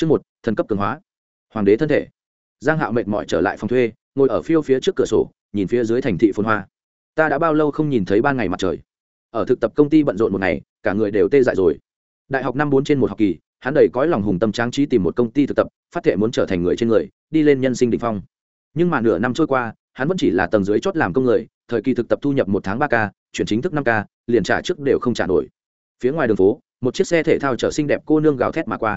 chương một, thần cấp cường hóa. Hoàng đế thân thể. Giang hạo mệt mỏi trở lại phòng thuê, ngồi ở phiêu phía trước cửa sổ, nhìn phía dưới thành thị phồn hoa. Ta đã bao lâu không nhìn thấy ban ngày mặt trời? Ở thực tập công ty bận rộn một ngày, cả người đều tê dại rồi. Đại học năm bốn trên một học kỳ, hắn đầy cõi lòng hùng tâm tráng trí tìm một công ty thực tập, phát thệ muốn trở thành người trên người, đi lên nhân sinh đ ỉ n h phong. Nhưng mà nửa năm trôi qua, hắn vẫn chỉ là tầng dưới chót làm công người, thời kỳ thực tập thu nhập một tháng ba k, chuyển chính thức năm k, liền trả trước đều không trả nổi. Phía ngoài đường phố, một chiếc xe thể thao chở xinh đẹp cô nương gào thét mà qua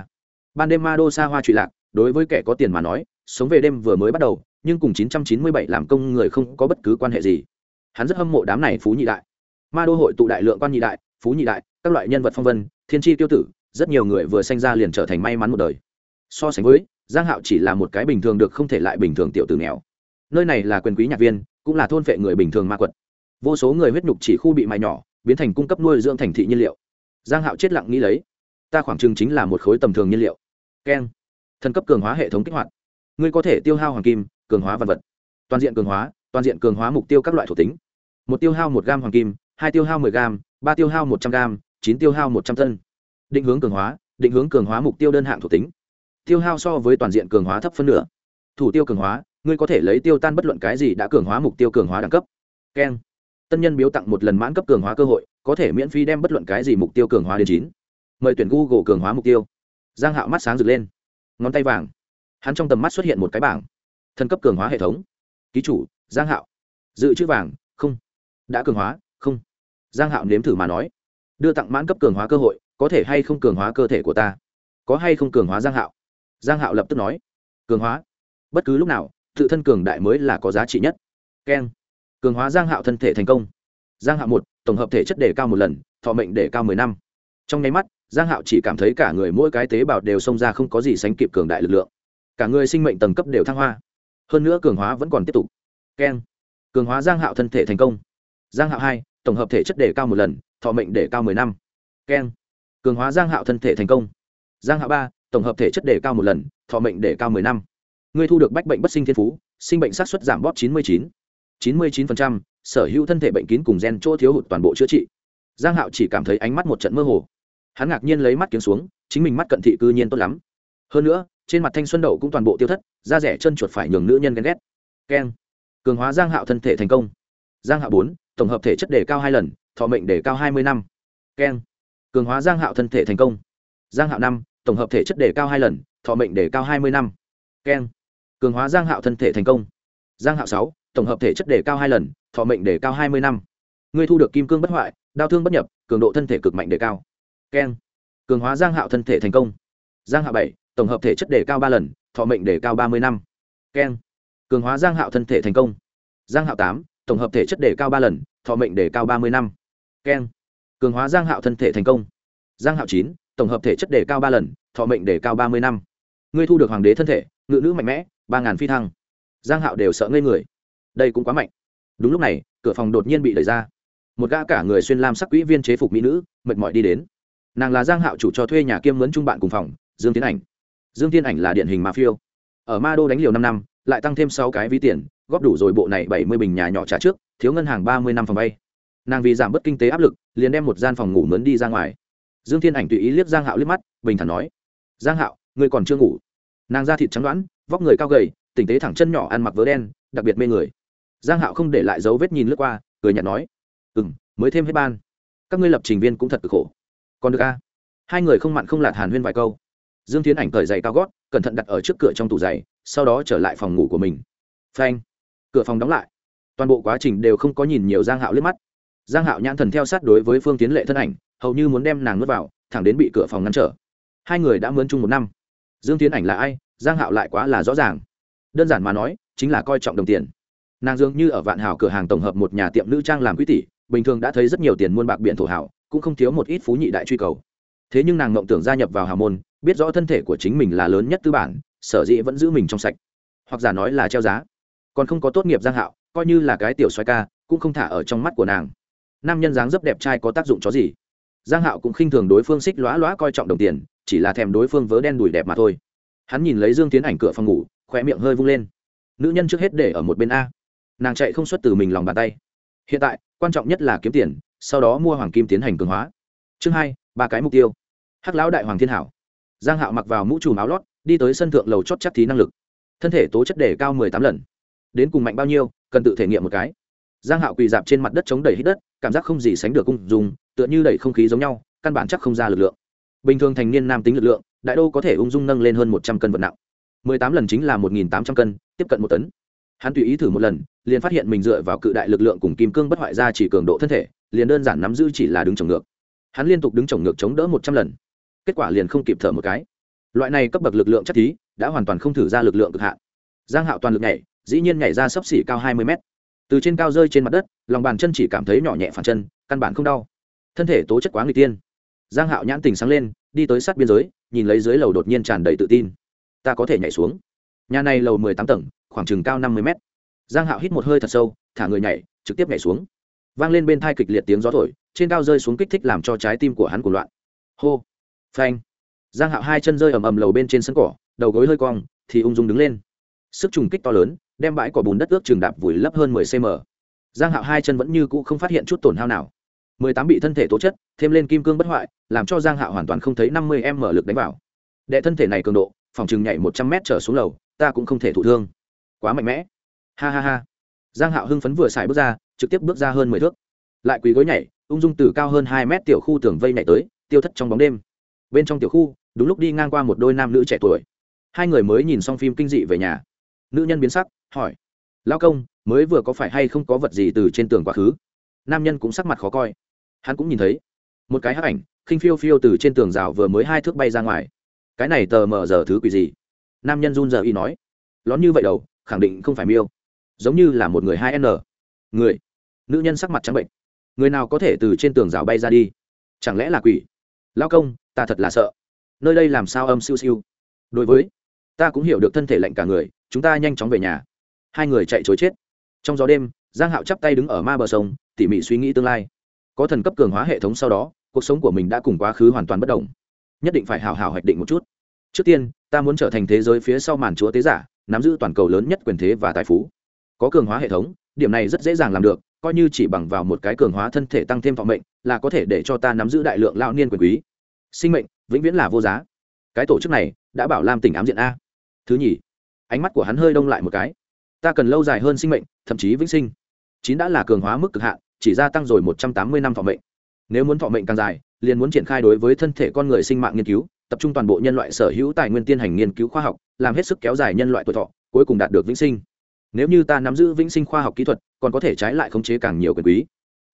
ban đêm ma đô xa hoa trụy lạc, đối với kẻ có tiền mà nói, sống về đêm vừa mới bắt đầu, nhưng cùng 997 làm công người không có bất cứ quan hệ gì. Hắn rất hâm mộ đám này phú nhị đại. Ma đô hội tụ đại lượng quan nhị đại, phú nhị đại, các loại nhân vật phong vân, thiên tri tiêu tử, rất nhiều người vừa sanh ra liền trở thành may mắn một đời. So sánh với, giang hạo chỉ là một cái bình thường được không thể lại bình thường tiểu tử nghèo. Nơi này là quyền quý nhạc viên, cũng là thôn phệ người bình thường ma quật. Vô số người huyết nhục chỉ khu bị mài nhỏ, biến thành cung cấp nuôi dưỡng thành thị nhiên liệu. Giang hạo chết lặng nghĩ lấy, ta khoảng chừng chính là một khối tầm thường nhiên liệu keng thần cấp cường hóa hệ thống kích hoạt ngươi có thể tiêu hao hoàng kim cường hóa vật vật toàn diện cường hóa toàn diện cường hóa mục tiêu các loại thuộc tính một tiêu hao một gam hoàng kim hai tiêu hao mười gam ba tiêu hao một trăm gam chín tiêu hao một trăm tân định hướng cường hóa định hướng cường hóa mục tiêu đơn hạng thuộc tính tiêu hao so với toàn diện cường hóa thấp phân nửa thủ tiêu cường hóa ngươi có thể lấy tiêu tan bất luận cái gì đã cường hóa mục tiêu cường hóa đẳng cấp keng tân nhân biếu tặng một lần mãn cấp cường hóa cơ hội có thể miễn phí đem bất luận cái gì mục tiêu cường hóa đến chín mời tuyển google cường hóa mục tiêu giang hạo mắt sáng rực lên. Ngón tay vàng. Hắn trong tầm mắt xuất hiện một cái bảng. Thân cấp cường hóa hệ thống. Ký chủ, giang hạo. Dự trữ vàng, không. Đã cường hóa, không. Giang hạo nếm thử mà nói. Đưa tặng mãn cấp cường hóa cơ hội, có thể hay không cường hóa cơ thể của ta? Có hay không cường hóa giang hạo? Giang hạo lập tức nói. Cường hóa. Bất cứ lúc nào, tự thân cường đại mới là có giá trị nhất. Keng. Cường hóa giang hạo thân thể thành công. Giang hạo một, tổng hợp thể chất đề cao một lần, thọ mệnh đề cao mười năm. Trong nháy mắt giang hạo chỉ cảm thấy cả người mỗi cái tế bào đều xông ra không có gì sánh kịp cường đại lực lượng. Cả người sinh mệnh tầng cấp đều thăng hoa. Hơn nữa cường hóa vẫn còn tiếp tục. Keng. Cường hóa giang hạo thân thể thành công. Giang hạo hai, tổng hợp thể chất đề cao một lần, thọ mệnh đề cao mười năm. Keng. Cường hóa giang hạo thân thể thành công. Giang hạo ba, tổng hợp thể chất đề cao một lần, thọ mệnh đề cao mười năm. Ngươi thu được bách bệnh bất sinh thiên phú, sinh bệnh sát xuất giảm bóp chín mươi chín. chín mươi chín sở hữu thân thể bệnh kín cùng gen chỗ thiếu hụt toàn bộ chữa trị. Giang hạo chỉ cảm thấy ánh mắt một trận mơ hồ hắn ngạc nhiên lấy mắt kiếm xuống, chính mình mắt cận thị cư nhiên tốt lắm. Hơn nữa, trên mặt thanh xuân đậu cũng toàn bộ tiêu thất, da rẻ chân chuột phải nhường nữ nhân ghen ghét. Keng. Cường hóa giang hạo thân thể thành công. Giang hạo bốn, tổng hợp thể chất đề cao hai lần, thọ mệnh đề cao hai mươi năm. Keng. Cường hóa giang hạo thân thể thành công. Giang hạo năm, tổng hợp thể chất đề cao hai lần, thọ mệnh đề cao hai mươi năm. Keng. Cường hóa giang hạo thân thể thành công. Giang hạo sáu, tổng hợp thể chất đề cao hai lần, thọ mệnh đề cao hai mươi năm. Ngươi thu được kim cương bất hoại, đao thương bất nhập, cường độ thân thể cực mạnh đề cao keng. Cường hóa giang hạo thân thể thành công. Giang hạo bảy, tổng hợp thể chất đề cao ba lần, thọ mệnh đề cao ba mươi năm. Keng. Cường hóa giang hạo thân thể thành công. Giang hạo tám, tổng hợp thể chất đề cao ba lần, thọ mệnh đề cao ba mươi năm. Keng. Cường hóa giang hạo thân thể thành công. Giang hạo chín, tổng hợp thể chất đề cao ba lần, thọ mệnh đề cao ba mươi năm. Ngươi thu được hoàng đế thân thể, ngự nữ mạnh mẽ, ba ngàn phi thăng. Giang hạo đều sợ ngây người. Đây cũng quá mạnh. Đúng lúc này, cửa phòng đột nhiên bị đẩy ra. Một gã cả người xuyên lam sắc quỹ viên chế phục mỹ nữ, mệt mỏi đi đến nàng là giang hạo chủ cho thuê nhà kiêm mướn chung bạn cùng phòng, dương tiến ảnh. Dương tiến ảnh là điển hình mafia ở ma đô đánh liều năm năm, lại tăng thêm sáu cái ví tiền, góp đủ rồi bộ này bảy mươi bình nhà nhỏ trả trước, thiếu ngân hàng ba mươi năm phòng vay. Nàng vì giảm bớt kinh tế áp lực, liền đem một gian phòng ngủ mướn đi ra ngoài. Dương thiên ảnh tùy ý liếc giang hạo liếc mắt, bình thản nói, giang hạo, ngươi còn chưa ngủ. Nàng da thịt trắng đoán, vóc người cao gầy, tinh tế thẳng chân nhỏ ăn mặc vớ đen, đặc biệt mê người. Giang hạo không để lại dấu vết nhìn lướt qua, cười nhạt nói ừ mới thêm hết ban. Các ngươi lập trình viên cũng thật cực khổ còn được a hai người không mặn không lạt hàn huyên vài câu. Dương tiến ảnh cởi giày cao gót, cẩn thận đặt ở trước cửa trong tủ giày, sau đó trở lại phòng ngủ của mình. Phanh. Cửa phòng đóng lại. Toàn bộ quá trình đều không có nhìn nhiều giang hạo liếc mắt. Giang hạo nhãn thần theo sát đối với phương tiến lệ thân ảnh, hầu như muốn đem nàng nuốt vào, thẳng đến bị cửa phòng ngăn trở. Hai người đã mướn chung một năm. Dương tiến ảnh là ai? Giang hạo lại quá là rõ ràng. Đơn giản mà nói, chính là coi trọng đồng tiền. Nàng dường như ở vạn hảo cửa hàng tổng hợp một nhà tiệm nữ trang làm quý tỷ, bình thường đã thấy rất nhiều tiền muôn bạc biển thổ hảo cũng không thiếu một ít phú nhị đại truy cầu. Thế nhưng nàng ngộng tưởng gia nhập vào hào môn, biết rõ thân thể của chính mình là lớn nhất tư bản, sở dĩ vẫn giữ mình trong sạch. Hoặc giả nói là treo giá. Còn không có tốt nghiệp giang hạo, coi như là cái tiểu xoay ca, cũng không thả ở trong mắt của nàng. Nam nhân dáng dấp đẹp trai có tác dụng chó gì? Giang hạo cũng khinh thường đối phương xích lóa lóa coi trọng đồng tiền, chỉ là thèm đối phương vớ đen đùi đẹp mà thôi. Hắn nhìn lấy dương tiến ảnh cửa phòng ngủ khoe miệng hơi vung lên. Nữ nhân trước hết để ở một bên a. Nàng chạy không xuất từ mình lòng bàn tay. Hiện tại, quan trọng nhất là kiếm tiền sau đó mua hoàng kim tiến hành cường hóa. Chương hai, ba cái mục tiêu. Hắc lão đại hoàng thiên hảo. Giang hạo mặc vào mũ trùm áo lót, đi tới sân thượng lầu chót chắc thí năng lực. Thân thể tố chất đề cao mười tám lần. Đến cùng mạnh bao nhiêu, cần tự thể nghiệm một cái. Giang hạo quỳ dạp trên mặt đất chống đẩy hít đất, cảm giác không gì sánh được cung dùng, tựa như đẩy không khí giống nhau, căn bản chắc không ra lực lượng. Bình thường thành niên nam tính lực lượng, đại đô có thể ung dung nâng lên hơn một trăm cân vật nặng. mười tám lần chính là một nghìn tám trăm cân, tiếp cận một tấn hắn tùy ý thử một lần, liền phát hiện mình dựa vào cự đại lực lượng cùng kim cương bất hoại ra chỉ cường độ thân thể, liền đơn giản nắm giữ chỉ là đứng trồng ngược. Hắn liên tục đứng trồng ngược chống đỡ một trăm lần. Kết quả liền không kịp thở một cái. Loại này cấp bậc lực lượng chất thí, đã hoàn toàn không thử ra lực lượng cực hạn. Giang hạo toàn lực nhảy, dĩ nhiên nhảy ra sấp xỉ cao hai mươi mét. Từ trên cao rơi trên mặt đất, lòng bàn chân chỉ cảm thấy nhỏ nhẹ phản chân, căn bản không đau. Thân thể tố chất quá người tiên. Giang hạo nhãn tình sáng lên, đi tới sát biên giới, nhìn lấy dưới lầu đột nhiên tràn đầy tự tin. Ta có thể nhảy xuống. Nhà này lầu mười tám tầng khoảng chừng cao năm mươi mét. Giang hạo hít một hơi thật sâu, thả người nhảy, trực tiếp nhảy xuống. Vang lên bên thai kịch liệt tiếng gió thổi, trên cao rơi xuống kích thích làm cho trái tim của hắn cuồng loạn. Hô! Phanh! Giang hạo hai chân rơi ầm ầm lầu bên trên sân cỏ, đầu gối hơi cong, thì ung dung đứng lên. Sức trùng kích to lớn, đem bãi cỏ bùn đất ước trường đạp vùi lấp hơn mười cm giang hạo hai chân vẫn như cũ không phát hiện chút tổn hao nào. Mười tám bị thân thể tố chất, thêm lên kim cương bất hoại, làm cho giang hạo hoàn toàn không thấy năm mươi m lực đánh vào. Đệ thân thể này cường độ, phòng trường nhảy một trăm m trở xuống lầu, ta cũng không thể thụ thương quá mạnh mẽ. Ha ha ha. Giang hạo hưng phấn vừa xài bước ra, trực tiếp bước ra hơn mười thước. Lại quỳ gối nhảy, ung dung từ cao hơn hai mét tiểu khu tường vây nhảy tới, tiêu thất trong bóng đêm. Bên trong tiểu khu, đúng lúc đi ngang qua một đôi nam nữ trẻ tuổi. Hai người mới nhìn xong phim kinh dị về nhà. Nữ nhân biến sắc, hỏi lao công, mới vừa có phải hay không có vật gì từ trên tường quá khứ? Nam nhân cũng sắc mặt khó coi. Hắn cũng nhìn thấy, một cái hắc ảnh, khinh phiêu phiêu từ trên tường rào vừa mới hai thước bay ra ngoài. Cái này tờ mờ giờ thứ quỷ gì? Nam nhân run giờ y nói. Lón như vậy đầu khẳng định không phải miêu. Giống như là một người hai n. Người. Nữ nhân sắc mặt trắng bệnh. Người nào có thể từ trên tường rào bay ra đi? Chẳng lẽ là quỷ? Lao công, ta thật là sợ. Nơi đây làm sao âm siêu siêu? Đối với, ta cũng hiểu được thân thể lạnh cả người, chúng ta nhanh chóng về nhà. Hai người chạy chối chết. Trong gió đêm, giang hạo chắp tay đứng ở ma bờ sông, tỉ mỉ suy nghĩ tương lai. Có thần cấp cường hóa hệ thống sau đó, cuộc sống của mình đã cùng quá khứ hoàn toàn bất đồng. Nhất định phải hào hào hoạch định một chút. Trước tiên, ta muốn trở thành thế giới phía sau màn chúa tế giả nắm giữ toàn cầu lớn nhất quyền thế và tài phú. Có cường hóa hệ thống, điểm này rất dễ dàng làm được, coi như chỉ bằng vào một cái cường hóa thân thể tăng thêm vọng mệnh là có thể để cho ta nắm giữ đại lượng lao niên quyền quý. Sinh mệnh, vĩnh viễn là vô giá. Cái tổ chức này đã bảo lam tỉnh ám diện a. Thứ nhì, ánh mắt của hắn hơi đông lại một cái. Ta cần lâu dài hơn sinh mệnh, thậm chí vĩnh sinh. Chín đã là cường hóa mức cực hạn, chỉ gia tăng rồi một trăm tám mươi năm thọ mệnh. Nếu muốn thọ mệnh càng dài, liền muốn triển khai đối với thân thể con người sinh mạng nghiên cứu tập trung toàn bộ nhân loại sở hữu tài nguyên tiên hành nghiên cứu khoa học, làm hết sức kéo dài nhân loại tuổi thọ, cuối cùng đạt được vĩnh sinh. Nếu như ta nắm giữ vĩnh sinh khoa học kỹ thuật, còn có thể trái lại khống chế càng nhiều quyền quý.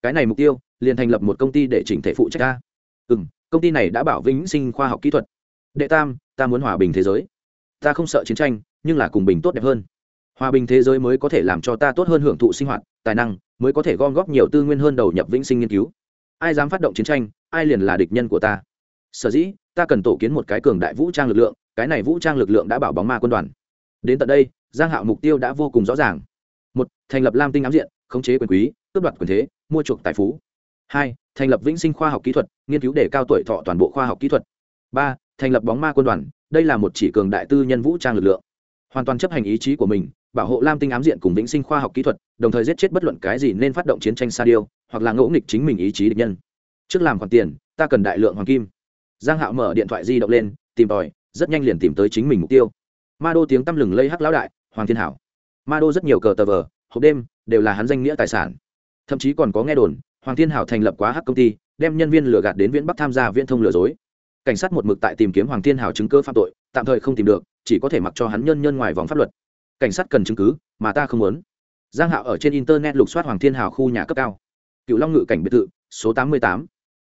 Cái này mục tiêu, liền thành lập một công ty để chỉnh thể phụ trách ta. Ừ m công ty này đã bảo vĩnh sinh khoa học kỹ thuật. Đệ tam, ta muốn hòa bình thế giới. Ta không sợ chiến tranh, nhưng là cùng bình tốt đẹp hơn. Hòa bình thế giới mới có thể làm cho ta tốt hơn hưởng thụ sinh hoạt, tài năng, mới có thể gom góp nhiều tư nguyên hơn đầu nhập vĩnh sinh nghiên cứu. Ai dám phát động chiến tranh, ai liền là địch nhân của ta sở dĩ, ta cần tổ kiến một cái cường đại vũ trang lực lượng, cái này vũ trang lực lượng đã bảo bóng ma quân đoàn. Đến tận đây, giang hạo mục tiêu đã vô cùng rõ ràng. Một, thành lập lam tinh ám diện, khống chế quyền quý, cướp đoạt quyền thế, mua chuộc tài phú. Hai, thành lập vĩnh sinh khoa học kỹ thuật, nghiên cứu để cao tuổi thọ toàn bộ khoa học kỹ thuật. Ba, thành lập bóng ma quân đoàn, đây là một chỉ cường đại tư nhân vũ trang lực lượng. Hoàn toàn chấp hành ý chí của mình, bảo hộ lam tinh ám diện cùng vĩnh sinh khoa học kỹ thuật, đồng thời giết chết bất luận cái gì nên phát động chiến tranh sa điêu, hoặc là ngẫu nghịch chính mình ý chí địch nhân. Trước làm khoản tiền, ta cần đại lượng hoàng kim giang hạo mở điện thoại di động lên, tìm tòi, rất nhanh liền tìm tới chính mình mục tiêu. Ma đô tiếng tăm lừng lây hắc lão đại, hoàng thiên hảo. Ma đô rất nhiều cờ tờ vờ, hộp đêm, đều là hắn danh nghĩa tài sản. Thậm chí còn có nghe đồn, hoàng thiên hảo thành lập quá hắc công ty, đem nhân viên lừa gạt đến viễn bắc tham gia viễn thông lừa dối. Cảnh sát một mực tại tìm kiếm hoàng thiên hảo chứng cơ phạm tội, tạm thời không tìm được, chỉ có thể mặc cho hắn nhân nhân ngoài vòng pháp luật. Cảnh sát cần chứng cứ, mà ta không muốn. Giang hạo ở trên internet lục soát hoàng thiên hảo khu nhà cấp cao. Cựu long ngự cảnh biệt thự, số 88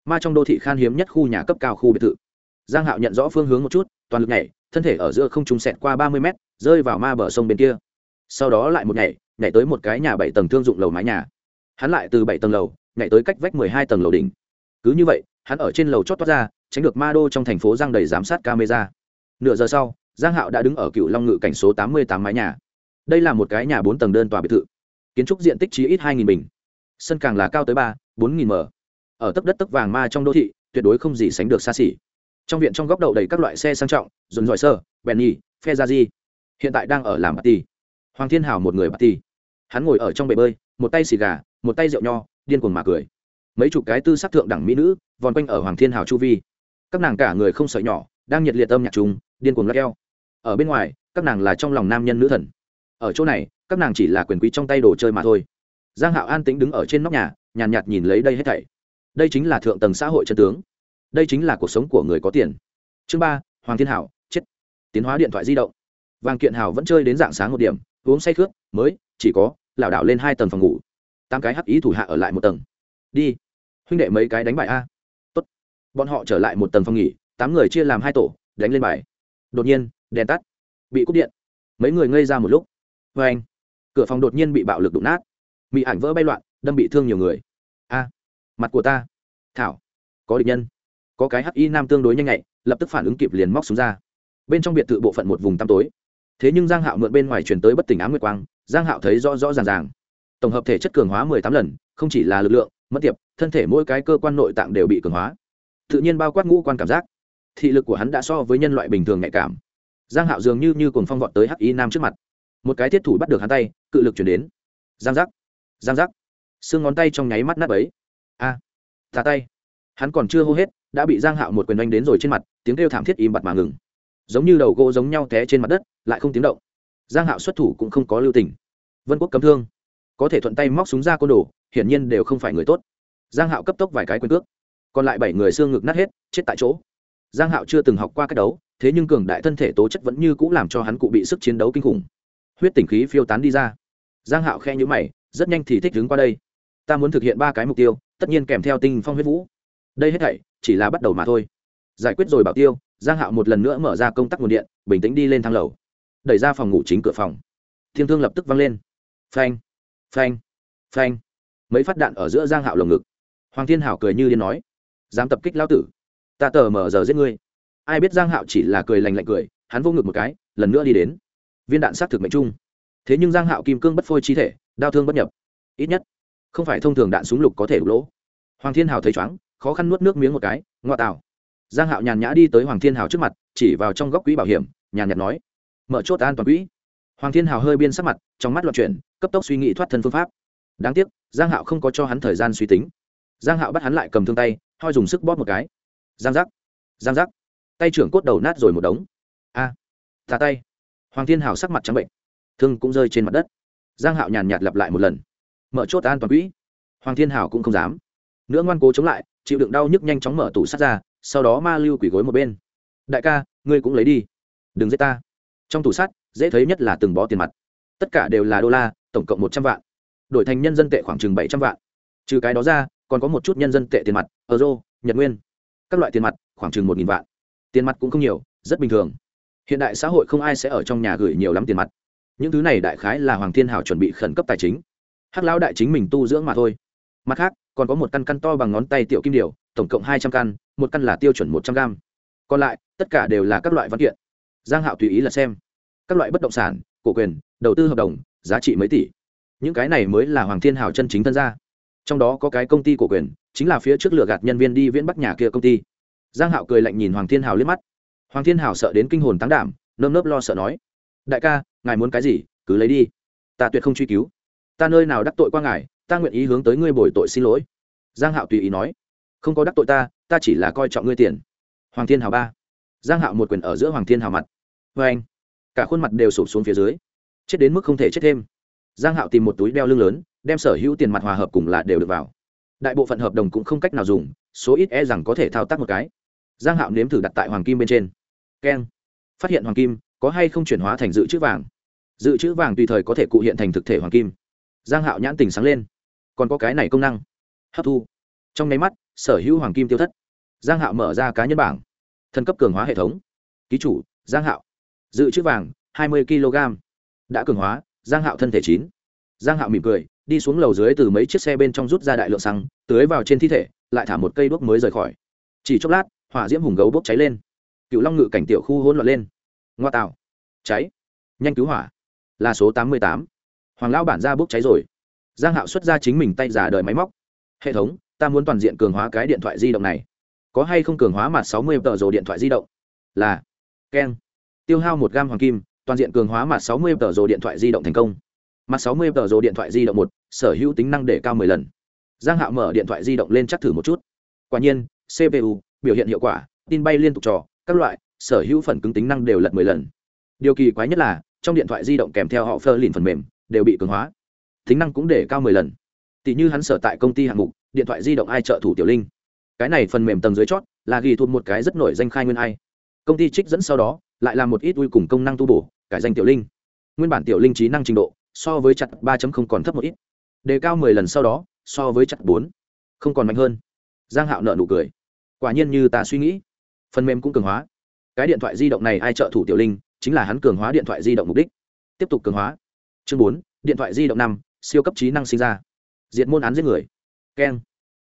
ma trong đô thị khan hiếm nhất khu nhà cấp cao khu biệt thự. Giang hạo nhận rõ phương hướng một chút, toàn lực nhảy, thân thể ở giữa không trung sẹt qua 30 mét, rơi vào ma bờ sông bên kia. Sau đó lại một nhảy nhảy tới một cái nhà bảy tầng thương dụng lầu mái nhà. Hắn lại từ bảy tầng lầu, nhảy tới cách vách 12 tầng lầu đỉnh. Cứ như vậy, hắn ở trên lầu chót toát ra, tránh được ma đô trong thành phố giang đầy giám sát camera. Nửa giờ sau, giang hạo đã đứng ở cựu long ngự cảnh số 88 mái nhà. Đây là một cái nhà bốn tầng đơn tòa biệt thự. Kiến trúc diện tích chí ít 2.000 bình. Sân càng là cao tới ba, bốn nghìn m ở tấp đất tấp vàng ma trong đô thị tuyệt đối không gì sánh được xa xỉ. Trong viện trong góc đậu đầy các loại xe sang trọng dồn dòi sơ bèn nhì phe ra di hiện tại đang ở làm bà ti hoàng thiên hảo một người bà ti hắn ngồi ở trong bể bơi một tay xì gà một tay rượu nho điên cuồng mà cười. Mấy chục cái tư sắc thượng đẳng mỹ nữ vòn quanh ở hoàng thiên hảo chu vi. Các nàng cả người không sợi nhỏ đang nhiệt liệt âm nhạc chúng, điên cuồng lắc eo. Ở bên ngoài các nàng là trong lòng nam nhân nữ thần. Ở chỗ này các nàng chỉ là quyền quý trong tay đồ chơi mà thôi. Giang hạo an tĩnh đứng ở trên nóc nhà nhàn nhạt, nhạt nhìn lấy đây hết thảy đây chính là thượng tầng xã hội chân tướng. Đây chính là cuộc sống của người có tiền. Chương ba, hoàng thiên hảo, chết. Tiến hóa điện thoại di động. Vàng kiện hảo vẫn chơi đến dạng sáng một điểm, uống say khướt, mới, chỉ có, lảo đảo lên hai tầng phòng ngủ. Tám cái hắc ý thủ hạ ở lại một tầng. Đi. Huynh đệ mấy cái đánh bài a. Tốt. bọn họ trở lại một tầng phòng nghỉ, tám người chia làm hai tổ, đánh lên bài. Đột nhiên, đèn tắt. Bị cúp điện. Mấy người ngây ra một lúc. Vê anh cửa phòng đột nhiên bị bạo lực đụng nát. Bị ảnh vỡ bay loạn, đâm bị thương nhiều người. A mặt của ta. Thảo, có địch nhân. Có cái hắc y nam tương đối nhanh nhạy, lập tức phản ứng kịp liền móc xuống ra. Bên trong biệt thự bộ phận một vùng tăm tối. Thế nhưng giang hạo mượn bên ngoài chuyển tới bất tỉnh ám nguyệt quang, giang hạo thấy rõ rõ ràng ràng. Tổng hợp thể chất cường hóa mười tám lần, không chỉ là lực lượng mất tiệp, thân thể mỗi cái cơ quan nội tạng đều bị cường hóa. Tự nhiên bao quát ngũ quan cảm giác. Thị lực của hắn đã so với nhân loại bình thường nhạy cảm. Giang hạo dường như như cuồng phong vọt tới hắc y nam trước mặt. Một cái thiết thủ bắt được hắn tay, cự lực chuyển đến. Giang giác giang giác. Xương ngón tay trong nháy mắt nát ấy a à, tà tay. Hắn còn chưa hô hết đã bị giang hạo một quyền đánh đến rồi trên mặt tiếng kêu thảm thiết im bặt mà ngừng. Giống như đầu gỗ giống nhau té trên mặt đất lại không tiếng động. Giang hạo xuất thủ cũng không có lưu tình. Vân quốc cấm thương. Có thể thuận tay móc súng ra côn đồ hiển nhiên đều không phải người tốt. Giang hạo cấp tốc vài cái quyền cước. Còn lại bảy người xương ngực nát hết chết tại chỗ. Giang hạo chưa từng học qua cách đấu thế nhưng cường đại thân thể tố chất vẫn như cũ làm cho hắn cụ bị sức chiến đấu kinh khủng. Huyết tỉnh khí phiêu tán đi ra. Giang hạo khe nhữ mày rất nhanh thì thích đứng qua đây. Ta muốn thực hiện ba cái mục tiêu tất nhiên kèm theo tinh phong huyết vũ. Đây hết thảy chỉ là bắt đầu mà thôi. Giải quyết rồi bảo tiêu, giang hạo một lần nữa mở ra công tắc nguồn điện, bình tĩnh đi lên thang lầu. Đẩy ra phòng ngủ chính cửa phòng. Thiên thương lập tức văng lên. Phanh phanh phanh. Mấy phát đạn ở giữa giang hạo lồng ngực. Hoàng thiên hảo cười như điên nói, dám tập kích lão tử, ta tờ mở giờ giết ngươi. Ai biết giang hạo chỉ là cười lành lạnh cười, hắn vô ngực một cái, lần nữa đi đến. Viên đạn sát thực mệnh trung. Thế nhưng giang hạo kim cương bất phôi chi thể, đau thương bất nhập. Ít nhất, không phải thông thường đạn súng lục có thể đục lỗ hoàng thiên hào thấy chóng khó khăn nuốt nước miếng một cái ngoa tạo giang hạo nhàn nhã đi tới hoàng thiên hào trước mặt chỉ vào trong góc quỹ bảo hiểm nhàn nhạt nói mở chốt an toàn quỹ. Hoàng thiên hào hơi biên sắc mặt trong mắt loạn chuyển cấp tốc suy nghĩ thoát thân phương pháp. Đáng tiếc giang hạo không có cho hắn thời gian suy tính. Giang hạo bắt hắn lại cầm thương tay hoi dùng sức bóp một cái. Giang giác giang giác. Tay trưởng cốt đầu nát rồi một đống. A à, tay. Hoàng thiên hào sắc mặt trắng bệnh. Thương cũng rơi trên mặt đất. Giang hạo nhàn nhạt lặp lại một lần. Mở chốt an toàn quỹ. Hoàng thiên hào cũng không dám nữa ngoan cố chống lại, chịu đựng đau nhức nhanh chóng mở tủ sắt ra, sau đó ma lưu quỷ gối một bên. Đại ca, ngươi cũng lấy đi. Đừng giết ta. Trong tủ sắt, dễ thấy nhất là từng bó tiền mặt. Tất cả đều là đô la, tổng cộng một trăm vạn. Đổi thành nhân dân tệ khoảng chừng bảy trăm vạn. Trừ cái đó ra, còn có một chút nhân dân tệ tiền mặt, euro, nhật nguyên. Các loại tiền mặt, khoảng chừng một nghìn vạn. Tiền mặt cũng không nhiều, rất bình thường. Hiện đại xã hội không ai sẽ ở trong nhà gửi nhiều lắm tiền mặt. Những thứ này đại khái là hoàng thiên hảo chuẩn bị khẩn cấp tài chính. Hắc lão đại chính mình tu dưỡng mà thôi mặt khác, còn có một căn căn to bằng ngón tay tiểu kim điều, tổng cộng hai trăm căn, một căn là tiêu chuẩn một trăm gram còn lại, tất cả đều là các loại văn kiện. Giang hạo tùy ý là xem. Các loại bất động sản, cổ quyền, đầu tư hợp đồng, giá trị mấy tỷ. Những cái này mới là hoàng thiên hào chân chính thân gia. Trong đó có cái công ty cổ quyền, chính là phía trước lừa gạt nhân viên đi viễn bắc nhà kia công ty. Giang hạo cười lạnh nhìn hoàng thiên hào liếc mắt. Hoàng thiên hào sợ đến kinh hồn táng đảm, nơm nớp lo sợ nói, đại ca, ngài muốn cái gì, cứ lấy đi. Ta tuyệt không truy cứu. Ta nơi nào đắc tội qua ngài ta nguyện ý hướng tới ngươi bồi tội xin lỗi. Giang hạo tùy ý nói, không có đắc tội ta ta chỉ là coi trọng ngươi tiền. Hoàng thiên hào ba. Giang hạo một quyền ở giữa hoàng thiên hào mặt. Vê anh, cả khuôn mặt đều sụp xuống phía dưới. Chết đến mức không thể chết thêm. Giang hạo tìm một túi đeo lưng lớn, đem sở hữu tiền mặt hòa hợp cùng là đều được vào. Đại bộ phận hợp đồng cũng không cách nào dùng, số ít e rằng có thể thao tác một cái. Giang hạo nếm thử đặt tại hoàng kim bên trên. Keng. Phát hiện hoàng kim, có hay không chuyển hóa thành dự trữ vàng? Dự trữ vàng tùy thời có thể cụ hiện thành thực thể hoàng kim. Giang hạo nhãn tình sáng lên còn có cái này công năng. Hấp thu. Trong nháy mắt, sở hữu hoàng kim tiêu thất. Giang hạo mở ra cá nhân bảng. Thân cấp cường hóa hệ thống. Ký chủ, giang hạo. Dự trữ vàng, hai mươi kg. Đã cường hóa, giang hạo thân thể chín. Giang hạo mỉm cười, đi xuống lầu dưới từ mấy chiếc xe bên trong rút ra đại lượng xăng, tưới vào trên thi thể, lại thả một cây đuốc mới rời khỏi. Chỉ chốc lát, hỏa diễm hùng gấu bốc cháy lên. Cựu long ngự cảnh tiểu khu hỗn loạn lên. Ngoa tạo. Cháy. Nhanh cứu hỏa. Là số tám mươi tám. Hoàng lão bản ra bốc cháy rồi giang hạo xuất ra chính mình tay giả đời máy móc. Hệ thống, ta muốn toàn diện cường hóa cái điện thoại di động này. Có hay không cường hóa mặt sáu mươi tờ rồ điện thoại di động? Là. Keng. Tiêu hao một gam hoàng kim, toàn diện cường hóa mặt sáu mươi tờ rồ điện thoại di động thành công. Mặt sáu mươi tờ rồ điện thoại di động một, sở hữu tính năng để cao mười lần. Giang hạo mở điện thoại di động lên chắc thử một chút. Quả nhiên cpu biểu hiện hiệu quả, tin bay liên tục trò, các loại, sở hữu phần cứng tính năng đều lật mười lần. Điều kỳ quái nhất là, trong điện thoại di động kèm theo họ phơ lìn phần mềm, đều bị cường hóa tính năng cũng để cao mười lần. Tỷ như hắn sở tại công ty hạng mục, điện thoại di động ai trợ thủ tiểu linh. Cái này phần mềm tầng dưới chót là ghi thuộc một cái rất nổi danh khai nguyên ai. Công ty trích dẫn sau đó, lại làm một ít ui cùng công năng tu bổ, cải danh tiểu linh. Nguyên bản tiểu linh trí năng trình độ, so với chặt ba còn thấp một ít. Đề cao mười lần sau đó, so với chặt bốn, không còn mạnh hơn. Giang hạo nợ nụ cười. Quả nhiên như ta suy nghĩ. Phần mềm cũng cường hóa. Cái điện thoại di động này ai trợ thủ tiểu linh, chính là hắn cường hóa điện thoại di động mục đích. Tiếp tục cường hóa. Chương bốn, điện thoại di động năm siêu cấp trí năng sinh ra. Diệt môn án giết người. Keng.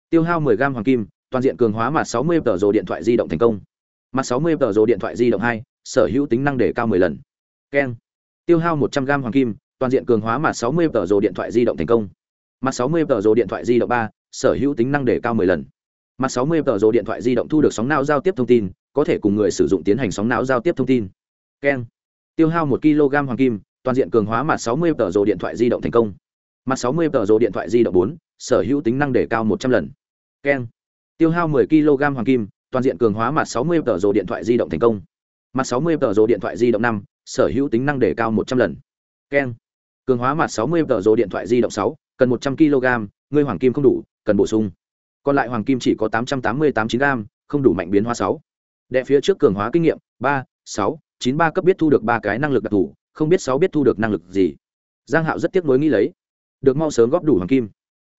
Tiêu hao 10 gam hoàng kim, toàn diện cường hóa mặt 60 tờ rồ điện thoại di động thành công. Mặt 60 tờ rồ điện thoại di động hai, sở hữu tính năng để cao 10 lần. Keng. Tiêu hao 100 gam hoàng kim, toàn diện cường hóa mặt 60 tờ rồ điện thoại di động thành công. Mặt 60 tờ rồ điện thoại di động ba, sở hữu tính năng để cao 10 lần. Mặt 60 tờ rồ điện thoại di động thu được sóng não giao tiếp thông tin, có thể cùng người sử dụng tiến hành sóng não giao tiếp thông tin. Keng. Tiêu hao 1 kg hoàng kim, toàn diện cường hóa mặt 60 tờ rồ điện thoại di động thành công mặt 60 tờ rồ điện thoại di động 4, sở hữu tính năng để cao 100 lần. Keng tiêu hao 10 kg hoàng kim toàn diện cường hóa mặt 60 tờ rồ điện thoại di động thành công. Mặt 60 tờ rồ điện thoại di động 5, sở hữu tính năng để cao 100 lần. Keng cường hóa mặt 60 tờ rồ điện thoại di động 6, cần 100 kg ngươi hoàng kim không đủ cần bổ sung. Còn lại hoàng kim chỉ có 888 9 g không đủ mạnh biến hóa 6. đệ phía trước cường hóa kinh nghiệm 3, 6, 93 cấp biết thu được ba cái năng lực đặc thù không biết sáu biết thu được năng lực gì. Giang hạo rất tiếc nuối nghĩ lấy được mau sớm góp đủ hoàng kim.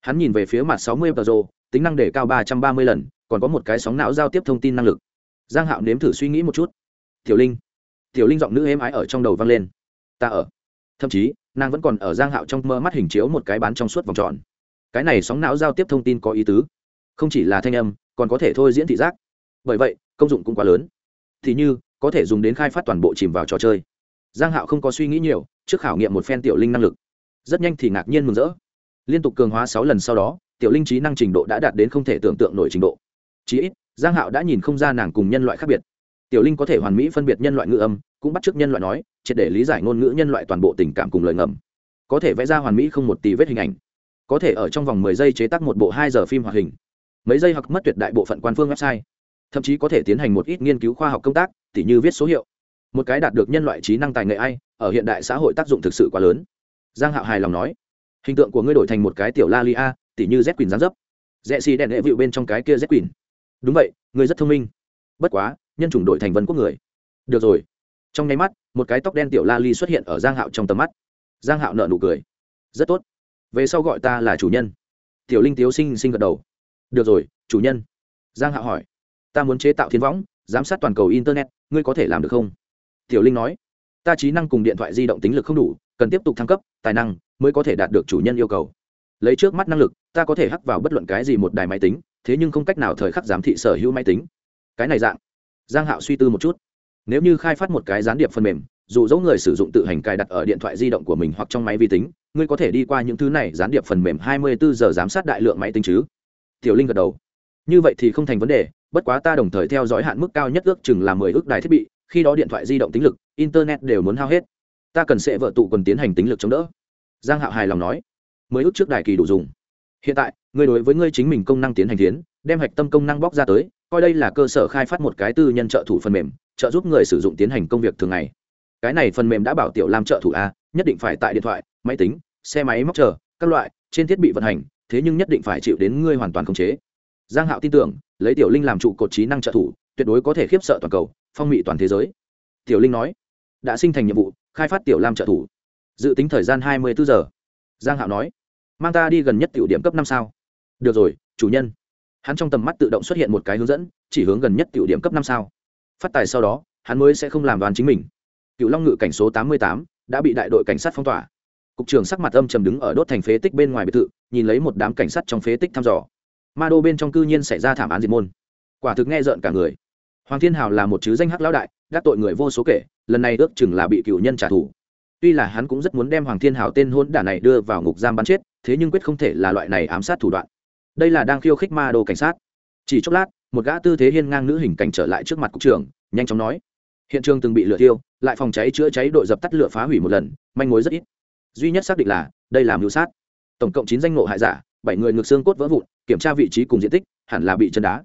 Hắn nhìn về phía mặt 60 tờ rô, tính năng để cao 330 lần còn có một cái sóng não giao tiếp thông tin năng lực. Giang hạo nếm thử suy nghĩ một chút. Tiểu linh. Tiểu linh giọng nữ êm ái ở trong đầu vang lên. Ta ở. Thậm chí nàng vẫn còn ở giang hạo trong mơ mắt hình chiếu một cái bán trong suốt vòng tròn. Cái này sóng não giao tiếp thông tin có ý tứ. Không chỉ là thanh âm còn có thể thôi diễn thị giác. Bởi vậy công dụng cũng quá lớn. Thì như có thể dùng đến khai phát toàn bộ chìm vào trò chơi. Giang hạo không có suy nghĩ nhiều trước khảo nghiệm một phen tiểu linh năng lực rất nhanh thì ngạc nhiên mừng rỡ. Liên tục cường hóa sáu lần sau đó, tiểu linh trí năng trình độ đã đạt đến không thể tưởng tượng nổi trình độ. Chí ít, giang hạo đã nhìn không ra nàng cùng nhân loại khác biệt. Tiểu linh có thể hoàn mỹ phân biệt nhân loại ngữ âm, cũng bắt chước nhân loại nói, triệt để lý giải ngôn ngữ nhân loại toàn bộ tình cảm cùng lời ngầm. Có thể vẽ ra hoàn mỹ không một tì vết hình ảnh. Có thể ở trong vòng mười giây chế tác một bộ hai giờ phim hoạt hình. Mấy giây hoặc mất tuyệt đại bộ phận quan phương website. Thậm chí có thể tiến hành một ít nghiên cứu khoa học công tác, tỉ như viết số hiệu. Một cái đạt được nhân loại trí năng tài nghệ ai, ở hiện đại xã hội tác dụng thực sự quá lớn giang hạo hài lòng nói, hình tượng của ngươi đổi thành một cái tiểu la li a, tỉ như z quỳnh gián dấp. Rẽ xì đèn hệ vịu bên trong cái kia z quỳnh. Đúng vậy, ngươi rất thông minh. Bất quá, nhân chủng đổi thành vân quốc người. Được rồi. Trong nháy mắt, một cái tóc đen tiểu la li xuất hiện ở giang hạo trong tầm mắt. Giang hạo nợ nụ cười. Rất tốt. Về sau gọi ta là chủ nhân. Tiểu linh tiếu sinh sinh gật đầu. Được rồi, chủ nhân. Giang hạo hỏi. Ta muốn chế tạo thiên võng, giám sát toàn cầu internet, ngươi có thể làm được không? Tiểu linh nói. Ta trí năng cùng điện thoại di động tính lực không đủ cần tiếp tục thăng cấp, tài năng mới có thể đạt được chủ nhân yêu cầu. Lấy trước mắt năng lực, ta có thể hắc vào bất luận cái gì một đài máy tính, thế nhưng không cách nào thời khắc giám thị sở hữu máy tính. Cái này dạng, giang hạo suy tư một chút. Nếu như khai phát một cái gián điệp phần mềm, dù dẫu người sử dụng tự hành cài đặt ở điện thoại di động của mình hoặc trong máy vi tính, ngươi có thể đi qua những thứ này gián điệp phần mềm 24 giờ giám sát đại lượng máy tính chứ? Tiểu linh gật đầu. Như vậy thì không thành vấn đề, bất quá ta đồng thời theo dõi hạn mức cao nhất ước chừng là 10 ước đài thiết bị, khi đó điện thoại di động tính lực, internet đều muốn hao hết ta cần sẽ vợ tụ quần tiến hành tính lực chống đỡ. Giang hạo hài lòng nói. Mới ước trước đài kỳ đủ dùng. Hiện tại, người đối với ngươi chính mình công năng tiến hành tiến, đem hạch tâm công năng bóc ra tới, coi đây là cơ sở khai phát một cái tư nhân trợ thủ phần mềm, trợ giúp người sử dụng tiến hành công việc thường ngày. Cái này phần mềm đã bảo tiểu làm trợ thủ a, nhất định phải tại điện thoại, máy tính, xe máy móc chờ, các loại, trên thiết bị vận hành, thế nhưng nhất định phải chịu đến ngươi hoàn toàn khống chế. Giang hạo tin tưởng, lấy tiểu linh làm trụ cột trí năng trợ thủ, tuyệt đối có thể khiếp sợ toàn cầu, phong mị toàn thế giới. Tiểu linh nói đã sinh thành nhiệm vụ, khai phát tiểu lam trợ thủ. Dự tính thời gian hai mươi bốn giờ. Giang hạo nói, mang ta đi gần nhất tiểu điểm cấp năm sao? Được rồi, chủ nhân. Hắn trong tầm mắt tự động xuất hiện một cái hướng dẫn, chỉ hướng gần nhất tiểu điểm cấp năm sao. Phát tài sau đó, hắn mới sẽ không làm đoàn chính mình. Cựu long ngự cảnh số tám mươi tám đã bị đại đội cảnh sát phong tỏa. Cục trưởng sắc mặt âm trầm đứng ở đốt thành phế tích bên ngoài biệt thự, nhìn lấy một đám cảnh sát trong phế tích thăm dò. Ma đô bên trong cư nhiên xảy ra thảm án diệt môn. Quả thực nghe rợn cả người. Hoàng thiên hào là một chứ danh hắc lão đại gác tội người vô số kể lần này ước chừng là bị cựu nhân trả thù. Tuy là hắn cũng rất muốn đem hoàng thiên hào tên hôn đả này đưa vào ngục giam bắn chết, thế nhưng quyết không thể là loại này ám sát thủ đoạn. Đây là đang khiêu khích ma đô cảnh sát. Chỉ chốc lát, một gã tư thế hiên ngang nữ hình cảnh trở lại trước mặt cục trưởng, nhanh chóng nói. Hiện trường từng bị lửa thiêu, lại phòng cháy chữa cháy đội dập tắt lửa phá hủy một lần, manh mối rất ít. Duy nhất xác định là, đây là mưu sát. Tổng cộng chín danh ngộ hại giả, bảy người ngược xương cốt vỡ vụn, kiểm tra vị trí cùng diện tích, hẳn là bị chân đá.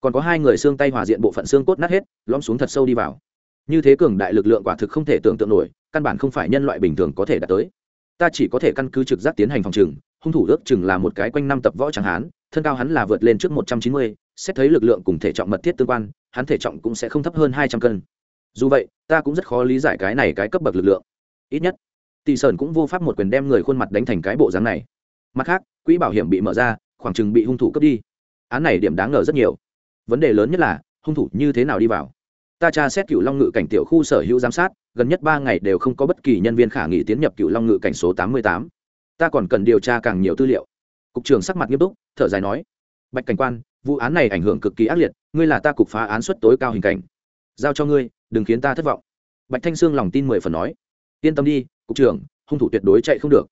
Còn có hai người xương tay hòa diện bộ phận xương cốt nát hết, lõm xuống thật sâu đi vào như thế cường đại lực lượng quả thực không thể tưởng tượng nổi, căn bản không phải nhân loại bình thường có thể đạt tới. Ta chỉ có thể căn cứ trực giác tiến hành phòng trừng hung thủ ước chừng là một cái quanh năm tập võ chẳng hán, thân cao hắn là vượt lên trước một trăm chín mươi, xét thấy lực lượng cùng thể trọng mật thiết tương quan, hắn thể trọng cũng sẽ không thấp hơn hai trăm cân. Dù vậy, ta cũng rất khó lý giải cái này cái cấp bậc lực lượng. Ít nhất tỷ sơn cũng vô pháp một quyền đem người khuôn mặt đánh thành cái bộ dáng này. Mặt khác, quỹ bảo hiểm bị mở ra, khoảng chừng bị hung thủ cướp đi. Án này điểm đáng ngờ rất nhiều. Vấn đề lớn nhất là, hung thủ như thế nào đi vào? Ta tra xét cựu long ngự cảnh tiểu khu sở hữu giám sát, gần nhất ba ngày đều không có bất kỳ nhân viên khả nghị tiến nhập cựu long ngự cảnh số tám mươi tám. Ta còn cần điều tra càng nhiều tư liệu. Cục trưởng sắc mặt nghiêm túc, thở dài nói, bạch cảnh quan, vụ án này ảnh hưởng cực kỳ ác liệt, ngươi là ta cục phá án suất tối cao hình cảnh. Giao cho ngươi, đừng khiến ta thất vọng. Bạch thanh sương lòng tin mười phần nói, yên tâm đi, cục trưởng, hung thủ tuyệt đối chạy không được.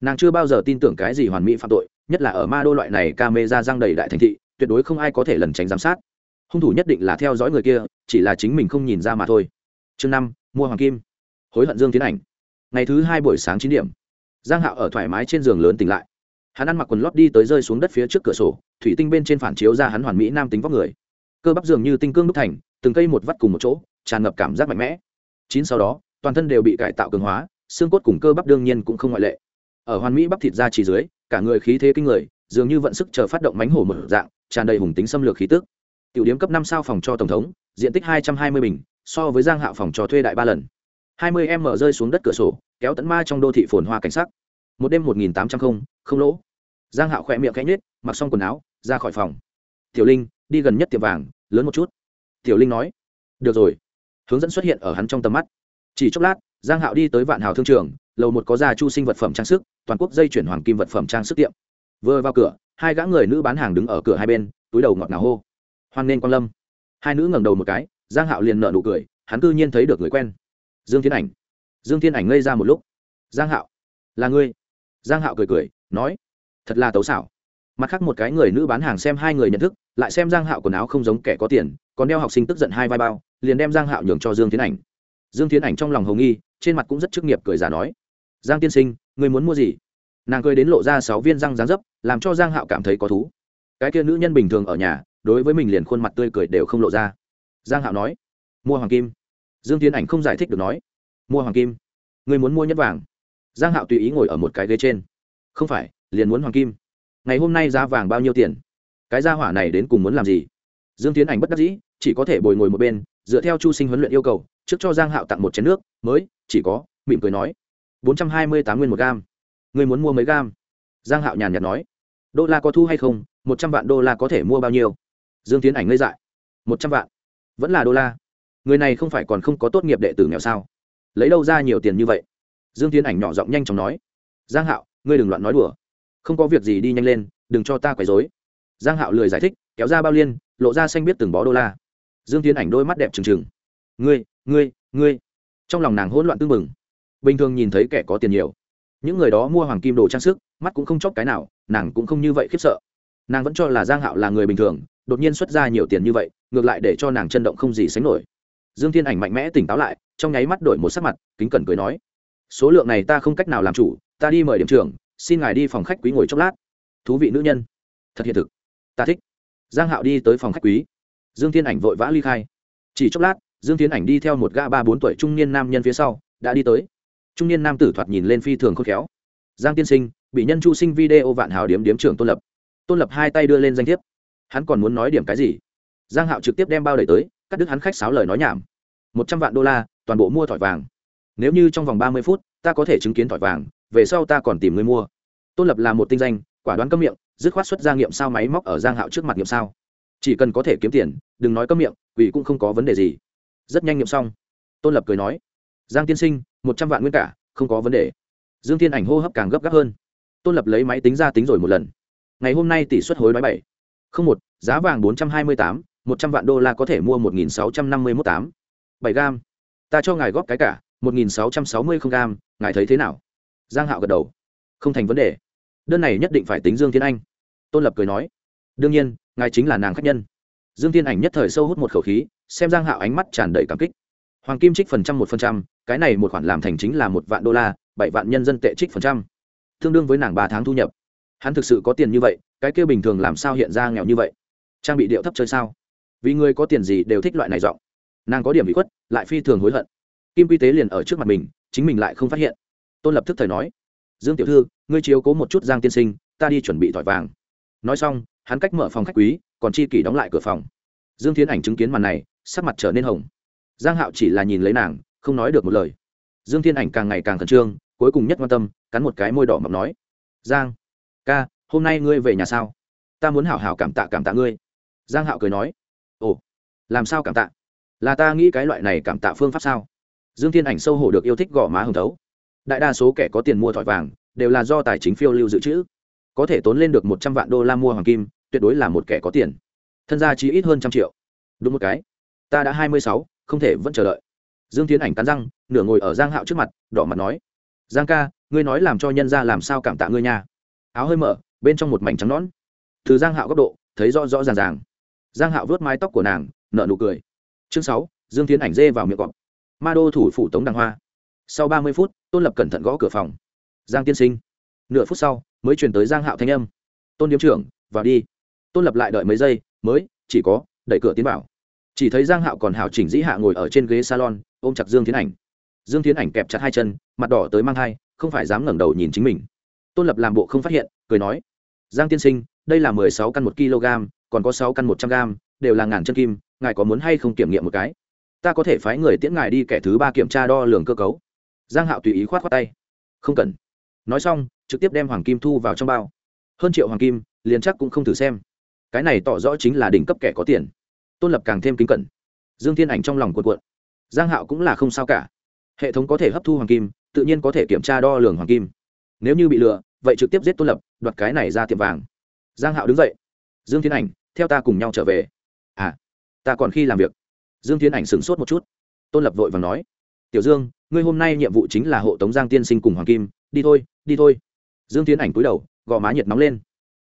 Nàng chưa bao giờ tin tưởng cái gì hoàn mỹ phạm tội, nhất là ở ma đô loại này ca mê ra răng đầy đại thành thị, tuyệt đối không ai có thể lần tránh giám sát hung thủ nhất định là theo dõi người kia, chỉ là chính mình không nhìn ra mà thôi. Chương năm, mua hoàng kim. Hối hận dương tiến ảnh. Ngày thứ hai buổi sáng chín điểm. Giang hạo ở thoải mái trên giường lớn tỉnh lại. Hắn ăn mặc quần lót đi tới rơi xuống đất phía trước cửa sổ, thủy tinh bên trên phản chiếu ra hắn hoàn mỹ nam tính vóc người. Cơ bắp dường như tinh cương đúc thành, từng cây một vắt cùng một chỗ, tràn ngập cảm giác mạnh mẽ. Chín sau đó, toàn thân đều bị cải tạo cường hóa, xương cốt cùng cơ bắp đương nhiên cũng không ngoại lệ. Ở hoàn mỹ bắp thịt ra chỉ dưới, cả người khí thế kinh người, dường như vận sức chờ phát động mánh hổ mở dạng, tràn đầy hùng tính xâm lược khí tức tiểu điếm cấp năm sao phòng cho tổng thống, diện tích hai trăm hai mươi bình, so với giang hạo phòng cho thuê đại ba lần. hai mươi em mở rơi xuống đất cửa sổ, kéo tận ma trong đô thị phồn hoa cảnh sắc. Một đêm một nghìn tám trăm không không lỗ. Giang hạo khỏe miệng cánh nết mặc xong quần áo, ra khỏi phòng. Tiểu linh, đi gần nhất tiệm vàng, lớn một chút. Tiểu linh nói, được rồi. Hướng dẫn xuất hiện ở hắn trong tầm mắt. Chỉ chốc lát, giang hạo đi tới vạn hào thương trường, lầu một có gia chu sinh vật phẩm trang sức, toàn quốc dây chuyển hoàng kim vật phẩm trang sức tiệm. Vừa vào cửa, hai gã người nữ bán hàng đứng ở cửa hai bên, túi đầu ngọt ngào hô hoan nên quan lâm. Hai nữ ngẩng đầu một cái, giang hạo liền nở nụ cười, hắn cư nhiên thấy được người quen. Dương thiên ảnh. Dương thiên ảnh ngây ra một lúc. Giang hạo. Là ngươi. Giang hạo cười cười, nói, thật là tấu xảo. Mặt khác một cái người nữ bán hàng xem hai người nhận thức, lại xem giang hạo quần áo không giống kẻ có tiền, còn đeo học sinh tức giận hai vai bao, liền đem giang hạo nhường cho dương thiên ảnh. Dương thiên ảnh trong lòng hầu nghi, trên mặt cũng rất chức nghiệp cười giả nói, giang tiên sinh người muốn mua gì? Nàng cười đến lộ ra sáu viên răng rán dấp, làm cho giang hạo cảm thấy có thú. Cái kia nữ nhân bình thường ở nhà đối với mình liền khuôn mặt tươi cười đều không lộ ra. Giang hạo nói, mua hoàng kim. Dương tiến ảnh không giải thích được nói, mua hoàng kim? Người muốn mua nhất vàng? Giang hạo tùy ý ngồi ở một cái ghế trên. Không phải, liền muốn hoàng kim. Ngày hôm nay giá vàng bao nhiêu tiền? Cái gia hỏa này đến cùng muốn làm gì? Dương tiến ảnh bất đắc dĩ, chỉ có thể bồi ngồi một bên, dựa theo chu sinh huấn luyện yêu cầu, trước cho giang hạo tặng một chén nước, mới, chỉ có, mỉm cười nói, bốn trăm hai mươi tám nguyên một gam. Người muốn mua mấy gam? Giang hạo nhàn nhạt nói, đô la có thu hay không? Một trăm vạn đô la có thể mua bao nhiêu? Dương tiến ảnh ngây dại. Một trăm vạn. Vẫn là đô la. Người này không phải còn không có tốt nghiệp đệ tử nghèo sao? Lấy đâu ra nhiều tiền như vậy? Dương tiến ảnh nhỏ giọng nhanh chóng nói. Giang hạo, ngươi đừng loạn nói đùa. Không có việc gì đi nhanh lên, đừng cho ta quấy rối. Giang hạo lười giải thích, kéo ra bao liên, lộ ra xanh biết từng bó đô la. Dương tiến ảnh đôi mắt đẹp trừng trừng. Ngươi ngươi ngươi. Trong lòng nàng hỗn loạn tương mừng bình thường nhìn thấy kẻ có tiền nhiều. Những người đó mua hoàng kim đồ trang sức, mắt cũng không chóc cái nào, nàng cũng không như vậy khiếp sợ. Nàng vẫn cho là giang hạo là người bình thường đột nhiên xuất ra nhiều tiền như vậy, ngược lại để cho nàng chân động không gì sánh nổi. Dương thiên ảnh mạnh mẽ tỉnh táo lại, trong nháy mắt đổi một sắc mặt, kính cẩn cười nói, số lượng này ta không cách nào làm chủ, ta đi mời điểm trưởng, xin ngài đi phòng khách quý ngồi chốc lát. Thú vị nữ nhân. Thật hiện thực. Ta thích. Giang hạo đi tới phòng khách quý. Dương thiên ảnh vội vã ly khai. Chỉ chốc lát, dương thiên ảnh đi theo một gã ba bốn tuổi trung niên nam nhân phía sau, đã đi tới. Trung niên nam tử thoạt nhìn lên phi thường khôn khéo. Giang tiên sinh, bị nhân chu sinh video vạn hào điếm điếm trưởng tôn lập. Tôn lập hai tay đưa lên danh thiếp hắn còn muốn nói điểm cái gì? Giang hạo trực tiếp đem bao đầy tới, cắt đứt hắn khách sáo lời nói nhảm. Một trăm vạn đô la, toàn bộ mua thỏi vàng. Nếu như trong vòng ba mươi phút, ta có thể chứng kiến thỏi vàng, về sau ta còn tìm người mua. Tôn lập là một tinh danh, quả đoán cấm miệng, dứt khoát xuất ra nghiệm sao máy móc ở giang hạo trước mặt nghiệm sao. Chỉ cần có thể kiếm tiền, đừng nói cấm miệng vì cũng không có vấn đề gì. Rất nhanh nghiệm xong. Tôn lập cười nói, giang tiên sinh, một trăm vạn nguyên cả, không có vấn đề. Dương thiên ảnh hô hấp càng gấp gáp hơn. Tôn lập lấy máy tính ra tính rồi một lần. Ngày hôm nay tỷ suất hối đoái bảy không một, giá vàng bốn trăm hai mươi tám, một trăm vạn đô la có thể mua một nghìn sáu trăm năm mươi mốt tám. Bảy gam. Ta cho ngài góp cái cả, một nghìn sáu trăm sáu mươi không gam, ngài thấy thế nào? Giang hạo gật đầu. Không thành vấn đề. Đơn này nhất định phải tính dương thiên anh. Tôn lập cười nói. Đương nhiên, ngài chính là nàng khách nhân. Dương thiên ảnh nhất thời sâu hút một khẩu khí, xem giang hạo ánh mắt tràn đầy cảm kích. Hoàng kim trích phần trăm một phần trăm, cái này một khoản làm thành chính là một vạn đô la, bảy vạn nhân dân tệ trích phần trăm. Tương đương với nàng ba tháng thu nhập. Hắn thực sự có tiền như vậy cái kia bình thường làm sao hiện ra nghèo như vậy? Trang bị điệu thấp chơi sao? Vì người có tiền gì đều thích loại này giọng. Nàng có điểm bị khuất, lại phi thường hối hận. Kim quy tế liền ở trước mặt mình, chính mình lại không phát hiện. Tôn lập tức thời nói, dương tiểu thư, ngươi chiếu cố một chút giang tiên sinh, ta đi chuẩn bị thỏi vàng. Nói xong, hắn cách mở phòng khách quý, còn chi kỷ đóng lại cửa phòng. Dương tiến ảnh chứng kiến màn này, sắc mặt trở nên hồng. Giang hạo chỉ là nhìn lấy nàng, không nói được một lời. Dương thiên ảnh càng ngày càng khẩn trương, cuối cùng nhất quan tâm, cắn một cái môi đỏ mọc nói, giang ca hôm nay ngươi về nhà sao? Ta muốn hảo hảo cảm tạ cảm tạ ngươi. Giang hạo cười nói. Ồ, làm sao cảm tạ? Là ta nghĩ cái loại này cảm tạ phương pháp sao? Dương thiên ảnh sâu hổ được yêu thích gõ má hồng thấu. Đại đa số kẻ có tiền mua thỏi vàng đều là do tài chính phiêu lưu dự trữ. Có thể tốn lên được một trăm vạn đô la mua hoàng kim, tuyệt đối là một kẻ có tiền. Thân gia chỉ ít hơn trăm triệu. Đúng một cái. Ta đã hai mươi sáu, không thể vẫn chờ đợi. Dương Thiên ảnh cắn răng, nửa ngồi ở giang hạo trước mặt, đỏ mặt nói. Giang ca, ngươi nói làm cho nhân ra làm sao cảm tạ ngươi nha? Áo hơi mở bên trong một mảnh trắng nón từ giang hạo góc độ, thấy rõ rõ ràng ràng. Giang hạo vớt mái tóc của nàng, nở nụ cười. Chương sáu, dương tiến ảnh dê vào miệng cọp. Ma đô thủ phủ tống đằng hoa. Sau ba mươi phút, tôn lập cẩn thận gõ cửa phòng. Giang tiên sinh. Nửa phút sau, mới chuyển tới giang hạo thanh âm. Tôn điếm trưởng, vào đi. Tôn lập lại đợi mấy giây, mới, chỉ có, đẩy cửa tiến vào. Chỉ thấy giang hạo còn hảo chỉnh dĩ hạ ngồi ở trên ghế salon, ôm chặt dương tiến ảnh. Dương tiến ảnh kẹp chặt hai chân, mặt đỏ tới mang thai, không phải dám ngẩng đầu nhìn chính mình. Tôn lập làm bộ không phát hiện cười nói, giang tiên sinh, đây là mười sáu căn một kg, còn có sáu căn một trăm g đều là ngàn chân kim, ngài có muốn hay không kiểm nghiệm một cái? Ta có thể phái người tiễn ngài đi kẻ thứ ba kiểm tra đo lường cơ cấu. Giang hạo tùy ý khoát khoát tay. Không cần. Nói xong, trực tiếp đem hoàng kim thu vào trong bao. Hơn triệu hoàng kim, liền chắc cũng không thử xem. Cái này tỏ rõ chính là đỉnh cấp kẻ có tiền. Tôn lập càng thêm kính cẩn. Dương thiên ảnh trong lòng cuộn cuộn. Giang hạo cũng là không sao cả. Hệ thống có thể hấp thu hoàng kim, tự nhiên có thể kiểm tra đo lường hoàng kim. Nếu như bị lừa, vậy trực tiếp giết tôn lập đoạt cái này ra tiệm vàng. Giang hạo đứng dậy. Dương thiên ảnh, theo ta cùng nhau trở về. À ta còn khi làm việc. Dương thiên ảnh sửng sốt một chút. Tôn lập vội và nói. Tiểu dương, ngươi hôm nay nhiệm vụ chính là hộ tống giang tiên sinh cùng hoàng kim. Đi thôi đi thôi. Dương Thiên ảnh cúi đầu, gò má nhiệt nóng lên.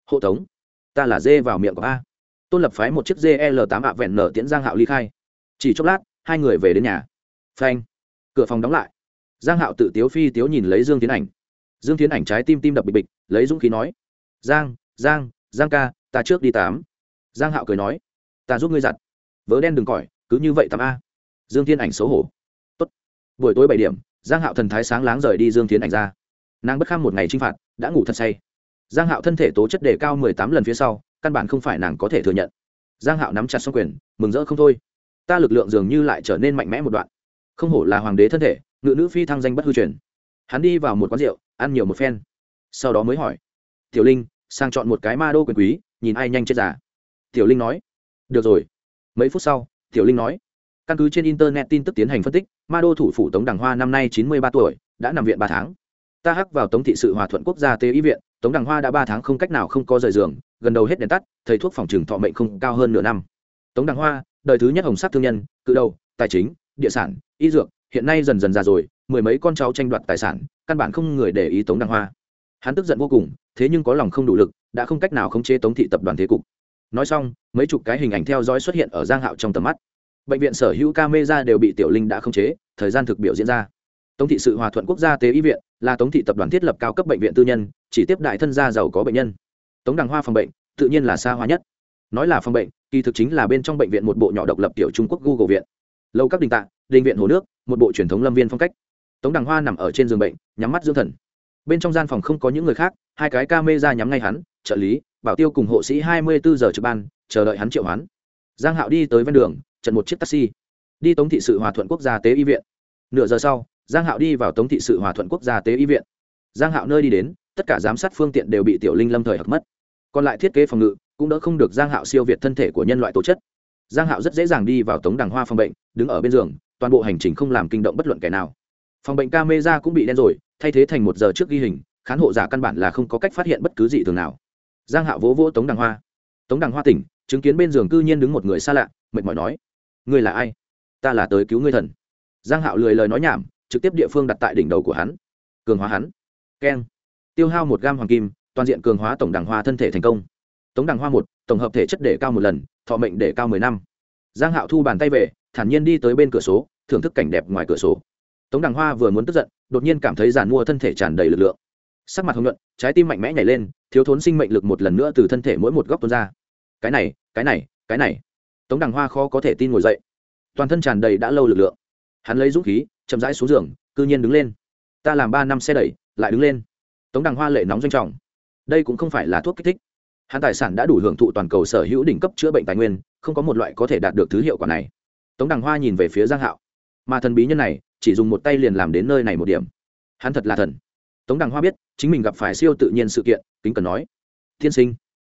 Hộ tống? Ta là dê vào miệng của a. Tôn lập phái một chiếc gl tám ạ vẹn nở tiễn giang hạo ly khai. Chỉ chốc lát, hai người về đến nhà. Phanh. Cửa phòng đóng lại. Giang hạo tự tiếu phi tiếu nhìn lấy dương tiến ảnh dương tiến ảnh trái tim tim đập bịch bịch, lấy dũng khí nói, giang giang giang ca, ta trước đi tám. Giang hạo cười nói, ta giúp ngươi giặt. Vớ đen đừng cỏi cứ như vậy tắm a. Dương thiên ảnh xấu hổ. Tốt. buổi tối bảy điểm, giang hạo thần thái sáng láng rời đi dương thiên ảnh ra. Nàng bất kham một ngày trinh phạt, đã ngủ thật say. Giang hạo thân thể tố chất đề cao mười tám lần phía sau, căn bản không phải nàng có thể thừa nhận. Giang hạo nắm chặt xong quyền, mừng rỡ không thôi. Ta lực lượng dường như lại trở nên mạnh mẽ một đoạn. Không hổ là hoàng đế thân thể, ngự nữ phi thăng danh bất hư truyền hắn đi vào một quán rượu, ăn nhiều một phen. Sau đó mới hỏi, tiểu linh, sang chọn một cái ma đô quyền quý, nhìn ai nhanh chết giả tiểu linh nói, được rồi. Mấy phút sau, tiểu linh nói, căn cứ trên internet tin tức tiến hành phân tích, ma đô thủ phủ tống đằng hoa năm nay chín mươi ba tuổi, đã nằm viện ba tháng. Ta hắc vào tống thị sự hòa thuận quốc gia tế y viện, tống đằng hoa đã ba tháng không cách nào không có rời giường, gần đầu hết đèn tắt, thầy thuốc phòng trừng thọ mệnh không cao hơn nửa năm. Tống đằng hoa, đời thứ nhất hồng sắc thương nhân, cự đầu, tài chính, địa sản, y dược, hiện nay dần dần già rồi mười mấy con cháu tranh đoạt tài sản, căn bản không người để ý tống Đăng hoa. Hắn tức giận vô cùng, thế nhưng có lòng không đủ lực, đã không cách nào khống chế tống thị tập đoàn thế cục. Nói xong, mấy chục cái hình ảnh theo dõi xuất hiện ở giang hạo trong tầm mắt. Bệnh viện sở hữu camera đều bị tiểu linh đã khống chế, thời gian thực biểu diễn ra. Tống thị sự hòa thuận quốc gia tế y viện, là tống thị tập đoàn thiết lập cao cấp bệnh viện tư nhân, chỉ tiếp đại thân gia giàu có bệnh nhân. Tống đằng hoa phòng bệnh, tự nhiên là xa hoa nhất. Nói là phòng bệnh, kỳ thực chính là bên trong bệnh viện một bộ nhỏ độc lập tiểu trung quốc google viện. Lâu các đình tạ đình viện hồ nước, một bộ truyền thống lâm viên phong cách tống đằng hoa nằm ở trên giường bệnh, nhắm mắt dưỡng thần. Bên trong gian phòng không có những người khác, hai cái ca mê ra nhắm ngay hắn, trợ lý, bảo tiêu cùng hộ sĩ hai mươi bốn giờ trực ban, chờ đợi hắn triệu hắn giang hạo đi tới ven đường trận một chiếc taxi. Đi tống thị sự hòa thuận quốc gia tế y viện. Nửa giờ sau, giang hạo đi vào tống thị sự hòa thuận quốc gia tế y viện. Giang hạo nơi đi đến, tất cả giám sát phương tiện đều bị tiểu linh lâm thời hặc mất. Còn lại thiết kế phòng ngự cũng đỡ không được giang hạo siêu việt thân thể của nhân loại tố chất. Giang hạo rất dễ dàng đi vào tống đằng hoa phòng bệnh, đứng ở bên giường, toàn bộ hành trình không làm kinh động bất luận kẻ nào phòng bệnh camera cũng bị đen rồi, thay thế thành một giờ trước ghi hình, khán hộ giả căn bản là không có cách phát hiện bất cứ gì thường nào. Giang Hạ vỗ vỗ tống đằng hoa. Tống đằng hoa tỉnh, chứng kiến bên giường cư nhiên đứng một người xa lạ, mệt mỏi nói, ngươi là ai? Ta là tới cứu ngươi thần. Giang hạo lười lời nói nhảm, trực tiếp địa phương đặt tại đỉnh đầu của hắn. Cường hóa hắn. Keng. Tiêu hao một gam hoàng kim, toàn diện cường hóa tổng đằng hoa thân thể thành công. Tống đằng hoa một, tổng hợp thể chất để cao một lần, thọ mệnh để cao mười năm. Giang hạo thu bàn tay về, thản nhiên đi tới bên cửa số, thưởng thức cảnh đẹp ngoài cửa sổ tống đằng hoa vừa muốn tức giận, đột nhiên cảm thấy giàn mua thân thể tràn đầy lực lượng. Sắc mặt hồng nhuận, trái tim mạnh mẽ nhảy lên, thiếu thốn sinh mệnh lực một lần nữa từ thân thể mỗi một góc tuôn ra. Cái này cái này cái này. Tống đằng hoa khó có thể tin ngồi dậy. Toàn thân tràn đầy đã lâu lực lượng. Hắn lấy dũng khí, chậm rãi xuống giường, cư nhiên đứng lên. Ta làm ba năm xe đẩy, lại đứng lên. Tống đằng hoa lệ nóng doanh trọng. Đây cũng không phải là thuốc kích thích. Hắn tài sản đã đủ hưởng thụ toàn cầu sở hữu đỉnh cấp chữa bệnh tài nguyên, không có một loại có thể đạt được thứ hiệu quả này. Tống đằng hoa nhìn về phía giang hạo mà thần bí nhân này chỉ dùng một tay liền làm đến nơi này một điểm. Hắn thật là thần. Tống đằng hoa biết, chính mình gặp phải siêu tự nhiên sự kiện, kính cần nói, thiên sinh.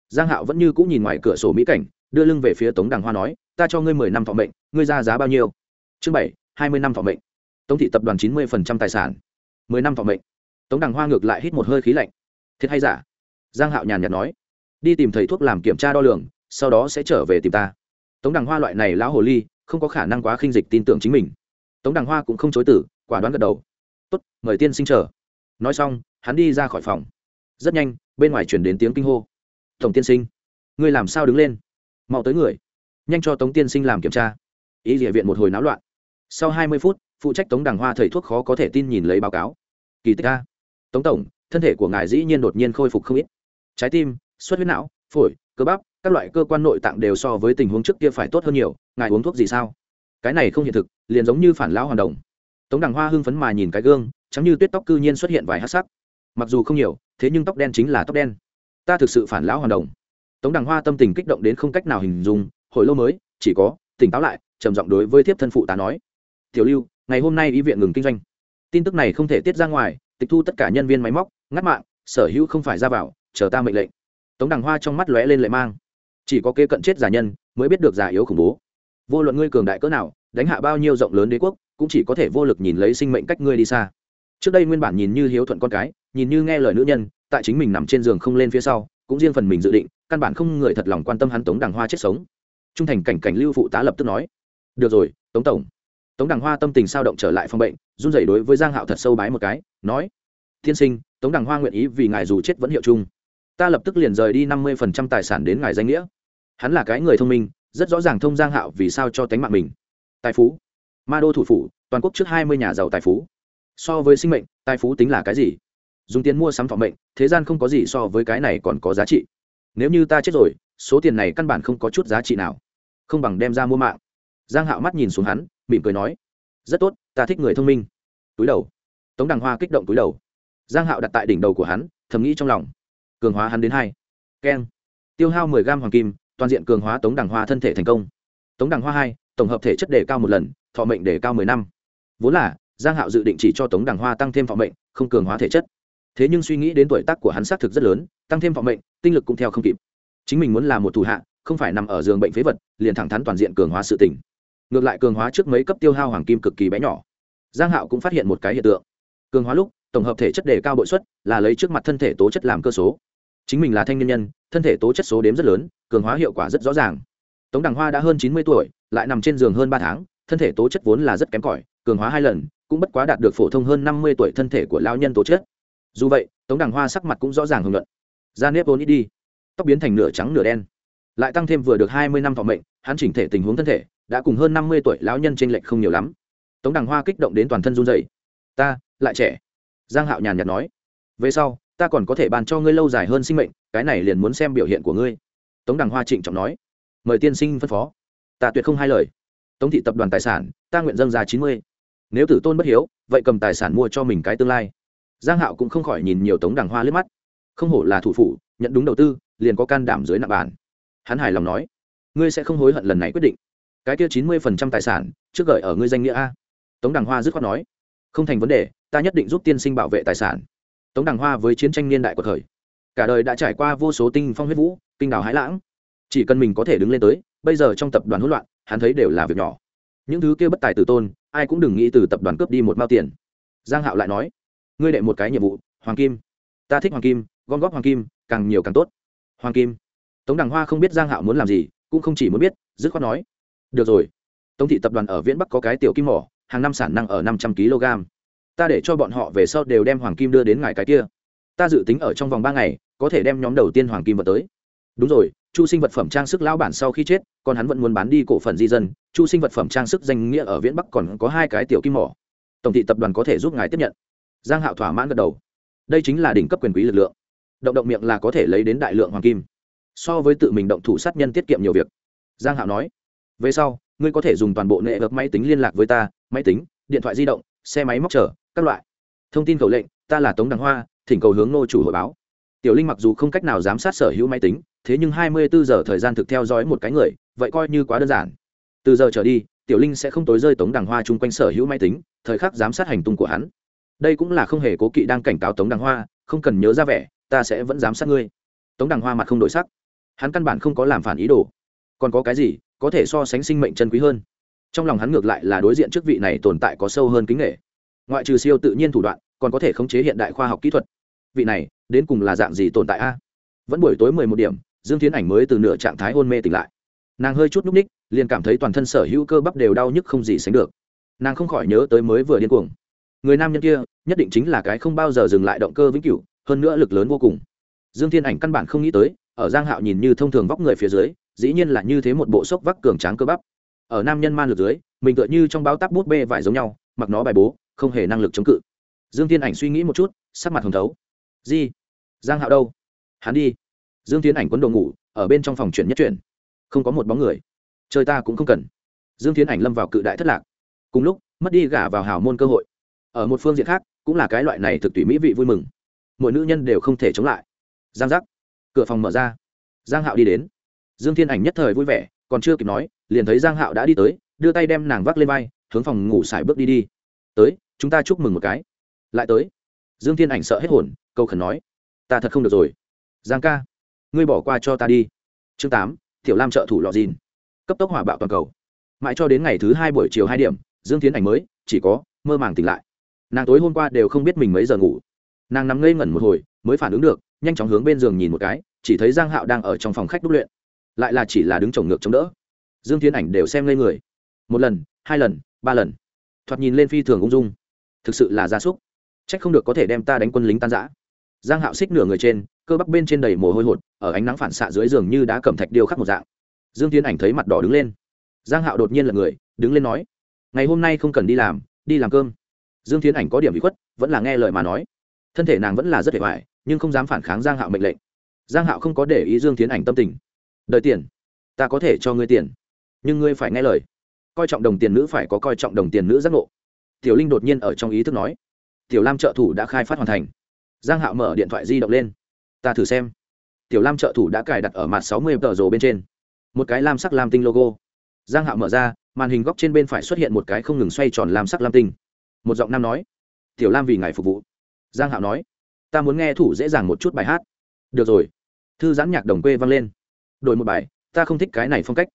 Giang hạo vẫn như cũng nhìn ngoài cửa sổ mỹ cảnh, đưa lưng về phía tống đằng hoa nói, ta cho ngươi mười năm thọ mệnh, ngươi ra giá bao nhiêu? Chương bảy, hai mươi năm thọ mệnh. Tống thị tập đoàn chín mươi phần trăm tài sản. Mười năm thọ mệnh. Tống đằng hoa ngược lại hít một hơi khí lạnh. Thiệt hay giả? Giang hạo nhàn nhạt nói, đi tìm thầy thuốc làm kiểm tra đo lường, sau đó sẽ trở về tìm ta. Tống đằng hoa loại này lão hồ ly, không có khả năng quá khinh dịch tin tưởng chính mình tống đằng hoa cũng không chối tử quả đoán gật đầu. Tốt, mời tiên sinh chờ. Nói xong, hắn đi ra khỏi phòng. Rất nhanh, bên ngoài chuyển đến tiếng kinh hô. Tổng tiên sinh, ngươi làm sao đứng lên? Mau tới người. Nhanh cho tống tiên sinh làm kiểm tra. Ý địa viện một hồi náo loạn. Sau hai mươi phút, phụ trách tống đằng hoa thầy thuốc khó có thể tin nhìn lấy báo cáo. Kỳ tích a. Tống tổng, thân thể của ngài dĩ nhiên đột nhiên khôi phục không ít. Trái tim, suất huyết não, phổi, cơ bắp, các loại cơ quan nội tạng đều so với tình huống trước kia phải tốt hơn nhiều. Ngài uống thuốc gì sao? Cái này không hiện thực liền giống như phản lão hoàn đồng. Tống đằng hoa hưng phấn mà nhìn cái gương chẳng như tuyết tóc cư nhiên xuất hiện vài hát sắc. Mặc dù không nhiều, thế nhưng tóc đen chính là tóc đen. Ta thực sự phản lão hoàn đồng. Tống đằng hoa tâm tình kích động đến không cách nào hình dung, hồi lâu mới, chỉ có, tỉnh táo lại, trầm giọng đối với thiếp thân phụ tá nói. Tiểu lưu, ngày hôm nay y viện ngừng kinh doanh. Tin tức này không thể tiết ra ngoài, tịch thu tất cả nhân viên máy móc, ngắt mạng, sở hữu không phải ra vào, chờ ta mệnh lệnh. Tống đằng hoa trong mắt lóe lên lệ mang. Chỉ có kế cận chết giả nhân, mới biết được giả yếu khủng bố. Vô luận ngươi cường đại cỡ nào đánh hạ bao nhiêu rộng lớn đế quốc, cũng chỉ có thể vô lực nhìn lấy sinh mệnh cách ngươi đi xa. Trước đây nguyên bản nhìn như hiếu thuận con cái, nhìn như nghe lời nữ nhân, tại chính mình nằm trên giường không lên phía sau, cũng riêng phần mình dự định, căn bản không người thật lòng quan tâm hắn tống đằng hoa chết sống. Trung thành cảnh cảnh lưu phụ tá lập tức nói, được rồi, tống tổng. Tống đằng hoa tâm tình sao động trở lại phòng bệnh, run rẩy đối với giang hạo thật sâu bái một cái, nói, tiên sinh, tống đằng hoa nguyện ý vì ngài dù chết vẫn hiệu chung. Ta lập tức liền rời đi năm mươi phần trăm tài sản đến ngài danh nghĩa. Hắn là cái người thông minh, rất rõ ràng thông giang hạo vì sao cho tánh mạng mình tài phú. Ma đô thủ phủ, toàn quốc trước hai mươi nhà giàu tài phú. So với sinh mệnh, tài phú tính là cái gì? Dùng tiền mua sắm thọ mệnh, thế gian không có gì so với cái này còn có giá trị. Nếu như ta chết rồi, số tiền này căn bản không có chút giá trị nào. Không bằng đem ra mua mạng. Giang hạo mắt nhìn xuống hắn, mỉm cười nói, rất tốt, ta thích người thông minh. Túi đầu. Tống đằng hoa kích động túi đầu. Giang hạo đặt tại đỉnh đầu của hắn, thầm nghĩ trong lòng. Cường hóa hắn đến hai. Keng. Tiêu hao mười gam hoàng kim, toàn diện cường hóa tống đằng hoa thân thể thành công. Tống đằng hoa hai tổng hợp thể chất đề cao một lần, thọ mệnh đề cao mười năm. Vốn là, giang hạo dự định chỉ cho tống đằng hoa tăng thêm thọ mệnh, không cường hóa thể chất. Thế nhưng suy nghĩ đến tuổi tác của hắn xác thực rất lớn, tăng thêm thọ mệnh, tinh lực cũng theo không kịp. Chính mình muốn là một thủ hạ, không phải nằm ở giường bệnh phế vật, liền thẳng thắn toàn diện cường hóa sự tỉnh ngược lại cường hóa trước mấy cấp tiêu hao hoàng kim cực kỳ bé nhỏ. Giang hạo cũng phát hiện một cái hiện tượng. Cường hóa lúc, tổng hợp thể chất đề cao bội suất, là lấy trước mặt thân thể tố chất làm cơ số. Chính mình là thanh niên nhân, thân thể tố chất số đếm rất lớn, cường hóa hiệu quả rất rõ ràng. Tống đằng hoa đã hơn chín mươi tuổi lại nằm trên giường hơn ba tháng, thân thể tố chất vốn là rất kém cỏi, cường hóa hai lần, cũng bất quá đạt được phổ thông hơn năm mươi tuổi thân thể của lao nhân tố chất. Dù vậy, tống đằng hoa sắc mặt cũng rõ ràng hưởng luận da nếp vốn ít đi. Tóc biến thành nửa trắng nửa đen. Lại tăng thêm vừa được hai mươi năm thọ mệnh, hắn chỉnh thể tình huống thân thể, đã cùng hơn năm mươi tuổi lão nhân trên lệch không nhiều lắm. Tống đằng hoa kích động đến toàn thân run dày ta, lại trẻ. Giang hạo nhàn nhạt nói. Về sau, ta còn có thể bàn cho ngươi lâu dài hơn sinh mệnh, cái này liền muốn xem biểu hiện của ngươi. Tống đằng hoa trịnh trọng nói. Mời tiên sinh phân phó ta tuyệt không hai lời. Tống thị tập đoàn tài sản, ta nguyện dâng ra chín mươi. Nếu tử tôn bất hiếu, vậy cầm tài sản mua cho mình cái tương lai. Giang hạo cũng không khỏi nhìn nhiều tống đằng hoa liếc mắt. Không hổ là thủ phủ, nhận đúng đầu tư, liền có can đảm dưới nạp bàn. Hắn hài lòng nói, ngươi sẽ không hối hận lần này quyết định. Cái kia chín mươi phần trăm tài sản, trước gửi ở ngươi danh nghĩa a. Tống đằng hoa dứt khoát nói, không thành vấn đề, ta nhất định giúp tiên sinh bảo vệ tài sản. Tống đằng hoa với chiến tranh niên đại của thời, cả đời đã trải qua vô số tinh phong huyết vũ, kinh đảo hãi lãng chỉ cần mình có thể đứng lên tới, bây giờ trong tập đoàn hỗn loạn, hắn thấy đều là việc nhỏ. Những thứ kia bất tài tử tôn, ai cũng đừng nghĩ từ tập đoàn cướp đi một mao tiền. Giang hạo lại nói, ngươi đệ một cái nhiệm vụ, hoàng kim. Ta thích hoàng kim, gom góp hoàng kim, càng nhiều càng tốt. Hoàng kim. Tống đằng hoa không biết giang hạo muốn làm gì, cũng không chỉ muốn biết, dứt khoát nói, được rồi. Tống thị tập đoàn ở viễn bắc có cái tiểu kim mỏ, hàng năm sản năng ở năm trăm kg. Ta để cho bọn họ về sau đều đem hoàng kim đưa đến ngài cái kia. Ta dự tính ở trong vòng ba ngày, có thể đem nhóm đầu tiên hoàng kim vào tới. Đúng rồi chu sinh vật phẩm trang sức lão bản sau khi chết, còn hắn vẫn muốn bán đi cổ phần di dân. Chu sinh vật phẩm trang sức danh nghĩa ở viễn bắc còn có hai cái tiểu kim mỏ. Tổng thị tập đoàn có thể giúp ngài tiếp nhận. Giang hạo thỏa mãn gật đầu. Đây chính là đỉnh cấp quyền quý lực lượng. Động động miệng là có thể lấy đến đại lượng hoàng kim. So với tự mình động thủ sát nhân tiết kiệm nhiều việc. Giang hạo nói. Về sau, ngươi có thể dùng toàn bộ nệ vật máy tính liên lạc với ta. Máy tính, điện thoại di động, xe máy móc trở các loại. Thông tin khẩu lệnh, ta là tống đằng hoa, thỉnh cầu hướng nô chủ hội báo. Tiểu linh mặc dù không cách nào giám sát sở hữu máy tính thế nhưng hai mươi bốn giờ thời gian thực theo dõi một cái người, vậy coi như quá đơn giản. Từ giờ trở đi, tiểu linh sẽ không tối rơi tống đằng hoa chung quanh sở hữu máy tính, thời khắc giám sát hành tung của hắn. Đây cũng là không hề cố kỵ đang cảnh cáo tống đằng hoa, không cần nhớ ra vẻ, ta sẽ vẫn giám sát ngươi. Tống đằng hoa mặt không đổi sắc. Hắn căn bản không có làm phản ý đồ. Còn có cái gì, có thể so sánh sinh mệnh chân quý hơn? Trong lòng hắn ngược lại là đối diện trước vị này tồn tại có sâu hơn kính nghệ ngoại trừ siêu tự nhiên thủ đoạn, còn có thể khống chế hiện đại khoa học kỹ thuật. Vị này, đến cùng là dạng gì tồn tại a? Vẫn buổi tối mười một điểm dương tiến ảnh mới từ nửa trạng thái hôn mê tỉnh lại. Nàng hơi chút núp ních, liền cảm thấy toàn thân sở hữu cơ bắp đều đau nhức không gì sánh được. Nàng không khỏi nhớ tới mới vừa điên cuồng. Người nam nhân kia, nhất định chính là cái không bao giờ dừng lại động cơ vĩnh cửu, hơn nữa lực lớn vô cùng. Dương thiên ảnh căn bản không nghĩ tới, ở giang hạo nhìn như thông thường vóc người phía dưới, dĩ nhiên là như thế một bộ sốc vắc cường tráng cơ bắp. Ở nam nhân man lực dưới, mình tựa như trong báo táp bút bê vải giống nhau, mặc nó bài bố, không hề năng lực chống cự. Dương thiên ảnh suy nghĩ một chút, sắc mặt hồng thấu. Di, giang hạo đâu? Hắn đi dương thiên ảnh quấn đồ ngủ, ở bên trong phòng chuyển nhất chuyển. Không có một bóng người. Chơi ta cũng không cần. Dương thiên ảnh lâm vào cự đại thất lạc. Cùng lúc, mất đi gả vào hào môn cơ hội. Ở một phương diện khác, cũng là cái loại này thực tùy mỹ vị vui mừng. Mỗi nữ nhân đều không thể chống lại. Giang giác. Cửa phòng mở ra. Giang hạo đi đến. Dương thiên ảnh nhất thời vui vẻ, còn chưa kịp nói, liền thấy giang hạo đã đi tới, đưa tay đem nàng vác lên vai, hướng phòng ngủ xài bước đi đi. Tới, chúng ta chúc mừng một cái. Lại tới. Dương thiên ảnh sợ hết hồn câu khẩn nói, ta thật không được rồi. Giang ca ngươi bỏ qua cho ta đi. Chương tám, tiểu lam trợ thủ lò dìn. Cấp tốc hỏa bạo toàn cầu. Mãi cho đến ngày thứ hai buổi chiều hai điểm, dương tiến ảnh mới, chỉ có, mơ màng tỉnh lại. Nàng tối hôm qua đều không biết mình mấy giờ ngủ. Nàng nằm ngây ngẩn một hồi, mới phản ứng được, nhanh chóng hướng bên giường nhìn một cái, chỉ thấy giang hạo đang ở trong phòng khách đúc luyện. Lại là chỉ là đứng chồng ngược chống đỡ. Dương tiến ảnh đều xem ngây người. Một lần, hai lần, ba lần. Thoạt nhìn lên phi thường ung dung. Thực sự là gia súc. Trách không được có thể đem ta đánh quân lính tan giã giang hạo xích nửa người trên cơ bắp bên trên đầy mồ hôi hột, ở ánh nắng phản xạ dưới giường như đã cầm thạch điêu khắc một dạng. Dương tiến ảnh thấy mặt đỏ đứng lên. Giang hạo đột nhiên là người, đứng lên nói, ngày hôm nay không cần đi làm đi làm cơm. Dương tiến ảnh có điểm bị khuất, vẫn là nghe lời mà nói. Thân thể nàng vẫn là rất hề hoài, nhưng không dám phản kháng giang hạo mệnh lệnh. Giang hạo không có để ý dương tiến ảnh tâm tình. Đợi tiền, ta có thể cho ngươi tiền, nhưng ngươi phải nghe lời. Coi trọng đồng tiền nữ phải có coi trọng đồng tiền nữ giác ngộ. Tiểu linh đột nhiên ở trong ý thức nói. Tiểu lam trợ thủ đã khai phát hoàn thành. Giang hạo mở điện thoại di động lên ta thử xem. Tiểu lam trợ thủ đã cài đặt ở mặt sáu mươi tờ rồ bên trên. Một cái lam sắc lam tinh logo. Giang hạo mở ra, màn hình góc trên bên phải xuất hiện một cái không ngừng xoay tròn lam sắc lam tinh. Một giọng nam nói, tiểu lam vì ngài phục vụ. Giang hạo nói, ta muốn nghe thủ dễ dàng một chút bài hát. Được rồi. Thư giãn nhạc đồng quê vang lên. Đổi một bài, ta không thích cái này phong cách.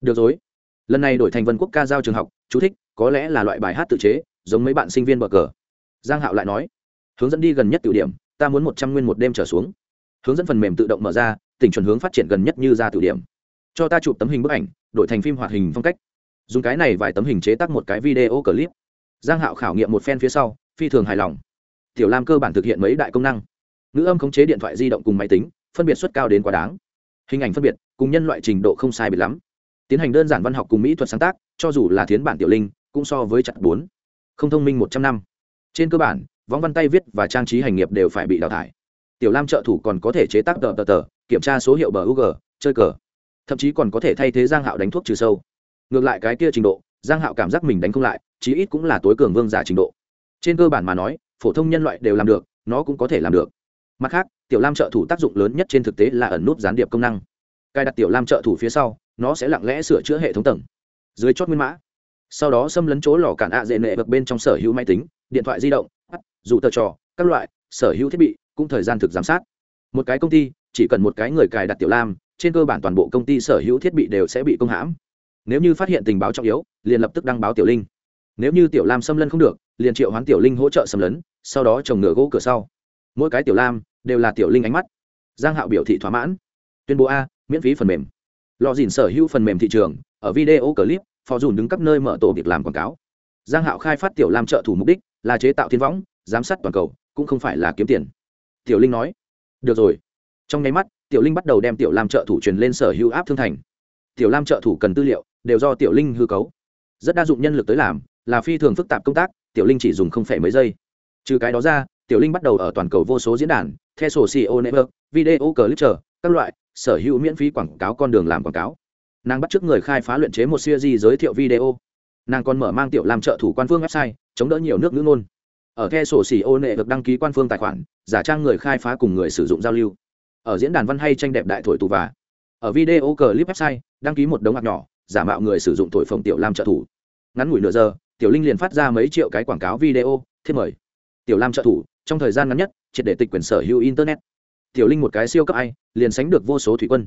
Được rồi. Lần này đổi thành vân quốc ca giao trường học, chú thích, có lẽ là loại bài hát tự chế, giống mấy bạn sinh viên bờ cờ. Giang hạo lại nói, hướng dẫn đi gần nhất tiểu điểm, ta muốn một trăm nguyên một đêm trở xuống hướng dẫn phần mềm tự động mở ra, tỉnh chuẩn hướng phát triển gần nhất như ra tử điểm. Cho ta chụp tấm hình bức ảnh, đổi thành phim hoạt hình phong cách. Dùng cái này vài tấm hình chế tác một cái video clip. Giang hạo khảo nghiệm một phen phía sau, phi thường hài lòng. Tiểu lam cơ bản thực hiện mấy đại công năng. Ngữ âm khống chế điện thoại di động cùng máy tính, phân biệt suất cao đến quá đáng. Hình ảnh phân biệt, cùng nhân loại trình độ không sai biệt lắm. Tiến hành đơn giản văn học cùng mỹ thuật sáng tác, cho dù là thiến bản tiểu linh, cũng so với chặt bốn. Không thông minh một trăm năm. Trên cơ bản võng văn tay viết và trang trí hành nghiệp đều phải bị đào thải tiểu lam trợ thủ còn có thể chế tác tờ tờ tờ, kiểm tra số hiệu bờ u g chơi cờ. Thậm chí còn có thể thay thế giang hạo đánh thuốc trừ sâu. Ngược lại cái kia trình độ, giang hạo cảm giác mình đánh không lại, chí ít cũng là tối cường vương giả trình độ. Trên cơ bản mà nói, phổ thông nhân loại đều làm được, nó cũng có thể làm được. Mặt khác, tiểu lam trợ thủ tác dụng lớn nhất trên thực tế là ẩn nút gián điệp công năng. Cài đặt tiểu lam trợ thủ phía sau, nó sẽ lặng lẽ sửa chữa hệ thống tầng. Dưới chót nguyên mã. Sau đó xâm lấn chỗ lò cản ạ dễ nệ bậc bên trong sở hữu máy tính, điện thoại di động dù tờ trò, các loại sở hữu thiết bị cũng thời gian thực giám sát. Một cái công ty, chỉ cần một cái người cài đặt tiểu lam, trên cơ bản toàn bộ công ty sở hữu thiết bị đều sẽ bị công hãm. Nếu như phát hiện tình báo trọng yếu, liền lập tức đăng báo tiểu linh. Nếu như tiểu lam xâm lấn không được, liền triệu hoán tiểu linh hỗ trợ xâm lấn, sau đó trồng ngựa gỗ cửa sau. Mỗi cái tiểu lam đều là tiểu linh ánh mắt. Giang hạo biểu thị thỏa mãn. Tuyên bố a, miễn phí phần mềm. Lò dìn sở hữu phần mềm thị trường, ở video clip phò dùn đứng các nơi mở tổ việc làm quảng cáo. Giang hạo khai phát tiểu lam trợ thủ mục đích là chế tạo thiên võng, giám sát toàn cầu, cũng không phải là kiếm tiền tiểu linh nói. Được rồi. Trong nháy mắt, tiểu linh bắt đầu đem tiểu lam trợ thủ truyền lên sở hữu áp thương thành. Tiểu lam trợ thủ cần tư liệu, đều do tiểu linh hư cấu. Rất đa dụng nhân lực tới làm, là phi thường phức tạp công tác, tiểu linh chỉ dùng không phải mấy giây. Trừ cái đó ra, tiểu linh bắt đầu ở toàn cầu vô số diễn đàn theo sổ ceo network, video clip chờ, các loại, sở hữu miễn phí quảng cáo con đường làm quảng cáo. Nàng bắt t r ư ớ c người khai phá luyện chế một siêu di giới thiệu video. Nàng còn mở mang tiểu làm trợ thủ quan phương website, chống đỡ nhiều nước ngữ ngôn ở the sổ xỉ ô nệ được đăng ký quan phương tài khoản, giả trang người khai phá cùng người sử dụng giao lưu. Ở diễn đàn văn hay tranh đẹp đại thổi tù và. Ở video clip website, đăng ký một đống hạt nhỏ, giả mạo người sử dụng thổi phồng tiểu lam trợ thủ. Ngắn ngủi nửa giờ, tiểu linh liền phát ra mấy triệu cái quảng cáo video, thiết mời. Tiểu lam trợ thủ, trong thời gian ngắn nhất, triệt để tịch quyền sở hữu internet. Tiểu linh một cái siêu cấp ai, liền sánh được vô số thủy quân.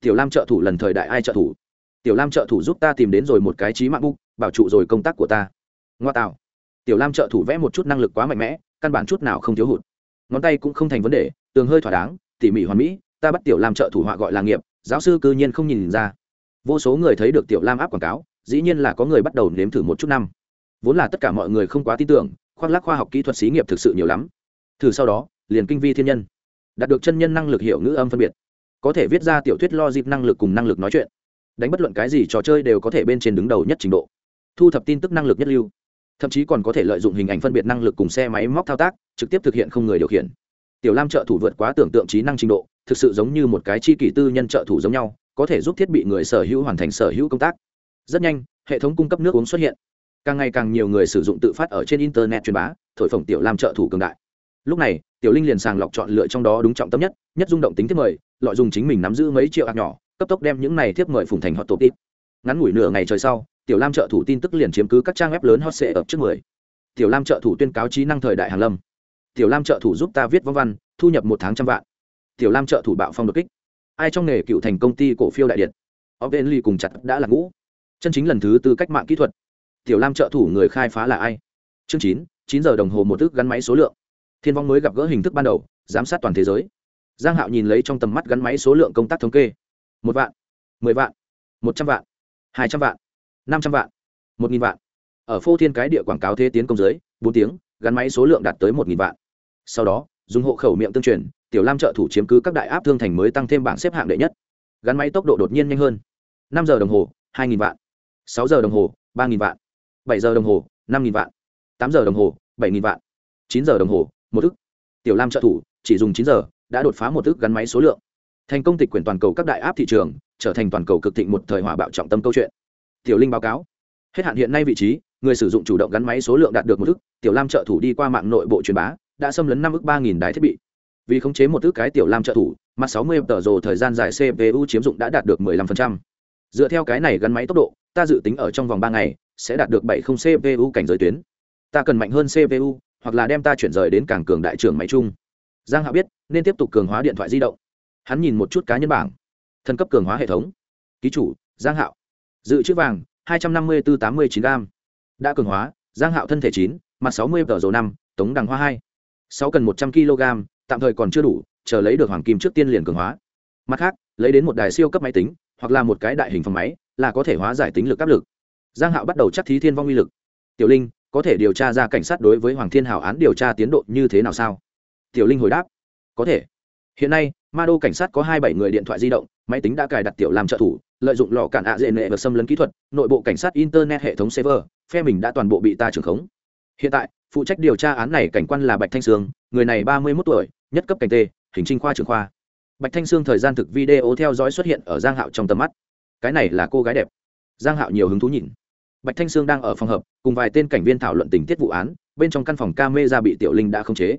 Tiểu lam trợ thủ lần thời đại ai trợ thủ? Tiểu lam trợ thủ giúp ta tìm đến rồi một cái trí mạng bục bảo trụ rồi công tác của ta. Ngoa tạo tiểu lam trợ thủ vẽ một chút năng lực quá mạnh mẽ, căn bản chút nào không thiếu hụt. Ngón tay cũng không thành vấn đề, tường hơi thỏa đáng, tỉ mỉ hoàn mỹ, ta bắt tiểu lam trợ thủ họa gọi là nghiệp, giáo sư cư nhiên không nhìn ra. Vô số người thấy được tiểu lam áp quảng cáo, dĩ nhiên là có người bắt đầu nếm thử một chút năm. Vốn là tất cả mọi người không quá tin tưởng, khoác lác khoa học kỹ thuật xí nghiệp thực sự nhiều lắm. Thử sau đó, liền kinh vi thiên nhân. Đạt được chân nhân năng lực hiểu ngữ âm phân biệt. Có thể viết ra tiểu thuyết lo dịp năng lực cùng năng lực nói chuyện. Đánh bất luận cái gì trò chơi đều có thể bên trên đứng đầu nhất trình độ. Thu thập tin tức năng lực nhất lưu thậm chí còn có thể lợi dụng hình ảnh phân biệt năng lực cùng xe máy móc thao tác, trực tiếp thực hiện không người điều khiển. Tiểu lam trợ thủ vượt quá tưởng tượng trí năng trình độ, thực sự giống như một cái chi kỷ tư nhân trợ thủ giống nhau, có thể giúp thiết bị người sở hữu hoàn thành sở hữu công tác. Rất nhanh, hệ thống cung cấp nước uống xuất hiện. Càng ngày càng nhiều người sử dụng tự phát ở trên internet truyền bá, thổi phồng tiểu lam trợ thủ cường đại. Lúc này, tiểu linh liền sàng lọc chọn lựa trong đó đúng trọng tâm nhất nhất rung động tính thiết mời, lọi dùng chính mình nắm giữ mấy triệu ạc nhỏ, cấp tốc đem những này thiếp mời phùng thành họ tổ tip ngắn ngủi nửa ngày trời sau tiểu lam trợ thủ tin tức liền chiếm cứ các trang web lớn hot sệ ập trước mười. Tiểu lam trợ thủ tuyên cáo trí năng thời đại hàng lâm. Tiểu lam trợ thủ giúp ta viết văn văn, thu nhập một tháng trăm vạn. Tiểu lam trợ thủ bạo phong đột kích. Ai trong nghề cựu thành công ty cổ phiếu đại điện? Ovenly cùng chặt đã là ngũ. Chân chính lần thứ tư cách mạng kỹ thuật. Tiểu lam trợ thủ người khai phá là ai? Chương chín chín giờ đồng hồ một thức gắn máy số lượng. Thiên vong mới gặp gỡ hình thức ban đầu, giám sát toàn thế giới. Giang hạo nhìn lấy trong tầm mắt gắn máy số lượng công tác thống kê. Một vạn, mười vạn, một trăm vạn, hai trăm vạn năm trăm vạn, một nghìn vạn. Ở phô thiên cái địa quảng cáo thế tiến công giới bốn tiếng, gắn máy số lượng đạt tới một nghìn vạn. Sau đó, dùng hộ khẩu miệng tương truyền, tiểu lam trợ thủ chiếm cứ các đại áp thương thành mới tăng thêm bảng xếp hạng đệ nhất. Gắn máy tốc độ đột nhiên nhanh hơn. năm giờ đồng hồ, hai nghìn vạn. Sáu giờ đồng hồ, ba nghìn vạn. Bảy giờ đồng hồ, năm nghìn vạn. Tám giờ đồng hồ, bảy nghìn vạn. Chín giờ đồng hồ, một ức. Tiểu lam trợ thủ, chỉ dùng chín giờ, đã đột phá một ức gắn máy số lượng. Thành công tịch quyền toàn cầu các đại áp thị trường, trở thành toàn cầu cực thịnh một thời hỏa bạo trọng tâm câu chuyện tiểu linh báo cáo. Hết hạn hiện nay vị trí, người sử dụng chủ động gắn máy số lượng đạt được một ức tiểu lam trợ thủ đi qua mạng nội bộ truyền bá, đã xâm lấn năm ước ba nghìn đài thiết bị. Vì khống chế một ức cái tiểu lam trợ thủ mặt sáu mươi tờ rồ thời gian dài cpu chiếm dụng đã đạt được 15%. dựa theo cái này gắn máy tốc độ, ta dự tính ở trong vòng ba ngày, sẽ đạt được bảy không cpu cảnh giới tuyến. Ta cần mạnh hơn cpu hoặc là đem ta chuyển rời đến cảng cường đại trưởng máy chung. Giang hạ biết, nên tiếp tục cường hóa điện thoại di động. Hắn nhìn một chút cá nhân bảng. Thân cấp cường hóa hệ thống. Ký chủ, giang hạo dự trữ vàng, hai trăm năm mươi bốn tám mươi chín gram đã cường hóa, giang hạo thân thể chín, mặt sáu mươi tờ dầu năm, tống đằng hoa hai. Sáu cần một trăm kg, tạm thời còn chưa đủ, chờ lấy được hoàng kim trước tiên liền cường hóa. Mặt khác, lấy đến một đài siêu cấp máy tính, hoặc là một cái đại hình phòng máy, là có thể hóa giải tính lực áp lực. Giang hạo bắt đầu chắc thí thiên vong uy lực. Tiểu linh, có thể điều tra ra cảnh sát đối với hoàng thiên hảo án điều tra tiến độ như thế nào sao? Tiểu linh hồi đáp. Có thể. Hiện nay ma đô cảnh sát có hai bảy người điện thoại di động, máy tính đã cài đặt tiểu làm trợ thủ lợi dụng lò cản ạ dễ nệ và xâm lấn kỹ thuật, nội bộ cảnh sát internet hệ thống server, phe mình đã toàn bộ bị ta trưởng khống. Hiện tại, phụ trách điều tra án này cảnh quan là bạch thanh sương, người này ba mươi một tuổi, nhất cấp cảnh tê, hình trinh khoa trưởng khoa. Bạch thanh sương thời gian thực video theo dõi xuất hiện ở giang hạo trong tầm mắt. Cái này là cô gái đẹp. Giang hạo nhiều hứng thú nhìn. Bạch thanh sương đang ở phòng hợp cùng vài tên cảnh viên thảo luận tình tiết vụ án, bên trong căn phòng camera bị tiểu linh đã khống chế.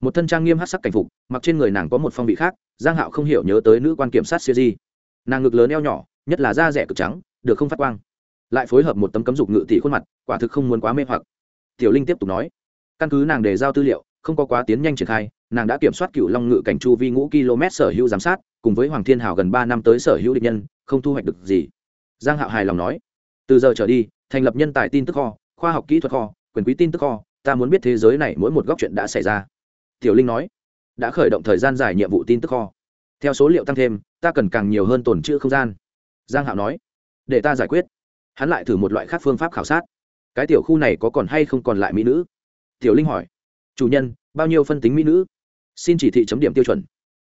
Một thân trang nghiêm hát sắc cảnh phục, mặc trên người nàng có một phong vị khác, giang hạo không hiểu nhớ tới nữ quan kiểm sát siêu di. Nàng ngực lớn eo nhỏ nhất là da rẻ cực trắng, được không phát quang. Lại phối hợp một tấm cấm dục ngự tỷ khuôn mặt, quả thực không muốn quá mê hoặc. Tiểu linh tiếp tục nói, căn cứ nàng đề giao tư liệu, không có quá tiến nhanh triển khai, nàng đã kiểm soát cựu long ngự cảnh chu vi ngũ km sở hữu giám sát, cùng với hoàng thiên Hào gần ba năm tới sở hữu địch nhân, không thu hoạch được gì. Giang hạo hài lòng nói, từ giờ trở đi, thành lập nhân tài tin tức kho, khoa học kỹ thuật kho, quyền quý tin tức kho, ta muốn biết thế giới này mỗi một góc chuyện đã xảy ra. Tiểu linh nói, đã khởi động thời gian dài nhiệm vụ tin tức kho. Theo số liệu tăng thêm, ta cần càng nhiều hơn tồn trữ không gian giang hạo nói, để ta giải quyết. Hắn lại thử một loại khác phương pháp khảo sát. Cái tiểu khu này có còn hay không còn lại mỹ nữ? Tiểu linh hỏi, chủ nhân, bao nhiêu phân tính mỹ nữ? Xin chỉ thị chấm điểm tiêu chuẩn.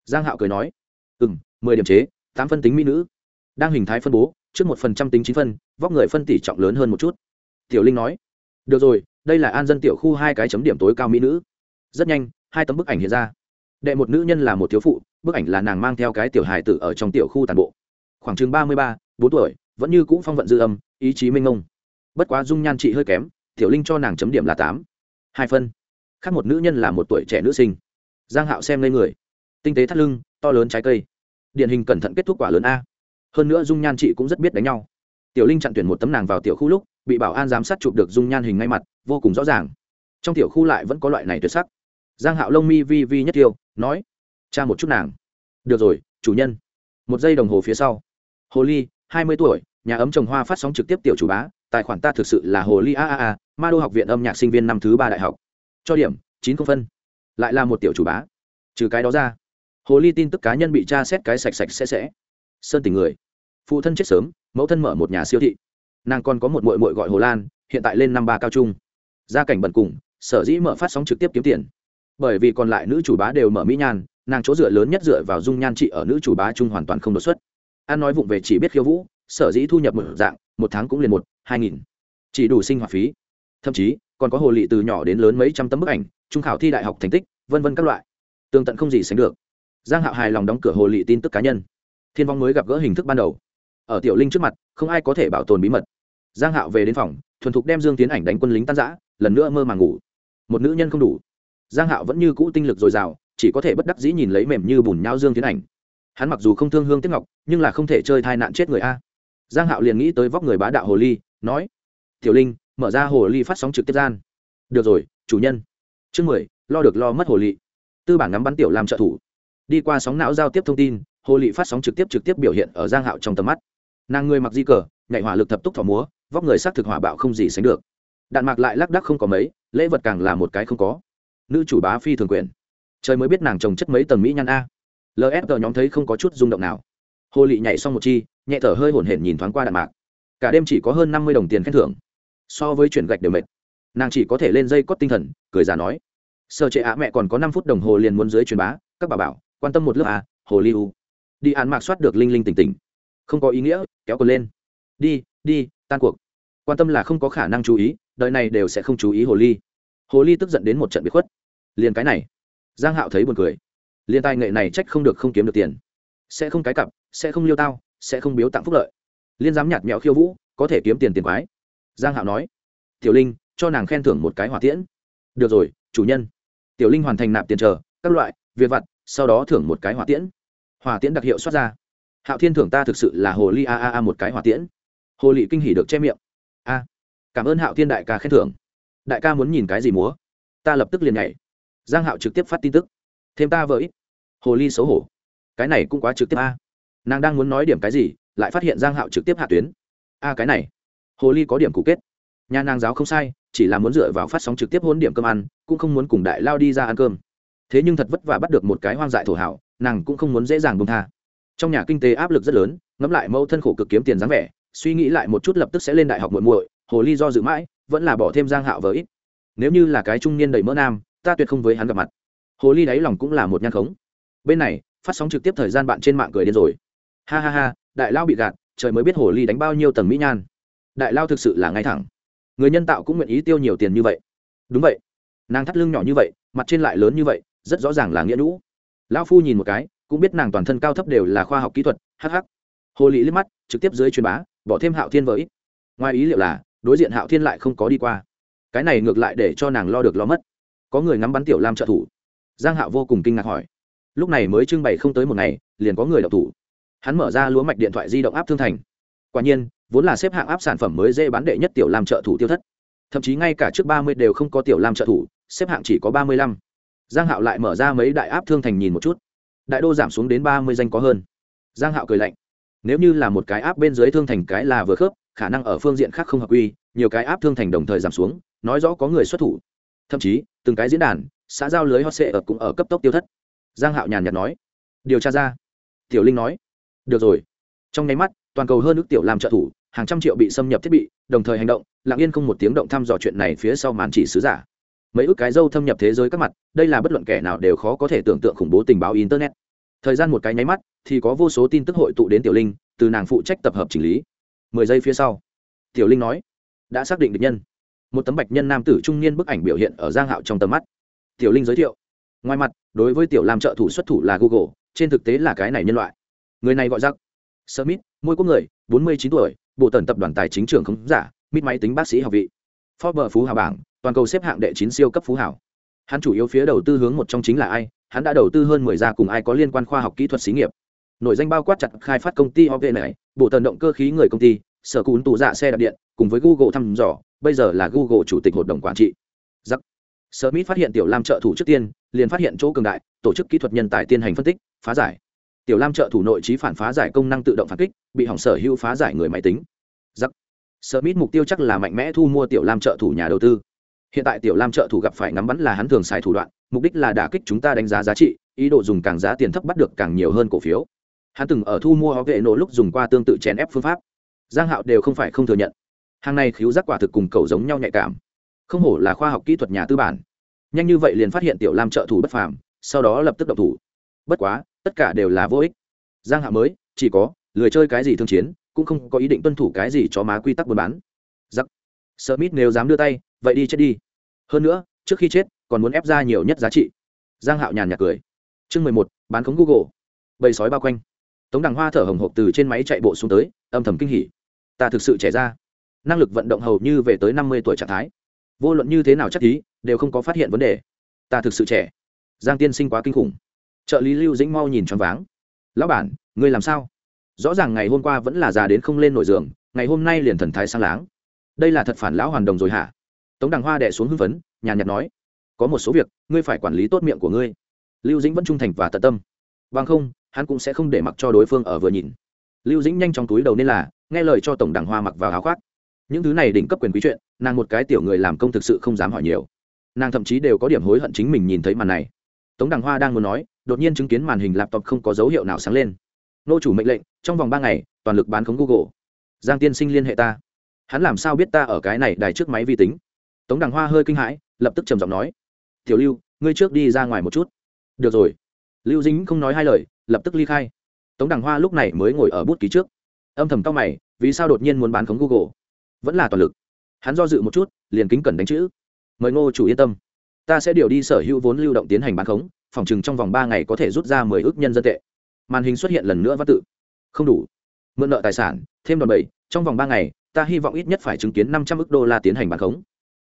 Giang hạo cười nói ừ m mười điểm chế, tám phân tính mỹ nữ. Đang hình thái phân bố, trước một phần trăm tính chín phân, vóc người phân tỷ trọng lớn hơn một chút. Tiểu linh nói, được rồi, đây là an dân tiểu khu hai cái chấm điểm tối cao mỹ nữ. Rất nhanh, hai tấm bức ảnh hiện ra. Đệ một nữ nhân là một thiếu phụ, bức ảnh là nàng mang theo cái tiểu hài tử ở trong tiểu khu tàn bộ khoảng chừng ba mươi ba, bốn tuổi, vẫn như cũ phong vận dư âm, ý chí minh ngông bất quá dung nhan chị hơi kém, tiểu linh cho nàng chấm điểm là tám. Hai phân. Khác một nữ nhân là một tuổi trẻ nữ sinh. Giang hạo xem lên người. Tinh tế thắt lưng, to lớn trái cây. Điển hình cẩn thận kết thúc quả lớn a. Hơn nữa dung nhan chị cũng rất biết đánh nhau. Tiểu linh chặn tuyển một tấm nàng vào tiểu khu lúc, bị bảo an giám sát chụp được dung nhan hình ngay mặt, vô cùng rõ ràng. Trong tiểu khu lại vẫn có loại này tuyệt sắc. Giang hạo lông mi vi vi nhất tiêu, nói, cha một chút nàng. Được rồi, chủ nhân. Một giây đồng hồ phía sau hồ ly, hai mươi tuổi, nhà ấm trồng hoa phát sóng trực tiếp tiểu chủ bá, tài khoản ta thực sự là hồ ly, a a a, ma đô học viện âm nhạc sinh viên năm thứ ba đại học. Cho điểm, chín không phân. Lại là một tiểu chủ bá. Trừ cái đó ra, hồ ly tin tức cá nhân bị tra xét cái sạch sạch sẽ sẽ. Sơn tình người. Phụ thân chết sớm, mẫu thân mở một nhà siêu thị. Nàng còn có một mội mội gọi hồ lan, hiện tại lên năm ba cao trung. Gia cảnh bận cùng, sở dĩ mở phát sóng trực tiếp kiếm tiền. Bởi vì còn lại nữ chủ bá đều mở mỹ nhan, nàng chỗ dựa lớn nhất dựa vào dung nhan trị ở nữ chủ bá trung hoàn toàn không đột xuất an nói vụng về chỉ biết khiêu vũ, sở dĩ thu nhập một dạng, một tháng cũng liền một, hai nghìn. Chỉ đủ sinh hoạt phí. Thậm chí, còn có hồ lị từ nhỏ đến lớn mấy trăm tấm bức ảnh, trung khảo thi đại học thành tích, vân vân các loại. Tương tận không gì sánh được. Giang hạo hài lòng đóng cửa hồ lị tin tức cá nhân. Thiên vong mới gặp gỡ hình thức ban đầu. Ở tiểu linh trước mặt, không ai có thể bảo tồn bí mật. Giang hạo về đến phòng, thuần thục đem dương tiến ảnh đánh quân lính tan giã lần nữa mơ màng ngủ. Một nữ nhân không đủ. Giang hạo vẫn như cũ tinh lực dồi dào, chỉ có thể bất đắc dĩ nhìn lấy mềm như bùn nhau dương tiến ảnh hắn mặc dù không thương hương tiếc ngọc, nhưng là không thể chơi thai nạn chết người a. Giang hạo liền nghĩ tới vóc người bá đạo hồ ly, nói, tiểu linh, mở ra hồ ly phát sóng trực tiếp gian. Được rồi, chủ nhân. Chương mười, lo được lo mất hồ ly. Tư bản ngắm bắn tiểu làm trợ thủ. Đi qua sóng não giao tiếp thông tin, hồ ly phát sóng trực tiếp trực tiếp biểu hiện ở giang hạo trong tầm mắt. Nàng người mặc di cờ, nhảy hỏa lực thập túc thỏ múa, vóc người sắc thực hỏa bạo không gì sánh được. Đạn mạc lại lác đác không có mấy, lễ vật càng là một cái không có. Nữ chủ bá phi thường quyền. Trời mới biết nàng trồng chất mấy tầng mỹ nhăn a lsg nhóm thấy không có chút rung động nào. Hồ lị nhảy xong một chi, nhẹ thở hơi hổn hển nhìn thoáng qua đạn mạc. Cả đêm chỉ có hơn năm mươi đồng tiền khen thưởng. So với chuyển gạch đều mệt. Nàng chỉ có thể lên dây cót tinh thần, cười giả nói. Sơ chế à mẹ còn có năm phút đồng hồ liền muốn dưới truyền bá, các bà bảo, quan tâm một lớp à hồ liu đi án mạc soát được linh linh tỉnh tỉnh. Không có ý nghĩa, kéo cờ lên. Đi đi, tan cuộc. Quan tâm là không có khả năng chú ý đợi này đều sẽ không chú ý hồ ly hồ ly tức giận đến một trận bị khuất. Liền cái này. Giang hạo thấy buồn cười liên tài nghệ này trách không được, không kiếm được tiền. Sẽ không cái cặp, sẽ không liêu tao, sẽ không biếu tặng phúc lợi. Liên dám nhạt mẹo khiêu vũ, có thể kiếm tiền tiền quái. Giang hạo nói, tiểu linh, cho nàng khen thưởng một cái hỏa tiễn. Được rồi, chủ nhân. Tiểu linh hoàn thành nạp tiền chờ, các loại, việc vặt, sau đó thưởng một cái hỏa tiễn. Hỏa tiễn đặc hiệu xuất ra. Hạo thiên thưởng ta thực sự là hồ ly a a a một cái hỏa tiễn. Hồ lị kinh hỉ được che miệng. A, cảm ơn hạo thiên đại ca khen thưởng. Đại ca muốn nhìn cái gì múa? Ta lập tức liền nhảy. Giang hạo trực tiếp phát tin tức thêm ta với hồ ly xấu hổ. Cái này cũng quá trực tiếp a. Nàng đang muốn nói điểm cái gì, lại phát hiện giang hạo trực tiếp hạ tuyến. A, cái này. Hồ ly có điểm cũ kết. Nhà nàng giáo không sai, chỉ là muốn dựa vào phát sóng trực tiếp hôn điểm cơm ăn, cũng không muốn cùng đại lao đi ra ăn cơm. Thế nhưng thật vất vả bắt được một cái hoang dại thổ hảo, nàng cũng không muốn dễ dàng bông tha. Trong nhà kinh tế áp lực rất lớn, ngẫm lại mẫu thân khổ cực kiếm tiền dáng vẻ, suy nghĩ lại một chút lập tức sẽ lên đại học muộn muội, hồ ly do dự mãi, vẫn là bỏ thêm giang hạo với ít. Nếu như là cái trung niên đầy mỡ nam, ta tuyệt không với hắn gặp mặt hồ ly đáy lòng cũng là một nhan khống. Bên này, phát sóng trực tiếp thời gian bạn trên mạng cười điên rồi. Ha ha ha, đại lao bị gạt, trời mới biết hồ ly đánh bao nhiêu tầng mỹ nhan. Đại lao thực sự là ngay thẳng. Người nhân tạo cũng nguyện ý tiêu nhiều tiền như vậy. Đúng vậy. Nàng thắt lưng nhỏ như vậy, mặt trên lại lớn như vậy, rất rõ ràng là nghĩa nhũ. Lão phu nhìn một cái, cũng biết nàng toàn thân cao thấp đều là khoa học kỹ thuật hh hồ Ly liếc mắt, trực tiếp dưới truyền bá, bỏ thêm hạo thiên với ngoài ý liệu là, đối diện hạo thiên lại không có đi qua. Cái này ngược lại để cho nàng lo được lo mất. Có người ngắm bắn tiểu lam trợ thủ giang hạo vô cùng kinh ngạc hỏi. Lúc này mới trưng bày không tới một ngày, liền có người đọc thủ. Hắn mở ra lúa mạch điện thoại di động áp thương thành. Quả nhiên, vốn là xếp hạng áp sản phẩm mới dễ bán đệ nhất tiểu lam trợ thủ tiêu thất. Thậm chí ngay cả trước ba mươi đều không có tiểu lam trợ thủ, xếp hạng chỉ có ba mươi lăm. Giang hạo lại mở ra mấy đại áp thương thành nhìn một chút. Đại đô giảm xuống đến ba mươi danh có hơn. Giang hạo cười lạnh. Nếu như là một cái áp bên dưới thương thành cái là vừa khớp, khả năng ở phương diện khác không hợp quy, nhiều cái áp thương thành đồng thời giảm xuống, nói rõ có người xuất thủ. Thậm chí, từng cái diễn đàn xã giao lưới hot sệ ở cũng ở cấp tốc tiêu thất. Giang hạo nhàn nhạt nói. Điều tra ra. Tiểu linh nói. Được rồi. Trong nháy mắt, toàn cầu hơn nước tiểu làm trợ thủ, hàng trăm triệu bị xâm nhập thiết bị, đồng thời hành động, lặng yên không một tiếng động thăm dò chuyện này phía sau màn chỉ sứ giả. Mấy ước cái dâu thâm nhập thế giới các mặt, đây là bất luận kẻ nào đều khó có thể tưởng tượng khủng bố tình báo internet. Thời gian một cái nháy mắt, thì có vô số tin tức hội tụ đến tiểu linh, từ nàng phụ trách tập hợp chỉnh lý. Mười giây phía sau, tiểu linh nói, đã xác định được nhân. Một tấm bạch nhân nam tử trung niên bức ảnh biểu hiện ở giang hạo trong tầm mắt tiểu linh giới thiệu. Ngoài mặt, đối với tiểu làm trợ thủ xuất thủ là google, trên thực tế là cái này nhân loại. Người này gọi giặc smith, môi quốc người, bốn mươi chín tuổi, bộ tần tập đoàn tài chính trưởng không giả, mít máy tính bác sĩ học vị. Forbes phú hào bảng, toàn cầu xếp hạng đệ chín siêu cấp phú hảo hắn chủ yếu phía đầu tư hướng một trong chính là ai, hắn đã đầu tư hơn mười gia cùng ai có liên quan khoa học kỹ thuật xí nghiệp. Nội danh bao quát chặt khai phát công ty OV này, bộ tần động cơ khí người công ty, sở cún tù dạ xe đạp điện, cùng với google thăm dò, bây giờ là google chủ tịch hội đồng quản trị. Giặc smith phát hiện tiểu lam trợ thủ trước tiên, liền phát hiện chỗ cường đại, tổ chức kỹ thuật nhân tài tiến hành phân tích, phá giải. Tiểu lam trợ thủ nội trí phản phá giải công năng tự động phản kích, bị hỏng sở hữu phá giải người máy tính. Giặc smith mục tiêu chắc là mạnh mẽ thu mua tiểu lam trợ thủ nhà đầu tư. Hiện tại tiểu lam trợ thủ gặp phải ngắm bắn là hắn thường xài thủ đoạn, mục đích là đả kích chúng ta đánh giá giá trị, ý đồ dùng càng giá tiền thấp bắt được càng nhiều hơn cổ phiếu. Hắn từng ở thu mua ho vệ nổ lúc dùng qua tương tự chèn ép phương pháp. Giang hạo đều không phải không thừa nhận. Hàng này khiếu giác quả thực cùng cầu giống nhau nhạy cảm không hổ là khoa học kỹ thuật nhà tư bản. Nhanh như vậy liền phát hiện tiểu lam trợ thủ bất phàm, sau đó lập tức động thủ. Bất quá, tất cả đều là vô ích. Giang hạo mới, chỉ có, lười chơi cái gì thương chiến, cũng không có ý định tuân thủ cái gì cho má quy tắc buôn bán. Giặc. Smith nếu dám đưa tay, vậy đi chết đi. Hơn nữa, trước khi chết, còn muốn ép ra nhiều nhất giá trị. Giang hạo nhàn nhạt cười. Chương mười một, bán khống google. Bầy sói bao quanh. Tống đằng hoa thở hồng hộc từ trên máy chạy bộ xuống tới, âm thầm kinh hỉ. Ta thực sự trẻ ra. Năng lực vận động hầu như về tới năm mươi tuổi trạng thái vô luận như thế nào chắc thí đều không có phát hiện vấn đề. Ta thực sự trẻ. Giang tiên sinh quá kinh khủng. Trợ lý lưu dĩnh mau nhìn choáng váng. Lão bản, ngươi làm sao? Rõ ràng ngày hôm qua vẫn là già đến không lên nổi giường, ngày hôm nay liền thần thái sang láng. Đây là thật phản lão hoàn đồng rồi hả? Tống đằng hoa đẻ xuống hưng phấn, nhàn nhạt nói. Có một số việc, ngươi phải quản lý tốt miệng của ngươi. Lưu dĩnh vẫn trung thành và tận tâm. Vâng không, hắn cũng sẽ không để mặc cho đối phương ở vừa nhìn. Lưu dĩnh nhanh trong túi đầu nên là, nghe lời cho tổng đằng hoa mặc vào áo khoác những thứ này đỉnh cấp quyền quý chuyện, nàng một cái tiểu người làm công thực sự không dám hỏi nhiều. Nàng thậm chí đều có điểm hối hận chính mình nhìn thấy màn này. Tống đằng hoa đang muốn nói, đột nhiên chứng kiến màn hình laptop không có dấu hiệu nào sáng lên. Nô chủ mệnh lệnh, trong vòng ba ngày, toàn lực bán khống google. Giang tiên sinh liên hệ ta. Hắn làm sao biết ta ở cái này đài trước máy vi tính? Tống đằng hoa hơi kinh hãi, lập tức trầm giọng nói. Tiểu lưu, ngươi trước đi ra ngoài một chút. Được rồi. Lưu dính không nói hai lời, lập tức ly khai. Tống đằng hoa lúc này mới ngồi ở bút ký trước. Âm thầm cao mày, vì sao đột nhiên muốn bán khống google? Vẫn là toàn lực. Hắn do dự một chút, liền kính cẩn đánh chữ. Mời ngô chủ yên tâm. Ta sẽ điều đi sở hữu vốn lưu động tiến hành bán khống, phòng chừng trong vòng ba ngày có thể rút ra mười ước nhân dân tệ. Màn hình xuất hiện lần nữa văn tự. Không đủ. Mượn nợ tài sản, thêm đòn bẩy, trong vòng ba ngày, ta hy vọng ít nhất phải chứng kiến năm trăm ước đô la tiến hành bán khống.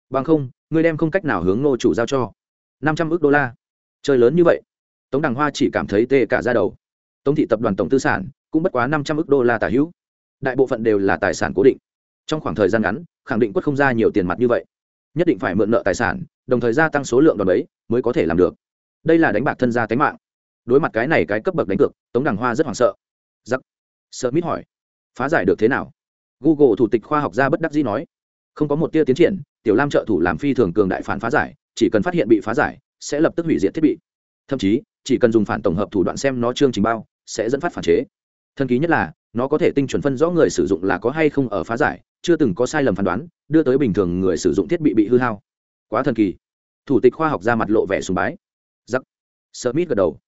Bằng không, ngươi đem không cách nào hướng ngô chủ giao cho. Năm trăm ước đô la? Chơi lớn như vậy. Tống đằng hoa chỉ cảm thấy tê cả ra đầu. Tống thị tập đoàn tổng tư sản cũng bất quá năm trăm ước đô la tả hữu. Đại bộ phận đều là tài sản cố định trong khoảng thời gian ngắn, khẳng định quất không ra nhiều tiền mặt như vậy. Nhất định phải mượn nợ tài sản, đồng thời gia tăng số lượng đòn ấy mới có thể làm được. Đây là đánh bạc thân gia tánh mạng. Đối mặt cái này cái cấp bậc đánh cược, tống đằng hoa rất hoảng sợ. Giặc. Sợ mít hỏi. Phá giải được thế nào? Google thủ tịch khoa học gia bất đắc dĩ nói. Không có một tia tiến triển, tiểu lam trợ thủ làm phi thường cường đại phản phá giải, chỉ cần phát hiện bị phá giải, sẽ lập tức hủy diệt thiết bị. Thậm chí, chỉ cần dùng phản tổng hợp thủ đoạn xem nó chương trình bao, sẽ dẫn phát phản chế. Thần ký nhất là nó có thể tinh chuẩn phân rõ người sử dụng là có hay không ở phá giải, chưa từng có sai lầm phán đoán, đưa tới bình thường người sử dụng thiết bị bị hư hao. Quá thần kỳ. Thủ tịch khoa học ra mặt lộ vẻ sùng bái. Giắc. Smith gật đầu.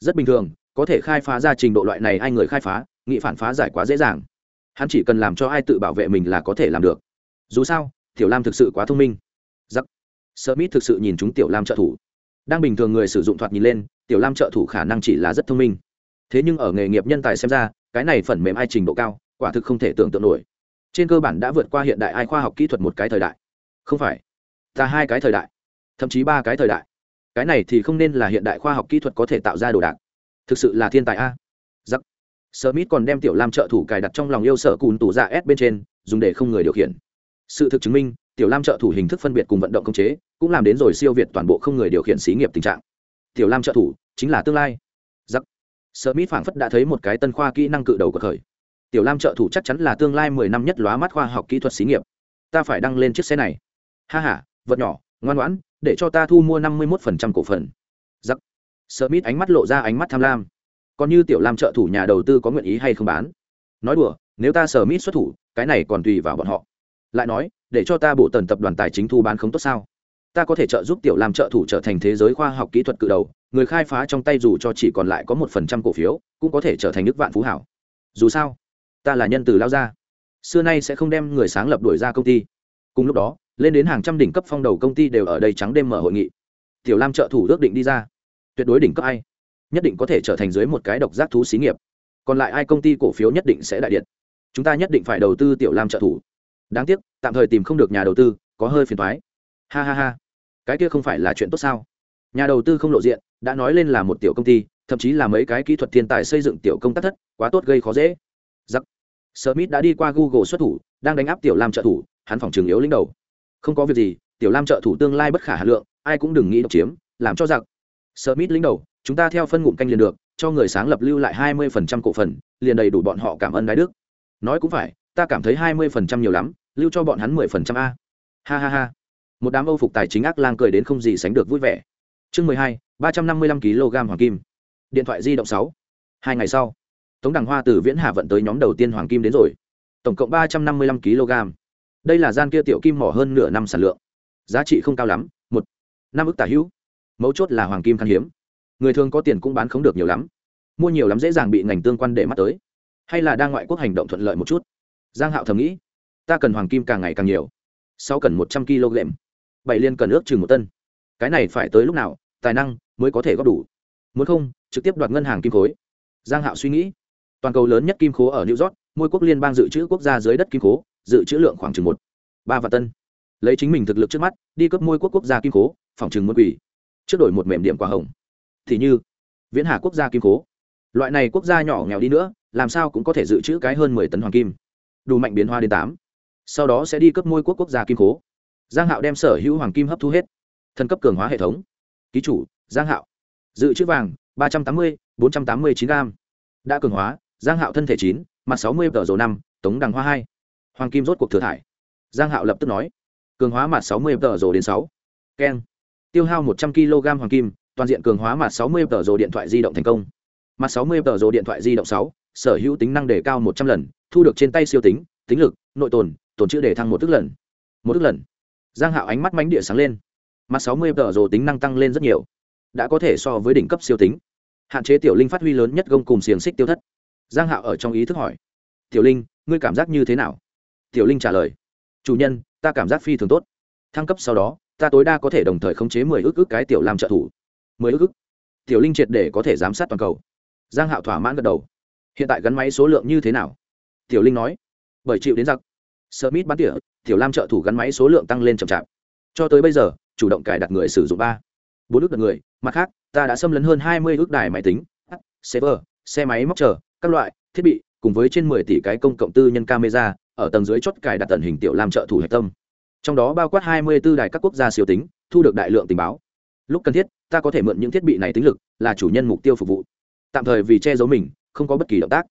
Rất bình thường, có thể khai phá ra trình độ loại này ai người khai phá, nghị phản phá giải quá dễ dàng. Hắn chỉ cần làm cho ai tự bảo vệ mình là có thể làm được. Dù sao, tiểu lam thực sự quá thông minh. Giắc. Smith thực sự nhìn chúng tiểu lam trợ thủ. Đang bình thường người sử dụng thoạt nhìn lên, tiểu lam trợ thủ khả năng chỉ là rất thông minh. Thế nhưng ở nghề nghiệp nhân tài xem ra cái này phần mềm ai trình độ cao, quả thực không thể tưởng tượng nổi. Trên cơ bản đã vượt qua hiện đại ai khoa học kỹ thuật một cái thời đại. Không phải, ta hai cái thời đại, thậm chí ba cái thời đại. Cái này thì không nên là hiện đại khoa học kỹ thuật có thể tạo ra đồ đạc. Thực sự là thiên tài a. Giặc smith còn đem tiểu lam trợ thủ cài đặt trong lòng yêu sở cùn tủ dạ s bên trên, dùng để không người điều khiển. Sự thực chứng minh, tiểu lam trợ thủ hình thức phân biệt cùng vận động công chế, cũng làm đến rồi siêu việt toàn bộ không người điều khiển xí nghiệp tình trạng. Tiểu lam trợ thủ chính là tương lai. Giặc smith phảng phất đã thấy một cái tân khoa kỹ năng cự đầu của thời tiểu lam trợ thủ chắc chắn là tương lai mười năm nhất lóa mắt khoa học kỹ thuật xí nghiệp. Ta phải đăng lên chiếc xe này. Ha h a vật nhỏ, ngoan ngoãn, để cho ta thu mua năm mươi một phần trăm cổ phần. Giặc smith ánh mắt lộ ra ánh mắt tham lam. Còn như tiểu lam trợ thủ nhà đầu tư có nguyện ý hay không bán? Nói đùa, nếu ta smith xuất thủ, cái này còn tùy vào bọn họ. Lại nói, để cho ta bộ tần tập đoàn tài chính thu bán không tốt sao? Ta có thể trợ giúp tiểu lam trợ thủ trở thành thế giới khoa học kỹ thuật cự đầu người khai phá trong tay dù cho chỉ còn lại có một phần trăm cổ phiếu cũng có thể trở thành nước vạn phú hảo. Dù sao ta là nhân từ lao ra, xưa nay sẽ không đem người sáng lập đuổi ra công ty. Cùng lúc đó lên đến hàng trăm đỉnh cấp phong đầu công ty đều ở đây trắng đêm mở hội nghị. Tiểu lam trợ thủ ước định đi ra. Tuyệt đối đỉnh cấp ai? Nhất định có thể trở thành dưới một cái độc giác thú xí nghiệp. Còn lại ai công ty cổ phiếu nhất định sẽ đại điện. Chúng ta nhất định phải đầu tư tiểu lam trợ thủ. Đáng tiếc tạm thời tìm không được nhà đầu tư có hơi phiền thoái ha ha ha. Cái kia không phải là chuyện tốt sao? Nhà đầu tư không lộ diện đã nói lên là một tiểu công ty, thậm chí là mấy cái kỹ thuật thiên tài xây dựng tiểu công tác thất, quá tốt gây khó dễ. Giặc. Smith đã đi qua google xuất thủ, đang đánh áp tiểu lam trợ thủ, hắn phòng trường yếu lĩnh đầu. Không có việc gì, tiểu lam trợ thủ tương lai bất khả hà lượng, ai cũng đừng nghĩ độc chiếm, làm cho giặc. Smith lĩnh đầu, chúng ta theo phân ngụm canh liền được, cho người sáng lập lưu lại hai mươi phần trăm cổ phần, liền đầy đủ bọn họ cảm ơn đái đức. Nói cũng phải, ta cảm thấy hai mươi phần trăm nhiều lắm, lưu cho bọn hắn mười phần trăm a. Ha ha ha. Một đám âu phục tài chính ác lang cười đến không gì sánh được vui vẻ chương mười hai, ba trăm năm mươi lăm kg hoàng kim. Điện thoại di động sáu. Hai ngày sau, tống đằng hoa từ viễn hà vận tới nhóm đầu tiên hoàng kim đến rồi. Tổng cộng ba trăm năm mươi lăm kg. Đây là gian kia tiểu kim mỏ hơn nửa năm sản lượng. Giá trị không cao lắm, một. Năm ức tả hữu. Mấu chốt là hoàng kim khan hiếm. Người thường có tiền cũng bán không được nhiều lắm. Mua nhiều lắm dễ dàng bị ngành tương quan để mắt tới. Hay là đang ngoại quốc hành động thuận lợi một chút. Giang hạo thầm nghĩ, ta cần hoàng kim càng ngày càng nhiều. Sau cần một trăm kg bảy liên cần ước chừng một tân. Cái này phải tới lúc nào tài năng mới có thể góp đủ. Muốn không, trực tiếp đoạt ngân hàng kim khối. Giang hạo suy nghĩ. Toàn cầu lớn nhất kim khố ở new york môi quốc liên bang dự trữ quốc gia dưới đất kim khố, dự trữ lượng khoảng chừng một, ba vạn tân. Lấy chính mình thực lực trước mắt, đi cấp môi quốc quốc gia kim khố, phòng chừng muốn quỷ trước đổi một mềm điểm quả hồng. Thì như, viễn hà quốc gia kim khố. Loại này quốc gia nhỏ nghèo đi nữa, làm sao cũng có thể dự trữ cái hơn mười tấn hoàng kim. Đủ mạnh biến hoa đến tám. Sau đó sẽ đi cấp môi quốc quốc gia kim khố. Giang hạo đem sở hữu hoàng kim hấp thu hết. Thân cấp cường hóa hệ thống ký chủ, giang hạo. Dự trữ vàng, ba trăm tám mươi, bốn trăm tám mươi chín gram. Đã cường hóa, giang hạo thân thể chín, mặt sáu mươi tờ dầu năm, tống đằng hoa hai. Hoàng kim rốt cuộc thừa thải. Giang hạo lập tức nói. Cường hóa mặt sáu mươi tờ dầu đến sáu. Keng. Tiêu hao một trăm kg hoàng kim, toàn diện cường hóa mặt sáu mươi tờ dầu điện thoại di động thành công. Mặt sáu mươi tờ dầu điện thoại di động sáu, sở hữu tính năng đề cao một trăm lần, thu được trên tay siêu tính tính lực, nội tồn tồn chữ để thăng một tức lần. Một tức lần. Giang hạo ánh mắt mánh địa sáng lên mặt sáu mươi tờ rồ tính năng tăng lên rất nhiều. Đã có thể so với đỉnh cấp siêu tính. Hạn chế tiểu linh phát huy lớn nhất gông cùng xiềng xích tiêu thất. Giang hạo ở trong ý thức hỏi. Tiểu linh, ngươi cảm giác như thế nào? Tiểu linh trả lời. Chủ nhân, ta cảm giác phi thường tốt. Thăng cấp sau đó, ta tối đa có thể đồng thời khống chế mười ước ước cái tiểu làm trợ thủ. Mười ước ước? Tiểu linh triệt để có thể giám sát toàn cầu. Giang hạo thỏa mãn gật đầu. Hiện tại gắn máy số lượng như thế nào? Tiểu linh nói. Bởi chịu đến giặc. Smith bắn tỉa, tiểu lam trợ thủ gắn máy số lượng tăng lên chậm chạp. Cho tới bây giờ chủ động cài đặt người sử dụng ba. Bốn ước đặt người, mặt khác, ta đã xâm lấn hơn hai mươi ước đài máy tính, server, xe máy móc chờ, các loại, thiết bị, cùng với trên mười tỷ cái công cộng tư nhân camera, ở tầng dưới chốt cài đặt tần hình tiểu lam trợ thủ hệ tâm. Trong đó bao quát hai mươi 24 đài các quốc gia siêu tính, thu được đại lượng tình báo. Lúc cần thiết, ta có thể mượn những thiết bị này tính lực, là chủ nhân mục tiêu phục vụ. Tạm thời vì che giấu mình, không có bất kỳ động tác.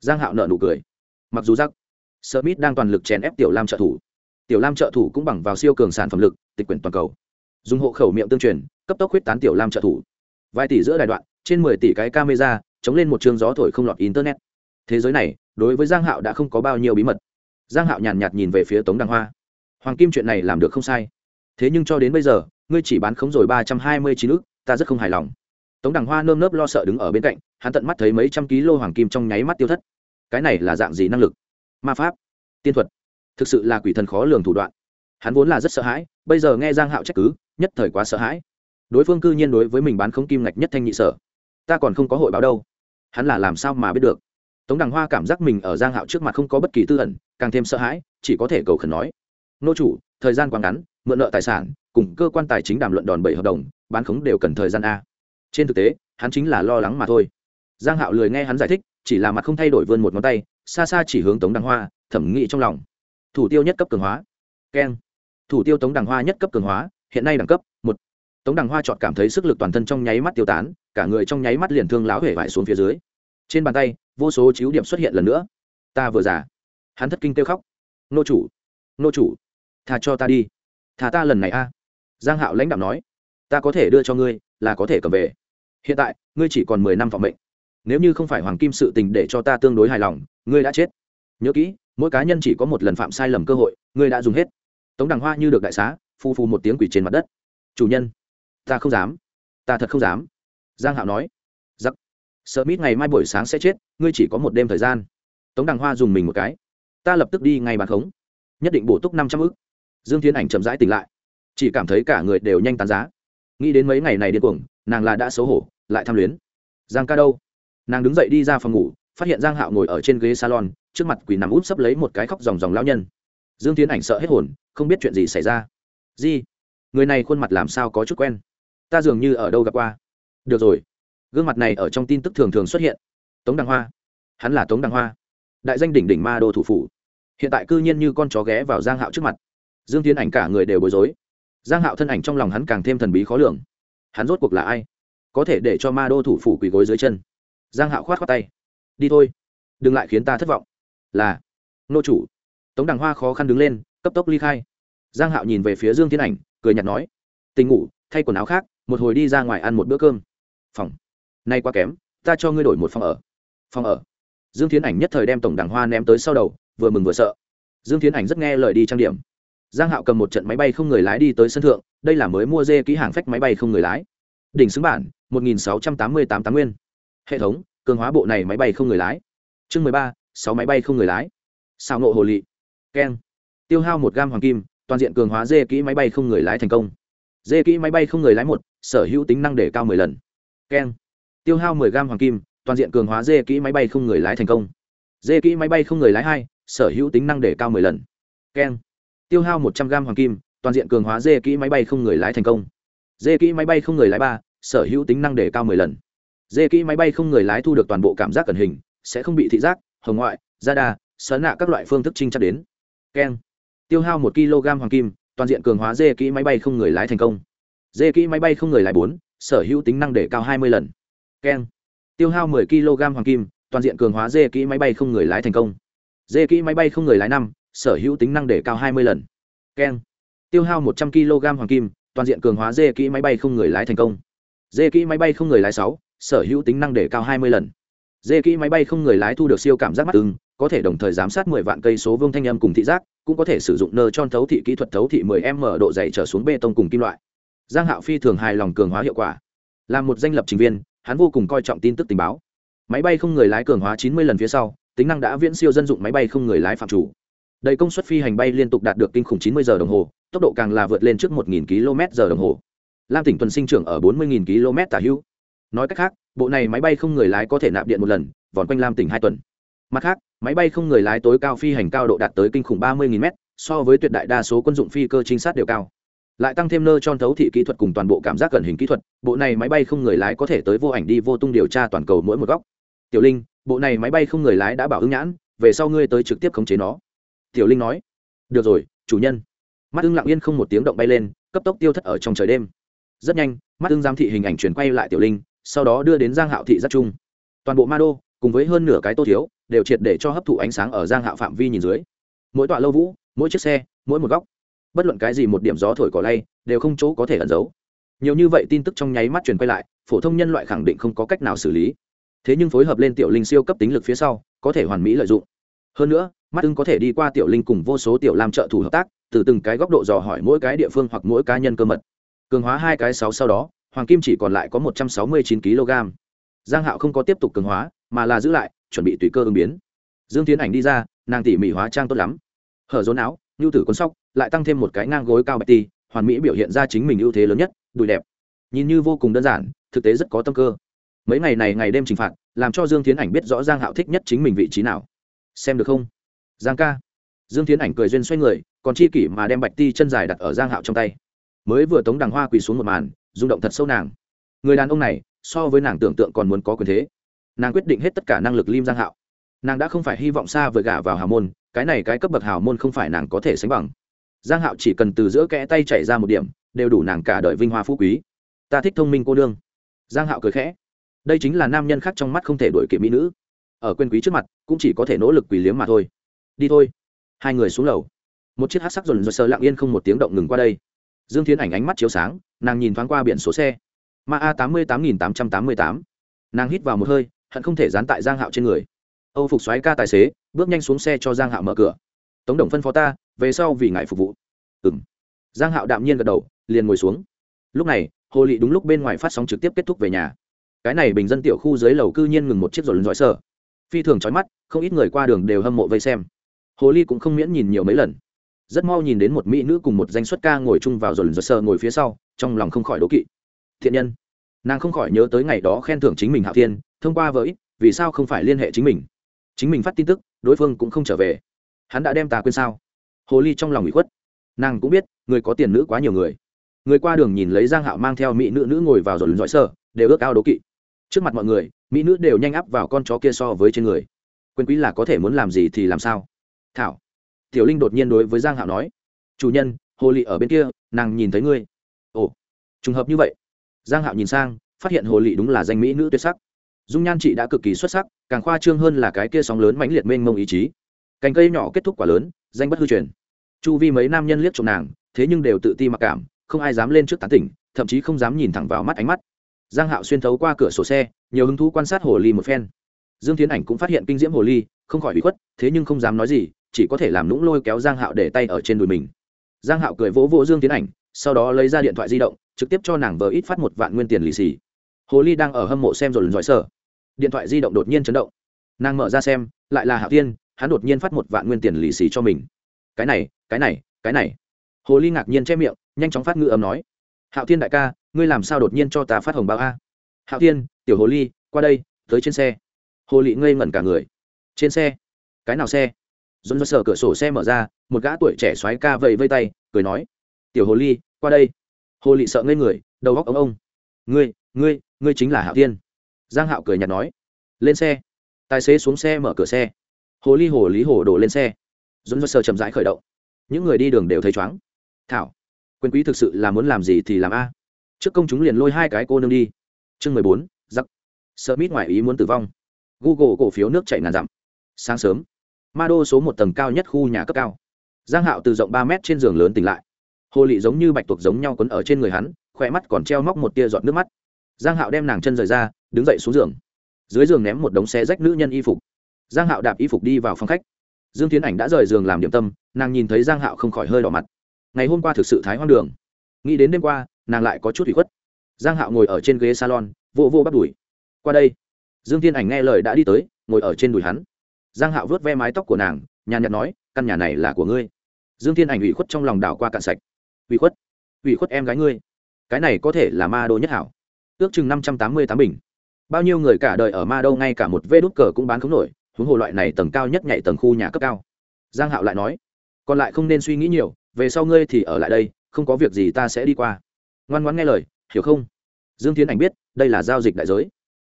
Giang hạo nợ nụ cười. Mặc dù rắc smith đang toàn lực chèn ép tiểu lam trợ thủ, tiểu lam trợ thủ cũng bằng vào siêu cường sản phẩm lực, tịch quyển toàn cầu dùng hộ khẩu miệng tương truyền, cấp tốc huyết tán tiểu lam trợ thủ. Vài tỷ giữa đài đoạn, trên mười tỷ cái camera, chống lên một trường gió thổi không lọt internet. Thế giới này, đối với giang hạo đã không có bao nhiêu bí mật. Giang hạo nhàn nhạt nhìn về phía tống đăng hoa. Hoàng kim chuyện này làm được không sai. Thế nhưng cho đến bây giờ, ngươi chỉ bán khống rồi ba trăm hai mươi chín ức, ta rất không hài lòng. Tống đằng hoa nơm nớp lo sợ đứng ở bên cạnh, hắn tận mắt thấy mấy trăm ký lô hoàng kim trong nháy mắt tiêu thất. Cái này là dạng gì năng lực? Ma pháp? Tiên thuật? Thực sự là quỷ thần khó lường thủ đoạn. Hắn vốn là rất sợ hãi, bây giờ nghe giang hạo trách cứ nhất thời quá sợ hãi. Đối phương cư nhiên đối với mình bán không kim ngạch nhất thanh nhị sở. Ta còn không có hội báo đâu. Hắn là làm sao mà biết được? Tống đằng hoa cảm giác mình ở giang hạo trước mặt không có bất kỳ tư ẩn, càng thêm sợ hãi, chỉ có thể cầu khẩn nói. Nô chủ, thời gian quá ngắn, mượn nợ tài sản, cùng cơ quan tài chính đàm luận đòn bẩy hợp đồng, bán khống đều cần thời gian a. Trên thực tế, hắn chính là lo lắng mà thôi. Giang hạo lười nghe hắn giải thích, chỉ là mặt không thay đổi vươn một ngón tay, xa xa chỉ hướng tống đằng hoa, thẩm nghị trong lòng. Thủ tiêu nhất cấp cường hóa. Keng. Thủ tiêu tống đằng hoa nhất cấp cường hóa hiện nay đẳng cấp, một. Tống đằng hoa chọn cảm thấy sức lực toàn thân trong nháy mắt tiêu tán, cả người trong nháy mắt liền thương láo hể vải xuống phía dưới. Trên bàn tay, vô số chiếu điểm xuất hiện lần nữa. Ta vừa già. Hắn thất kinh kêu khóc. Nô chủ nô chủ thà cho ta đi. Thà ta lần này a. Giang hạo lãnh đạo nói. Ta có thể đưa cho ngươi, là có thể cầm về. Hiện tại, ngươi chỉ còn mười năm phòng mệnh. Nếu như không phải hoàng kim sự tình để cho ta tương đối hài lòng, ngươi đã chết. Nhớ kỹ, mỗi cá nhân chỉ có một lần phạm sai lầm cơ hội, ngươi đã dùng hết. Tống đằng hoa như được đại xá phu phu một tiếng quỷ trên mặt đất. Chủ nhân, ta không dám, ta thật không dám. Giang hạo nói. Giặc, sợ mít ngày mai buổi sáng sẽ chết, ngươi chỉ có một đêm thời gian. Tống đằng hoa dùng mình một cái. Ta lập tức đi ngay bàn khống, nhất định bổ túc năm trăm ức. Dương thiên ảnh chậm rãi tỉnh lại. Chỉ cảm thấy cả người đều nhanh tán giá. Nghĩ đến mấy ngày này điên cuồng, nàng là đã xấu hổ, lại tham luyến. Giang ca đâu? Nàng đứng dậy đi ra phòng ngủ, phát hiện giang hạo ngồi ở trên ghế salon, trước mặt quỳ nằm út sấp lấy một cái khóc ròng ròng lao nhân. Dương tiến ảnh sợ hết hồn, không biết chuyện gì xảy ra gì người này khuôn mặt làm sao có chút quen? Ta dường như ở đâu gặp qua. Được rồi. Gương mặt này ở trong tin tức thường thường xuất hiện. Tống đăng hoa. Hắn là tống đăng hoa. Đại danh đỉnh đỉnh ma đô thủ phủ. Hiện tại cư nhiên như con chó ghé vào giang hạo trước mặt. Dương tiến ảnh cả người đều bối rối. Giang hạo thân ảnh trong lòng hắn càng thêm thần bí khó lường. Hắn rốt cuộc là ai? Có thể để cho ma đô thủ phủ quỳ gối dưới chân. Giang hạo khoát khoát tay. Đi thôi. Đừng lại khiến ta thất vọng. Là, nô chủ. Tống đằng hoa khó khăn đứng lên, cấp tốc ly khai giang hạo nhìn về phía dương thiên ảnh cười nhạt nói tình ngủ thay quần áo khác một hồi đi ra ngoài ăn một bữa cơm. Phòng nay quá kém ta cho ngươi đổi một phòng ở. Phòng ở? Dương thiên ảnh nhất thời đem tổng đằng hoa ném tới sau đầu vừa mừng vừa sợ. Dương thiên ảnh rất nghe lời đi trang điểm. Giang hạo cầm một trận máy bay không người lái đi tới sân thượng đây là mới mua dê ký hàng phách máy bay không người lái. Đỉnh xứng bản 1688 tám nguyên. Hệ thống cường hóa bộ này máy bay không người lái. Chương 13, sáu máy bay không người lái. Xào nộ hồ lị. Keng. Tiêu hao một gam hoàng kim toàn diện cường hóa dê kỹ máy bay không người lái thành công. Dê kỹ máy bay không người lái một, sở hữu tính năng để cao 10 lần. Keng. Tiêu hao 10 gam hoàng kim, toàn diện cường hóa dê kỹ máy bay không người lái thành công. Dê kỹ máy bay không người lái hai, sở hữu tính năng để cao 10 lần. Keng. Tiêu hao 100 gam hoàng kim, toàn diện cường hóa dê kỹ máy bay không người lái thành công. Dê kỹ máy bay không người lái ba, sở hữu tính năng để cao 10 lần. Dê kỹ máy bay không người lái thu được toàn bộ cảm giác cẩn hình, sẽ không bị thị giác, hồng ngoại da đà sớ nạ các loại phương thức trinh chắc đến. Keng tiêu hao một kg hoàng kim, toàn diện cường hóa dê kỹ máy bay không người lái thành công. Dê kỹ máy bay không người lái bốn, sở hữu tính năng để cao hai mươi lần. Keng. Tiêu hao 10 kg hoàng kim, toàn diện cường hóa dê kỹ máy bay không người lái thành công. Dê kỹ máy bay không người lái năm, sở hữu tính năng để cao hai mươi lần. Keng. Tiêu hao một trăm kg hoàng kim, toàn diện cường hóa dê kỹ máy bay không người lái thành công. Dê kỹ máy bay không người lái sáu, sở hữu tính năng để cao hai mươi lần. Dê kỹ máy bay không người lái thu được siêu cảm giác mắt ưng có thể đồng thời giám sát mười vạn cây số vương thanh âm cùng thị giác, cũng có thể sử dụng nơ tròn thấu thị kỹ thuật thấu thị 10 m độ dày trở xuống bê tông cùng kim loại. Giang hạo phi thường hài lòng cường hóa hiệu quả. Làm một danh lập trình viên, hắn vô cùng coi trọng tin tức tình báo. Máy bay không người lái cường hóa 90 lần phía sau, tính năng đã viễn siêu dân dụng máy bay không người lái phạm chủ. Đầy công suất phi hành bay liên tục đạt được kinh khủng 90 giờ đồng hồ, tốc độ càng là vượt lên trước 1.000 km giờ đồng hồ. Lam tỉnh tuần sinh trưởng ở 40.000 km tả hữu nói cách khác, bộ này máy bay không người lái có thể nạp điện một lần vòn quanh lam tỉnh hai tuần. Mặt khác máy bay không người lái tối cao phi hành cao độ đạt tới kinh khủng 30.000 m so với tuyệt đại đa số quân dụng phi cơ trinh sát đều cao. Lại tăng thêm nơ tròn thấu thị kỹ thuật cùng toàn bộ cảm giác cận hình kỹ thuật, bộ này máy bay không người lái có thể tới vô ảnh đi vô tung điều tra toàn cầu mỗi một góc. Tiểu linh, bộ này máy bay không người lái đã bảo ứng nhãn, về sau ngươi tới trực tiếp khống chế nó. Tiểu linh nói, được rồi, chủ nhân. Mắt ưng lặng yên không một tiếng động bay lên, cấp tốc tiêu thất ở trong trời đêm. Rất nhanh, mắt ưng giám thị hình ảnh chuyển quay lại tiểu linh, sau đó đưa đến giang hạo thị giác chung. Toàn bộ ma đô, cùng với hơn nửa cái tô thiếu đều triệt để cho hấp thụ ánh sáng ở giang hạo phạm vi nhìn dưới. Mỗi tọa lâu vũ, mỗi chiếc xe, mỗi một góc, bất luận cái gì một điểm gió thổi cỏ lay, đều không chỗ có thể ẩn giấu. Nhiều như vậy tin tức trong nháy mắt truyền quay lại, phổ thông nhân loại khẳng định không có cách nào xử lý. Thế nhưng phối hợp lên tiểu linh siêu cấp tính lực phía sau, có thể hoàn mỹ lợi dụng. Hơn nữa, mắt ưng có thể đi qua tiểu linh cùng vô số tiểu làm trợ thủ hợp tác, từ từng cái góc độ dò hỏi mỗi cái địa phương hoặc mỗi cá nhân cơ mật. Cường hóa hai cái sáu sau đó, hoàng kim chỉ còn lại có một trăm sáu mươi chín kg giang hạo không có tiếp tục cường hóa, mà là giữ lại chuẩn bị tùy cơ ứng biến. Dương tiến ảnh đi ra, nàng tỉ mỉ hóa trang tốt lắm. Hở rốn áo, nhu tử cuốn sóc, lại tăng thêm một cái ngang gối cao bạch ti, hoàn mỹ biểu hiện ra chính mình ưu thế lớn nhất, đùi đẹp. Nhìn như vô cùng đơn giản, thực tế rất có tâm cơ. Mấy ngày này ngày đêm trừng phạt, làm cho dương tiến ảnh biết rõ giang hạo thích nhất chính mình vị trí nào. Xem được không? Giang ca. Dương tiến ảnh cười duyên xoay người, còn chi kỷ mà đem bạch ti chân dài đặt ở giang hạo trong tay. Mới vừa tống đằng hoa quỳ xuống một màn, rung động thật sâu nàng. Người đàn ông này, so với nàng tưởng tượng còn muốn có quyền thế nàng quyết định hết tất cả năng lực lim giang hạo. Nàng đã không phải hy vọng xa vời gả vào hào môn, cái này cái cấp bậc hào môn không phải nàng có thể sánh bằng. Giang hạo chỉ cần từ giữa kẽ tay chạy ra một điểm, đều đủ nàng cả đời vinh hoa phú quý. Ta thích thông minh cô đương giang hạo cười khẽ. Đây chính là nam nhân khác trong mắt không thể đổi kịp mỹ nữ. Ở quên quý trước mặt, cũng chỉ có thể nỗ lực quỳ liếm mà thôi. Đi thôi. Hai người xuống lầu. Một chiếc hát sắc dồn dồn sờ lặng yên không một tiếng động ngừng qua đây. Dương thiến ảnh ánh mắt chiếu sáng, nàng nhìn thoáng qua biển số xe. Ma a tám mươi tám nghìn tám trăm tám mươi tám. Nàng hít vào một hơi hận không thể dán tại giang hạo trên người. Âu phục xoáy ca tài xế, bước nhanh xuống xe cho giang hạo mở cửa. Tống đồng phân phó ta, về sau vì ngài phục vụ. Ừ m giang hạo đạm nhiên gật đầu, liền ngồi xuống. Lúc này, hồ lị đúng lúc bên ngoài phát sóng trực tiếp kết thúc về nhà. Cái này bình dân tiểu khu dưới lầu cư nhiên ngừng một chiếc rồi lần dõi sở. Phi thường trói mắt, không ít người qua đường đều hâm mộ vây xem. Hồ ly cũng không miễn nhìn nhiều mấy lần. Rất mau nhìn đến một mỹ nữ cùng một danh xuất ca ngồi chung vào rồi lần dõi sở ngồi phía sau, trong lòng không khỏi đố kỵ. Thiện nhân. Nàng không khỏi nhớ tới ngày đó khen thưởng chính mình hạo thiên thông qua với vì sao không phải liên hệ chính mình? Chính mình phát tin tức, đối phương cũng không trở về. Hắn đã đem ta quên sao? Hồ ly trong lòng bị khuất. Nàng cũng biết, người có tiền nữ quá nhiều người. Người qua đường nhìn lấy giang hạo mang theo mỹ nữ nữ ngồi vào rồi dõi sơ, đều ước ao đố kỵ. Trước mặt mọi người, mỹ nữ đều nhanh áp vào con chó kia so với trên người. Quyền quý là có thể muốn làm gì thì làm sao? Thảo. Tiểu linh đột nhiên đối với giang hạo nói. Chủ nhân, hồ lị ở bên kia, nàng nhìn thấy ngươi. Ồ. Trùng hợp như vậy. Giang hạo nhìn sang, phát hiện hồ lị đúng là danh mỹ nữ tuyệt sắc dung nhan chị đã cực kỳ xuất sắc, càng khoa trương hơn là cái kia sóng lớn mãnh liệt mênh mông ý chí. Cành cây nhỏ kết thúc quả lớn, danh bất hư truyền. Chu vi mấy nam nhân liếc trộm nàng, thế nhưng đều tự ti mặc cảm, không ai dám lên trước tán tỉnh, thậm chí không dám nhìn thẳng vào mắt ánh mắt. Giang hạo xuyên thấu qua cửa sổ xe, nhiều hứng thú quan sát hồ ly một phen. Dương tiến ảnh cũng phát hiện kinh diễm hồ ly, không khỏi bị khuất, thế nhưng không dám nói gì, chỉ có thể làm nũng lôi kéo giang hạo để tay ở trên đùi mình. Giang hạo cười vỗ vỗ dương tiến ảnh, sau đó lấy ra điện thoại di động, trực tiếp cho nàng vờ ít phát một vạn nguyên tiền lì xì. Hồ ly đang ở hâm mộ xem rồi lần giỏi sở điện thoại di động đột nhiên chấn động. Nàng mở ra xem, lại là hạo tiên hắn đột nhiên phát một vạn nguyên tiền lì xì cho mình. Cái này cái này cái này. Hồ ly ngạc nhiên che miệng, nhanh chóng phát ngữ ấm nói. Hạo thiên đại ca, ngươi làm sao đột nhiên cho ta phát hồng bao a? Hạo thiên, tiểu hồ ly, qua đây, tới trên xe. Hồ lị ngây ngẩn cả người. Trên xe? Cái nào xe? Dồn dơ sở cửa sổ xe mở ra, một gã tuổi trẻ xoáy ca vẫy vây tay, cười nói. Tiểu hồ ly, qua đây. Hồ lị sợ ngây người, đầu góc ông ông. Ngươi ngươi ngươi chính là hạo thiên giang hạo cười nhạt nói, lên xe. Tài xế xuống xe mở cửa xe. Hồ ly hồ lý hồ đổ lên xe. Dồn dồn sơ chậm rãi khởi động. Những người đi đường đều thấy chóng thảo, quyền quý thực sự là muốn làm gì thì làm a. Trước công chúng liền lôi hai cái cô nương đi. Chương mười bốn, giặc. Sợ mít ngoài ý muốn tử vong. Google cổ phiếu nước chạy ngàn dặm. Sáng sớm, ma đô số một tầng cao nhất khu nhà cấp cao. Giang hạo từ rộng ba mét trên giường lớn tỉnh lại. Hồ lị giống như bạch tuộc giống nhau quấn ở trên người hắn khỏe mắt còn treo móc một tia giọt nước mắt. Giang hạo đem nàng chân rời ra đứng dậy xuống giường. Dưới giường ném một đống xe rách nữ nhân y phục. Giang hạo đạp y phục đi vào phòng khách. Dương tiến ảnh đã rời giường làm điểm tâm, nàng nhìn thấy giang hạo không khỏi hơi đỏ mặt. Ngày hôm qua thực sự thái hoang đường. Nghĩ đến đêm qua, nàng lại có chút ủy khuất. Giang hạo ngồi ở trên ghế salon, vô vô bắt đùi. Qua đây, dương tiến ảnh nghe lời đã đi tới, ngồi ở trên đùi hắn. Giang hạo vớt ve mái tóc của nàng, nhàn nhạt nói, căn nhà này là của ngươi. Dương Thiên ảnh ủy khuất trong lòng đảo qua cạn sạch. Ủy khuất? Ủy khuất em gái ngươi. Cái này có thể là ma đô nhất hảo. Ước chừng năm trăm tám mươi tám bình bao nhiêu người cả đời ở ma đô ngay cả một vê đút cờ cũng bán không nổi, huống hồ loại này tầng cao nhất nhảy tầng khu nhà cấp cao. Giang hạo lại nói, còn lại không nên suy nghĩ nhiều, về sau ngươi thì ở lại đây, không có việc gì ta sẽ đi qua. Ngoan ngoãn nghe lời, hiểu không? Dương tiến ảnh biết, đây là giao dịch đại giới.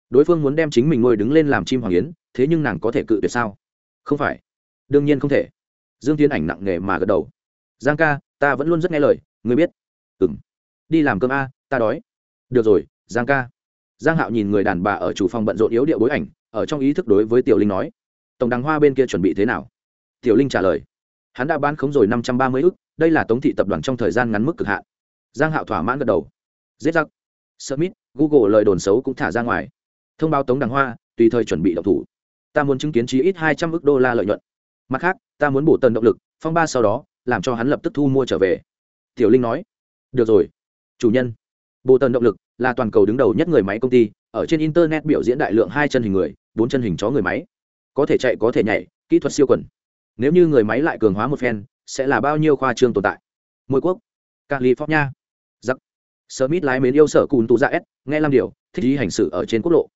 Đối phương muốn đem chính mình nuôi đứng lên làm chim hoàng yến, thế nhưng nàng có thể cự tuyệt sao? Không phải. Đương nhiên không thể. Dương tiến ảnh nặng nề mà gật đầu. Giang ca, ta vẫn luôn rất nghe lời, ngươi biết. Ừng đi làm cơm a, ta đói. Được rồi, giang ca giang hạo nhìn người đàn bà ở chủ phòng bận rộn yếu điệu bối ảnh, ở trong ý thức đối với tiểu linh nói, tổng đằng hoa bên kia chuẩn bị thế nào? Tiểu linh trả lời, hắn đã bán khống rồi năm trăm ba mươi ức, đây là tống thị tập đoàn trong thời gian ngắn mức cực hạn. Giang hạo thỏa mãn gật đầu, giết giặc. Smith google lời đồn xấu cũng thả ra ngoài. Thông báo tống đằng hoa, tùy thời chuẩn bị động thủ. Ta muốn chứng kiến chí ít hai trăm ức đô la lợi nhuận. Mặt khác, ta muốn bổ tần động lực, phong ba sau đó, làm cho hắn lập tức thu mua trở về. Tiểu linh nói, được rồi, chủ nhân. Bộ tần động lực là toàn cầu đứng đầu nhất người máy công ty, ở trên internet biểu diễn đại lượng hai chân hình người, bốn chân hình chó người máy. Có thể chạy, có thể nhảy, kỹ thuật siêu quần. Nếu như người máy lại cường hóa một phen, sẽ là bao nhiêu khoa trương tồn tại? Mỗi quốc, california. Giặc. Smith lái mến yêu sở cùn tù ra s, nghe làm điều, thích ý hành xử ở trên quốc lộ.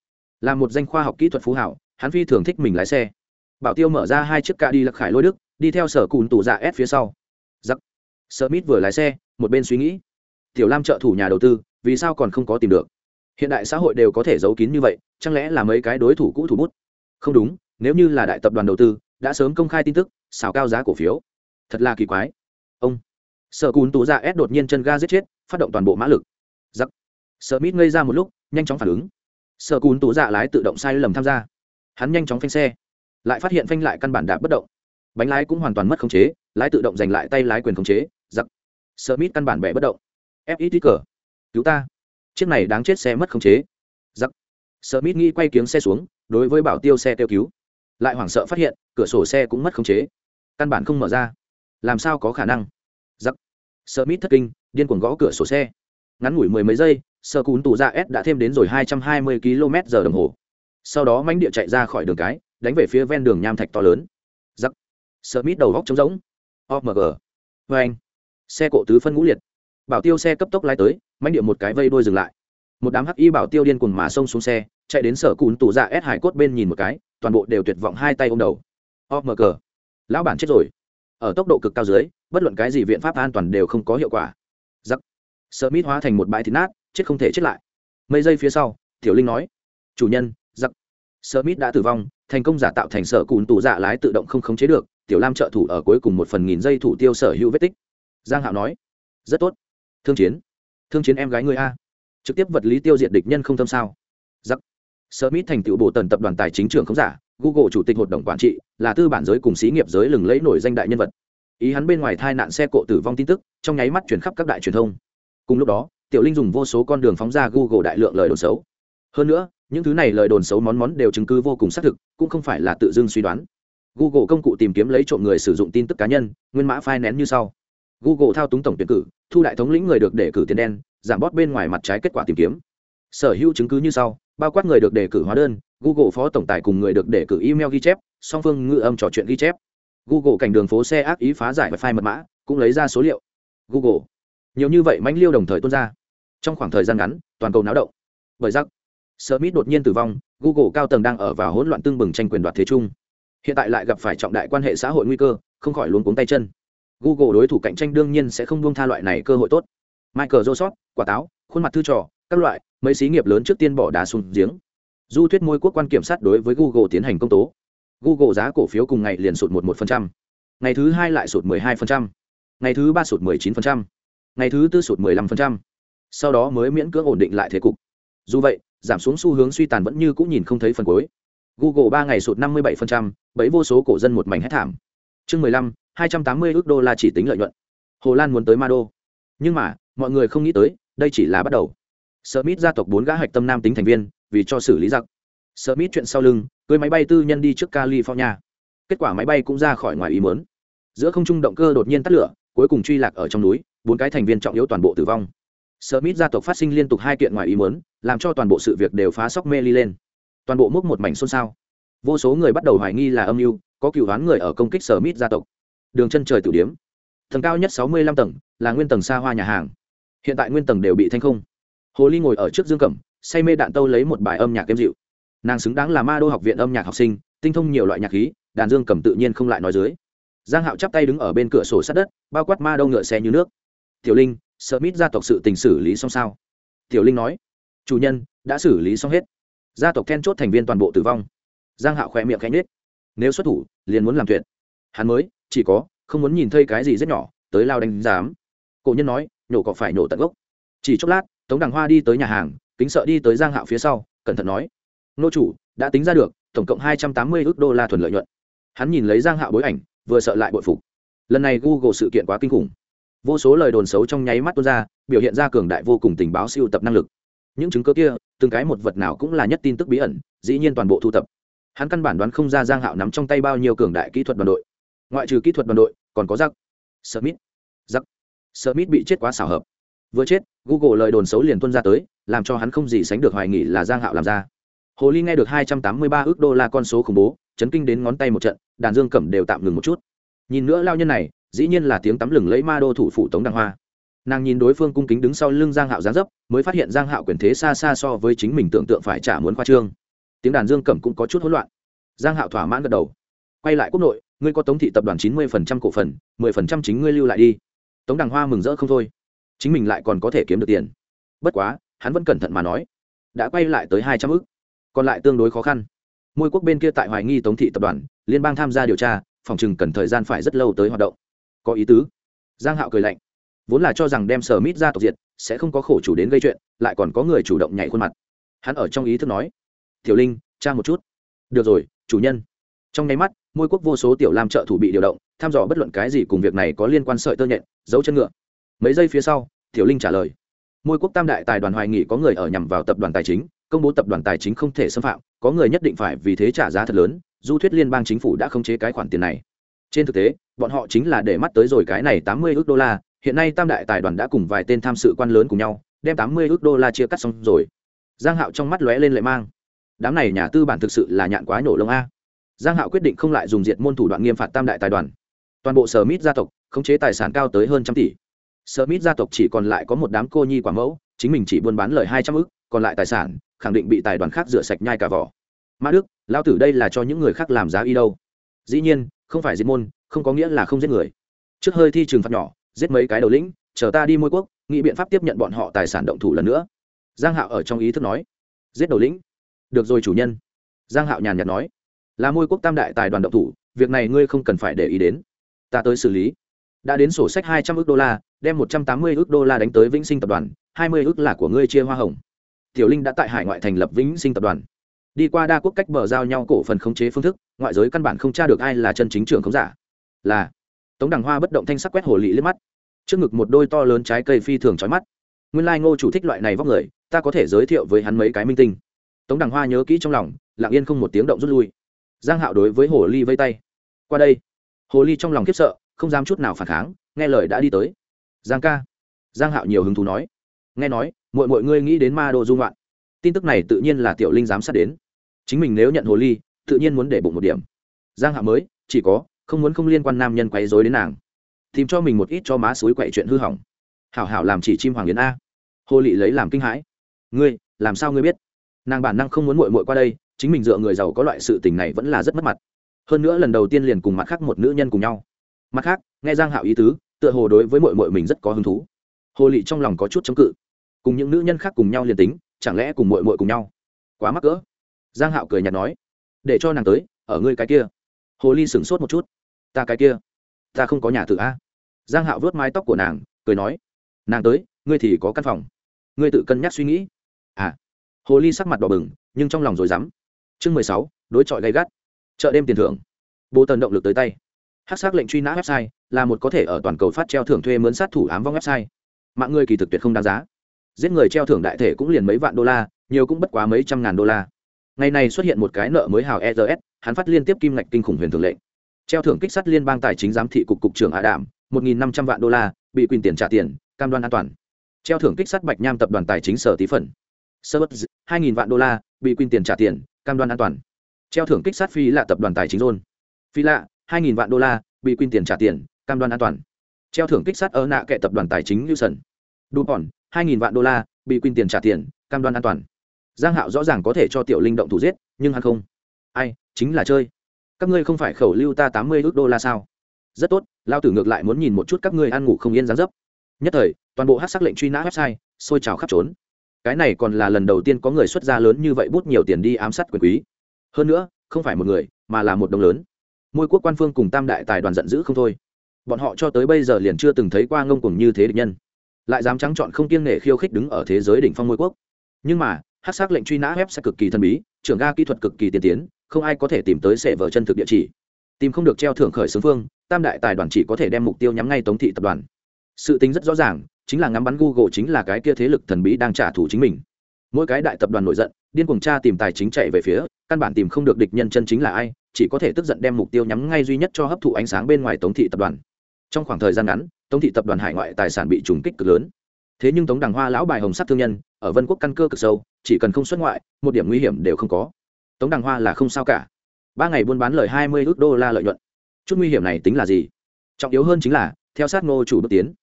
Là một danh khoa học kỹ thuật phú hảo, hắn phi thường thích mình lái xe. Bảo tiêu mở ra hai chiếc ca đi lạc khải lôi đức, đi theo sở cùn tù ra s phía sau. Giặc. Smith vừa lái xe, một bên suy nghĩ. Tiểu lam trợ thủ nhà đầu tư vì sao còn không có tìm được? Hiện đại xã hội đều có thể giấu kín như vậy, chẳng lẽ là mấy cái đối thủ cũ thủ bút? Không đúng, nếu như là đại tập đoàn đầu tư, đã sớm công khai tin tức xào cao giá cổ phiếu. Thật là kỳ quái. Ông. Sợ cún tú dạ ra ép đột nhiên chân ga giết chết, phát động toàn bộ mã lực. Giặc. Sợ mít ngây ra một lúc, nhanh chóng phản ứng. Sợ cún tú dạ lái tự động sai lầm tham gia. Hắn nhanh chóng phanh xe. Lại phát hiện phanh lại căn bản đạp bất động. Bánh lái cũng hoàn toàn mất khống chế, lái tự động giành lại tay lái quyền khống chế. Giặc. Sợ mít căn bản bẻ bất động. Ép ít cờ cứu ta. Chiếc này đáng chết xe mất khống chế. Giặc. Sợ mít nghĩ quay kiếng xe xuống, đối với bảo tiêu xe kêu cứu. Lại hoảng sợ phát hiện, cửa sổ xe cũng mất khống chế. Căn bản không mở ra. Làm sao có khả năng? Giặc. Sợ mít thất kinh, điên cuồng gõ cửa sổ xe. Ngắn ngủi mười mấy giây, sợ cún tù ra s đã thêm đến rồi hai trăm hai mươi km giờ đồng hồ. Sau đó mánh địa chạy ra khỏi đường cái, đánh về phía ven đường nham thạch to lớn. Giặc. Sợ mít đầu góc trống rỗng. Omg vê vâng anh. Xe cộ tứ phân ngũ liệt. Bảo tiêu xe cấp tốc lái tới mánh địa một cái vây đôi dừng lại. Một đám hắc y bảo tiêu điên cuồng mà xông xuống xe, chạy đến sở cùn tủ ra s hải cốt bên nhìn một cái, toàn bộ đều tuyệt vọng hai tay ôm đầu. O mờ cờ. Lão bản chết rồi. Ở tốc độ cực cao dưới, bất luận cái gì viện pháp an toàn đều không có hiệu quả. Giặc. Sợ mít hóa thành một bãi thịt nát, chết không thể chết lại. Mấy giây phía sau, tiểu linh nói. Chủ nhân, giặc. Sợ mít đã tử vong, thành công giả tạo thành sở cùn tủ dạ lái tự động không khống chế được, tiểu lam trợ thủ ở cuối cùng một phần nghìn giây thủ tiêu sở hữu vết tích. Giang hạo nói. Rất tốt. Thương chiến thương chiến em gái người a trực tiếp vật lý tiêu diệt địch nhân không tâm sao giặc Smith thành tựu bộ tần tập đoàn tài chính trưởng không giả, Google chủ tịch hội đồng quản trị, là tư bản giới cùng xí nghiệp giới lừng lẫy nổi danh đại nhân vật. Ý hắn bên ngoài thai nạn xe cộ tử vong tin tức, trong nháy mắt truyền khắp các đại truyền thông. Cùng lúc đó, Tiểu Linh dùng vô số con đường phóng ra Google đại lượng lời đồn xấu. Hơn nữa, những thứ này lời đồn xấu món món đều chứng cứ vô cùng xác thực, cũng không phải là tự dưng suy đoán. Google công cụ tìm kiếm lấy trộm người sử dụng tin tức cá nhân, nguyên mã file nén như sau. Google thao túng tổng tuyển cử, thu đại thống lĩnh người được đề cử tiền đen, giảm bót bên ngoài mặt trái kết quả tìm kiếm. Sở hữu chứng cứ như sau, bao quát người được đề cử hóa đơn google phó tổng tài cùng người được đề cử email ghi chép song phương ngự âm trò chuyện ghi chép. Google cảnh đường phố xe ác ý phá giải và file mật mã cũng lấy ra số liệu. Google. Nhiều như vậy mãnh liêu đồng thời tuôn ra. Trong khoảng thời gian ngắn toàn cầu náo động. Bởi rắc smith đột nhiên tử vong google cao tầng đang ở vào hỗn loạn tương bừng tranh quyền đoạt thế chung. Hiện tại lại gặp phải trọng đại quan hệ xã hội nguy cơ không khỏi luống cuống tay chân google đối thủ cạnh tranh đương nhiên sẽ không buông tha loại này cơ hội tốt. Michael joseph quả táo khuôn mặt thư trò các loại mấy xí nghiệp lớn trước tiên bỏ đá xuống giếng. Du thuyết môi quốc quan kiểm sát đối với google tiến hành công tố. Google giá cổ phiếu cùng ngày liền sụt một một ngày thứ hai lại sụt 12%, ngày thứ ba sụt 19%, ngày thứ tư sụt 15%. sau đó mới miễn cưỡng ổn định lại thế cục. Dù vậy giảm xuống xu hướng suy tàn vẫn như cũng nhìn không thấy phần cuối. Google ba ngày sụt 57%, bấy vô số cổ dân một mảnh hết thảm. Chương 15, 280 ước đô la chỉ tính lợi nhuận hồ lan muốn tới ma đô nhưng mà mọi người không nghĩ tới đây chỉ là bắt đầu Smith gia tộc bốn gã hạch tâm nam tính thành viên, vì cho xử lý giặc. Smith chuyện sau lưng, cưỡi máy bay tư nhân đi trước California. Kết quả máy bay cũng ra khỏi ngoài ý muốn. Giữa không trung động cơ đột nhiên tắt lửa, cuối cùng truy lạc ở trong núi, bốn cái thành viên trọng yếu toàn bộ tử vong. Smith gia tộc phát sinh liên tục hai kiện ngoài ý muốn, làm cho toàn bộ sự việc đều phá sóc mê ly lên. Toàn bộ mốc một mảnh xôn xao. Vô số người bắt đầu hoài nghi là âm mưu, có cửu đoán người ở công kích Smith gia tộc. Đường chân trời tử điếm. Tầng cao nhất 65 tầng, là nguyên tầng xa hoa nhà hàng. Hiện tại nguyên tầng đều bị thanh không. Hồ ly ngồi ở trước dương cẩm say mê đạn tâu lấy một bài âm nhạc êm dịu. Nàng xứng đáng là ma đô học viện âm nhạc học sinh tinh thông nhiều loại nhạc khí đàn dương cầm tự nhiên không lại nói dưới. Giang hạo chắp tay đứng ở bên cửa sổ sát đất bao quát ma đô ngựa xe như nước. Tiểu linh sợ mít gia tộc sự tình xử lý xong sao? Tiểu linh nói. Chủ nhân đã xử lý xong hết. Gia tộc then chốt thành viên toàn bộ tử vong. Giang hạo khỏe miệng khẽ nhếch. Nếu xuất thủ liền muốn làm tuyệt. Hắn mới chỉ có, không muốn nhìn thấy cái gì rất nhỏ, tới lao đánh giám. Cổ nhân nói, nhổ cỏ phải nhổ tận gốc. Chỉ chốc lát, tống đằng hoa đi tới nhà hàng, kính sợ đi tới giang hạo phía sau, cẩn thận nói, nô chủ, đã tính ra được, tổng cộng hai trăm tám mươi ước đô la thuần lợi nhuận. Hắn nhìn lấy giang hạo bối ảnh, vừa sợ lại bội phục. Lần này google sự kiện quá kinh khủng. Vô số lời đồn xấu trong nháy mắt tuôn ra, biểu hiện ra cường đại vô cùng tình báo siêu tập năng lực. Những chứng cứ kia, từng cái một vật nào cũng là nhất tin tức bí ẩn, dĩ nhiên toàn bộ thu tập hắn căn bản đoán không ra giang hạo nắm trong tay bao nhiêu cường đại kỹ thuật đoàn đội ngoại trừ kỹ thuật đoàn đội, còn có giặc smith. Giặc smith bị chết quá xảo hợp. Vừa chết, google lời đồn xấu liền tuân ra tới, làm cho hắn không gì sánh được hoài nghỉ là giang hạo làm ra. Hồ ly nghe được hai trăm tám mươi ba ước đô la con số khủng bố, chấn kinh đến ngón tay một trận, đàn dương cẩm đều tạm ngừng một chút. Nhìn nữa lao nhân này, dĩ nhiên là tiếng tắm lừng lấy ma đô thủ phủ tống đăng hoa. Nàng nhìn đối phương cung kính đứng sau lưng giang hạo giáng dấp, mới phát hiện giang hạo quyền thế xa xa so với chính mình tưởng tượng phải trả muốn khoa trương. Tiếng đàn dương cẩm cũng có chút hỗn loạn. Giang hạo thỏa mãn gật đầu. Quay lại quốc nội ngươi có tống thị tập đoàn chín mươi phần trăm cổ phần, mười phần trăm chính ngươi lưu lại đi. Tống đằng hoa mừng rỡ không thôi. Chính mình lại còn có thể kiếm được tiền. Bất quá, hắn vẫn cẩn thận mà nói, đã quay lại tới hai trăm ước còn lại tương đối khó khăn. Môi quốc bên kia tại hoài nghi tống thị tập đoàn, liên bang tham gia điều tra, phòng chừng cần thời gian phải rất lâu tới hoạt động. Có ý tứ. Giang hạo cười lạnh. Vốn là cho rằng đem sở mít ra tộc diệt, sẽ không có khổ chủ đến gây chuyện, lại còn có người chủ động nhảy khuôn mặt. Hắn ở trong ý thức nói, tiểu linh, tra một chút. Được rồi, chủ nhân. Trong nháy mắt môi quốc vô số tiểu lam trợ thủ bị điều động thăm dò bất luận cái gì cùng việc này có liên quan sợi tơ nhện dấu chân ngựa. Mấy giây phía sau, tiểu linh trả lời. Môi quốc tam đại tài đoàn hoài nghị có người ở nhằm vào tập đoàn tài chính, công bố tập đoàn tài chính không thể xâm phạm, có người nhất định phải vì thế trả giá thật lớn, du thuyết liên bang chính phủ đã khống chế cái khoản tiền này. Trên thực tế, bọn họ chính là để mắt tới rồi cái này tám mươi ước đô la, hiện nay tam đại tài đoàn đã cùng vài tên tham sự quan lớn cùng nhau, đem tám mươi ước đô la chia cắt xong rồi. Giang hạo trong mắt lóe lên lệ mang. Đám này nhà tư bản thực sự là nhạn quá nổ lông a giang hạo quyết định không lại dùng diệt môn thủ đoạn nghiêm phạt tam đại tài đoàn. Toàn bộ sở mít gia tộc khống chế tài sản cao tới hơn trăm tỷ. Smith gia tộc chỉ còn lại có một đám cô nhi quả mẫu, chính mình chỉ buôn bán lời hai trăm ức, còn lại tài sản khẳng định bị tài đoàn khác rửa sạch nhai cả vỏ. mã đức lao tử đây là cho những người khác làm giá y đâu. Dĩ nhiên không phải diệt môn không có nghĩa là không giết người. Trước hơi thi trường phạt nhỏ giết mấy cái đầu lĩnh chờ ta đi môi quốc nghĩ biện pháp tiếp nhận bọn họ tài sản động thủ lần nữa. Giang hạo ở trong ý thức nói giết đầu lĩnh. Được rồi chủ nhân. Giang hạo nhàn nhạt nói là môi quốc tam đại tài đoàn động thủ, việc này ngươi không cần phải để ý đến. Ta tới xử lý. Đã đến sổ sách hai trăm ước đô la, đem một trăm tám mươi ước đô la đánh tới vĩnh sinh tập đoàn, hai mươi ước là của ngươi chia hoa hồng. Tiểu linh đã tại hải ngoại thành lập vĩnh sinh tập đoàn. Đi qua đa quốc cách bờ giao nhau cổ phần khống chế phương thức, ngoại giới căn bản không tra được ai là chân chính trưởng khống giả. Là, tống đằng hoa bất động thanh sắc quét hồ lị liếc mắt. Trước ngực một đôi to lớn trái cây phi thường trói mắt. Nguyên lai ngô chủ thích loại này vóc người, ta có thể giới thiệu với hắn mấy cái minh tinh. Tống đằng hoa nhớ kỹ trong lòng, lặng yên không một tiếng động rút lui giang hạo đối với hồ ly vây tay. Qua đây. Hồ ly trong lòng khiếp sợ, không dám chút nào phản kháng, nghe lời đã đi tới. Giang ca. Giang hạo nhiều hứng thú nói. Nghe nói mọi mọi ngươi nghĩ đến ma đô dung loạn tin tức này tự nhiên là tiểu linh giám sát đến. Chính mình nếu nhận hồ ly, tự nhiên muốn để bụng một điểm. Giang hạo mới, chỉ có, không muốn không liên quan nam nhân quấy rối đến nàng. Tìm cho mình một ít cho má suối quậy chuyện hư hỏng. Hảo hảo làm chỉ chim hoàng yến a. Hồ lị lấy làm kinh hãi. Ngươi, làm sao ngươi biết? Nàng bản năng không muốn muội muội qua đây, chính mình dựa người giàu có loại sự tình này vẫn là rất mất mặt. Hơn nữa lần đầu tiên liền cùng mặt khác một nữ nhân cùng nhau. Mặt khác, nghe giang hạo ý tứ, tựa hồ đối với muội muội mình rất có hứng thú. Hồ lị trong lòng có chút chống cự. Cùng những nữ nhân khác cùng nhau liền tính, chẳng lẽ cùng muội muội cùng nhau? Quá mắc cỡ. Giang hạo cười nhạt nói, để cho nàng tới, ở ngươi cái kia. Hồ ly sửng sốt một chút, ta cái kia? Ta không có nhà tự a. Giang hạo vớt mái tóc của nàng, cười nói, nàng tới, ngươi thì có căn phòng. Ngươi tự cân nhắc suy nghĩ. À hồ ly sắc mặt đỏ bừng, nhưng trong lòng rồi dám chương mười sáu, đối chọi gay gắt. Chợ đêm tiền thưởng. Bố tần động lực tới tay. Hát xác lệnh truy nã website là một có thể ở toàn cầu phát treo thưởng thuê mướn sát thủ ám vong website. Mạng người kỳ thực tuyệt không đáng giá. Giết người treo thưởng đại thể cũng liền mấy vạn đô la, nhiều cũng bất quá mấy trăm ngàn đô la. Ngày này xuất hiện một cái nợ mới hào ers hắn phát liên tiếp kim ngạch kinh khủng huyền thường lệnh. Treo thưởng kích sát liên bang tài chính giám thị cục cục trưởng hạ đảm một nghìn năm trăm vạn đô la, bị quyền tiền trả tiền, cam đoan an toàn. Treo thưởng kích sát bạch nham tập đoàn tài chính sở tí phần sơ bất hai nghìn vạn đô la, bị quyền tiền trả tiền, cam đoan an toàn. Treo thưởng kích sát phi lạ tập đoàn tài chính rôn phi lạ, hai nghìn vạn đô la, bị quyền tiền trả tiền, cam đoan an toàn. Treo thưởng kích sát ở nạ kệ tập đoàn tài chính như sần đu bòn hai nghìn vạn đô la, bị quyền tiền trả tiền, cam đoan an toàn. Giang hạo rõ ràng có thể cho tiểu linh động thủ giết, nhưng hắn không. Ai, chính là chơi. Các ngươi không phải khẩu lưu ta tám mươi ước đô la sao? Rất tốt, lao tử ngược lại muốn nhìn một chút các ngươi ăn ngủ không yên dáng dấp. Nhất thời, toàn bộ hát sắc lệnh truy nã website xôi trào khắp trốn cái này còn là lần đầu tiên có người xuất ra lớn như vậy bút nhiều tiền đi ám sát quyền quý. Hơn nữa, không phải một người, mà là một đồng lớn. Môi quốc quan phương cùng tam đại tài đoàn giận dữ không thôi. Bọn họ cho tới bây giờ liền chưa từng thấy qua ngông cùng như thế địch nhân. Lại dám trắng chọn không kiêng nể khiêu khích đứng ở thế giới đỉnh phong môi quốc. Nhưng mà hát xác lệnh truy nã web sẽ cực kỳ thần bí, trưởng ga kỹ thuật cực kỳ tiên tiến, không ai có thể tìm tới sệ vở chân thực địa chỉ. Tìm không được treo thưởng khởi xướng phương, tam đại tài đoàn chỉ có thể đem mục tiêu nhắm ngay tống thị tập đoàn sự tính rất rõ ràng, chính là ngắm bắn google chính là cái kia thế lực thần bí đang trả thù chính mình. Mỗi cái đại tập đoàn nổi giận, điên cuồng tra tìm tài chính chạy về phía, căn bản tìm không được địch nhân chân chính là ai, chỉ có thể tức giận đem mục tiêu nhắm ngay duy nhất cho hấp thụ ánh sáng bên ngoài tống thị tập đoàn. Trong khoảng thời gian ngắn, tống thị tập đoàn hải ngoại tài sản bị trùng kích cực lớn. Thế nhưng tống đằng hoa lão bài hồng sắc thương nhân, ở vân quốc căn cơ cực sâu, chỉ cần không xuất ngoại, một điểm nguy hiểm đều không có. Tống đằng hoa là không sao cả. Ba ngày buôn bán lời hai mươi ước đô la lợi nhuận. Chút nguy hiểm này tính là gì? Trọng yếu hơn chính là, theo sát ngô chủ bước tiến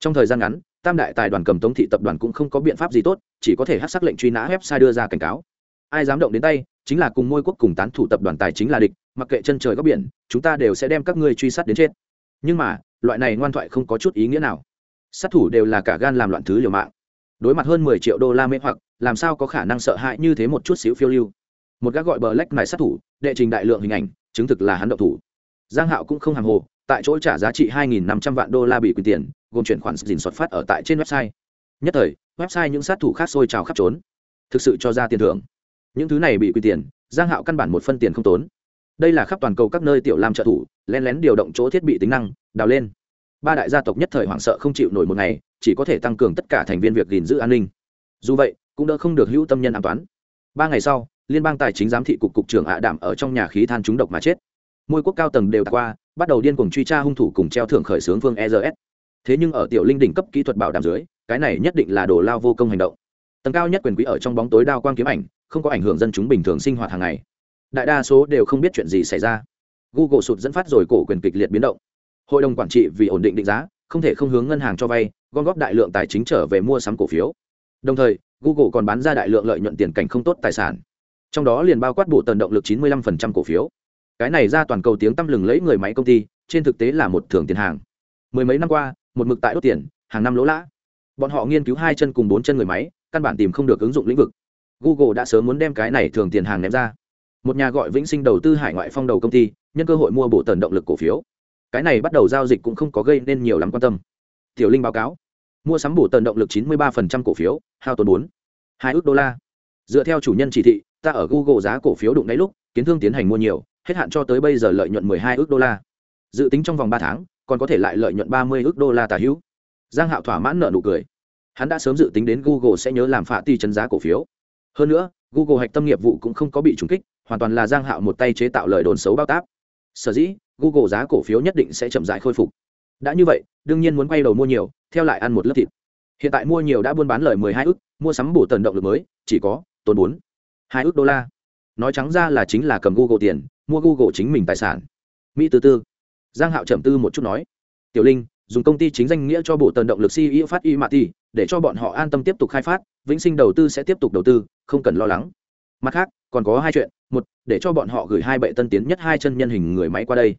trong thời gian ngắn, tam đại tài đoàn cầm tống thị tập đoàn cũng không có biện pháp gì tốt, chỉ có thể hát sắc lệnh truy nã website đưa ra cảnh cáo. Ai dám động đến tay, chính là cùng môi quốc cùng tán thủ tập đoàn tài chính là địch, mặc kệ chân trời góc biển, chúng ta đều sẽ đem các ngươi truy sát đến chết. Nhưng mà, loại này ngoan thoại không có chút ý nghĩa nào. Sát thủ đều là cả gan làm loạn thứ liều mạng. Đối mặt hơn mười triệu đô la mê hoặc, làm sao có khả năng sợ hãi như thế một chút xíu phiêu lưu? Một gác gọi bờ lách này sát thủ, đệ trình đại lượng hình ảnh, chứng thực là hắn động thủ. Giang hạo cũng không hàng hồ, tại chỗ trả giá trị 2.500 vạn đô la bị quyền tiền gồm chuyển khoản dình xuất phát ở tại trên website. Nhất thời, website những sát thủ khác sôi trào khắp trốn. Thực sự cho ra tiền thưởng. Những thứ này bị quy tiền, giang hạo căn bản một phân tiền không tốn. Đây là khắp toàn cầu các nơi tiểu lam trợ thủ, lén lén điều động chỗ thiết bị tính năng, đào lên. Ba đại gia tộc nhất thời hoảng sợ không chịu nổi một ngày, chỉ có thể tăng cường tất cả thành viên việc gìn giữ an ninh. Dù vậy, cũng đỡ không được hữu tâm nhân an toàn. Ba ngày sau, liên bang tài chính giám thị cục cục trưởng ạ đảm ở trong nhà khí than trúng độc mà chết. Môi quốc cao tầng đều qua, bắt đầu điên cuồng truy tra hung thủ cùng treo thưởng khởi xướng phương ers thế nhưng ở tiểu linh đỉnh cấp kỹ thuật bảo đảm dưới, cái này nhất định là đồ lao vô công hành động. Tầng cao nhất quyền quý ở trong bóng tối đao quang kiếm ảnh, không có ảnh hưởng dân chúng bình thường sinh hoạt hàng ngày. Đại đa số đều không biết chuyện gì xảy ra. Google sụt dẫn phát rồi cổ quyền kịch liệt biến động. Hội đồng quản trị vì ổn định định giá, không thể không hướng ngân hàng cho vay, gom góp đại lượng tài chính trở về mua sắm cổ phiếu. Đồng thời, google còn bán ra đại lượng lợi nhuận tiền cảnh không tốt tài sản. Trong đó liền bao quát bộ tần động lực 95% cổ phiếu. Cái này ra toàn cầu tiếng tăm lừng lấy người máy công ty, trên thực tế là một thưởng tiền hàng. Mười mấy năm qua một mực tại đốt tiền, hàng năm lỗ lã. Bọn họ nghiên cứu hai chân cùng bốn chân người máy, căn bản tìm không được ứng dụng lĩnh vực. Google đã sớm muốn đem cái này thường tiền hàng ném ra. Một nhà gọi vĩnh sinh đầu tư hải ngoại phong đầu công ty, nhân cơ hội mua bộ tần động lực cổ phiếu. Cái này bắt đầu giao dịch cũng không có gây nên nhiều lắm quan tâm. Tiểu linh báo cáo. Mua sắm bộ tần động lực 93% cổ phiếu, hao tốn bốn, hai ước đô la. Dựa theo chủ nhân chỉ thị, ta ở google giá cổ phiếu đụng đáy lúc, kiến thương tiến hành mua nhiều, hết hạn cho tới bây giờ lợi nhuận 12 ước đô la. Dự tính trong vòng ba tháng còn có thể lại lợi nhuận 30 ước đô la tả hữu. Giang hạo thỏa mãn nợ nụ cười. Hắn đã sớm dự tính đến google sẽ nhớ làm phạ ti chấn giá cổ phiếu. Hơn nữa, google hạch tâm nghiệp vụ cũng không có bị trúng kích, hoàn toàn là giang hạo một tay chế tạo lời đồn xấu bao táp. Sở dĩ, google giá cổ phiếu nhất định sẽ chậm rãi khôi phục. Đã như vậy, đương nhiên muốn quay đầu mua nhiều, theo lại ăn một lớp thịt. Hiện tại mua nhiều đã buôn bán lời 12 ức mua sắm bổ tần động lực mới, chỉ có tốn bốn, hai ức đô la. Nói trắng ra là chính là cầm google tiền, mua google chính mình tài sản. Mỹ tư tư giang hạo trầm tư một chút nói, tiểu linh, dùng công ty chính danh nghĩa cho bộ tần động lực ceo phát y mati để cho bọn họ an tâm tiếp tục khai phát, vĩnh sinh đầu tư sẽ tiếp tục đầu tư, không cần lo lắng. Mặt khác, còn có hai chuyện. Một, để cho bọn họ gửi hai bệ tân tiến nhất hai chân nhân hình người máy qua đây.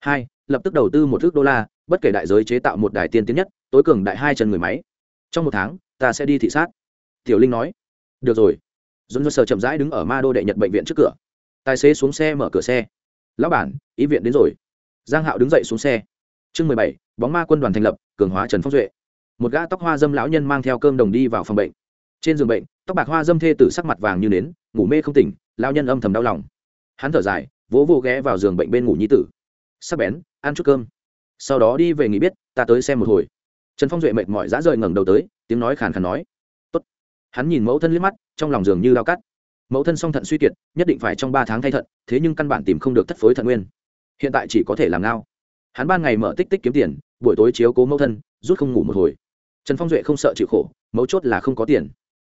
Hai, lập tức đầu tư một thước đô la, bất kể đại giới chế tạo một đài tiên tiến nhất, tối cường đại hai chân người máy. Trong một tháng, ta sẽ đi thị sát. Tiểu linh nói. Được rồi. Dồn dơ sờ chậm rãi đứng ở ma đô đệ nhật bệnh viện trước cửa. Tài xế xuống xe mở cửa xe. Lão bản, ý viện đến rồi giang hạo đứng dậy xuống xe. Chương mười bảy, bóng ma quân đoàn thành lập, cường hóa trần phong duệ. Một gã tóc hoa dâm lão nhân mang theo cơm đồng đi vào phòng bệnh. Trên giường bệnh, tóc bạc hoa dâm thê tử sắc mặt vàng như nến, ngủ mê không tỉnh, lão nhân âm thầm đau lòng. Hắn thở dài, vỗ vỗ ghé vào giường bệnh bên ngủ nhi tử. Sắc bén, ăn chút cơm. Sau đó đi về nghỉ biết, ta tới xem một hồi. Trần phong duệ mệt mỏi dã rời ngẩng đầu tới, tiếng nói khàn khàn nói. Tốt. hắn nhìn mẫu thân liếc mắt, trong lòng giường như lao cắt. Mẫu thân song thận suy kiệt, nhất định phải trong ba tháng thay thận, thế nhưng căn bản tìm không được thất phối thận nguyên hiện tại chỉ có thể làm ngao. Hắn ban ngày mở tích tích kiếm tiền, buổi tối chiếu cố mẫu thân, rút không ngủ một hồi. Trần phong duệ không sợ chịu khổ, mấu chốt là không có tiền.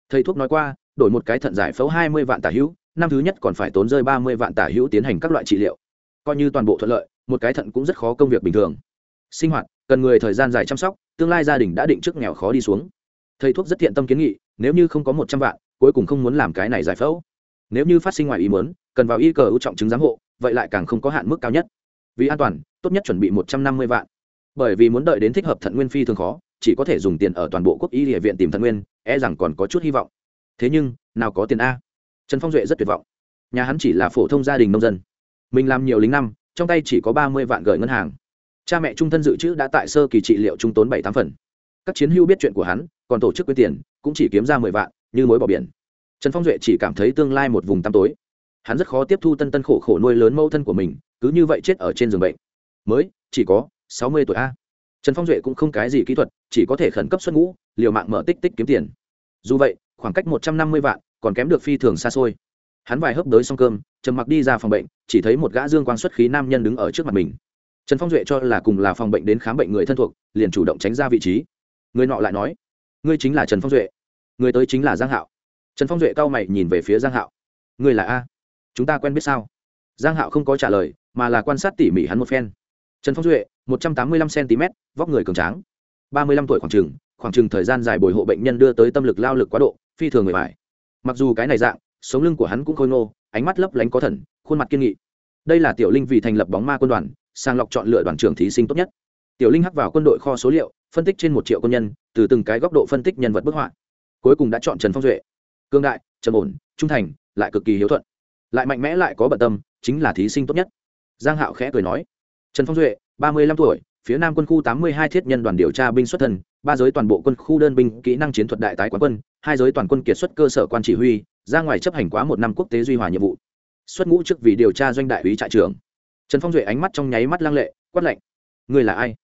Thầy thuốc nói qua, đổi một cái thận giải phẫu hai mươi vạn tả hữu, năm thứ nhất còn phải tốn rơi ba mươi vạn tả hữu tiến hành các loại trị liệu. Coi như toàn bộ thuận lợi, một cái thận cũng rất khó công việc bình thường. Sinh hoạt, cần người thời gian dài chăm sóc, tương lai gia đình đã định trước nghèo khó đi xuống. Thầy thuốc rất thiện tâm kiến nghị, nếu như không có một trăm vạn, cuối cùng không muốn làm cái này giải phẫu. Nếu như phát sinh ngoài ý muốn, cần vào y cờ ưu trọng chứng giám hộ vậy lại càng không có hạn mức cao nhất. Vì an toàn, tốt nhất chuẩn bị một trăm năm mươi vạn. Bởi vì muốn đợi đến thích hợp thận nguyên phi thường khó, chỉ có thể dùng tiền ở toàn bộ quốc y địa viện tìm thận nguyên e rằng còn có chút hy vọng. Thế nhưng, nào có tiền a. Trần phong duệ rất tuyệt vọng. Nhà hắn chỉ là phổ thông gia đình nông dân. Mình làm nhiều lính năm, trong tay chỉ có ba mươi vạn gửi ngân hàng. Cha mẹ trung thân dự trữ đã tại sơ kỳ trị liệu trung tốn bảy tám phần. Các chiến hữu biết chuyện của hắn, còn tổ chức quyên tiền, cũng chỉ kiếm ra mười vạn, như mối bỏ biển. Trần phong duệ chỉ cảm thấy tương lai một vùng tăm tối hắn rất khó tiếp thu tân tân khổ khổ nuôi lớn mẫu thân của mình, cứ như vậy chết ở trên giường bệnh. Mới, chỉ có sáu mươi tuổi a. Trần phong duệ cũng không cái gì kỹ thuật, chỉ có thể khẩn cấp xuất ngũ, liều mạng mở tích tích kiếm tiền. Dù vậy, khoảng cách một trăm năm mươi vạn còn kém được phi thường xa xôi. Hắn vài hớp đới xong cơm, trầm mặc đi ra phòng bệnh, chỉ thấy một gã dương quang xuất khí nam nhân đứng ở trước mặt mình. Trần phong duệ cho là cùng là phòng bệnh đến khám bệnh người thân thuộc, liền chủ động tránh ra vị trí. Người nọ lại nói, ngươi chính là trần phong duệ. Người tới chính là giang hạo. Trần phong duệ cau mày nhìn về phía giang hạo. Ngươi là a? Chúng ta quen biết sao? Giang hạo không có trả lời, mà là quan sát tỉ mỉ hắn một phen. Trần phong duệ, một trăm tám mươi lăm cm vóc người cường tráng. ba mươi lăm tuổi khoảng trừng khoảng trừng thời gian dài bồi hộ bệnh nhân đưa tới tâm lực lao lực quá độ, phi thường người phải mặc dù cái này dạng, sống lưng của hắn cũng khôi ngô, ánh mắt lấp lánh có thần, khuôn mặt kiên nghị. Đây là tiểu linh vì thành lập bóng ma quân đoàn, sàng lọc chọn lựa đoàn trưởng thí sinh tốt nhất. Tiểu linh hắc vào quân đội kho số liệu, phân tích trên một triệu quân nhân, từ từng cái góc độ phân tích nhân vật bức họa. Cuối cùng đã chọn trần phong duệ. Cương đại, trầm ổn, trung thành, lại cực kỳ hiếu thuận lại mạnh mẽ lại có bận tâm, chính là thí sinh tốt nhất. Giang hạo khẽ cười nói. Trần phong duệ, ba mươi lăm tuổi, phía nam quân khu tám mươi hai thiết nhân đoàn điều tra binh xuất thân, ba giới toàn bộ quân khu đơn binh, kỹ năng chiến thuật đại tái quán quân, hai giới toàn quân kiệt xuất cơ sở quan chỉ huy, ra ngoài chấp hành quá một năm quốc tế duy hòa nhiệm vụ. Xuất ngũ trước vì điều tra doanh đại úy trại trưởng. Trần phong duệ ánh mắt trong nháy mắt lăng lệ, quát lạnh. Ngươi là ai?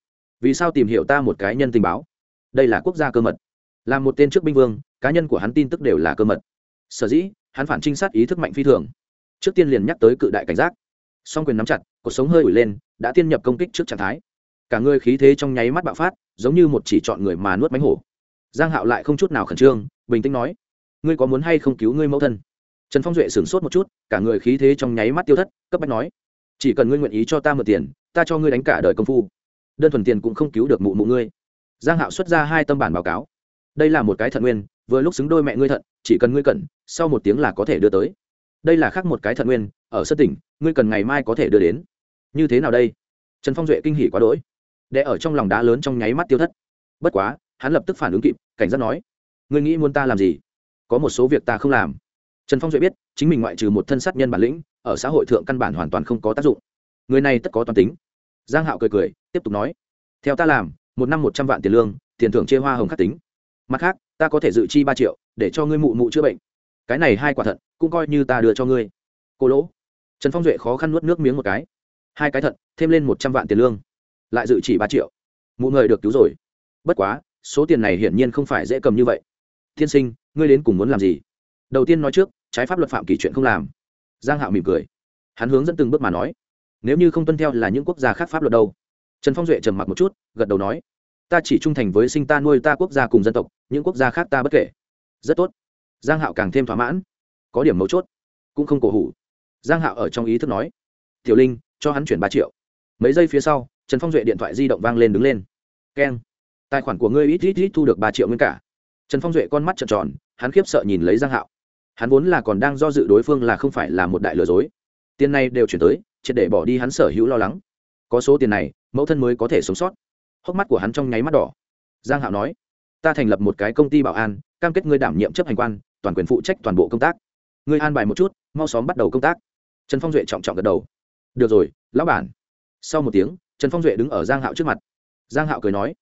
Vì sao tìm hiểu ta một cái nhân tình báo? Đây là quốc gia cơ mật. Là một tên trước binh vương, cá nhân của hắn tin tức đều là cơ mật. Sở dĩ, hắn phản trinh sát ý thức mạnh phi thường trước tiên liền nhắc tới cự đại cảnh giác. Song quyền nắm chặt cuộc sống hơi ủi lên, đã tiên nhập công kích trước trạng thái. Cả người khí thế trong nháy mắt bạo phát, giống như một chỉ chọn người mà nuốt bánh hổ. Giang hạo lại không chút nào khẩn trương, bình tĩnh nói, ngươi có muốn hay không cứu ngươi mẫu thân? Trần phong duệ sửng sốt một chút, cả người khí thế trong nháy mắt tiêu thất, cấp bách nói, chỉ cần ngươi nguyện ý cho ta mượn tiền, ta cho ngươi đánh cả đời công phu. Đơn thuần tiền cũng không cứu được mụ mụ ngươi. Giang hạo xuất ra hai tâm bản báo cáo. Đây là một cái thận nguyên, vừa lúc xứng đôi mẹ ngươi thận, chỉ cần ngươi cần sau một tiếng là có thể đưa tới đây là khác một cái thận nguyên, ở sân tỉnh, ngươi cần ngày mai có thể đưa đến. Như thế nào đây? Trần phong duệ kinh hỉ quá đỗi. Đẻ ở trong lòng đá lớn trong nháy mắt tiêu thất. Bất quá, hắn lập tức phản ứng kịp, cảnh giác nói, ngươi nghĩ muốn ta làm gì? Có một số việc ta không làm. Trần phong duệ biết, chính mình ngoại trừ một thân sát nhân bản lĩnh, ở xã hội thượng căn bản hoàn toàn không có tác dụng. Người này tất có toàn tính. Giang hạo cười cười, tiếp tục nói, theo ta làm, một năm một trăm vạn tiền lương, tiền thưởng chia hoa hồng khắc tính. Mặt khác, ta có thể dự chi ba triệu, để cho ngươi mụ mụ chữa bệnh cái này hai quả thận cũng coi như ta đưa cho ngươi. Cô lỗ. Trần phong duệ khó khăn nuốt nước miếng một cái. Hai cái thận, thêm lên một trăm vạn tiền lương. Lại dự chỉ ba triệu. Mụ người được cứu rồi. Bất quá, số tiền này hiển nhiên không phải dễ cầm như vậy. Tiên sinh, ngươi đến cùng muốn làm gì? Đầu tiên nói trước, trái pháp luật phạm kỷ chuyện không làm. Giang hạo mỉm cười. Hắn hướng dẫn từng bước mà nói. Nếu như không tuân theo là những quốc gia khác pháp luật đâu. Trần phong duệ trầm mặc một chút, gật đầu nói. Ta chỉ trung thành với sinh ta nuôi ta quốc gia cùng dân tộc, những quốc gia khác ta bất kể. Rất tốt giang hạo càng thêm thỏa mãn. Có điểm mấu chốt. Cũng không cổ hủ. Giang hạo ở trong ý thức nói, tiểu linh, cho hắn chuyển ba triệu. Mấy giây phía sau, trần phong duệ điện thoại di động vang lên đứng lên. Keng, tài khoản của ngươi ít ít ít thu được ba triệu nguyên cả. Trần phong duệ con mắt trợn tròn, hắn khiếp sợ nhìn lấy giang hạo. Hắn vốn là còn đang do dự đối phương là không phải là một đại lừa dối. Tiền này đều chuyển tới, triệt để bỏ đi hắn sở hữu lo lắng. Có số tiền này, mẫu thân mới có thể sống sót. Hốc mắt của hắn trong nháy mắt đỏ. Giang hạo nói ta thành lập một cái công ty bảo an, cam kết ngươi đảm nhiệm chấp hành quan, toàn quyền phụ trách toàn bộ công tác. Ngươi an bài một chút, mau xóm bắt đầu công tác. Trần phong duệ trọng trọng gật đầu. Được rồi, lão bản. Sau một tiếng, trần phong duệ đứng ở giang hạo trước mặt. Giang hạo cười nói,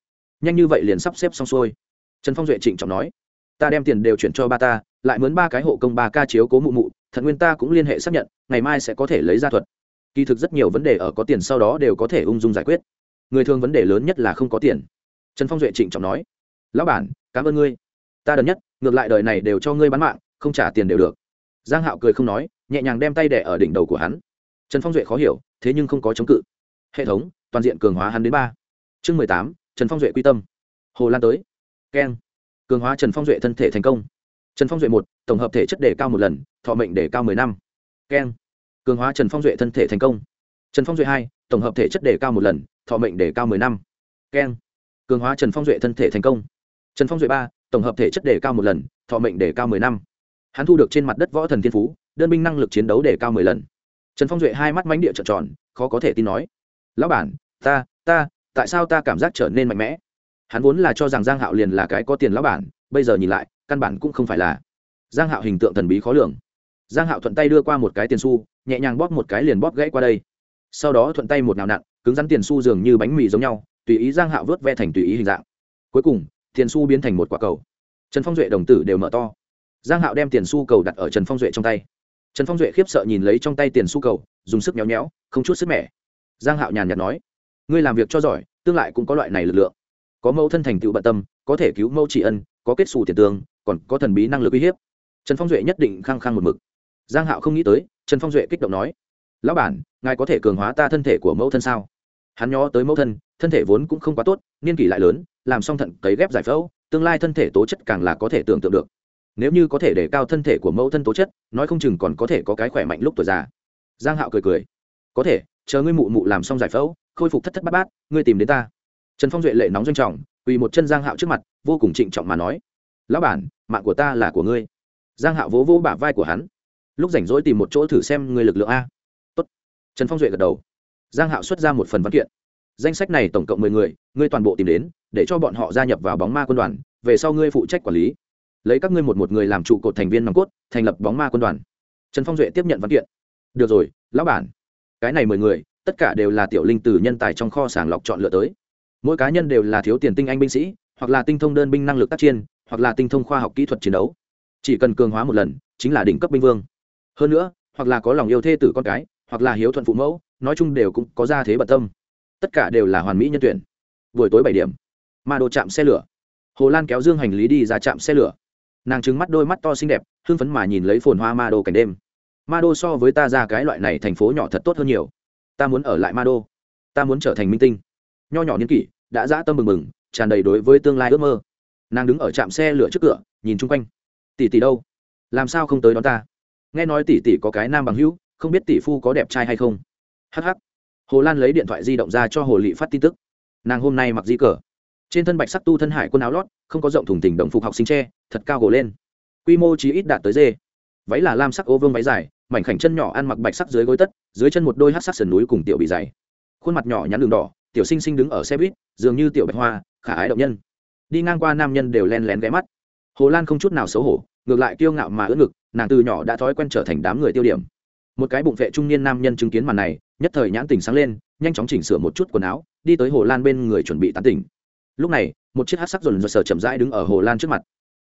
nhanh như vậy liền sắp xếp xong xuôi. Trần phong duệ trịnh trọng nói, ta đem tiền đều chuyển cho ba ta, lại mướn ba cái hộ công ba ca chiếu cố mụ mụ, Thật nguyên ta cũng liên hệ xác nhận, ngày mai sẽ có thể lấy ra thuật. Kỳ thực rất nhiều vấn đề ở có tiền sau đó đều có thể ung dung giải quyết. Người thường vấn đề lớn nhất là không có tiền. Trần phong duệ trịnh trọng nói lão bản, cảm ơn ngươi. Ta đần nhất, ngược lại đời này đều cho ngươi bán mạng, không trả tiền đều được. Giang hạo cười không nói, nhẹ nhàng đem tay đẻ ở đỉnh đầu của hắn. Trần phong duệ khó hiểu, thế nhưng không có chống cự. Hệ thống, toàn diện cường hóa hắn đến ba. Chương mười tám, trần phong duệ quy tâm. Hồ lan tới. Keng. Cường hóa trần phong duệ thân thể thành công. Trần phong duệ một, tổng hợp thể chất đề cao một lần, thọ mệnh đề cao mười năm. Keng. Cường hóa trần phong duệ thân thể thành công. Trần phong duệ hai, tổng hợp thể chất đề cao một lần, thọ mệnh đề cao mười năm. Keng. Cường hóa trần phong duệ thân thể thành công trần phong duệ ba, tổng hợp thể chất đề cao một lần, thọ mệnh đề cao mười năm. Hắn thu được trên mặt đất võ thần thiên phú, đơn binh năng lực chiến đấu đề cao mười lần. Trần phong duệ hai mắt mánh địa trợn tròn, khó có thể tin nói. Lão bản, ta ta, tại sao ta cảm giác trở nên mạnh mẽ? Hắn vốn là cho rằng giang hạo liền là cái có tiền lão bản, bây giờ nhìn lại, căn bản cũng không phải là. Giang hạo hình tượng thần bí khó lường. Giang hạo thuận tay đưa qua một cái tiền xu, nhẹ nhàng bóp một cái liền bóp gãy qua đây. Sau đó thuận tay một nào nặn, cứng rắn tiền xu dường như bánh mì giống nhau, tùy ý giang hạo vớt ve thành tùy ý hình dạng. Cuối cùng tiền xu biến thành một quả cầu. Trần phong duệ đồng tử đều mở to. Giang hạo đem tiền xu cầu đặt ở trần phong duệ trong tay. Trần phong duệ khiếp sợ nhìn lấy trong tay tiền xu cầu, dùng sức nhéo nhéo không chút sức mẻ. Giang hạo nhàn nhạt nói, ngươi làm việc cho giỏi, tương lại cũng có loại này lực lượng. Có mẫu thân thành tựu bận tâm, có thể cứu mẫu trị ân, có kết xù tiền tương, còn có thần bí năng lực uy hiếp. Trần phong duệ nhất định khăng khăng một mực. Giang hạo không nghĩ tới, trần phong duệ kích động nói, lão bản, ngài có thể cường hóa ta thân thể của mẫu thân sao? Hắn nhó tới mẫu thân thân thể vốn cũng không quá tốt, niên kỷ lại lớn, làm xong thận cấy ghép giải phẫu, tương lai thân thể tố chất càng là có thể tưởng tượng được. Nếu như có thể để cao thân thể của mẫu thân tố chất, nói không chừng còn có thể có cái khỏe mạnh lúc tuổi già. Giang hạo cười cười. Có thể, chờ ngươi mụ mụ làm xong giải phẫu, khôi phục thất thất bát bát, ngươi tìm đến ta. Trần phong duệ lệ nóng doanh trọng, quỳ một chân giang hạo trước mặt, vô cùng trịnh trọng mà nói. Lão bản, mạng của ta là của ngươi. Giang hạo vỗ vỗ bả vai của hắn. Lúc rảnh rỗi tìm một chỗ thử xem ngươi lực lượng a. Tốt. trần phong duệ gật đầu giang hạo xuất ra một phần văn kiện. Danh sách này tổng cộng mười người, ngươi toàn bộ tìm đến, để cho bọn họ gia nhập vào bóng ma quân đoàn, về sau ngươi phụ trách quản lý. Lấy các ngươi một một người làm trụ cột thành viên nòng cốt, thành lập bóng ma quân đoàn. Trần phong duệ tiếp nhận văn kiện. Được rồi, lão bản. Cái này mười người, tất cả đều là tiểu linh từ nhân tài trong kho sàng lọc chọn lựa tới. Mỗi cá nhân đều là thiếu tiền tinh anh binh sĩ, hoặc là tinh thông đơn binh năng lực tác chiến, hoặc là tinh thông khoa học kỹ thuật chiến đấu. Chỉ cần cường hóa một lần, chính là đỉnh cấp binh vương. Hơn nữa, hoặc là có lòng yêu thê tử con cái, hoặc là hiếu thuận phụ mẫu nói chung đều cũng có ra thế bận tâm. Tất cả đều là hoàn mỹ nhân tuyển. Buổi tối bảy điểm, ma đồ chạm xe lửa. Hồ lan kéo dương hành lý đi ra trạm xe lửa. Nàng trứng mắt đôi mắt to xinh đẹp, hưng phấn mà nhìn lấy phồn hoa ma đô cảnh đêm. Ma đô so với ta ra cái loại này thành phố nhỏ thật tốt hơn nhiều. Ta muốn ở lại ma đô. Ta muốn trở thành minh tinh. Nho nhỏ niên kỷ, đã dã tâm mừng mừng tràn đầy đối với tương lai ước mơ. Nàng đứng ở trạm xe lửa trước cửa, nhìn chung quanh. Tỷ tỷ đâu? Làm sao không tới đón ta? Nghe nói tỷ tỷ có cái nam bằng hữu, không biết tỷ phu có đẹp trai hay không? Hh hồ lan lấy điện thoại di động ra cho hồ lị phát tin tức. Nàng hôm nay mặc di cờ. Trên thân bạch sắc tu thân hải quân áo lót, không có rộng thùng tỉnh đồng phục học sinh tre thật cao gồ lên. Quy mô chỉ ít đạt tới dê. Váy là lam sắc ô vương váy dài, mảnh khảnh chân nhỏ ăn mặc bạch sắc dưới gối tất, dưới chân một đôi hát sắc sườn núi cùng tiểu bị dày. Khuôn mặt nhỏ nhắn đường đỏ, tiểu sinh sinh đứng ở xe buýt, dường như tiểu bạch hoa, khả ái động nhân. Đi ngang qua nam nhân đều len lén ghé mắt. Hồ lan không chút nào xấu hổ, ngược lại kiêu ngạo mà ưỡn ngực, nàng từ nhỏ đã thói quen trở thành đám người tiêu điểm. Một cái bụng vệ trung niên nam nhân chứng kiến màn này nhất thời nhãn tình sáng lên, nhanh chóng chỉnh sửa một chút quần áo, đi tới hồ lan bên người chuẩn bị tán tỉnh. Lúc này, một chiếc hát sắc dồn dồn sờ chậm rãi đứng ở hồ lan trước mặt.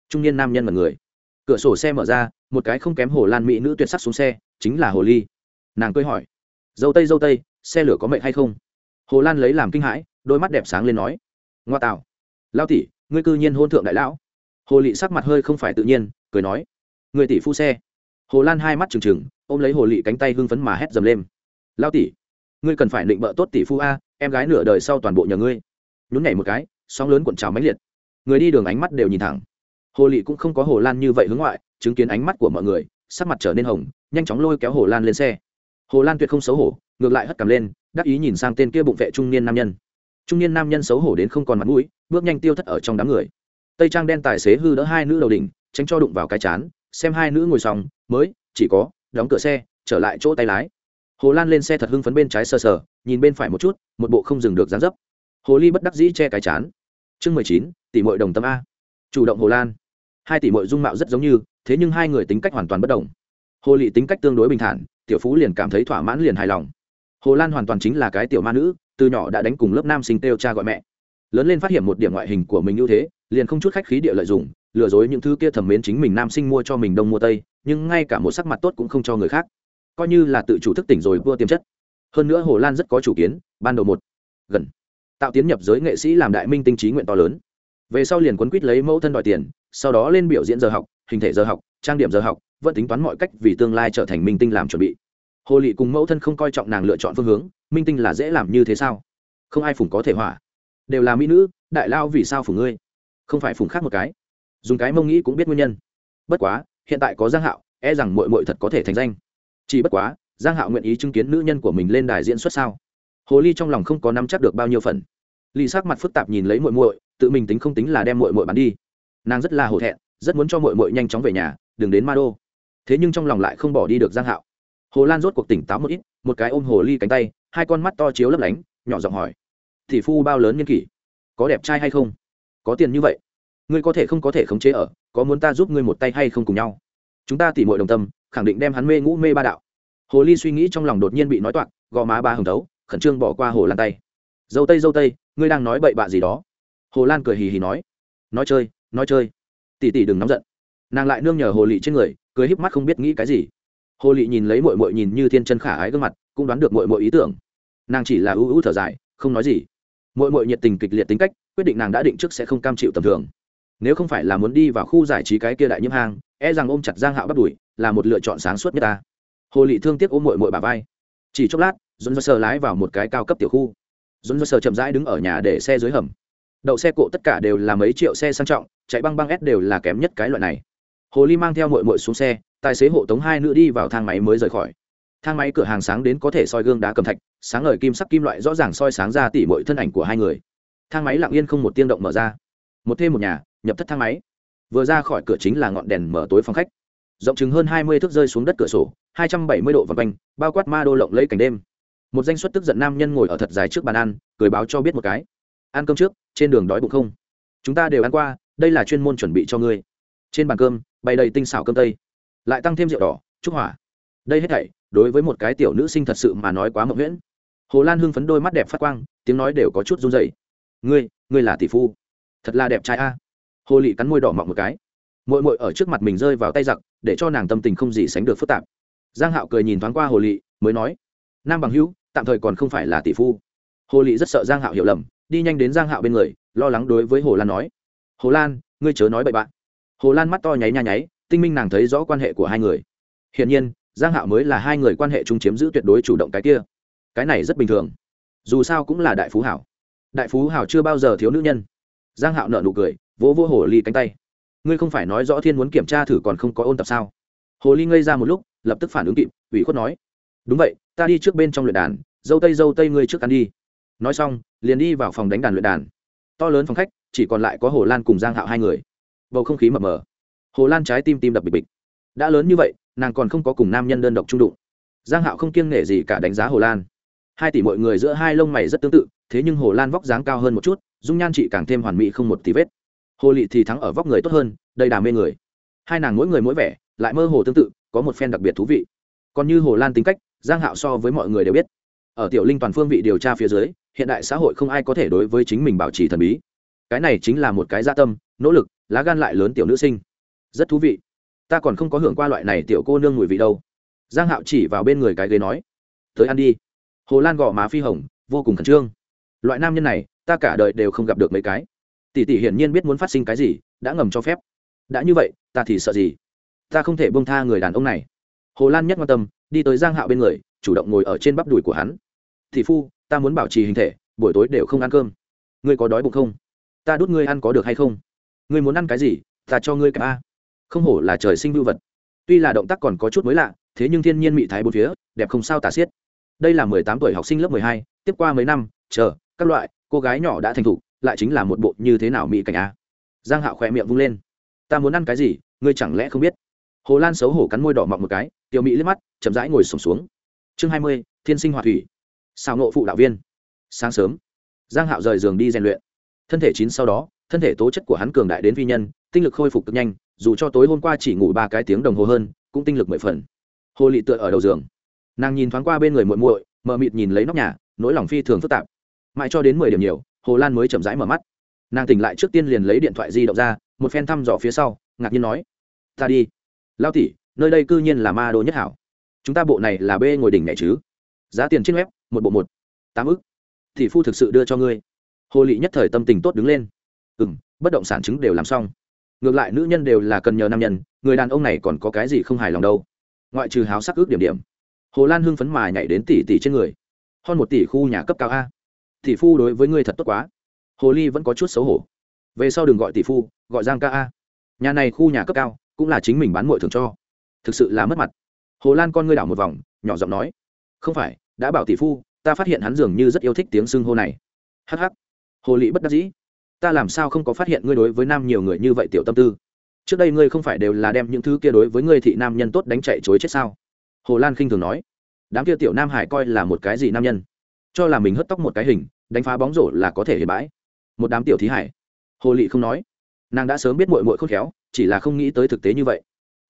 Trung niên nam nhân mật người. Cửa sổ xe mở ra, một cái không kém hồ lan mỹ nữ tuyệt sắc xuống xe, chính là hồ ly. Nàng cười hỏi, dâu tây dâu tây, xe lửa có mệnh hay không? Hồ lan lấy làm kinh hãi, đôi mắt đẹp sáng lên nói, ngoa tạo. Lao tỷ, ngươi cư nhiên hôn thượng đại lão. Hồ lị sắc mặt hơi không phải tự nhiên, cười nói, người tỷ phu xe. Hồ lan hai mắt trừng trừng, ôm lấy hồ lị cánh tay hưng phấn mà hét dầm lên lao tỷ, ngươi cần phải định bợ tốt tỷ phu a, em gái nửa đời sau toàn bộ nhờ ngươi. Nhún nhảy một cái, sóng lớn cuộn trào mãnh liệt. Người đi đường ánh mắt đều nhìn thẳng. Hồ lị cũng không có hồ lan như vậy hướng ngoại, chứng kiến ánh mắt của mọi người, sắc mặt trở nên hồng, nhanh chóng lôi kéo hồ lan lên xe. Hồ lan tuyệt không xấu hổ, ngược lại hất cằm lên, đắc ý nhìn sang tên kia bụng vệ trung niên nam nhân. Trung niên nam nhân xấu hổ đến không còn mặt mũi, bước nhanh tiêu thất ở trong đám người. Tây trang đen tài xế hư đỡ hai nữ đầu đỉnh, tránh cho đụng vào cái chán, xem hai nữ ngồi xong, mới, chỉ có, đóng cửa xe, trở lại chỗ tay lái hồ lan lên xe thật hưng phấn bên trái sờ sờ, nhìn bên phải một chút, một bộ không dừng được dán dấp. Hồ ly bất đắc dĩ che cái chán. Chương mười chín, tỷ mội đồng tâm a. Chủ động hồ lan. Hai tỷ mội dung mạo rất giống như, thế nhưng hai người tính cách hoàn toàn bất đồng. Hồ lị tính cách tương đối bình thản, tiểu phú liền cảm thấy thỏa mãn liền hài lòng. Hồ lan hoàn toàn chính là cái tiểu ma nữ, từ nhỏ đã đánh cùng lớp nam sinh têu cha gọi mẹ. Lớn lên phát hiện một điểm ngoại hình của mình ưu thế, liền không chút khách khí địa lợi dụng, lừa dối những thứ kia thẩm mến chính mình nam sinh mua cho mình đông mua tây, nhưng ngay cả một sắc mặt tốt cũng không cho người khác coi như là tự chủ thức tỉnh rồi vua tiềm chất. Hơn nữa hồ lan rất có chủ kiến, ban đầu một, gần, tạo tiến nhập giới nghệ sĩ làm đại minh tinh trí nguyện to lớn. Về sau liền quấn quýt lấy mẫu thân đòi tiền, sau đó lên biểu diễn giờ học, hình thể giờ học, trang điểm giờ học, vẫn tính toán mọi cách vì tương lai trở thành minh tinh làm chuẩn bị. Hồ lị cùng mẫu thân không coi trọng nàng lựa chọn phương hướng, minh tinh là dễ làm như thế sao? Không ai phùng có thể hỏa. Đều là mỹ nữ, đại lao vì sao phùng ngươi? Không phải phùng khác một cái. Dùng cái mông nghĩ cũng biết nguyên nhân. Bất quá, hiện tại có giang hạo e rằng mội mội thật có thể thành danh chỉ bất quá, giang hạo nguyện ý chứng kiến nữ nhân của mình lên đài diễn xuất sao? Hồ ly trong lòng không có nắm chắc được bao nhiêu phần. Lì sắc mặt phức tạp nhìn lấy muội muội, tự mình tính không tính là đem muội muội bán đi. Nàng rất là hổ thẹn, rất muốn cho muội muội nhanh chóng về nhà, đừng đến ma đô. Thế nhưng trong lòng lại không bỏ đi được giang hạo. Hồ lan rốt cuộc tỉnh táo một ít, một cái ôm hồ ly cánh tay, hai con mắt to chiếu lấp lánh, nhỏ giọng hỏi thị phu bao lớn nhân kỷ? Có đẹp trai hay không? Có tiền như vậy? Ngươi có thể không có thể khống chế ở, có muốn ta giúp ngươi một tay hay không cùng nhau? Chúng ta tỉ muội đồng tâm khẳng định đem hắn mê ngũ mê ba đạo. Hồ ly suy nghĩ trong lòng đột nhiên bị nói toạc, gò má ba hồng thấu, khẩn trương bỏ qua hồ lan tay. Dâu tây dâu tây, ngươi đang nói bậy bạ gì đó? Hồ lan cười hì hì nói. Nói chơi nói chơi. Tỉ tỉ đừng nóng giận. Nàng lại nương nhờ hồ lị trên người, cười híp mắt không biết nghĩ cái gì. Hồ lị nhìn lấy mội mội nhìn như thiên chân khả ái gương mặt, cũng đoán được mội mội ý tưởng. Nàng chỉ là ưu ưu thở dài, không nói gì. Mội mội nhiệt tình kịch liệt tính cách, quyết định nàng đã định trước sẽ không cam chịu tầm thường. Nếu không phải là muốn đi vào khu giải trí cái kia đại nhiễm hang e rằng ôm chặt giang hạo bắt đuổi là một lựa chọn sáng suốt nhất ta. Hồ lị thương tiếc ôm mội mội bà vai. Chỉ chốc lát dồn dơ sờ lái vào một cái cao cấp tiểu khu. Dồn dơ sờ chậm rãi đứng ở nhà để xe dưới hầm. Đậu xe cộ tất cả đều là mấy triệu xe sang trọng, chạy băng băng s đều là kém nhất cái loại này. Hồ ly mang theo mội mội xuống xe, tài xế hộ tống hai nữ đi vào thang máy mới rời khỏi. Thang máy cửa hàng sáng đến có thể soi gương đá cầm thạch, sáng ngời kim sắc kim loại rõ ràng soi sáng ra tỉ mọi thân ảnh của hai người. Thang máy lặng yên không một tiếng động mở ra. Một thêm một nhà, nhập thất thang máy vừa ra khỏi cửa chính là ngọn đèn mở tối phòng khách. Rộng chừng hơn hai mươi thước rơi xuống đất cửa sổ, hai trăm bảy mươi độ vòng quanh, bao quát ma đô lộng lấy cảnh đêm. Một danh xuất tức giận nam nhân ngồi ở thật dài trước bàn ăn, cười báo cho biết một cái. Ăn cơm trước, trên đường đói bụng không? Chúng ta đều ăn qua, đây là chuyên môn chuẩn bị cho ngươi. Trên bàn cơm, bày đầy tinh xảo cơm tây. Lại tăng thêm rượu đỏ, trúc hỏa. Đây hết thảy, đối với một cái tiểu nữ sinh thật sự mà nói quá mộng nguyễn hồ lan hưng phấn đôi mắt đẹp phát quang, tiếng nói đều có chút run dày ngươi ngươi là tỷ phu. Thật là đẹp trai a hồ lị cắn môi đỏ mọng một cái mội mội ở trước mặt mình rơi vào tay giặc để cho nàng tâm tình không gì sánh được phức tạp giang hạo cười nhìn thoáng qua hồ lị mới nói nam bằng hữu tạm thời còn không phải là tỷ phu hồ lị rất sợ giang hạo hiểu lầm đi nhanh đến giang hạo bên người lo lắng đối với hồ lan nói hồ lan ngươi chớ nói bậy bạn hồ lan mắt to nháy nha nháy tinh minh nàng thấy rõ quan hệ của hai người hiển nhiên giang hạo mới là hai người quan hệ chung chiếm giữ tuyệt đối chủ động cái kia cái này rất bình thường dù sao cũng là đại phú hảo đại phú hảo chưa bao giờ thiếu nữ nhân giang hạo nợ nụ cười vỗ vỗ hồ ly cánh tay. Ngươi không phải nói rõ thiên muốn kiểm tra thử còn không có ôn tập sao? Hồ ly ngây ra một lúc, lập tức phản ứng kịp, ủy khuất nói. Đúng vậy, ta đi trước bên trong luyện đàn, dâu tây dâu tây ngươi trước ăn đi. Nói xong, liền đi vào phòng đánh đàn luyện đàn. To lớn phòng khách, chỉ còn lại có hồ lan cùng giang hạo hai người. Bầu không khí mập mờ. Hồ lan trái tim tim đập bịch bịch. Đã lớn như vậy, nàng còn không có cùng nam nhân đơn độc trung đụng. Giang hạo không kiêng nể gì cả đánh giá hồ lan. Hai tỷ mọi người giữa hai lông mày rất tương tự, thế nhưng hồ lan vóc dáng cao hơn một chút, dung nhan chị càng thêm hoàn mỹ không một tí vết hồ lị thì thắng ở vóc người tốt hơn, đầy đà mê người. Hai nàng mỗi người mỗi vẻ, lại mơ hồ tương tự, có một phen đặc biệt thú vị. Còn như hồ lan tính cách, giang hạo so với mọi người đều biết. Ở tiểu linh toàn phương vị điều tra phía dưới, hiện đại xã hội không ai có thể đối với chính mình bảo trì thần bí. Cái này chính là một cái gia tâm, nỗ lực, lá gan lại lớn tiểu nữ sinh. Rất thú vị. Ta còn không có hưởng qua loại này tiểu cô nương mùi vị đâu. Giang hạo chỉ vào bên người cái ghế nói, tới ăn đi. Hồ lan gò má phi hồng, vô cùng khẩn trương. Loại nam nhân này, ta cả đời đều không gặp được mấy cái tỷ tỷ hiển nhiên biết muốn phát sinh cái gì, đã ngầm cho phép. Đã như vậy, ta thì sợ gì? Ta không thể buông tha người đàn ông này. Hồ lan nhất quan tâm, đi tới giang hạo bên người, chủ động ngồi ở trên bắp đùi của hắn. Thị phu, ta muốn bảo trì hình thể, buổi tối đều không ăn cơm. Ngươi có đói bụng không? Ta đút ngươi ăn có được hay không? Ngươi muốn ăn cái gì, ta cho ngươi cả a không hổ là trời sinh vưu vật. Tuy là động tác còn có chút mới lạ, thế nhưng thiên nhiên mị thái bốn phía, đẹp không sao tả xiết. Đây là mười tám tuổi học sinh lớp mười hai, tiếp qua mấy năm, chờ, các loại, cô gái nhỏ đã thành thục lại chính là một bộ như thế nào mỹ cảnh a? Giang hạo khỏe miệng vung lên. Ta muốn ăn cái gì, ngươi chẳng lẽ không biết? Hồ lan xấu hổ cắn môi đỏ mọng một cái, tiểu mỹ liếc mắt, chậm rãi ngồi sổng xuống. Chương hai mươi, thiên sinh hòa thủy. Xào nộ phụ đạo viên. Sáng sớm, giang hạo rời giường đi rèn luyện. Thân thể chín sau đó, thân thể tố chất của hắn cường đại đến vi nhân, tinh lực khôi phục cực nhanh, dù cho tối hôm qua chỉ ngủ ba cái tiếng đồng hồ hơn, cũng tinh lực mười phần. Hồ lị tựa ở đầu giường. Nàng nhìn thoáng qua bên người muội muội, mờ mịt nhìn lấy nóc nhà, nỗi lòng phi thường phức tạp. Mãi cho đến mười điểm nhiều hồ lan mới chậm rãi mở mắt nàng tỉnh lại trước tiên liền lấy điện thoại di động ra một phen thăm dò phía sau ngạc nhiên nói ta đi lao tỉ nơi đây cư nhiên là ma đô nhất hảo chúng ta bộ này là bê ngồi đỉnh mẹ chứ giá tiền trên web một bộ một tám ức thì phu thực sự đưa cho ngươi hồ lị nhất thời tâm tình tốt đứng lên ừ m bất động sản chứng đều làm xong ngược lại nữ nhân đều là cần nhờ nam nhân người đàn ông này còn có cái gì không hài lòng đâu ngoại trừ háo sắc ước điểm điểm hồ lan hưng phấn mà nhảy đến tỷ tỷ trên người hơn một tỷ khu nhà cấp cao a tỷ phu đối với ngươi thật tốt quá. Hồ ly vẫn có chút xấu hổ. Về sau đừng gọi tỷ phu, gọi giang ca a. Nhà này khu nhà cấp cao, cũng là chính mình bán mội thường cho. Thực sự là mất mặt. Hồ lan con ngươi đảo một vòng, nhỏ giọng nói. Không phải, đã bảo tỷ phu, ta phát hiện hắn dường như rất yêu thích tiếng xưng hô này. Hh hồ lị bất đắc dĩ. Ta làm sao không có phát hiện ngươi đối với nam nhiều người như vậy tiểu tâm tư? Trước đây ngươi không phải đều là đem những thứ kia đối với ngươi thị nam nhân tốt đánh chạy chối chết sao? Hồ lan khinh thường nói. Đám kia tiểu nam hải coi là một cái gì nam nhân? Cho là mình hất tóc một cái hình, đánh phá bóng rổ là có thể hiền bãi. Một đám tiểu thí hải. Hồ lị không nói. Nàng đã sớm biết mội mội khôn khéo, chỉ là không nghĩ tới thực tế như vậy.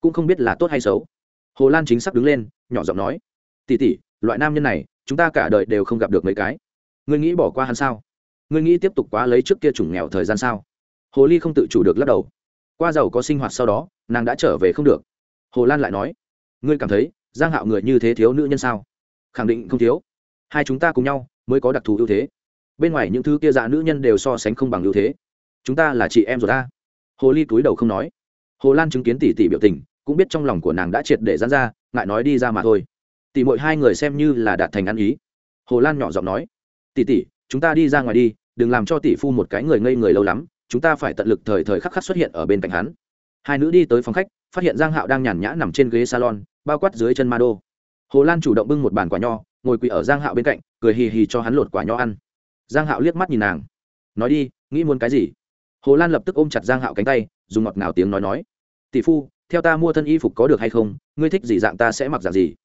Cũng không biết là tốt hay xấu. Hồ lan chính xác đứng lên, nhỏ giọng nói. Tỉ tỉ loại nam nhân này, chúng ta cả đời đều không gặp được mấy cái. Ngươi nghĩ bỏ qua hắn sao? Ngươi nghĩ tiếp tục quá lấy trước kia chủng nghèo thời gian sao? Hồ ly không tự chủ được lắc đầu. Qua giàu có sinh hoạt sau đó, nàng đã trở về không được. Hồ lan lại nói. Ngươi cảm thấy, giang hạo người như thế thiếu nữ nhân sao? Khẳng định không thiếu hai chúng ta cùng nhau mới có đặc thù ưu thế. Bên ngoài những thứ kia dạ nữ nhân đều so sánh không bằng ưu thế. Chúng ta là chị em rồi ta. Hồ ly cúi đầu không nói. Hồ lan chứng kiến tỷ tỷ biểu tình, cũng biết trong lòng của nàng đã triệt để dán ra, ngại nói đi ra mà thôi. Tỷ mỗi hai người xem như là đạt thành ăn ý. Hồ lan nhỏ giọng nói. Tỷ tỷ, chúng ta đi ra ngoài đi, đừng làm cho tỷ phu một cái người ngây người lâu lắm, chúng ta phải tận lực thời thời khắc khắc xuất hiện ở bên cạnh hắn. Hai nữ đi tới phòng khách, phát hiện giang hạo đang nhàn nhã nằm trên ghế salon, bao quát dưới chân ma đô hồ lan chủ động bưng một bàn quả nho ngồi quỳ ở giang hạo bên cạnh, cười hì hì cho hắn lột quả nho ăn. Giang hạo liếc mắt nhìn nàng, nói đi, nghĩ muốn cái gì? Hồ lan lập tức ôm chặt giang hạo cánh tay, dùng ngọt ngào tiếng nói nói, tỷ phu, theo ta mua thân y phục có được hay không? Ngươi thích gì dạng ta sẽ mặc dạng gì.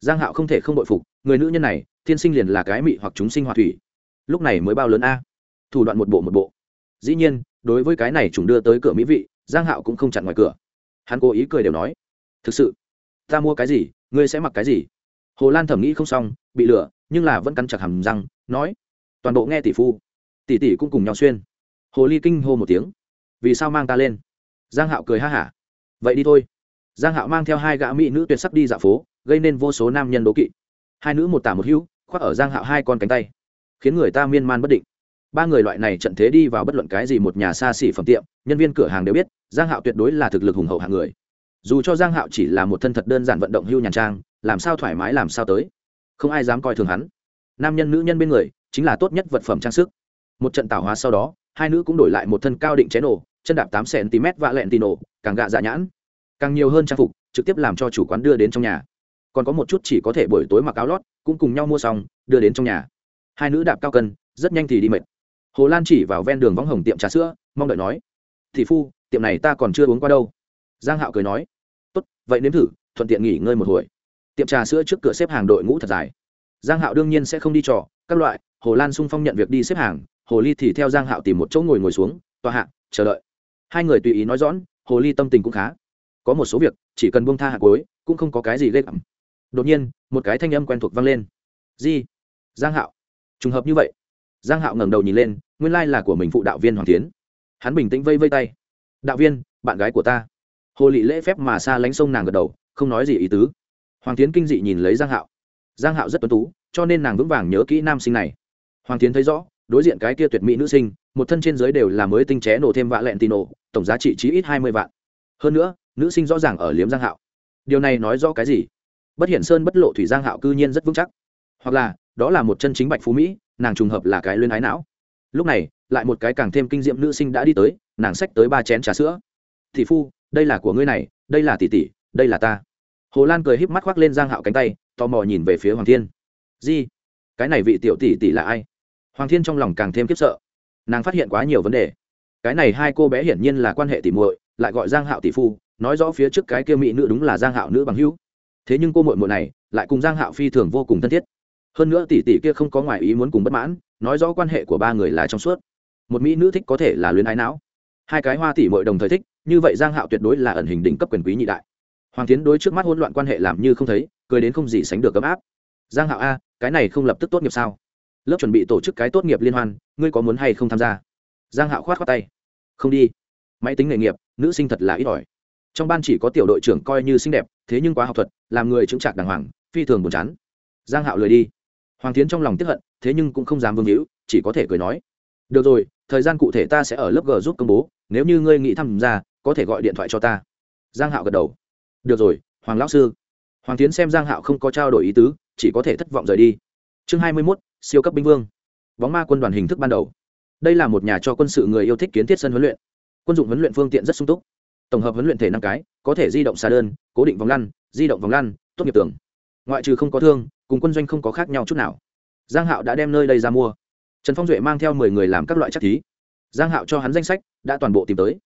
Giang hạo không thể không bội phục, người nữ nhân này, thiên sinh liền là cái mị hoặc chúng sinh hoạt thủy. Lúc này mới bao lớn a? Thủ đoạn một bộ một bộ. Dĩ nhiên, đối với cái này chúng đưa tới cửa mỹ vị, giang hạo cũng không chặn ngoài cửa. Hắn cố ý cười đều nói, thực sự, ta mua cái gì, ngươi sẽ mặc cái gì? Hồ lan thẩm nghĩ không xong bị lừa, nhưng là vẫn cắn chặt hầm răng, nói, toàn bộ nghe tỷ phu. Tỷ tỷ cũng cùng nhau xuyên. Hồ ly kinh hô một tiếng, vì sao mang ta lên? Giang hạo cười ha hả, vậy đi thôi. Giang hạo mang theo hai gã mỹ nữ tuyệt sắc đi dạo phố, gây nên vô số nam nhân đố kỵ. Hai nữ một tả một hữu, khoác ở giang hạo hai con cánh tay, khiến người ta miên man bất định. Ba người loại này trận thế đi vào bất luận cái gì một nhà xa xỉ phẩm tiệm, nhân viên cửa hàng đều biết, giang hạo tuyệt đối là thực lực hùng hậu hạng người. Dù cho giang hạo chỉ là một thân thật đơn giản vận động hưu nhàn trang, làm sao thoải mái làm sao tới không ai dám coi thường hắn. Nam nhân nữ nhân bên người, chính là tốt nhất vật phẩm trang sức. Một trận tảo hóa sau đó, hai nữ cũng đổi lại một thân cao định cháy nổ, chân đạp tám cm vạ lẹn tì nổ, càng gạ dạ nhãn. Càng nhiều hơn trang phục, trực tiếp làm cho chủ quán đưa đến trong nhà. Còn có một chút chỉ có thể buổi tối mặc áo lót, cũng cùng nhau mua xong, đưa đến trong nhà. Hai nữ đạp cao cân, rất nhanh thì đi mệt. Hồ lan chỉ vào ven đường võng hồng tiệm trà sữa, mong đợi nói thị phu, tiệm này ta còn chưa uống qua đâu. Giang hạo cười nói, tốt, vậy nếm thử, thuận tiện nghỉ ngơi một hồi tiệm trà sữa trước cửa xếp hàng đội ngũ thật dài. Giang hạo đương nhiên sẽ không đi trò, các loại, hồ lan sung phong nhận việc đi xếp hàng, hồ ly thì theo giang hạo tìm một chỗ ngồi ngồi xuống, tòa hạ, chờ đợi. Hai người tùy ý nói rõ hồ ly tâm tình cũng khá. Có một số việc, chỉ cần buông tha hạt cuối, cũng không có cái gì ghê gớm. Đột nhiên, một cái thanh âm quen thuộc vang lên. Di, giang hạo. Trùng hợp như vậy. Giang hạo ngẩng đầu nhìn lên, nguyên lai là của mình phụ đạo viên hoàng tiến hắn bình tĩnh vây vây tay. Đạo viên, bạn gái của ta. Hồ lị lễ phép mà xa lánh sông nàng gật đầu, không nói gì ý tứ hoàng tiến kinh dị nhìn lấy giang hạo. Giang hạo rất tuấn tú, cho nên nàng vững vàng nhớ kỹ nam sinh này. Hoàng tiến thấy rõ, đối diện cái kia tuyệt mỹ nữ sinh, một thân trên dưới đều là mới tinh ché nổ thêm vạ lẹn tì nổ, tổng giá trị chí ít hai mươi vạn. Hơn nữa, nữ sinh rõ ràng ở liếm giang hạo. Điều này nói rõ cái gì? Bất hiển sơn bất lộ thủy giang hạo cư nhiên rất vững chắc. Hoặc là, đó là một chân chính bạch phú mỹ, nàng trùng hợp là cái luyên ái não. Lúc này, lại một cái càng thêm kinh diệm nữ sinh đã đi tới, nàng xách tới ba chén trà sữa. Thị phu, đây là của ngươi này, đây là tỷ tỷ, đây là ta hồ lan cười híp mắt khoác lên giang hạo cánh tay, tò mò nhìn về phía hoàng thiên. Di, cái này vị tiểu tỷ tỷ là ai? Hoàng thiên trong lòng càng thêm kiếp sợ. Nàng phát hiện quá nhiều vấn đề. Cái này hai cô bé hiển nhiên là quan hệ tỷ muội, lại gọi giang hạo tỷ phu, nói rõ phía trước cái kia mỹ nữ đúng là giang hạo nữ bằng hữu. Thế nhưng cô muội muội này, lại cùng giang hạo phi thường vô cùng thân thiết. Hơn nữa tỷ tỷ kia không có ngoại ý muốn cùng bất mãn, nói rõ quan hệ của ba người là trong suốt. Một mỹ nữ thích có thể là luyến ái não. Hai cái hoa tỷ muội đồng thời thích, như vậy giang hạo tuyệt đối là ẩn hình đỉnh cấp quyền quý nhị đại hoàng tiến đối trước mắt hỗn loạn quan hệ làm như không thấy, cười đến không gì sánh được ấm áp. Giang hạo a, cái này không lập tức tốt nghiệp sao? Lớp chuẩn bị tổ chức cái tốt nghiệp liên hoan, ngươi có muốn hay không tham gia? Giang hạo khoát khoát tay. Không đi. Máy tính nghề nghiệp, nữ sinh thật là ít ỏi. Trong ban chỉ có tiểu đội trưởng coi như xinh đẹp, thế nhưng quá học thuật, làm người chứng trạc đàng hoàng, phi thường buồn chán. Giang hạo lười đi. Hoàng tiến trong lòng tiếp hận, thế nhưng cũng không dám vương hữu, chỉ có thể cười nói. Được rồi, thời gian cụ thể ta sẽ ở lớp g giúp công bố, nếu như ngươi nghĩ tham gia, có thể gọi điện thoại cho ta. Giang hạo gật đầu được rồi hoàng lão sư. Hoàng tiến xem giang hạo không có trao đổi ý tứ chỉ có thể thất vọng rời đi. Chương hai mươi 21, siêu cấp binh vương. Bóng ma quân đoàn hình thức ban đầu. Đây là một nhà cho quân sự người yêu thích kiến thiết sân huấn luyện. Quân dụng huấn luyện phương tiện rất sung túc. Tổng hợp huấn luyện thể năm cái có thể di động xa đơn cố định vòng lăn di động vòng lăn tốt nghiệp tưởng, ngoại trừ không có thương cùng quân doanh không có khác nhau chút nào. Giang hạo đã đem nơi đây ra mua. Trần phong duệ mang theo mười người làm các loại chắc thí. Giang hạo cho hắn danh sách đã toàn bộ tìm tới.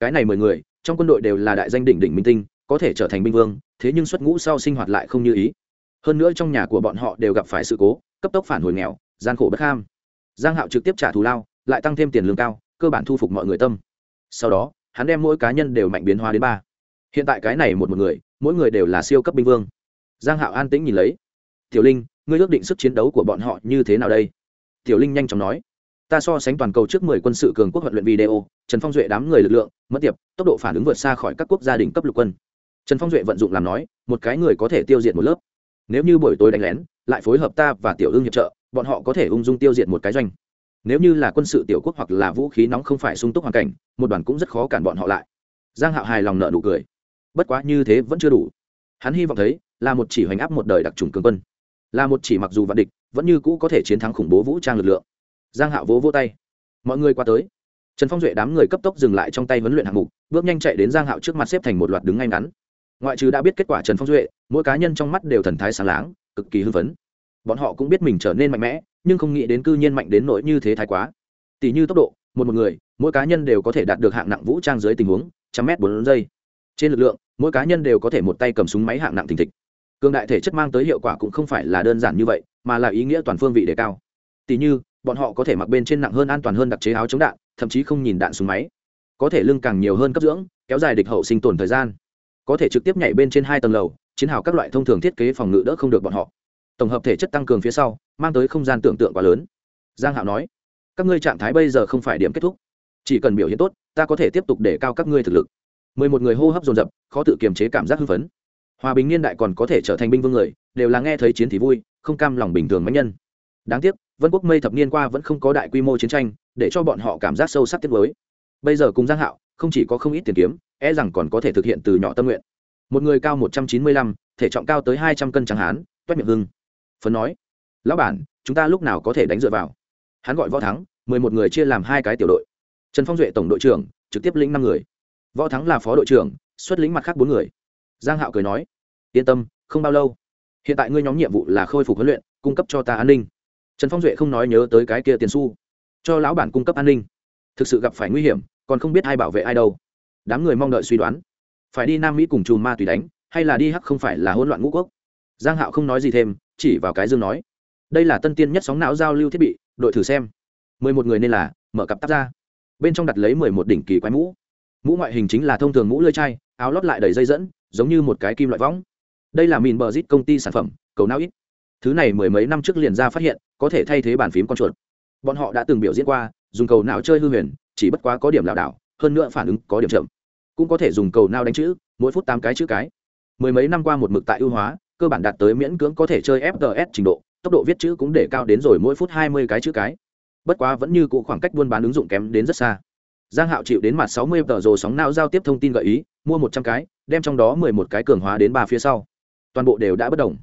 Cái này mười người trong quân đội đều là đại danh đỉnh đỉnh minh tinh có thể trở thành binh vương, thế nhưng xuất ngũ sau sinh hoạt lại không như ý. Hơn nữa trong nhà của bọn họ đều gặp phải sự cố, cấp tốc phản hồi nghèo, gian khổ bất ham. Giang hạo trực tiếp trả thù lao, lại tăng thêm tiền lương cao, cơ bản thu phục mọi người tâm. Sau đó, hắn đem mỗi cá nhân đều mạnh biến hóa đến ba. Hiện tại cái này một một người, mỗi người đều là siêu cấp binh vương. Giang hạo an tĩnh nhìn lấy. Tiểu linh, ngươi ước định sức chiến đấu của bọn họ như thế nào đây? Tiểu linh nhanh chóng nói. Ta so sánh toàn cầu trước mười quân sự cường quốc huấn luyện video, trần phong duệ đám người lực lượng mất tiệp, tốc độ phản ứng vượt xa khỏi các quốc gia đỉnh cấp lục quân trần phong duệ vận dụng làm nói, một cái người có thể tiêu diệt một lớp. Nếu như buổi tối đánh lén, lại phối hợp ta và tiểu ương hiệp trợ, bọn họ có thể ung dung tiêu diệt một cái doanh. Nếu như là quân sự tiểu quốc hoặc là vũ khí nóng không phải sung túc hoàn cảnh, một đoàn cũng rất khó cản bọn họ lại. Giang hạo hài lòng nợ nụ cười. Bất quá như thế vẫn chưa đủ. Hắn hy vọng thấy, là một chỉ hoành áp một đời đặc trùng cường quân. Là một chỉ mặc dù vạn địch, vẫn như cũ có thể chiến thắng khủng bố vũ trang lực lượng. Giang hạo vỗ vỗ tay. Mọi người qua tới. Trần phong duệ đám người cấp tốc dừng lại trong tay huấn luyện hạng mục, bước nhanh chạy đến giang hạo trước mặt xếp thành một loạt đứng ngay ngắn ngoại trừ đã biết kết quả trần phong duệ, mỗi cá nhân trong mắt đều thần thái sáng láng, cực kỳ hưng phấn. Bọn họ cũng biết mình trở nên mạnh mẽ, nhưng không nghĩ đến cư nhiên mạnh đến nỗi như thế thái quá. Tỷ như tốc độ, một một người, mỗi cá nhân đều có thể đạt được hạng nặng vũ trang dưới tình huống, trăm mét bốn giây. Trên lực lượng, mỗi cá nhân đều có thể một tay cầm súng máy hạng nặng thình thịch. Cường đại thể chất mang tới hiệu quả cũng không phải là đơn giản như vậy, mà là ý nghĩa toàn phương vị đề cao. Tỷ như, bọn họ có thể mặc bên trên nặng hơn an toàn hơn đặc chế áo chống đạn, thậm chí không nhìn đạn súng máy. Có thể lưng càng nhiều hơn cấp dưỡng, kéo dài địch hậu sinh tồn thời gian có thể trực tiếp nhảy bên trên hai tầng lầu, chiến hào các loại thông thường thiết kế phòng ngự đỡ không được bọn họ. Tổng hợp thể chất tăng cường phía sau, mang tới không gian tưởng tượng quá lớn. Giang hạo nói, các ngươi trạng thái bây giờ không phải điểm kết thúc. Chỉ cần biểu hiện tốt, ta có thể tiếp tục để cao các ngươi thực lực. Mười một người hô hấp dồn dập, khó tự kiềm chế cảm giác hưng phấn. Hòa bình niên đại còn có thể trở thành binh vương người, đều là nghe thấy chiến thì vui, không cam lòng bình thường mãnh nhân. Đáng tiếc, vân quốc mây thập niên qua vẫn không có đại quy mô chiến tranh, để cho bọn họ cảm giác sâu sắc tiết mới bây giờ cùng giang hạo, không chỉ có không ít tiền kiếm e rằng còn có thể thực hiện từ nhỏ tâm nguyện. Một người cao một trăm chín mươi lăm, thể trọng cao tới hai trăm cân trắng hán, toét miệng hưng. Phấn nói, lão bản, chúng ta lúc nào có thể đánh dựa vào? Hắn gọi võ thắng, mười một người chia làm hai cái tiểu đội. Trần phong duệ tổng đội trưởng, trực tiếp lĩnh năm người. Võ thắng là phó đội trưởng, xuất lĩnh mặt khác bốn người. Giang hạo cười nói, yên tâm, không bao lâu. Hiện tại ngươi nhóm nhiệm vụ là khôi phục huấn luyện, cung cấp cho ta an ninh. Trần phong duệ không nói nhớ tới cái kia tiền su cho lão bản cung cấp an ninh. Thực sự gặp phải nguy hiểm, còn không biết ai bảo vệ ai đâu đám người mong đợi suy đoán. Phải đi nam mỹ cùng chùm ma tùy đánh, hay là đi hắc không phải là hỗn loạn ngũ quốc? Giang hạo không nói gì thêm, chỉ vào cái dương nói. Đây là tân tiên nhất sóng não giao lưu thiết bị, đội thử xem. Mười một người nên là, mở cặp tắp ra. Bên trong đặt lấy mười một đỉnh kỳ quái mũ. Mũ ngoại hình chính là thông thường mũ lưỡi chai, áo lót lại đầy dây dẫn, giống như một cái kim loại võng. Đây là mìn bờ rít công ty sản phẩm, cầu não ít. Thứ này mười mấy năm trước liền ra phát hiện, có thể thay thế bàn phím con chuột. Bọn họ đã từng biểu diễn qua, dùng cầu não chơi hư huyền, chỉ bất quá có điểm lảo đảo hơn nữa phản ứng có điểm chậm. Cũng có thể dùng cầu não đánh chữ, mỗi phút tám cái chữ cái. Mười mấy năm qua một mực tại ưu hóa, cơ bản đạt tới miễn cưỡng có thể chơi fts trình độ, tốc độ viết chữ cũng để cao đến rồi mỗi phút hai mươi cái chữ cái. Bất quá vẫn như cũ khoảng cách buôn bán ứng dụng kém đến rất xa. Giang hạo chịu đến mặt sáu mươi tờ rồ sóng nao giao tiếp thông tin gợi ý, mua một trăm cái, đem trong đó mười một cái cường hóa đến ba phía sau. Toàn bộ đều đã bất đồng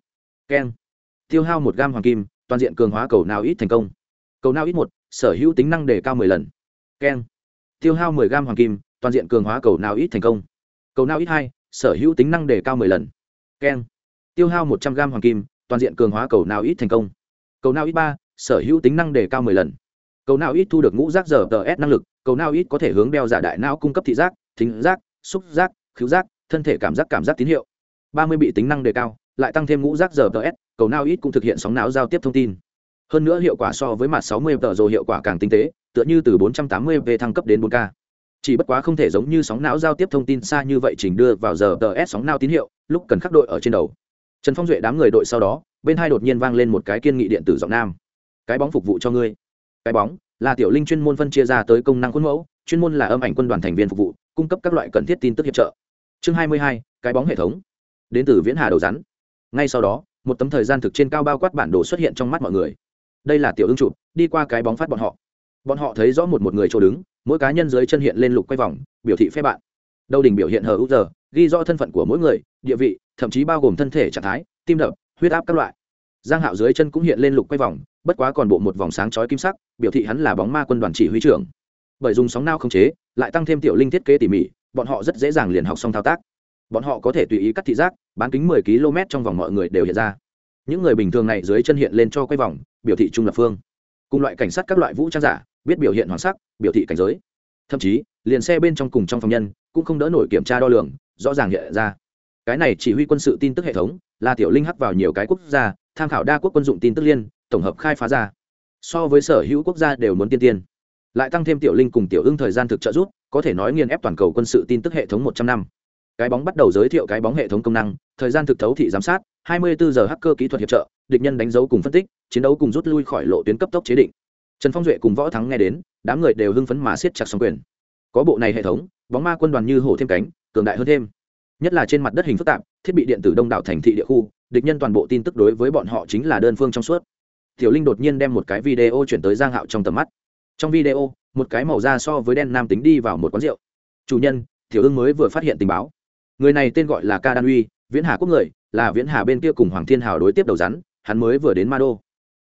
keng. Tiêu hao một gam hoàng kim, toàn diện cường hóa cầu nào ít thành công. Cầu nào ít một, sở hữu tính năng đề cao mười lần. Keng tiêu hao mười gam hoàng kim, toàn diện cường hóa cầu nào ít thành công. Cầu nào ít hai, sở hữu tính năng đề cao mười lần. Keng. Tiêu hao một trăm gam hoàng kim, toàn diện cường hóa cầu nào ít thành công. Cầu nào ít ba, sở hữu tính năng đề cao mười lần. Cầu nào ít thu được ngũ giác giờ tờ s năng lực, cầu nào ít có thể hướng đeo giả đại não cung cấp thị giác, thính giác, xúc giác, khứu giác, thân thể cảm giác cảm giác tín hiệu. Ba mươi bị tính năng đề cao, lại tăng thêm ngũ giác giờ tờ s, cầu nào ít cũng thực hiện sóng não giao tiếp thông tin. Hơn nữa hiệu quả so với mặt sáu mươi tờ rồ hiệu quả càng tinh tế tựa như từ 480 về thăng cấp đến 4K, chỉ bất quá không thể giống như sóng não giao tiếp thông tin xa như vậy chỉnh đưa vào giờ DS sóng não tín hiệu lúc cần khắc đội ở trên đầu. Trần phong duệ đám người đội sau đó bên hai đột nhiên vang lên một cái kiên nghị điện tử giọng nam. Cái bóng phục vụ cho ngươi. Cái bóng? là tiểu linh chuyên môn phân chia ra tới công năng khuôn mẫu chuyên môn là âm ảnh quân đoàn thành viên phục vụ cung cấp các loại cần thiết tin tức hiệp trợ. Chương hai mươi hai cái bóng hệ thống. Đến từ viễn hà đầu rắn. Ngay sau đó một tấm thời gian thực trên cao bao quát bản đồ xuất hiện trong mắt mọi người. Đây là tiểu ưng chụp đi qua cái bóng phát bọn họ bọn họ thấy rõ một một người chỗ đứng, mỗi cá nhân dưới chân hiện lên lục quay vòng, biểu thị phe bạn. Đầu đỉnh biểu hiện hờ ưu giờ, ghi rõ thân phận của mỗi người, địa vị, thậm chí bao gồm thân thể, trạng thái, tim đập, huyết áp các loại. Giang hạo dưới chân cũng hiện lên lục quay vòng, bất quá còn bộ một vòng sáng chói kim sắc, biểu thị hắn là bóng ma quân đoàn chỉ huy trưởng. Bởi dùng sóng nao không chế, lại tăng thêm tiểu linh thiết kế tỉ mỉ, bọn họ rất dễ dàng liền học xong thao tác. Bọn họ có thể tùy ý cắt thị giác, bán kính 10 km trong vòng mọi người đều hiện ra. Những người bình thường này dưới chân hiện lên cho quay vòng, biểu thị trung lập phương cùng loại cảnh sát các loại vũ trang giả, biết biểu hiện hoàng sắc, biểu thị cảnh giới. Thậm chí, liền xe bên trong cùng trong phòng nhân, cũng không đỡ nổi kiểm tra đo lường, rõ ràng hiện ra. Cái này chỉ huy quân sự tin tức hệ thống, là tiểu linh hắc vào nhiều cái quốc gia, tham khảo đa quốc quân dụng tin tức liên, tổng hợp khai phá ra. So với sở hữu quốc gia đều muốn tiên tiên. Lại tăng thêm tiểu linh cùng tiểu ưng thời gian thực trợ giúp, có thể nói nghiên ép toàn cầu quân sự tin tức hệ thống một trăm năm. Cái bóng bắt đầu giới thiệu cái bóng hệ thống công năng, thời gian thực thấu thị giám sát 24 giờ hacker kỹ thuật hiệp trợ địch nhân đánh dấu cùng phân tích, chiến đấu cùng rút lui khỏi lộ tuyến cấp tốc chế định. Trần phong duệ cùng võ thắng nghe đến, đám người đều hưng phấn mà siết chặt song quyền. Có bộ này hệ thống, bóng ma quân đoàn như hổ thêm cánh, cường đại hơn thêm. Nhất là trên mặt đất hình phức tạp, thiết bị điện tử đông đảo thành thị địa khu, địch nhân toàn bộ tin tức đối với bọn họ chính là đơn phương trong suốt. Tiểu linh đột nhiên đem một cái video chuyển tới giang hạo trong tầm mắt. Trong video, một cái màu da so với đen nam tính đi vào một quán rượu. Chủ nhân, tiểu ưng mới vừa phát hiện tình báo. Người này tên gọi là ca đan uy, viễn hà quốc người, là viễn hà bên kia cùng hoàng thiên hào đối tiếp đầu rắn hắn mới vừa đến ma đô.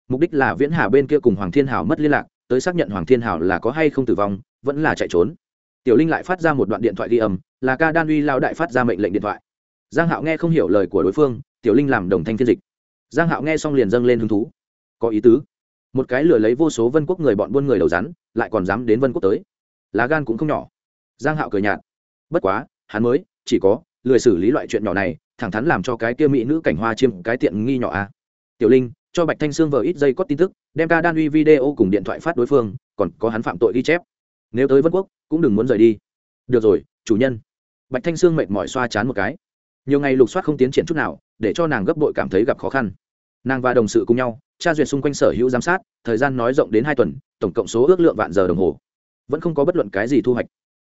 Mục đích là viễn hà bên kia cùng hoàng thiên hào mất liên lạc, tới xác nhận hoàng thiên hào là có hay không tử vong, vẫn là chạy trốn. Tiểu linh lại phát ra một đoạn điện thoại ghi âm, là ca đan uy lao đại phát ra mệnh lệnh điện thoại. Giang hạo nghe không hiểu lời của đối phương, tiểu linh làm đồng thanh phiên dịch. Giang hạo nghe xong liền dâng lên hứng thú. Có ý tứ. Một cái lừa lấy vô số vân quốc người bọn buôn người đầu rắn, lại còn dám đến vân quốc tới. Lá gan cũng không nhỏ. Giang hạo cười nhạt. Bất quá, hắn mới, chỉ có, lười xử lý loại chuyện nhỏ này, thẳng thắn làm cho cái kia mỹ nữ cảnh hoa chiêm cái tiện nghi nhỏ a. à tiểu linh, cho bạch thanh sương vờ ít giây có tin tức, đem ca đan uy video cùng điện thoại phát đối phương, còn có hắn phạm tội ghi chép. Nếu tới vân quốc, cũng đừng muốn rời đi. Được rồi, chủ nhân. Bạch thanh sương mệt mỏi xoa chán một cái. Nhiều ngày lục soát không tiến triển chút nào, để cho nàng gấp bội cảm thấy gặp khó khăn. Nàng và đồng sự cùng nhau, tra duyệt xung quanh sở hữu giám sát, thời gian nói rộng đến hai tuần, tổng cộng số ước lượng vạn giờ đồng hồ. Vẫn không có bất luận cái gì thu hoạch.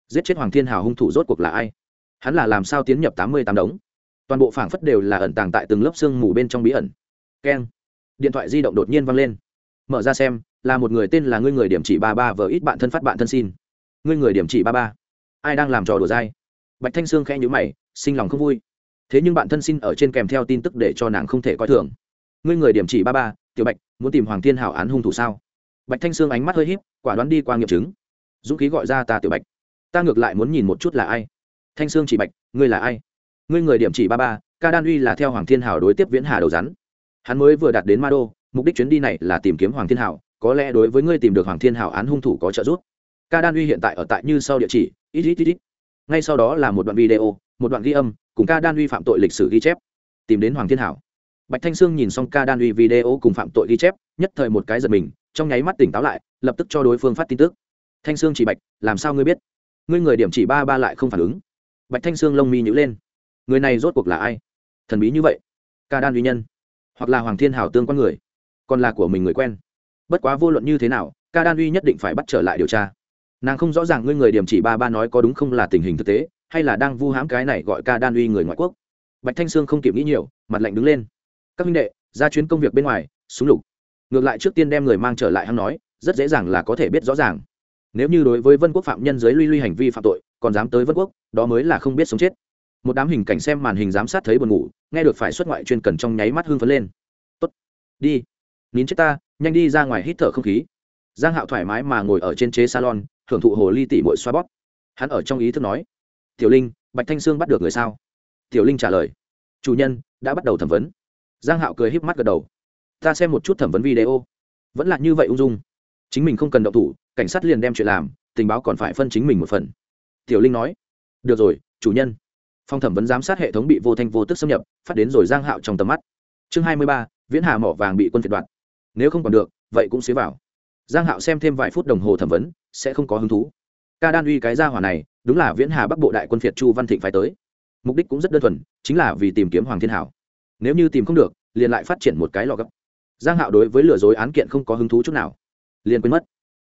Giết chết hoàng thiên hào hung thủ rốt cuộc là ai? Hắn là làm sao tiến nhập tám mươi tám đống? Toàn bộ phảng phất đều là ẩn tàng tại từng lớp xương mù bên trong bí ẩn keng. Điện thoại di động đột nhiên văng lên. Mở ra xem, là một người tên là ngươi người điểm chỉ ba ba vờ ít bạn thân phát bạn thân xin. Ngươi người điểm chỉ ba ba. Ai đang làm trò đùa dai? Bạch thanh sương khẽ nhữ mày, sinh lòng không vui. Thế nhưng bạn thân xin ở trên kèm theo tin tức để cho nàng không thể coi thường. Ngươi người điểm chỉ ba ba, tiểu bạch, muốn tìm hoàng thiên hảo án hung thủ sao? Bạch thanh sương ánh mắt hơi h í p quả đoán đi qua nghiệm chứng. Dũng khí gọi ra ta tiểu bạch. Ta ngược lại muốn nhìn một chút là ai. Thanh sương chỉ bạch, ngươi là ai? Ngươi người điểm chỉ ba ba, ca đan uy là theo hoàng thiên hảo đối tiếp viễn hà đầu rắn hắn mới vừa đạt đến ma đô, mục đích chuyến đi này là tìm kiếm hoàng thiên hảo, có lẽ đối với ngươi tìm được hoàng thiên hảo án hung thủ có trợ giúp. Ca đan uy hiện tại ở tại như sau địa chỉ, ít ít ít ít. Ngay sau đó là một đoạn video, một đoạn ghi âm, cùng ca đan uy phạm tội lịch sử ghi chép. Tìm đến hoàng thiên hảo. Bạch thanh sương nhìn xong ca đan uy video cùng phạm tội ghi chép, nhất thời một cái giật mình, trong nháy mắt tỉnh táo lại, lập tức cho đối phương phát tin tức. Thanh sương chỉ bạch, làm sao ngươi biết? Ngươi người điểm chỉ ba ba lại không phản ứng. Bạch thanh sương lông mi nhữ lên. Người này rốt cuộc là ai? Thần bí như vậy? Ca đan uy nhân hoặc là hoàng thiên hảo tương quan người, còn là của mình người quen. Bất quá vô luận như thế nào, ca đan uy nhất định phải bắt trở lại điều tra. Nàng không rõ ràng ngươi người điểm chỉ ba ba nói có đúng không là tình hình thực tế, hay là đang vu hãm cái này gọi ca đan uy người ngoại quốc. Bạch thanh sương không kịp nghĩ nhiều, mặt lạnh đứng lên. Các minh đệ, ra chuyến công việc bên ngoài, súng lục. Ngược lại trước tiên đem người mang trở lại hắn nói, rất dễ dàng là có thể biết rõ ràng. Nếu như đối với vân quốc phạm nhân giới luy luy hành vi phạm tội, còn dám tới vân quốc, đó mới là không biết sống chết một đám hình cảnh xem màn hình giám sát thấy buồn ngủ, nghe được phải xuất ngoại chuyên cần trong nháy mắt hưng phấn lên. Tốt, đi. Nín chết ta, nhanh đi ra ngoài hít thở không khí. Giang hạo thoải mái mà ngồi ở trên chế salon hưởng thụ hồ ly tỷ muội xoa bóp. Hắn ở trong ý thức nói, tiểu linh, bạch thanh sương bắt được người sao? Tiểu linh trả lời, chủ nhân đã bắt đầu thẩm vấn. Giang hạo cười híp mắt gật đầu, ta xem một chút thẩm vấn video. Vẫn là như vậy ung dung. Chính mình không cần động thủ, cảnh sát liền đem chuyện làm, tình báo còn phải phân chính mình một phần. Tiểu linh nói, được rồi, chủ nhân phòng thẩm vấn giám sát hệ thống bị vô thanh vô tức xâm nhập, phát đến rồi giang hạo trong tầm mắt. Chương hai mươi ba, viễn hà mỏ vàng bị quân phiệt đoạt. Nếu không còn được, vậy cũng xế vào. Giang hạo xem thêm vài phút đồng hồ thẩm vấn, sẽ không có hứng thú. Ca đan uy cái gia hỏa này, đúng là viễn hà bắc bộ đại quân phiệt chu văn thịnh phải tới. Mục đích cũng rất đơn thuần, chính là vì tìm kiếm hoàng thiên hảo. Nếu như tìm không được, liền lại phát triển một cái lò gấp. Giang hạo đối với lừa dối án kiện không có hứng thú chút nào. Liền quên mất.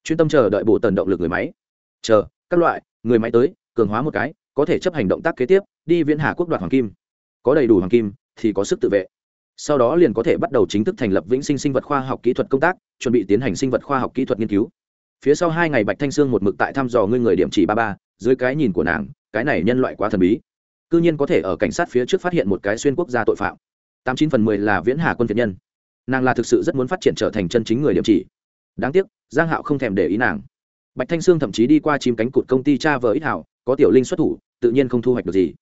Chuyên tâm chờ đợi bộ tần động lực người máy. Chờ, các loại, người máy tới, cường hóa một cái, có thể chấp hành động tác kế tiếp đi viễn hà quốc đoạt hoàng kim. Có đầy đủ hoàng kim thì có sức tự vệ. Sau đó liền có thể bắt đầu chính thức thành lập vĩnh sinh sinh vật khoa học kỹ thuật công tác, chuẩn bị tiến hành sinh vật khoa học kỹ thuật nghiên cứu. Phía sau hai ngày bạch thanh sương một mực tại thăm dò ngươi người điểm chỉ ba ba, dưới cái nhìn của nàng, cái này nhân loại quá thần bí. C ư nhiên có thể ở cảnh sát phía trước phát hiện một cái xuyên quốc gia tội phạm. Tám chín phần mười là viễn hà quân việt nhân. Nàng là thực sự rất muốn phát triển trở thành chân chính người điểm chỉ. Đáng tiếc, giang hạo không thèm để ý nàng. Bạch thanh sương thậm chí đi qua chim cánh cụt công ty cha vợ ít hảo, có tiểu linh xuất thủ, tự nhiên không thu hoạch được gì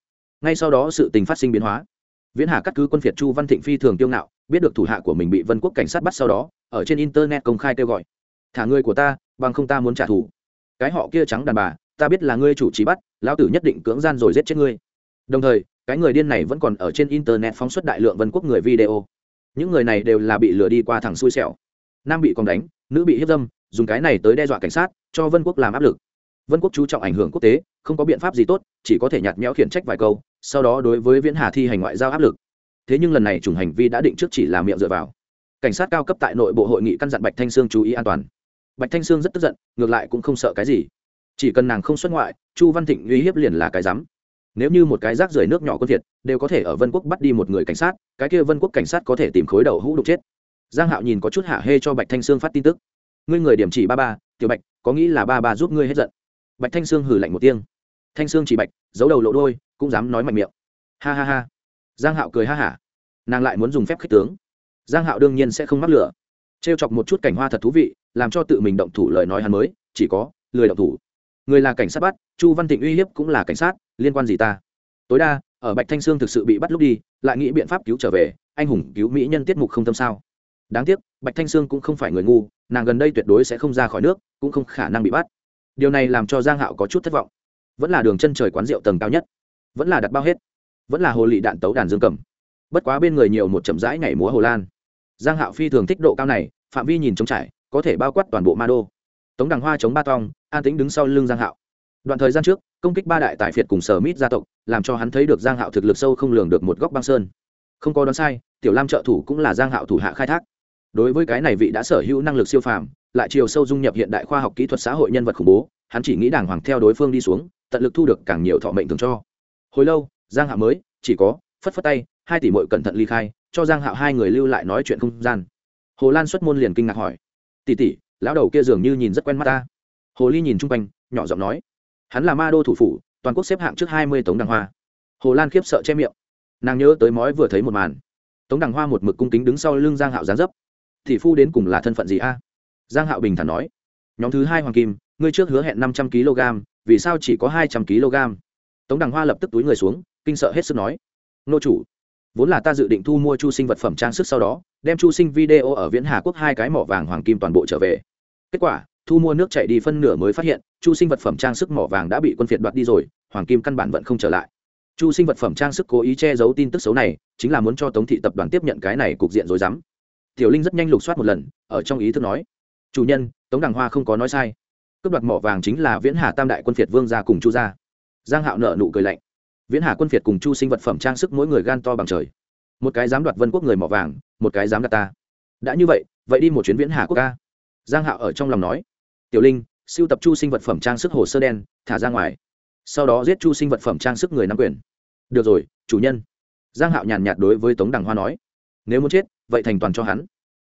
ngay sau đó sự tình phát sinh biến hóa. Viễn hà cắt cứ quân phiệt chu văn thịnh phi thường tiêu ngạo, biết được thủ hạ của mình bị vân quốc cảnh sát bắt sau đó, ở trên internet công khai kêu gọi. Thả người của ta, bằng không ta muốn trả thù. Cái họ kia trắng đàn bà, ta biết là ngươi chủ trì bắt, lão tử nhất định cưỡng gian rồi giết chết ngươi. Đồng thời, cái người điên này vẫn còn ở trên internet phóng xuất đại lượng vân quốc người video. Những người này đều là bị lừa đi qua thẳng xui xẻo. Nam bị còn đánh, nữ bị hiếp dâm, dùng cái này tới đe dọa cảnh sát, cho vân quốc làm áp lực vân quốc chú trọng ảnh hưởng quốc tế, không có biện pháp gì tốt, chỉ có thể nhạt nhẽo khiển trách vài câu, sau đó đối với viễn hà thi hành ngoại giao áp lực. Thế nhưng lần này chủng hành vi đã định trước chỉ là miệng dựa vào. Cảnh sát cao cấp tại nội bộ hội nghị căn dặn bạch thanh sương chú ý an toàn. Bạch thanh sương rất tức giận, ngược lại cũng không sợ cái gì. Chỉ cần nàng không xuất ngoại, chu văn thịnh uy hiếp liền là cái rắm. Nếu như một cái rác rưởi nước nhỏ quân việt đều có thể ở vân quốc bắt đi một người cảnh sát, cái kia vân quốc cảnh sát có thể tìm khối đầu hũ đục chết. Giang hạo nhìn có chút hạ hê cho bạch thanh sương phát tin tức. Ngươi người điểm chỉ ba ba, tiểu bạch, có nghĩ là ba ba giúp ngươi hết giận? Bạch thanh sương hử lạnh một tiếng. Thanh sương chỉ bạch, giấu đầu lộ đôi cũng dám nói mạnh miệng. Ha ha ha. Giang hạo cười ha hả. Nàng lại muốn dùng phép khích tướng. Giang hạo đương nhiên sẽ không mắc lửa. Trêu chọc một chút cảnh hoa thật thú vị, làm cho tự mình động thủ lời nói hắn mới, chỉ có, lười động thủ. Người là cảnh sát bắt, chu văn thịnh uy hiếp cũng là cảnh sát, liên quan gì ta? Tối đa, ở bạch thanh sương thực sự bị bắt lúc đi, lại nghĩ biện pháp cứu trở về, anh hùng cứu mỹ nhân tiết mục không tâm sao. Đáng tiếc, bạch thanh sương cũng không phải người ngu, nàng gần đây tuyệt đối sẽ không ra khỏi nước, cũng không khả năng bị bắt điều này làm cho giang hạo có chút thất vọng. Vẫn là đường chân trời quán rượu tầng cao nhất. Vẫn là đặt bao hết. Vẫn là hồ lị đạn tấu đàn dương cầm. Bất quá bên người nhiều một chậm rãi nhảy múa hồ lan. Giang hạo phi thường thích độ cao này, phạm vi nhìn trống trải, có thể bao quát toàn bộ ma đô. Tống đằng hoa chống ba tong, an tĩnh đứng sau lưng giang hạo. Đoạn thời gian trước, công kích ba đại tại phiệt cùng sở mít gia tộc, làm cho hắn thấy được giang hạo thực lực sâu không lường được một góc băng sơn. Không có đoán sai, tiểu lam trợ thủ cũng là giang hạo thủ hạ khai thác. Đối với cái này vị đã sở hữu năng lực siêu phàm lại chiều sâu dung nhập hiện đại khoa học kỹ thuật xã hội nhân vật khủng bố, hắn chỉ nghĩ đàng hoàng theo đối phương đi xuống, tận lực thu được càng nhiều thọ mệnh thường cho. Hồi lâu, giang hạo mới, chỉ có, phất phất tay, hai tỷ mội cẩn thận ly khai, cho giang hạo hai người lưu lại nói chuyện không gian. Hồ lan xuất môn liền kinh ngạc hỏi, tỷ tỷ, lão đầu kia dường như nhìn rất quen mắt ta. Hồ ly nhìn chung quanh, nhỏ giọng nói, hắn là ma đô thủ phủ, toàn quốc xếp hạng trước hai mươi tống đằng hoa. Hồ lan khiếp sợ che miệng, nàng nhớ tới mói vừa thấy một màn. Tống đằng hoa một mực cung kính đứng sau lưng giang hạo gián dấp. Tỷ phu đến cùng là thân phận gì a? Giang hạo bình thản nói, nhóm thứ hai hoàng kim, ngươi trước hứa hẹn năm trăm kg, vì sao chỉ có hai trăm kg? Tống đằng hoa lập tức túi người xuống, kinh sợ hết sức nói, nô chủ, vốn là ta dự định thu mua chu sinh vật phẩm trang sức sau đó, đem chu sinh video ở viễn hà quốc hai cái mỏ vàng hoàng kim toàn bộ trở về. Kết quả, thu mua nước chạy đi phân nửa mới phát hiện, chu sinh vật phẩm trang sức mỏ vàng đã bị quân phiệt đoạt đi rồi, hoàng kim căn bản vẫn không trở lại. Chu sinh vật phẩm trang sức cố ý che giấu tin tức xấu này, chính là muốn cho tống thị tập đoàn tiếp nhận cái này cục diện rồi dám tiểu linh rất nhanh lục soát một lần, ở trong ý thức nói chủ nhân, tống đằng hoa không có nói sai. Cướp đoạt mỏ vàng chính là viễn hà tam đại quân phiệt vương gia cùng chu gia. Giang hạo nợ nụ cười lạnh. Viễn hà quân phiệt cùng chu sinh vật phẩm trang sức mỗi người gan to bằng trời. Một cái dám đoạt vân quốc người mỏ vàng, một cái dám đặt ta. Đã như vậy vậy đi một chuyến viễn hà quốc ca. Giang hạo ở trong lòng nói. Tiểu linh, siêu tập chu sinh vật phẩm trang sức hồ sơ đen, thả ra ngoài. Sau đó giết chu sinh vật phẩm trang sức người nắm quyền. Được rồi, chủ nhân. Giang hạo nhàn nhạt đối với tống đằng hoa nói. Nếu muốn chết, vậy thành toàn cho hắn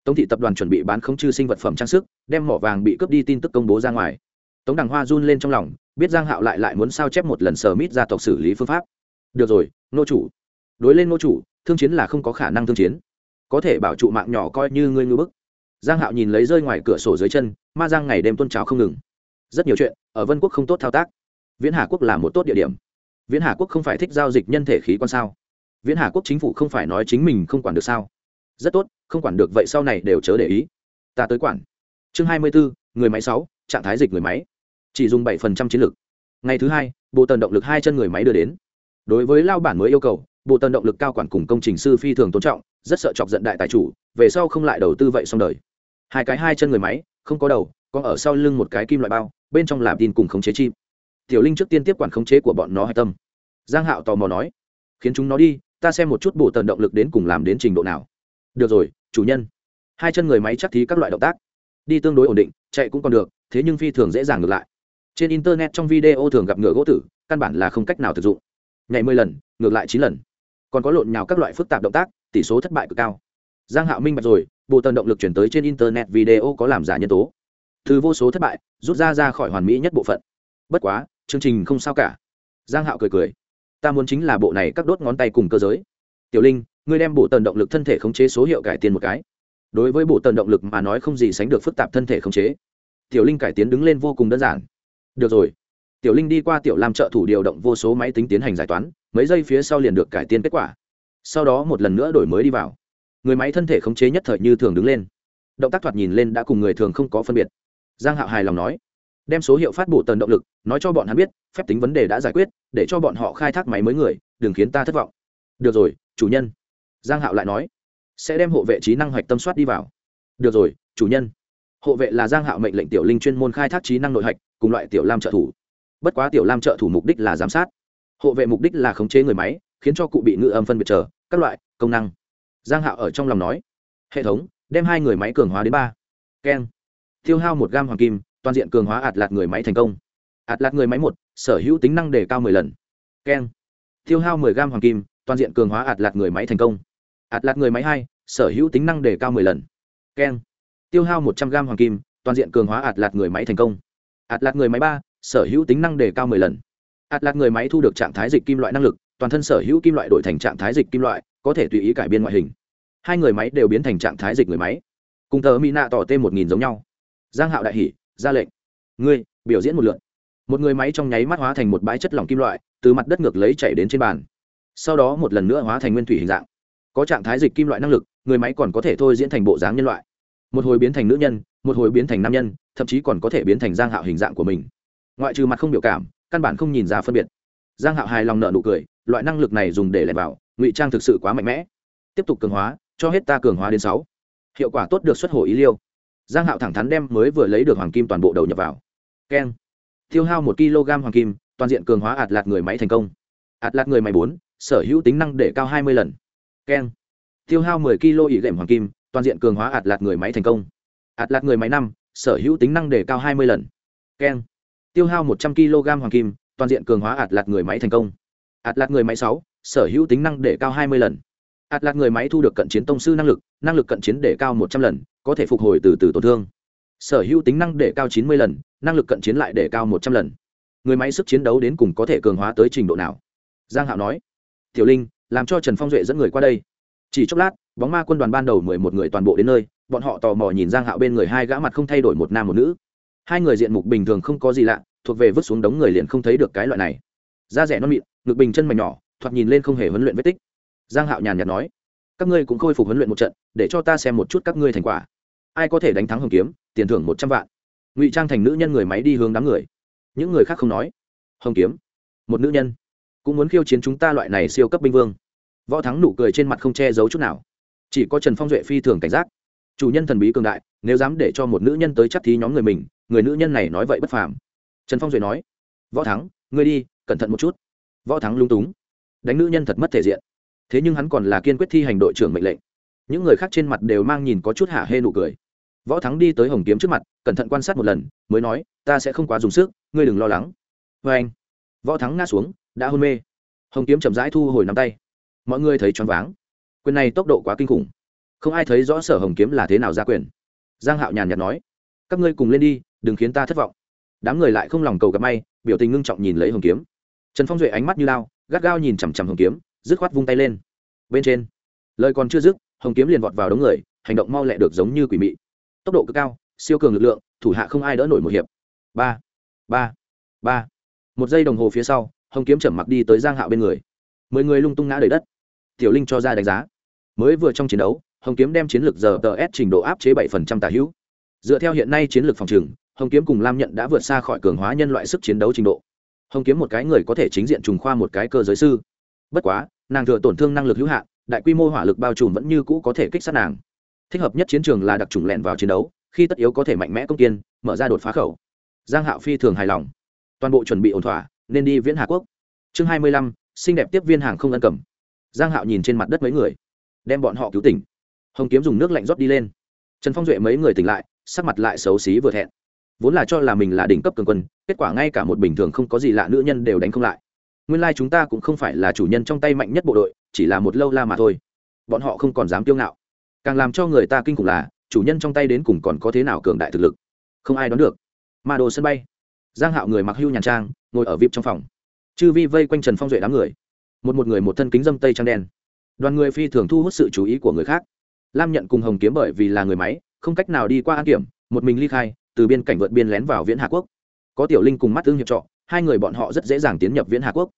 tống thị tập đoàn chuẩn bị bán không chư sinh vật phẩm trang sức, đem mỏ vàng bị cướp đi tin tức công bố ra ngoài. Tống đằng hoa run lên trong lòng, biết giang hạo lại lại muốn sao chép một lần sờ mít gia tộc xử lý phương pháp. Được rồi, nô chủ. Đối lên nô chủ, thương chiến là không có khả năng thương chiến. Có thể bảo trụ mạng nhỏ coi như ngươi ngư bức. Giang hạo nhìn lấy rơi ngoài cửa sổ dưới chân, ma giang ngày đêm tôn trào không ngừng. Rất nhiều chuyện, ở vân quốc không tốt thao tác. Viễn hà quốc là một tốt địa điểm. Viễn hà quốc không phải thích giao dịch nhân thể khí quan sao? Viễn hà quốc chính phủ không phải nói chính mình không quản được sao? Rất tốt, không quản được vậy sau này đều chớ để ý. Ta tới quản. Chương hai mươi bốn người máy sáu, trạng thái dịch người máy. Chỉ dùng bảy phần trăm chiến lược. Ngày thứ hai, bộ tần động lực hai chân người máy đưa đến. Đối với lao bản mới yêu cầu, bộ tần động lực cao quản cùng công trình sư phi thường tôn trọng, rất sợ chọc giận đại tài chủ, về sau không lại đầu tư vậy xong đời. Hai cái hai chân người máy, không có đầu, có ở sau lưng một cái kim loại bao, bên trong làm tin cùng khống chế chim. Tiểu linh trước tiên tiếp quản khống chế của bọn nó hạch tâm. Giang hạo tò mò nói, khiến chúng nó đi, ta xem một chút bộ tần động lực đến cùng làm đến trình độ nào được rồi, chủ nhân. Hai chân người máy chắc thí các loại động tác. Đi tương đối ổn định, chạy cũng còn được, thế nhưng phi thường dễ dàng ngược lại. Trên internet trong video thường gặp ngựa gỗ tử, căn bản là không cách nào thực dụng. Nhảy mười lần, ngược lại chín lần. Còn có lộn nhào các loại phức tạp động tác, tỷ số thất bại cực cao. Giang hạo minh bạch rồi, bộ tần động lực chuyển tới trên internet video có làm giả nhân tố. Từ vô số thất bại, rút ra ra khỏi hoàn mỹ nhất bộ phận. Bất quá, chương trình không sao cả. Giang hạo cười cười. Ta muốn chính là bộ này các đốt ngón tay cùng cơ giới. Tiểu linh ngươi đem bộ tần động lực thân thể khống chế số hiệu cải tiến một cái. Đối với bộ tần động lực mà nói không gì sánh được phức tạp thân thể khống chế. Tiểu linh cải tiến đứng lên vô cùng đơn giản. Được rồi. Tiểu linh đi qua tiểu Lam trợ thủ điều động vô số máy tính tiến hành giải toán, mấy giây phía sau liền được cải tiến kết quả. Sau đó một lần nữa đổi mới đi vào. Người máy thân thể khống chế nhất thời như thường đứng lên. Động tác thoạt nhìn lên đã cùng người thường không có phân biệt. Giang hạo hài lòng nói. Đem số hiệu phát bổ tần động lực, nói cho bọn hắn biết, phép tính vấn đề đã giải quyết, để cho bọn họ khai thác máy mới người, đừng khiến ta thất vọng. Được rồi, chủ nhân giang hạo lại nói, sẽ đem hộ vệ trí năng hoạch tâm soát đi vào. Được rồi, chủ nhân. Hộ vệ là giang hạo mệnh lệnh tiểu linh chuyên môn khai thác trí năng nội hạch cùng loại tiểu lam trợ thủ. Bất quá tiểu lam trợ thủ mục đích là giám sát. Hộ vệ mục đích là khống chế người máy, khiến cho cụ bị ngự âm phân biệt trở, các loại, công năng. Giang hạo ở trong lòng nói, hệ thống, đem hai người máy cường hóa đến ba. Keng. Tiêu hao một gam hoàng kim, toàn diện cường hóa ạt lạt người máy thành công. Ạt lạt người máy một, sở hữu tính năng đề cao mười lần. Keng. Tiêu hao mười gam hoàng kim, toàn diện cường hóa ạt lạt người máy thành công ạt lạt người máy hai, sở hữu tính năng đề cao mười lần. Keng. Tiêu hao một trăm gram hoàng kim, toàn diện cường hóa ạt lạt người máy thành công. Ạt lạt người máy ba, sở hữu tính năng đề cao mười lần. Ạt lạt người máy thu được trạng thái dịch kim loại năng lực, toàn thân sở hữu kim loại đổi thành trạng thái dịch kim loại, có thể tùy ý cải biên ngoại hình. Hai người máy đều biến thành trạng thái dịch người máy. Cùng tờ mỹ nạ tỏ tên một nghìn giống nhau. Giang hạo đại hỷ ra lệnh. Ngươi, biểu diễn một lượt. Một người máy trong nháy mắt hóa thành một bãi chất lỏng kim loại, từ mặt đất ngược lấy chảy đến trên bàn. Sau đó một lần nữa hóa thành nguyên thủy hình dạng có trạng thái dịch kim loại năng lực, người máy còn có thể thôi diễn thành bộ dáng nhân loại. Một hồi biến thành nữ nhân, một hồi biến thành nam nhân, thậm chí còn có thể biến thành giang hạo hình dạng của mình. Ngoại trừ mặt không biểu cảm, căn bản không nhìn ra phân biệt. Giang hạo hài lòng nợ nụ cười, loại năng lực này dùng để lẻn vào, ngụy trang thực sự quá mạnh mẽ. Tiếp tục cường hóa, cho hết ta cường hóa đến sáu. Hiệu quả tốt được xuất hồ ý liêu. Giang hạo thẳng thắn đem mới vừa lấy được hoàng kim toàn bộ đầu nhập vào. Keng. Tiêu hao một kg hoàng kim, toàn diện cường hóa ạt lạt người máy thành công. Ạt lạt người máy bốn, sở hữu tính năng để cao hai mươi lần keng. Tiêu hao 10 kg ỉ gệm hoàng kim, toàn diện cường hóa ạt lạt người máy thành công. Ạt lạt người máy năm, sở hữu tính năng để cao hai mươi lần. Keng. Tiêu hao một trăm kg hoàng kim, toàn diện cường hóa ạt lạt người máy thành công. Ạt lạt người máy sáu, sở hữu tính năng để cao hai mươi lần. Ạt lạt người máy thu được cận chiến tông sư năng lực năng lực cận chiến để cao một trăm lần, có thể phục hồi từ từ tổn thương. Sở hữu tính năng để cao chín mươi lần, năng lực cận chiến lại để cao một trăm lần. Người máy sức chiến đấu đến cùng có thể cường hóa tới trình độ nào? Giang hạo nói. Tiểu linh làm cho trần phong duệ dẫn người qua đây. Chỉ chốc lát, bóng ma quân đoàn ban đầu mười một người toàn bộ đến nơi, bọn họ tò mò nhìn giang hạo bên người hai gã mặt không thay đổi một nam một nữ. Hai người diện mục bình thường không có gì lạ, thuộc về vứt xuống đống người liền không thấy được cái loại này. Da rẻ non mịn, ngực bình chân mảnh nhỏ, thoạt nhìn lên không hề huấn luyện vết tích. Giang hạo nhàn nhạt nói, các ngươi cũng khôi phục huấn luyện một trận, để cho ta xem một chút các ngươi thành quả. Ai có thể đánh thắng hồng kiếm, tiền thưởng một trăm vạn. Ngụy trang thành nữ nhân người máy đi hướng đám người. Những người khác không nói. Hồng kiếm, một nữ nhân cũng muốn khiêu chiến chúng ta loại này siêu cấp binh vương. Võ thắng nụ cười trên mặt không che giấu chút nào. Chỉ có trần phong duệ phi thường cảnh giác. Chủ nhân thần bí cường đại, nếu dám để cho một nữ nhân tới chắc thí nhóm người mình, người nữ nhân này nói vậy bất phàm. Trần phong duệ nói, võ thắng, ngươi đi, cẩn thận một chút. Võ thắng lung túng, đánh nữ nhân thật mất thể diện. Thế nhưng hắn còn là kiên quyết thi hành đội trưởng mệnh lệnh. Những người khác trên mặt đều mang nhìn có chút hả hê nụ cười. Võ thắng đi tới hồng kiếm trước mặt, cẩn thận quan sát một lần, mới nói, ta sẽ không quá dùng sức, ngươi đừng lo lắng. Vê anh võ thắng ngã xuống đã hôn mê. Hồng kiếm chậm rãi thu hồi nắm tay. Mọi người thấy choáng váng. Quyền này tốc độ quá kinh khủng. Không ai thấy rõ sở hồng kiếm là thế nào ra quyền. Giang hạo nhàn nhạt nói, các ngươi cùng lên đi, đừng khiến ta thất vọng. Đám người lại không lòng cầu gặp may, biểu tình ngưng trọng nhìn lấy hồng kiếm. Trần phong duệ ánh mắt như lao, gắt gao nhìn chằm chằm hồng kiếm, dứt khoát vung tay lên. Bên trên, lời còn chưa dứt, hồng kiếm liền vọt vào đống người, hành động mau lẹ được giống như quỷ mị. Tốc độ cực cao, siêu cường lực lượng, thủ hạ không ai đỡ nổi một hiệp. Ba ba ba. Một giây đồng hồ phía sau hồng kiếm trầm mặc đi tới giang hạo bên người. Mười người lung tung ngã đầy đất. Tiểu linh cho ra đánh giá. Mới vừa trong chiến đấu hồng kiếm đem chiến lược giờ tờ s trình độ áp chế bảy phần trăm tả hữu. Dựa theo hiện nay chiến lược phòng trừng hồng kiếm cùng lam nhận đã vượt xa khỏi cường hóa nhân loại sức chiến đấu trình độ. Hồng kiếm một cái người có thể chính diện trùng khoa một cái cơ giới sư. Bất quá nàng thừa tổn thương năng lực hữu hạn đại quy mô hỏa lực bao trùm vẫn như cũ có thể kích sát nàng. Thích hợp nhất chiến trường là đặc trùng lẹn vào chiến đấu khi tất yếu có thể mạnh mẽ công tiên, mở ra đột phá khẩu. Giang hạo phi thường hài lòng. Toàn bộ chuẩn bị ổn thỏa nên đi viễn hà quốc. Chương hai mươi lăm, xinh đẹp tiếp viên hàng không ân cầm. Giang hạo nhìn trên mặt đất mấy người, đem bọn họ cứu tỉnh. Hồng kiếm dùng nước lạnh rót đi lên. Trần phong duệ mấy người tỉnh lại, sắc mặt lại xấu xí vừa thẹn. Vốn là cho là mình là đỉnh cấp cường quân, kết quả ngay cả một bình thường không có gì lạ nữ nhân đều đánh không lại. Nguyên lai chúng ta cũng không phải là chủ nhân trong tay mạnh nhất bộ đội, chỉ là một lâu la mà thôi. Bọn họ không còn dám kiêu ngạo. Càng làm cho người ta kinh khủng là, chủ nhân trong tay đến cùng còn có thế nào cường đại thực lực. Không ai đoán được. Ma đồ sân bay giang hạo người mặc hưu nhàn trang, ngồi ở vip trong phòng. Chư vi vây quanh trần phong duệ đám người. Một một người một thân kính dâm tây trang đen. Đoàn người phi thường thu hút sự chú ý của người khác. Lam nhận cùng hồng kiếm bởi vì là người máy, không cách nào đi qua an kiểm, một mình ly khai, từ biên cảnh vượt biên lén vào viễn hà quốc. Có tiểu linh cùng mắt tương hiệp trọ, hai người bọn họ rất dễ dàng tiến nhập viễn hà quốc.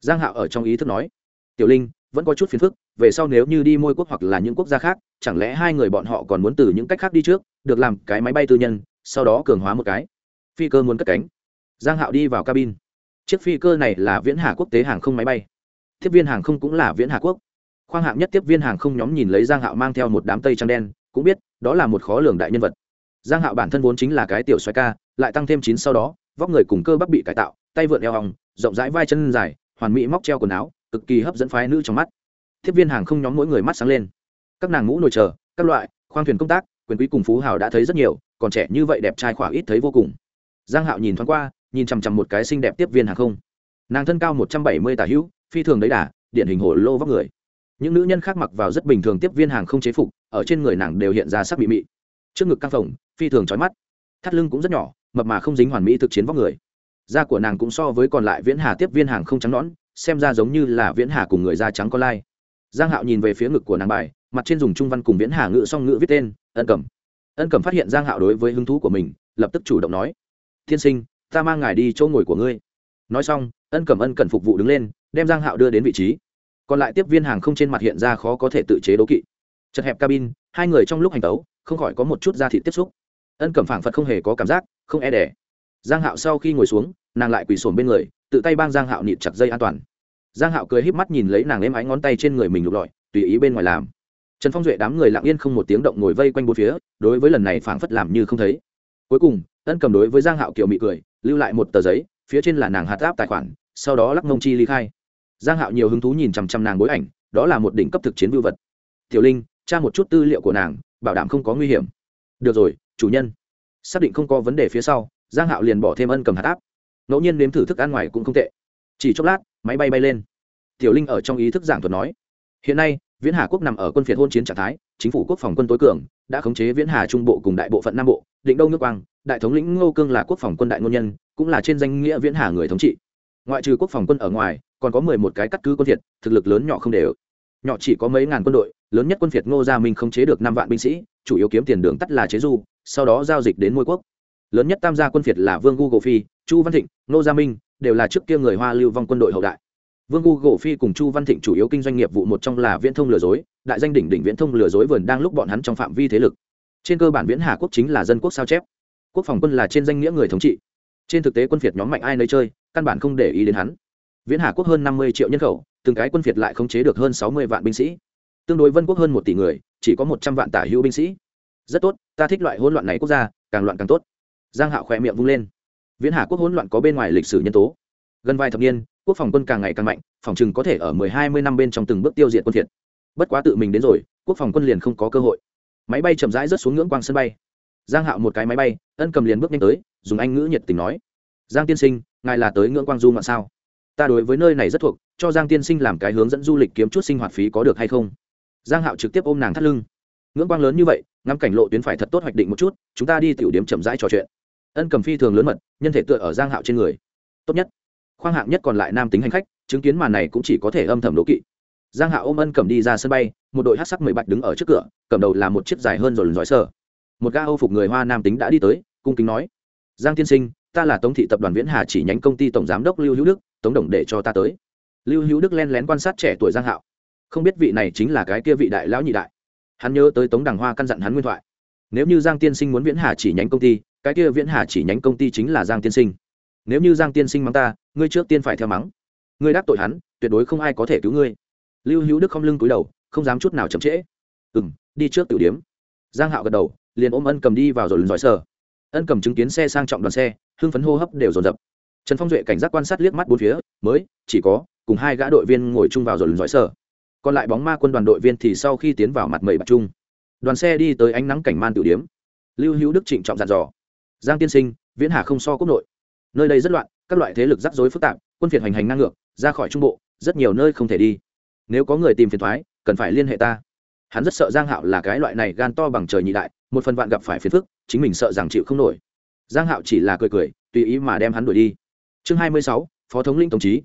Giang hạo ở trong ý thức nói, tiểu linh, vẫn có chút phiền phức, về sau nếu như đi môi quốc hoặc là những quốc gia khác, chẳng lẽ hai người bọn họ còn muốn từ những cách khác đi trước, được làm cái máy bay tư nhân, sau đó cường hóa một cái? Phi cơ muốn cất cánh giang hạo đi vào cabin. Chiếc phi cơ này là viễn hà quốc tế hàng không máy bay. Tiếp viên hàng không cũng là viễn hà quốc. Khoang hạng nhất tiếp viên hàng không nhóm nhìn lấy giang hạo mang theo một đám tây trắng đen, cũng biết đó là một khó lường đại nhân vật. Giang hạo bản thân vốn chính là cái tiểu xoay ca, lại tăng thêm chín sau đó, vóc người cùng cơ bắp bị cải tạo, tay vượn eo hòng, rộng rãi vai chân dài, hoàn mỹ móc treo quần áo, cực kỳ hấp dẫn phái nữ trong mắt. Tiếp viên hàng không nhóm mỗi người mắt sáng lên. Các nàng ngũ nồi chờ, các loại, khoang thuyền công tác, quyền quý cùng phú hào đã thấy rất nhiều, còn trẻ như vậy đẹp trai khỏa ít thấy vô cùng. Giang hạo nhìn thoáng qua nhìn chằm chằm một cái xinh đẹp tiếp viên hàng không. Nàng thân cao một trăm bảy mươi tả hữu, phi thường đấy đà điện hình hồ lô vóc người. Những nữ nhân khác mặc vào rất bình thường tiếp viên hàng không chế phục, ở trên người nàng đều hiện ra sắc bị mị. Trước ngực căng phồng, phi thường trói mắt. Thắt lưng cũng rất nhỏ, mập mà không dính hoàn mỹ thực chiến vóc người. Da của nàng cũng so với còn lại viễn hà tiếp viên hàng không trắng nõn, xem ra giống như là viễn hà cùng người da trắng con lai. Giang hạo nhìn về phía ngực của nàng bài, mặt trên dùng trung văn cùng viễn hà ngự song ngự viết tên, ân cẩm ân cẩm phát hiện giang hạo đối với hứng thú của mình, lập tức chủ động nói thiên sinh ta mang ngài đi chỗ ngồi của ngươi. Nói xong, ân cẩm ân cần phục vụ đứng lên, đem giang hạo đưa đến vị trí. Còn lại tiếp viên hàng không trên mặt hiện ra khó có thể tự chế đố kỵ. Chật hẹp cabin, hai người trong lúc hành tấu, không khỏi có một chút da thịt tiếp xúc. Ân cẩm phảng phật không hề có cảm giác, không e đẻ giang hạo sau khi ngồi xuống, nàng lại quỳ sồn bên người, tự tay bang giang hạo nịt chặt dây an toàn. Giang hạo cười híp mắt nhìn lấy nàng êm ái ngón tay trên người mình lục lọi, tùy ý bên ngoài làm. Trần phong duệ đám người lặng yên không một tiếng động ngồi vây quanh bốn phía, đối với lần này phảng phất làm như không thấy. Cuối cùng, ân cầm đối với giang hạo kiều mị cười lưu lại một tờ giấy, phía trên là nàng hạt áp tài khoản, sau đó lắc mông chi ly khai. Giang hạo nhiều hứng thú nhìn chằm chằm nàng bối ảnh, đó là một đỉnh cấp thực chiến vưu vật. Tiểu linh, tra một chút tư liệu của nàng, bảo đảm không có nguy hiểm. Được rồi, chủ nhân. Xác định không có vấn đề phía sau, giang hạo liền bỏ thêm ân cầm hạt áp. Ngẫu nhiên nếm thử thức ăn ngoài cũng không tệ. Chỉ chốc lát, máy bay bay lên. Tiểu linh ở trong ý thức giảng thuật nói, hiện nay, viễn hà quốc nằm ở quân phiệt hôn chiến trạng thái, chính phủ quốc phòng quân tối cường, đã khống chế viễn hà trung bộ cùng đại bộ phận nam bộ, định đông nước quang đại thống lĩnh ngô cương là quốc phòng quân đại ngôn nhân cũng là trên danh nghĩa viễn hà người thống trị. Ngoại trừ quốc phòng quân ở ngoài còn có mười một cái cắt cứ quân việt, thực lực lớn nhỏ không đều. Nhỏ chỉ có mấy ngàn quân đội lớn nhất quân phiệt ngô gia minh không chế được năm vạn binh sĩ chủ yếu kiếm tiền đường tắt là chế du sau đó giao dịch đến môi quốc. Lớn nhất tam gia quân phiệt là vương gu gỗ phi chu văn thịnh ngô gia minh đều là trước kia người hoa lưu vong quân đội hậu đại. Vương gu gỗ phi cùng chu văn thịnh chủ yếu kinh doanh nghiệp vụ một trong là viễn thông lừa dối đại danh đỉnh đỉnh viễn thông lừa dối vườn đang lúc bọn hắn trong phạm vi thế lực. Trên cơ bản viễn hà quốc chính là dân quốc sao chép quốc phòng quân là trên danh nghĩa người thống trị. Trên thực tế quân phiệt nhóm mạnh ai nơi chơi, căn bản không để ý đến hắn. Viễn hà quốc hơn năm mươi triệu nhân khẩu, từng cái quân phiệt lại khống chế được hơn sáu mươi vạn binh sĩ. Tương đối vân quốc hơn một tỷ người, chỉ có một trăm vạn tả hữu binh sĩ. Rất tốt, ta thích loại hỗn loạn này quốc gia, càng loạn càng tốt. Giang hạo khỏe miệng vung lên. Viễn hà quốc hỗn loạn có bên ngoài lịch sử nhân tố. Gần vài thập niên, quốc phòng quân càng ngày càng mạnh, phòng chừng có thể ở mười hai mươi năm bên trong từng bước tiêu diệt quân thiệt bất quá tự mình đến rồi, quốc phòng quân liền không có cơ hội. Máy bay chậm rãi rớt xuống ngưỡng quang sân bay giang hạo một cái máy bay, ân cầm liền bước nhanh tới, dùng anh ngữ nhiệt tình nói. Giang tiên sinh, ngài là tới ngưỡng quang du ngoạn sao? Ta đối với nơi này rất thuộc, cho giang tiên sinh làm cái hướng dẫn du lịch kiếm chút sinh hoạt phí có được hay không? Giang hạo trực tiếp ôm nàng thắt lưng. Ngưỡng quang lớn như vậy, ngắm cảnh lộ tuyến phải thật tốt hoạch định một chút, chúng ta đi tiểu điểm chậm rãi trò chuyện. Ân cầm phi thường lớn mật, nhân thể tựa ở giang hạo trên người. Tốt nhất. Khoang hạng nhất còn lại nam tính hành khách, chứng kiến màn này cũng chỉ có thể âm thầm đố kỵ. Giang hạo ôm ân cầm đi ra sân bay, một đội hắc sắc mười bạch đứng ở trước cửa, cầm đầu là một chiếc dài hơn rồi lùn giỏi sờ một ga âu phục người hoa nam tính đã đi tới, cung kính nói, giang tiên sinh, ta là tống thị tập đoàn viễn hà chỉ nhánh công ty tổng giám đốc lưu hữu đức, tống đồng để cho ta tới. Lưu hữu đức len lén quan sát trẻ tuổi giang hạo. Không biết vị này chính là cái kia vị đại lão nhị đại. Hắn nhớ tới tống đằng hoa căn dặn hắn nguyên thoại. Nếu như giang tiên sinh muốn viễn hà chỉ nhánh công ty, cái kia viễn hà chỉ nhánh công ty chính là giang tiên sinh. Nếu như giang tiên sinh mắng ta, ngươi trước tiên phải theo mắng. Ngươi đáp tội hắn, tuyệt đối không ai có thể cứu ngươi. Lưu hữu đức không lưng cúi đầu, không dám chút nào chậm trễ. Ừ m đi trước tiểu điếm. Giang hạo gật đầu liền ôm ân cầm đi vào rồi lần giỏi sờ. Ân cầm chứng kiến xe sang trọng đoàn xe, hưng phấn hô hấp đều dồn dập. Trần phong duệ cảnh giác quan sát liếc mắt bốn phía, mới, chỉ có, cùng hai gã đội viên ngồi chung vào rồi lần giỏi sờ. Còn lại bóng ma quân đoàn đội viên thì sau khi tiến vào mặt mầy bạc chung đoàn xe đi tới ánh nắng cảnh man tử điếm. Lưu hữu đức trịnh trọng dặn dò. Giang tiên sinh, viễn hà không so quốc nội. Nơi đây rất loạn, các loại thế lực rắc rối phức tạp, quân phiệt hành hành ngang ngược, ra khỏi trung bộ, rất nhiều nơi không thể đi. Nếu có người tìm phiền thoái, cần phải liên hệ ta. Hắn rất sợ giang hạo là cái loại này gan to bằng trời nhị đại một phần vạn gặp phải phiền phức chính mình sợ rằng chịu không nổi. Giang hạo chỉ là cười cười tùy ý mà đem hắn đuổi đi. Chương 26, phó thống lĩnh tổng chí.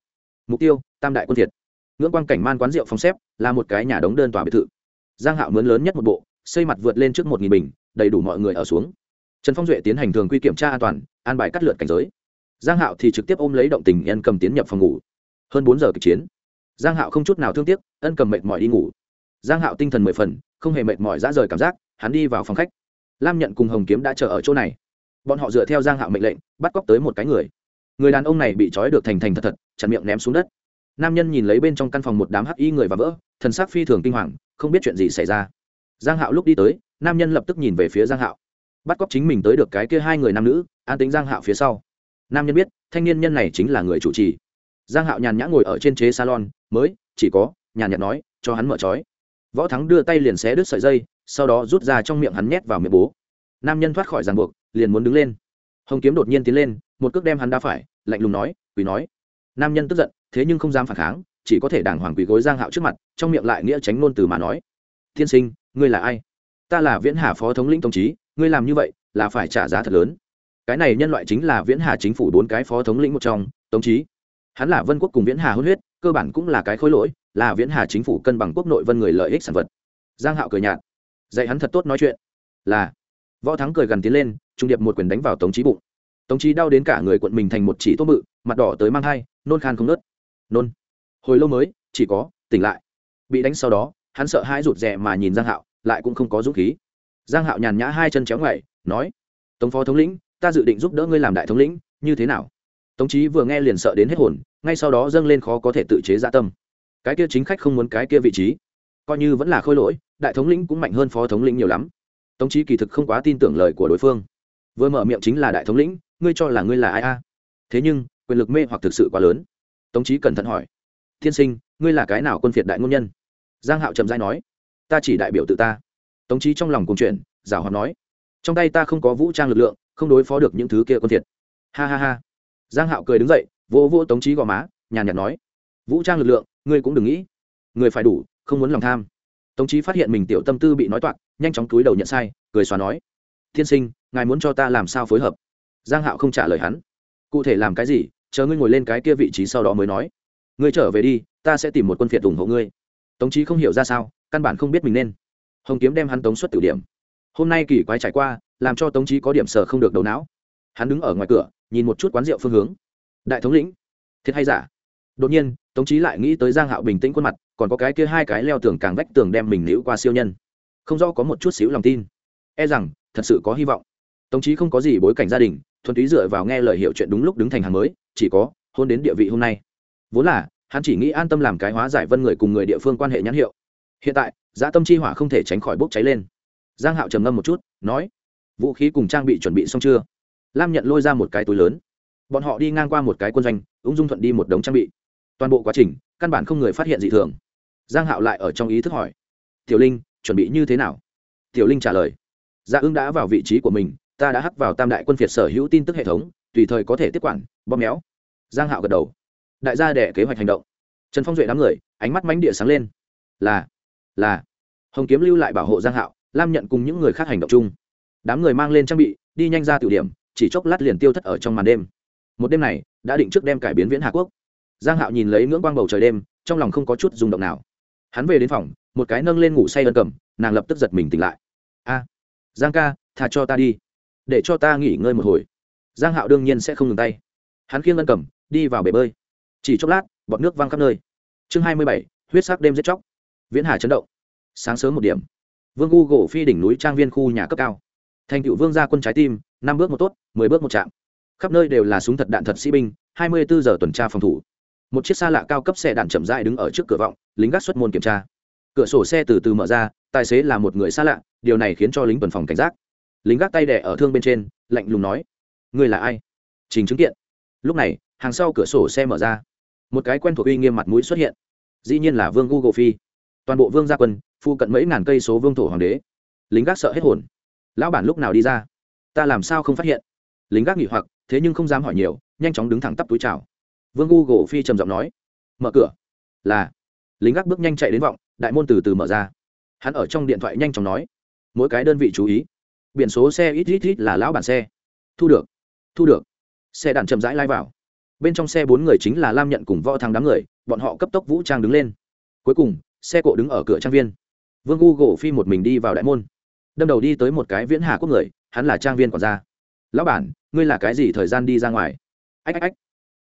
Mục tiêu tam đại quân thiệt. Ngưỡng quang cảnh man quán rượu phòng xếp là một cái nhà đống đơn tòa biệt thự. Giang hạo mướn lớn nhất một bộ xây mặt vượt lên trước một nghìn bình đầy đủ mọi người ở xuống. Trần phong duệ tiến hành thường quy kiểm tra an toàn an bài cắt lượt cảnh giới. Giang hạo thì trực tiếp ôm lấy động tình ân cầm tiến nhập phòng ngủ. Hơn bốn giờ kịch chiến. Giang hạo không chút nào thương tiếc ân cầm mệt mỏi đi ngủ. Giang hạo tinh thần mười phần không hề mệt mỏi ra rời cảm giác hắn đi vào phòng khách. Lam nhận cùng hồng kiếm đã chờ ở chỗ này. Bọn họ dựa theo giang hạo mệnh lệnh, bắt cóc tới một cái người. Người đàn ông này bị trói được thành thành thật thật chặn miệng ném xuống đất. Nam nhân nhìn lấy bên trong căn phòng một đám hắc y người và vỡ, thần sắc phi thường kinh hoàng, không biết chuyện gì xảy ra. Giang hạo lúc đi tới, nam nhân lập tức nhìn về phía giang hạo. Bắt cóc chính mình tới được cái kia hai người nam nữ, an tính giang hạo phía sau. Nam nhân biết, thanh niên nhân này chính là người chủ trì. Giang hạo nhàn nhã ngồi ở trên chế salon, mới, chỉ có, nhàn nhạt nói, cho hắn mở trói võ thắng đưa tay liền xé đứt sợi dây, sau đó rút ra trong miệng hắn nhét vào miệng bố. Nam nhân thoát khỏi ràng buộc, liền muốn đứng lên. Hồng kiếm đột nhiên tiến lên, một cước đem hắn đá phải, lạnh lùng nói quỳ nói. Nam nhân tức giận, thế nhưng không dám phản kháng, chỉ có thể đàng hoàng quỳ gối giang hạo trước mặt, trong miệng lại nghĩa tránh ngôn từ mà nói thiên sinh, ngươi là ai? Ta là viễn hà phó thống lĩnh tổng chí, ngươi làm như vậy là phải trả giá thật lớn. Cái này nhân loại chính là viễn hà chính phủ bốn cái phó thống lĩnh một trong tổng chí. Hắn là vân quốc cùng viễn hà hôn huyết, cơ bản cũng là cái khối lỗi là viễn hà chính phủ cân bằng quốc nội vân người lợi ích sản vật. Giang hạo cười nhạt. Dạy hắn thật tốt nói chuyện. Là. Võ thắng cười gần tiến lên, trung điệp một quyền đánh vào tống trí bụng. Tống trí đau đến cả người quận mình thành một chỉ tốt bự, mặt đỏ tới mang hai nôn khan không nớt. Nôn. Hồi lâu mới, chỉ có, tỉnh lại. Bị đánh sau đó, hắn sợ hãi rụt rè mà nhìn giang hạo, lại cũng không có dũng khí. Giang hạo nhàn nhã hai chân chéo ngoại nói, tống phó thống lĩnh, ta dự định giúp đỡ ngươi làm đại thống lĩnh, như thế nào? Tống trí vừa nghe liền sợ đến hết hồn, ngay sau đó dâng lên khó có thể tự chế dạ tâm cái kia chính khách không muốn cái kia vị trí. Coi như vẫn là khôi lỗi, đại thống lĩnh cũng mạnh hơn phó thống lĩnh nhiều lắm. Tống chí kỳ thực không quá tin tưởng lời của đối phương. Vừa mở miệng chính là đại thống lĩnh, ngươi cho là ngươi là ai a? Thế nhưng, quyền lực mê hoặc thực sự quá lớn. Tống chí cẩn thận hỏi. Thiên sinh, ngươi là cái nào quân phiệt đại ngôn nhân? Giang hạo trầm dai nói. Ta chỉ đại biểu tự ta. Tống chí trong lòng cùng chuyện giảo hoạt nói. Trong tay ta không có vũ trang lực lượng, không đối phó được những thứ kia quân phiệt. ha ha ha. Giang hạo cười đứng dậy, vỗ vỗ tống chí gò má, nhàn nhạt nói vũ trang lực lượng, ngươi cũng đừng nghĩ. Người phải đủ, không muốn lòng tham. Tống chí phát hiện mình tiểu tâm tư bị nói toạc, nhanh chóng túi đầu nhận sai, cười xóa nói. Thiên sinh, ngài muốn cho ta làm sao phối hợp? Giang hạo không trả lời hắn. Cụ thể làm cái gì, chờ ngươi ngồi lên cái kia vị trí sau đó mới nói. Ngươi trở về đi, ta sẽ tìm một quân phiệt ủng hộ ngươi. Tống chí không hiểu ra sao, căn bản không biết mình nên. Hồng kiếm đem hắn tống xuất tử điểm. Hôm nay kỳ quái trải qua, làm cho tống chí có điểm sở không được đầu não. Hắn đứng ở ngoài cửa, nhìn một chút quán rượu phương hướng. Đại thống lĩnh. Thiệt hay giả? Đột nhiên tống chí lại nghĩ tới giang hạo bình tĩnh khuôn mặt, còn có cái kia hai cái leo tường càng vách tường đem mình níu qua siêu nhân. Không do có một chút xíu lòng tin. E rằng, thật sự có hy vọng. Tống chí không có gì bối cảnh gia đình, thuần túy dựa vào nghe lời hiệu chuyện đúng lúc đứng thành hàng mới, chỉ có hôn đến địa vị hôm nay. Vốn là, hắn chỉ nghĩ an tâm làm cái hóa giải vân người cùng người địa phương quan hệ nhãn hiệu. Hiện tại, dã tâm chi hỏa không thể tránh khỏi bốc cháy lên. Giang hạo trầm ngâm một chút, nói, vũ khí cùng trang bị chuẩn bị xong chưa? Lam nhận lôi ra một cái túi lớn. Bọn họ đi ngang qua một cái quân doanh, ung dung thuận đi một đống trang bị toàn bộ quá trình, căn bản không người phát hiện dị thường. Giang hạo lại ở trong ý thức hỏi, tiểu linh, chuẩn bị như thế nào? Tiểu linh trả lời dạ ưng đã vào vị trí của mình, ta đã hắc vào tam đại quân phiệt sở hữu tin tức hệ thống, tùy thời có thể tiếp quản, bóp méo. Giang hạo gật đầu. Đại gia đẻ kế hoạch hành động. Trần phong duệ đám người, ánh mắt mánh địa sáng lên. Là là. Hồng kiếm lưu lại bảo hộ giang hạo, lam nhận cùng những người khác hành động chung. Đám người mang lên trang bị, đi nhanh ra tiểu điểm, chỉ chốc lát liền tiêu thất ở trong màn đêm. Một đêm này, đã định trước đem cải biến viễn hà quốc giang hạo nhìn lấy ngưỡng quang bầu trời đêm, trong lòng không có chút rung động nào. Hắn về đến phòng, một cái nâng lên ngủ say ân cầm, nàng lập tức giật mình tỉnh lại. A, giang ca thà cho ta đi. Để cho ta nghỉ ngơi một hồi. Giang hạo đương nhiên sẽ không ngừng tay. Hắn khiêng ân cầm, đi vào bể bơi. Chỉ chốc lát, bọt nước văng khắp nơi. Chương hai mươi bảy, huyết sắc đêm giết chóc. Viễn hà chấn động. Sáng sớm một điểm. Vương gu gỗ phi đỉnh núi trang viên khu nhà cấp cao. Thành cựu vương gia quân trái tim, năm bước một tốt, mười bước một chạm. Khắp nơi đều là súng thật đạn thật sĩ binh, hai mươi bốn giờ tuần tra phòng thủ một chiếc xa lạ cao cấp xe đạn chậm rãi đứng ở trước cửa vọng, lính gác xuất môn kiểm tra. Cửa sổ xe từ từ mở ra, tài xế là một người xa lạ, điều này khiến cho lính tuần phòng cảnh giác. Lính gác tay đẻ ở thương bên trên, lạnh lùng nói người là ai? Trình chứng kiện. Lúc này, hàng sau cửa sổ xe mở ra. Một cái quen thuộc uy nghiêm mặt mũi xuất hiện. Dĩ nhiên là vương google phi. Toàn bộ vương gia quân phu cận mấy ngàn cây số vương thổ hoàng đế. Lính gác sợ hết hồn. Lão bản lúc nào đi ra? Ta làm sao không phát hiện? Lính gác nghỉ hoặc, thế nhưng không dám hỏi nhiều, nhanh chóng đứng thẳng tắp túi chào vương google phi trầm giọng nói, mở cửa. Là, lính gác bước nhanh chạy đến vọng, đại môn từ từ mở ra. Hắn ở trong điện thoại nhanh chóng nói, mỗi cái đơn vị chú ý. Biển số xe ít ít ít là lão bản xe. Thu được thu được. Xe đạn chậm rãi lai vào. Bên trong xe bốn người chính là lam nhận cùng võ thắng đám người, bọn họ cấp tốc vũ trang đứng lên. Cuối cùng, xe cộ đứng ở cửa trang viên. Vương gu gỗ phi một mình đi vào đại môn. Đâm đầu đi tới một cái viễn hà quốc người, hắn là trang viên còn ra lão bản, ngươi là cái gì thời gian đi ra ngoài? Ách ách ách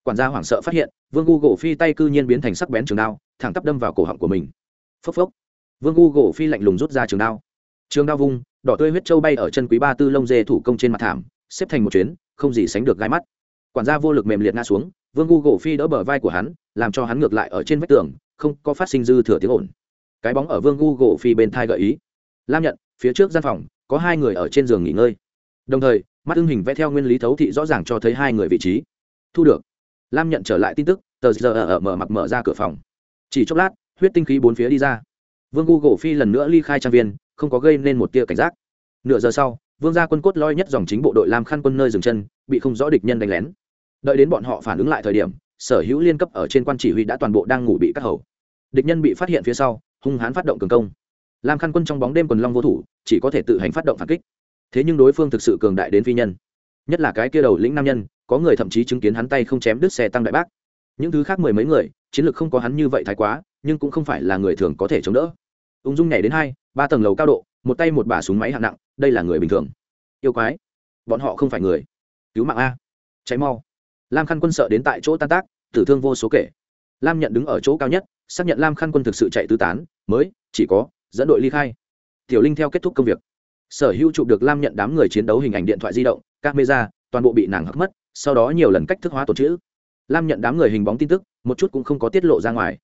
quản gia hoảng sợ phát hiện, vương gu gỗ phi tay cư nhiên biến thành sắc bén trường đao, thẳng tắp đâm vào cổ họng của mình. Phốc phốc. Vương gu gỗ phi lạnh lùng rút ra trường đao. Trường đao vung, đỏ tươi huyết trâu bay ở chân quý ba tư lông dê thủ công trên mặt thảm, xếp thành một chuyến, không gì sánh được gai mắt. Quản gia vô lực mềm liệt ngã xuống, vương gu gỗ phi đỡ bờ vai của hắn, làm cho hắn ngược lại ở trên vách tường, không có phát sinh dư thừa tiếng ồn. Cái bóng ở vương gu gỗ phi bên thai gợi ý. Lam nhận, phía trước gian phòng, có hai người ở trên giường nghỉ ngơi. Đồng thời, mắt ưng hình vẽ theo nguyên lý thấu thị rõ ràng cho thấy hai người vị trí. Thu được lam nhận trở lại tin tức, tờ giờ ở mở mặc mở ra cửa phòng. Chỉ chốc lát, huyết tinh khí bốn phía đi ra. Vương gu gỗ phi lần nữa ly khai trang viên, không có gây nên một tia cảnh giác. Nửa giờ sau, vương gia quân cốt loi nhất dòng chính bộ đội Lam khăn quân nơi dừng chân, bị không rõ địch nhân đánh lén. Đợi đến bọn họ phản ứng lại thời điểm, sở hữu liên cấp ở trên quan chỉ huy đã toàn bộ đang ngủ bị cắt hầu. Địch nhân bị phát hiện phía sau, hung hãn phát động cường công. Lam khăn quân trong bóng đêm quần long vô thủ, chỉ có thể tự hành phát động phản kích. Thế nhưng đối phương thực sự cường đại đến phi nhân. Nhất là cái kia đầu lĩnh nam nhân có người thậm chí chứng kiến hắn tay không chém đứt xe tăng đại bác. Những thứ khác mười mấy người, chiến lược không có hắn như vậy thái quá, nhưng cũng không phải là người thường có thể chống đỡ. Ung dung nhảy đến hai, ba tầng lầu cao độ, một tay một bả súng máy hạng nặng, đây là người bình thường. Yêu quái, bọn họ không phải người. Cứu mạng a. Cháy mau. Lam khăn quân sợ đến tại chỗ tan tác, tử thương vô số kể. Lam nhận đứng ở chỗ cao nhất, xác nhận lam khăn quân thực sự chạy tứ tán, mới, chỉ có, dẫn đội ly khai. Tiểu linh theo kết thúc công việc. Sở hữu chụp được lam nhận đám người chiến đấu hình ảnh điện thoại di động, camera, toàn bộ bị nàng hắc mất sau đó nhiều lần cách thức hóa tổn chữ. Lam nhận đám người hình bóng tin tức, một chút cũng không có tiết lộ ra ngoài.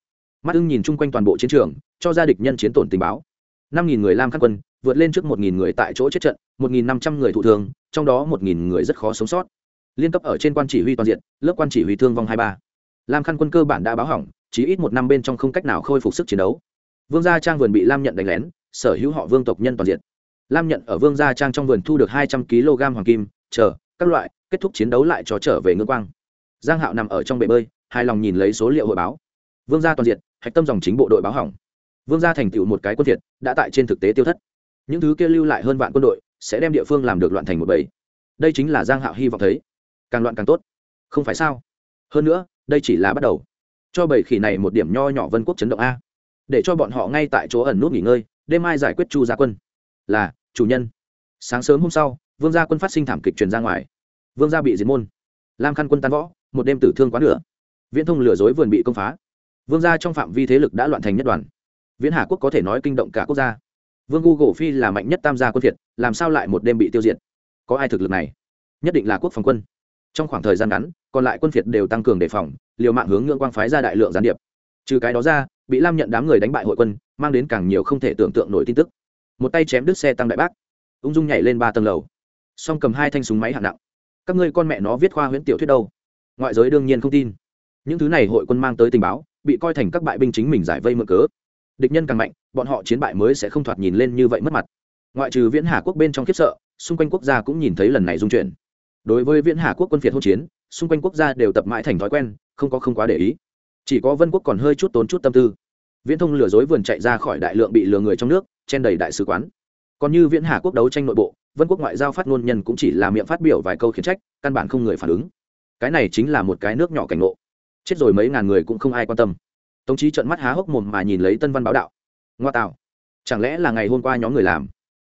Mắt ưng nhìn chung quanh toàn bộ chiến trường, cho gia địch nhân chiến tổn tình báo. Năm nghìn người lam khắc quân, vượt lên trước một nghìn người tại chỗ chết trận, một nghìn năm trăm người thụ thương, trong đó một nghìn người rất khó sống sót. Liên cấp ở trên quan chỉ huy toàn diện, lớp quan chỉ huy thương vong hai ba. Lam khăn quân cơ bản đã báo hỏng chỉ ít một năm bên trong không cách nào khôi phục sức chiến đấu. Vương gia trang vườn bị lam nhận đánh lén, sở hữu họ vương tộc nhân toàn diện. Lam nhận ở vương gia trang trong vườn thu được hai trăm kg hoàng kim, chờ, các loại kết thúc chiến đấu lại cho trở về ngưỡng quang. Giang hạo nằm ở trong bể bơi, hài lòng nhìn lấy số liệu hội báo. Vương gia toàn diện, hạch tâm dòng chính bộ đội báo hỏng. Vương gia thành tựu một cái quân thiệt, đã tại trên thực tế tiêu thất. Những thứ kia lưu lại hơn vạn quân đội, sẽ đem địa phương làm được loạn thành một bầy. Đây chính là giang hạo hy vọng thấy. Càng loạn càng tốt. Không phải sao? Hơn nữa, đây chỉ là bắt đầu. Cho bầy khỉ này một điểm nho nhỏ vân quốc chấn động a. Để cho bọn họ ngay tại chỗ ẩn nút nghỉ ngơi, đêm mai giải quyết chu gia quân. Là, chủ nhân. Sáng sớm hôm sau, vương gia quân phát sinh thảm kịch truyền ra ngoài vương gia bị diệt môn. Lam khăn quân tan võ, một đêm tử thương quá nửa. Viễn thông lừa dối vườn bị công phá. Vương gia trong phạm vi thế lực đã loạn thành nhất đoàn. Viễn hà quốc có thể nói kinh động cả quốc gia. Vương gu gỗ phi là mạnh nhất tam gia quân thiệt làm sao lại một đêm bị tiêu diệt? Có ai thực lực này? Nhất định là quốc phòng quân. Trong khoảng thời gian ngắn, còn lại quân phiệt đều tăng cường đề phòng, liều mạng hướng ngưỡng quang phái ra đại lượng gián điệp. Trừ cái đó ra, bị lam nhận đám người đánh bại hội quân, mang đến càng nhiều không thể tưởng tượng nổi tin tức. Một tay chém đứt xe tăng đại bác. Ung dung nhảy lên ba tầng lầu. Song cầm hai thanh súng máy hạng nặng các ngươi con mẹ nó viết khoa huyễn tiểu thuyết đâu? Ngoại giới đương nhiên không tin. Những thứ này hội quân mang tới tình báo, bị coi thành các bại binh chính mình giải vây mượn cớ. Địch nhân càng mạnh, bọn họ chiến bại mới sẽ không thoạt nhìn lên như vậy mất mặt. Ngoại trừ viễn hà quốc bên trong khiếp sợ, xung quanh quốc gia cũng nhìn thấy lần này dung chuyển. Đối với viễn hà quốc quân phiệt hỗn chiến, xung quanh quốc gia đều tập mãi thành thói quen, không có không quá để ý. Chỉ có vân quốc còn hơi chút tốn chút tâm tư. Viễn thông lừa dối vườn chạy ra khỏi đại lượng bị lừa người trong nước, chen đầy đại sứ quán còn như viễn hà quốc đấu tranh nội bộ, vân quốc ngoại giao phát ngôn nhân cũng chỉ là miệng phát biểu vài câu khiển trách, căn bản không người phản ứng. Cái này chính là một cái nước nhỏ cảnh ngộ. Chết rồi mấy ngàn người cũng không ai quan tâm. Tống trí trợn mắt há hốc mồm mà nhìn lấy tân văn báo đạo. Ngoa tạo. Chẳng lẽ là ngày hôm qua nhóm người làm?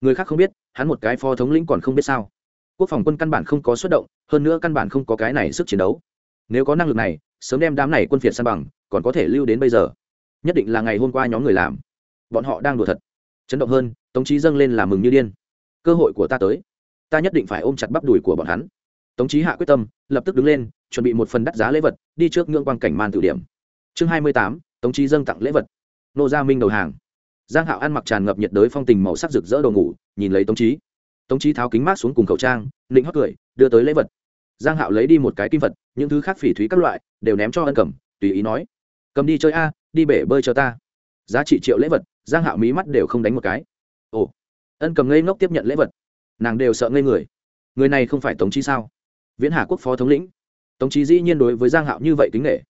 Người khác không biết, hắn một cái phó thống lĩnh còn không biết sao. Quốc phòng quân căn bản không có xuất động, hơn nữa căn bản không có cái này sức chiến đấu. Nếu có năng lực này, sớm đem đám này quân phiệt san bằng, còn có thể lưu đến bây giờ. Nhất định là ngày hôm qua nhóm người làm. Bọn họ đang đùa thật. Chấn động hơn tống trí dâng lên là mừng như điên. Cơ hội của ta tới. Ta nhất định phải ôm chặt bắp đùi của bọn hắn. Tống trí hạ quyết tâm, lập tức đứng lên, chuẩn bị một phần đắt giá lễ vật, đi trước ngưỡng quang cảnh man tử điểm. Chương hai mươi tám, tống trí dâng tặng lễ vật. Nô gia minh đầu hàng. Giang hạo ăn mặc tràn ngập nhiệt đới phong tình màu sắc rực rỡ đồ ngủ, nhìn lấy tống trí tống trí tháo kính mát xuống cùng khẩu trang định hót cười, đưa tới lễ vật. Giang hạo lấy đi một cái kim vật, những thứ khác phỉ thúy các loại, đều ném cho ân cầm, tùy ý nói. Cầm đi chơi a, đi bể bơi cho ta. Giá trị triệu lễ vật, giang hạo mí mắt đều không đánh một cái ồ. Ân cầm ngây ngốc tiếp nhận lễ vật. Nàng đều sợ ngây người. Người này không phải tống trí sao? Viễn hà quốc phó thống lĩnh. Tống trí dĩ nhiên đối với giang hạo như vậy kính nghệ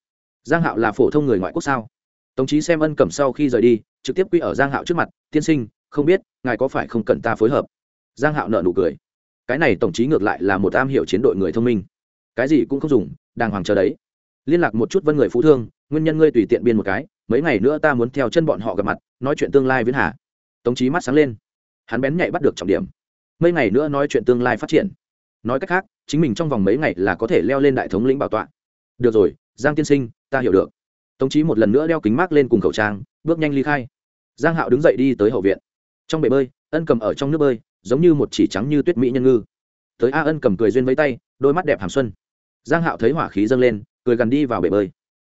giang hạo là phổ thông người ngoại quốc sao? Tống trí xem ân cầm sau khi rời đi, trực tiếp quy ở giang hạo trước mặt, tiên sinh, không biết ngài có phải không cần ta phối hợp? Giang hạo nợ nụ cười. Cái này tổng trí ngược lại là một am hiểu chiến đội người thông minh. Cái gì cũng không dùng, đàng hoàng chờ đấy. Liên lạc một chút vân người phú thương, nguyên nhân ngươi tùy tiện biên một cái, mấy ngày nữa ta muốn theo chân bọn họ gặp mặt, nói chuyện tương lai viễn hà tống trí mắt sáng lên. Hắn bén nhạy bắt được trọng điểm. Mấy ngày nữa nói chuyện tương lai phát triển. Nói cách khác, chính mình trong vòng mấy ngày là có thể leo lên đại thống lĩnh bảo tọa. Được rồi, giang tiên sinh, ta hiểu được. Tống trí một lần nữa đeo kính mát lên cùng khẩu trang, bước nhanh ly khai. Giang hạo đứng dậy đi tới hậu viện. Trong bể bơi, ân cầm ở trong nước bơi, giống như một chỉ trắng như tuyết mỹ nhân ngư. Tới a ân cầm cười duyên với tay, đôi mắt đẹp hàm xuân. Giang hạo thấy hỏa khí dâng lên, cười gần đi vào bể bơi.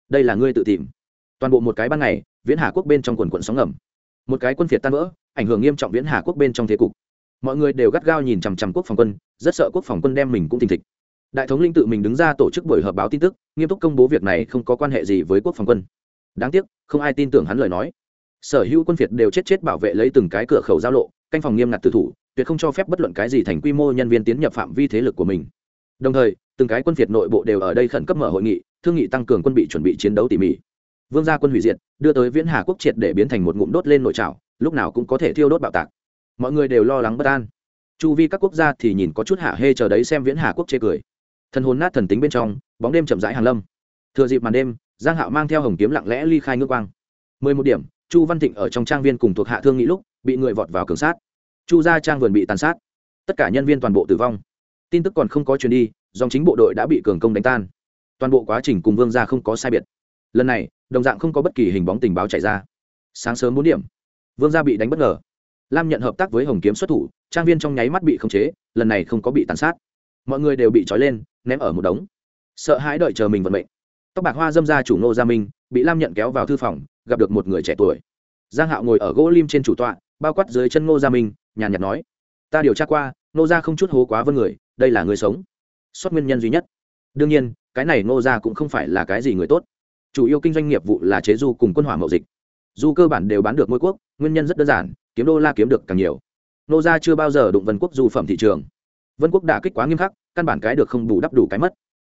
Đây là ngươi tự tìm. Toàn bộ một cái ban ngày, viễn hà quốc bên trong quần quận sóng ngầm một cái quân phiệt tan vỡ, ảnh hưởng nghiêm trọng viễn hà quốc bên trong thế cục. Mọi người đều gắt gao nhìn chằm chằm quốc phòng quân, rất sợ quốc phòng quân đem mình cũng thình thịch đại thống linh tự mình đứng ra tổ chức buổi họp báo tin tức, nghiêm túc công bố việc này không có quan hệ gì với quốc phòng quân. Đáng tiếc, không ai tin tưởng hắn lời nói. Sở hữu quân phiệt đều chết chết bảo vệ lấy từng cái cửa khẩu giao lộ, canh phòng nghiêm ngặt tự thủ, tuyệt không cho phép bất luận cái gì thành quy mô nhân viên tiến nhập phạm vi thế lực của mình. Đồng thời, từng cái quân phiệt nội bộ đều ở đây khẩn cấp mở hội nghị, thương nghị tăng cường quân bị chuẩn bị chiến đấu tỉ mỉ vương gia quân hủy diệt, đưa tới viễn hà quốc triệt để biến thành một ngụm đốt lên nội trào lúc nào cũng có thể thiêu đốt bạo tạc. Mọi người đều lo lắng bất an. Chu vi các quốc gia thì nhìn có chút hạ hê chờ đấy xem viễn hà quốc chê cười. Thân hồn nát thần tính bên trong, bóng đêm chậm rãi hàng lâm. Thừa dịp màn đêm, giang hạo mang theo hồng kiếm lặng lẽ ly khai ngước quang. Mười một điểm, chu văn thịnh ở trong trang viên cùng thuộc hạ thương nghị lúc, bị người vọt vào cường sát. Chu gia trang vườn bị tàn sát. Tất cả nhân viên toàn bộ tử vong. Tin tức còn không có truyền đi, dòng chính bộ đội đã bị cường công đánh tan. Toàn bộ quá trình cùng vương gia không có sai biệt. Lần này đồng dạng không có bất kỳ hình bóng tình báo chạy ra. Sáng sớm bốn điểm, vương gia bị đánh bất ngờ. Lam nhận hợp tác với hồng kiếm xuất thủ, trang viên trong nháy mắt bị khống chế, lần này không có bị tàn sát. Mọi người đều bị trói lên, ném ở một đống. Sợ hãi đợi chờ mình vận mệnh. Tóc bạc hoa dâm ra chủ ngô gia minh, bị lam nhận kéo vào thư phòng, gặp được một người trẻ tuổi. Giang hạo ngồi ở gỗ lim trên chủ tọa, bao quát dưới chân ngô gia minh, nhàn nhạt nói, ta điều tra qua, ngô gia không chút hố quá vân người, đây là người sống. Xuất nguyên nhân duy nhất. Đương nhiên, cái này ngô gia cũng không phải là cái gì người tốt chủ yếu kinh doanh nghiệp vụ là chế du cùng quân hỏa mậu dịch. Du cơ bản đều bán được ngôi quốc nguyên nhân rất đơn giản kiếm đô la kiếm được càng nhiều. Nô gia chưa bao giờ đụng vân quốc du phẩm thị trường. Vân quốc đã kích quá nghiêm khắc căn bản cái được không đủ đắp đủ cái mất.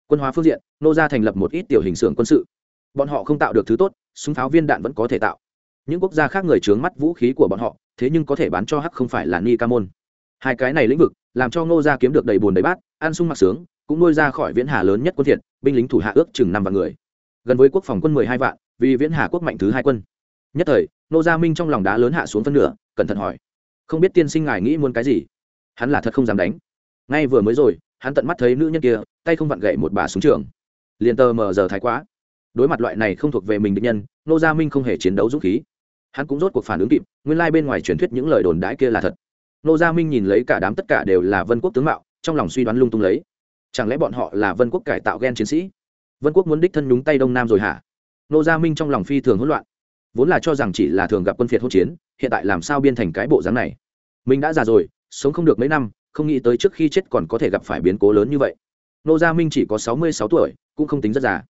Quân hóa phương diện nô gia thành lập một ít tiểu hình xưởng quân sự. Bọn họ không tạo được thứ tốt súng pháo viên đạn vẫn có thể tạo. Những quốc gia khác người trướng mắt vũ khí của bọn họ thế nhưng có thể bán cho hắc không phải là ni ca môn hai cái này lĩnh vực làm cho ngô gia kiếm được đầy bùn đầy bát ăn sung mặc sướng cũng nuôi ra khỏi viễn hà lớn nhất quân thiện, binh lính thủ hạ ước chừng năm vạn người gần với quốc phòng quân mười hai vạn, vì viễn hà quốc mạnh thứ hai quân. Nhất thời, nô gia minh trong lòng đá lớn hạ xuống phân nửa, cẩn thận hỏi. Không biết tiên sinh ngài nghĩ muốn cái gì? Hắn là thật không dám đánh. Ngay vừa mới rồi, hắn tận mắt thấy nữ nhân kia, tay không vặn gậy một bà súng trường. Liền tờ mờ giờ thái quá. Đối mặt loại này không thuộc về mình định nhân, nô gia minh không hề chiến đấu dũng khí. Hắn cũng rốt cuộc phản ứng kịp, nguyên lai、like、bên ngoài truyền thuyết những lời đồn đãi kia là thật. Nô gia minh nhìn lấy cả đám tất cả đều là vân quốc tướng mạo, trong lòng suy đoán lung tung lấy. Chẳng lẽ bọn họ là vân quốc cải tạo ghen chiến sĩ? Vân quốc muốn đích thân nhúng tay đông nam rồi hả? Nô gia minh trong lòng phi thường hỗn loạn, vốn là cho rằng chỉ là thường gặp quân phiệt hỗn chiến, hiện tại làm sao biên thành cái bộ dáng này? Mình đã già rồi, sống không được mấy năm, không nghĩ tới trước khi chết còn có thể gặp phải biến cố lớn như vậy. Nô gia minh chỉ có sáu mươi sáu tuổi, cũng không tính rất già.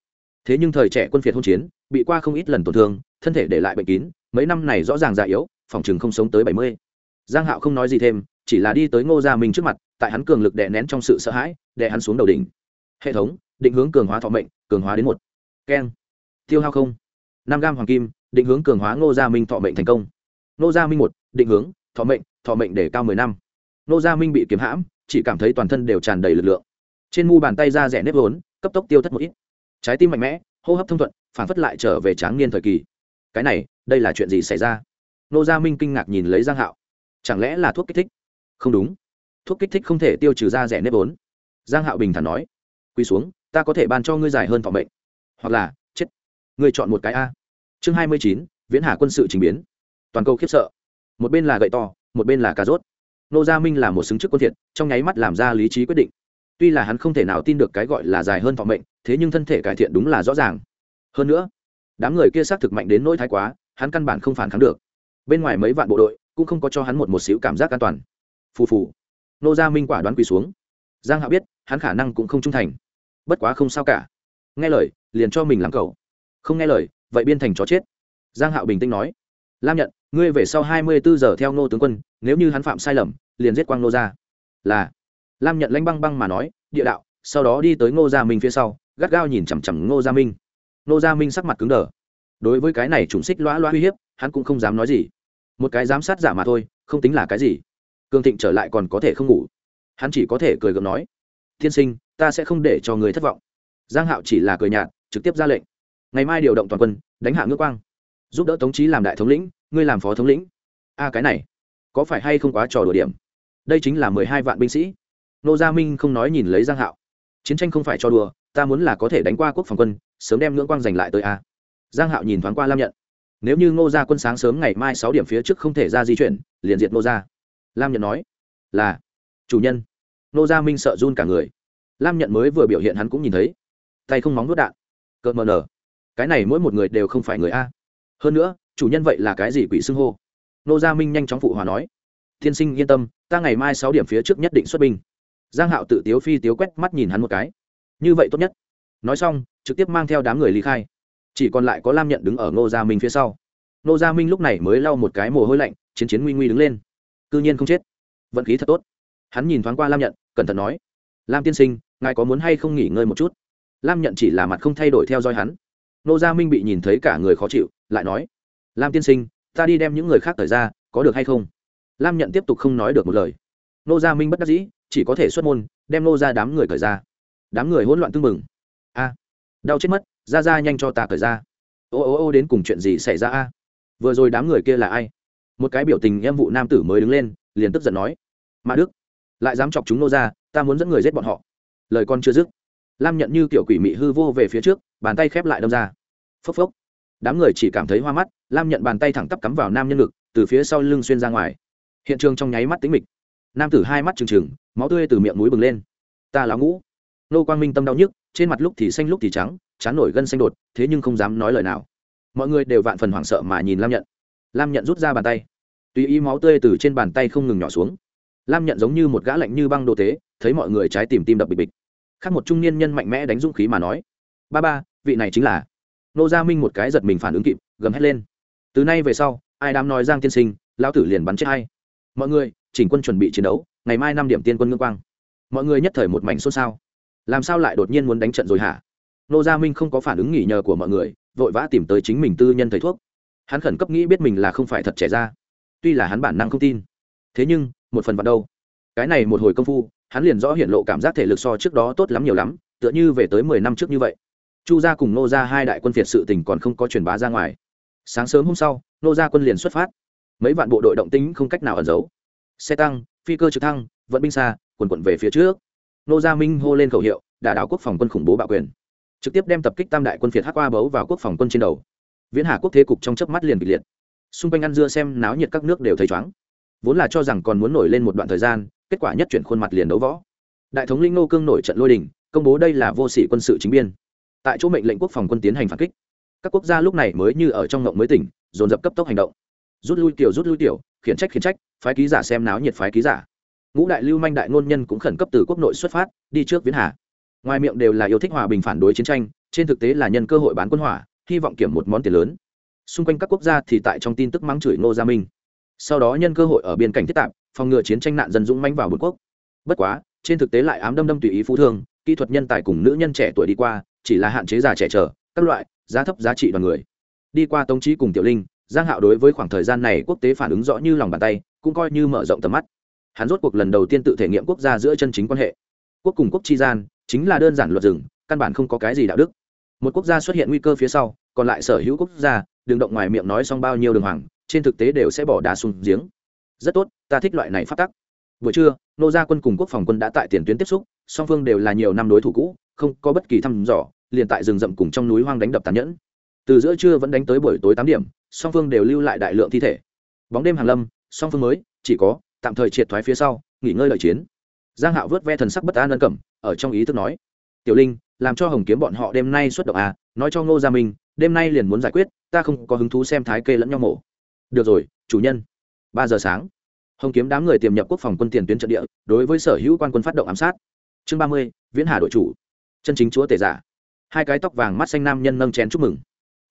Thế nhưng thời trẻ quân phiệt hỗn chiến, bị qua không ít lần tổn thương, thân thể để lại bệnh kín, mấy năm này rõ ràng già yếu, phòng chừng không sống tới bảy mươi. Giang hạo không nói gì thêm, chỉ là đi tới ngô gia minh trước mặt, tại hắn cường lực đè nén trong sự sợ hãi, đè hắn xuống đầu đỉnh. Hệ thống định hướng cường hóa thọ mệnh, cường hóa đến một. Keng. Tiêu hao không. Năm gam hoàng kim, định hướng cường hóa ngô gia minh thọ mệnh thành công. Ngô gia minh một, định hướng, thọ mệnh thọ mệnh để cao mười năm. Ngô gia minh bị kiếm hãm, chỉ cảm thấy toàn thân đều tràn đầy lực lượng. Trên mu bàn tay ra rẻ nếp vốn, cấp tốc tiêu thất một ít. Trái tim mạnh mẽ, hô hấp thông thuận, phản phất lại trở về tráng niên thời kỳ. Cái này, đây là chuyện gì xảy ra? Nô gia minh kinh ngạc nhìn lấy giang hạo. Chẳng lẽ là thuốc kích thích? Không đúng. Thuốc kích thích không thể tiêu trừ ra rẻ nếp vốn. Giang hạo bình thản nói. Quỳ xuống ta có thể ban cho ngươi dài hơn phòng mệnh. Hoặc là, chết. Ngươi chọn một cái a. Chương hai mươi chín, viễn hà quân sự trình biến. Toàn cầu khiếp sợ. Một bên là gậy to, một bên là cà rốt. Nô gia minh là một xứng chức quân thiệt, trong nháy mắt làm ra lý trí quyết định. Tuy là hắn không thể nào tin được cái gọi là dài hơn phòng mệnh, thế nhưng thân thể cải thiện đúng là rõ ràng. Hơn nữa, đám người kia xác thực mạnh đến nỗi thái quá, hắn căn bản không phản kháng được. Bên ngoài mấy vạn bộ đội cũng không có cho hắn một một xíu cảm giác an toàn. Phù phù. Nô gia minh quả đoán quỳ xuống. Giang hạo biết, hắn khả năng cũng không trung thành bất quá không sao cả. Nghe lời, liền cho mình làm cầu không nghe lời, vậy biên thành chó chết. Giang hạo bình tĩnh nói. Lam nhận, ngươi về sau hai mươi bốn giờ theo ngô tướng quân, nếu như hắn phạm sai lầm, liền giết quang nô ra. Là. Lam nhận lanh băng băng mà nói, địa đạo, sau đó đi tới ngô gia minh phía sau, gắt gao nhìn chằm chằm ngô gia minh. Ngô gia minh sắc mặt cứng đờ. Đối với cái này trùng xích lõa loa uy hiếp, hắn cũng không dám nói gì. Một cái giám sát giả mà thôi, không tính là cái gì. Cương thịnh trở lại còn có thể không ngủ. Hắn chỉ có thể cười gượng nói. Tiên sinh ta sẽ không để cho người thất vọng. Giang hạo chỉ là cười nhạt, trực tiếp ra lệnh. Ngày mai điều động toàn quân, đánh hạ ngưỡng quang, giúp đỡ tống trí làm đại thống lĩnh, ngươi làm phó thống lĩnh. A, cái này, có phải hay không quá trò đùa điểm? Đây chính là mười hai vạn binh sĩ. Nô gia minh không nói nhìn lấy giang hạo. Chiến tranh không phải cho đùa, ta muốn là có thể đánh qua quốc phòng quân, sớm đem ngưỡng quang giành lại tới a. Giang hạo nhìn thoáng qua lam nhận. Nếu như ngô gia quân sáng sớm ngày mai sáu điểm phía trước không thể ra di chuyển, liền diệt ngô gia. Lam nhận nói, là, chủ nhân. Ngô gia minh sợ run cả người lam nhận mới vừa biểu hiện hắn cũng nhìn thấy. Tay không móng nuốt đạn. Cợt mờ nở. Cái này mỗi một người đều không phải người a. Hơn nữa, chủ nhân vậy là cái gì quỷ xưng hô? Nô gia minh nhanh chóng phụ hòa nói. Tiên sinh yên tâm, ta ngày mai sáu điểm phía trước nhất định xuất binh. Giang hạo tự tiếu phi tiếu quét mắt nhìn hắn một cái. Như vậy tốt nhất. Nói xong, trực tiếp mang theo đám người ly khai. Chỉ còn lại có lam nhận đứng ở ngô gia minh phía sau. Ngô gia minh lúc này mới lau một cái mồ hôi lạnh, chiến chiến nguy nguy đứng lên. Cư nhiên không chết. Vận khí thật tốt. Hắn nhìn thoáng qua lam nhận, cẩn thận nói lam tiên sinh, ngài có muốn hay không nghỉ ngơi một chút? Lam nhận chỉ là mặt không thay đổi theo dõi hắn. Nô gia minh bị nhìn thấy cả người khó chịu, lại nói, lam tiên sinh, ta đi đem những người khác thời ra, có được hay không? Lam nhận tiếp tục không nói được một lời. Nô gia minh bất đắc dĩ, chỉ có thể xuất môn, đem nô ra đám người cởi ra. Đám người hỗn loạn tưng mừng a, đau chết mất, ra ra nhanh cho ta cởi ra. Ô ô ô, đến cùng chuyện gì xảy ra a? Vừa rồi đám người kia là ai? Một cái biểu tình em vụ nam tử mới đứng lên, liền tức giận nói mà đức, lại dám chọc chúng nô ra ta muốn dẫn người giết bọn họ. Lời con chưa dứt, lam nhận như kiểu quỷ mị hư vô về phía trước, bàn tay khép lại đâm ra. Phốc phốc. Đám người chỉ cảm thấy hoa mắt, lam nhận bàn tay thẳng tắp cắm vào nam nhân ngực, từ phía sau lưng xuyên ra ngoài. Hiện trường trong nháy mắt tính mịch. Nam tử hai mắt trừng trừng, máu tươi từ miệng mũi bừng lên. Ta là ngũ. Nô quang minh tâm đau nhức, trên mặt lúc thì xanh lúc thì trắng, chán nổi gân xanh đột, thế nhưng không dám nói lời nào. Mọi người đều vạn phần hoảng sợ mà nhìn lam nhận. Lam nhận rút ra bàn tay. Tùy ý máu tươi từ trên bàn tay không ngừng nhỏ xuống lam nhận giống như một gã lạnh như băng đồ tế, thấy mọi người trái tìm tim đập bịch bịch. Khác một trung niên nhân mạnh mẽ đánh dũng khí mà nói, ba ba, vị này chính là nô gia minh một cái giật mình phản ứng kịp, gầm hét lên. Từ nay về sau, ai đám nói giang tiên sinh, lão tử liền bắn chết hay mọi người, chỉnh quân chuẩn bị chiến đấu, ngày mai năm điểm tiên quân ngưng quang. Mọi người nhất thời một mảnh xôn xao. Làm sao lại đột nhiên muốn đánh trận rồi hả? Nô gia minh không có phản ứng nghỉ nhờ của mọi người, vội vã tìm tới chính mình tư nhân thầy thuốc. Hắn khẩn cấp nghĩ biết mình là không phải thật trẻ ra. Tuy là hắn bản năng không tin. Thế nhưng một phần vào đâu. Cái này một hồi công phu, hắn liền rõ hiện lộ cảm giác thể lực so trước đó tốt lắm nhiều lắm, tựa như về tới mười năm trước như vậy. Chu gia cùng nô gia hai đại quân việt sự tình còn không có truyền bá ra ngoài. Sáng sớm hôm sau, nô gia quân liền xuất phát. Mấy vạn bộ đội động tính không cách nào ẩn giấu. Xe tăng, phi cơ trực thăng, vận binh xa, quần quận về phía trước. Nô gia minh hô lên khẩu hiệu, đả đảo quốc phòng quân khủng bố bạo quyền. Trực tiếp đem tập kích tam đại quân phiệt hắc qua bấu vào quốc phòng quân trên đầu. Viễn hà quốc thế cục trong chớp mắt liền kịch liệt. Xung quanh ăn dưa xem náo nhiệt các nước đều thấy chóng vốn là cho rằng còn muốn nổi lên một đoạn thời gian, kết quả nhất chuyển khuôn mặt liền đấu võ. Đại thống linh nô cương nổi trận lôi đình, công bố đây là vô sĩ quân sự chính biên. Tại chỗ mệnh lệnh quốc phòng quân tiến hành phản kích. Các quốc gia lúc này mới như ở trong ngộng mới tỉnh, dồn dập cấp tốc hành động. Rút lui tiểu, rút lui tiểu, khiển trách khiển trách, phái ký giả xem náo nhiệt phái ký giả. Ngũ đại lưu manh đại ngôn nhân cũng khẩn cấp từ quốc nội xuất phát, đi trước viễn hà. Ngoài miệng đều là yêu thích hòa bình phản đối chiến tranh, trên thực tế là nhân cơ hội bán quân hỏa, hy vọng kiểm một món tiền lớn. Xung quanh các quốc gia thì tại trong tin tức mắng chửi ngô gia minh sau đó nhân cơ hội ở biên cảnh thiết tạp, phòng ngừa chiến tranh nạn dân dũng manh vào bốn quốc. Bất quá, trên thực tế lại ám đâm đâm tùy ý phú thương, kỹ thuật nhân tài cùng nữ nhân trẻ tuổi đi qua, chỉ là hạn chế già trẻ trở, các loại, giá thấp giá trị đoàn người. Đi qua tống trí cùng tiểu linh, giang hạo đối với khoảng thời gian này quốc tế phản ứng rõ như lòng bàn tay, cũng coi như mở rộng tầm mắt. Hắn rốt cuộc lần đầu tiên tự thể nghiệm quốc gia giữa chân chính quan hệ. Quốc cùng quốc chi gian, chính là đơn giản luật rừng, căn bản không có cái gì đạo đức. Một quốc gia xuất hiện nguy cơ phía sau, còn lại sở hữu quốc gia, đừng động ngoài miệng nói xong bao nhiêu đường hoàng trên thực tế đều sẽ bỏ đá xuống giếng. Rất tốt, ta thích loại này phát tắc. Buổi trưa, nô gia quân cùng quốc phòng quân đã tại tiền tuyến tiếp xúc, song phương đều là nhiều năm đối thủ cũ, không có bất kỳ thăm dò, liền tại rừng rậm cùng trong núi hoang đánh đập tàn nhẫn. Từ giữa trưa vẫn đánh tới buổi tối tám điểm, song phương đều lưu lại đại lượng thi thể. Bóng đêm hàng lâm, song phương mới, chỉ có, tạm thời triệt thoái phía sau, nghỉ ngơi lợi chiến. Giang hạo vớt ve thần sắc bất an ân cẩm, ở trong ý thức nói, tiểu linh, làm cho hồng kiếm bọn họ đêm nay xuất động à nói cho ngô gia minh, đêm nay liền muốn giải quyết, ta không có hứng thú xem thái kê lẫn nhau mổ được rồi, chủ nhân. Ba giờ sáng. Hồng kiếm đám người tiềm nhập quốc phòng quân tiền tuyến trận địa, đối với sở hữu quan quân phát động ám sát. Chương ba mươi, viễn hà đội chủ. Chân chính chúa tể giả. Hai cái tóc vàng mắt xanh nam nhân nâng chén chúc mừng.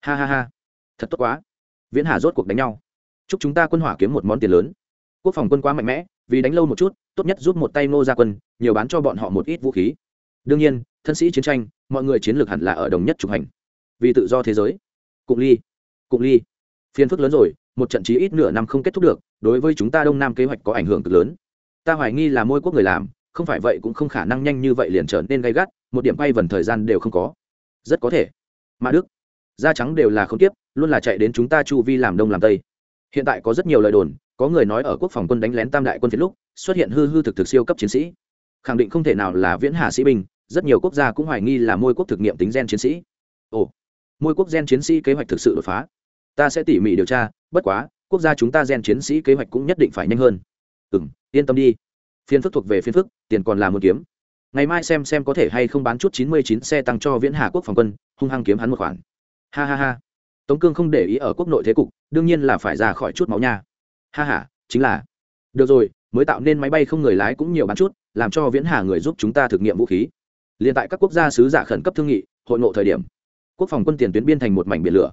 Ha ha ha. Thật tốt quá. Viễn hà rốt cuộc đánh nhau. Chúc chúng ta quân hỏa kiếm một món tiền lớn. Quốc phòng quân quá mạnh mẽ, vì đánh lâu một chút, tốt nhất giúp một tay nô ra quân, nhiều bán cho bọn họ một ít vũ khí. Đương nhiên, thân sĩ chiến tranh, mọi người chiến lược hẳn là ở đồng nhất trục hành. Vì tự do thế giới. Cụng ly cụng ly. Phiền phức lớn rồi một trận chí ít nửa năm không kết thúc được, đối với chúng ta đông nam kế hoạch có ảnh hưởng cực lớn. Ta hoài nghi là môi quốc người làm, không phải vậy cũng không khả năng nhanh như vậy liền trở nên gay gắt, một điểm bay vần thời gian đều không có. Rất có thể. Mà đức, da trắng đều là không tiếp, luôn là chạy đến chúng ta chu vi làm đông làm tây. Hiện tại có rất nhiều lời đồn, có người nói ở quốc phòng quân đánh lén tam đại quân phiệt lúc, xuất hiện hư hư thực thực siêu cấp chiến sĩ. Khẳng định không thể nào là viễn hà sĩ binh, rất nhiều quốc gia cũng hoài nghi là môi quốc thực nghiệm tính gen chiến sĩ. Ồ, môi quốc gen chiến sĩ kế hoạch thực sự đột phá ta sẽ tỉ mỉ điều tra, bất quá, quốc gia chúng ta gen chiến sĩ kế hoạch cũng nhất định phải nhanh hơn. Ừ m yên tâm đi. Phiên phức thuộc về phiên phức, tiền còn là muốn kiếm. Ngày mai xem xem có thể hay không bán chút chín mươi chín xe tăng cho viễn hà quốc phòng quân, hung hăng kiếm hắn một khoản. Ha ha ha. Tống cương không để ý ở quốc nội thế cục, đương nhiên là phải ra khỏi chút máu nha. Ha h a chính là. Được rồi, mới tạo nên máy bay không người lái cũng nhiều bán chút, làm cho viễn hà người giúp chúng ta thực nghiệm vũ khí. L i ê n tại các quốc gia sứ giả khẩn cấp thương nghị, hội ngộ thời điểm, quốc phòng quân tiền tuyến biên thành một mảnh biển lửa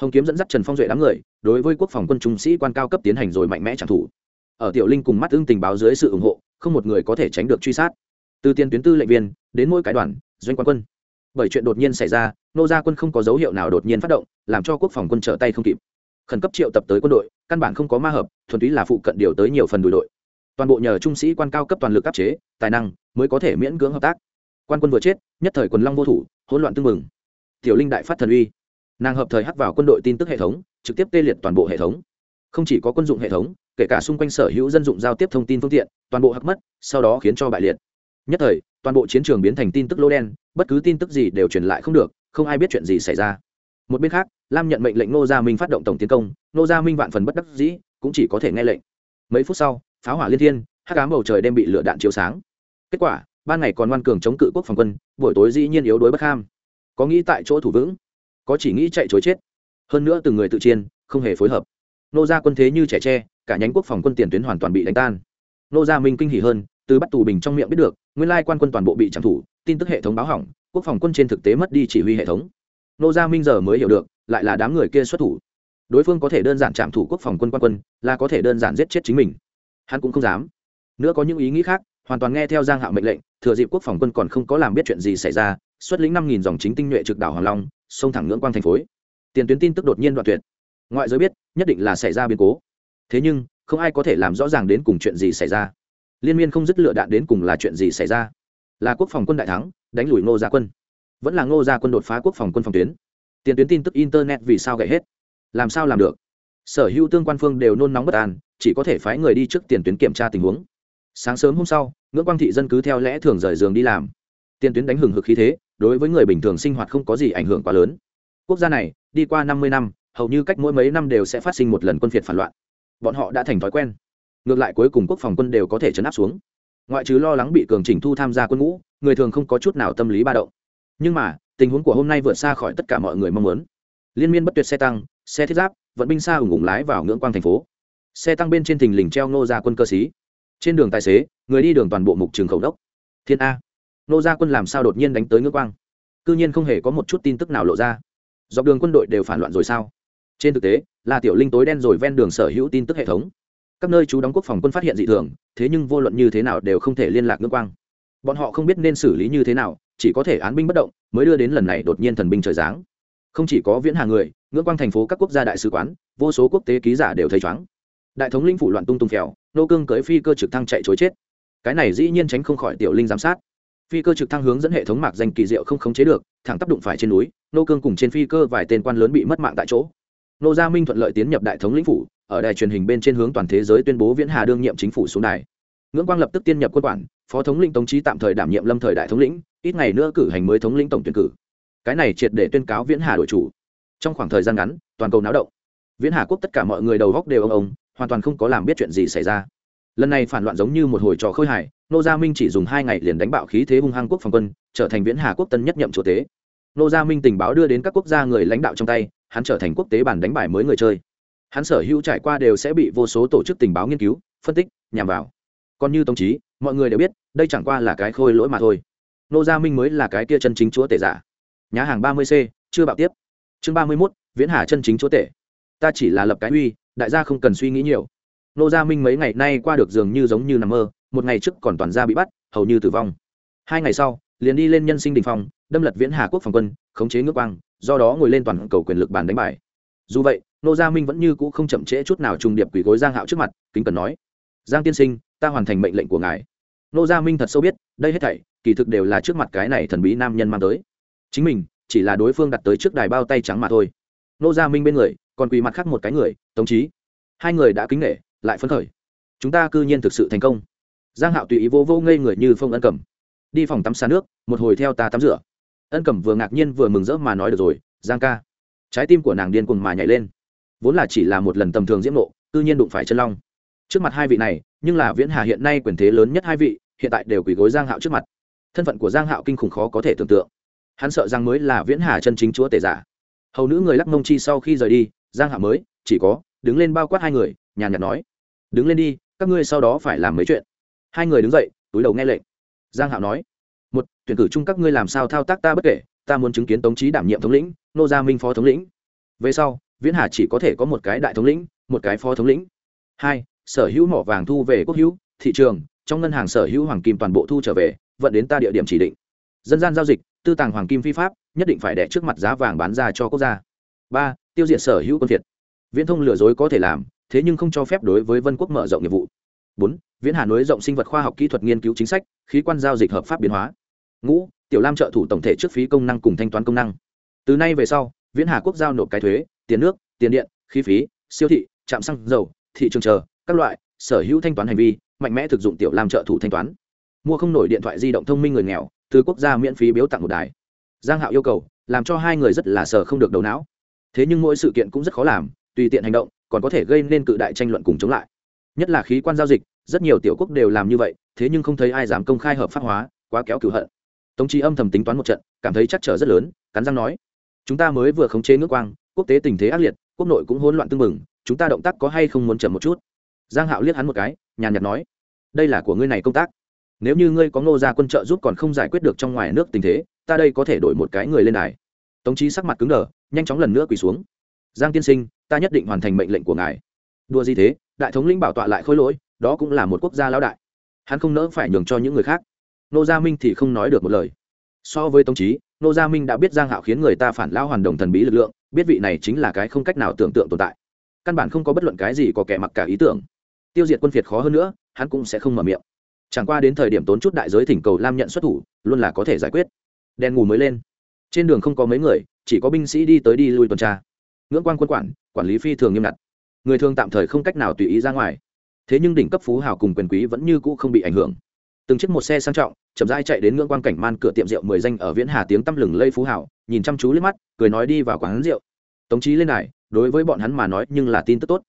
hồng kiếm dẫn dắt trần phong duệ đám người, đối với quốc phòng quân trung sĩ quan cao cấp tiến hành rồi mạnh mẽ trả thù. Ở tiểu linh cùng mắt ưng tình báo dưới sự ủng hộ, không một người có thể tránh được truy sát. Từ tiền tuyến tư lệnh viên, đến mỗi cái đoàn, doanh quan quân. Bởi chuyện đột nhiên xảy ra, nô gia quân không có dấu hiệu nào đột nhiên phát động, làm cho quốc phòng quân trở tay không kịp. Khẩn cấp triệu tập tới quân đội, căn bản không có ma hợp, thuần túy là phụ cận điều tới nhiều phần đùi đội. Toàn bộ nhờ trung sĩ quan cao cấp toàn lực áp chế, tài năng mới có thể miễn cưỡng hợp tác. Quan quân vừa chết, nhất thời quần long vô thủ, hỗn loạn tương mừng tiểu linh đại phát thần uy nàng hợp thời hắt vào quân đội tin tức hệ thống, trực tiếp tê liệt toàn bộ hệ thống. Không chỉ có quân dụng hệ thống, kể cả xung quanh sở hữu dân dụng giao tiếp thông tin phương tiện, toàn bộ hắc mất, sau đó khiến cho bại liệt. Nhất thời, toàn bộ chiến trường biến thành tin tức lô đen, bất cứ tin tức gì đều truyền lại không được, không ai biết chuyện gì xảy ra. Một bên khác, lam nhận mệnh lệnh nô gia minh phát động tổng tiến công nô gia minh vạn phần bất đắc dĩ, cũng chỉ có thể nghe lệnh. Mấy phút sau, pháo hỏa liên thiên, hắc ám bầu trời đem bị lửa đạn chiếu sáng. Kết quả, ban ngày còn ngoan cường chống cự quốc phòng quân, buổi tối dĩ nhiên yếu đuối bất ham. Có nghĩ tại chỗ thủ vững có chỉ nghĩ chạy chối chết. Hơn nữa từng người tự chiên không hề phối hợp. Nô gia quân thế như trẻ tre, cả nhánh quốc phòng quân tiền tuyến hoàn toàn bị đánh tan. Nô gia minh kinh hỉ hơn, từ bắt tù bình trong miệng biết được, nguyên lai quan quân toàn bộ bị trảm thủ, tin tức hệ thống báo hỏng, quốc phòng quân trên thực tế mất đi chỉ huy hệ thống. Nô gia minh giờ mới hiểu được, lại là đám người kia xuất thủ. Đối phương có thể đơn giản trảm thủ quốc phòng quân quan quân, là có thể đơn giản giết chết chính mình. Hắn cũng không dám. Nữa có những ý nghĩ khác, hoàn toàn nghe theo giang hạo mệnh lệnh, thừa dịp quốc phòng quân còn không có làm biết chuyện gì xảy ra xuất lĩnh năm nghìn dòng chính tinh nhuệ trực đảo hoàng long sông thẳng ngưỡng quang thành phối. Tiền tuyến tin tức đột nhiên đoạn tuyệt. Ngoại giới biết, nhất định là xảy ra biến cố. Thế nhưng, không ai có thể làm rõ ràng đến cùng chuyện gì xảy ra. Liên miên không dứt lựa đạn đến cùng là chuyện gì xảy ra. Là quốc phòng quân đại thắng, đánh lùi ngô gia quân. Vẫn là ngô gia quân đột phá quốc phòng quân phòng tuyến. Tiền tuyến tin tức internet vì sao gãy hết? Làm sao làm được? Sở hữu tương quan phương đều nôn nóng bất an, chỉ có thể phái người đi trước tiền tuyến kiểm tra tình huống. Sáng sớm hôm sau, ngưỡng quang thị dân cứ theo lẽ thường rời giường đi làm. Tiền tuyến đánh hừng hực khí thế đối với người bình thường sinh hoạt không có gì ảnh hưởng quá lớn. Quốc gia này, đi qua năm mươi năm, hầu như cách mỗi mấy năm đều sẽ phát sinh một lần quân phiệt phản loạn. Bọn họ đã thành thói quen. Ngược lại cuối cùng quốc phòng quân đều có thể chấn áp xuống. Ngoại trừ lo lắng bị cường chỉnh thu tham gia quân ngũ, người thường không có chút nào tâm lý ba động. Nhưng mà, tình huống của hôm nay vượt xa khỏi tất cả mọi người mong muốn. Liên miên bất tuyệt xe tăng, xe thiết giáp, vận binh xa ủng ủng lái vào ngưỡng quang thành phố. Xe tăng bên trên thình lình treo nô ra quân cơ sĩ. Trên đường tài xế, người đi đường toàn bộ mục trường khẩu đốc. Thiên a nô gia quân làm sao đột nhiên đánh tới ngưỡng quang? Cư nhiên không hề có một chút tin tức nào lộ ra. Dọc đường quân đội đều phản loạn rồi sao? Trên thực tế, là tiểu linh tối đen rồi ven đường sở hữu tin tức hệ thống. Các nơi chú đóng quốc phòng quân phát hiện dị thường, thế nhưng vô luận như thế nào đều không thể liên lạc ngưỡng quang. Bọn họ không biết nên xử lý như thế nào, chỉ có thể án binh bất động, mới đưa đến lần này đột nhiên thần binh trời giáng. Không chỉ có viễn hà người ngưỡng quang thành phố các quốc gia đại sứ quán, vô số quốc tế ký giả đều thấy chóng. Đại thống linh phủ loạn tung tung phèo, nô cương cưới phi cơ trực thăng chạy chối chết. Cái này dĩ nhiên tránh không khỏi tiểu linh giám sát phi cơ trực thăng hướng dẫn hệ thống mạc danh kỳ diệu không khống chế được, thẳng tác đụng phải trên núi, nô cương cùng trên phi cơ vài tên quan lớn bị mất mạng tại chỗ. Nô gia minh thuận lợi tiến nhập đại thống lĩnh phủ, ở đài truyền hình bên trên hướng toàn thế giới tuyên bố viễn hà đương nhiệm chính phủ xuống đài. Ngưỡng quang lập tức tiên nhập quân quản, phó thống lĩnh tống trí tạm thời đảm nhiệm lâm thời đại thống lĩnh, ít ngày nữa cử hành mới thống lĩnh tổng tuyển cử. Cái này triệt để tuyên cáo viễn hà đổi chủ. Trong khoảng thời gian ngắn, toàn cầu náo động. Viễn hà quốc tất cả mọi người đầu góc đều ông ông hoàn toàn không có làm biết chuyện gì xảy ra. Lần này phản loạn giống như một hồi trò khơi hài nô gia minh chỉ dùng hai ngày liền đánh bạo khí thế hung hăng quốc phòng quân trở thành viễn hà quốc tân nhất nhậm chủ tế. Nô gia minh tình báo đưa đến các quốc gia người lãnh đạo trong tay hắn trở thành quốc tế bản đánh bài mới người chơi. Hắn sở hữu trải qua đều sẽ bị vô số tổ chức tình báo nghiên cứu phân tích nhằm vào. Còn như tông chí, mọi người đều biết đây chẳng qua là cái khôi lỗi mà thôi. Nô gia minh mới là cái kia chân chính chúa tể giả. Nhã hàng ba mươi c chưa bạo tiếp. Chương ba mươi mốt viễn hà chân chính chúa tể. Ta chỉ là lập cái uy đại gia không cần suy nghĩ nhiều. Nô gia minh mấy ngày nay qua được dường như giống như nằm mơ một ngày trước còn toàn gia bị bắt, hầu như tử vong. Hai ngày sau, liền đi lên nhân sinh đình phong đâm lật viễn hà quốc phòng quân, khống chế ngước quang, do đó ngồi lên toàn cầu quyền lực bàn đánh bài. Dù vậy, nô gia minh vẫn như cũ không chậm trễ chút nào trùng điệp quỷ gối giang hạo trước mặt, kính cần nói, giang tiên sinh, ta hoàn thành mệnh lệnh của ngài. Nô gia minh thật sâu biết, đây hết thảy, kỳ thực đều là trước mặt cái này thần bí nam nhân mang tới. Chính mình, chỉ là đối phương đặt tới trước đài bao tay trắng mà thôi. Nô gia minh bên người, còn quỳ mặt khác một cái người, tống trí hai người đã kính nể, lại phấn khởi. Chúng ta cư nhiên thực sự thành công giang hạo tùy ý vô vô ngây người như phong ân cầm. Đi phòng tắm xa nước, một hồi theo ta tắm rửa. Ân cầm vừa ngạc nhiên vừa mừng rỡ mà nói được rồi, giang ca. Trái tim của nàng điên cuồng mà nhảy lên. Vốn là chỉ là một lần tầm thường diễm nộ tự nhiên đụng phải chân long. Trước mặt hai vị này, nhưng là viễn hà hiện nay quyền thế lớn nhất hai vị, hiện tại đều quỳ gối giang hạo trước mặt. Thân phận của giang hạo kinh khủng khó có thể tưởng tượng. Hắn sợ rằng mới là viễn hà chân chính chúa tể giả. Hầu nữ người lắc mông chi sau khi rời đi, giang hạo mới, chỉ có, đứng lên bao quát hai người, nhàn nhạt nói. Đứng lên đi, các ngươi sau đó phải làm mấy chuyện hai người đứng dậy, túi đầu nghe lệnh. Giang hạo nói, một, tuyển cử chung các ngươi làm sao thao tác ta bất kể, ta muốn chứng kiến tống trí đảm nhiệm thống lĩnh, nô gia minh phó thống lĩnh. Về sau, viễn hà chỉ có thể có một cái đại thống lĩnh, một cái phó thống lĩnh. Hai, sở hữu mỏ vàng thu về quốc hữu, thị trường, trong ngân hàng sở hữu hoàng kim toàn bộ thu trở về, vận đến ta địa điểm chỉ định. Dân gian giao dịch, tư tàng hoàng kim phi pháp, nhất định phải đẻ trước mặt giá vàng bán ra cho quốc gia. Ba, tiêu diệt sở hữu quân việt viễn thông lừa dối có thể làm, thế nhưng không cho phép đối với vân quốc mở rộng nghiệp vụ bốn, viễn hà nối rộng sinh vật khoa học kỹ thuật nghiên cứu chính sách, khí quan giao dịch hợp pháp biến hóa. Ngũ, tiểu lam trợ thủ tổng thể trước phí công năng cùng thanh toán công năng. Từ nay về sau, viễn hà quốc giao nộp cái thuế, tiền nước, tiền điện, khí phí, siêu thị, trạm xăng dầu, thị trường chờ, các loại, sở hữu thanh toán hành vi, mạnh mẽ thực dụng tiểu lam trợ thủ thanh toán. Mua không nổi điện thoại di động thông minh người nghèo, từ quốc gia miễn phí biếu tặng một đài. Giang hạo yêu cầu, làm cho hai người rất là sờ không được đầu não. Thế nhưng mỗi sự kiện cũng rất khó làm, tùy tiện hành động, còn có thể gây nên cự đại tranh luận cùng chống lại nhất là khí quan giao dịch, rất nhiều tiểu quốc đều làm như vậy, thế nhưng không thấy ai dám công khai hợp pháp hóa, quá kéo cửu hận. Tống trí âm thầm tính toán một trận, cảm thấy chắc trở rất lớn, cắn răng nói, chúng ta mới vừa khống chế nước quang, quốc tế tình thế ác liệt, quốc nội cũng hỗn loạn tương mừng chúng ta động tác có hay không muốn chậm một chút? Giang hạo liếc hắn một cái, nhàn nhạt nói, đây là của ngươi này công tác. Nếu như ngươi có ngô gia quân trợ giúp còn không giải quyết được trong ngoài nước tình thế, ta đây có thể đổi một cái người lên đài. Tống trí sắc mặt cứng đờ, nhanh chóng lần nữa quỳ xuống. Giang tiên sinh, ta nhất định hoàn thành mệnh lệnh của ngài đua gì thế? Đại thống lĩnh bảo tọa lại khôi lỗi, đó cũng là một quốc gia lão đại. Hắn không nỡ phải nhường cho những người khác. Nô gia minh thì không nói được một lời. So với tống trí nô gia minh đã biết giang hạo khiến người ta phản lao hoàn đồng thần bí lực lượng, biết vị này chính là cái không cách nào tưởng tượng tồn tại. Căn bản không có bất luận cái gì có kẻ mặc cả ý tưởng. Tiêu diệt quân phiệt khó hơn nữa, hắn cũng sẽ không mở miệng. Chẳng qua đến thời điểm tốn chút đại giới thỉnh cầu lam nhận xuất thủ, luôn là có thể giải quyết. Đèn ngủ mới lên. Trên đường không có mấy người, chỉ có binh sĩ đi tới đi lui tuần tra. Ngưỡng quan quân quản quản lý phi thường nghiêm ngặt người thường tạm thời không cách nào tùy ý ra ngoài. Thế nhưng đỉnh cấp phú hào cùng quyền quý vẫn như cũ không bị ảnh hưởng. Từng chiếc một xe sang trọng, chậm rãi chạy đến ngưỡng quan cảnh man cửa tiệm rượu mười danh ở viễn hà tiếng tăm lừng lây phú hào, nhìn chăm chú lên mắt, cười nói đi vào quán rượu. Tống trí lên này đối với bọn hắn mà nói nhưng là tin tức tốt.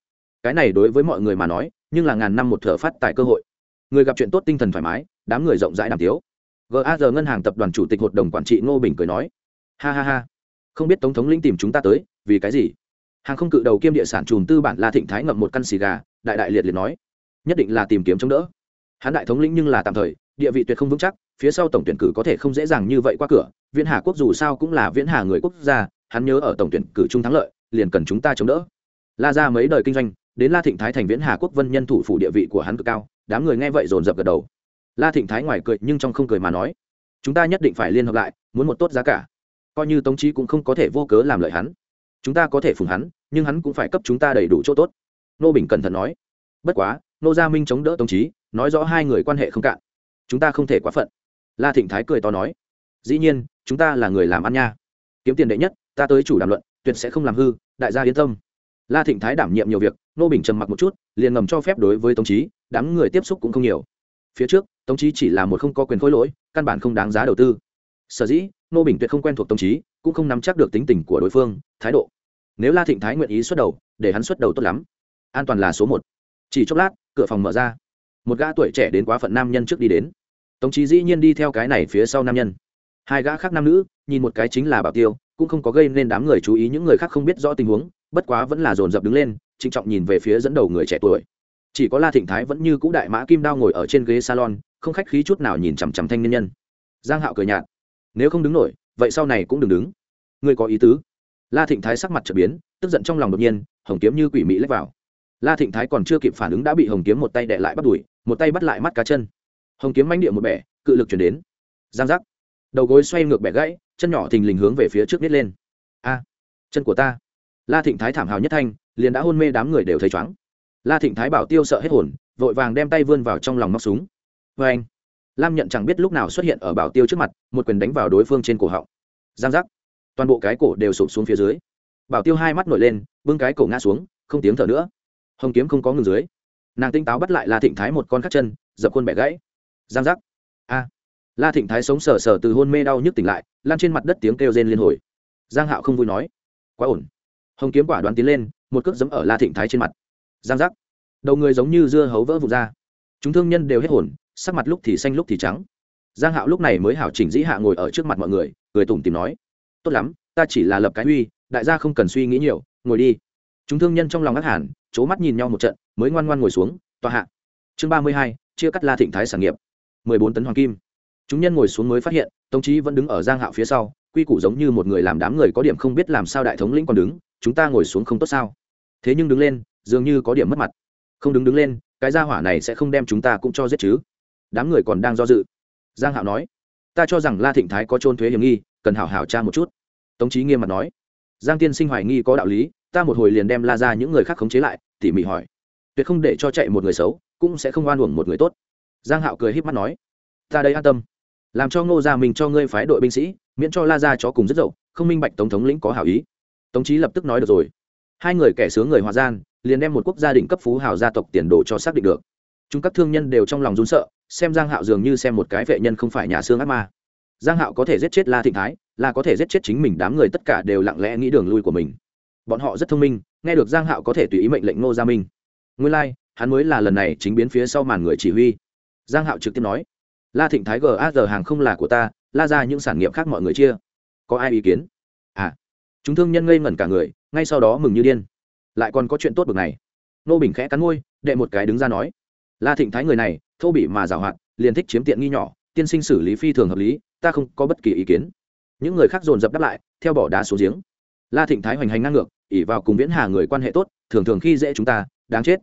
Cái này đối với mọi người mà nói, nhưng là ngàn năm một thở phát tài cơ hội. Người gặp chuyện tốt tinh thần thoải mái, đám người rộng rãi đàm tiếu. Gaz ngân hàng tập đoàn chủ tịch hội đồng quản trị ngô bình cười nói, ha ha ha, không biết tổng thống linh tìm chúng ta tới, vì cái gì? Hàng không cự đầu kiêm địa sản chùm tư bản la thịnh thái ngậm một căn xì gà, đại đại liệt liệt nói, nhất định là tìm kiếm chống đỡ. Hắn đại thống lĩnh nhưng là tạm thời, địa vị tuyệt không vững chắc, phía sau tổng tuyển cử có thể không dễ dàng như vậy qua cửa, viễn hà quốc dù sao cũng là viễn hà người quốc gia, hắn nhớ ở tổng tuyển cử trung thắng lợi, liền cần chúng ta chống đỡ. La ra mấy đời kinh doanh, đến la thịnh thái thành viễn hà quốc vân nhân thủ phủ địa vị của hắn cực cao, đám người nghe vậy dồn dập gật đầu. La thịnh thái ngoài cười nhưng trong không cười mà nói, chúng ta nhất định phải liên hợp lại, muốn một tốt giá cả. Coi như tống trí cũng không có thể vô cớ làm lợi hắn chúng ta có thể phùng hắn, nhưng hắn cũng phải cấp chúng ta đầy đủ chỗ tốt. Nô bình cẩn thận nói. Bất quá, nô gia minh chống đỡ tống trí, nói rõ hai người quan hệ không cạn. Chúng ta không thể quá phận. La thịnh thái cười to nói. Dĩ nhiên, chúng ta là người làm ăn nha. Kiếm tiền đệ nhất, ta tới chủ đàm luận, tuyệt sẽ không làm hư, đại gia yên tâm. La thịnh thái đảm nhiệm nhiều việc, nô bình trầm mặc một chút, liền ngầm cho phép đối với tống trí, đám người tiếp xúc cũng không nhiều. Phía trước tống trí chỉ là một không có quyền khối lỗi, căn bản không đáng giá đầu tư. Sở dĩ, nô bình tuyệt không quen thuộc tống trí, cũng không nắm chắc được tính tình của đối phương, thái độ nếu la thịnh thái nguyện ý xuất đầu, để hắn xuất đầu tốt lắm. An toàn là số một. Chỉ chốc lát, cửa phòng mở ra. Một gã tuổi trẻ đến quá phận nam nhân trước đi đến. Tống trí dĩ nhiên đi theo cái này phía sau nam nhân. Hai gã khác nam nữ, nhìn một cái chính là bảo tiêu, cũng không có gây nên đám người chú ý những người khác không biết rõ tình huống, bất quá vẫn là dồn dập đứng lên, trịnh trọng nhìn về phía dẫn đầu người trẻ tuổi. Chỉ có la thịnh thái vẫn như cũ đại mã kim đao ngồi ở trên ghế salon, không khách khí chút nào nhìn chằm chằm thanh niên nhân. Giang hạo cười nhạt. Nếu không đứng nổi, vậy sau này cũng đừng đứng. Ngươi có ý tứ? La thịnh thái sắc mặt trở biến, tức giận trong lòng đột nhiên, hồng kiếm như quỷ mỹ lách vào. La thịnh thái còn chưa kịp phản ứng đã bị hồng kiếm một tay đè lại bắt đuổi, một tay bắt lại mắt cá chân. Hồng kiếm manh địa một bẻ, cự lực chuyển đến. Giang giác. Đầu gối xoay ngược bẻ gãy, chân nhỏ thình lình hướng về phía trước nít lên. A, chân của ta. La thịnh thái thảm hào nhất thanh, liền đã hôn mê đám người đều thấy chóng la thịnh thái bảo tiêu sợ hết hồn, vội vàng đem tay vươn vào trong lòng móc súng. Vê anh lam nhận chẳng biết lúc nào xuất hiện ở bảo tiêu trước mặt, một quyền đánh vào đối phương trên cổ họng. Giang giác toàn bộ cái cổ đều sụp xuống phía dưới. Bảo tiêu hai mắt nổi lên, bưng cái cổ ngã xuống, không tiếng thở nữa. Hồng kiếm không có ngừng dưới. Nàng tinh táo bắt lại la thịnh thái một con cắt chân, dập khuôn bẻ gãy. Giang giác. A. La thịnh thái sống sờ sờ từ hôn mê đau nhức tỉnh lại lan trên mặt đất tiếng kêu rên liên hồi. Giang hạo không vui nói. Quá ổn. Hồng kiếm quả đoán tiến lên, một cước giấm ở la thịnh thái trên mặt. Giang giác. Đầu người giống như dưa hấu vỡ vụt ra. Chúng thương nhân đều hết hồn, sắc mặt lúc thì xanh lúc thì trắng. Giang hạo lúc này mới hảo chỉnh dĩ hạ ngồi ở trước mặt mọi người, cười tủm tìm nói tốt lắm, ta chỉ là lập cái uy, đại gia không cần suy nghĩ nhiều, ngồi đi. Chúng thương nhân trong lòng ác hẳn, c mắt nhìn nhau một trận, mới ngoan ngoan ngồi xuống, tòa hạ. Chương ba mươi hai, chia cắt la thịnh thái sản nghiệp. mười bốn tấn hoàng kim. Chúng nhân ngồi xuống mới phát hiện, tống trí vẫn đứng ở giang hạo phía sau, quy củ giống như một người làm đám người có điểm không biết làm sao đại thống lĩnh còn đứng, chúng ta ngồi xuống không tốt sao? Thế nhưng đứng lên, dường như có điểm mất mặt. Không đứng đứng lên, cái gia hỏa này sẽ không đem chúng ta cũng cho giết chứ. Đám người còn đang do dự. Giang hạo nói ta cho rằng la thịnh thái có trôn thuế hiểm nghi, cần hảo hảo tra một chút. Tống trí nghiêm mặt nói. Giang tiên sinh hoài nghi có đạo lý, ta một hồi liền đem la ra những người khác khống chế lại, tỉ mỉ hỏi. Tuyệt không để cho chạy một người xấu, cũng sẽ không oan uổng một người tốt. Giang hạo cười híp mắt nói. Ta đây an tâm. Làm cho ngô gia mình cho ngươi phái đội binh sĩ, miễn cho la ra chó cùng rất dậu, không minh bạch tổng thống lĩnh có hảo ý. Tống trí lập tức nói được rồi. Hai người kẻ sướng người hòa gian, liền đem một quốc gia đình cấp phú hào gia tộc tiền đồ cho xác định được. Chúng các thương nhân đều trong lòng run sợ xem giang hạo dường như xem một cái vệ nhân không phải nhà xương ác ma. Giang hạo có thể giết chết la thịnh thái là có thể giết chết chính mình đám người tất cả đều lặng lẽ nghĩ đường lui của mình. Bọn họ rất thông minh nghe được giang hạo có thể tùy ý mệnh lệnh ngô gia minh. Nguyên lai like, hắn mới là lần này chính biến phía sau màn người chỉ huy. Giang hạo trực tiếp nói la thịnh thái gaz hàng không là của ta la ra những sản nghiệp khác mọi người chia. Có ai ý kiến? À. Chúng thương nhân ngây ngẩn cả người ngay sau đó mừng như điên. Lại còn có chuyện tốt bực này. Nô bình khẽ cắn môi đệ một cái đứng ra nói la thịnh thái người này thô bị mà giảo hoạt, liền thích chiếm tiện nghi nhỏ, tiên sinh xử lý phi thường hợp lý, ta không có bất kỳ ý kiến. Những người khác dồn dập đáp lại, theo bỏ đá xuống giếng. La thịnh thái hoành hành ngang ngược ỉ vào cùng viễn hà người quan hệ tốt, thường thường khi dễ chúng ta, đáng chết.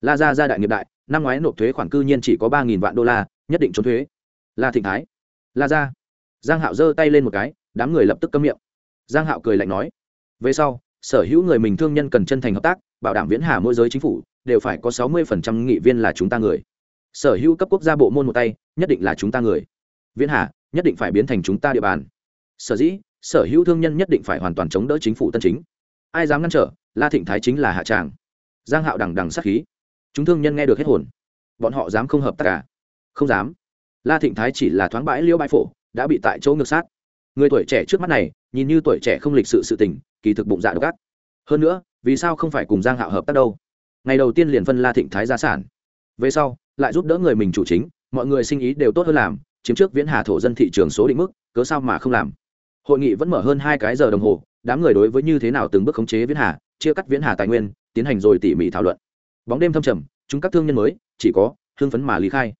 La ra gia đại nghiệp đại, năm ngoái nộp thuế khoản cư nhiên chỉ có ba nghìn vạn đô la, nhất định trốn thuế. La thịnh thái. La ra giang hạo giơ tay lên một cái, đám người lập tức câm miệng. Giang hạo cười lạnh nói, về sau, sở hữu người mình thương nhân cần chân thành hợp tác, bảo đảm viễn hà mỗi giới chính phủ, đều phải có sáu mươi phần trăm nghị viên là chúng ta người sở hữu cấp quốc gia bộ môn một tay, nhất định là chúng ta người. Viễn hà, nhất định phải biến thành chúng ta địa bàn. Sở dĩ, sở hữu thương nhân nhất định phải hoàn toàn chống đỡ chính phủ tân chính. Ai dám ngăn trở, la thịnh thái chính là hạ tràng. Giang hạo đằng đằng sát khí. Chúng thương nhân nghe được hết hồn. Bọn họ dám không hợp tác cả à? không dám. La thịnh thái chỉ là thoáng bãi liêu bãi phổ, đã bị tại chỗ ngược sát. Người tuổi trẻ trước mắt này, nhìn như tuổi trẻ không lịch sự sự tình, kỳ thực bụng dạ độc ác. Hơn nữa, vì sao không phải cùng giang hạo hợp tác đâu? Ngày đầu tiên liền phân la thịnh thái gia sản. Về sau lại giúp đỡ người mình chủ chính, mọi người sinh ý đều tốt hơn làm, chiếm trước viễn hà thổ dân thị trường số định mức, cớ sao mà không làm? Hội nghị vẫn mở hơn hai cái giờ đồng hồ, đám người đối với như thế nào từng bước khống chế viễn hà, chia cắt viễn hà tài nguyên, tiến hành rồi tỉ mỉ thảo luận. Bóng đêm thâm trầm, chúng các thương nhân mới, chỉ có hương phấn mà lý khai.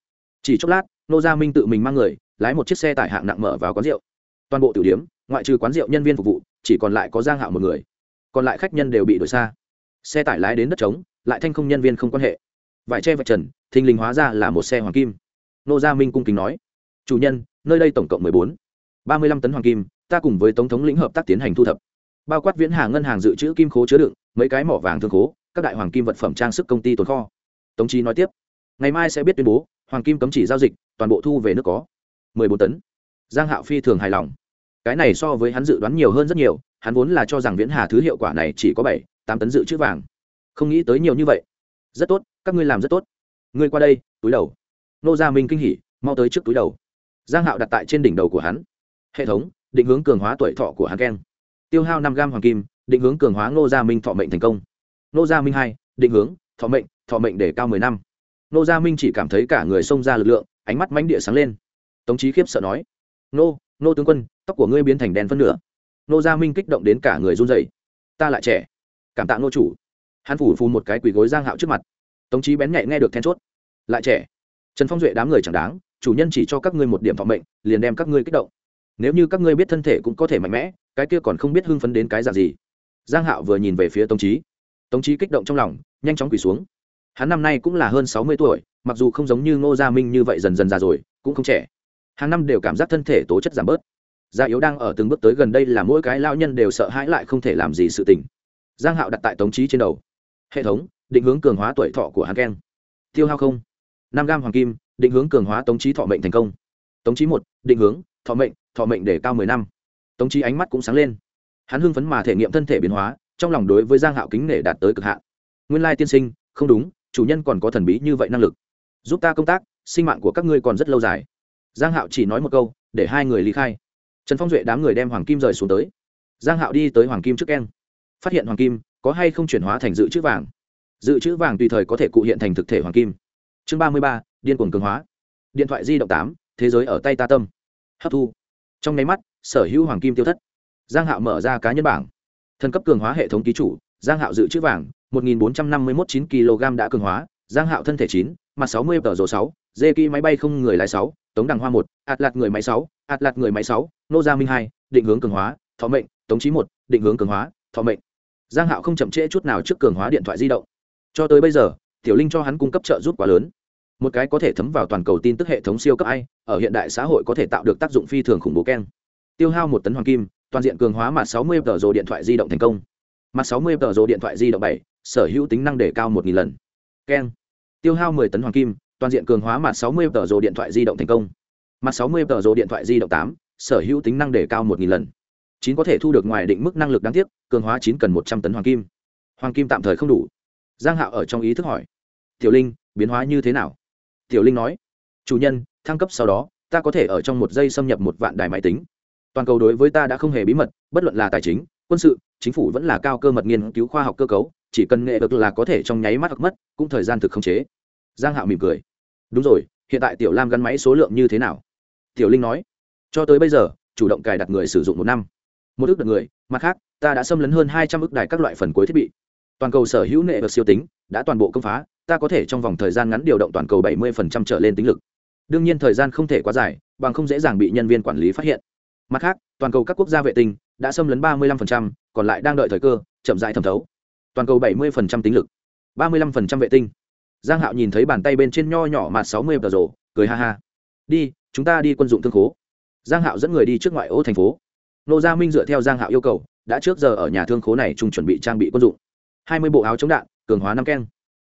Chỉ chốc lát, nô gia minh tự mình mang người, lái một chiếc xe tải hạng nặng mở vào quán rượu. Toàn bộ tiểu điếm ngoại trừ quán rượu nhân viên phục vụ, chỉ còn lại có giang hạo một người. Còn lại khách nhân đều bị đổi xa. Xe tải lái đến đất trống, lại thanh không nhân viên không quan hệ vải che vạch trần, thình lình hóa ra là một xe hoàng kim. Nô gia minh cung kính nói, chủ nhân, nơi đây tổng cộng mười bốn, ba mươi lăm tấn hoàng kim, ta cùng với tổng thống lĩnh hợp tác tiến hành thu thập. Bao quát viễn hà ngân hàng dự trữ kim khố chứa đựng, mấy cái mỏ vàng thương khố, các đại hoàng kim vật phẩm trang sức công ty tồn kho. Tống trí nói tiếp, ngày mai sẽ biết tuyên bố, hoàng kim cấm chỉ giao dịch, toàn bộ thu về nước có mười bốn tấn. Giang hạo phi thường hài lòng. Cái này so với hắn dự đoán nhiều hơn rất nhiều, hắn vốn là cho rằng viễn hà thứ hiệu quả này chỉ có bảy, tám tấn dự trữ vàng. Không nghĩ tới nhiều như vậy. Rất tốt các ngươi làm rất tốt. Ngươi qua đây, túi đầu. Nô gia minh kinh hỉ, mau tới trước túi đầu. Giang hạo đặt tại trên đỉnh đầu của hắn. Hệ thống, định hướng cường hóa tuổi thọ của hắn keng tiêu hao năm gam hoàng kim, định hướng cường hóa nô gia minh thọ mệnh thành công. Nô gia minh hai, định hướng, thọ mệnh thọ mệnh để cao mười năm. Nô gia minh chỉ cảm thấy cả người xông ra lực lượng, ánh mắt mánh địa sáng lên. Tống trí khiếp sợ nói, nô nô tướng quân, tóc của ngươi biến thành đen phân nửa. Nô gia minh kích động đến cả người run rẩy. Ta lại trẻ. Cảm tạ nô chủ. Hắn phủ phù một cái quỳ gối giang hạo trước mặt tống trí bén nhạy nghe được then chốt. Lại trẻ. Trần phong duệ đám người chẳng đáng, chủ nhân chỉ cho các ngươi một điểm phòng mệnh, liền đem các ngươi kích động. Nếu như các ngươi biết thân thể cũng có thể mạnh mẽ, cái kia còn không biết hưng phấn đến cái dạng gì. Giang hạo vừa nhìn về phía tống trí tống trí kích động trong lòng, nhanh chóng quỳ xuống. Hắn năm nay cũng là hơn sáu mươi tuổi, mặc dù không giống như ngô gia minh như vậy dần dần già rồi, cũng không trẻ. Hàng năm đều cảm giác thân thể tố chất giảm bớt. Gia yếu đang ở từng bước tới gần đây là mỗi cái lao nhân đều sợ hãi lại không thể làm gì sự tình. Giang hạo đặt tại tống trí trên đầu. Hệ thống định hướng cường hóa tuổi thọ của hắn keng. Tiêu hao không. Năm gam hoàng kim, định hướng cường hóa tống trí thọ mệnh thành công. Tống trí một, định hướng, thọ mệnh thọ mệnh để cao mười năm. Tống trí ánh mắt cũng sáng lên. Hắn hưng phấn mà thể nghiệm thân thể biến hóa, trong lòng đối với giang hạo kính nể đạt tới cực hạn. Nguyên lai tiên sinh, không đúng, chủ nhân còn có thần bí như vậy năng lực. Giúp ta công tác, sinh mạng của các ngươi còn rất lâu dài. Giang hạo chỉ nói một câu, để hai người ly khai. Trần phong duệ đám người đem hoàng kim rời xuống tới. Giang hạo đi tới hoàng kim trước keng. Phát hiện hoàng kim có hay không chuyển hóa thành dự trữ vàng dự trữ vàng tùy thời có thể cụ hiện thành thực thể hoàng kim. Chương ba mươi ba, điên cuồng cường hóa. Điện thoại di động tám, thế giới ở tay ta tâm. Hấp thu. Trong nháy mắt, sở hữu hoàng kim tiêu thất. Giang hạo mở ra cá nhân bảng. Thần cấp cường hóa hệ thống ký chủ, giang hạo dự trữ vàng, một nghìn bốn trăm năm mươi một chín kg đã cường hóa. Giang hạo thân thể chín, mặt sáu mươi tờ rồ sáu, dê ký máy bay không người lái sáu, tống đằng hoa một, ạt lạt người máy sáu, ạt lạt người máy sáu, nô gia minh hai, định hướng cường hóa, thọ mệnh, tống chí một, định hướng cường hóa, thọ mệnh. Giang hạo không chậm trễ chút nào trước cường hóa điện thoại di động cho tới bây giờ tiểu linh cho hắn cung cấp trợ giúp quá lớn. Một cái có thể thấm vào toàn cầu tin tức hệ thống siêu cấp ai ở hiện đại xã hội có thể tạo được tác dụng phi thường khủng bố keng. Tiêu hao một tấn hoàng kim toàn diện cường hóa mặt 60 tờ rồ điện thoại di động thành công. Mặt 60 tờ rồ điện thoại di động 7, sở hữu tính năng để cao 1.000 lần. Keng. Tiêu hao 10 tấn hoàng kim toàn diện cường hóa mặt 60 tờ rồ điện thoại di động thành công. Mặt 60 tờ rồ điện thoại di động 8, sở hữu tính năng để cao 1.000 lần. Chín có thể thu được ngoài định mức năng lực đáng tiếc cường hóa chín cần 100 tấn hoàng kim. Hoàng kim tạm thời không đủ giang hạo ở trong ý thức hỏi, tiểu linh, biến hóa như thế nào? Tiểu linh nói, chủ nhân, thăng cấp sau đó, ta có thể ở trong một giây xâm nhập một vạn đài máy tính. Toàn cầu đối với ta đã không hề bí mật, bất luận là tài chính, quân sự, chính phủ vẫn là cao cơ mật nghiên cứu khoa học cơ cấu, chỉ cần nghệ được là có thể trong nháy mắt hoặc mất, cũng thời gian thực không chế. Giang hạo mỉm cười, đúng rồi, hiện tại tiểu lam gắn máy số lượng như thế nào? Tiểu linh nói, cho tới bây giờ, chủ động cài đặt người sử dụng một năm. Một ước được người, mặt khác, ta đã xâm lấn hơn hai trăm ước đài các loại phần cuối thiết bị toàn cầu sở hữu nệ vật siêu tính đã toàn bộ công phá ta có thể trong vòng thời gian ngắn điều động toàn cầu 70% trở lên tính lực. Đương nhiên thời gian không thể quá dài bằng không dễ dàng bị nhân viên quản lý phát hiện. Mặt khác toàn cầu các quốc gia vệ tinh đã xâm lấn 35%, còn lại đang đợi thời cơ chậm rãi thẩm thấu. Toàn cầu 70% tính lực. 35% vệ tinh. Giang hạo nhìn thấy bàn tay bên trên nho nhỏ mặt 60 tờ rổ cười ha ha. Đi chúng ta đi quân dụng thương khố. Giang hạo dẫn người đi trước ngoại ô thành phố. Nô gia minh dựa theo giang hạo yêu cầu đã trước giờ ở nhà thương khố này chung chuẩn bị trang bị quân dụng. 20 bộ áo chống đạn, cường hóa năm keng.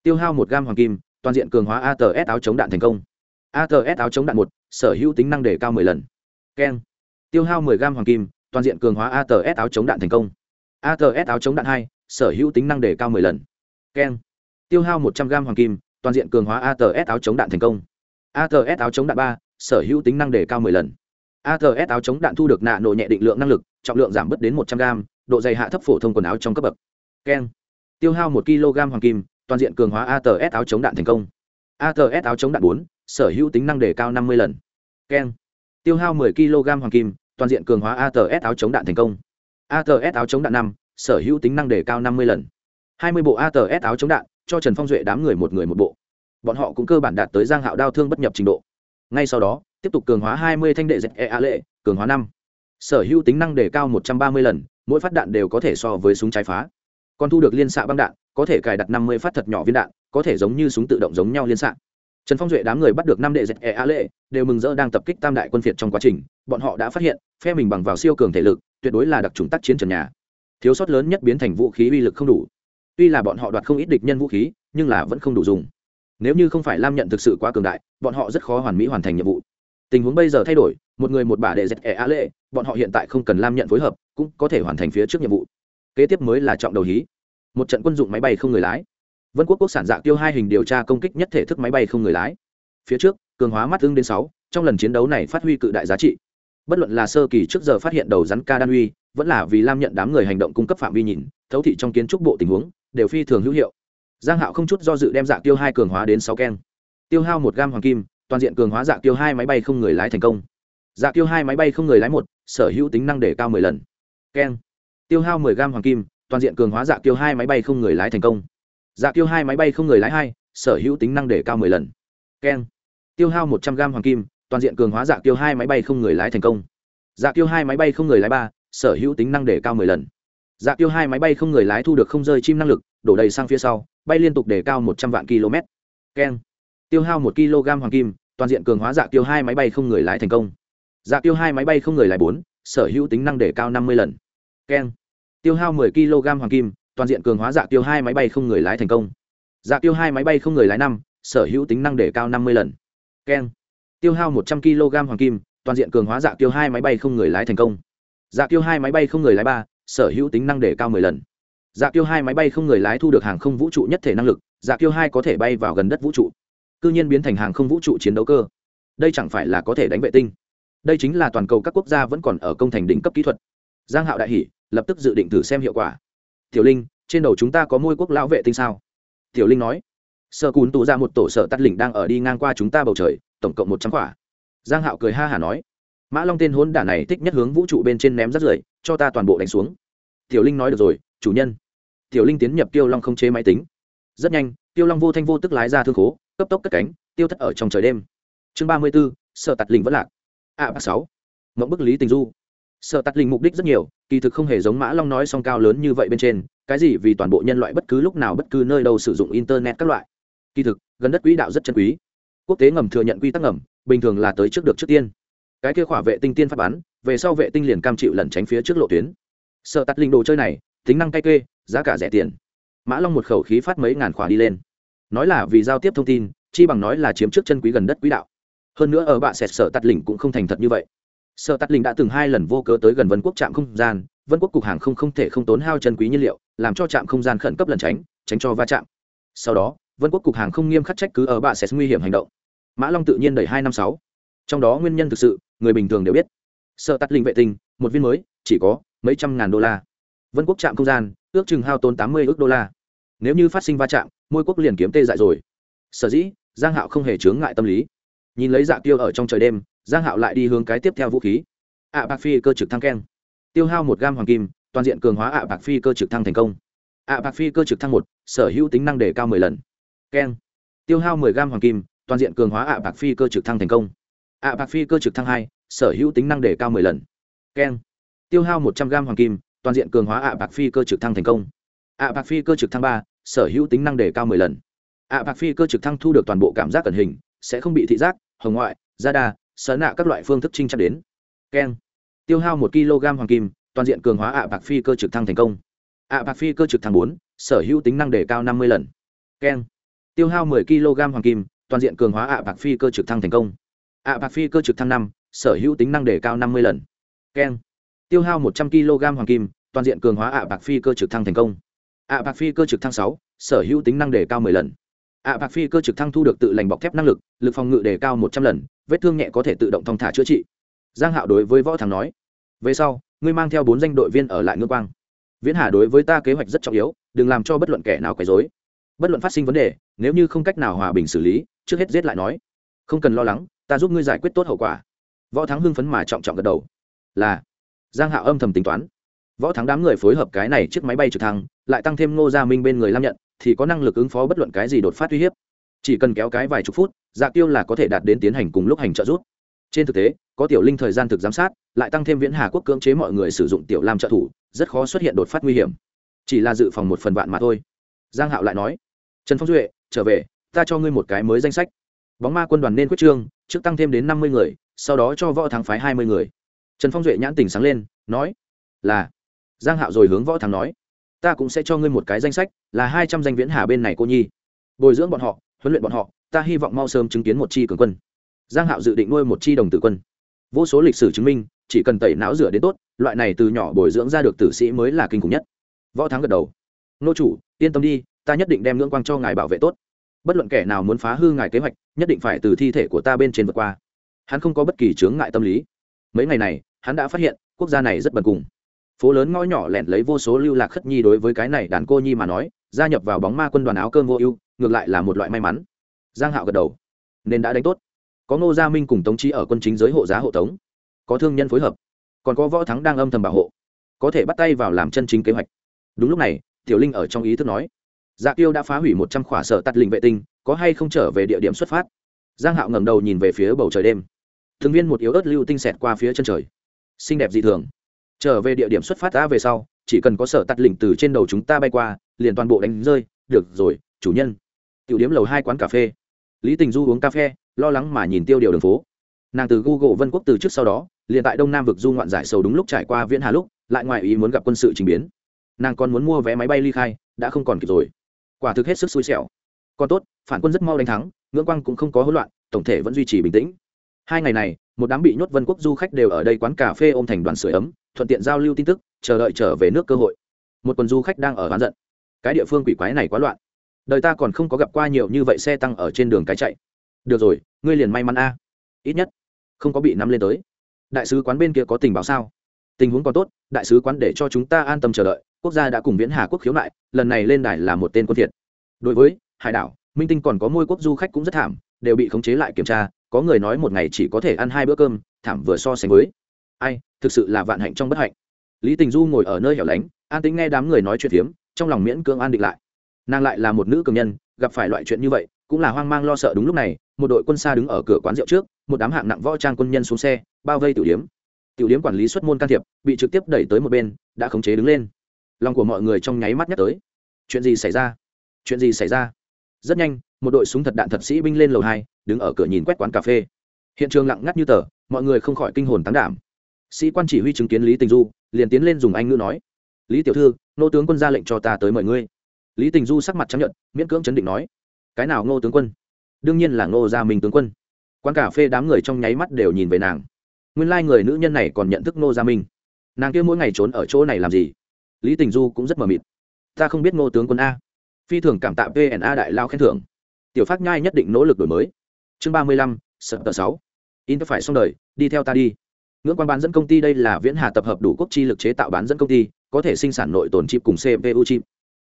Tiêu hao một gam hoàng kim, toàn diện cường hóa ats áo chống đạn thành công. Ats áo chống đạn một, sở hữu tính năng đề cao 10 lần. Keng. Tiêu hao 10 gam hoàng kim, toàn diện cường hóa ats áo chống đạn thành công. Ats áo chống đạn hai, sở hữu tính năng đề cao 10 lần. Keng. Tiêu hao 100 gam hoàng kim, toàn diện cường hóa ats áo chống đạn thành công. Ats áo chống đạn ba, sở hữu tính năng đề cao 10 lần. Ats áo chống đạn thu được nạ nổ nhẹ định lượng năng lực, trọng lượng giảm bớt đến 100 gam, độ dày hạ thấp phổ thông quần áo trong cấp bậc. Keng tiêu hao một kg hoàng kim, toàn diện cường hóa ats áo chống đạn thành công. Ats áo chống đạn bốn, sở hữu tính năng đề cao năm mươi lần. Keng. Tiêu hao 10 kg hoàng kim, toàn diện cường hóa ats áo chống đạn thành công. Ats áo chống đạn năm, sở hữu tính năng đề cao năm mươi lần. hai mươi bộ ats áo chống đạn, cho trần phong duệ đám người một người một bộ. Bọn họ cũng cơ bản đạt tới giang hạo đao thương bất nhập trình độ. Ngay sau đó, tiếp tục cường hóa 20 thanh đệ dẹp e a lệ, cường hóa năm. Sở hữu tính năng đề cao một trăm ba mươi lần, mỗi phát đạn đều có thể so với súng trái phá còn thu được liên xạ băng đạn, có thể cài đặt năm mươi phát thật nhỏ viên đạn, có thể giống như súng tự động giống nhau liên xạ. Trần phong duệ đám người bắt được năm đệ dẹp e a lệ, đều mừng rỡ đang tập kích tam đại quân phiệt trong quá trình, bọn họ đã phát hiện, phe mình bằng vào siêu cường thể lực, tuyệt đối là đặc trùng tác chiến trần nhà. Thiếu sót lớn nhất biến thành vũ khí uy lực không đủ. Tuy là bọn họ đoạt không ít địch nhân vũ khí, nhưng là vẫn không đủ dùng. Nếu như không phải lam nhận thực sự quá cường đại, bọn họ rất khó hoàn mỹ hoàn thành nhiệm vụ. Tình huống bây giờ thay đổi, một người một bà đệ dẹp e a lệ, bọn họ hiện tại không cần lam nhận phối hợp, cũng có thể hoàn thành phía trước nhiệm vụ kế tiếp mới là trọng đầu hí. Một trận quân dụng máy bay không người lái. Vân quốc quốc sản dạ tiêu hai hình điều tra công kích nhất thể thức máy bay không người lái. Phía trước, cường hóa mắt ưng đến sáu, trong lần chiến đấu này phát huy cự đại giá trị. Bất luận là sơ kỳ trước giờ phát hiện đầu rắn ca đan uy, vẫn là vì lam nhận đám người hành động cung cấp phạm vi nhìn, thấu thị trong kiến trúc bộ tình huống, đều phi thường hữu hiệu. Giang hạo không chút do dự đem dạ tiêu hai cường hóa đến sáu keng. Tiêu hao một gam hoàng kim, toàn diện cường hóa dạ tiêu hai máy bay không người lái thành công. Dạ tiêu hai máy bay không người lái một, sở hữu tính năng để cao mười lần. Keng tiêu hao mười gam hoàng kim, toàn diện cường hóa dạ tiêu hai máy bay không người lái thành công. Dạ tiêu hai máy bay không người lái hai, sở hữu tính năng để cao mười lần. Keng. Tiêu hao một trăm gam hoàng kim, toàn diện cường hóa dạ tiêu hai máy bay không người lái thành công. Dạ tiêu hai máy bay không người lái ba, sở hữu tính năng để cao mười lần. Dạ tiêu hai máy bay không người lái thu được không rơi chim năng lực, đổ đầy sang phía sau, bay liên tục để cao một trăm vạn km. Keng. Tiêu hao 1 kg hoàng kim, toàn diện cường hóa dạ tiêu hai máy bay không người lái thành công. Dạ tiêu hai máy bay không người lái bốn, sở hữu tính năng để cao năm mươi lần. Keng tiêu hao mười kg hoàng kim, toàn diện cường hóa dạ tiêu hai máy bay không người lái thành công. Dạ tiêu hai máy bay không người lái năm, sở hữu tính năng để cao năm mươi lần. Keng. Tiêu hao một trăm kg hoàng kim, toàn diện cường hóa dạ tiêu hai máy bay không người lái thành công. Dạ tiêu hai máy bay không người lái ba, sở hữu tính năng để cao mười lần. Dạ tiêu hai máy bay không người lái thu được hàng không vũ trụ nhất thể năng lực dạ tiêu hai có thể bay vào gần đất vũ trụ. Cư nhiên biến thành hàng không vũ trụ chiến đấu cơ. Đây chẳng phải là có thể đánh vệ tinh. Đây chính là toàn cầu các quốc gia vẫn còn ở công thành đỉnh cấp kỹ thuật. Giang hạo đại hỉ lập tức dự định thử xem hiệu quả. Tiểu linh, trên đầu chúng ta có môi quốc lão vệ tinh sao? Tiểu linh nói. Sơ cún tụ ra một tổ sở tắt lỉnh đang ở đi ngang qua chúng ta bầu trời, tổng cộng một trăm quả. Giang hạo cười ha hả nói. Mã long tên hôn đả này thích nhất hướng vũ trụ bên trên ném rất rưởi, cho ta toàn bộ đánh xuống. Tiểu linh nói được rồi, chủ nhân. Tiểu linh tiến nhập tiêu long không chế máy tính. Rất nhanh, tiêu long vô thanh vô tức lái ra thương khố, cấp tốc cất cánh, tiêu thất ở trong trời đêm. Chương ba mươi b ố sợ tạt linh vẫn lạc. A ba sáu. Mộng bức lý tình du sợ Tắt linh mục đích rất nhiều, kỳ thực không hề giống mã long nói song cao lớn như vậy bên trên, cái gì vì toàn bộ nhân loại bất cứ lúc nào bất cứ nơi đâu sử dụng internet các loại. Kỳ thực, gần đất quỹ đạo rất chân quý. Quốc tế ngầm thừa nhận quy tắc ngầm, bình thường là tới trước được trước tiên. Cái kia khỏa vệ tinh tiên phát bắn, về sau vệ tinh liền cam chịu lẩn tránh phía trước lộ tuyến. Sợ tắt linh đồ chơi này, tính năng cay kê, giá cả rẻ tiền. Mã long một khẩu khí phát mấy ngàn khỏa đi lên. Nói là vì giao tiếp thông tin, chi bằng nói là chiếm trước chân quý gần đất quỹ đạo. Hơn nữa ở bạ sẹt sở tắt lỉnh cũng không thành thật như vậy sở tắt Linh đã từng hai lần vô cớ tới gần vân quốc trạm không gian, vân quốc cục hàng không không thể không tốn hao chân quý nhiên liệu, làm cho trạm không gian khẩn cấp lần tránh tránh cho va chạm. Sau đó, vân quốc cục hàng không nghiêm khắc trách cứ ở bạ sẽ nguy hiểm hành động. Mã long tự nhiên đẩy hai năm sáu. Trong đó nguyên nhân thực sự, người bình thường đều biết. Sợ tắt linh vệ tinh, một viên mới, chỉ có mấy trăm ngàn đô la. Vân quốc trạm không gian, ước chừng hao tốn tám mươi ước đô la. Nếu như phát sinh va chạm, môi quốc liền kiếm tê dại rồi. Sở dĩ, giang hạo không hề chướng ngại tâm lý. Nhìn lấy dạ tiêu ở trong trời đêm giang hạo lại đi hướng cái tiếp theo vũ khí. Ạ bạc phi cơ trực thăng keng. Tiêu hao một gam hoàng kim, toàn diện cường hóa ạ bạc phi cơ trực thăng thành công. Ạ bạc phi cơ trực thăng một, sở hữu tính năng đề cao mười lần. Keng. Tiêu hao mười gam hoàng kim, toàn diện cường hóa ạ bạc phi cơ trực thăng thành công. Ạ bạc phi cơ trực thăng hai, sở hữu tính năng đề cao mười lần. Keng. Tiêu hao một trăm gam hoàng kim, toàn diện cường hóa ạ bạc phi cơ trực thăng thành công. Ạ bạc phi cơ trực thăng ba, sở hữu tính năng đề cao mười lần. Ạ bạc phi cơ trực thăng thu được toàn bộ cảm giác cẩn hình, sẽ không bị thị giác, hồng ngoại da sở nạ các loại phương thức trinh chắc đến. Keng. Tiêu hao một kg hoàng kim, toàn diện cường hóa ạ bạc phi cơ trực thăng thành công. Ạ bạc phi cơ trực thăng bốn, sở hữu tính năng đề cao năm mươi lần. Keng. Tiêu hao 10 kg hoàng kim, toàn diện cường hóa ạ bạc phi cơ trực thăng thành công. Ạ bạc phi cơ trực thăng năm, sở hữu tính năng đề cao năm mươi lần. Keng. Tiêu hao 100 kg hoàng kim, toàn diện cường hóa ạ bạc phi cơ trực thăng thành công. Ạ bạc phi cơ trực thăng sáu, sở hữu tính năng đề cao 10 lần. Ạ bạc phi cơ trực thăng thu được tự lành bọc thép năng lực lực phòng ngự đề cao một trăm lần vết thương nhẹ có thể tự động thong thả chữa trị. Giang hạo đối với võ thắng nói, về sau, ngươi mang theo bốn danh đội viên ở lại ngư quang. Viễn hà đối với ta kế hoạch rất trọng yếu, đừng làm cho bất luận kẻ nào quấy rối. Bất luận phát sinh vấn đề, nếu như không cách nào hòa bình xử lý, trước hết giết lại nói. Không cần lo lắng, ta giúp ngươi giải quyết tốt hậu quả. Võ thắng hưng phấn mà trọng trọng gật đầu. Là. Giang hạo âm thầm tính toán. Võ thắng đám người phối hợp cái này chiếc máy bay trực thăng, lại tăng thêm ngô gia minh bên người lam nhận, thì có năng lực ứng phó bất luận cái gì đột phát uy hiếp chỉ cần kéo cái vài chục phút dạ tiêu là có thể đạt đến tiến hành cùng lúc hành trợ rút trên thực tế, có tiểu linh thời gian thực giám sát, lại tăng thêm viễn hà quốc cưỡng chế mọi người sử dụng tiểu lam trợ thủ, rất khó xuất hiện đột phát nguy hiểm. Chỉ là dự phòng một phần vạn mà thôi. Giang hạo lại nói, trần phong duệ, trở về, ta cho ngươi một cái mới danh sách. Bóng ma quân đoàn nên quyết trương, trước tăng thêm đến năm mươi người, sau đó cho võ thắng phái hai mươi người. Trần phong duệ nhãn tỉnh sáng lên, nói, là. Giang hạo rồi hướng võ thắng nói, ta cũng sẽ cho ngươi một cái danh sách, là hai trăm danh viễn hà bên này cô nhi. Bồi dưỡng bọn họ huấn luyện bọn họ, ta hy vọng mau sớm chứng kiến một chi cường quân. Giang hạo dự định nuôi một chi đồng tử quân. Vô số lịch sử chứng minh, chỉ cần tẩy não rửa đến tốt, loại này từ nhỏ bồi dưỡng ra được tử sĩ mới là kinh khủng nhất. Võ thắng gật đầu. Nô chủ, yên tâm đi, ta nhất định đem ngưỡng quang cho ngài bảo vệ tốt. Bất luận kẻ nào muốn phá hư ngài kế hoạch, nhất định phải từ thi thể của ta bên trên vượt qua. Hắn không có bất kỳ chướng ngại tâm lý. Mấy ngày này, hắn đã phát hiện, quốc gia này rất bần cùng. Phố lớn ngõ nhỏ lẻn lấy vô số lưu lạc khất nhi đối với cái này đàn cô nhi mà nói, gia nhập vào bóng ma quân đoàn áo cơm vô ưu ngược lại là một loại may mắn. Giang hạo gật đầu. Nên đã đánh tốt. Có ngô gia minh cùng tống trí ở quân chính giới hộ giá hộ tống. Có thương nhân phối hợp. Còn có võ thắng đang âm thầm bảo hộ. Có thể bắt tay vào làm chân chính kế hoạch. Đúng lúc này, tiểu linh ở trong ý thức nói. Dạ tiêu đã phá hủy một trăm khỏa sở tắt linh vệ tinh, có hay không trở về địa điểm xuất phát? Giang hạo ngẩng đầu nhìn về phía bầu trời đêm. Thường viên một yếu ớt lưu tinh xẹt qua phía chân trời. Xinh đẹp dị thường. Trở về địa điểm xuất phát ta về sau, chỉ cần có sở tắt lỉnh từ trên đầu chúng ta bay qua, liền toàn bộ đánh rơi. Được rồi chủ nhân. Tiểu điếm lầu hai quán cà phê. Lý tình du uống cà phê, lo lắng mà nhìn tiêu điều đường phố. Nàng từ google vân quốc từ trước sau đó, liền tại đông nam vực du ngoạn giải sầu đúng lúc trải qua viễn hà lúc, lại ngoài ý muốn gặp quân sự trình biến. Nàng còn muốn mua vé máy bay ly khai, đã không còn kịp rồi. Quả thực hết sức xui xẻo. Còn tốt, phản quân rất mau đánh thắng, ngưỡng quang cũng không có hỗn loạn, tổng thể vẫn duy trì bình tĩnh. Hai ngày này, một đám bị nhốt vân quốc du khách đều ở đây quán cà phê ôm thành đoàn sửa ấm, thuận tiện giao lưu tin tức, chờ đợi trở về nước cơ hội. Một quần du khách đang ở oán giận. Cái địa phương quỷ quái này quá loạn đời ta còn không có gặp qua nhiều như vậy xe tăng ở trên đường cái chạy. Được rồi, ngươi liền may mắn a. Ít nhất, không có bị nắm lên tới. Đại sứ quán bên kia có tình báo sao? Tình huống còn tốt, đại sứ quán để cho chúng ta an tâm chờ đợi. Quốc gia đã cùng viễn hà quốc khiếu nại, lần này lên đài là một tên quân thiệt. Đối với hải đảo, minh tinh còn có môi quốc du khách cũng rất thảm, đều bị khống chế lại kiểm tra, có người nói một ngày chỉ có thể ăn hai bữa cơm, thảm vừa so sánh với. Ai, thực sự là vạn hạnh trong bất hạnh. Lý tình du ngồi ở nơi hẻo lánh, an tính nghe đám người nói chuyện phiếm, trong lòng miễn cưỡng an định lại nàng lại là một nữ cường nhân, gặp phải loại chuyện như vậy, cũng là hoang mang lo sợ đúng lúc này, một đội quân xa đứng ở cửa quán rượu trước, một đám hạng nặng võ trang quân nhân xuống xe, bao vây tiểu điếm. Tiểu điếm quản lý xuất môn can thiệp, bị trực tiếp đẩy tới một bên, đã khống chế đứng lên. Lòng của mọi người trong nháy mắt nhắc tới. Chuyện gì xảy ra? Chuyện gì xảy ra? Rất nhanh, một đội súng thật đạn thật sĩ binh lên lầu hai, đứng ở cửa nhìn quét quán cà phê. Hiện trường lặng ngắt như tờ, mọi người không khỏi kinh hồn tán đảm. Sĩ quan chỉ huy chứng kiến lý tình du, liền tiến lên dùng anh ngữ nói, lý tiểu thư, nô tướng quân ra lệnh cho ta tới mời ngươi lý tình du sắc mặt chấp nhận miễn cưỡng chấn định nói, cái nào ngô tướng quân? Đương nhiên là ngô gia minh tướng quân. Quán cà phê đám người trong nháy mắt đều nhìn về nàng. Nguyên lai、like、người nữ nhân này còn nhận thức ngô gia minh. Nàng kia mỗi ngày trốn ở chỗ này làm gì? Lý tình du cũng rất mờ mịt. Ta không biết ngô tướng quân a. Phi thường cảm tạ pna đại lao khen thưởng. Tiểu phát nhai nhất định nỗ lực đổi mới. Chương ba mươi lăm, sợ tờ sáu. In phải xong đời, đi theo ta đi. Ngưỡng quan bán dẫn công ty đây là viễn hà tập hợp đủ quốc chi lực chế tạo bán dẫn công ty, có thể sinh sản nội tồn chip cùng cpu chip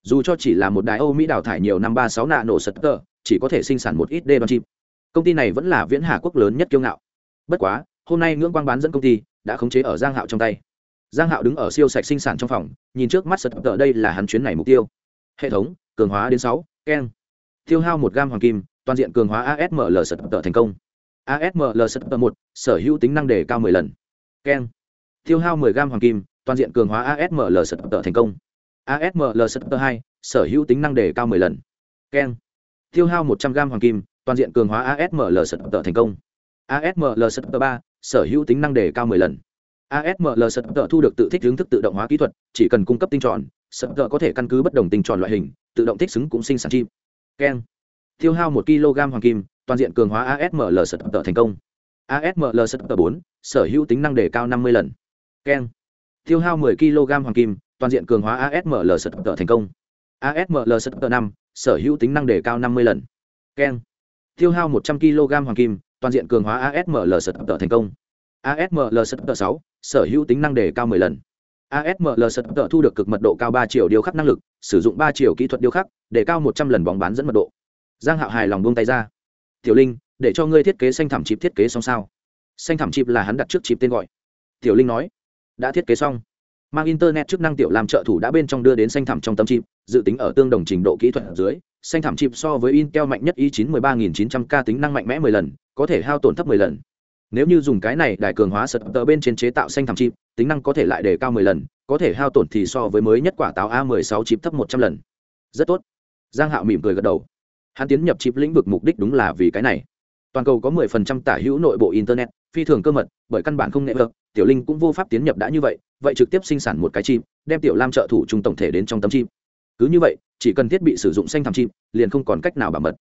dù cho chỉ là một đài âu mỹ đào thải nhiều năm ba sáu nạ nổ sật tờ, chỉ có thể sinh sản một ít đê đoan chip. Công ty này vẫn là viễn hà quốc lớn nhất kiêu ngạo. Bất quá, hôm nay ngưỡng quang bán dẫn công ty đã khống chế ở giang hạo trong tay. Giang hạo đứng ở siêu sạch sinh sản trong phòng, nhìn trước mắt sật tờ đây là hắn chuyến này mục tiêu. Hệ thống, cường hóa đến sáu, keng. Tiêu hao một gam hoàng kim, toàn diện cường hóa asml sật tờ thành công. Asml sật tờ một, sở hữu tính năng đề cao 10 lần. Keng. Tiêu hao 10 gam hoàng kim, toàn diện cường hóa asml sật tờ thành công asml sật tờ hai, sở hữu tính năng đề cao 10 lần. Keng. Tiêu hao 100g hoàng kim, toàn diện cường hóa asml sật thành công. Asml sật tờ ba, sở hữu tính năng đề cao 10 lần. Asml sật thu được tự thích hướng thức tự động hóa kỹ thuật, chỉ cần cung cấp tinh tròn sật có thể căn cứ bất đồng tinh tròn loại hình, tự động thích xứng cũng sinh sản chim keng. Tiêu hao 1kg hoàng kim, toàn diện cường hóa asml sật thành công. Asml sật tờ bốn, sở hữu tính năng đề cao 50 lần. Keng. Tiêu hao 10 kg hoàng kim toàn diện cường hóa asml sật tờ thành công. Asml sật tờ năm, sở hữu tính năng đề cao 50 lần. Keng. Tiêu hao 100 kg hoàng kim, toàn diện cường hóa asml sật tờ thành công. Asml sật tờ sáu, sở hữu tính năng đề cao 10 lần. Asml sật tờ thu được cực mật độ cao ba triệu điêu khắc năng lực, sử dụng ba triệu kỹ thuật điêu khắc để cao một trăm lần bóng bán dẫn mật độ. Giang hạo hài lòng buông tay ra. Tiểu linh, để cho ngươi thiết kế xanh thảm chip thiết kế xong sao? Xanh thảm chip là hắn đặt trước chip tên gọi. Tiểu linh nói. Đã thiết kế xong mang internet chức năng tiểu làm trợ thủ đã bên trong đưa đến xanh thảm trong tâm chip, dự tính ở tương đồng trình độ kỹ thuật ở dưới, xanh thảm chip so với intel mạnh nhất i 9 13900 k tính năng mạnh mẽ 10 lần, có thể hao tổn thấp 10 lần. Nếu như dùng cái này đài cường hóa sật tờ bên trên chế tạo xanh thảm chip, tính năng có thể lại đề cao 10 lần, có thể hao tổn thì so với mới nhất quả táo a 16 chip thấp 100 lần. Rất tốt. Giang hạo mỉm cười gật đầu. Hắn tiến nhập chip lĩnh vực mục đích đúng là vì cái này toàn cầu có 10% tả hữu nội bộ internet, phi thường cơ mật, bởi căn bản không nghệ vật tiểu linh cũng vô pháp tiến nhập đã như vậy vậy trực tiếp sinh sản một cái chip, đem tiểu lam trợ thủ trung tổng thể đến trong tấm chip. Cứ như vậy, chỉ cần thiết bị sử dụng xanh thảm chip, liền không còn cách nào bảo mật.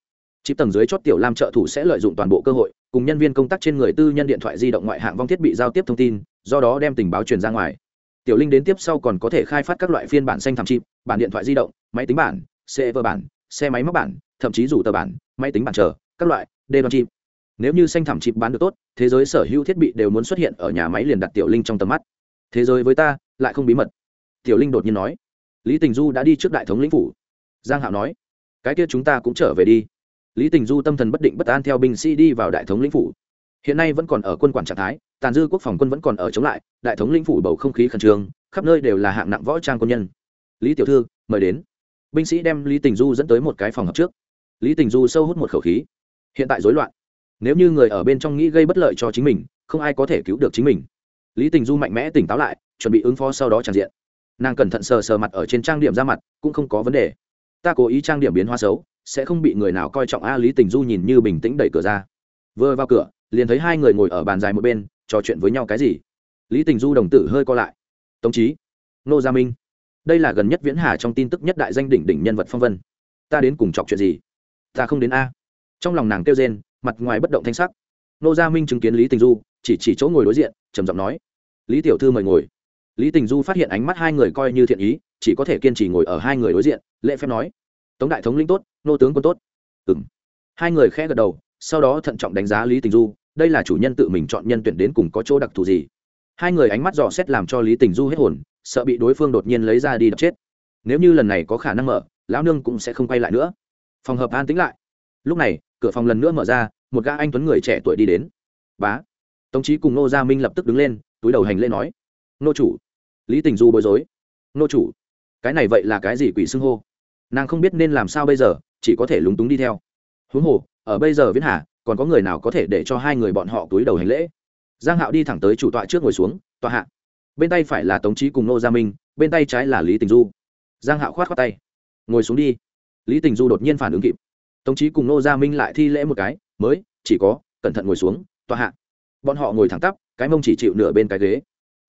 Chip tầng dưới chót tiểu lam trợ thủ sẽ lợi dụng toàn bộ cơ hội, cùng nhân viên công tác trên người tư nhân điện thoại di động ngoại hạng vong thiết bị giao tiếp thông tin, do đó đem tình báo truyền ra ngoài. Tiểu linh đến tiếp sau còn có thể khai phát các loại phiên bản xanh thảm chip, bản điện thoại di động, máy tính bản, server bản, xe máy móc bản, thậm chí rủ tờ bản, máy tính bản chờ, các loại, đê đoan chip nếu như xanh thảm chịp bán được tốt, thế giới sở hữu thiết bị đều muốn xuất hiện ở nhà máy liền đặt tiểu linh trong tầm mắt. Thế giới với ta, lại không bí mật. Tiểu linh đột nhiên nói. Lý tình du đã đi trước đại thống lĩnh phủ. Giang hạo nói. Cái kia chúng ta cũng trở về đi. Lý tình du tâm thần bất định bất an theo binh sĩ đi vào đại thống lĩnh phủ. Hiện nay vẫn còn ở quân quản trạng thái, tàn dư quốc phòng quân vẫn còn ở chống lại, đại thống lĩnh phủ bầu không khí khẩn trương, khắp nơi đều là hạng nặng võ trang quân nhân. Lý tiểu thư, mời đến. Binh sĩ đem lý tình du dẫn tới một cái phòng học trước. Lý tình du sâu hút một khẩu khí. Hiện tại rối loạn nếu như người ở bên trong nghĩ gây bất lợi cho chính mình, không ai có thể cứu được chính mình. Lý tình du mạnh mẽ tỉnh táo lại, chuẩn bị ứng phó sau đó tràn diện. Nàng cẩn thận sờ sờ mặt ở trên trang điểm ra mặt, cũng không có vấn đề. Ta cố ý trang điểm biến hoa xấu, sẽ không bị người nào coi trọng a, lý tình du nhìn như bình tĩnh đẩy cửa ra. Vừa vào cửa, liền thấy hai người ngồi ở bàn dài một bên, trò chuyện với nhau cái gì? Lý tình du đồng tử hơi co lại. Tống trí nô gia minh. Đây là gần nhất viễn hà trong tin tức nhất đại danh đỉnh đỉnh nhân vật phong vân. Ta đến cùng chọc chuyện gì? Ta không đến a. Trong lòng nàng kêu rên mặt ngoài bất động thanh sắc. Nô gia minh chứng kiến lý tình du, chỉ chỉ chỗ ngồi đối diện, trầm giọng nói, lý tiểu thư mời ngồi. Lý tình du phát hiện ánh mắt hai người coi như thiện ý, chỉ có thể kiên trì ngồi ở hai người đối diện, lễ phép nói, tống đại thống lĩnh tốt, nô tướng quân tốt. Ừ m hai người khẽ gật đầu, sau đó thận trọng đánh giá lý tình du, đây là chủ nhân tự mình chọn nhân tuyển đến cùng có chỗ đặc thù gì? Hai người ánh mắt dò xét làm cho lý tình du hết hồn, sợ bị đối phương đột nhiên lấy ra đi đập chết. Nếu như lần này có khả năng mở, lão nương cũng sẽ không quay lại nữa. Phòng hợp an tính lại lúc này, cửa phòng lần nữa mở ra, một gã anh tuấn người trẻ tuổi đi đến. Bá. Tống trí cùng nô gia minh lập tức đứng lên, túi đầu hành lễ nói, nô chủ. Lý tình du bối rối, nô chủ, cái này vậy là cái gì quỷ xưng hô? Nàng không biết nên làm sao bây giờ, chỉ có thể lúng túng đi theo. Huống hồ, ở bây giờ viễn hà, còn có người nào có thể để cho hai người bọn họ túi đầu hành lễ? Giang hạo đi thẳng tới chủ tọa trước ngồi xuống, tọa hạ. Bên tay phải là tống trí cùng nô gia minh, bên tay trái là lý tình du. Giang hạo khoát khoát tay, ngồi xuống đi. Lý tình du đột nhiên phản ứng kịp tống trí cùng nô gia minh lại thi lễ một cái, mới, chỉ có, cẩn thận ngồi xuống tòa hạ. Bọn họ ngồi thẳng tắp, cái mông chỉ chịu nửa bên cái ghế.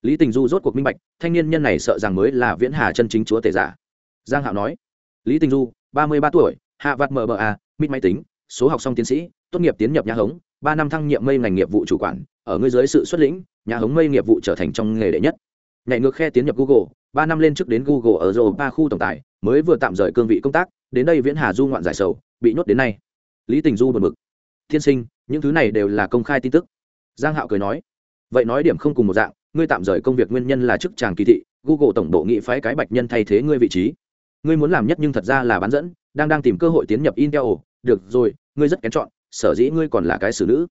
Lý tình du rốt cuộc minh bạch, thanh niên nhân này sợ rằng mới là viễn hà chân chính chúa tể giả. Giang hạo nói, lý tình du, ba mươi ba tuổi, hạ vặt mba à, mít máy tính, số học xong tiến sĩ, tốt nghiệp tiến nhập nhà hống, ba năm thăng nhiệm mây ngành nghiệp vụ chủ quản, ở ngươi dưới sự xuất lĩnh, nhà hống mây nghiệp vụ trở thành trong nghề đệ nhất. Nhảy ngược khe tiến nhập google, ba năm lên trước đến google ở rồi ba khu tổng tài mới vừa tạm rời cương vị công tác, đến đây viễn hà du ngoạn giải sầu, bị nhốt đến nay. Lý tình du bật mực Thiên sinh, những thứ này đều là công khai tin tức. Giang hạo cười nói. Vậy nói điểm không cùng một dạng, ngươi tạm rời công việc nguyên nhân là chức tràng kỳ thị, google tổng bộ nghị phái cái bạch nhân thay thế ngươi vị trí. Ngươi muốn làm nhất nhưng thật ra là bán dẫn, đang đang tìm cơ hội tiến nhập intel. Được rồi, ngươi rất kén chọn, sở dĩ ngươi còn là cái xử nữ.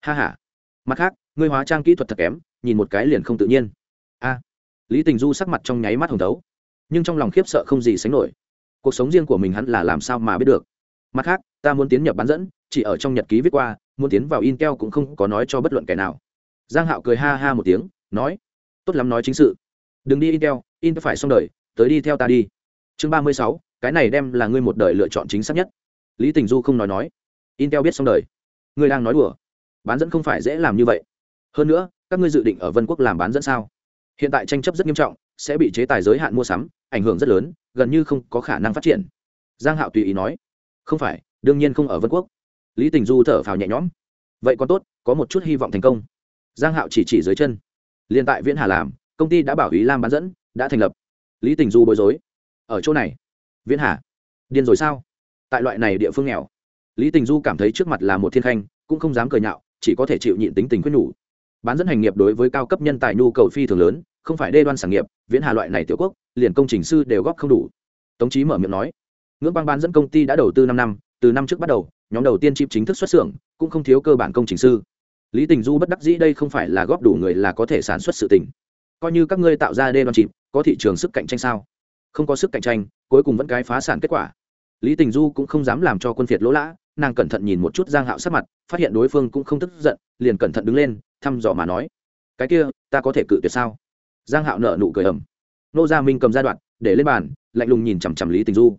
Ha ha. Mặt khác, ngươi hóa trang kỹ thuật thật kém, nhìn một cái liền không tự nhiên. A. Lý tình du sắc mặt trong nháy mắt hồng thấu nhưng trong lòng khiếp sợ không gì sánh nổi. Cuộc sống riêng của mình hắn là làm sao mà biết được? Mặt khác, ta muốn tiến nhập bán dẫn, chỉ ở trong nhật ký viết qua, muốn tiến vào intel cũng không có nói cho bất luận kẻ nào. Giang hạo cười ha ha một tiếng, nói, tốt lắm nói chính sự. Đừng đi intel intel phải xong đời, tới đi theo ta đi. Chương ba mươi sáu, cái này đem là ngươi một đời lựa chọn chính xác nhất. Lý tình du không nói nói, intel biết xong đời. Ngươi đang nói đùa. Bán dẫn không phải dễ làm như vậy. Hơn nữa, các ngươi dự định ở vân quốc làm bán dẫn sao? Hiện tại tranh chấp rất nghiêm trọng, sẽ bị chế tài giới hạn mua sắm ảnh hưởng rất lớn, gần như không có khả năng phát triển. Giang hạo tùy ý nói, không phải, đương nhiên không ở vân quốc. Lý tình du thở phào nhẹ nhõm, vậy còn tốt, có một chút hy vọng thành công. Giang hạo chỉ chỉ dưới chân, liên tại viễn hà làm, công ty đã bảo ý lam bán dẫn, đã thành lập. Lý tình du bối rối, ở chỗ này, viễn hà, điên rồi sao? Tại loại này địa phương nghèo. Lý tình du cảm thấy trước mặt là một thiên khanh, cũng không dám cười nhạo, chỉ có thể chịu nhịn tính tình quyết nhủ. Bán dẫn hành nghiệp đối với cao cấp nhân tài nhu cầu phi thường lớn không phải đê đoan sản nghiệp, viễn hà loại này tiểu quốc, liền công trình sư đều góp không đủ. Tống trí mở miệng nói, ngưỡng bang bán dẫn công ty đã đầu tư năm năm, từ năm trước bắt đầu, nhóm đầu tiên chip chính thức xuất xưởng, cũng không thiếu cơ bản công trình sư. Lý tình du bất đắc dĩ đây không phải là góp đủ người là có thể sản xuất sự tình. Coi như các ngươi tạo ra đê đoan chip, có thị trường sức cạnh tranh sao? Không có sức cạnh tranh, cuối cùng vẫn cái phá sản kết quả. Lý tình du cũng không dám làm cho quân phiệt lỗ lã, nàng cẩn thận nhìn một chút giang hạo sát mặt, phát hiện đối phương cũng không tức giận, liền cẩn thận đứng lên, thăm dò mà nói, cái kia, ta có thể cự tuyệt sao? Giang hạo nở nụ cười ẩm nô gia minh cầm ra đoạn, để lên bàn, lạnh lùng nhìn chằm chằm lý tình du.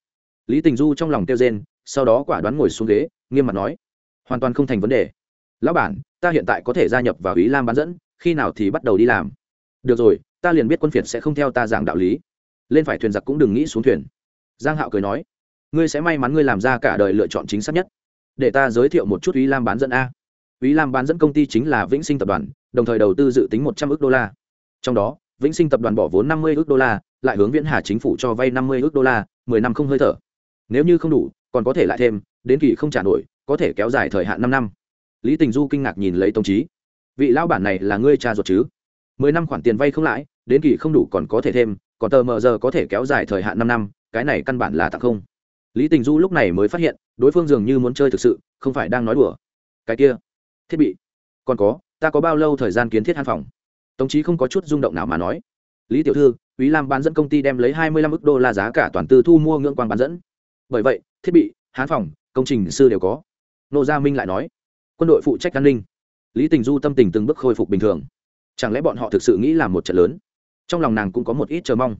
Lý tình du trong lòng tiêu rên, sau đó quả đoán ngồi xuống ghế, nghiêm mặt nói, hoàn toàn không thành vấn đề. Lão bản, ta hiện tại có thể gia nhập vào ý lam bán dẫn, khi nào thì bắt đầu đi làm? Được rồi, ta liền biết quân phiệt sẽ không theo ta giảng đạo lý. Lên phải thuyền giặc cũng đừng nghĩ xuống thuyền. Giang hạo cười nói, ngươi sẽ may mắn ngươi làm ra cả đời lựa chọn chính xác nhất. Để ta giới thiệu một chút ý lam bán dẫn a. Ý lam bán dẫn công ty chính là vĩnh sinh tập đoàn, đồng thời đầu tư dự tính một trăm ước đô la. Trong đó vĩnh sinh tập đoàn bỏ vốn 50 ức đô la lại hướng viễn hà chính phủ cho vay 50 ức đô la mười năm không hơi thở. Nếu như không đủ còn có thể lại thêm đến kỳ không trả nổi có thể kéo dài thời hạn 5 năm. Lý tình du kinh ngạc nhìn lấy tông chí, vị lão bản này là ngươi cha ruột chứ? Mười năm khoản tiền vay không lãi đến kỳ không đủ còn có thể thêm còn tờ mờ giờ có thể kéo dài thời hạn 5 năm cái này căn bản là tặng không. Lý tình du lúc này mới phát hiện đối phương dường như muốn chơi thực sự không phải đang nói đùa. Cái kia thiết bị còn có ta có bao lâu thời gian kiến thiết hàn phòng? Tống chí không có chút rung động nào mà nói. Lý tiểu thư ý lam bán dẫn công ty đem lấy hai mươi lăm ức đô la giá cả toàn tư thu mua ngưỡng quang bán dẫn. Bởi vậy, thiết bị hán phòng, công trình sư đều có. Nô gia minh lại nói, quân đội phụ trách an ninh. Lý tình du tâm tình từng bước khôi phục bình thường. Chẳng lẽ bọn họ thực sự nghĩ là một trận lớn? Trong lòng nàng cũng có một ít chờ mong.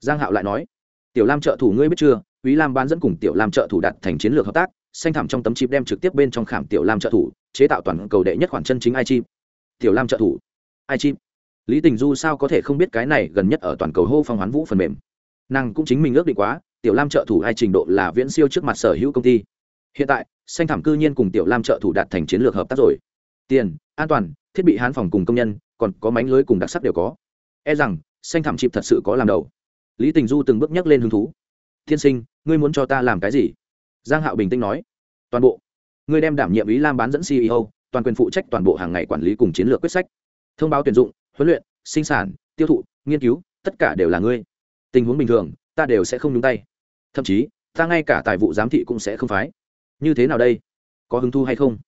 Giang hạo lại nói, tiểu lam trợ thủ ngươi biết chưa? Ý lam bán dẫn cùng tiểu lam trợ thủ đặt thành chiến lược hợp tác, xanh thảm trong tấm chip đem trực tiếp bên trong khảm tiểu lam trợ thủ, chế tạo toàn cầu đệ nhất khoản chân chính ai chip. Tiểu lam trợ thủ. Ai chip? Lý tình du sao có thể không biết cái này gần nhất ở toàn cầu hô phong hoán vũ phần mềm? Nàng cũng chính mình ước định quá, tiểu lam trợ thủ hai trình độ là viễn siêu trước mặt sở hữu công ty. Hiện tại, xanh thảm cư nhiên cùng tiểu lam trợ thủ đạt thành chiến lược hợp tác rồi. Tiền, an toàn, thiết bị hán phòng cùng công nhân, còn có mánh lưới cùng đặc sắc đều có. E rằng, xanh thảm chịp thật sự có làm đầu. Lý tình du từng bước nhấc lên hứng thú. Tiên sinh, ngươi muốn cho ta làm cái gì? Giang hạo bình tĩnh nói. Toàn bộ. Ngươi đem đảm nhiệm ý lam bán dẫn ceo toàn quyền phụ trách toàn bộ hàng ngày quản lý cùng chiến lược quyết sách. Thông báo tuyển dụng huấn luyện, sinh sản, tiêu thụ, nghiên cứu, tất cả đều là ngươi. Tình huống bình thường, ta đều sẽ không nhúng tay. Thậm chí, ta ngay cả tài vụ giám thị cũng sẽ không phái. Như thế nào đây? Có hứng thu hay không?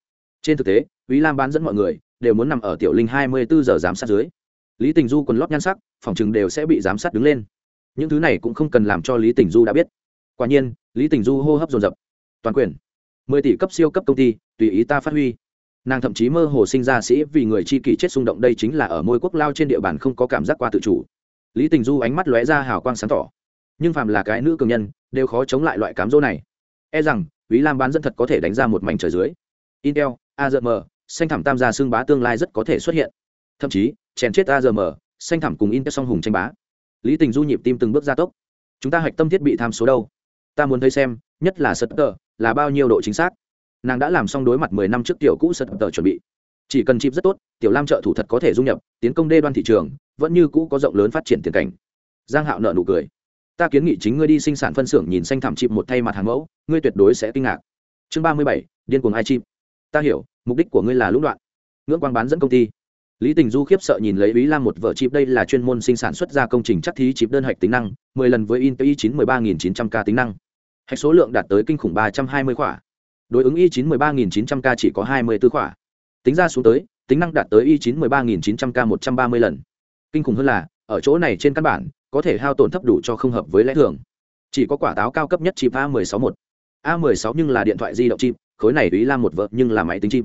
Trên thực tế ý lam bán dẫn mọi người đều muốn nằm ở tiểu linh hai mươi bốn giờ giám sát dưới. Lý tình du còn lót nhan sắc, phòng chừng đều sẽ bị giám sát đứng lên. Những thứ này cũng không cần làm cho lý tình du đã biết. Quả nhiên, lý tình du hô hấp dồn dập. Toàn quyền. mười tỷ cấp siêu cấp công ty, tùy ý ta phát huy nàng thậm chí mơ hồ sinh ra sĩ vì người chi kỷ chết xung động, đây chính là ở môi quốc lao trên địa bàn không có cảm giác qua tự chủ. Lý tình du ánh mắt lóe ra hào quang sáng tỏ. Nhưng phàm là cái nữ cường nhân, đều khó chống lại loại cám dỗ này. E rằng ý lam bán dẫn thật có thể đánh ra một mảnh trời dưới. Intel azm xanh thảm tam gia xương bá tương lai rất có thể xuất hiện. Thậm chí, chèn chết azm xanh thảm cùng intel song hùng tranh bá. Lý tình du nhịp tim từng bước gia tốc. Chúng ta hạch tâm thiết bị tham số đâu? Ta muốn thấy xem, nhất là sật tờ, là bao nhiêu độ chính xác? Nàng đã làm xong đối mặt mười năm trước tiểu cũ sật tờ chuẩn bị. Chỉ cần chip rất tốt, tiểu lam trợ thủ thật có thể dung nhập, tiến công đê đoan thị trường, vẫn như cũ có rộng lớn phát triển tiền cảnh. Giang hạo nợ nụ cười. Ta kiến nghị chính ngươi đi sinh sản phân xưởng nhìn xanh thảm chip một thay mặt hàng mẫu, ngươi tuyệt đối sẽ kinh ngạc. Chương ba mươi bảy, điên cuồng ai chip. Ta hiểu, mục đích của ngươi là lũng đoạn. Ngưỡng quang bán dẫn công ty. Lý tình du khiếp sợ nhìn lấy ý lam một vợ chip đây là chuyên môn sinh sản xuất ra công trình chắc thí chip đơn hạch tính năng, mười lần với intel i chín mười ba nghìn chín trăm k tính năng. Hạch số lượng đạt tới kinh khủng ba trăm hai mươi khỏa đối ứng y chín mười ba nghìn chín trăm k chỉ có hai mươi b ố khỏa. Tính ra xuống tới, tính năng đạt tới y chín mười ba nghìn chín trăm k một trăm ba mươi lần. Kinh khủng hơn là, ở chỗ này trên căn bản, có thể hao tổn thấp đủ cho không hợp với lẽ thường. Chỉ có quả táo cao cấp nhất chip a 1 6 một. A 1 6 nhưng là điện thoại di động chip, khối này ý lam một vợ nhưng là máy tính chip.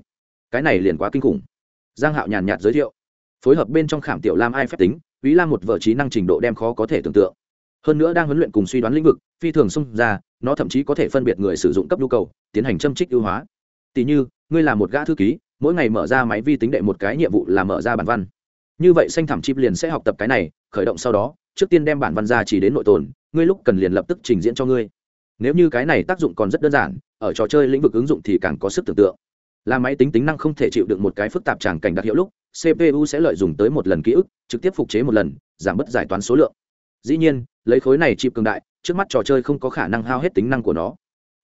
Cái này liền quá kinh khủng. Giang hạo nhàn nhạt giới thiệu. Phối hợp bên trong khảm tiểu lam ai phép tính, ý lam một vợ trí năng trình độ đem khó có thể tưởng tượng hơn nữa đang huấn luyện cùng suy đoán lĩnh vực, phi thường xung ra, nó thậm chí có thể phân biệt người sử dụng cấp nhu cầu, tiến hành châm trích ưu hóa. Tỷ như, ngươi là một gã thư ký, mỗi ngày mở ra máy vi tính đệ một cái nhiệm vụ là mở ra bản văn. Như vậy xanh thảm chip liền sẽ học tập cái này, khởi động sau đó, trước tiên đem bản văn ra chỉ đến nội tồn, ngươi lúc cần liền lập tức trình diễn cho ngươi. Nếu như cái này tác dụng còn rất đơn giản, ở trò chơi lĩnh vực ứng dụng thì càng có sức tưởng tượng. Là máy tính tính năng không thể chịu được một cái phức tạp tràng cảnh đặc hiệu lúc cpu sẽ lợi dụng tới một lần ký ức, trực tiếp phục chế một lần, giảm bớt giải toán số lượng dĩ nhiên lấy khối này chịp cường đại trước mắt trò chơi không có khả năng hao hết tính năng của nó.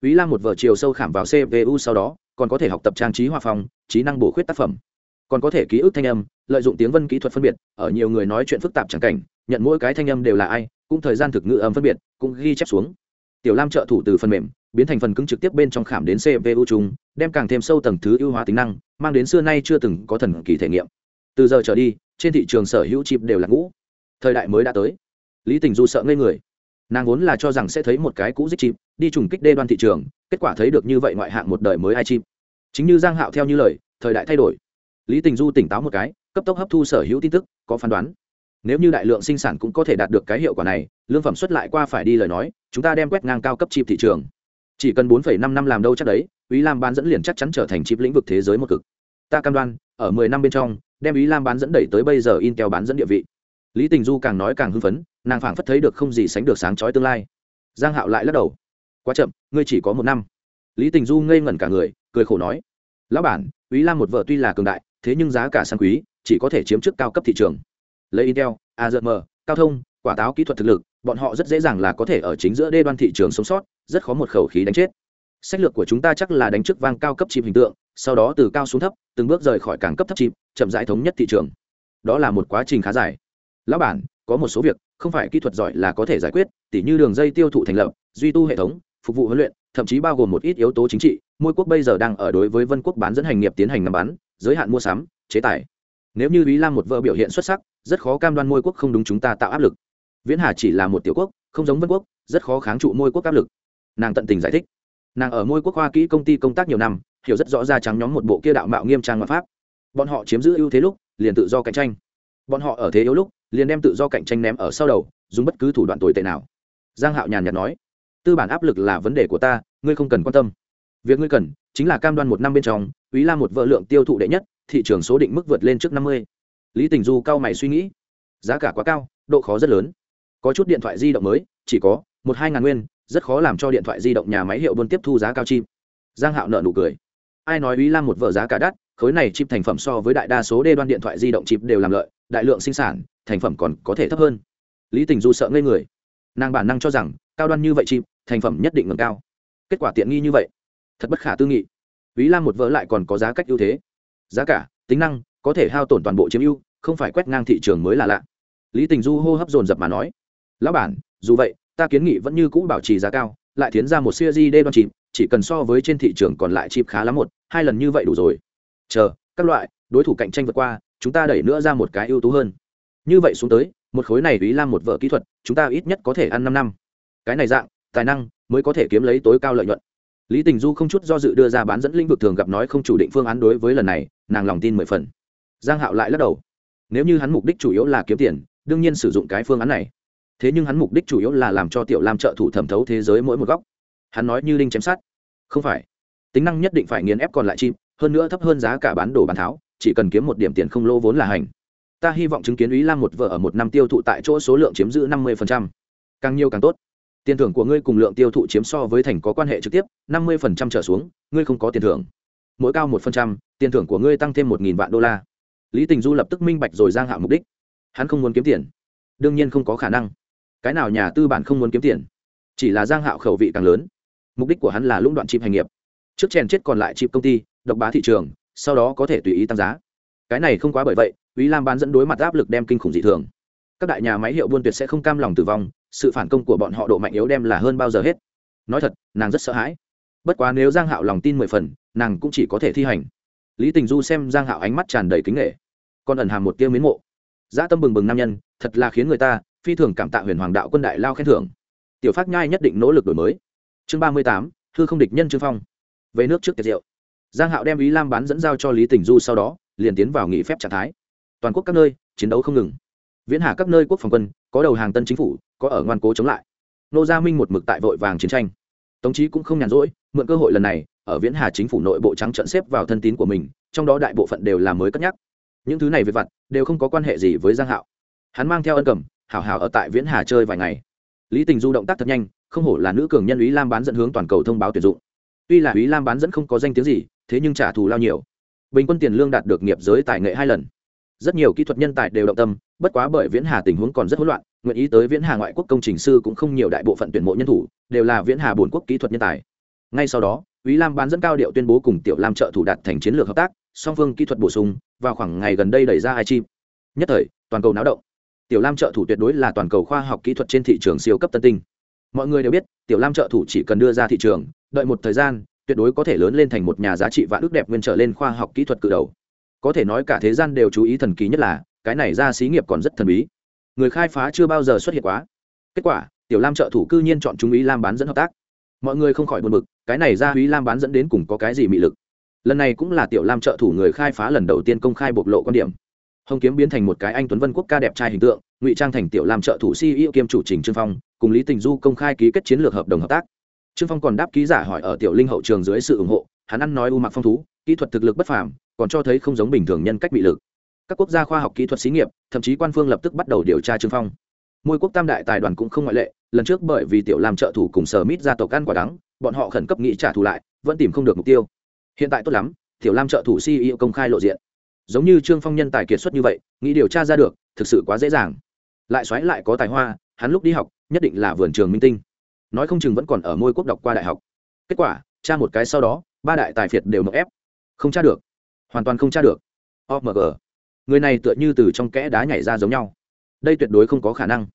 Ý Lam một vở chiều sâu khảm vào CPU sau đó, còn có thể học tập trang trí hòa phòng, trí năng bổ khuyết tác phẩm. Còn có thể ký ức thanh âm, lợi dụng tiếng vân kỹ thuật phân biệt, ở nhiều người nói chuyện phức tạp chẳng cảnh, nhận mỗi cái thanh âm đều là ai cũng thời gian thực ngữ âm phân biệt cũng ghi chép xuống. Tiểu lam trợ thủ từ phần mềm biến thành phần cứng trực tiếp bên trong khảm đến cpu chung đem càng thêm sâu tầng thứ ưu hóa tính năng mang đến xưa nay chưa từng có thần kỳ thể nghiệm. Từ giờ trở đi trên thị trường sở hữu chip đều là ngũ. Thời đại mới đã tới lý tình du sợ ngây người. Nàng vốn là cho rằng sẽ thấy một cái cũ dích chim, đi trùng kích đê đoan thị trường kết quả thấy được như vậy ngoại hạng một đời mới ai chim. chính như giang hạo theo như lời thời đại thay đổi. Lý tình du tỉnh táo một cái cấp tốc hấp thu sở hữu tin tức có phán đoán. Nếu như đại lượng sinh sản cũng có thể đạt được cái hiệu quả này lương phẩm xuất lại qua phải đi lời nói chúng ta đem quét ngang cao cấp chim thị trường. Chỉ cần 4,5 năm làm đâu chắc đấy ý lam bán dẫn liền chắc chắn trở thành chip lĩnh vực thế giới một cực. Ta cam đoan ở 10 năm bên trong đem ý lam bán dẫn đẩy tới bây giờ intel bán dẫn địa vị. Lý tình du càng nói càng hưng phấn nàng phảng phất thấy được không gì sánh được sáng chói tương lai. Giang hạo lại lắc đầu. Quá chậm ngươi chỉ có một năm. Lý tình du ngây ngẩn cả người cười khổ nói. Lão bản ý lam một vợ tuy là cường đại thế nhưng giá cả sang quý chỉ có thể chiếm trước cao cấp thị trường. Lấy intel azm cao thông quả táo kỹ thuật thực lực bọn họ rất dễ dàng là có thể ở chính giữa đê đoan thị trường sống sót rất khó một khẩu khí đánh chết. Sách lược của chúng ta chắc là đánh trước vang cao cấp chìm hình tượng sau đó từ cao xuống thấp từng bước rời khỏi càng cấp thấp chìm, chậm rãi thống nhất thị trường. Đó là một quá trình khá dài. Lão bản có một số việc, không phải kỹ thuật giỏi là có thể giải quyết, tỉ như đường dây tiêu thụ thành lập, duy tu hệ thống, phục vụ huấn luyện, thậm chí bao gồm một ít yếu tố chính trị. Môi quốc bây giờ đang ở đối với vân quốc bán dẫn hành nghiệp tiến hành ngắm bán, giới hạn mua sắm, chế tài. Nếu như ý lam một vợ biểu hiện xuất sắc, rất khó cam đoan môi quốc không đúng chúng ta tạo áp lực. Viễn hà chỉ là một tiểu quốc, không giống vân quốc, rất khó kháng trụ môi quốc áp lực. Nàng tận tình giải thích. Nàng ở môi quốc hoa kỹ công ty công tác nhiều năm, hiểu rất rõ ra trắng nhóm một bộ kia đạo mạo nghiêm trang ngoại pháp. Bọn họ chiếm giữ ưu thế lúc, liền tự do cạnh tranh bọn họ ở thế yếu lúc, liền đem tự do cạnh tranh ném ở sau đầu, dùng bất cứ thủ đoạn tồi tệ nào. Giang hạo nhàn nhạt nói, tư bản áp lực là vấn đề của ta, ngươi không cần quan tâm. Việc ngươi cần chính là cam đoan một năm bên trong ý la một vợ lượng tiêu thụ đệ nhất, thị trường số định mức vượt lên trước năm mươi. Lý tình du cao mày suy nghĩ, giá cả quá cao, độ khó rất lớn. Có chút điện thoại di động mới, chỉ có một hai ngàn nguyên, rất khó làm cho điện thoại di động nhà máy hiệu buôn tiếp thu giá cao chim. Giang hạo nợ nụ cười, ai nói ý lam một vợ giá cả đắt, khối này chip thành phẩm so với đại đa số đê đoan điện thoại di động chip đều làm lợi đại lượng sinh sản, thành phẩm còn có thể thấp hơn. Lý tình du sợ ngây người. Nàng bản năng cho rằng, cao đoan như vậy chip thành phẩm nhất định ngầm cao. Kết quả tiện nghi như vậy. Thật bất khả tư nghị. Ý lam một vỡ lại còn có giá cách ưu thế. Giá cả, tính năng, có thể hao tổn toàn bộ chiếm ưu, không phải quét ngang thị trường mới là lạ. Lý tình du hô hấp dồn dập mà nói, lão bản, dù vậy, ta kiến nghị vẫn như cũ bảo trì giá cao, lại tiến ra một siêu di đê đoan chìm, chỉ cần so với trên thị trường còn lại chip khá lắm một, hai lần như vậy đủ rồi. Chờ, các loại, đối thủ cạnh tranh vượt qua chúng ta đẩy nữa ra một cái ưu tú hơn. Như vậy xuống tới, một khối này ý lam một vợ kỹ thuật, chúng ta ít nhất có thể ăn năm năm. Cái này dạng, tài năng mới có thể kiếm lấy tối cao lợi nhuận. Lý tình du không chút do dự đưa ra bán dẫn lĩnh vực thường gặp nói không chủ định phương án đối với lần này, nàng lòng tin mười phần. Giang hạo lại lắc đầu. Nếu như hắn mục đích chủ yếu là kiếm tiền, đương nhiên sử dụng cái phương án này. Thế nhưng hắn mục đích chủ yếu là làm cho tiểu lam trợ thủ thẩm thấu thế giới mỗi một góc. Hắn nói như đinh chém sát không phải. Tính năng nhất định phải nghiền ép còn lại chim, hơn nữa thấp hơn giá cả bán đồ bán tháo chỉ cần kiếm một điểm tiền không lỗ vốn là hành. Ta hy vọng chứng kiến ý lam một vợ ở một năm tiêu thụ tại chỗ số lượng chiếm giữ năm mươi càng nhiều càng tốt. Tiền thưởng của ngươi cùng lượng tiêu thụ chiếm so với thành có quan hệ trực tiếp, năm mươi trở xuống, ngươi không có tiền thưởng. Mỗi cao một tiền thưởng của ngươi tăng thêm một vạn đô la. Lý tình du lập tức minh bạch rồi giang hạ mục đích. Hắn không muốn kiếm tiền. Đương nhiên không có khả năng. Cái nào nhà tư bản không muốn kiếm tiền? Chỉ là giang hạo khẩu vị càng lớn. Mục đích của hắn là lũng đoạn chip hành nghiệp. Trước chèn chết còn lại chip công ty, độc bá thị trường sau đó có thể tùy ý tăng giá. Cái này không quá bởi vậy ý lam bán dẫn đối mặt áp lực đem kinh khủng dị thường. Các đại nhà máy hiệu buôn tuyệt sẽ không cam lòng tử vong, sự phản công của bọn họ độ mạnh yếu đem là hơn bao giờ hết. Nói thật, nàng rất sợ hãi. Bất quá nếu giang hạo lòng tin mười phần, nàng cũng chỉ có thể thi hành. Lý tình du xem giang hạo ánh mắt tràn đầy kính nghệ còn ẩn hàm một tiêu miến mộ. Dã tâm bừng bừng nam nhân, thật là khiến người ta phi thường cảm tạ huyền hoàng đạo quân đại lao khen thưởng. Tiểu phát nhai nhất định nỗ lực đổi mới. Chương ba mươi tám thư không địch nhân trương phong. Về nước trước tiệc rượu giang hạo đem ý lam bán dẫn giao cho lý tình du sau đó, liền tiến vào nghỉ phép trạng thái. Toàn quốc các nơi, chiến đấu không ngừng. Viễn hà các nơi quốc phòng quân, có đầu hàng tân chính phủ, có ở ngoan cố chống lại. Nô gia minh một mực tại vội vàng chiến tranh. Tống chí cũng không nhàn rỗi, mượn cơ hội lần này, ở viễn hà chính phủ nội bộ trắng trận xếp vào thân tín của mình, trong đó đại bộ phận đều là mới cất nhắc. Những thứ này về vặt, đều không có quan hệ gì với giang hạo. Hắn mang theo ân cầm, hảo hảo ở tại viễn hà chơi vài ngày. Lý tình du động tác thật nhanh, không hổ là nữ cường nhân ý lam bán dẫn hướng toàn cầu thông báo tuyển dụng. Tuy là ý lam bán dẫn không có danh tiếng gì thế nhưng trả thù lao nhiều. Bình quân tiền lương đạt được nghiệp giới tài nghệ hai lần. Rất nhiều kỹ thuật nhân tài đều động tâm, bất quá bởi viễn hà tình huống còn rất hỗn loạn, nguyện ý tới viễn hà ngoại quốc công trình sư cũng không nhiều đại bộ phận tuyển mộ nhân thủ, đều là viễn hà bồn quốc kỹ thuật nhân tài. Ngay sau đó ý lam bán dẫn cao điệu tuyên bố cùng tiểu lam trợ thủ đạt thành chiến lược hợp tác, song phương kỹ thuật bổ sung, vào khoảng ngày gần đây đẩy ra hai chim nhất thời, toàn cầu náo động. Tiểu lam trợ thủ tuyệt đối là toàn cầu khoa học kỹ thuật trên thị trường siêu cấp tân tinh. Mọi người đều biết, tiểu lam trợ thủ chỉ cần đưa ra thị trường, đợi một thời gian tuyệt đối có thể lớn lên thành một nhà giá trị vạn ước đẹp nguyên trở lên khoa học kỹ thuật cự đầu. Có thể nói cả thế gian đều chú ý thần kỳ nhất là, cái này ra xí nghiệp còn rất thần bí. Người khai phá chưa bao giờ xuất hiện quá. Kết quả, tiểu lam trợ thủ cư nhiên chọn chúng ý lam bán dẫn hợp tác. Mọi người không khỏi buồn bực, cái này ra ý lam bán dẫn đến cùng có cái gì mị lực? Lần này cũng là tiểu lam trợ thủ người khai phá lần đầu tiên công khai bộc lộ quan điểm. Hồng kiếm biến thành một cái anh tuấn vân quốc ca đẹp trai hình tượng, ngụy trang thành tiểu lam trợ thủ ceo kiêm chủ trình trương phong, cùng lý tình du công khai ký kết chiến lược hợp đồng hợp tác trương phong còn đáp ký giả hỏi ở tiểu linh hậu trường dưới sự ủng hộ, hắn ăn nói u mặc phong thú, kỹ thuật thực lực bất phàm, còn cho thấy không giống bình thường nhân cách bị lực. Các quốc gia khoa học kỹ thuật xí nghiệp, thậm chí quan phương lập tức bắt đầu điều tra trương phong. Môi quốc tam đại tài đoàn cũng không ngoại lệ, lần trước bởi vì tiểu làm trợ thủ cùng sở mít gia tộc ăn quả đắng, bọn họ khẩn cấp nghĩ trả thù lại, vẫn tìm không được mục tiêu. Hiện tại tốt lắm, tiểu lam trợ thủ ceo công khai lộ diện. Giống như trương phong nhân tài kiệt xuất như vậy, nghĩ điều tra ra được, thực sự quá dễ dàng. Lại xoáy lại có tài hoa, hắn lúc đi học, nhất định là vườn trường minh tinh nói không chừng vẫn còn ở môi quốc đọc qua đại học. Kết quả, tra một cái sau đó, ba đại tài phiệt đều mậu ép. Không tra được. Hoàn toàn không tra được. Omg người này tựa như từ trong kẽ đá nhảy ra giống nhau. Đây tuyệt đối không có khả năng.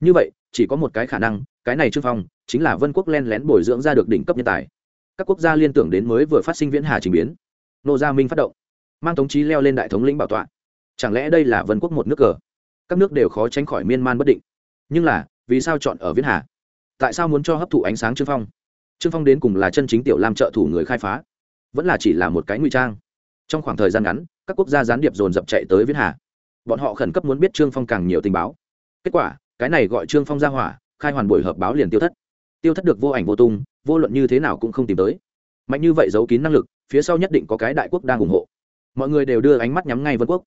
Như vậy, chỉ có một cái khả năng, cái này trương phong, chính là vân quốc len lén bồi dưỡng ra được đỉnh cấp nhân tài. Các quốc gia liên tưởng đến mới vừa phát sinh viễn hà trình biến. Nô gia minh phát động. Mang tống trí leo lên đại thống lĩnh bảo tọa. Chẳng lẽ đây là vân quốc một nước cờ? Các nước đều khó tránh khỏi miên man bất định. Nhưng là, vì sao chọn ở viễn hà? Tại sao muốn cho hấp thụ ánh sáng trương phong? Trương phong đến cùng là chân chính tiểu lam trợ thủ người khai phá, vẫn là chỉ là một cái ngụy trang. Trong khoảng thời gian ngắn, các quốc gia gián điệp dồn dập chạy tới viễn hà. Bọn họ khẩn cấp muốn biết trương phong càng nhiều tình báo. Kết quả, cái này gọi trương phong ra hỏa, khai hoàn buổi họp báo liền tiêu thất. Tiêu thất được vô ảnh vô tung, vô luận như thế nào cũng không tìm tới. Mạnh như vậy giấu kín năng lực, phía sau nhất định có cái đại quốc đang ủng hộ. Mọi người đều đưa ánh mắt nhắm ngay vân quốc.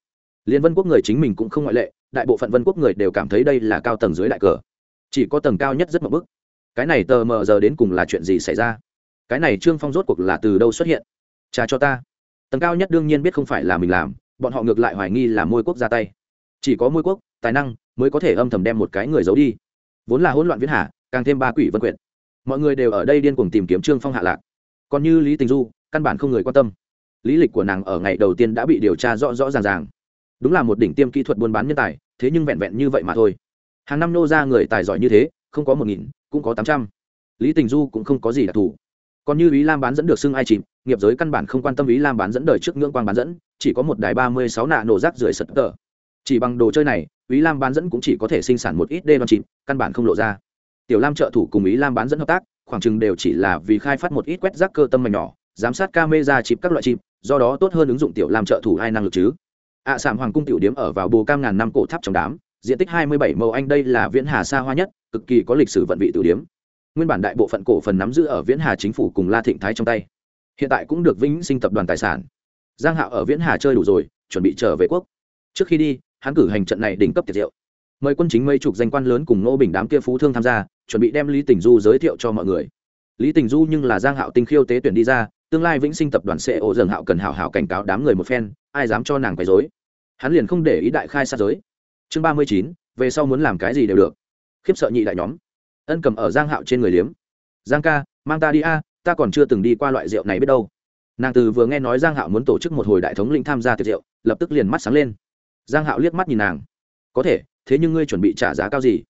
Liên vân quốc người chính mình cũng không ngoại lệ, đại bộ phận vân quốc người đều cảm thấy đây là cao tầng dưới đại cờ. Chỉ có tầng cao nhất rất mậu bức cái này tờ mờ giờ đến cùng là chuyện gì xảy ra? Cái này trương phong rốt cuộc là từ đâu xuất hiện? Trà cho ta. Tầng cao nhất đương nhiên biết không phải là mình làm bọn họ ngược lại hoài nghi là môi quốc ra tay. Chỉ có môi quốc tài năng mới có thể âm thầm đem một cái người giấu đi. Vốn là hỗn loạn viễn hạ, càng thêm ba quỷ vân quyện mọi người đều ở đây điên cuồng tìm kiếm trương phong hạ lạc. Còn như lý tình du căn bản không người quan tâm. Lý lịch của nàng ở ngày đầu tiên đã bị điều tra rõ rõ ràng ràng. Đúng là một đỉnh tiêm kỹ thuật buôn bán nhân tài thế nhưng vẹn vẹn như vậy mà thôi. Hàng năm nô ra người tài giỏi như thế không có một nghìn cũng có tám trăm. Lý tình du cũng không có gì đặc thù. Còn như ý lam bán dẫn được xưng ai chìm nghiệp giới căn bản không quan tâm ý lam bán dẫn đời trước ngưỡng quang bán dẫn chỉ có một đài ba mươi sáu nạ nổ rác rưởi sật tờ. Chỉ bằng đồ chơi này ý lam bán dẫn cũng chỉ có thể sinh sản một ít đê đoan chìm căn bản không lộ ra. Tiểu lam trợ thủ cùng ý lam bán dẫn hợp tác khoảng chừng đều chỉ là vì khai phát một ít quét rác cơ tâm mảnh nhỏ giám sát camera chip các loại chip do đó tốt hơn ứng dụng tiểu lam trợ thủ hai năng lực chứ. Ạ à, sạm hoàng cung tiểu điếm ở vào bồ cam ngàn năm cổ tháp trong đám diện tích hai mươi bảy mẫu anh đây là viễn hà xa hoa nhất cực kỳ có lịch sử vận vị tiểu điếm. Nguyên bản đại bộ phận cổ phần nắm giữ ở viễn hà chính phủ cùng la thịnh thái trong tay. Hiện tại cũng được vĩnh sinh tập đoàn tài sản. Giang hạo ở viễn hà chơi đủ rồi, chuẩn bị trở về quốc. Trước khi đi, hắn cử hành trận này đỉnh cấp tiệc rượu. Mời quân chính mấy chục danh quan lớn cùng nô bình đám kia phú thương tham gia, chuẩn bị đem lý tình du giới thiệu cho mọi người. Lý tình du nhưng là giang hạo tinh khiêu tế tuyển đi ra, tương lai vĩnh sinh tập đoàn sẽ ổ dần hạo cần hảo hảo cảnh cáo đám người một phen, ai dám cho nàng quấy rối. Hắn liền không để ý đại khai sát giới. Chương ba mươi chín, về sau muốn làm cái gì đều được khiếp sợ nhị đại nhóm. Ân cầm ở giang hạo trên người liếm. Giang ca, mang ta đi a, ta còn chưa từng đi qua loại rượu này biết đâu. Nàng từ vừa nghe nói giang hạo muốn tổ chức một hồi đại thống lĩnh tham gia tiệc rượu, lập tức liền mắt sáng lên. Giang hạo liếc mắt nhìn nàng. Có thể, thế nhưng ngươi chuẩn bị trả giá cao gì?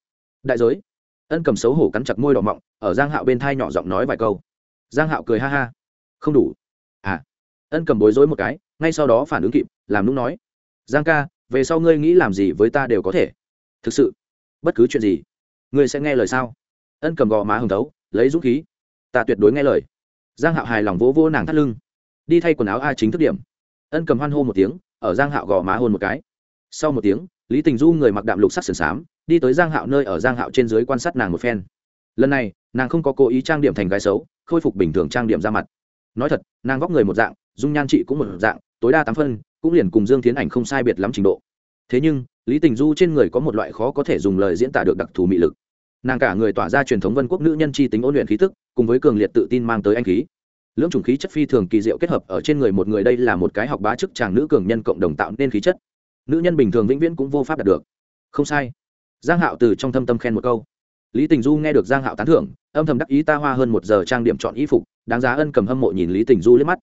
Đại giới. Ân cầm xấu hổ cắn chặt môi đỏ mọng, ở giang hạo bên thai nhỏ giọng nói vài câu. Giang hạo cười ha ha. Không đủ. À. Ân cầm bối rối một cái, ngay sau đó phản ứng kịp, làm nũng nói. Giang ca, về sau ngươi nghĩ làm gì với ta đều có thể. Thực sự? Bất cứ chuyện gì? Ngươi sẽ nghe lời sao? Ân cầm gò má hồng thấu, lấy dũng khí. Ta tuyệt đối nghe lời. Giang hạo hài lòng vỗ vỗ nàng thắt lưng. Đi thay quần áo a chính thức điểm. Ân cầm hoan hô một tiếng, ở giang hạo gò má hôn một cái. Sau một tiếng, lý tình du người mặc đạm lục sắc sườn xám, đi tới giang hạo nơi ở giang hạo trên dưới quan sát nàng một phen. Lần này, nàng không có cố ý trang điểm thành gái xấu, khôi phục bình thường trang điểm ra mặt. Nói thật, nàng vóc người một dạng, dung nhan trị cũng một dạng, tối đa tám phân, cũng liền cùng dương tiến ảnh không sai biệt lắm trình độ. Thế nhưng, lý tình du trên người có một loại khó có thể dùng lời diễn tả được đặc thù mị lực nàng cả người tỏa ra truyền thống vân quốc nữ nhân chi tính ôn luyện khí tức, cùng với cường liệt tự tin mang tới anh khí. Lưỡng chủng khí chất phi thường kỳ diệu kết hợp ở trên người một người đây là một cái học bá chức chàng nữ cường nhân cộng đồng tạo nên khí chất. Nữ nhân bình thường vĩnh viễn cũng vô pháp đạt được. Không sai. Giang hạo từ trong thâm tâm khen một câu. Lý tình du nghe được giang hạo tán thưởng, âm thầm đắc ý ta hoa hơn một giờ trang điểm chọn y phục, đáng giá ân cầm hâm mộ nhìn lý tình du liếc mắt.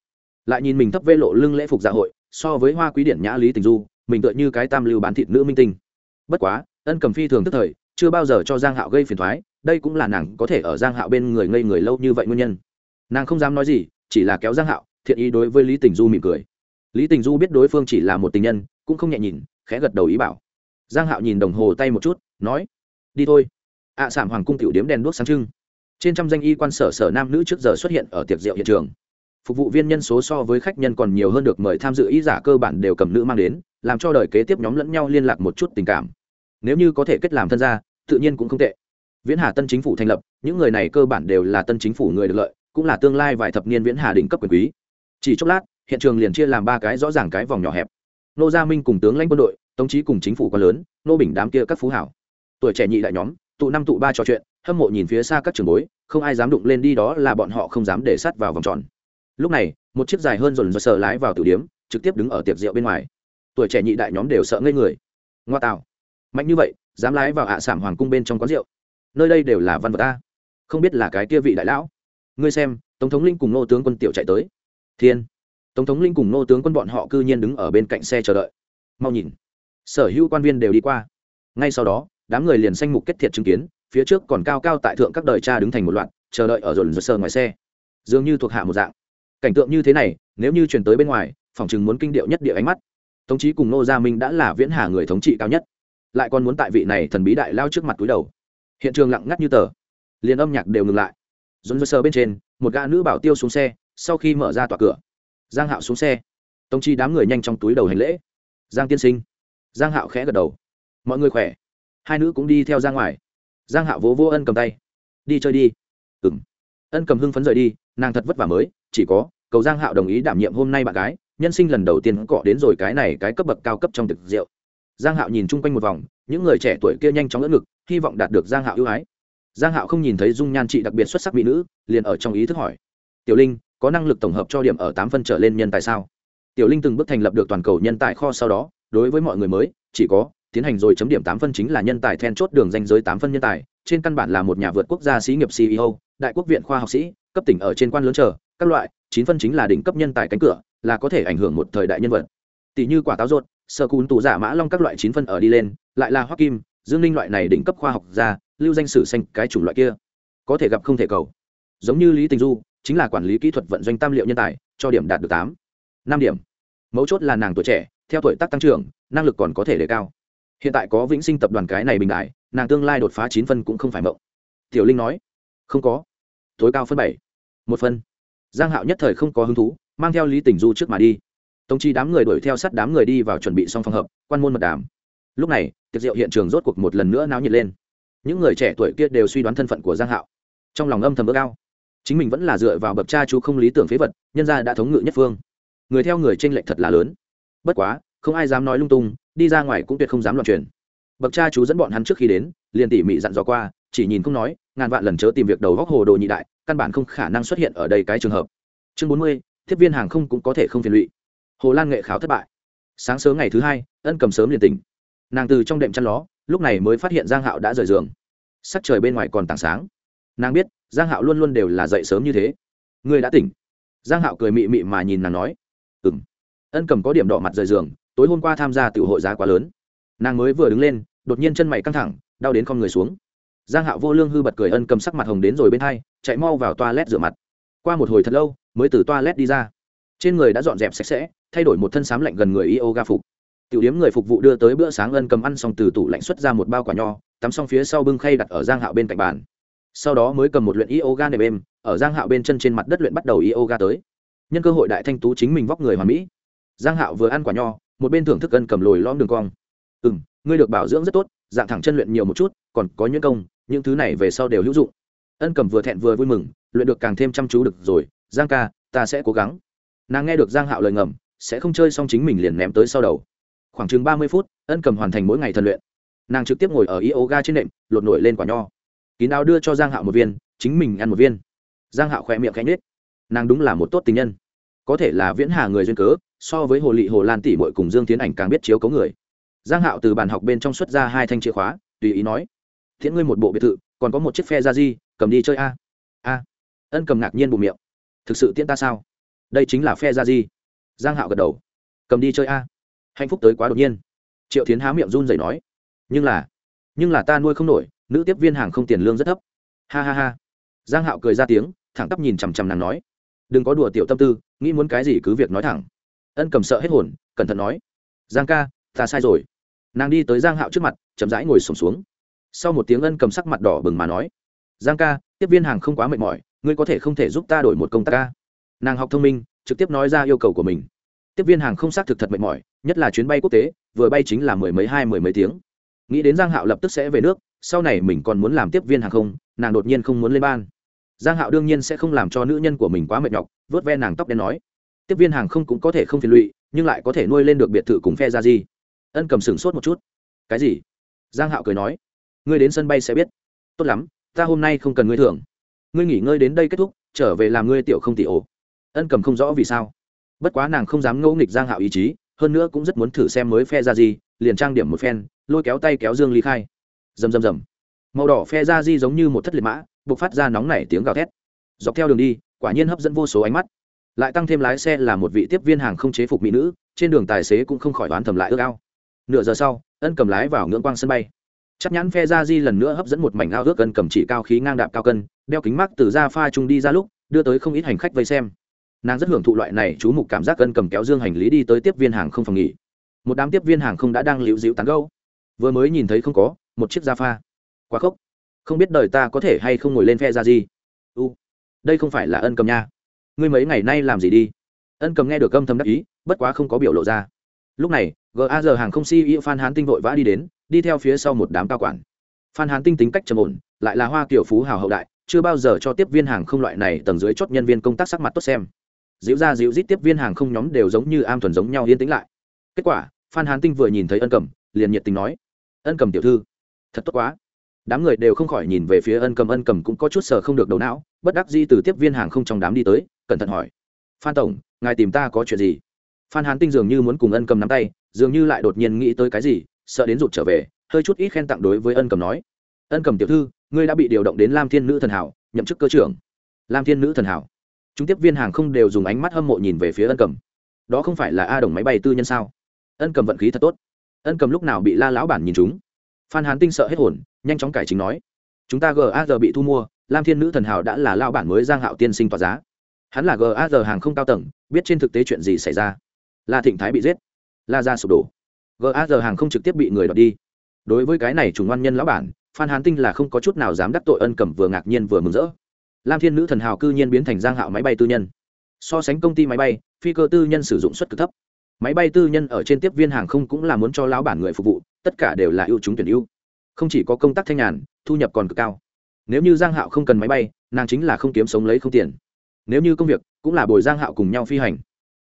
Lại nhìn mình thấp vê lộ lưng lễ phục dạ hội, so với hoa quý điển nhã lý tình du, mình tựa như cái tam lưu bán thịt nữ minh tinh. Bất quá, ân cầm phi thường tức thời chưa bao giờ cho giang hạo gây phiền toái, đây cũng là nàng có thể ở giang hạo bên người ngây người lâu như vậy nguyên nhân. Nàng không dám nói gì chỉ là kéo giang hạo thiện ý đối với lý tình du mỉm cười. Lý tình du biết đối phương chỉ là một tình nhân cũng không nhẹ nhìn khẽ gật đầu ý bảo. Giang hạo nhìn đồng hồ tay một chút nói đi thôi. Ạ à, sảm hoàng cung tiểu điếm đèn đuốc sáng trưng. Trên trăm danh y quan sở sở nam nữ trước giờ xuất hiện ở tiệc rượu hiện trường. Phục vụ viên nhân số so với khách nhân còn nhiều hơn được mời tham dự ý giả cơ bản đều cầm nữ mang đến làm cho đời kế tiếp nhóm lẫn nhau liên lạc một chút tình cảm nếu như có thể kết làm thân gia, tự nhiên cũng không tệ. Viễn hà tân chính phủ thành lập, những người này cơ bản đều là tân chính phủ người được lợi, cũng là tương lai vài thập niên viễn hà đỉnh cấp quyền quý. Chỉ chốc lát, hiện trường liền chia làm ba cái rõ ràng cái vòng nhỏ hẹp. Nô gia minh cùng tướng lãnh quân đội tống trí cùng chính phủ quá lớn, nô bình đám kia các phú hảo. Tuổi trẻ nhị đại nhóm, tụ năm tụ ba trò chuyện, hâm mộ nhìn phía xa các trường bối, không ai dám đụng lên đi đó là bọn họ không dám để sát vào vòng tròn. Lúc này, một chiếc dài hơn dồn dồn sờ lái vào tử điếm, trực tiếp đứng ở tiệc rượu bên ngoài. Tuổi trẻ nhị đại nhóm đều sợ ngây người. Ngoa tạo mạnh như vậy, dám lái vào ạ à sảm hoàng cung bên trong quán rượu. Nơi đây đều là văn vật ta. Không biết là cái kia vị đại lão. Ngươi xem tổng thống linh cùng nô tướng quân tiểu chạy tới. Thiên. Tổng thống linh cùng nô tướng quân bọn họ cư nhiên đứng ở bên cạnh xe chờ đợi. Mau nhìn. Sở hữu quan viên đều đi qua. Ngay sau đó, đám người liền xanh mục kết thiệt chứng kiến, phía trước còn cao cao tại thượng các đời cha đứng thành một loạt, chờ đợi ở dồn dơ sờ ngoài xe. Dường như thuộc hạ một dạng. Cảnh tượng như thế này, nếu như chuyển tới bên ngoài, phòng chừng muốn kinh điệu nhất địa ánh mắt. Tống chí cùng nô gia minh đã là viễn hà người thống trị cao nhất lại còn muốn tại vị này thần bí đại lao trước mặt túi đầu. Hiện trường lặng ngắt như tờ. Liền âm nhạc đều ngừng lại. Dồn dơ sơ bên trên, một gã nữ bảo tiêu xuống xe, sau khi mở ra tòa cửa. Giang hạo xuống xe. Tống chi đám người nhanh trong túi đầu hành lễ. Giang tiên sinh. Giang hạo khẽ gật đầu. Mọi người khỏe. Hai nữ cũng đi theo ra ngoài. Giang hạo vỗ vô ân cầm tay. Đi chơi đi. Ừng ân cầm hưng phấn rời đi, nàng thật vất vả mới, chỉ có, cầu giang hạo đồng ý đảm nhiệm hôm nay bạn gái. Nhân sinh lần đầu tiên cọ đến rồi cái này, cái cấp bậc cao cấp trong thực rượu giang hạo nhìn chung quanh một vòng những người trẻ tuổi kia nhanh chóng đỡ ngực hy vọng đạt được giang hạo ưu ái. Giang hạo không nhìn thấy dung nhan trị đặc biệt xuất sắc mỹ nữ liền ở trong ý thức hỏi. Tiểu linh có năng lực tổng hợp cho điểm ở tám phân trở lên nhân tài sao? Tiểu linh từng bước thành lập được toàn cầu nhân tài kho sau đó đối với mọi người mới chỉ có tiến hành rồi chấm điểm tám phân chính là nhân tài then chốt đường danh giới tám phân nhân tài trên căn bản là một nhà vượt quốc gia sĩ nghiệp ceo đại quốc viện khoa học sĩ cấp tỉnh ở trên quan lớn trở, các loại chín phân chính là đỉnh cấp nhân tài cánh cửa là có thể ảnh hưởng một thời đại nhân vật. Tỷ như quả táo rột sơ cún tù giả mã long các loại chín phân ở đi lên, lại là hoa kim, dương linh loại này đỉnh cấp khoa học gia, lưu danh sử xanh, cái chủng loại kia. Có thể gặp không thể cầu. Giống như lý tình du, chính là quản lý kỹ thuật vận doanh tam liệu nhân tài, cho điểm đạt được tám. Năm điểm. Mấu chốt là nàng tuổi trẻ, theo tuổi tác tăng trưởng, năng lực còn có thể đề cao. Hiện tại có vĩnh sinh tập đoàn cái này bình đại, nàng tương lai đột phá chín phân cũng không phải mộng. Tiểu linh nói, không có. Tối cao phân bảy. Một phân. Giang hạo nhất thời không có hứng thú, mang theo lý tình du trước mà đi tống chi đám người đuổi theo sát đám người đi vào chuẩn bị xong phòng hợp, quan môn mật đàm. Lúc này, tiệc rượu hiện trường rốt cuộc một lần nữa náo nhiệt lên. Những người trẻ tuổi kia đều suy đoán thân phận của giang hạo. Trong lòng âm thầm ước ao. Chính mình vẫn là dựa vào bậc cha chú không lý tưởng phế vật, nhân gia đã thống ngự nhất phương. Người theo người tranh lệch thật là lớn. Bất quá, không ai dám nói lung tung, đi ra ngoài cũng tuyệt không dám loạn truyền. Bậc cha chú dẫn bọn hắn trước khi đến, liền tỉ mỉ dặn dò qua, chỉ nhìn không nói, ngàn vạn lần chớ tìm việc đầu góc hồ đồ nhị đại, căn bản không khả năng xuất hiện ở đây cái trường hợp. Chương bốn mươi, tiếp viên hàng không cũng có thể không phiền lụy hồ lan nghệ khảo thất bại. Sáng sớm ngày thứ hai, ân cầm sớm liền tỉnh. Nàng từ trong đệm chăn ló, lúc này mới phát hiện giang hạo đã rời giường. Sắc trời bên ngoài còn tảng sáng. Nàng biết, giang hạo luôn luôn đều là dậy sớm như thế. Ngươi đã tỉnh. Giang hạo cười mị mị mà nhìn nàng nói. Ừm. Ân cầm có điểm đỏ mặt rời giường, tối hôm qua tham gia tiểu hội giá quá lớn. Nàng mới vừa đứng lên, đột nhiên chân mày căng thẳng, đau đến con người xuống. Giang hạo vô lương hư bật cười ân cầm sắc mặt hồng đến rồi bên hai, chạy mau vào toilet rửa mặt. Qua một hồi thật lâu, mới từ toilet đi ra. Trên người đã dọn dẹp sạch sẽ thay đổi một thân sám lạnh gần người yoga phục. Tiểu điếm người phục vụ đưa tới bữa sáng ân cầm ăn xong từ tủ lạnh xuất ra một bao quả nho, tắm xong phía sau bưng khay đặt ở giang hạo bên cạnh bàn. Sau đó mới cầm một luyện yoga nệm êm, ở giang hạo bên chân trên mặt đất luyện bắt đầu yoga tới. Nhân cơ hội đại thanh tú chính mình vóc người hoàn mỹ. Giang hạo vừa ăn quả nho, một bên thưởng thức ân cầm lồi lõm đường cong. Ừm, ngươi được bảo dưỡng rất tốt, dạng thẳng chân luyện nhiều một chút, còn có nhuyễn công, những thứ này về sau đều hữu dụng. Ân cầm vừa thẹn vừa vui mừng, luyện được càng thêm chăm chú được rồi, giang ca, ta sẽ cố gắng. Nàng nghe được giang hạo lời ngầm sẽ không chơi xong chính mình liền ném tới sau đầu. Khoảng chừng ba mươi phút, ân cầm hoàn thành mỗi ngày thần luyện. Nàng trực tiếp ngồi ở yoga trên nệm, lột nổi lên quả nho. Kín đáo đưa cho giang hạo một viên, chính mình ăn một viên. Giang hạo khỏe miệng khẽ nhếch. Nàng đúng là một tốt tình nhân. Có thể là viễn hà người duyên cớ, so với hồ lị hồ lan tỷ muội cùng dương tiến ảnh càng biết chiếu cấu người. Giang hạo từ bàn học bên trong xuất ra hai thanh chìa khóa, tùy ý nói thiện ngươi một bộ biệt thự, còn có một chiếc phe ra di, cầm đi chơi a. A. Ân cầm ngạc nhiên bù miệng. Thực sự tiễn ta sao? Đây chính là phe ra di giang hạo gật đầu. Cầm đi chơi a. Hạnh phúc tới quá đột nhiên. Triệu tiến há miệng run rẩy nói. Nhưng là nhưng là ta nuôi không nổi nữ tiếp viên hàng không tiền lương rất thấp. Ha ha ha. Giang hạo cười ra tiếng thẳng tắp nhìn chằm chằm nàng nói. Đừng có đùa tiểu tâm tư nghĩ muốn cái gì cứ việc nói thẳng. Ân cầm sợ hết hồn cẩn thận nói. Giang ca ta sai rồi. Nàng đi tới giang hạo trước mặt chậm rãi ngồi sụp xuống, xuống. Sau một tiếng ân cầm sắc mặt đỏ bừng mà nói. Giang ca tiếp viên hàng không quá mệt mỏi ngươi có thể không thể giúp ta đổi một công tác ca nàng học thông minh, trực tiếp nói ra yêu cầu của mình. Tiếp viên hàng không xác thực thật mệt mỏi, nhất là chuyến bay quốc tế, vừa bay chính là mười mấy hai, mười mấy tiếng. Nghĩ đến giang hạo lập tức sẽ về nước, sau này mình còn muốn làm tiếp viên hàng không, nàng đột nhiên không muốn lên ban. Giang hạo đương nhiên sẽ không làm cho nữ nhân của mình quá mệt nhọc, vớt ve nàng tóc đen nói. Tiếp viên hàng không cũng có thể không phiền lụy, nhưng lại có thể nuôi lên được biệt thự cùng phe ra gì ân cầm sừng sốt một chút. Cái gì? Giang hạo cười nói. Ngươi đến sân bay sẽ biết. Tốt lắm, ta hôm nay không cần ngươi thưởng. Ngươi nghỉ ngơi đến đây kết thúc, trở về làm ngươi tiểu không tỷ ổ ân cầm không rõ vì sao. Bất quá nàng không dám ngẫu nghịch giang hạo ý chí, hơn nữa cũng rất muốn thử xem mới phe ra gì, liền trang điểm một phen, lôi kéo tay kéo dương ly khai. Rầm rầm rầm. Màu đỏ phe ra di giống như một thất liệt mã buộc phát ra nóng nảy tiếng gào thét. Dọc theo đường đi, quả nhiên hấp dẫn vô số ánh mắt. Lại tăng thêm lái xe là một vị tiếp viên hàng không chế phục mỹ nữ, trên đường tài xế cũng không khỏi đoán thầm lại ước ao. Nửa giờ sau, ân cầm lái vào ngưỡng quang sân bay. Chắc nhãn phe ra di lần nữa hấp dẫn một mảnh ao ước ân cầm chỉ cao khí ngang đạp cao cân, đeo kính mắt từ ra pha trung đi ra lúc, đưa tới không ít hành khách vây xem nàng rất hưởng thụ loại này chú mục cảm giác cân cầm kéo dương hành lý đi tới tiếp viên hàng không phòng nghỉ. Một đám tiếp viên hàng không đã đang liễu dịu tán gâu vừa mới nhìn thấy không có, một chiếc da pha quá khốc. Không biết đời ta có thể hay không ngồi lên phe ra gì? U. Đây không phải là ân cầm nha. Ngươi mấy ngày nay làm gì đi? Ân cầm nghe được âm thầm đắc ý, bất quá không có biểu lộ ra. Lúc này gaz hàng không ceo phan hán tinh vội vã đi đến, đi theo phía sau một đám cao quản. Phan hán tinh tính cách trầm ổn, lại là hoa kiểu phú hào hậu đại, chưa bao giờ cho tiếp viên hàng không loại này tầng dưới chốt nhân viên công tác sắc mặt tốt xem dịu ra dịu rít tiếp viên hàng không nhóm đều giống như am thuần giống nhau yên tĩnh lại. Kết quả, phan hán tinh vừa nhìn thấy ân cầm, liền nhiệt tình nói, ân cầm tiểu thư, thật tốt quá. Đám người đều không khỏi nhìn về phía ân cầm ân cầm cũng có chút sờ không được đầu não, bất đắc di từ tiếp viên hàng không trong đám đi tới, cẩn thận hỏi, phan tổng, ngài tìm ta có chuyện gì? Phan hán tinh dường như muốn cùng ân cầm nắm tay, dường như lại đột nhiên nghĩ tới cái gì, sợ đến rụt trở về, hơi chút ít khen tặng đối với ân cầm nói, ân cầm tiểu thư, ngươi đã bị điều động đến lam thiên nữ thần hảo, nhậm chức cơ trưởng. Lam thiên nữ thần hảo chúng tiếp viên hàng không đều dùng ánh mắt hâm mộ nhìn về phía ân cầm. Đó không phải là a đồng máy bay tư nhân sao? Ân cầm vận khí thật tốt. Ân cầm lúc nào bị la lão bản nhìn chúng? Phan hán tinh sợ hết hồn, nhanh chóng cải chính nói. Chúng ta gaz bị thu mua, lam thiên nữ thần hào đã là lao bản mới giang hạo tiên sinh tỏa giá. Hắn là gaz hàng không cao tầng, biết trên thực tế chuyện gì xảy ra. La thịnh thái bị giết. La ra sụp đổ. Gaz hàng không trực tiếp bị người đoạt đi. Đối với cái này chủng ngoan nhân lão bản, phan hán tinh là không có chút nào dám đắc tội ân cầm vừa ngạc nhiên vừa mừng rỡ lam thiên nữ thần hào cư nhiên biến thành giang hạo máy bay tư nhân. So sánh công ty máy bay, phi cơ tư nhân sử dụng suất cực thấp. Máy bay tư nhân ở trên tiếp viên hàng không cũng là muốn cho lão bản người phục vụ, tất cả đều là ưu chúng tuyển ưu. Không chỉ có công tác thanh nhàn, thu nhập còn cực cao. Nếu như giang hạo không cần máy bay, nàng chính là không kiếm sống lấy không tiền. Nếu như công việc, cũng là bồi giang hạo cùng nhau phi hành.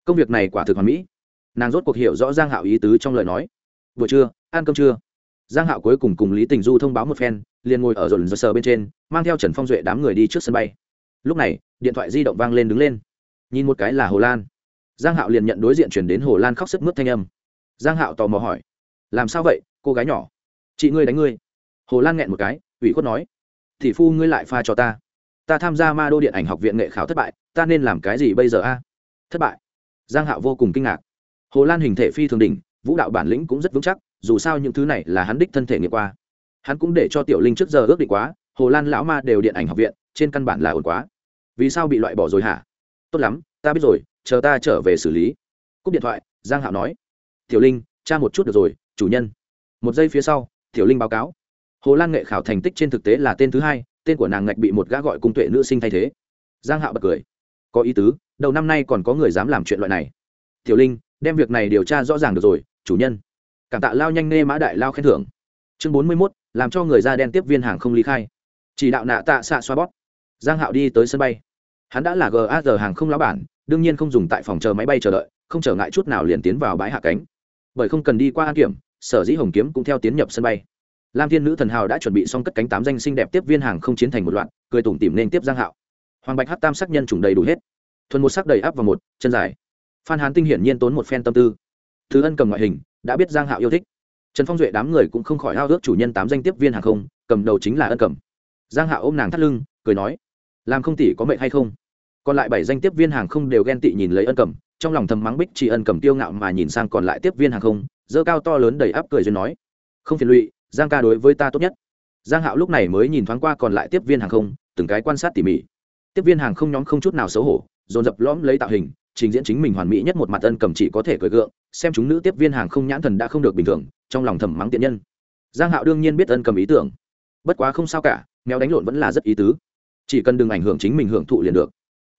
Công việc này quả thực hoàn mỹ. Nàng rốt cuộc hiểu rõ giang hạo ý tứ trong lời nói. Vừa trưa, ăn cơm trưa giang hạo cuối cùng cùng lý tình du thông báo một phen, liền ngồi ở rộn sờ bên trên, mang theo trần phong duệ đám người đi trước sân bay. Lúc này, điện thoại di động vang lên đứng lên. Nhìn một cái là hồ lan. Giang hạo liền nhận đối diện chuyển đến hồ lan khóc sức mướt thanh âm. Giang hạo tò mò hỏi, làm sao vậy, cô gái nhỏ? Chị ngươi đánh ngươi? Hồ lan nghẹn một cái, ủy khuất nói thì phu ngươi lại pha cho ta. Ta tham gia ma đô điện ảnh học viện nghệ khảo thất bại, ta nên làm cái gì bây giờ a? Thất bại. Giang hạo vô cùng kinh ngạc. Hồ lan hình thể phi thường đỉnh vũ đạo bản lĩnh cũng rất vững chắc, dù sao những thứ này là hắn đích thân thể nghiệm qua. Hắn cũng để cho tiểu linh trước giờ ước định quá, hồ lan lão ma đều điện ảnh học viện, trên căn bản là ổn quá. Vì sao bị loại bỏ rồi hả? Tốt lắm, ta biết rồi, chờ ta trở về xử lý. Cúp điện thoại, giang hạo nói. Tiểu linh, tra một chút được rồi, chủ nhân. Một giây phía sau, tiểu linh báo cáo. Hồ lan nghệ khảo thành tích trên thực tế là tên thứ hai, tên của nàng ngạch bị một gã gọi cung tuệ nữ sinh thay thế. Giang hạo bật cười. Có ý tứ, đầu năm nay còn có người dám làm chuyện loại này. Tiểu linh, đem việc này điều tra rõ ràng được rồi chủ nhân. Cảm tạ lao nhanh nê mã đại lao khen thưởng. Chương bốn mươi mốt, làm cho người da đen tiếp viên hàng không ly khai. Chỉ đạo nạ tạ xạ xoa bót giang hạo đi tới sân bay. Hắn đã là gaz hàng không lão bản, đương nhiên không dùng tại phòng chờ máy bay chờ đợi, không trở ngại chút nào liền tiến vào bãi hạ cánh. Bởi không cần đi qua an kiểm, sở dĩ hồng kiếm cũng theo tiến nhập sân bay. Lam thiên nữ thần hào đã chuẩn bị xong cất cánh tám danh xinh đẹp tiếp viên hàng không chiến thành một loạt, cười tủm tỉm nên tiếp giang hạo. Hoàng bạch hát tam sắc nhân chủng đầy đủ hết. Thuần một sắc đầy áp vào một, chân dài. Phan hán tinh hiển nhiên tốn một phen tâm tư thứ ân cầm ngoại hình, đã biết giang hạo yêu thích. Trần phong duệ đám người cũng không khỏi ao ước chủ nhân tám danh tiếp viên hàng không, cầm đầu chính là ân cầm. Giang hạo ôm nàng thắt lưng, cười nói, làm không tỷ có mệnh hay không? Còn lại bảy danh tiếp viên hàng không đều ghen tị nhìn lấy ân cầm, trong lòng thầm mắng bích chỉ ân cầm tiêu ngạo mà nhìn sang còn lại tiếp viên hàng không dơ cao to lớn đầy áp cười duyên nói, không phiền lụy, giang ca đối với ta tốt nhất. Giang hạo lúc này mới nhìn thoáng qua còn lại tiếp viên hàng không, từng cái quan sát tỉ mỉ. Tiếp viên hàng không nhóm không chút nào xấu hổ, dồn dập lõm lấy tạo hình trình diễn chính mình hoàn mỹ nhất một mặt ân cầm chỉ có thể cười gượng, xem chúng nữ tiếp viên hàng không nhãn thần đã không được bình thường, trong lòng thầm mắng tiện nhân. Giang hạo đương nhiên biết ân cầm ý tưởng. Bất quá không sao cả, mèo đánh lộn vẫn là rất ý tứ. Chỉ cần đừng ảnh hưởng chính mình hưởng thụ liền được.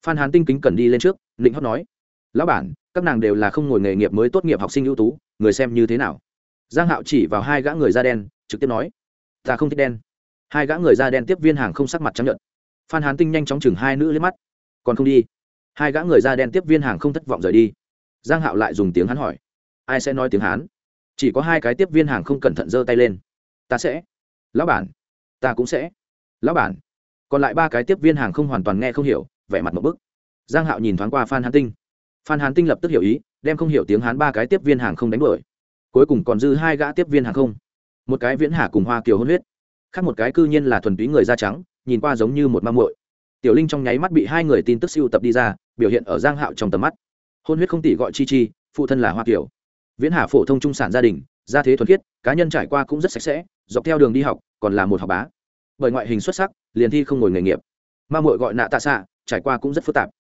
Phan hán tinh kính cần đi lên trước định hót nói, lão bản, các nàng đều là không ngồi nghề nghiệp mới tốt nghiệp học sinh ưu tú, người xem như thế nào? Giang hạo chỉ vào hai gã người da đen, trực tiếp nói, ta không thích đen. Hai gã người da đen tiếp viên hàng không sắc mặt trắng nhợt. Phan hán tinh nhanh chóng chừng hai nữ lên mắt, còn không đi? Hai gã người da đen tiếp viên hàng không thất vọng rời đi. Giang hạo lại dùng tiếng hán hỏi. Ai sẽ nói tiếng hán? Chỉ có hai cái tiếp viên hàng không cẩn thận giơ tay lên. Ta sẽ. Lão bản. Ta cũng sẽ. Lão bản. Còn lại ba cái tiếp viên hàng không hoàn toàn nghe không hiểu, vẻ mặt một bức. Giang hạo nhìn thoáng qua phan hán tinh. Phan hán tinh lập tức hiểu ý, đem không hiểu tiếng hán ba cái tiếp viên hàng không đánh đuổi. Cuối cùng còn dư hai gã tiếp viên hàng không. Một cái viễn hà cùng hoa kiều hôn huyết. Khác một cái cư nhiên là thuần túy người da trắng, nhìn qua giống như một ma muội tiểu linh trong nháy mắt bị hai người tin tức siêu tập đi ra, biểu hiện ở giang hạo trong tầm mắt. Hôn huyết không tỷ gọi chi chi, phụ thân là hoa kiều. Viễn hà phổ thông trung sản gia đình, gia thế thuần khiết, cá nhân trải qua cũng rất sạch sẽ, dọc theo đường đi học, còn là một học bá. Bởi ngoại hình xuất sắc, liền thi không ngồi nghề nghiệp. Ma muội gọi nạ tạ xạ trải qua cũng rất phức tạp.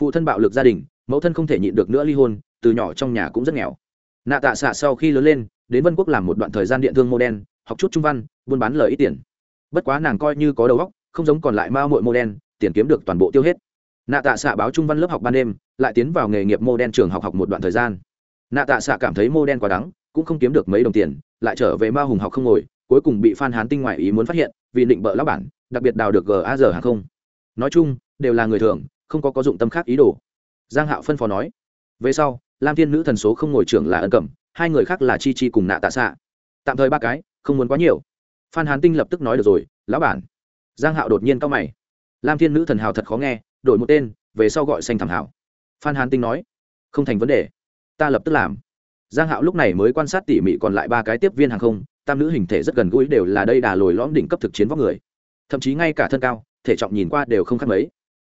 Phụ thân bạo lực gia đình, mẫu thân không thể nhịn được nữa ly hôn, từ nhỏ trong nhà cũng rất nghèo. Nạ tạ xạ sau khi lớn lên, đến vân quốc làm một đoạn thời gian điện thương mô đen, học chút trung văn, buôn bán lời ít tiền. Bất quá nàng coi như có đầu óc, không giống còn lại ma muội mô đen tiền kiếm được toàn bộ tiêu hết. Nạ tạ xạ báo trung văn lớp học ban đêm, lại tiến vào nghề nghiệp mô đen trường học học một đoạn thời gian. Nạ tạ xạ cảm thấy mô đen quá đắng, cũng không kiếm được mấy đồng tiền, lại trở về ma hùng học không ngồi, cuối cùng bị phan hán tinh ngoại ý muốn phát hiện, vì định bợ lão bản, đặc biệt đào được gaz hàng không. Nói chung, đều là người thường, không có có dụng tâm khác ý đồ. Giang hạo phân phó nói, về sau, lam thiên nữ thần số không ngồi trưởng là ân cẩm, hai người khác là chi chi cùng nạ tạ xạ tạm thời ba cái, không muốn quá nhiều. Phan hán tinh lập tức nói được rồi, lão bản. Giang hạo đột nhiên cao mày lam thiên nữ thần hào thật khó nghe, đổi một tên, về sau gọi xanh thảm hảo. Phan hán tinh nói, không thành vấn đề, ta lập tức làm. Giang hạo lúc này mới quan sát tỉ mỉ còn lại ba cái tiếp viên hàng không, tam nữ hình thể rất gần gũi đều là đây đà lồi lõm đỉnh cấp thực chiến vóc người. Thậm chí ngay cả thân cao, thể trọng nhìn qua đều không khác mấy.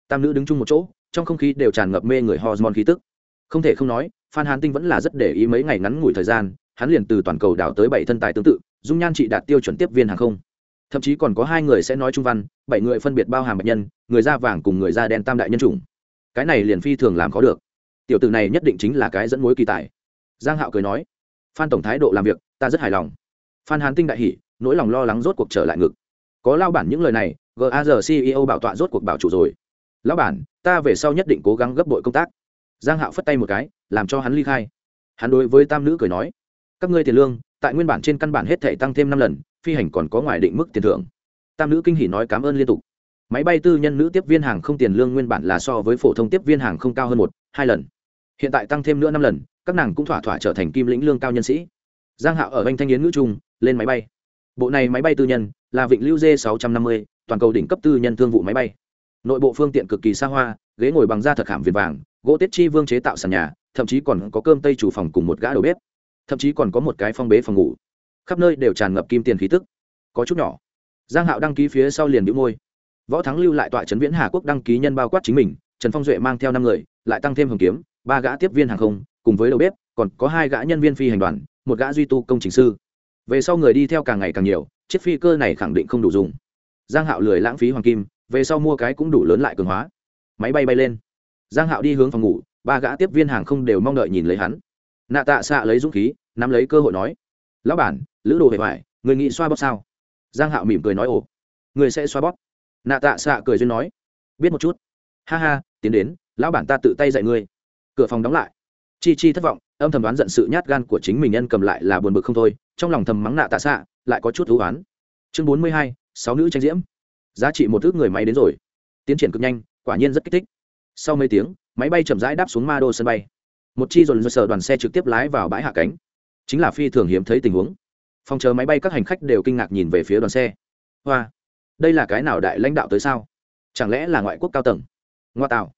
Tam nữ đứng chung một chỗ, trong không khí đều tràn ngập mê người hormone khí tức. Không thể không nói, phan hán tinh vẫn là rất để ý mấy ngày ngắn ngủi thời gian, hắn liền từ toàn cầu đảo tới bảy thân tài tương tự, dung nhan trị đạt tiêu chuẩn tiếp viên hàng không thậm chí còn có hai người sẽ nói trung văn, bảy người phân biệt bao hàm bệnh nhân, người da vàng cùng người da đen tam đại nhân chủng. Cái này liền phi thường làm khó được. Tiểu tử này nhất định chính là cái dẫn mối kỳ tài. Giang hạo cười nói. Phan tổng thái độ làm việc, ta rất hài lòng. Phan hán tinh đại hỉ, nỗi lòng lo lắng rốt cuộc trở lại ngực. Có lao bản những lời này gaz ceo bảo tọa rốt cuộc bảo chủ rồi. Lão bản, ta về sau nhất định cố gắng gấp bội công tác. Giang hạo phất tay một cái, làm cho hắn ly khai. Hắn đối với tam nữ cười nói. Các ngươi tiền lương, tại nguyên bản trên căn bản hết thể tăng thêm năm lần phi hành còn có ngoài định mức tiền thưởng. Tam nữ kinh hỉ nói cảm ơn liên tục. Máy bay tư nhân nữ tiếp viên hàng không tiền lương nguyên bản là so với phổ thông tiếp viên hàng không cao hơn một hai lần. Hiện tại tăng thêm nữa năm lần các nàng cũng thỏa thỏa trở thành kim lĩnh lương cao nhân sĩ. Giang hạo ở anh thanh yến ngữ trung lên máy bay. Bộ này máy bay tư nhân là vịnh lưu d 650, toàn cầu đỉnh cấp tư nhân thương vụ máy bay. Nội bộ phương tiện cực kỳ xa hoa ghế ngồi bằng da thật khảm viền vàng gỗ tiết chi vương chế tạo sàn nhà thậm chí còn có cơm tây chủ phòng cùng một gã đầu bếp. Thậm chí còn có một cái phong bế phòng ngủ khắp nơi đều tràn ngập kim tiền khí tức. Có chút nhỏ. Giang hạo đăng ký phía sau liền bĩu môi. Võ thắng lưu lại tọa trấn viễn hà quốc đăng ký nhân bao quát chính mình, trần phong duệ mang theo năm người, lại tăng thêm hồng kiếm, ba gã tiếp viên hàng không, cùng với đầu bếp, còn có hai gã nhân viên phi hành đoàn, một gã duy tu công trình sư. Về sau người đi theo càng ngày càng nhiều, chiếc phi cơ này khẳng định không đủ dùng. Giang hạo lười lãng phí hoàng kim, về sau mua cái cũng đủ lớn lại cường hóa. Máy bay bay lên. Giang hạo đi hướng phòng ngủ, ba gã tiếp viên hàng không đều mong đợi nhìn lấy hắn. Nạ tạ xạ lấy dũng khí, nắm lấy cơ hội nói, lão bản lữ đồ hề hoài, người nghĩ xoa bóp sao? Giang hạo mỉm cười nói, ồ, người sẽ xoa bóp. Nạ tạ xạ cười duyên nói, biết một chút. Ha ha, tiến đến, lão bản ta tự tay dạy ngươi. Cửa phòng đóng lại. Chi chi thất vọng, âm thầm đoán giận sự nhát gan của chính mình nhân cầm lại là buồn bực không thôi, trong lòng thầm mắng nạ tạ xạ lại có chút thú oán. Chương bốn mươi hai, sáu nữ tranh diễm. Giá trị một thước người máy đến rồi. Tiến triển cực nhanh, quả nhiên rất kích thích. Sau mấy tiếng, máy bay chậm rãi đáp xuống ma đô sân bay. Một chi dồn dơ sở đoàn xe trực tiếp lái vào bãi hạ cánh. Chính là phi thường hiếm thấy tình huống phòng chờ máy bay các hành khách đều kinh ngạc nhìn về phía đoàn xe. Hoa, đây là cái nào đại lãnh đạo tới sao? Chẳng lẽ là ngoại quốc cao tầng? Ngoa tạo.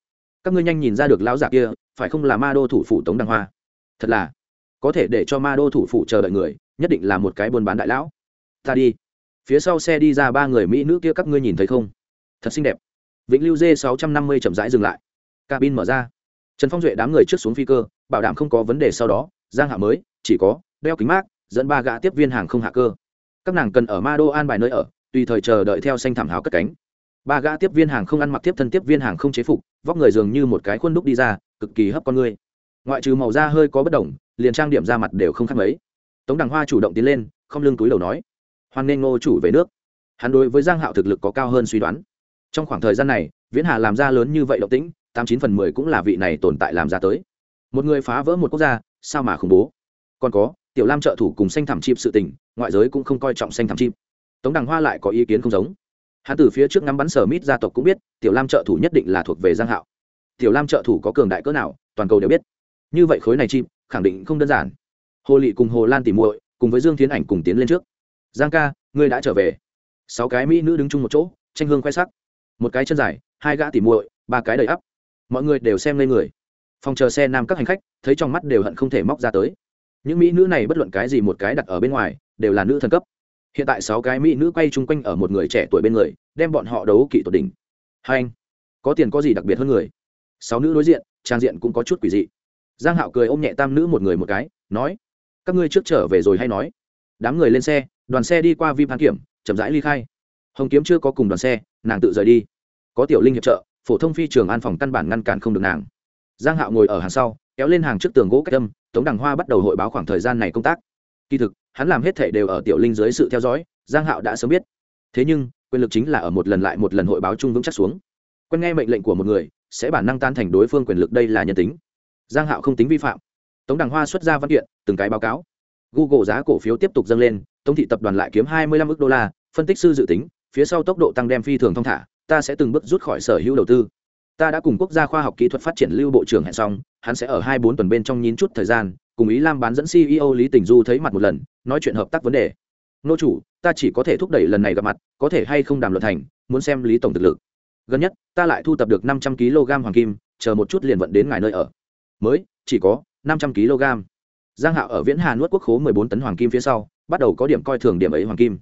Các ngươi nhanh nhìn ra được lão giả kia, phải không là ma đô thủ phủ tống đăng hoa? Thật là, có thể để cho ma đô thủ phủ chờ đợi người, nhất định là một cái buôn bán đại lão. Ta đi. Phía sau xe đi ra ba người mỹ nữ kia các ngươi nhìn thấy không? Thật xinh đẹp. Vĩnh lưu dê sáu trăm năm mươi chậm rãi dừng lại. Cabin mở ra. Trần phong duệ đám người trước xuống phi cơ, bảo đảm không có vấn đề sau đó, giang hạ mới, chỉ có đeo kính mát dẫn ba gã tiếp viên hàng không hạ cơ. Các nàng cần ở ma đô an bài nơi ở, tùy thời chờ đợi theo xanh thảm hào cất cánh. Ba gã tiếp viên hàng không ăn mặc tiếp thân tiếp viên hàng không chế phục, vóc người dường như một cái khuôn đúc đi ra, cực kỳ hấp con người. Ngoại trừ màu da hơi có bất đồng, liền trang điểm ra mặt đều không khác mấy. Tống đằng hoa chủ động tiến lên không lưng túi đầu nói, hoan nghênh ngô chủ về nước. Hắn đối với giang hạo thực lực có cao hơn suy đoán. Trong khoảng thời gian này, viễn hà làm ra lớn như vậy động tĩnh, tám chín phần mười cũng là vị này tồn tại làm ra tới. Một người phá vỡ một quốc gia, sao mà khủng bố? Còn có tiểu lam trợ thủ cùng xanh thảm chim sự tình, ngoại giới cũng không coi trọng xanh thảm chim. Tống đằng hoa lại có ý kiến không giống. Hắn từ phía trước ngắm bắn sở mít gia tộc cũng biết, tiểu lam trợ thủ nhất định là thuộc về giang hạo. Tiểu lam trợ thủ có cường đại cỡ nào, toàn cầu đều biết. Như vậy khối này chim, khẳng định không đơn giản. Hồ lị cùng hồ lan tỉ muội, cùng với dương tiến ảnh cùng tiến lên trước. Giang ca, ngươi đã trở về. Sáu cái mỹ nữ đứng chung một chỗ, tranh hương khoe sắc. Một cái chân dài, hai gã tỉ muội, ba cái đầy ắp. Mọi người đều xem lên người. Phòng chờ xe nam các hành khách, thấy trong mắt đều hận không thể móc ra tới những mỹ nữ này bất luận cái gì một cái đặt ở bên ngoài, đều là nữ thần cấp. Hiện tại sáu cái mỹ nữ quay chung quanh ở một người trẻ tuổi bên người, đem bọn họ đấu kỵ tột đỉnh. Hai anh, có tiền có gì đặc biệt hơn người? Sáu nữ đối diện, trang diện cũng có chút quỷ dị. Giang hạo cười ôm nhẹ tam nữ một người một cái, nói, các ngươi trước trở về rồi hay nói? Đám người lên xe, đoàn xe đi qua vi phan kiểm, chậm rãi ly khai. Hồng kiếm chưa có cùng đoàn xe, nàng tự rời đi. Có tiểu linh hiệp trợ, phổ thông phi trường an phòng căn bản ngăn cản không được nàng. Giang hạo ngồi ở hàng sau, kéo lên hàng trước tường gỗ cách âm tống đằng hoa bắt đầu hội báo khoảng thời gian này công tác. Kỳ thực, hắn làm hết thể đều ở tiểu linh dưới sự theo dõi, giang hạo đã sớm biết. Thế nhưng, quyền lực chính là ở một lần lại một lần hội báo chung vững chắc xuống. Quen nghe mệnh lệnh của một người, sẽ bản năng tan thành đối phương quyền lực đây là nhân tính. Giang hạo không tính vi phạm. Tống đằng hoa xuất ra văn kiện, từng cái báo cáo. Google giá cổ phiếu tiếp tục dâng lên, tống thị tập đoàn lại kiếm 25 ức đô la, phân tích sư dự tính, phía sau tốc độ tăng đem phi thường thông thả, ta sẽ từng bước rút khỏi sở hữu đầu tư ta đã cùng quốc gia khoa học kỹ thuật phát triển lưu bộ trưởng hẹn xong, hắn sẽ ở hai bốn tuần bên trong nhín chút thời gian, cùng ý lam bán dẫn ceo lý tình du thấy mặt một lần, nói chuyện hợp tác vấn đề. Nô chủ, ta chỉ có thể thúc đẩy lần này gặp mặt, có thể hay không đàm luận thành, muốn xem lý tổng thực lực. Gần nhất, ta lại thu tập được năm trăm kg hoàng kim, chờ một chút liền vận đến ngài nơi ở. Mới, chỉ có năm trăm kg. Giang hạo ở viễn hà nuốt quốc khố mười bốn tấn hoàng kim phía sau, bắt đầu có điểm coi thường điểm ấy hoàng kim.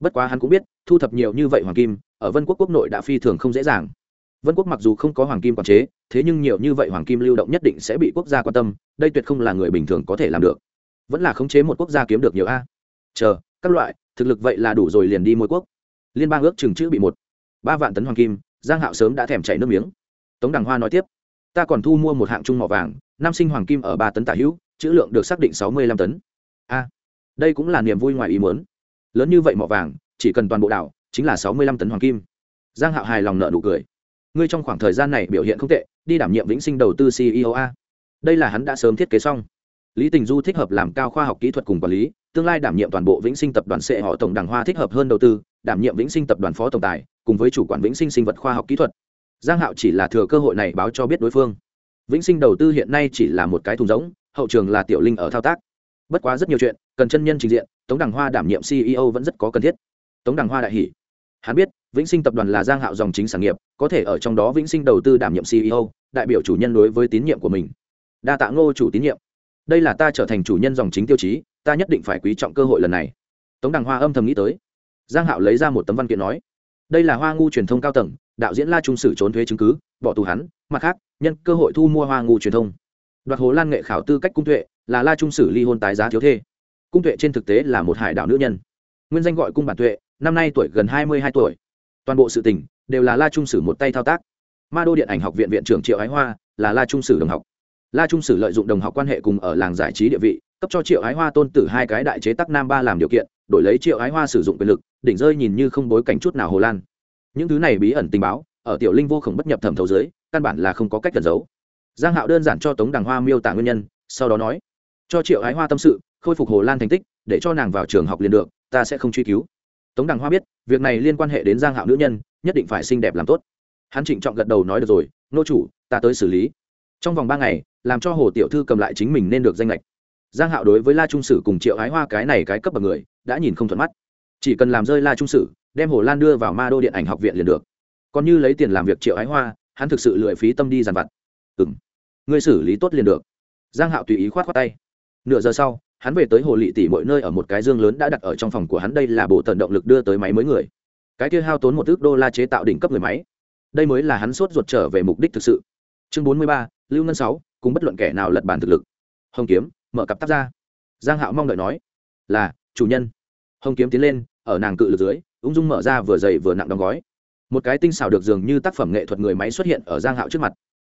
Bất quá hắn cũng biết, thu thập nhiều như vậy hoàng kim, ở vân quốc quốc nội đã phi thường không dễ dàng vân quốc mặc dù không có hoàng kim quản chế, thế nhưng nhiều như vậy hoàng kim lưu động nhất định sẽ bị quốc gia quan tâm, đây tuyệt không là người bình thường có thể làm được. Vẫn là khống chế một quốc gia kiếm được nhiều a. Chờ, các loại, thực lực vậy là đủ rồi liền đi mỗi quốc. Liên bang ước chừng chữ bị một. Ba vạn tấn hoàng kim, giang hạo sớm đã thèm chảy nước miếng. Tống đằng hoa nói tiếp, ta còn thu mua một hạng trung mỏ vàng Nam sinh hoàng kim ở ba tấn tả hữu, chữ lượng được xác định sáu mươi lăm tấn. A, đây cũng là niềm vui ngoài ý muốn. Lớn như vậy mỏ vàng, chỉ cần toàn bộ đảo, chính là sáu mươi lăm tấn hoàng kim. Giang hạo hài lòng nợ nụ cười ngươi trong khoảng thời gian này biểu hiện không tệ đi đảm nhiệm vĩnh sinh đầu tư ceo a. Đây là hắn đã sớm thiết kế xong. Lý tình du thích hợp làm cao khoa học kỹ thuật cùng quản lý tương lai đảm nhiệm toàn bộ vĩnh sinh tập đoàn sẽ họ tổng đảng hoa thích hợp hơn đầu tư đảm nhiệm vĩnh sinh tập đoàn phó tổng tài cùng với chủ quản vĩnh sinh sinh vật khoa học kỹ thuật. Giang hạo chỉ là thừa cơ hội này báo cho biết đối phương. Vĩnh sinh đầu tư hiện nay chỉ là một cái thùng rỗng hậu trường là tiểu linh ở thao tác. Bất quá rất nhiều chuyện cần chân nhân trình diện tống đằng hoa đảm nhiệm ceo vẫn rất có cần thiết. Tống đằng hoa đại hỉ, hắn biết vĩnh sinh tập đoàn là giang hạo dòng chính sản nghiệp, có thể ở trong đó vĩnh sinh đầu tư đảm nhiệm ceo đại biểu chủ nhân đối với tín nhiệm của mình. Đa tạ ngô chủ tín nhiệm. Đây là ta trở thành chủ nhân dòng chính tiêu chí, ta nhất định phải quý trọng cơ hội lần này. Tống đằng hoa âm thầm nghĩ tới. Giang hạo lấy ra một tấm văn kiện nói, đây là hoa ngu truyền thông cao tầng, đạo diễn la trung sử trốn thuế chứng cứ, bỏ tù hắn, mặt khác, nhân cơ hội thu mua hoa ngu truyền thông. Đoạt hồ lan nghệ khảo tư cách cung tuệ là la trung sử ly hôn tái giá thiếu thê. Cung tuệ trên thực tế là một hải đảo nữ nhân. Nguyên danh gọi cung bản tuệ, năm nay tuổi gần hai mươi hai tuổi toàn bộ sự tình đều là la trung sử một tay thao tác. Ma đô điện ảnh học viện viện trưởng triệu ái hoa là la trung sử đồng học. La trung sử lợi dụng đồng học quan hệ cùng ở làng giải trí địa vị, cấp cho triệu ái hoa tôn tử hai cái đại chế tắc nam ba làm điều kiện, đổi lấy triệu ái hoa sử dụng quyền lực, đỉnh rơi nhìn như không bối cảnh chút nào hồ lan. Những thứ này bí ẩn tình báo, ở tiểu linh vô khổng bất nhập thẩm thấu dưới, căn bản là không có cách cẩn giấu. Giang hạo đơn giản cho tống đằng hoa miêu tả nguyên nhân, sau đó nói, cho triệu ái hoa tâm sự, khôi phục hồ lan thành tích, để cho nàng vào trường học liền được, ta sẽ không truy cứu tống đằng hoa biết, việc này liên quan hệ đến giang hạo nữ nhân, nhất định phải xinh đẹp làm tốt. Hắn trịnh trọng gật đầu nói được rồi, nô chủ, ta tới xử lý. Trong vòng ba ngày, làm cho hồ tiểu thư cầm lại chính mình nên được danh lệch giang hạo đối với la trung sử cùng triệu ái hoa cái này cái cấp bậc người, đã nhìn không thuận mắt. Chỉ cần làm rơi la trung sử, đem hồ lan đưa vào ma đô điện ảnh học viện liền được. Còn như lấy tiền làm việc triệu ái hoa, hắn thực sự lười phí tâm đi dàn vặt. Ừ m ngươi xử lý tốt liền được. Giang hạo tùy ý khoát khoát tay. Nửa giờ sau hắn về tới hồ lị tỷ mọi nơi ở một cái dương lớn đã đặt ở trong phòng của hắn, đây là bộ tần động lực đưa tới máy mới người. Cái kia hao tốn một ước đô la chế tạo đỉnh cấp người máy. Đây mới là hắn sốt ruột trở về mục đích thực sự. Chương bốn mươi ba, lưu ngân sáu, cùng bất luận kẻ nào lật bàn thực lực. Hồng kiếm, mở cặp tắp ra. Giang hạo mong đợi nói, là, chủ nhân. Hồng kiếm tiến lên, ở nàng cự lực dưới, ung dung mở ra vừa dày vừa nặng đóng gói. Một cái tinh xảo được dường như tác phẩm nghệ thuật người máy xuất hiện ở giang hạo trước mặt.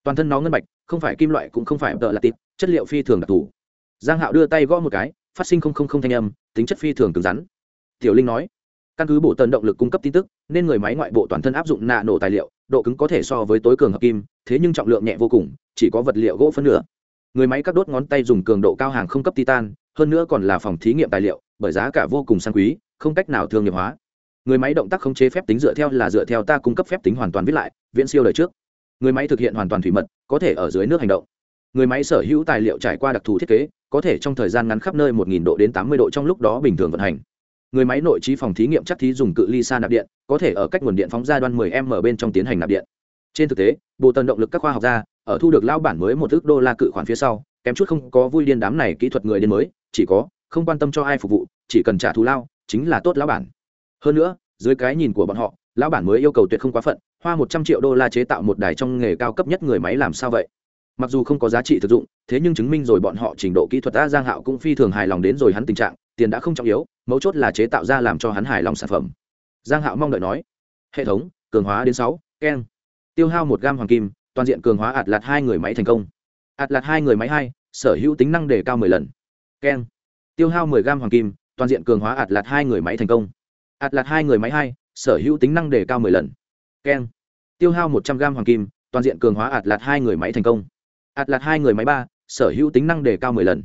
Toàn thân nó ngân bạch, không phải kim loại cũng không phải tợ là tịp chất liệu phi thường đặc thù giang hạo đưa tay gõ một cái, phát sinh không không không thanh âm, tính chất phi thường cứng rắn. Tiểu linh nói, căn cứ bộ tần động lực cung cấp tin tức, nên người máy ngoại bộ toàn thân áp dụng nạ nổ tài liệu, độ cứng có thể so với tối cường hợp kim, thế nhưng trọng lượng nhẹ vô cùng, chỉ có vật liệu gỗ phân nửa. Người máy các đốt ngón tay dùng cường độ cao hàng không cấp titan, hơn nữa còn là phòng thí nghiệm tài liệu, bởi giá cả vô cùng sang quý, không cách nào thương nghiệp hóa. Người máy động tác khống chế phép tính dựa theo là dựa theo ta cung cấp phép tính hoàn toàn viết lại, viễn siêu đời trước. Người máy thực hiện hoàn toàn thủy mật, có thể ở dưới nước hành động. Người máy sở hữu tài liệu trải qua đặc thù thiết kế có thể trong thời gian ngắn khắp nơi 1.000 độ đến 80 độ trong lúc đó bình thường vận hành. Người máy nội trí phòng thí nghiệm chắc thí dùng cự ly xa nạp điện, có thể ở cách nguồn điện phóng ra đoan 10 m bên trong tiến hành nạp điện. Trên thực tế, bộ tần động lực các khoa học gia ở thu được lao bản mới một thước đô la cự khoản phía sau, kém chút không có vui điên đám này kỹ thuật người đến mới, chỉ có, không quan tâm cho ai phục vụ, chỉ cần trả thù lao, chính là tốt lão bản. Hơn nữa, dưới cái nhìn của bọn họ, lão bản mới yêu cầu tuyệt không quá phận, hoa một trăm triệu đô la chế tạo một đài trong nghề cao cấp nhất người máy làm sao vậy? Mặc dù không có giá trị thực dụng, thế nhưng chứng minh rồi bọn họ trình độ kỹ thuật a giang hạo cũng phi thường hài lòng đến rồi hắn tình trạng, tiền đã không trọng yếu, mấu chốt là chế tạo ra làm cho hắn hài lòng sản phẩm. Giang hạo mong đợi nói, hệ thống, cường hóa đến sáu, keng. Tiêu hao một gam hoàng kim, toàn diện cường hóa ạt lạt hai người máy thành công. Ạt lạt hai người máy hai, sở hữu tính năng đề cao mười lần. Keng. Tiêu hao mười gam hoàng kim, toàn diện cường hóa ạt lạt hai người máy thành công. Ạt lạt hai người máy hai, sở hữu tính năng đề cao mười lần. Keng. Tiêu hao một trăm gam hoàng kim, toàn diện cường hóa ạt lạt hai người máy thành công ạt lạt hai người máy ba, sở hữu tính năng đề cao mười lần.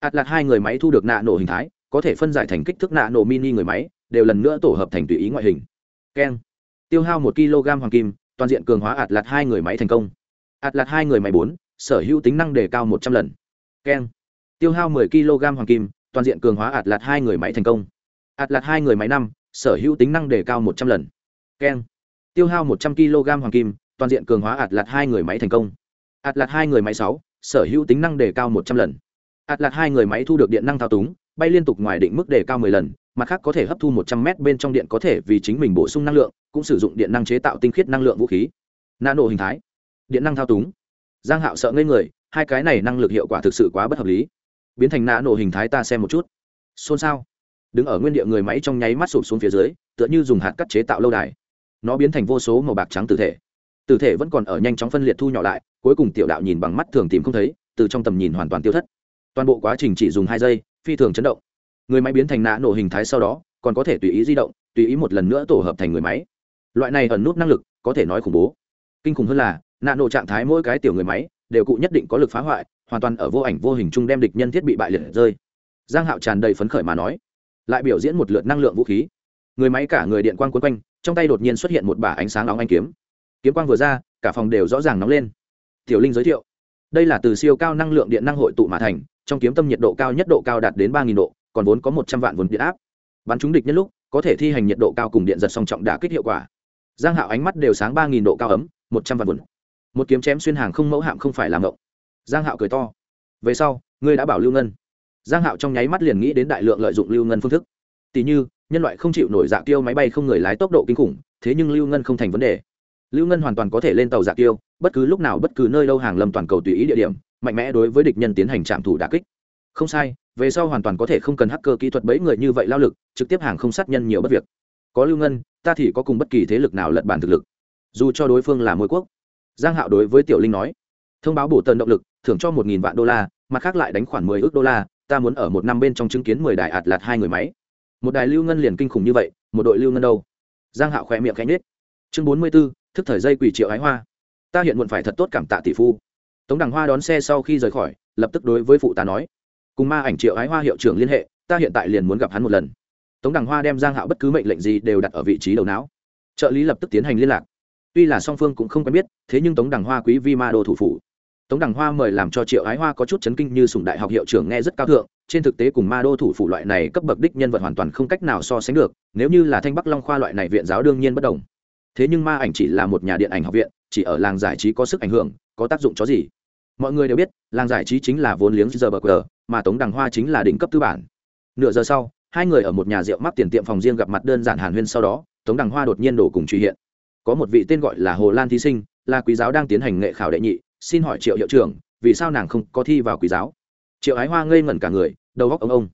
Ạt lạt hai người máy thu được nạ nổ hình thái, có thể phân giải thành kích thước nạ nổ mini người máy, đều lần nữa tổ hợp thành tùy ý ngoại hình. Keng. Tiêu hao một kg hoàng kim, toàn diện cường hóa ạt lạt hai người máy thành công. Ạt lạt hai người máy bốn, sở hữu tính năng đề cao một trăm lần. Keng. Tiêu hao mười kg hoàng kim, toàn diện cường hóa ạt lạt hai người máy thành công. Ạt lạt hai người máy năm, sở hữu tính năng đề cao một trăm lần. Keng. Tiêu hao một trăm kg hoàng kim, toàn diện cường hóa ạt lạt hai người máy thành công ạt lạt hai người máy sáu, sở hữu tính năng đề cao một trăm lần. Ạt lạt hai người máy thu được điện năng thao túng, bay liên tục ngoài định mức đề cao mười lần, mặt khác có thể hấp thu một trăm mét bên trong điện có thể vì chính mình bổ sung năng lượng, cũng sử dụng điện năng chế tạo tinh khiết năng lượng vũ khí. Nano hình thái. Điện năng thao túng. Giang hạo sợ ngây người, hai cái này năng lực hiệu quả thực sự quá bất hợp lý. Biến thành nano hình thái ta xem một chút. Xôn xao. Đứng ở nguyên địa người máy trong nháy mắt sụp xuống phía dưới, tựa như dùng hạt cắt chế tạo lâu đài. Nó biến thành vô số màu bạc trắng tử thể. Tử thể vẫn còn ở nhanh chóng phân liệt thu nhỏ lại cuối cùng tiểu đạo nhìn bằng mắt thường tìm không thấy, từ trong tầm nhìn hoàn toàn tiêu thất. Toàn bộ quá trình chỉ dùng hai giây, phi thường chấn động. Người máy biến thành nã nổ hình thái sau đó, còn có thể tùy ý di động, tùy ý một lần nữa tổ hợp thành người máy. Loại này ẩn nút năng lực, có thể nói khủng bố. Kinh khủng hơn là, nạ nổ trạng thái mỗi cái tiểu người máy, đều cụ nhất định có lực phá hoại, hoàn toàn ở vô ảnh vô hình chung đem địch nhân thiết bị bại liệt rơi. Giang hạo tràn đầy phấn khởi mà nói, lại biểu diễn một lượt năng lượng vũ khí. Người máy cả người điện quang quấn quanh, trong tay đột nhiên xuất hiện một bả ánh sáng nóng anh kiếm. Kiếm quang vừa ra, cả phòng đều rõ ràng nóng lên tiểu linh giới thiệu. Đây là từ siêu cao năng lượng điện năng hội tụ mà thành, trong kiếm tâm nhiệt độ cao nhất độ cao đạt đến ba độ, còn vốn có một trăm vạn vốn điện áp. Bắn trúng địch nhất lúc, có thể thi hành nhiệt độ cao cùng điện giật song trọng đả kích hiệu quả. Giang hạo ánh mắt đều sáng ba độ cao ấm, một trăm vạn vốn. Một kiếm chém xuyên hàng không mẫu hạm không phải làm ngộng giang hạo cười to. Về sau, ngươi đã bảo lưu ngân. Giang hạo trong nháy mắt liền nghĩ đến đại lượng lợi dụng lưu ngân phương thức. Tỷ như, nhân loại không chịu nổi dạ tiêu máy bay không người lái tốc độ kinh khủng, thế nhưng lưu ngân không thành vấn đề. Lưu ngân hoàn toàn có thể lên tàu dạ tiêu bất cứ lúc nào bất cứ nơi đâu hàng lâm toàn cầu tùy ý địa điểm mạnh mẽ đối với địch nhân tiến hành trạm thủ đả kích. Không sai về sau hoàn toàn có thể không cần hacker kỹ thuật bẫy người như vậy lao lực trực tiếp hàng không sát nhân nhiều bất việc. Có lưu ngân ta thì có cùng bất kỳ thế lực nào lật bản thực lực. Dù cho đối phương là môi quốc. Giang hạo đối với tiểu linh nói thông báo bổ tần động lực thưởng cho một nghìn vạn đô la mặt khác lại đánh khoản mười ước đô la ta muốn ở một năm bên trong chứng kiến mười đài ạt lạt hai người máy. Một đài lưu ngân liền kinh khủng như vậy một đội lưu ngân đâu? Giang hạo khỏe miệng khẽ nhếch. Chương bốn mươi 44, thức thời dây quỷ triệu ái hoa ta hiện muộn phải thật tốt cảm tạ tỷ phu. Tống đằng hoa đón xe sau khi rời khỏi, lập tức đối với phụ tá nói, cùng ma ảnh triệu ái hoa hiệu trưởng liên hệ, ta hiện tại liền muốn gặp hắn một lần. Tống đằng hoa đem giang hạo bất cứ mệnh lệnh gì đều đặt ở vị trí đầu não. Trợ lý lập tức tiến hành liên lạc. Tuy là song phương cũng không quen biết, thế nhưng tống đằng hoa quý vi ma đô thủ phủ. Tống đằng hoa mời làm cho triệu ái hoa có chút chấn kinh như sùng đại học hiệu trưởng nghe rất cao thượng, trên thực tế cùng ma đô thủ phủ loại này cấp bậc đích nhân vật hoàn toàn không cách nào so sánh được, nếu như là thanh bắc long khoa loại này viện giáo đương nhiên bất đồng thế nhưng ma ảnh chỉ là một nhà điện ảnh học viện, chỉ ở làng giải trí có sức ảnh hưởng, có tác dụng cho gì? Mọi người đều biết, làng giải trí chính là vốn liếng giờ bờ cờ, mà tống đằng hoa chính là đỉnh cấp tư bản. Nửa giờ sau, hai người ở một nhà rượu mắc tiền tiệm phòng riêng gặp mặt đơn giản hàn huyên sau đó, tống đằng hoa đột nhiên đổ cùng truy hiện. Có một vị tên gọi là hồ lan thí sinh, là quý giáo đang tiến hành nghệ khảo đệ nhị, xin hỏi triệu hiệu trưởng, vì sao nàng không có thi vào quý giáo? Triệu ái hoa ngây ngẩn cả người, đầu góc ông ông.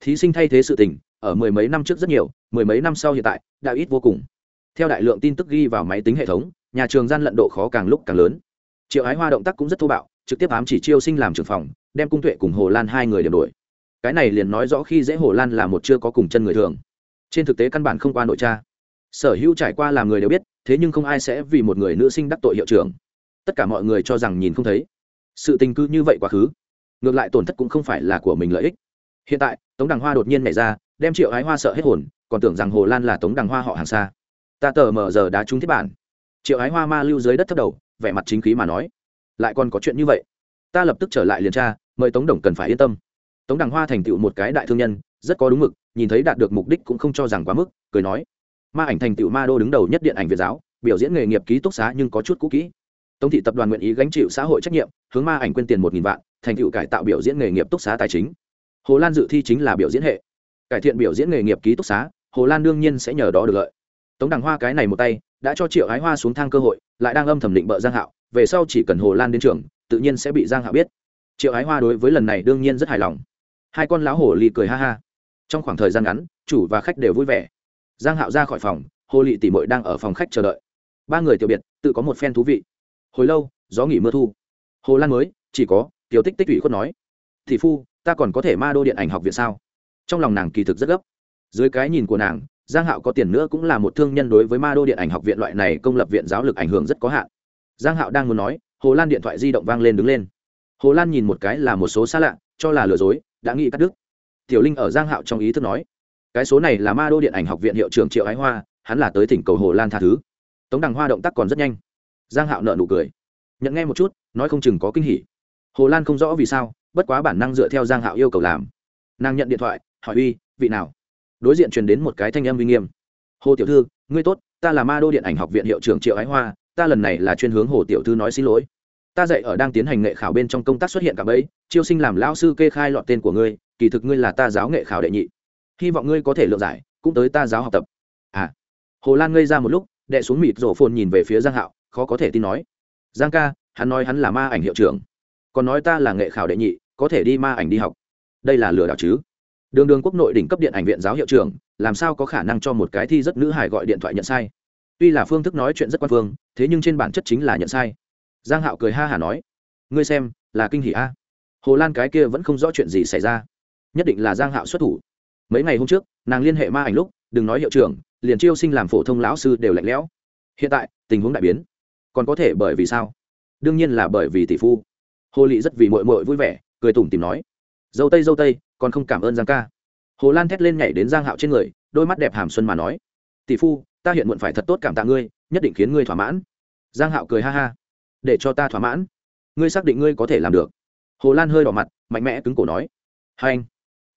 Thí sinh thay thế sự tình, ở mười mấy năm trước rất nhiều, mười mấy năm sau hiện tại, đã ít vô cùng theo đại lượng tin tức ghi vào máy tính hệ thống, nhà trường gian lận độ khó càng lúc càng lớn. Triệu ái hoa động tác cũng rất thô bạo, trực tiếp ám chỉ chiêu sinh làm trưởng phòng, đem cung tuệ cùng hồ lan hai người điểm đổi. Cái này liền nói rõ khi dễ hồ lan là một chưa có cùng chân người thường. Trên thực tế căn bản không qua nội tra. Sở hữu trải qua làm người đều biết, thế nhưng không ai sẽ vì một người nữ sinh đắc tội hiệu trưởng. Tất cả mọi người cho rằng nhìn không thấy. Sự tình cứ như vậy quá khứ. Ngược lại tổn thất cũng không phải là của mình lợi ích. Hiện tại, tống đằng hoa đột nhiên nảy ra, đem triệu ái hoa sợ hết hồn, còn tưởng rằng hồ lan là tống đằng hoa họ hàng xa ta tờ mờ giờ đá trúng thiết bản. Triệu ái hoa ma lưu dưới đất thấp đầu, vẻ mặt chính khí mà nói. Lại còn có chuyện như vậy. Ta lập tức trở lại liền tra, mời tống đồng cần phải yên tâm. Tống đằng hoa thành tựu một cái đại thương nhân, rất có đúng mực, nhìn thấy đạt được mục đích cũng không cho rằng quá mức, cười nói. Ma ảnh thành tựu ma đô đứng đầu nhất điện ảnh việt giáo, biểu diễn nghề nghiệp ký túc xá nhưng có chút cũ kỹ. Tống thị tập đoàn nguyện ý gánh chịu xã hội trách nhiệm, hướng ma ảnh quyên tiền một nghìn vạn, thành tựu cải tạo biểu diễn nghề nghiệp túc xá tài chính. Hồ lan dự thi chính là biểu diễn hệ. Cải thiện biểu diễn nghề nghiệp ký túc xá, hồ lan đương nhiên sẽ nhờ đó được lợi tống đằng hoa cái này một tay, đã cho triệu ái hoa xuống thang cơ hội, lại đang âm thẩm định bợ giang hạo, về sau chỉ cần hồ lan đến trường, tự nhiên sẽ bị giang hạo biết. Triệu ái hoa đối với lần này đương nhiên rất hài lòng. Hai con lão Hồ lì cười ha ha. Trong khoảng thời gian ngắn, chủ và khách đều vui vẻ. Giang hạo ra khỏi phòng, hồ lị tỉ mội đang ở phòng khách chờ đợi. Ba người tiểu biệt, tự có một phen thú vị. Hồi lâu, gió nghỉ mưa thu. Hồ lan mới, chỉ có, tiểu tích tích ủy khuất nói. Thị phu, ta còn có thể ma đô điện ảnh học viện sao? Trong lòng nàng kỳ thực rất gấp. Dưới cái nhìn của nàng giang hạo có tiền nữa cũng là một thương nhân đối với ma đô điện ảnh học viện loại này công lập viện giáo lực ảnh hưởng rất có hạn. Giang hạo đang muốn nói, hồ lan điện thoại di động vang lên đứng lên. Hồ lan nhìn một cái là một số xa lạ, cho là lừa dối, đã nghĩ cắt đứt. Tiểu linh ở giang hạo trong ý thức nói, cái số này là ma đô điện ảnh học viện hiệu trưởng triệu ái hoa, hắn là tới thỉnh cầu hồ lan tha thứ. Tống đằng hoa động tác còn rất nhanh. Giang hạo nợ nụ cười. Nhận nghe một chút, nói không chừng có kinh hỉ. Hồ lan không rõ vì sao, bất quá bản năng dựa theo giang hạo yêu cầu làm. Nàng nhận điện thoại, hỏi uy, vị nào? Đối diện truyền đến một cái thanh âm uy nghiêm. Hồ tiểu thư, ngươi tốt, ta là ma đô điện ảnh học viện hiệu trưởng triệu ái hoa, ta lần này là chuyên hướng hồ tiểu thư nói xin lỗi. Ta dạy ở đang tiến hành nghệ khảo bên trong công tác xuất hiện cả bấy, chiêu sinh làm lão sư kê khai lọt tên của ngươi, kỳ thực ngươi là ta giáo nghệ khảo đệ nhị. Hy vọng ngươi có thể lượng giải, cũng tới ta giáo học tập. À. Hồ lan ngây ra một lúc đệ xuống mịt rổ phồn nhìn về phía giang hạo, khó có thể tin nói. Giang ca, hắn nói hắn là ma ảnh hiệu trưởng, còn nói ta là nghệ khảo đệ nhị, có thể đi ma ảnh đi học. Đây là lừa đảo chứ? Đường đường quốc nội đỉnh cấp điện ảnh viện giáo hiệu trưởng, làm sao có khả năng cho một cái thi rất nữ hải gọi điện thoại nhận sai? Tuy là phương thức nói chuyện rất quan phương, thế nhưng trên bản chất chính là nhận sai. Giang hạo cười ha hả nói, ngươi xem, là kinh hỉ a. Hồ lan cái kia vẫn không rõ chuyện gì xảy ra. Nhất định là giang hạo xuất thủ. Mấy ngày hôm trước, nàng liên hệ ma ảnh lúc, đừng nói hiệu trưởng, liền chiêu sinh làm phổ thông lão sư đều lạnh lẽo. Hiện tại, tình huống đại biến. Còn có thể bởi vì sao? Đương nhiên là bởi vì tỷ phu. Hồ lị rất vì mội mội vui vẻ, cười tủm tìm nói, dâu tây dâu tây còn không cảm ơn giang ca. Hồ lan thét lên nhảy đến giang hạo trên người, đôi mắt đẹp hàm xuân mà nói, tỷ phu, ta hiện muộn phải thật tốt cảm tạ ngươi, nhất định khiến ngươi thỏa mãn. Giang hạo cười ha ha, để cho ta thỏa mãn, ngươi xác định ngươi có thể làm được. Hồ lan hơi đỏ mặt, mạnh mẽ cứng cổ nói, hai anh,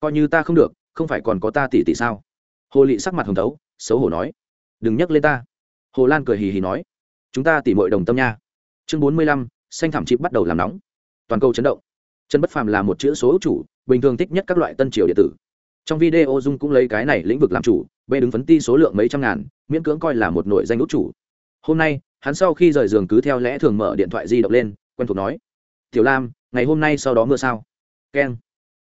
coi như ta không được, không phải còn có ta tỷ tỷ sao? Hồ lị sắc mặt hồng tấu xấu hổ nói, đừng nhắc lên ta. Hồ lan cười hì hì nói, chúng ta tỉ mọi đồng tâm nha. Chương bốn mươi lăm, xanh thảm chip bắt đầu làm nóng. Toàn cầu chấn động trần bất phàm là một chữ số chủ, bình thường thích nhất các loại tân triều điện tử. Trong video dung cũng lấy cái này lĩnh vực làm chủ, bê đứng phấn ti số lượng mấy trăm ngàn, miễn cưỡng coi là một nội danh út chủ. Hôm nay, hắn sau khi rời giường cứ theo lẽ thường mở điện thoại di động lên, quen thuộc nói, tiểu lam, ngày hôm nay sau đó mưa sao? Keng.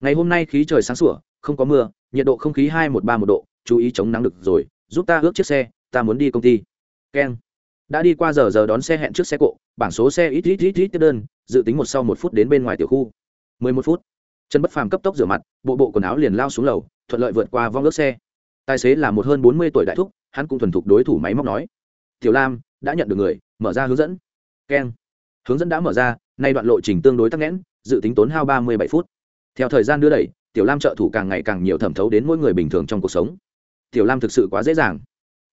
Ngày hôm nay khí trời sáng sủa, không có mưa, nhiệt độ không khí hai một ba một độ, chú ý chống nắng được rồi, giúp ta ước chiếc xe, ta muốn đi công ty. Keng. Đã đi qua giờ giờ đón xe hẹn trước xe cộ, bảng số xe ít ít ít ít đơn, dự tính một sau một phút đến bên ngoài tiểu khu mười một phút. Trần bất phàm cấp tốc rửa mặt, bộ bộ quần áo liền lao xuống lầu, thuận lợi vượt qua vong ước xe. Tài xế là một hơn bốn mươi tuổi đại thúc, hắn cũng thuần thục đối thủ máy móc nói. Tiểu lam, đã nhận được người, mở ra hướng dẫn. Keng. Hướng dẫn đã mở ra, nay đoạn lộ trình tương đối tắc nghẽn, dự tính tốn hao ba mươi bảy phút. Theo thời gian đưa đẩy, tiểu lam trợ thủ càng ngày càng nhiều thẩm thấu đến mỗi người bình thường trong cuộc sống. Tiểu lam thực sự quá dễ dàng.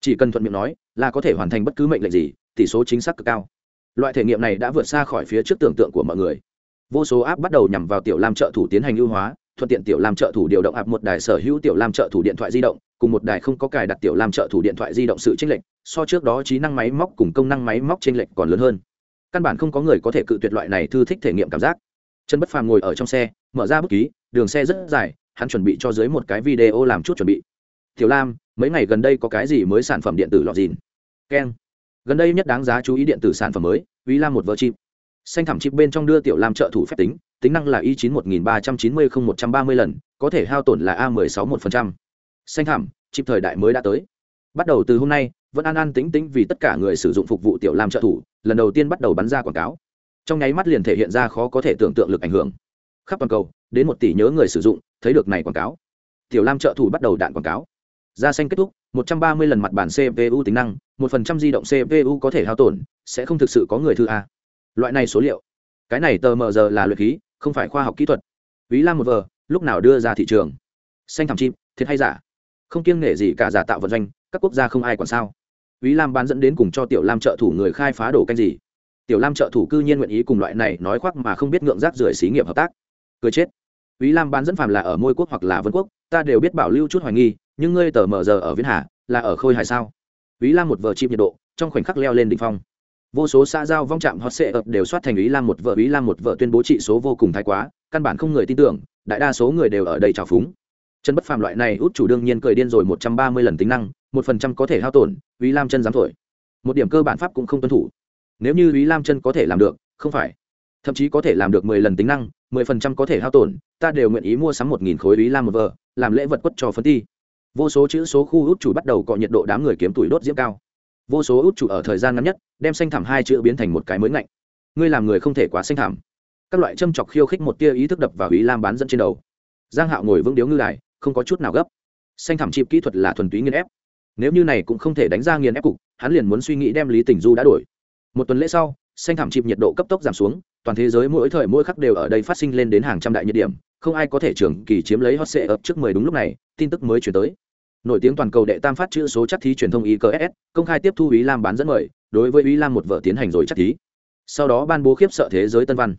Chỉ cần thuận miệng nói, là có thể hoàn thành bất cứ mệnh lệnh gì, tỷ số chính xác cực cao. Loại thể nghiệm này đã vượt xa khỏi phía trước tưởng tượng của mọi người vô số app bắt đầu nhằm vào tiểu lam trợ thủ tiến hành ưu hóa, thuận tiện tiểu lam trợ thủ điều động áp một đài sở hữu tiểu lam trợ thủ điện thoại di động, cùng một đài không có cài đặt tiểu lam trợ thủ điện thoại di động sự chênh lệch, so trước đó trí năng máy móc cùng công năng máy móc chênh lệch còn lớn hơn. Căn bản không có người có thể cự tuyệt loại này thư thích thể nghiệm cảm giác. Trần bất phàm ngồi ở trong xe, mở ra bút ký, đường xe rất dài, hắn chuẩn bị cho dưới một cái video làm chút chuẩn bị. Tiểu lam, mấy ngày gần đây có cái gì mới sản phẩm điện tử lọt dìn? Keng. Gần đây nhất đáng giá chú ý điện tử sản phẩm mới ví lam một vợ chim xanh thảm chip bên trong đưa tiểu lam trợ thủ phép tính tính năng là y chín một nghìn ba trăm chín mươi không một trăm ba mươi lần, có thể hao tổn là a mười sáu một phần trăm. Xanh thảm, chip thời đại mới đã tới. Bắt đầu từ hôm nay, vẫn an an tính tính vì tất cả người sử dụng phục vụ tiểu lam trợ thủ, lần đầu tiên bắt đầu bắn ra quảng cáo. Trong nháy mắt liền thể hiện ra khó có thể tưởng tượng lực ảnh hưởng. Khắp toàn cầu, đến một tỷ nhớ người sử dụng, thấy được này quảng cáo. Tiểu lam trợ thủ bắt đầu đạn quảng cáo. Da xanh kết thúc 130 lần mặt bản cpu tính năng 1% di động cpu có thể hao tổn, sẽ không thực sự có người thư a loại này số liệu, cái này tờ mờ giờ là luyện khí, không phải khoa học kỹ thuật. Ví lam một vờ, lúc nào đưa ra thị trường? Xanh thảm chim, thiệt hay giả? Không kiêng nể gì cả giả tạo vận doanh, các quốc gia không ai còn sao? Ví lam bán dẫn đến cùng cho tiểu lam trợ thủ người khai phá đổ canh gì? Tiểu lam trợ thủ cư nhiên nguyện ý cùng loại này nói khoác mà không biết ngượng rác rưởi xí nghiệp hợp tác. Cười chết. Ví lam bán dẫn phàm là ở môi quốc hoặc là vân quốc, ta đều biết bảo lưu chút hoài nghi, nhưng ngươi tờ mờ giờ ở viễn hà, là ở khôi hải sao? Ví lam một vờ chim nhiệt độ, trong khoảnh khắc leo lên đỉnh phong vô số xã giao vong chạm hot sệ ập đều soát thành ý lam một vợ, ý lam một vợ tuyên bố trị số vô cùng thái quá, căn bản không người tin tưởng, đại đa số người đều ở đây trào phúng. Chân bất phàm loại này út chủ đương nhiên cười điên rồi một trăm ba mươi lần tính năng, một phần trăm có thể hao tổn, ý lam chân dám thổi. Một điểm cơ bản pháp cũng không tuân thủ. Nếu như ý lam chân có thể làm được, không phải. Thậm chí có thể làm được mười lần tính năng, mười phần trăm có thể hao tổn, ta đều nguyện ý mua sắm một nghìn khối ý lam một vợ, làm lễ vật quất cho phấn ti. Vô số chữ số khu út chủ bắt đầu cọ nhiệt độ đám người kiếm tuổi đốt diễm cao vô số út chủ ở thời gian ngắn nhất, đem xanh thảm hai chữ biến thành một cái mới ngạnh. Ngươi làm người không thể quá xanh thảm. Các loại châm chọc khiêu khích một tia ý thức đập vào ý lam bán dẫn trên đầu. Giang hạo ngồi vững điếu ngư đài, không có chút nào gấp. Xanh thảm chịp kỹ thuật là thuần túy nghiên ép. Nếu như này cũng không thể đánh ra nghiền ép cục, hắn liền muốn suy nghĩ đem lý tình du đã đổi một tuần lễ sau, xanh thảm chịp nhiệt độ cấp tốc giảm xuống, toàn thế giới mỗi thời mỗi khắc đều ở đây phát sinh lên đến hàng trăm đại nhiệt điểm, không ai có thể trưởng kỳ chiếm lấy hot sệ ập trước mười đúng lúc này, tin tức mới chuyển tới nổi tiếng toàn cầu đệ tam phát chữ số chắc thí truyền thông IKS, công khai tiếp thu Ý Lam bán dẫn mời, đối với Ý Lam một vợ tiến hành rồi chắc thí. Sau đó ban bố khiếp sợ thế giới tân văn.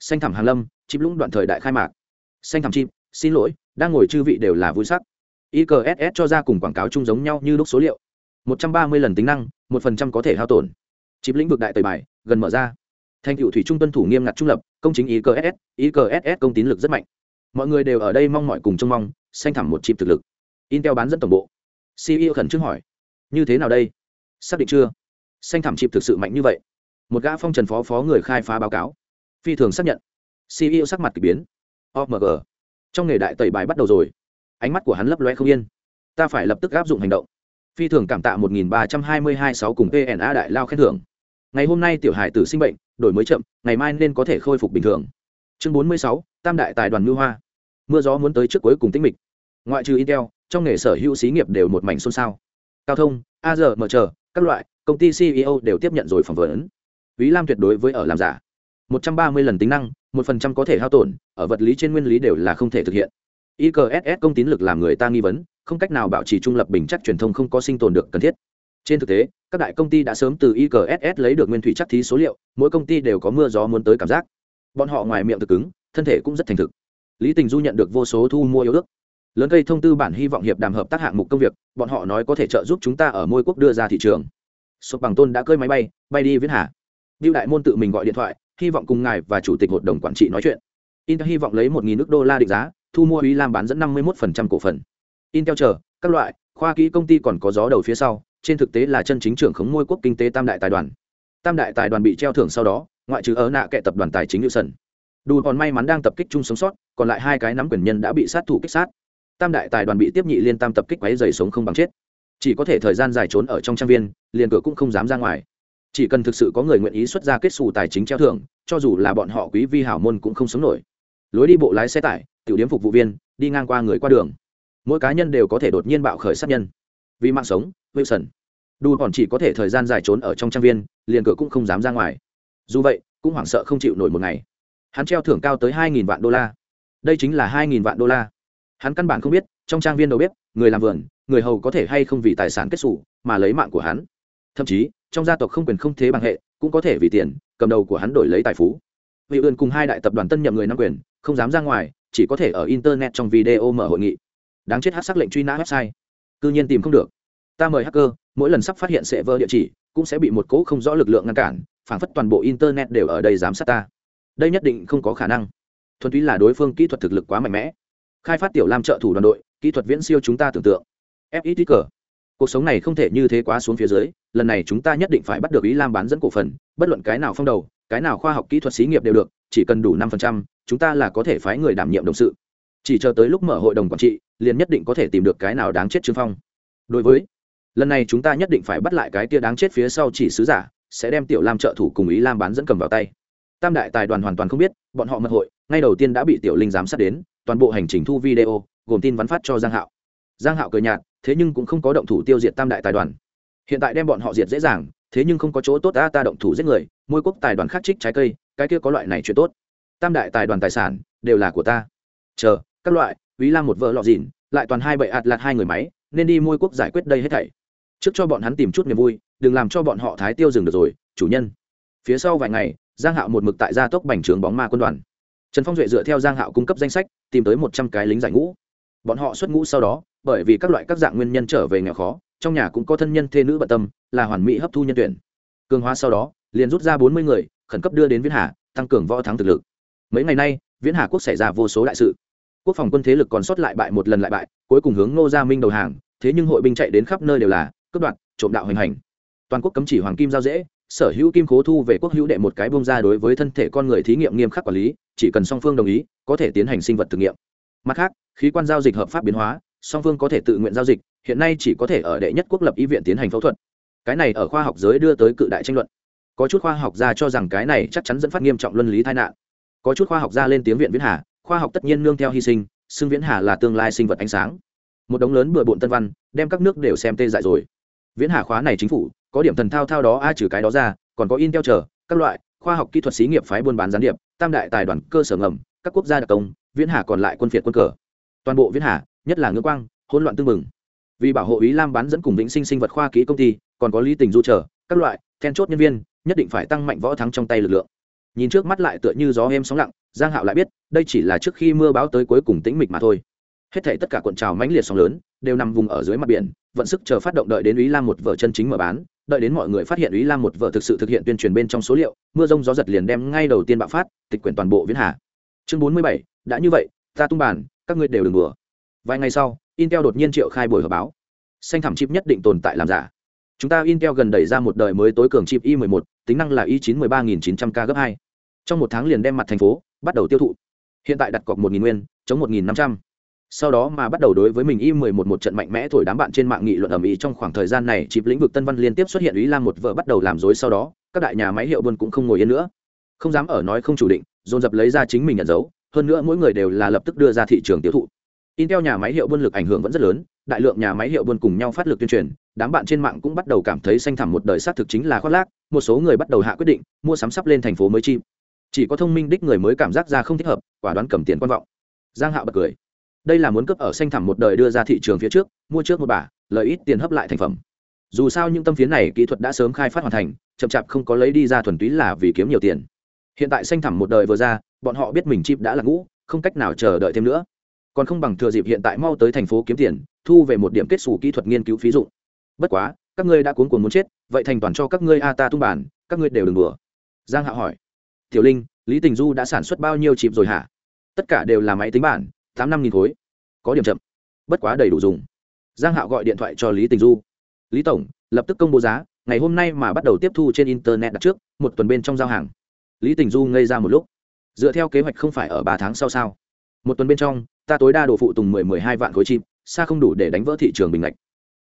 Xanh thẳm hàng lâm, chip lũng đoạn thời đại khai mạc. Xanh thẳm chim, xin lỗi, đang ngồi chư vị đều là vui sắc. IKSS cho ra cùng quảng cáo chung giống nhau như lúc số liệu. 130 lần tính năng, 1% có thể hao tổn. Chip lĩnh vực đại tời bài, gần mở ra. Thanh tựu thủy trung tuân thủ nghiêm ngặt trung lập, công chính IKSS, IKSS công tín lực rất mạnh. Mọi người đều ở đây mong mỏi cùng trông mong, xanh thẳm một chip thực lực intel bán dẫn tổng bộ. Ceo khẩn trương hỏi, như thế nào đây? Xác định chưa? Xanh thảm chịp thực sự mạnh như vậy. Một gã phong trần phó phó người khai phá báo cáo. Phi thường xác nhận. Ceo sắc mặt k ỳ biến omg trong nghề đại tẩy bài bắt đầu rồi. Ánh mắt của hắn lấp loe không yên. Ta phải lập tức áp dụng hành động. Phi thường cảm tạ một nghìn ba trăm hai mươi hai sáu cùng pna đại lao khen thưởng. Ngày hôm nay tiểu hải tử sinh bệnh, đổi mới chậm, ngày mai nên có thể khôi phục bình thường. Chương bốn mươi sáu, tam đại tài đoàn ngư hoa. Mưa gió muốn tới trước cuối cùng tĩnh mịch. Ngoại trừ intel trong nghề sở hữu xí nghiệp đều một mảnh xôn xao. Cao thông, a giờ mở chờ, các loại, công ty ceo đều tiếp nhận rồi phỏng vấn. Ví lam tuyệt đối với ở làm giả. một trăm ba mươi lần tính năng, một phần trăm có thể hao tổn, ở vật lý trên nguyên lý đều là không thể thực hiện. Ikss công tín lực làm người ta nghi vấn, không cách nào bảo trì trung lập bình chắc truyền thông không có sinh tồn được cần thiết. Trên thực tế, các đại công ty đã sớm từ ikss lấy được nguyên thủy chắc thí số liệu, mỗi công ty đều có mưa gió muốn tới cảm giác. Bọn họ ngoài miệng thực cứng, thân thể cũng rất thành thực. Lý tình du nhận được vô số thu mua yếu ước lớn cây thông tư bản hy vọng hiệp đàm hợp tác hạng mục công việc, bọn họ nói có thể trợ giúp chúng ta ở môi quốc đưa ra thị trường. Sụp bằng tôn đã cơi máy bay bay đi viễn hà. Bill đại môn tự mình gọi điện thoại, hy vọng cùng ngài và chủ tịch hội đồng quản trị nói chuyện. Intel hy vọng lấy một nghìn nước đô la định giá, thu mua ý lam bán dẫn năm mươi một cổ phần. Intel chờ, các loại, khoa kỹ công ty còn có gió đầu phía sau, trên thực tế là chân chính trưởng khống môi quốc kinh tế tam đại tài đoàn. Tam đại tài đoàn bị treo thưởng sau đó, ngoại trừ ở nạ kệ tập đoàn tài chính hữu sần đủ còn may mắn đang tập kích chung sống sót, còn lại hai cái nắm quyền nhân đã bị sát thủ kích sát tam đại tài đoàn bị tiếp nhị liên tam tập kích quấy dày sống không bằng chết. Chỉ có thể thời gian dài trốn ở trong trang viên, liền cửa cũng không dám ra ngoài. Chỉ cần thực sự có người nguyện ý xuất ra kết xù tài chính treo thưởng, cho dù là bọn họ quý vi hảo môn cũng không sống nổi. Lối đi bộ lái xe tải, tiểu điếm phục vụ viên, đi ngang qua người qua đường. Mỗi cá nhân đều có thể đột nhiên bạo khởi sát nhân. Vì mạng sống, wilson. Đu còn chỉ có thể thời gian dài trốn ở trong trang viên, liền cửa cũng không dám ra ngoài. Dù vậy, cũng hoảng sợ không chịu nổi một ngày. Hắn treo thưởng cao tới hai vạn đô la. Đây chính là hai vạn đô la hắn căn bản không biết, trong trang viên đầu bếp, người làm vườn, người hầu có thể hay không vì tài sản kết xù mà lấy mạng của hắn. Thậm chí, trong gia tộc không quyền không thế bằng hệ, cũng có thể vì tiền, cầm đầu của hắn đổi lấy tài phú. Vị ươn cùng hai đại tập đoàn tân nhậm người nắm quyền, không dám ra ngoài, chỉ có thể ở internet trong video mở hội nghị. Đáng chết hát sắc lệnh truy nã website. Cư nhiên tìm không được. Ta mời hacker, mỗi lần sắp phát hiện sẽ vơ địa chỉ, cũng sẽ bị một cỗ không rõ lực lượng ngăn cản, phản phất toàn bộ internet đều ở đây giám sát ta. Đây nhất định không có khả năng. Thuần túy là đối phương kỹ thuật thực lực quá mạnh mẽ khai phát tiểu lam trợ thủ đoàn đội, kỹ thuật viễn siêu chúng ta tưởng tượng. Fit cờ. Cuộc sống này không thể như thế quá xuống phía dưới, lần này chúng ta nhất định phải bắt được ý lam bán dẫn cổ phần, bất luận cái nào phong đầu, cái nào khoa học kỹ thuật xí nghiệp đều được, chỉ cần đủ năm phần trăm, chúng ta là có thể phái người đảm nhiệm đồng sự. Chỉ chờ tới lúc mở hội đồng quản trị, liền nhất định có thể tìm được cái nào đáng chết trương phong. Đối với, lần này chúng ta nhất định phải bắt lại cái kia đáng chết phía sau chỉ sứ giả, sẽ đem tiểu lam trợ thủ cùng ý lam bán dẫn cầm vào tay. Tam đại tài đoàn hoàn toàn không biết, bọn họ mật hội, ngay đầu tiên đã bị tiểu linh giám sát đến toàn bộ hành trình thu video, gồm tin vắn phát cho giang hạo. Giang hạo cười nhạt, thế nhưng cũng không có động thủ tiêu diệt tam đại tài đoàn. Hiện tại đem bọn họ diệt dễ dàng, thế nhưng không có chỗ tốt ta ta động thủ giết người môi quốc tài đoàn khắc trích trái cây, cái kia có loại này chuyện tốt. Tam đại tài đoàn tài sản, đều là của ta. Chờ, các loại ý lam một vợ lọ dìn lại toàn hai bậy ạt lạt hai người máy, nên đi môi quốc giải quyết đây hết thảy. Trước cho bọn hắn tìm chút niềm vui, đừng làm cho bọn họ thái tiêu dừng được rồi, chủ nhân. Phía sau vài ngày, giang hạo một mực tại gia tốc bành trướng bóng ma quân đoàn trần phong duệ dựa theo giang hạo cung cấp danh sách, tìm tới một trăm cái lính giải ngũ. Bọn họ xuất ngũ sau đó, bởi vì các loại các dạng nguyên nhân trở về nghèo khó, trong nhà cũng có thân nhân thê nữ bận tâm, là hoàn mỹ hấp thu nhân tuyển. Cường hóa sau đó, liền rút ra bốn mươi người, khẩn cấp đưa đến viễn hà, tăng cường võ thắng thực lực. Mấy ngày nay, viễn hà quốc xảy ra vô số đại sự. Quốc phòng quân thế lực còn sót lại bại một lần lại bại, cuối cùng hướng ngô gia minh đầu hàng, thế nhưng hội binh chạy đến khắp nơi đều là cướp đoạt, trộm đạo hoành hành. Toàn quốc cấm chỉ hoàng kim giao dễ sở hữu kim cố thu về quốc hữu đệ một cái bông ra đối với thân thể con người thí nghiệm nghiêm khắc quản lý, chỉ cần song phương đồng ý, có thể tiến hành sinh vật thử nghiệm. Mặt khác, khí quan giao dịch hợp pháp biến hóa, song phương có thể tự nguyện giao dịch, hiện nay chỉ có thể ở đệ nhất quốc lập y viện tiến hành phẫu thuật. Cái này ở khoa học giới đưa tới cự đại tranh luận. Có chút khoa học gia cho rằng cái này chắc chắn dẫn phát nghiêm trọng luân lý tai nạn. Có chút khoa học gia lên tiếng viện viễn hà, khoa học tất nhiên nương theo hy sinh, xưng viễn hà là tương lai sinh vật ánh sáng. Một đống lớn bừa bộn tân văn, đem các nước đều xem tê dại rồi. Viễn hà khóa này chính phủ có điểm thần thao thao đó, a trừ cái đó ra, còn có in theo chờ, các loại khoa học kỹ thuật xí nghiệp phái buôn bán gián điệp, tam đại tài đoàn, cơ sở ngầm, các quốc gia đặc công, viễn hà còn lại quân phiệt quân cờ. Toàn bộ viễn hà, nhất là ngưỡng quang, hỗn loạn tương mừng vì bảo hộ ý lam bán dẫn cùng vĩnh sinh sinh vật khoa kỹ công ty, còn có lý tình du trở các loại then chốt nhân viên, nhất định phải tăng mạnh võ thắng trong tay lực lượng. Nhìn trước mắt lại tựa như gió êm sóng lặng, giang hạo lại biết, đây chỉ là trước khi mưa báo tới cuối cùng tĩnh mịch mà thôi. Hết thảy tất cả cuộn trào mãnh liệt sóng lớn đều nằm vùng ở dưới mặt biển, vận sức chờ phát động đợi đến ý lam một vở chân chính mở bán, đợi đến mọi người phát hiện ý lam một vở thực sự thực hiện tuyên truyền bên trong số liệu, mưa rông gió giật liền đem ngay đầu tiên bạo phát, tịch quyển toàn bộ viễn hà. Chương bốn mươi bảy, đã như vậy, ta tung bàn, các ngươi đều đừng đùa. Vài ngày sau, intel đột nhiên triệu khai buổi họp báo. Xanh thảm chip nhất định tồn tại làm giả. Chúng ta intel gần đẩy ra một đời mới tối cường chip i 11 tính năng là i 9 13900 k gấp hai. Trong một tháng liền đem mặt thành phố bắt đầu tiêu thụ. Hiện tại đặt cọc một nghìn nguyên, chống một nghìn năm trăm sau đó mà bắt đầu đối với mình y 11 một trận mạnh mẽ thổi đám bạn trên mạng nghị luận ầm ĩ trong khoảng thời gian này chip lĩnh vực tân văn liên tiếp xuất hiện ý lam một vợ bắt đầu làm rối sau đó các đại nhà máy hiệu buôn cũng không ngồi yên nữa không dám ở nói không chủ định dồn dập lấy ra chính mình nhận dấu hơn nữa mỗi người đều là lập tức đưa ra thị trường tiêu thụ Intel nhà máy hiệu buôn lực ảnh hưởng vẫn rất lớn, đại lượng nhà máy hiệu buôn cùng nhau phát lực tuyên truyền, đám bạn trên mạng cũng bắt đầu cảm thấy xanh thẳm một đời xác thực chính là khoác lác, một số người bắt đầu hạ quyết định mua sắm sắp lên thành phố mới chim. Chỉ có thông minh đích người mới cảm giác ra không thích hợp, quả đoán cầm tiền quan vọng. Giang Hạo bật cười. Đây là muốn cấp ở xanh thẳm một đời đưa ra thị trường phía trước, mua trước một bả, lợi ít tiền hấp lại thành phẩm. Dù sao những tâm phiến này kỹ thuật đã sớm khai phát hoàn thành, chậm chạp không có lấy đi ra thuần túy là vì kiếm nhiều tiền. Hiện tại xanh thẳm một đời vừa ra, bọn họ biết mình chip đã là ngũ, không cách nào chờ đợi thêm nữa. Còn không bằng thừa dịp hiện tại mau tới thành phố kiếm tiền thu về một điểm kết xù kỹ thuật nghiên cứu phí dụng. Bất quá các ngươi đã cuốn cuồng muốn chết vậy thành toàn cho các ngươi a ta tung bản các ngươi đều đừng đùa. Giang hạ hỏi. Tiểu linh lý tình du đã sản xuất bao nhiêu chịp rồi hả? Tất cả đều là máy tính bản tám năm nghìn khối. Có điểm chậm, bất quá đầy đủ dùng. Giang hạo gọi điện thoại cho lý tình du. Lý tổng, lập tức công bố giá, ngày hôm nay mà bắt đầu tiếp thu trên internet đặt trước, một tuần bên trong giao hàng. Lý tình du ngây ra một lúc. Dựa theo kế hoạch không phải ở ba tháng sau sao? Một tuần bên trong, ta tối đa đồ phụ tùng mười mười hai vạn khối chim xa không đủ để đánh vỡ thị trường bình lệch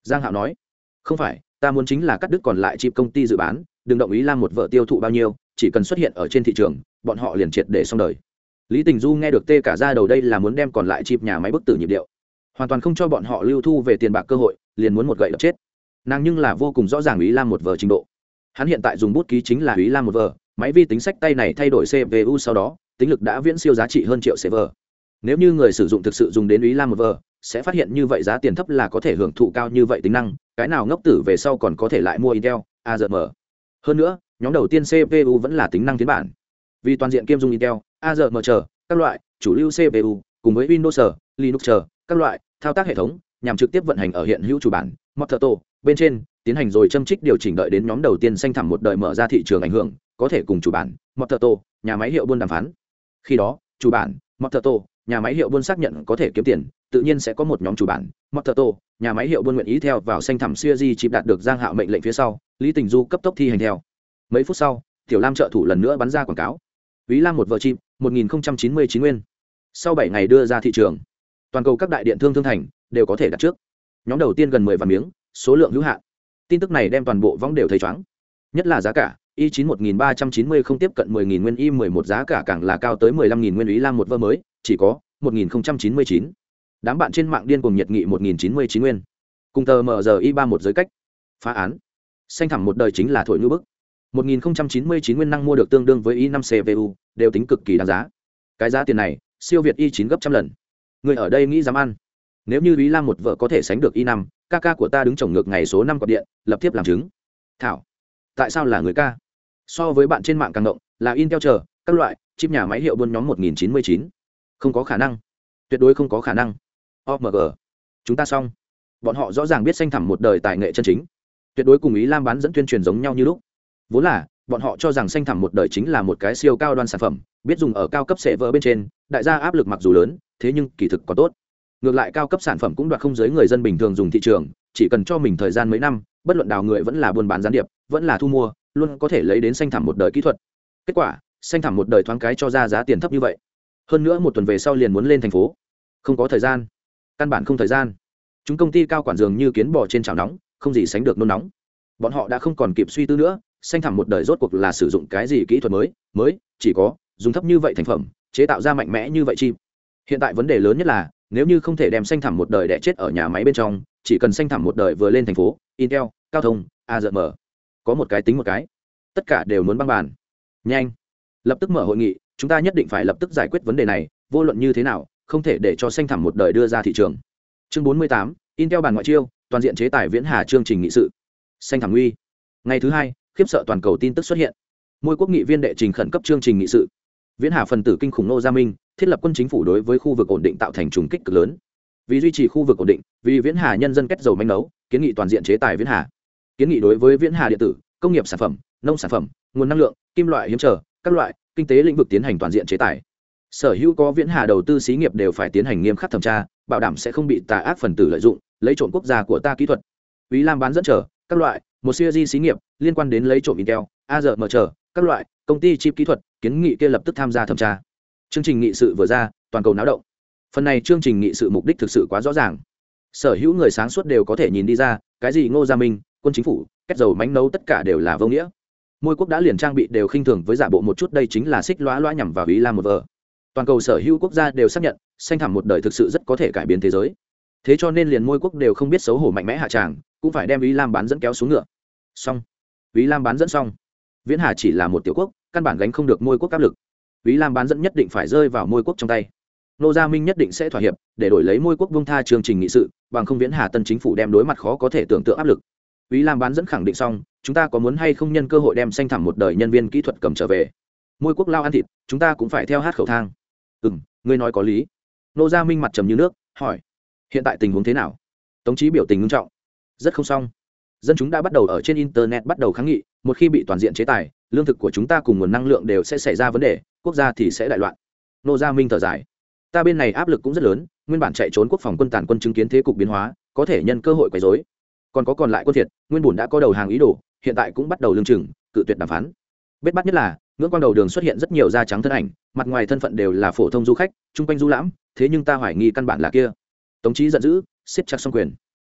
giang hạo nói. Không phải, ta muốn chính là cắt đứt còn lại chip công ty dự bán, đừng động ý làm một vợ tiêu thụ bao nhiêu, chỉ cần xuất hiện ở trên thị trường, bọn họ liền triệt để xong đời lý tình du nghe được tê cả ra đầu đây là muốn đem còn lại chịp nhà máy bức tử nhịp điệu. Hoàn toàn không cho bọn họ lưu thu về tiền bạc cơ hội, liền muốn một gậy đập chết. Nàng nhưng là vô cùng rõ ràng ý lam một vở trình độ. Hắn hiện tại dùng bút ký chính là ý lam một vở máy vi tính sách tay này thay đổi cpu sau đó, tính lực đã viễn siêu giá trị hơn triệu server nếu như người sử dụng thực sự dùng đến ý lam một vờ, sẽ phát hiện như vậy giá tiền thấp là có thể hưởng thụ cao như vậy tính năng, cái nào ngốc tử về sau còn có thể lại mua intel azm hơn nữa, nhóm đầu tiên cpu vẫn là tính năng tiến bản. Vì toàn diện kiêm dung intel ARM chờ, các loại, chủ lưu cpu cùng với windows linux chờ, các loại, thao tác hệ thống, nhằm trực tiếp vận hành ở hiện hữu chủ bản motorto bên trên, tiến hành rồi châm trích điều chỉnh đợi đến nhóm đầu tiên xanh thẳm một đời mở ra thị trường ảnh hưởng, có thể cùng chủ bản motorto nhà máy hiệu buôn đàm phán. Khi đó, chủ bản motorto nhà máy hiệu buôn xác nhận có thể kiếm tiền, tự nhiên sẽ có một nhóm chủ bản motorto nhà máy hiệu buôn nguyện ý theo vào xanh thẳm siêu di đạt được giang hạo mệnh lệnh phía sau, lý tình du cấp tốc thi hành theo. Mấy phút sau, tiểu lam trợ thủ lần nữa bắn ra quảng cáo. Vĩ lam một vợ chim, một nghìn chín mươi chín nguyên. Sau bảy ngày đưa ra thị trường, toàn cầu các đại điện thương thương thành đều có thể đặt trước. Nhóm đầu tiên gần mười vạn miếng, số lượng hữu hạn. Tin tức này đem toàn bộ võng đều thấy chóng nhất là giá cả y chín một nghìn ba trăm chín mươi không tiếp cận mười nghìn nguyên y mười một giá cả càng là cao tới mười lăm nghìn nguyên Vĩ lam một vợ mới, chỉ có một nghìn không trăm chín mươi chín. Đám bạn trên mạng điên cuồng nhiệt nghị một nghìn chín mươi chín nguyên. Cùng tờ mở giờ y ba một giới cách, phá án. Xanh thẳm một đời chính là thổi như bức. 1099 nguyên năng mua được tương đương với i 5 cvu đều tính cực kỳ đáng giá. Cái giá tiền này, siêu việt i 9 gấp trăm lần. Người ở đây nghĩ dám ăn. Nếu như Lý lam một vợ có thể sánh được i 5 ca ca của ta đứng chồng ngược ngày số năm quạt điện, lập tiếp làm chứng. Thảo, tại sao là người ca? So với bạn trên mạng càng động, là intel chờ, các loại, chip nhà máy hiệu buôn nhóm 1099 không có khả năng. Tuyệt đối không có khả năng. Omg chúng ta xong. Bọn họ rõ ràng biết xanh thẳm một đời tài nghệ chân chính. Tuyệt đối cùng ý lam bán dẫn tuyên truyền giống nhau như lúc vốn là, bọn họ cho rằng xanh thẳm một đời chính là một cái siêu cao đoan sản phẩm, biết dùng ở cao cấp sệ vỡ bên trên, đại gia áp lực mặc dù lớn, thế nhưng kỳ thực có tốt. Ngược lại cao cấp sản phẩm cũng đoạt không giới người dân bình thường dùng thị trường, chỉ cần cho mình thời gian mấy năm, bất luận đào người vẫn là buôn bán gián điệp, vẫn là thu mua, luôn có thể lấy đến xanh thẳm một đời kỹ thuật. Kết quả, xanh thẳm một đời thoáng cái cho ra giá tiền thấp như vậy. Hơn nữa một tuần về sau liền muốn lên thành phố. Không có thời gian. Căn bản không thời gian. Chúng công ty cao quản dường như kiến bò trên chảo nóng, không gì sánh được nôn nóng. Bọn họ đã không còn kịp suy tư nữa xanh thẳm một đời rốt cuộc là sử dụng cái gì kỹ thuật mới mới, chỉ có dùng thấp như vậy thành phẩm, chế tạo ra mạnh mẽ như vậy chi. Hiện tại vấn đề lớn nhất là, nếu như không thể đem xanh thẳm một đời đẻ chết ở nhà máy bên trong, chỉ cần xanh thẳm một đời vừa lên thành phố, intel, cao thông azm có một cái tính một cái, tất cả đều muốn băng bàn. Nhanh. Lập tức mở hội nghị, chúng ta nhất định phải lập tức giải quyết vấn đề này, vô luận như thế nào, không thể để cho xanh thẳm một đời đưa ra thị trường. Chương bốn mươi tám, intel bàn ngoại chiêu, toàn diện chế tài viễn hà chương trình nghị sự. Xanh thẳm uy. Ngày thứ hai khiếp sợ toàn cầu tin tức xuất hiện. Môi quốc nghị viên đệ trình khẩn cấp chương trình nghị sự. Viễn hà phần tử kinh khủng nô gia minh, thiết lập quân chính phủ đối với khu vực ổn định tạo thành trùng kích cực lớn. Vì duy trì khu vực ổn định, vì viễn hà nhân dân kết dầu manh nấu, kiến nghị toàn diện chế tài viễn hà. Kiến nghị đối với viễn hà điện tử, công nghiệp sản phẩm, nông sản phẩm, nguồn năng lượng, kim loại hiếm trở, các loại, kinh tế lĩnh vực tiến hành toàn diện chế tài. Sở hữu có viễn hà đầu tư xí nghiệp đều phải tiến hành nghiêm khắc thẩm tra, bảo đảm sẽ không bị tà ác phần tử lợi dụng, lấy trộm quốc gia của ta kỹ thuật. Ý lam bán dẫn trở, các loại một siêu di xí nghiệp liên quan đến lấy trộm intel mở chờ, các loại, công ty chip kỹ thuật, kiến nghị kia lập tức tham gia thẩm tra. Chương trình nghị sự vừa ra, toàn cầu náo động. Phần này chương trình nghị sự mục đích thực sự quá rõ ràng. Sở hữu người sáng suốt đều có thể nhìn đi ra, cái gì ngô gia minh, quân chính phủ kết dầu mánh nấu tất cả đều là vô nghĩa. Môi quốc đã liền trang bị đều khinh thường với giả bộ một chút, đây chính là xích lõa lõa nhằm vào ý lam một vợ. toàn cầu sở hữu quốc gia đều xác nhận, xanh thẳm một đời thực sự rất có thể cải biến thế giới. Thế cho nên liền môi quốc đều không biết xấu hổ mạnh mẽ hạ tràng, cũng phải đem ý lam bán dẫn kéo xuống ngựa xong. Ý lam bán dẫn xong. Viễn hà chỉ là một tiểu quốc, căn bản gánh không được môi quốc áp lực. Ý lam bán dẫn nhất định phải rơi vào môi quốc trong tay. Nô gia minh nhất định sẽ thỏa hiệp, để đổi lấy môi quốc vương tha chương trình nghị sự, bằng không viễn hà tân chính phủ đem đối mặt khó có thể tưởng tượng áp lực. Ý lam bán dẫn khẳng định xong, chúng ta có muốn hay không nhân cơ hội đem xanh thẳm một đời nhân viên kỹ thuật cầm trở về. Môi quốc lao ăn thịt, chúng ta cũng phải theo hát khẩu thang. Ừ m ngươi nói có lý. Nô gia minh mặt trầm như nước, hỏi, hiện tại tình huống thế nào? Tống trí biểu tình nghiêm trọng. Rất không xong dân chúng đã bắt đầu ở trên internet bắt đầu kháng nghị, một khi bị toàn diện chế tài, lương thực của chúng ta cùng nguồn năng lượng đều sẽ xảy ra vấn đề, quốc gia thì sẽ đại loạn. Nô gia minh thở dài. Ta bên này áp lực cũng rất lớn, nguyên bản chạy trốn quốc phòng quân tàn quân chứng kiến thế cục biến hóa, có thể nhân cơ hội quấy dối còn có còn lại quân thiệt, nguyên bùn đã có đầu hàng ý đồ, hiện tại cũng bắt đầu lương chừng, cự tuyệt đàm phán. Bết bắt nhất là, ngưỡng quang đầu đường xuất hiện rất nhiều da trắng thân ảnh, mặt ngoài thân phận đều là phổ thông du khách, chung quanh du lãm, thế nhưng ta hoài nghi căn bản là kia. Tống trí giận dữ, siết chặt xong quyền.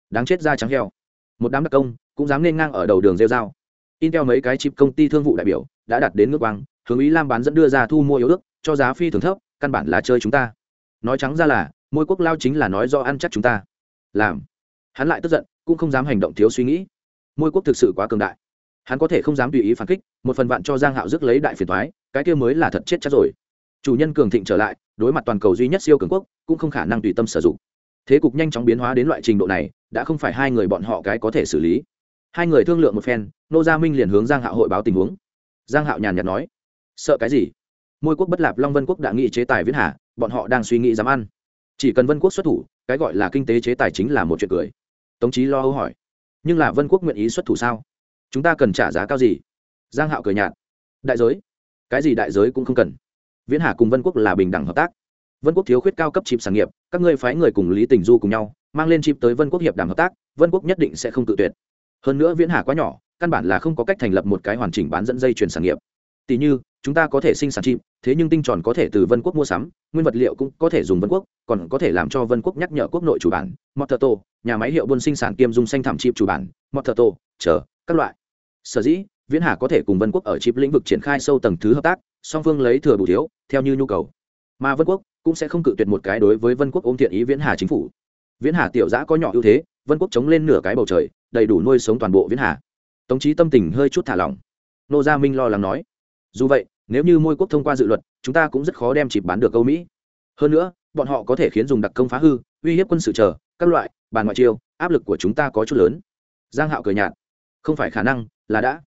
Đáng chết da trắng heo một đám đặc công cũng dám nên ngang ở đầu đường rêu dao intel mấy cái chip công ty thương vụ đại biểu đã đặt đến ngước quang, hướng ý lam bán dẫn đưa ra thu mua yếu ước, cho giá phi thường thấp, căn bản là chơi chúng ta. Nói trắng ra là, môi quốc lao chính là nói do ăn chắc chúng ta. Làm. Hắn lại tức giận, cũng không dám hành động thiếu suy nghĩ. Môi quốc thực sự quá cường đại. Hắn có thể không dám tùy ý phản kích, một phần vạn cho giang hạo dứt lấy đại phiền thoái cái kia mới là thật chết chắc rồi. Chủ nhân cường thịnh trở lại, đối mặt toàn cầu duy nhất siêu cường quốc, cũng không khả năng tùy tâm sử dụng. Thế cục nhanh chóng biến hóa đến loại trình độ này đã không phải hai người bọn họ cái có thể xử lý. Hai người thương lượng một phen, nô gia minh liền hướng giang hạo hội báo tình huống. Giang hạo nhàn nhạt nói, sợ cái gì? Môi quốc bất lạp long vân quốc đã nghị chế tài viễn hà, bọn họ đang suy nghĩ dám ăn. Chỉ cần vân quốc xuất thủ, cái gọi là kinh tế chế tài chính là một chuyện cười. Tống trí lo âu hỏi, nhưng là vân quốc nguyện ý xuất thủ sao? Chúng ta cần trả giá cao gì? Giang hạo cười nhạt, đại giới, cái gì đại giới cũng không cần. Viễn hà cùng vân quốc là bình đẳng hợp tác. Vân quốc thiếu khuyết cao cấp chìm sản nghiệp, các ngươi phái người cùng lý tình du cùng nhau mang lên chip tới vân quốc hiệp đàm hợp tác, vân quốc nhất định sẽ không tự tuyệt. Hơn nữa viễn hà quá nhỏ, căn bản là không có cách thành lập một cái hoàn chỉnh bán dẫn dây chuyển sản nghiệp. Tỷ như, chúng ta có thể sinh sản chip, thế nhưng tinh tròn có thể từ vân quốc mua sắm, nguyên vật liệu cũng có thể dùng vân quốc, còn có thể làm cho vân quốc nhắc nhở quốc nội chủ bản motorto nhà máy hiệu buôn sinh sản kiêm dung xanh thảm chip chủ bản motorto chờ, các loại. Sở dĩ, viễn hà có thể cùng vân quốc ở chip lĩnh vực triển khai sâu tầng thứ hợp tác, song phương lấy thừa bù thiếu, theo như nhu cầu. Mà vân quốc cũng sẽ không cự tuyệt một cái đối với vân quốc ôm thiện ý viễn hà chính phủ viễn hà tiểu giã có nhỏ ưu thế, vân quốc chống lên nửa cái bầu trời, đầy đủ nuôi sống toàn bộ viễn hà. Tống trí tâm tình hơi chút thả lỏng. Nô gia minh lo lắng nói, dù vậy, nếu như môi quốc thông qua dự luật, chúng ta cũng rất khó đem chịp bán được câu mỹ. Hơn nữa, bọn họ có thể khiến dùng đặc công phá hư, uy hiếp quân sự chờ, các loại, bàn ngoại chiêu, áp lực của chúng ta có chút lớn. Giang hạo cười nhạt, không phải khả năng, là đã.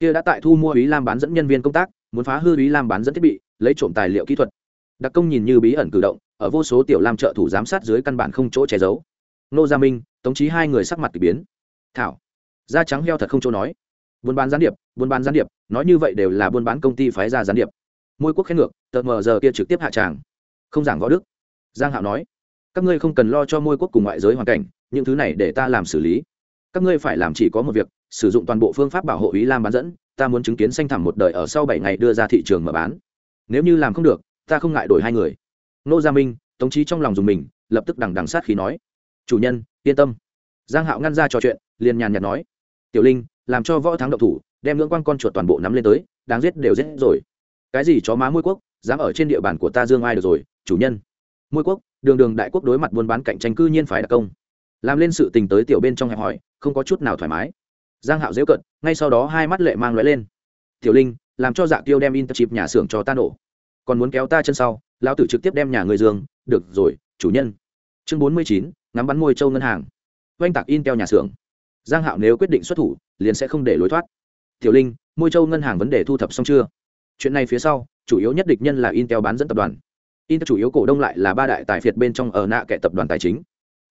Kia đã tại thu mua ý lam bán dẫn nhân viên công tác, muốn phá hư ý lam bán dẫn thiết bị, lấy trộm tài liệu kỹ thuật. Đặc công nhìn như bí ẩn cử động ở vô số tiểu lam trợ thủ giám sát dưới căn bản không chỗ che giấu. Nô gia minh, tống trí hai người sắc mặt k ỳ biến. Thảo, da trắng heo thật không chỗ nói. Buôn bán gián điệp, buôn bán gián điệp, nói như vậy đều là buôn bán công ty phái ra gián điệp. Môi quốc khen ngược, tờ mờ giờ kia trực tiếp hạ tràng. Không giảng võ đức. Giang hạo nói, các ngươi không cần lo cho môi quốc cùng ngoại giới hoàn cảnh, những thứ này để ta làm xử lý. Các ngươi phải làm chỉ có một việc, sử dụng toàn bộ phương pháp bảo hộ ý lam bán dẫn, ta muốn chứng kiến xanh thẳm một đời ở sau bảy ngày đưa ra thị trường mở bán. Nếu như làm không được, ta không ngại đổi hai người nô gia minh, tống trí trong lòng dùng mình, lập tức đằng đằng sát khí nói. Chủ nhân, yên tâm. Giang hạo ngăn ra trò chuyện, liền nhàn nhạt nói. Tiểu linh, làm cho võ thắng độc thủ, đem ngưỡng quan con chuột toàn bộ nắm lên tới, đáng giết đều giết rồi. Cái gì chó má môi quốc, dám ở trên địa bàn của ta dương ai được rồi, chủ nhân. Môi quốc, đường đường đại quốc đối mặt buôn bán cạnh tranh cư nhiên phải đặc công. Làm lên sự tình tới tiểu bên trong hẹp hỏi, không có chút nào thoải mái. Giang hạo dễu cận, ngay sau đó hai mắt lệ mang lóe lên. Tiểu linh, làm cho dạ tiêu đem in chip nhà xưởng cho ta nổ. Còn muốn kéo ta chân sau lão tử trực tiếp đem nhà người dương. Được rồi, chủ nhân. Chương bốn mươi chín, ngắm bắn môi châu ngân hàng. Oanh tạc in nhà xưởng. Giang hạo nếu quyết định xuất thủ, liền sẽ không để lối thoát. Tiểu linh, môi châu ngân hàng vấn đề thu thập xong chưa? Chuyện này phía sau, chủ yếu nhất địch nhân là intel bán dẫn tập đoàn. Intel chủ yếu cổ đông lại là ba đại tài phiệt bên trong ở nạ kệ tập đoàn tài chính.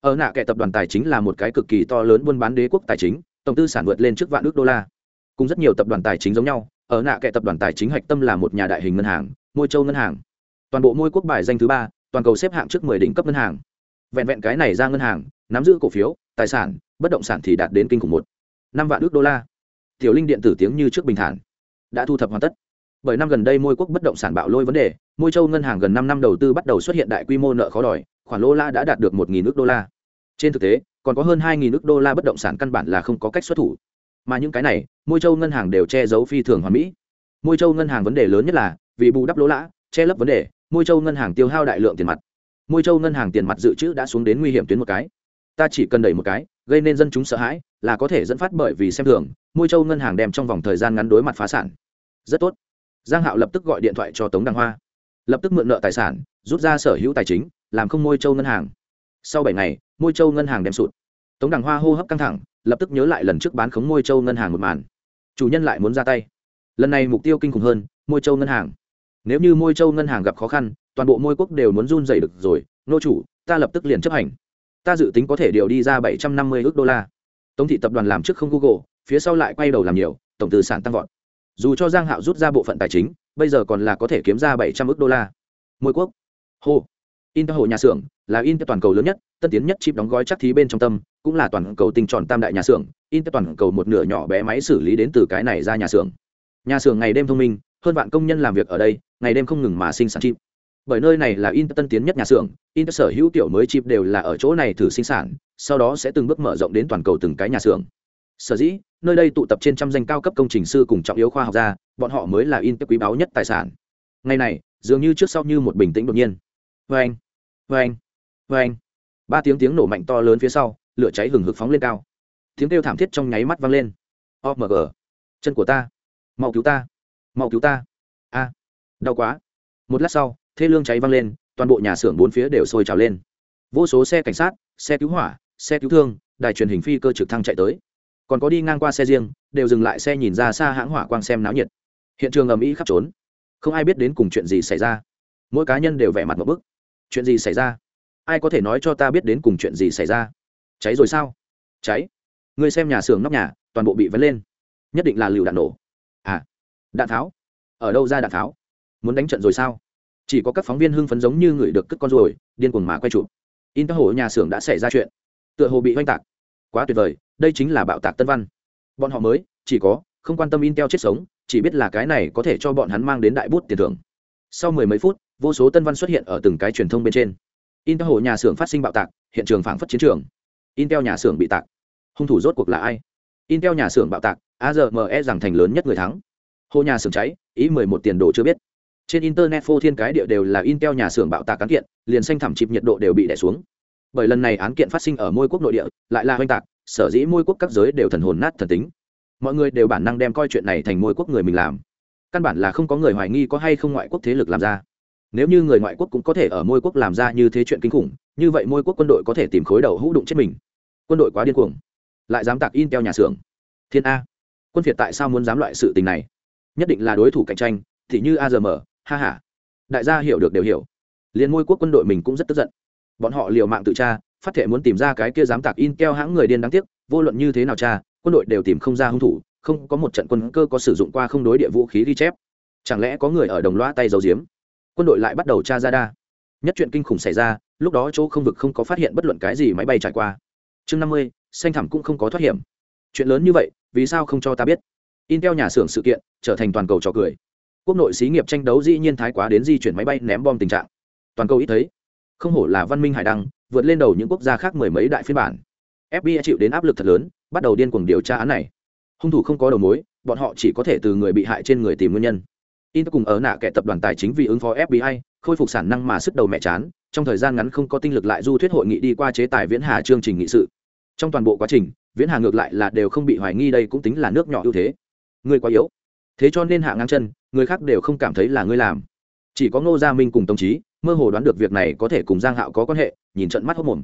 Ở nạ kệ tập đoàn tài chính là một cái cực kỳ to lớn buôn bán đế quốc tài chính, tổng tư sản vượt lên trước vạn ước đô la. Cùng rất nhiều tập đoàn tài chính giống nhau, ở nạ kệ tập đoàn tài chính hạch tâm là một nhà đại hình ngân hàng, môi châu ngân hàng toàn bộ môi quốc bài danh thứ ba, toàn cầu xếp hạng trước mười đỉnh cấp ngân hàng. Vẹn vẹn cái này ra ngân hàng, nắm giữ cổ phiếu, tài sản, bất động sản thì đạt đến kinh khủng một. Năm vạn ước đô la. Tiểu linh điện tử tiếng như trước bình thản. Đã thu thập hoàn tất. Bởi năm gần đây môi quốc bất động sản bạo lôi vấn đề, môi châu ngân hàng gần năm năm đầu tư bắt đầu xuất hiện đại quy mô nợ khó đòi, khoản lô la đã đạt được một nghìn ước đô la. Trên thực tế, còn có hơn hai nghìn ước đô la bất động sản căn bản là không có cách xuất thủ. Mà những cái này, môi châu ngân hàng đều che giấu phi thường hoàn mỹ. Môi châu ngân hàng vấn đề lớn nhất là, vì bù đắp lỗ lã che lấp vấn đề môi châu ngân hàng tiêu hao đại lượng tiền mặt. Môi châu ngân hàng tiền mặt dự trữ đã xuống đến nguy hiểm tuyến một cái. Ta chỉ cần đẩy một cái, gây nên dân chúng sợ hãi, là có thể dẫn phát bởi vì xem thường, môi châu ngân hàng đem trong vòng thời gian ngắn đối mặt phá sản. Rất tốt. Giang hạo lập tức gọi điện thoại cho tống đăng hoa. Lập tức mượn nợ tài sản, rút ra sở hữu tài chính, làm không môi châu ngân hàng. Sau bảy ngày, môi châu ngân hàng đem sụt. Tống đăng hoa hô hấp căng thẳng, lập tức nhớ lại lần trước bán khống môi châu ngân hàng một màn. Chủ nhân lại muốn ra tay. Lần này mục tiêu kinh khủng hơn, môi châu ngân hàng nếu như môi châu ngân hàng gặp khó khăn toàn bộ môi quốc đều muốn run dày được rồi nô chủ ta lập tức liền chấp hành. Ta dự tính có thể điều đi ra bảy trăm năm mươi ước đô la. Tống thị tập đoàn làm trước không google phía sau lại quay đầu làm nhiều tổng tư sản tăng vọt. Dù cho giang hạo rút ra bộ phận tài chính bây giờ còn là có thể kiếm ra bảy trăm ước đô la. Môi quốc. Hô, intel hồ nhà xưởng là intel toàn cầu lớn nhất tân tiến nhất chip đóng gói chắc thí bên trong tâm cũng là toàn cầu tinh tròn tam đại nhà xưởng intel toàn cầu một nửa nhỏ bé máy xử lý đến từ cái này ra nhà xưởng. Nhà xưởng ngày đêm thông minh hơn vạn công nhân làm việc ở đây ngày đêm không ngừng mà sinh sản chip bởi nơi này là in tân tiến nhất nhà xưởng, in sở hữu tiểu mới chip đều là ở chỗ này thử sinh sản, sau đó sẽ từng bước mở rộng đến toàn cầu từng cái nhà xưởng. Sở dĩ, nơi đây tụ tập trên trăm danh cao cấp công trình sư cùng trọng yếu khoa học gia, bọn họ mới là Intel quý báu nhất tài sản. Ngày này, dường như trước sau như một bình tĩnh đột nhiên. Vang vang vang ba tiếng tiếng nổ mạnh to lớn phía sau, lửa cháy hừng hực phóng lên cao. Tiếng kêu thảm thiết trong nháy mắt vang lên. Omg chân của ta, mau cứu ta, mau cứu ta đau quá. Một lát sau thế lương cháy văng lên, toàn bộ nhà xưởng bốn phía đều sôi trào lên. Vô số xe cảnh sát, xe cứu hỏa, xe cứu thương, đài truyền hình phi cơ trực thăng chạy tới. Còn có đi ngang qua xe riêng, đều dừng lại xe nhìn ra xa hãng hỏa quang xem náo nhiệt. Hiện trường ầm ĩ khắp trốn. Không ai biết đến cùng chuyện gì xảy ra. Mỗi cá nhân đều vẻ mặt một bức. Chuyện gì xảy ra? Ai có thể nói cho ta biết đến cùng chuyện gì xảy ra? Cháy rồi sao? Cháy. Người xem nhà xưởng nóc nhà, toàn bộ bị vấn lên. Nhất định là lựu đạn nổ. À đạn tháo. Ở đâu ra đạn tháo? Muốn đánh trận rồi sao? Chỉ có các phóng viên hưng phấn giống như người được cất con ruồi điên cuồng mà quay chụp. In các hồ nhà xưởng đã xảy ra chuyện. Tựa hồ bị oanh tạc. Quá tuyệt vời, đây chính là bạo tạc tân văn. Bọn họ mới, chỉ có, không quan tâm intel chết sống, chỉ biết là cái này có thể cho bọn hắn mang đến đại bút tiền thưởng. Sau mười mấy phút, vô số tân văn xuất hiện ở từng cái truyền thông bên trên. Intel hồ nhà xưởng phát sinh bạo tạc, hiện trường phảng phất chiến trường. Intel nhà xưởng bị tạc. Hung thủ rốt cuộc là ai? Intel nhà xưởng bạo tạc azme rằng thành lớn nhất người thắng. Hồ nhà xưởng cháy, ý mười một tiền đồ chưa biết trên internet phô thiên cái địa đều là intel nhà xưởng bạo tạc án kiện, liền xanh thảm chịp nhiệt độ đều bị đẻ xuống. Bởi lần này án kiện phát sinh ở môi quốc nội địa, lại là oanh tạc, sở dĩ môi quốc các giới đều thần hồn nát thần tính. Mọi người đều bản năng đem coi chuyện này thành môi quốc người mình làm. Căn bản là không có người hoài nghi có hay không ngoại quốc thế lực làm ra. Nếu như người ngoại quốc cũng có thể ở môi quốc làm ra như thế chuyện kinh khủng, như vậy môi quốc quân đội có thể tìm khối đầu hũ đụng chết mình. Quân đội quá điên cuồng. Lại dám tạc intel nhà xưởng. Thiên a. Quân việt tại sao muốn dám loại sự tình này? Nhất định là đối thủ cạnh tranh, thì như azm ha ha, đại gia hiểu được đều hiểu. Liền môi quốc quân đội mình cũng rất tức giận. Bọn họ liều mạng tự tra, phát thể muốn tìm ra cái kia dám tạc intel hãng người điên đáng tiếc, vô luận như thế nào cha quân đội đều tìm không ra hung thủ, không có một trận quân cơ có sử dụng qua không đối địa vũ khí ghi chép. Chẳng lẽ có người ở đồng loa tay dầu diếm quân đội lại bắt đầu tra ra đa. Nhất chuyện kinh khủng xảy ra, lúc đó chỗ không vực không có phát hiện bất luận cái gì máy bay trải qua. Chương năm mươi, xanh thẳm cũng không có thoát hiểm. Chuyện lớn như vậy, vì sao không cho ta biết? Intel nhà xưởng sự kiện, trở thành toàn cầu trò cười quốc nội xí nghiệp tranh đấu dĩ nhiên thái quá đến di chuyển máy bay ném bom tình trạng. Toàn cầu ít thấy. Không hổ là văn minh hải đăng, vượt lên đầu những quốc gia khác mười mấy đại phiên bản. Fbi chịu đến áp lực thật lớn, bắt đầu điên cuồng điều tra án này. Hung thủ không có đầu mối, bọn họ chỉ có thể từ người bị hại trên người tìm nguyên nhân. In cùng ở nạ kẻ tập đoàn tài chính vì ứng phó fbi khôi phục sản năng mà sức đầu mẹ chán, trong thời gian ngắn không có tinh lực lại du thuyết hội nghị đi qua chế tài viễn hà chương trình nghị sự. Trong toàn bộ quá trình, viễn hà ngược lại là đều không bị hoài nghi đây cũng tính là nước nhỏ ưu thế. Người quá yếu thế cho nên hạ ngang chân, người khác đều không cảm thấy là ngươi làm. Chỉ có ngô gia minh cùng Tông chí, mơ hồ đoán được việc này có thể cùng giang hạo có quan hệ, nhìn trận mắt hốc mồm.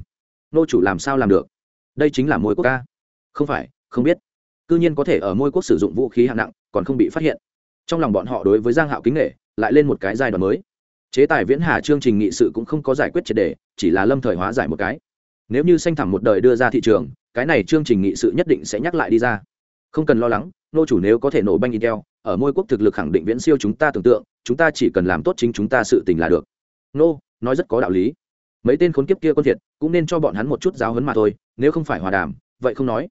Nô chủ làm sao làm được? Đây chính là môi quốc ca. Không phải, không biết. Cư nhiên có thể ở môi quốc sử dụng vũ khí hạng nặng, còn không bị phát hiện. Trong lòng bọn họ đối với giang hạo kính nghệ lại lên một cái giai đoạn mới. Chế tài viễn hà chương trình nghị sự cũng không có giải quyết triệt đề, chỉ là lâm thời hóa giải một cái. Nếu như xanh thẳm một đời đưa ra thị trường, cái này chương trình nghị sự nhất định sẽ nhắc lại đi ra. Không cần lo lắng, nô chủ nếu có thể nổ banh intel ở môi quốc thực lực khẳng định viễn siêu chúng ta tưởng tượng, chúng ta chỉ cần làm tốt chính chúng ta sự tình là được. Nô, nói rất có đạo lý. Mấy tên khốn kiếp kia con thiệt, cũng nên cho bọn hắn một chút giáo hấn mà thôi, nếu không phải hòa đàm, vậy không nói.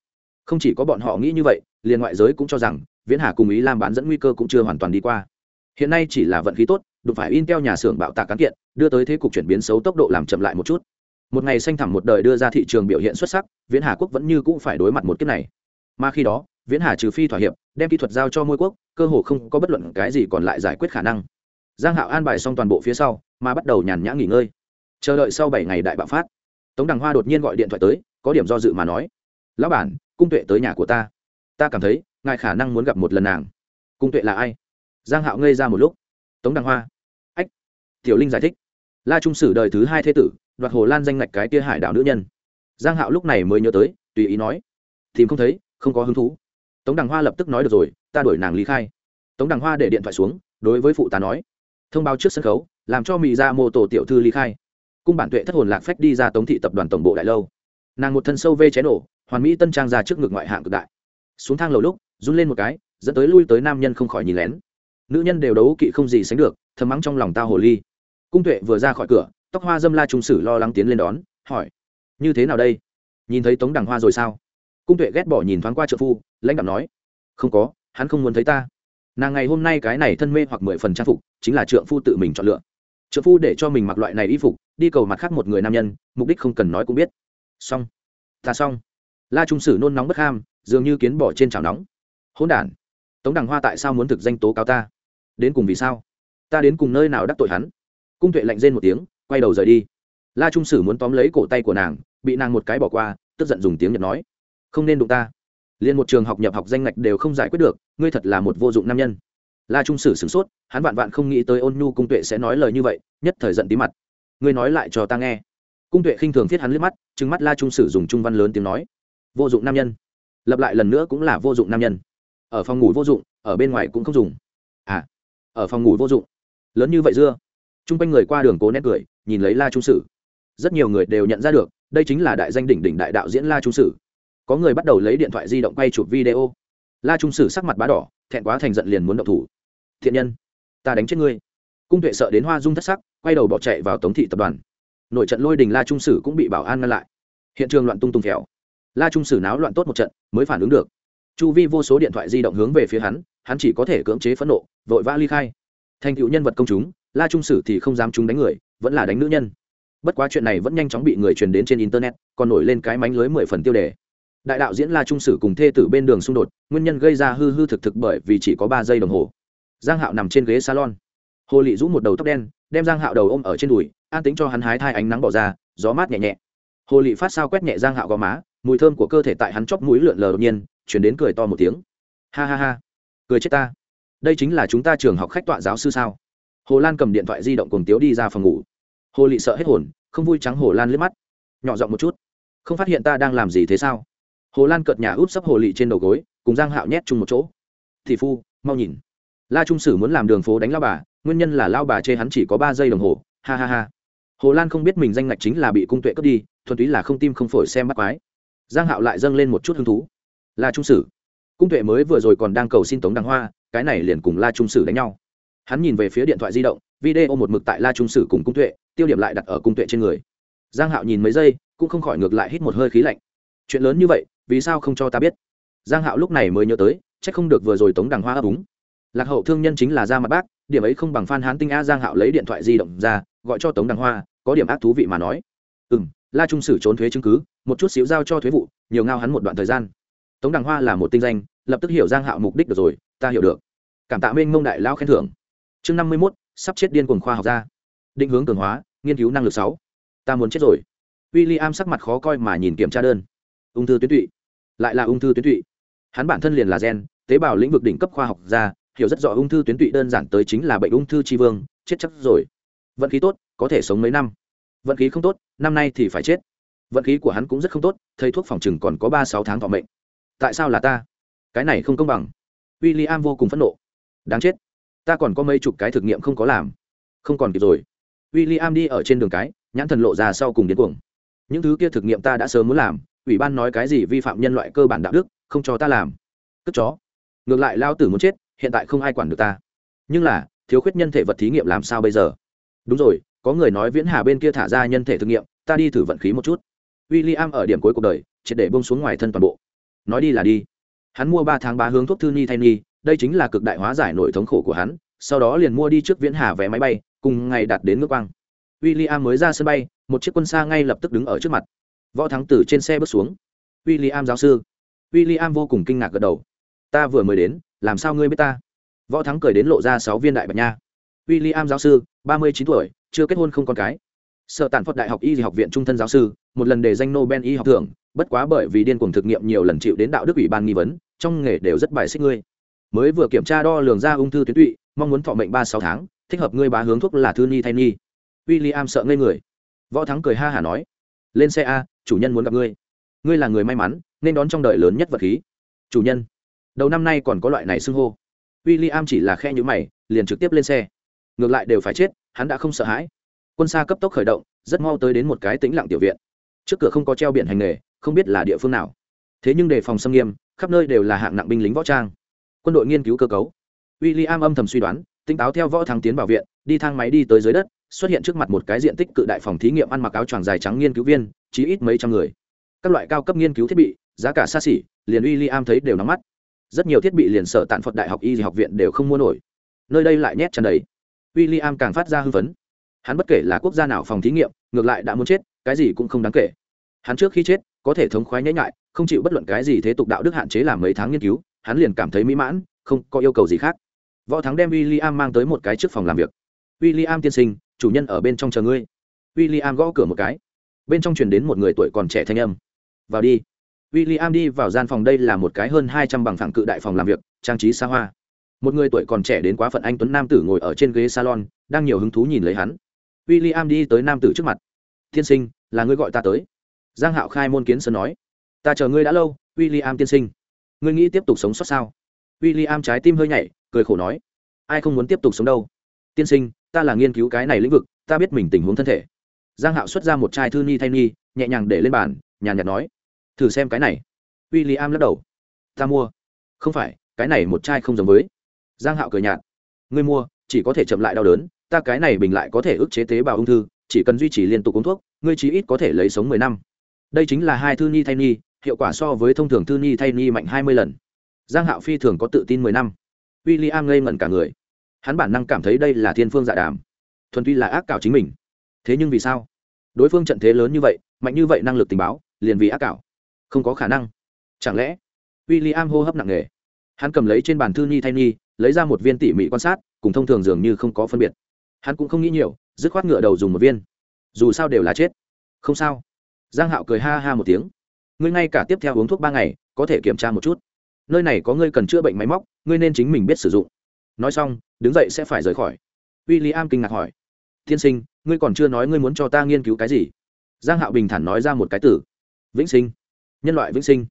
Không chỉ có bọn họ nghĩ như vậy, liền ngoại giới cũng cho rằng, viễn hà cùng ý lam bán dẫn nguy cơ cũng chưa hoàn toàn đi qua. Hiện nay chỉ là vận khí tốt, đụng phải intel nhà xưởng bạo tạc cán kiện, đưa tới thế cục chuyển biến xấu tốc độ làm chậm lại một chút. Một ngày xanh thẳm một đời đưa ra thị trường biểu hiện xuất sắc, viễn hà quốc vẫn như cũ phải đối mặt một kiếp này. Mà khi đó viễn hà trừ phi thỏa hiệp, đem kỹ thuật giao cho môi quốc, cơ hồ không có bất luận cái gì còn lại giải quyết khả năng. Giang hạo an bài xong toàn bộ phía sau, mà bắt đầu nhàn nhã nghỉ ngơi. Chờ đợi sau bảy ngày đại bạo phát, tống đằng hoa đột nhiên gọi điện thoại tới, có điểm do dự mà nói, lão bản, cung tuệ tới nhà của ta. Ta cảm thấy, ngài khả năng muốn gặp một lần nàng. Cung tuệ là ai? Giang hạo ngây ra một lúc. Tống đằng hoa. Ách, tiểu linh giải thích. La trung sử đời thứ hai thế tử, đoạt hồ lan danh ngạch cái tia hải đảo nữ nhân. Giang hạo lúc này mới nhớ tới, tùy ý nói, tìm không thấy, không có hứng thú tống đằng hoa lập tức nói được rồi, ta đuổi nàng lý khai. Tống đằng hoa để điện thoại xuống, đối với phụ tá nói. Thông báo trước sân khấu, làm cho mỹ ra mô tổ tiểu thư lý khai. Cung bản tuệ thất hồn lạc phách đi ra tống thị tập đoàn tổng bộ đại lâu. Nàng một thân sâu vê cháy nổ, hoàn mỹ tân trang ra trước ngực ngoại hạng cực đại. Xuống thang lầu lúc, run lên một cái, dẫn tới lui tới nam nhân không khỏi nhìn lén. Nữ nhân đều đấu kỵ không gì sánh được, thầm mắng trong lòng tao hồ ly. Cung tuệ vừa ra khỏi cửa, tóc hoa dâm la trung sử lo lắng tiến lên đón, hỏi, như thế nào đây? Nhìn thấy tống đằng hoa rồi sao? Cung tuệ ghét bỏ nhìn thoáng qua trợ phu, lãnh đạo nói, không có, hắn không muốn thấy ta. Nàng ngày hôm nay cái này thân mê hoặc mười phần trang phục, chính là trượng phu tự mình chọn lựa. Trượng phu để cho mình mặc loại này y phục, đi cầu mặt khác một người nam nhân, mục đích không cần nói cũng biết. Xong, ta xong. La trung sử nôn nóng bất ham, dường như kiến bỏ trên chảo nóng. Hỗn đản, tống đằng hoa tại sao muốn thực danh tố cáo ta? Đến cùng vì sao? Ta đến cùng nơi nào đắc tội hắn? Cung tuệ lạnh rên một tiếng, quay đầu rời đi. La trung sử muốn tóm lấy cổ tay của nàng, bị nàng một cái bỏ qua, tức giận dùng tiếng nhật nói không nên đụng ta. Liền một trường học nhập học danh ngạch đều không giải quyết được, ngươi thật là một vô dụng nam nhân. La trung sử sửng sốt, hắn vạn vạn không nghĩ tới ôn nhu cung tuệ sẽ nói lời như vậy, nhất thời giận tí mặt. Ngươi nói lại cho ta nghe. Cung tuệ khinh thường thiết hắn liếc mắt, trừng mắt la trung sử dùng trung văn lớn tiếng nói. Vô dụng nam nhân. Lặp lại lần nữa cũng là vô dụng nam nhân. Ở phòng ngủ vô dụng, ở bên ngoài cũng không dùng. À ở phòng ngủ vô dụng. Lớn như vậy dưa. T r u n g quanh người qua đường cố nét cười, nhìn lấy la trung sử. Rất nhiều người đều nhận ra được, đây chính là đại danh đỉnh đỉnh đại đạo diễn la trung sử có người bắt đầu lấy điện thoại di động quay chụp video. La trung sử sắc mặt bá đỏ, thẹn quá thành giận liền muốn động thủ. Thiện nhân, ta đánh chết ngươi. Cung tuệ sợ đến hoa dung thất sắc, quay đầu bỏ chạy vào tống thị tập đoàn. Nội trận lôi đình la trung sử cũng bị bảo an ngăn lại. Hiện trường loạn tung tung khéo la trung sử náo loạn tốt một trận, mới phản ứng được. Chu vi vô số điện thoại di động hướng về phía hắn hắn chỉ có thể cưỡng chế phẫn nộ, vội vã ly khai. Thành cựu nhân vật công chúng, la trung sử thì không dám chúng đánh người, vẫn là đánh nữ nhân. Bất quá chuyện này vẫn nhanh chóng bị người truyền đến trên internet, còn nổi lên cái mánh lưới mười phần tiêu đề đại đạo diễn la trung sử cùng thê tử bên đường xung đột, nguyên nhân gây ra hư hư thực thực bởi vì chỉ có ba giây đồng hồ. Giang hạo nằm trên ghế salon. Hồ lị rũ một đầu tóc đen, đem giang hạo đầu ôm ở trên đùi, an tính cho hắn hái thai ánh nắng bỏ ra, gió mát nhẹ nhẹ. Hồ lị phát sao quét nhẹ giang hạo gò má, mùi thơm của cơ thể tại hắn chóp mũi lượn lờ đột nhiên, chuyển đến cười to một tiếng. Ha ha ha, cười chết ta. Đây chính là chúng ta trường học khách tọa giáo sư sao? Hồ lan cầm điện thoại di động cùng tiếu đi ra phòng ngủ. Hồ lị sợ hết hồn, không vui trắng hồ lan liếc mắt. Nhỏ giọng một chút. Không phát hiện ta đang làm gì thế sao? Hồ lan cợt nhà úp sấp hồ lị trên đầu gối, cùng giang hạo nhét chung một chỗ. Thị phu, mau nhìn. La trung sử muốn làm đường phố đánh lao bà, nguyên nhân là lao bà chê hắn chỉ có ba giây đồng hồ. Ha ha ha. Hồ lan không biết mình danh ngạch chính là bị cung tuệ cướp đi, thuần túy là không tim không phổi xem bắt quái. Giang hạo lại dâng lên một chút hứng thú. La trung sử. Cung tuệ mới vừa rồi còn đang cầu xin tống đăng hoa, cái này liền cùng la trung sử đánh nhau. Hắn nhìn về phía điện thoại di động, video một mực tại la trung sử cùng cung tuệ, tiêu điểm lại đặt ở cung tuệ trên người. Giang hạo nhìn mấy giây, cũng không khỏi ngược lại hít một hơi khí lạnh chuyện lớn như vậy, vì sao không cho ta biết? Giang hạo lúc này mới nhớ tới, chắc không được vừa rồi tống đằng hoa ấp úng. Lạc hậu thương nhân chính là ra mặt bác, điểm ấy không bằng phan hán tinh a giang hạo lấy điện thoại di động ra, gọi cho tống đằng hoa, có điểm ác thú vị mà nói. Ừ m la trung sử trốn thuế chứng cứ, một chút xíu giao cho thuế vụ, nhiều ngao hắn một đoạn thời gian. Tống đằng hoa là một tinh danh, lập tức hiểu giang hạo mục đích được rồi, ta hiểu được. Cảm tạ minh mông đại lao khen thưởng. Chương năm mươi mốt, sắp chết điên cuồng khoa học gia. Định hướng cường hóa, nghiên cứu năng lực sáu. Ta muốn chết rồi. W i l l i am sắc mặt khó coi mà nhìn kiểm tra đơn ung thư tuyến tụy. Lại là ung thư tuyến tụy. Hắn bản thân liền là gen, tế bào lĩnh vực đỉnh cấp khoa học gia, hiểu rất rõ ung thư tuyến tụy đơn giản tới chính là bệnh ung thư tri vương, chết chắc rồi. Vận khí tốt, có thể sống mấy năm. Vận khí không tốt, năm nay thì phải chết. Vận khí của hắn cũng rất không tốt, thầy thuốc phòng chừng còn có ba sáu tháng thọ mệnh. Tại sao là ta? Cái này không công bằng. W i l l i am vô cùng phẫn nộ. Đáng chết. Ta còn có mấy chục cái thực nghiệm không có làm. Không còn kịp rồi. W i l l i am đi ở trên đường cái, nhãn thần lộ ra sau cùng điên cuồng. Những thứ kia thực nghiệm ta đã sớm muốn làm ủy ban nói cái gì vi phạm nhân loại cơ bản đạo đức, không cho ta làm. Cất chó. Ngược lại lao tử muốn chết, hiện tại không ai quản được ta. Nhưng là, thiếu khuyết nhân thể vật thí nghiệm làm sao bây giờ? Đúng rồi, có người nói viễn hà bên kia thả ra nhân thể thực nghiệm, ta đi thử vận khí một chút. W i l l i am ở điểm cuối cuộc đời, triệt để bông xuống ngoài thân toàn bộ. Nói đi là đi. Hắn mua ba tháng ba hướng thuốc thư ni thay ni đây chính là cực đại hóa giải nổi thống khổ của hắn, sau đó liền mua đi trước viễn hà vé máy bay, cùng ngày đạt đến ngước quang. W i l l i am mới ra sân bay, một chiếc quân xa ngay lập tức đứng ở trước mặt võ thắng từ trên xe bước xuống. W i l l i am giáo sư. W i l l i am vô cùng kinh ngạc gật đầu. Ta vừa mới đến, làm sao ngươi biết ta? Võ thắng cười đến lộ ra sáu viên đại bạch nha. W i l l i am giáo sư, ba mươi chín tuổi, chưa kết hôn không con cái. Sợ tàn phật đại học y học viện trung thân giáo sư, một lần đề danh nobel y học thưởng, bất quá bởi vì điên cuồng thực nghiệm nhiều lần chịu đến đạo đức ủy ban nghi vấn, trong nghề đều rất bài xích ngươi. Mới vừa kiểm tra đo lường ra ung thư tuyến tụy, mong muốn thọ mệnh ba sáu tháng, thích hợp ngươi bá hướng thuốc là thư ni thay ni w i l l i am sợ ngây người. Võ thắng cười ha hả nói, lên xe a chủ nhân muốn gặp ngươi. Ngươi là người may mắn, nên đón trong đời lớn nhất vật khí. Chủ nhân. Đầu năm nay còn có loại này xưng hô. W i l l i am chỉ là khe nhữ mày, liền trực tiếp lên xe. Ngược lại đều phải chết, hắn đã không sợ hãi. Quân xa cấp tốc khởi động, rất mau tới đến một cái tĩnh lặng tiểu viện. Trước cửa không có treo biển hành nghề, không biết là địa phương nào. Thế nhưng đề phòng xâm nghiêm, khắp nơi đều là hạng nặng binh lính võ trang. Quân đội nghiên cứu cơ cấu. W i l l i am âm thầm suy đoán tinh táo theo võ thắng tiến vào viện, đi thang máy đi tới dưới đất xuất hiện trước mặt một cái diện tích cự đại phòng thí nghiệm ăn mặc áo choàng dài trắng nghiên cứu viên chỉ ít mấy trăm người. Các loại cao cấp nghiên cứu thiết bị, giá cả xa xỉ, liền William thấy đều nóng mắt. Rất nhiều thiết bị liền sở tạn phật đại học y học viện đều không mua nổi. Nơi đây lại nhét tràn đầy. W i l l i am càng phát ra hưng phấn. Hắn bất kể là quốc gia nào phòng thí nghiệm, ngược lại đã muốn chết, cái gì cũng không đáng kể. Hắn trước khi chết, có thể thống khoái nhễ nhại, không chịu bất luận cái gì thế tục đạo đức hạn chế làm mấy tháng nghiên cứu, hắn liền cảm thấy mỹ mãn, không có yêu cầu gì khác. Võ thắng đem w i l l i am mang tới một cái trước phòng làm việc. W i l l i am tiên sinh chủ nhân ở bên trong chờ ngươi. W i l l i am gõ cửa một cái. Bên trong truyền đến một người tuổi còn trẻ thanh âm. Vào đi. W i l l i am đi vào gian phòng, đây là một cái hơn hai trăm bằng phẳng cự đại phòng làm việc, trang trí xa hoa. Một người tuổi còn trẻ đến quá phận anh tuấn nam tử ngồi ở trên ghế salon, đang nhiều hứng thú nhìn lấy hắn. W i l l i am đi tới nam tử trước mặt. Tiên sinh, là ngươi gọi ta tới. Giang hạo khai môn kiến sơn nói. Ta chờ ngươi đã lâu w i l l i am tiên sinh. Ngươi nghĩ tiếp tục sống sót sao? W i l l i am trái tim hơi nhảy, cười khổ nói. Ai không muốn tiếp tục sống đâu? Tiên sinh ta là nghiên cứu cái này lĩnh vực, ta biết mình tình huống thân thể. Giang hạo xuất ra một chai thư ni thay ni, nhẹ nhàng để lên bàn, nhàn nhạt nói, thử xem cái này. W i l l i am lắc đầu, ta mua. Không phải, cái này một chai không giống với. Giang hạo cười nhạt, ngươi mua, chỉ có thể chậm lại đau đớn, ta cái này bình lại có thể ức chế tế bào ung thư, chỉ cần duy trì liên tục uống thuốc, ngươi chí ít có thể lấy sống mười năm. Đây chính là hai thư ni thay ni, hiệu quả so với thông thường thư ni thay ni mạnh hai mươi lần. Giang hạo phi thường có tự tin mười năm. W i l l i am ngây ngẩn cả người hắn bản năng cảm thấy đây là thiên phương dạ đàm. Thuần tuy là ác cảo chính mình, thế nhưng vì sao? Đối phương trận thế lớn như vậy, mạnh như vậy năng lực tình báo, liền vì ác cảo. Không có khả năng. Chẳng lẽ? W i l l i am hô hấp nặng nề. Hắn cầm lấy trên bàn thư nhi thay nhi, lấy ra một viên tỉ mỉ quan sát, cùng thông thường dường như không có phân biệt. Hắn cũng không nghĩ nhiều, dứt khoát ngựa đầu dùng một viên. Dù sao đều là chết. Không sao. Giang hạo cười ha ha một tiếng. Ngươi ngay cả tiếp theo uống thuốc ba ngày, có thể kiểm tra một chút. Nơi này có ngươi cần chữa bệnh máy móc, ngươi nên chính mình biết sử dụng nói xong, đứng dậy sẽ phải rời khỏi. W i l l i am kinh ngạc hỏi, tiên sinh, ngươi còn chưa nói ngươi muốn cho ta nghiên cứu cái gì? Giang hạo bình thản nói ra một cái từ, vĩnh sinh, nhân loại vĩnh sinh.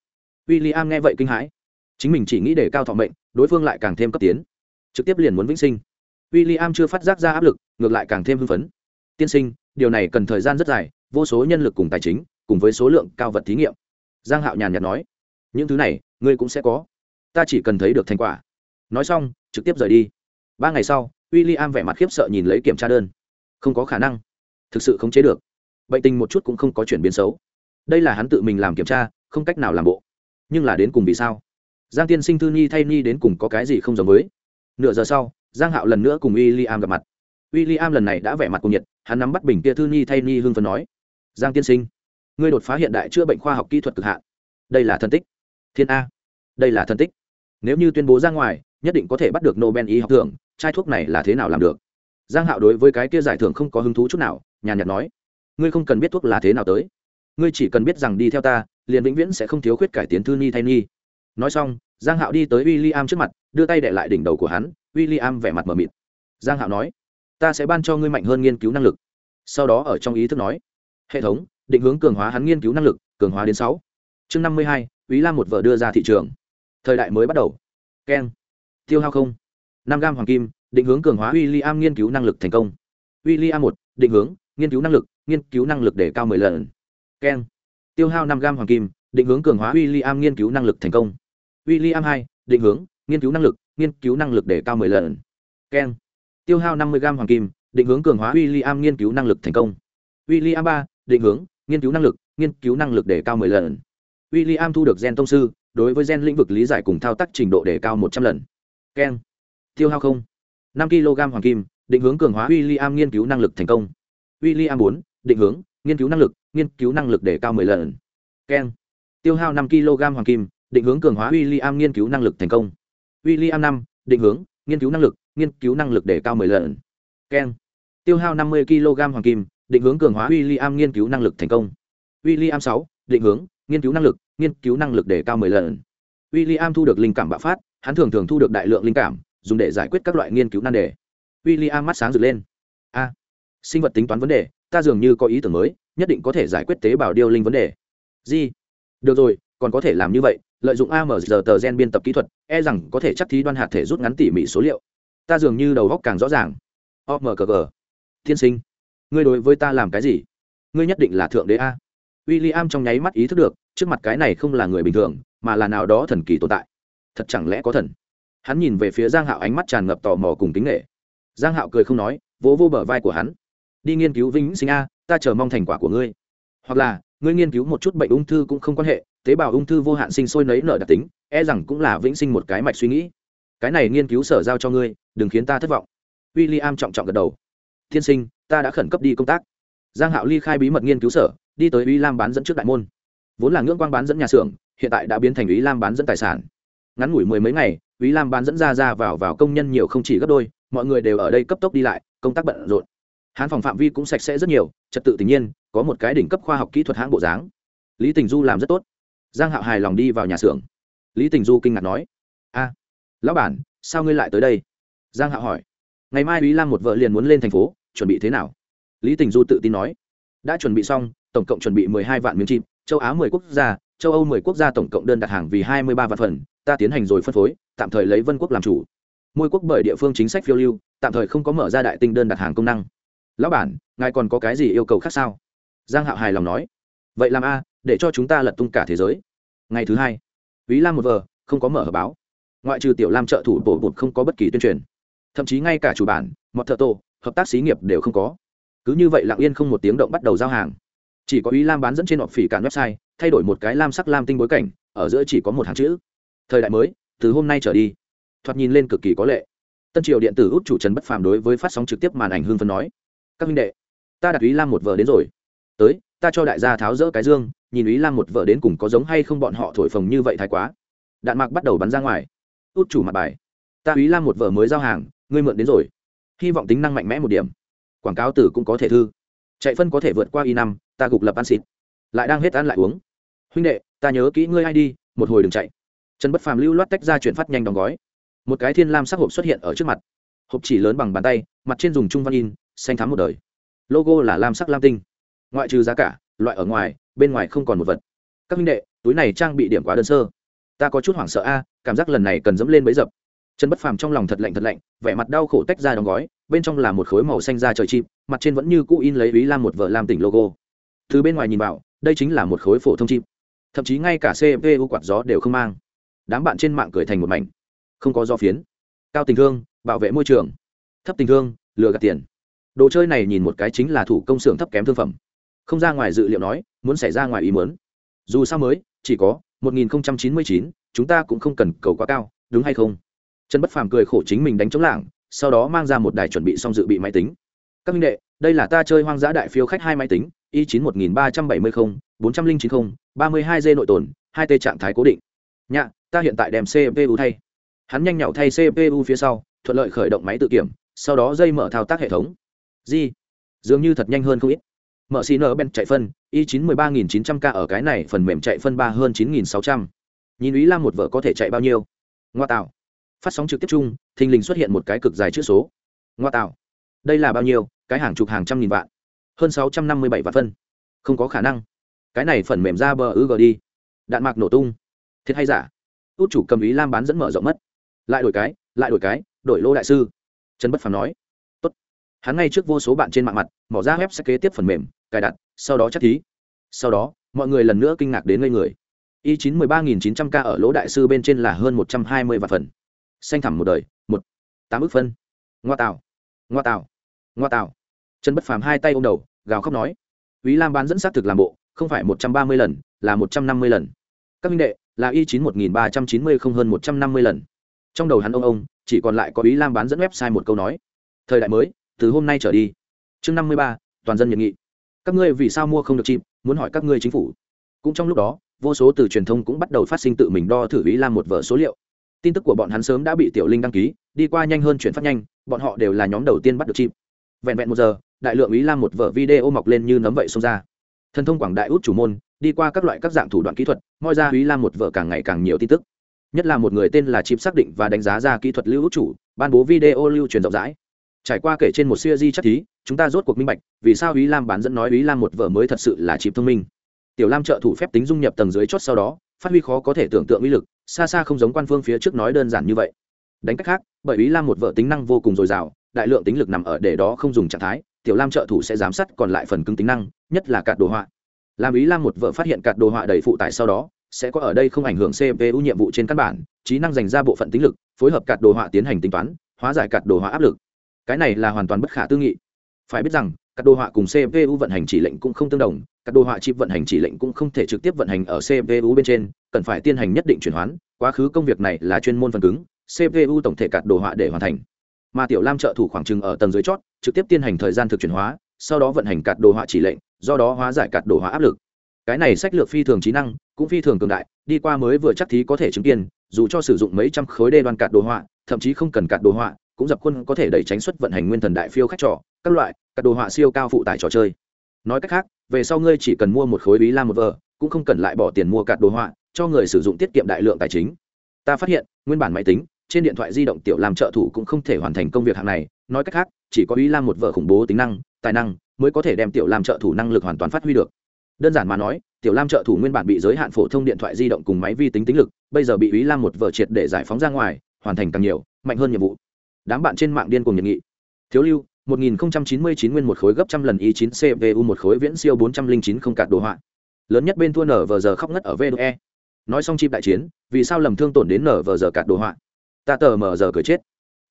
W i l l i am nghe vậy kinh hãi. Chính mình chỉ nghĩ để cao thọ mệnh, đối phương lại càng thêm cấp tiến. Trực tiếp liền muốn vĩnh sinh. W i l l i am chưa phát giác ra áp lực, ngược lại càng thêm hưng phấn. Tiên sinh, điều này cần thời gian rất dài, vô số nhân lực cùng tài chính, cùng với số lượng cao vật thí nghiệm. Giang hạo nhàn nhạt nói, những thứ này, ngươi cũng sẽ có. Ta chỉ cần thấy được thành quả. Nói xong trực tiếp rời đi. Ba ngày sau w i l l i am vẻ mặt khiếp sợ nhìn lấy kiểm tra đơn. Không có khả năng. Thực sự không chế được. Bệnh tình một chút cũng không có chuyển biến xấu. Đây là hắn tự mình làm kiểm tra, không cách nào làm bộ. Nhưng là đến cùng vì sao? Giang tiên sinh thư nhi thay nhi đến cùng có cái gì không giống với? Nửa giờ sau, giang hạo lần nữa cùng w i l l i am gặp mặt. W i l l i am lần này đã vẻ mặt cùng nhiệt, hắn nắm bắt bình kia thư nhi thay nhi hưng phấn nói, giang tiên sinh, ngươi đột phá hiện đại chữa bệnh khoa học kỹ thuật cực hạn. Đây là thân tích. Thiên a, đây là thân tích. Nếu như tuyên bố ra ngoài nhất định có thể bắt được nobel y học thưởng, chai thuốc này là thế nào làm được? Giang hạo đối với cái kia giải thưởng không có hứng thú chút nào, nhàn nhạt nói, ngươi không cần biết thuốc là thế nào tới. Ngươi chỉ cần biết rằng đi theo ta, liền vĩnh viễn sẽ không thiếu khuyết cải tiến thư ni thay ni. Nói xong, giang hạo đi tới w i l l i am trước mặt, đưa tay đệ lại đỉnh đầu của hắn w i l l i am vẻ mặt mờ mịt. Giang hạo nói, ta sẽ ban cho ngươi mạnh hơn nghiên cứu năng lực. Sau đó ở trong ý thức nói, hệ thống, định hướng cường hóa hắn nghiên cứu năng lực, cường hóa đến sáu. Chương năm mươi hai, ý lam một vợ đưa ra thị trường. Thời đại mới bắt đầu. Keng tiêu hao không? Năm gam hoàng kim, định hướng cường hóa w i l l i am nghiên cứu năng lực thành công. W i l l i am một, định hướng, nghiên cứu năng lực, nghiên cứu năng lực để cao mười lần. Keng. Tiêu hao năm gam hoàng kim, định hướng cường hóa w i l l i am nghiên cứu năng lực thành công. W i l l i am hai, định hướng, nghiên cứu năng lực, nghiên cứu năng lực để cao mười lần. Keng. Tiêu hao năm mươi gam hoàng kim, định hướng cường hóa w i l l i am nghiên cứu năng lực thành công. W i l l i am ba, định hướng, nghiên cứu năng lực, nghiên cứu năng lực để cao mười lần. W i l l i am thu được gen thông sư, đối với gen lĩnh vực lý giải cùng thao tác trình độ để cao một trăm lần keng. Tiêu hao không? Năm kg hoàng kim, định hướng cường hóa w i l l i am nghiên cứu năng lực thành công. W i l l i am bốn, định hướng, nghiên cứu năng lực, nghiên cứu năng lực để cao mười lần. Keng. Tiêu hao năm kg hoàng kim, định hướng cường hóa w i l l i am nghiên cứu năng lực thành công. W i l l i am năm, định hướng, nghiên cứu năng lực, nghiên cứu năng lực để cao mười lần. Keng. Tiêu hao năm mươi kg hoàng kim, định hướng cường hóa w i l l i am nghiên cứu năng lực thành công. W i l l i am sáu, định hướng, nghiên cứu năng lực, nghiên cứu năng lực để cao mười lần. W i l l i am thu được linh cảm bạo phát hắn thường thường thu được đại lượng linh cảm, dùng để giải quyết các loại nghiên cứu nan đề. W i l l i am mắt sáng rực lên. A, sinh vật tính toán vấn đề, ta dường như có ý tưởng mới, nhất định có thể giải quyết tế bào điêu linh vấn đề. Gì được rồi, còn có thể làm như vậy, lợi dụng amr tờ gen biên tập kỹ thuật e rằng có thể chắc thí đoan hạt thể rút ngắn tỉ mỉ số liệu. Ta dường như đầu góc càng rõ ràng. Omkg tiên sinh, ngươi đối với ta làm cái gì? Ngươi nhất định là thượng đế a. W i l l i am trong nháy mắt ý thức được, trước mặt cái này không là người bình thường, mà là nào đó thần kỳ tồn tại thật chẳng lẽ có thần? Hắn nhìn về phía giang hạo ánh mắt tràn ngập tò mò cùng kính nghệ giang hạo cười không nói, vỗ vô bờ vai của hắn. Đi nghiên cứu vĩnh sinh a, ta chờ mong thành quả của ngươi. Hoặc là, ngươi nghiên cứu một chút bệnh ung thư cũng không quan hệ, tế bào ung thư vô hạn sinh sôi nấy nở đặc tính e rằng cũng là vĩnh sinh một cái mạch suy nghĩ. Cái này nghiên cứu sở giao cho ngươi, đừng khiến ta thất vọng. W i l l i am trọng trọng gật đầu. Tiên sinh, ta đã khẩn cấp đi công tác. Giang hạo ly khai bí mật nghiên cứu sở, đi tới uy lam bán dẫn trước đại môn. Vốn là ngưỡng quang bán dẫn nhà xưởng, hiện tại đã biến thành uy lam bán dẫn tài sản ngắn ngủi mười mấy ngày ý lam bán dẫn ra ra vào vào công nhân nhiều không chỉ gấp đôi, mọi người đều ở đây cấp tốc đi lại, công tác bận rộn. Hán phòng phạm vi cũng sạch sẽ rất nhiều, trật tự tự nhiên, có một cái đỉnh cấp khoa học kỹ thuật hãng bộ dáng. Lý tình du làm rất tốt. Giang hạo hài lòng đi vào nhà xưởng. Lý tình du kinh ngạc nói, a, lão bản, sao ngươi lại tới đây? Giang hạo hỏi. Ngày mai ý lam một vợ liền muốn lên thành phố, chuẩn bị thế nào? Lý tình du tự tin nói, đã chuẩn bị xong, tổng cộng chuẩn bị mười hai vạn miếng chim, châu á mười quốc gia châu âu mười quốc gia tổng cộng đơn đặt hàng vì hai mươi ba vạn phần, ta tiến hành rồi phân phối, tạm thời lấy vân quốc làm chủ. Môi quốc bởi địa phương chính sách phiêu lưu, tạm thời không có mở ra đại tinh đơn đặt hàng công năng. Lão bản, ngài còn có cái gì yêu cầu khác sao? Giang hạo hài lòng nói. Vậy làm a, để cho chúng ta lật tung cả thế giới. Ngày thứ hai, Úy lam một vờ, không có mở hở báo. Ngoại trừ tiểu lam trợ thủ bổ bột không có bất kỳ tuyên truyền. Thậm chí ngay cả chủ bản, mọt thợ tổ, hợp tác xí nghiệp đều không có. Cứ như vậy lặng yên không một tiếng động bắt đầu giao hàng chỉ có ý lam bán dẫn trên họp phỉ cản website, thay đổi một cái lam sắc lam tinh bối cảnh, ở giữa chỉ có một hàng chữ. Thời đại mới, từ hôm nay trở đi. Thoạt nhìn lên cực kỳ có lệ. Tân triều điện tử út chủ trần bất phàm đối với phát sóng trực tiếp màn ảnh hương phân nói, các huynh đệ, ta đặt ý lam một vợ đến rồi. Tới, ta cho đại gia tháo rỡ cái dương, nhìn ý lam một vợ đến cùng có giống hay không bọn họ thổi phồng như vậy thái quá. Đạn mạc bắt đầu bắn ra ngoài. Út chủ mặt bài, ta ý lam một vợ mới giao hàng, ngươi mượn đến rồi. Hy vọng tính năng mạnh mẽ một điểm. Quảng cáo tử cũng có thể thư chạy phân có thể vượt qua y năm, ta gục lập ăn xịt. Lại đang hết ăn lại uống. Huynh đệ, ta nhớ kỹ ngươi ai đi, một hồi đừng chạy. Trần bất phàm lưu loát tách ra chuyển phát nhanh đóng gói. Một cái thiên lam sắc hộp xuất hiện ở trước mặt. Hộp chỉ lớn bằng bàn tay, mặt trên dùng trung văn in, xanh thắm một đời. Logo là lam sắc lam tinh. Ngoại trừ giá cả, loại ở ngoài, bên ngoài không còn một vật. Các huynh đệ, túi này trang bị điểm quá đơn sơ. Ta có chút hoảng sợ a, cảm giác lần này cần dẫm lên bấy dập. Trần bất phàm trong lòng thật lạnh thật lạnh, vẻ mặt đau khổ tách ra đóng gói bên trong là một khối màu xanh da trời chim mặt trên vẫn như cũ in lấy ý lam một vợ lam tỉnh logo. Từ bên ngoài nhìn vào đây chính là một khối phổ thông chim. Thậm chí ngay cả cpu quạt gió đều không mang. Đám bạn trên mạng cười thành một mảnh. Không có do phiến. Cao tình thương bảo vệ môi trường. Thấp tình thương lừa gạt tiền. Đồ chơi này nhìn một cái chính là thủ công xưởng thấp kém thương phẩm. Không ra ngoài dự liệu nói muốn xảy ra ngoài ý muốn. dù sao mới chỉ có 1099, chúng ta cũng không cần cầu quá cao đúng hay không? Trần bất phàm cười khổ chính mình đánh chống lảng sau đó mang ra một đài chuẩn bị xong dự bị máy tính. Các minh đệ, đây là ta chơi hoang dã đại phiếu khách hai máy tính, i chín một nghìn ba trăm bảy mươi không, bốn trăm linh chín không, ba mươi hai g nội tồn, hai t trạng thái cố định. Nhạ, ta hiện tại đem cpu thay. Hắn nhanh nhạo thay cpu phía sau, thuận lợi khởi động máy tự kiểm, sau đó dây mở thao tác hệ thống. Di dường như thật nhanh hơn không ít. Mở xì nở bên chạy phân, i chín mươi ba nghìn chín trăm k ở cái này phần mềm chạy phân ba hơn chín nghìn sáu trăm. Nhìn ý lam một vợ có thể chạy bao nhiêu? Ngoa tạo phát sóng trực tiếp chung, thình lình xuất hiện một cái cực dài chữ số. Ngoa tạo. Đây là bao nhiêu? Cái hàng chục hàng trăm nghìn vạn. Hơn sáu trăm năm mươi bảy vạn phân. Không có khả năng. Cái này phần mềm ra bờ ư gờ đi. Đạn mạc nổ tung. Thiệt hay giả? Út chủ cầm ý lam bán dẫn mở rộng mất. Lại đổi cái, lại đổi cái, đổi lô đại sư. Trần bất phàm nói. Tốt. Hắn ngay trước vô số bạn trên mạng mặt mỏ ra web sẽ kế tiếp phần mềm, cài đặt, sau đó chắc thí. Sau đó, mọi người lần nữa kinh ngạc đến ngây người. Y chín mươi ba nghìn chín trăm k ở lỗ đại sư bên trên là hơn một trăm hai mươi vạn phần xanh thẳm một đời, một, tám ước phân. Ngoa tạo ngoa tạo ngoa tạo. Trần bất phàm hai tay ô m đầu, gào khóc nói ý lam bán dẫn xác thực làm bộ, không phải một trăm ba mươi lần, là một trăm năm mươi lần. Các minh đệ, là y chín một nghìn ba trăm chín mươi không hơn một trăm năm mươi lần. Trong đầu hắn ông ông, chỉ còn lại có ý lam bán dẫn website một câu nói, thời đại mới, từ hôm nay trở đi. Chương năm mươi ba, toàn dân nhiệt nghị. Các ngươi vì sao mua không được chim, muốn hỏi các ngươi chính phủ. Cũng trong lúc đó, vô số từ truyền thông cũng bắt đầu phát sinh tự mình đo thử ý lam một vở số liệu tin tức của bọn hắn sớm đã bị tiểu linh đăng ký, đi qua nhanh hơn chuyển phát nhanh, bọn họ đều là nhóm đầu tiên bắt được chim. Vẹn vẹn một giờ, đại lượng ý lam một vở video mọc lên như nấm vậy xông ra. Thần thông quảng đại út chủ môn, đi qua các loại các dạng thủ đoạn kỹ thuật, moi ra ý lam một vở càng ngày càng nhiều tin tức. Nhất là một người tên là chim xác định và đánh giá ra kỹ thuật lưu út chủ, ban bố video lưu truyền rộng rãi. Trải qua kể trên một siêu di chắc thí, chúng ta rốt cuộc minh bạch, vì sao ý lam bán dẫn nói ý lam một vở mới thật sự là chim thông minh. Tiểu lam trợ thủ phép tính dung nhập tầng dưới chót sau đó, phát huy khó có thể tưởng tượng uy lực xa xa không giống quan phương phía trước nói đơn giản như vậy. Đánh cách khác, bởi ý lam một vợ tính năng vô cùng dồi dào, đại lượng tính lực nằm ở để đó không dùng trạng thái, tiểu lam trợ thủ sẽ giám sát còn lại phần cứng tính năng, nhất là cạt đồ họa. Làm ý lam một vợ phát hiện cạt đồ họa đầy phụ tải sau đó, sẽ có ở đây không ảnh hưởng cpu nhiệm vụ trên căn bản, trí năng dành ra bộ phận tính lực, phối hợp cạt đồ họa tiến hành tính toán, hóa giải cạt đồ họa áp lực. Cái này là hoàn toàn bất khả tư nghị. Phải biết rằng các đồ họa cùng cpu vận hành chỉ lệnh cũng không tương đồng, các đồ họa chip vận hành chỉ lệnh cũng không thể trực tiếp vận hành ở cpu bên trên, cần phải tiến hành nhất định chuyển hoán, quá khứ công việc này là chuyên môn phần cứng cpu tổng thể cạt đồ họa để hoàn thành. Mà tiểu lam trợ thủ khoảng chừng ở tầng dưới chót, trực tiếp tiến hành thời gian thực chuyển hóa, sau đó vận hành cạt đồ họa chỉ lệnh, do đó hóa giải cạt đồ họa áp lực. Cái này sách lược phi thường trí năng, cũng phi thường cường đại, đi qua mới vừa chắc thí có thể chứng kiến, dù cho sử dụng mấy trăm khối đê đoan cạt đồ họa, thậm chí không cần cạt đồ họa, cũng dập quân có thể đẩy tránh xuất vận hành nguyên thần đại phiêu khách trò, các loại các đồ họa siêu cao phụ tải trò chơi. Nói cách khác, về sau ngươi chỉ cần mua một khối bí la một vờ cũng không cần lại bỏ tiền mua cạt đồ họa, cho người sử dụng tiết kiệm đại lượng tài chính. Ta phát hiện, nguyên bản máy tính, trên điện thoại di động tiểu làm trợ thủ cũng không thể hoàn thành công việc hàng này. Nói cách khác, chỉ có ý lam một vợ khủng bố tính năng, tài năng mới có thể đem tiểu làm trợ thủ năng lực hoàn toàn phát huy được. Đơn giản mà nói, tiểu lam trợ thủ nguyên bản bị giới hạn phổ thông điện thoại di động cùng máy vi tính tính lực, bây giờ bị ý lam một vợ triệt để giải phóng ra ngoài, hoàn thành càng nhiều, mạnh hơn nhiệm vụ. Đám bạn trên mạng điên cùng nhiệt nghị. Thiếu lưu 1099 nguyên một khối gấp trăm lần Y9 cpu một khối viễn siêu 409 không cạt đồ họa. Lớn nhất bên thua nở vờ giờ khóc ngất ở VDE. nói xong chim đại chiến vì sao lầm thương tổn đến nở vờ giờ cạt đồ họa? Ta tờ mờ giờ cười chết.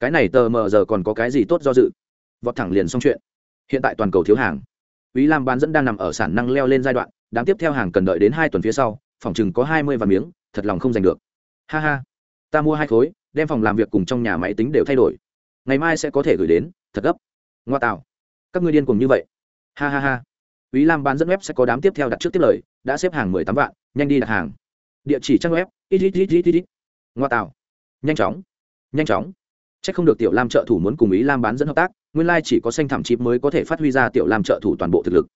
Cái này tờ mờ giờ còn có cái gì tốt do dự? Vọt thẳng liền xong chuyện. Hiện tại toàn cầu thiếu hàng. Úy Lam bán dẫn đang nằm ở sản năng leo lên giai đoạn, đám tiếp theo hàng cần đợi đến hai tuần phía sau, phòng chừng có hai mươi vạn miếng, thật lòng không giành được. Ha ha, ta mua hai khối, đem phòng làm việc cùng trong nhà máy tính đều thay đổi. Ngày mai sẽ có thể gửi đến thật gấp ngoa tạo các ngươi điên cùng như vậy ha ha ha Ý Lam bán dẫn web sẽ có đám tiếp theo đặt trước tiếp lời, đã xếp hàng mười tám vạn, nhanh đi đặt hàng. Địa chỉ trang web, ít ít ít ít ít. Ngoa tạo. Nhanh chóng, nhanh chóng. Chắc không được Tiểu Lam trợ thủ muốn cùng Ý Lam bán dẫn hợp tác, nguyên lai chỉ có xanh thảm chịp mới có thể phát huy ra Tiểu Lam trợ thủ toàn bộ thực lực.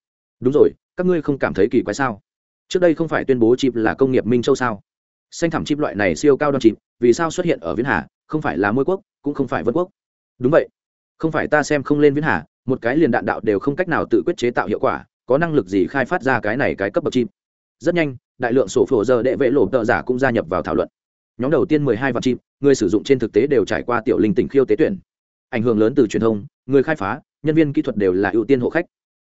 Đúng rồi, các ngươi không cảm thấy kỳ quái sao? Trước đây không phải tuyên bố chịp là công nghiệp Minh Châu sao? Xanh thảm chịp loại này siêu cao đoan chịp vì sao xuất hiện ở Viễn Hà, không phải là Môi Quốc, cũng không phải Vân Quốc. Đúng vậy, không phải ta xem không lên Viễn Hà, một cái liền đạn đạo đều không cách nào tự quyết chế tạo hiệu quả, có năng lực gì khai phát ra cái này cái cấp bậc chim? Rất nhanh đại lượng sổ phổ giờ đệ vệ lộ tợ giả cũng gia nhập vào thảo luận. Nhóm đầu tiên mười hai vạn chim người sử dụng trên thực tế đều trải qua tiểu linh tỉnh khiêu tế tuyển. Ảnh hưởng lớn từ truyền thông người khai phá nhân viên kỹ thuật đều là ưu tiên hộ khách.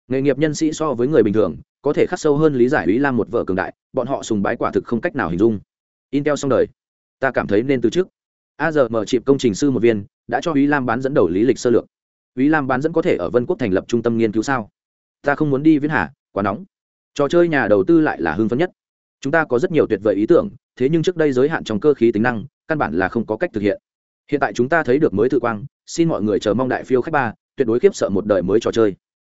Nghề nghiệp nhân sĩ so với người bình thường có thể khắc sâu hơn lý giải ý lam một vợ cường đại bọn họ sùng bái quả thực không cách nào hình dung. Intel xong đời ta cảm thấy nên từ trước a giờ mở chịp công trình sư một viên, đã cho ý lam bán dẫn đầu lý lịch sơ lược. Ý lam bán dẫn có thể ở vân quốc thành lập trung tâm nghiên cứu sao? Ta không muốn đi viễn hà, quá nóng. Trò chơi nhà đầu tư lại là hưng phấn nhất. Chúng ta có rất nhiều tuyệt vời ý tưởng, thế nhưng trước đây giới hạn trong cơ khí tính năng, căn bản là không có cách thực hiện. Hiện tại chúng ta thấy được mới tự quang, xin mọi người chờ mong đại phiêu khách ba, tuyệt đối khiếp sợ một đời mới trò chơi.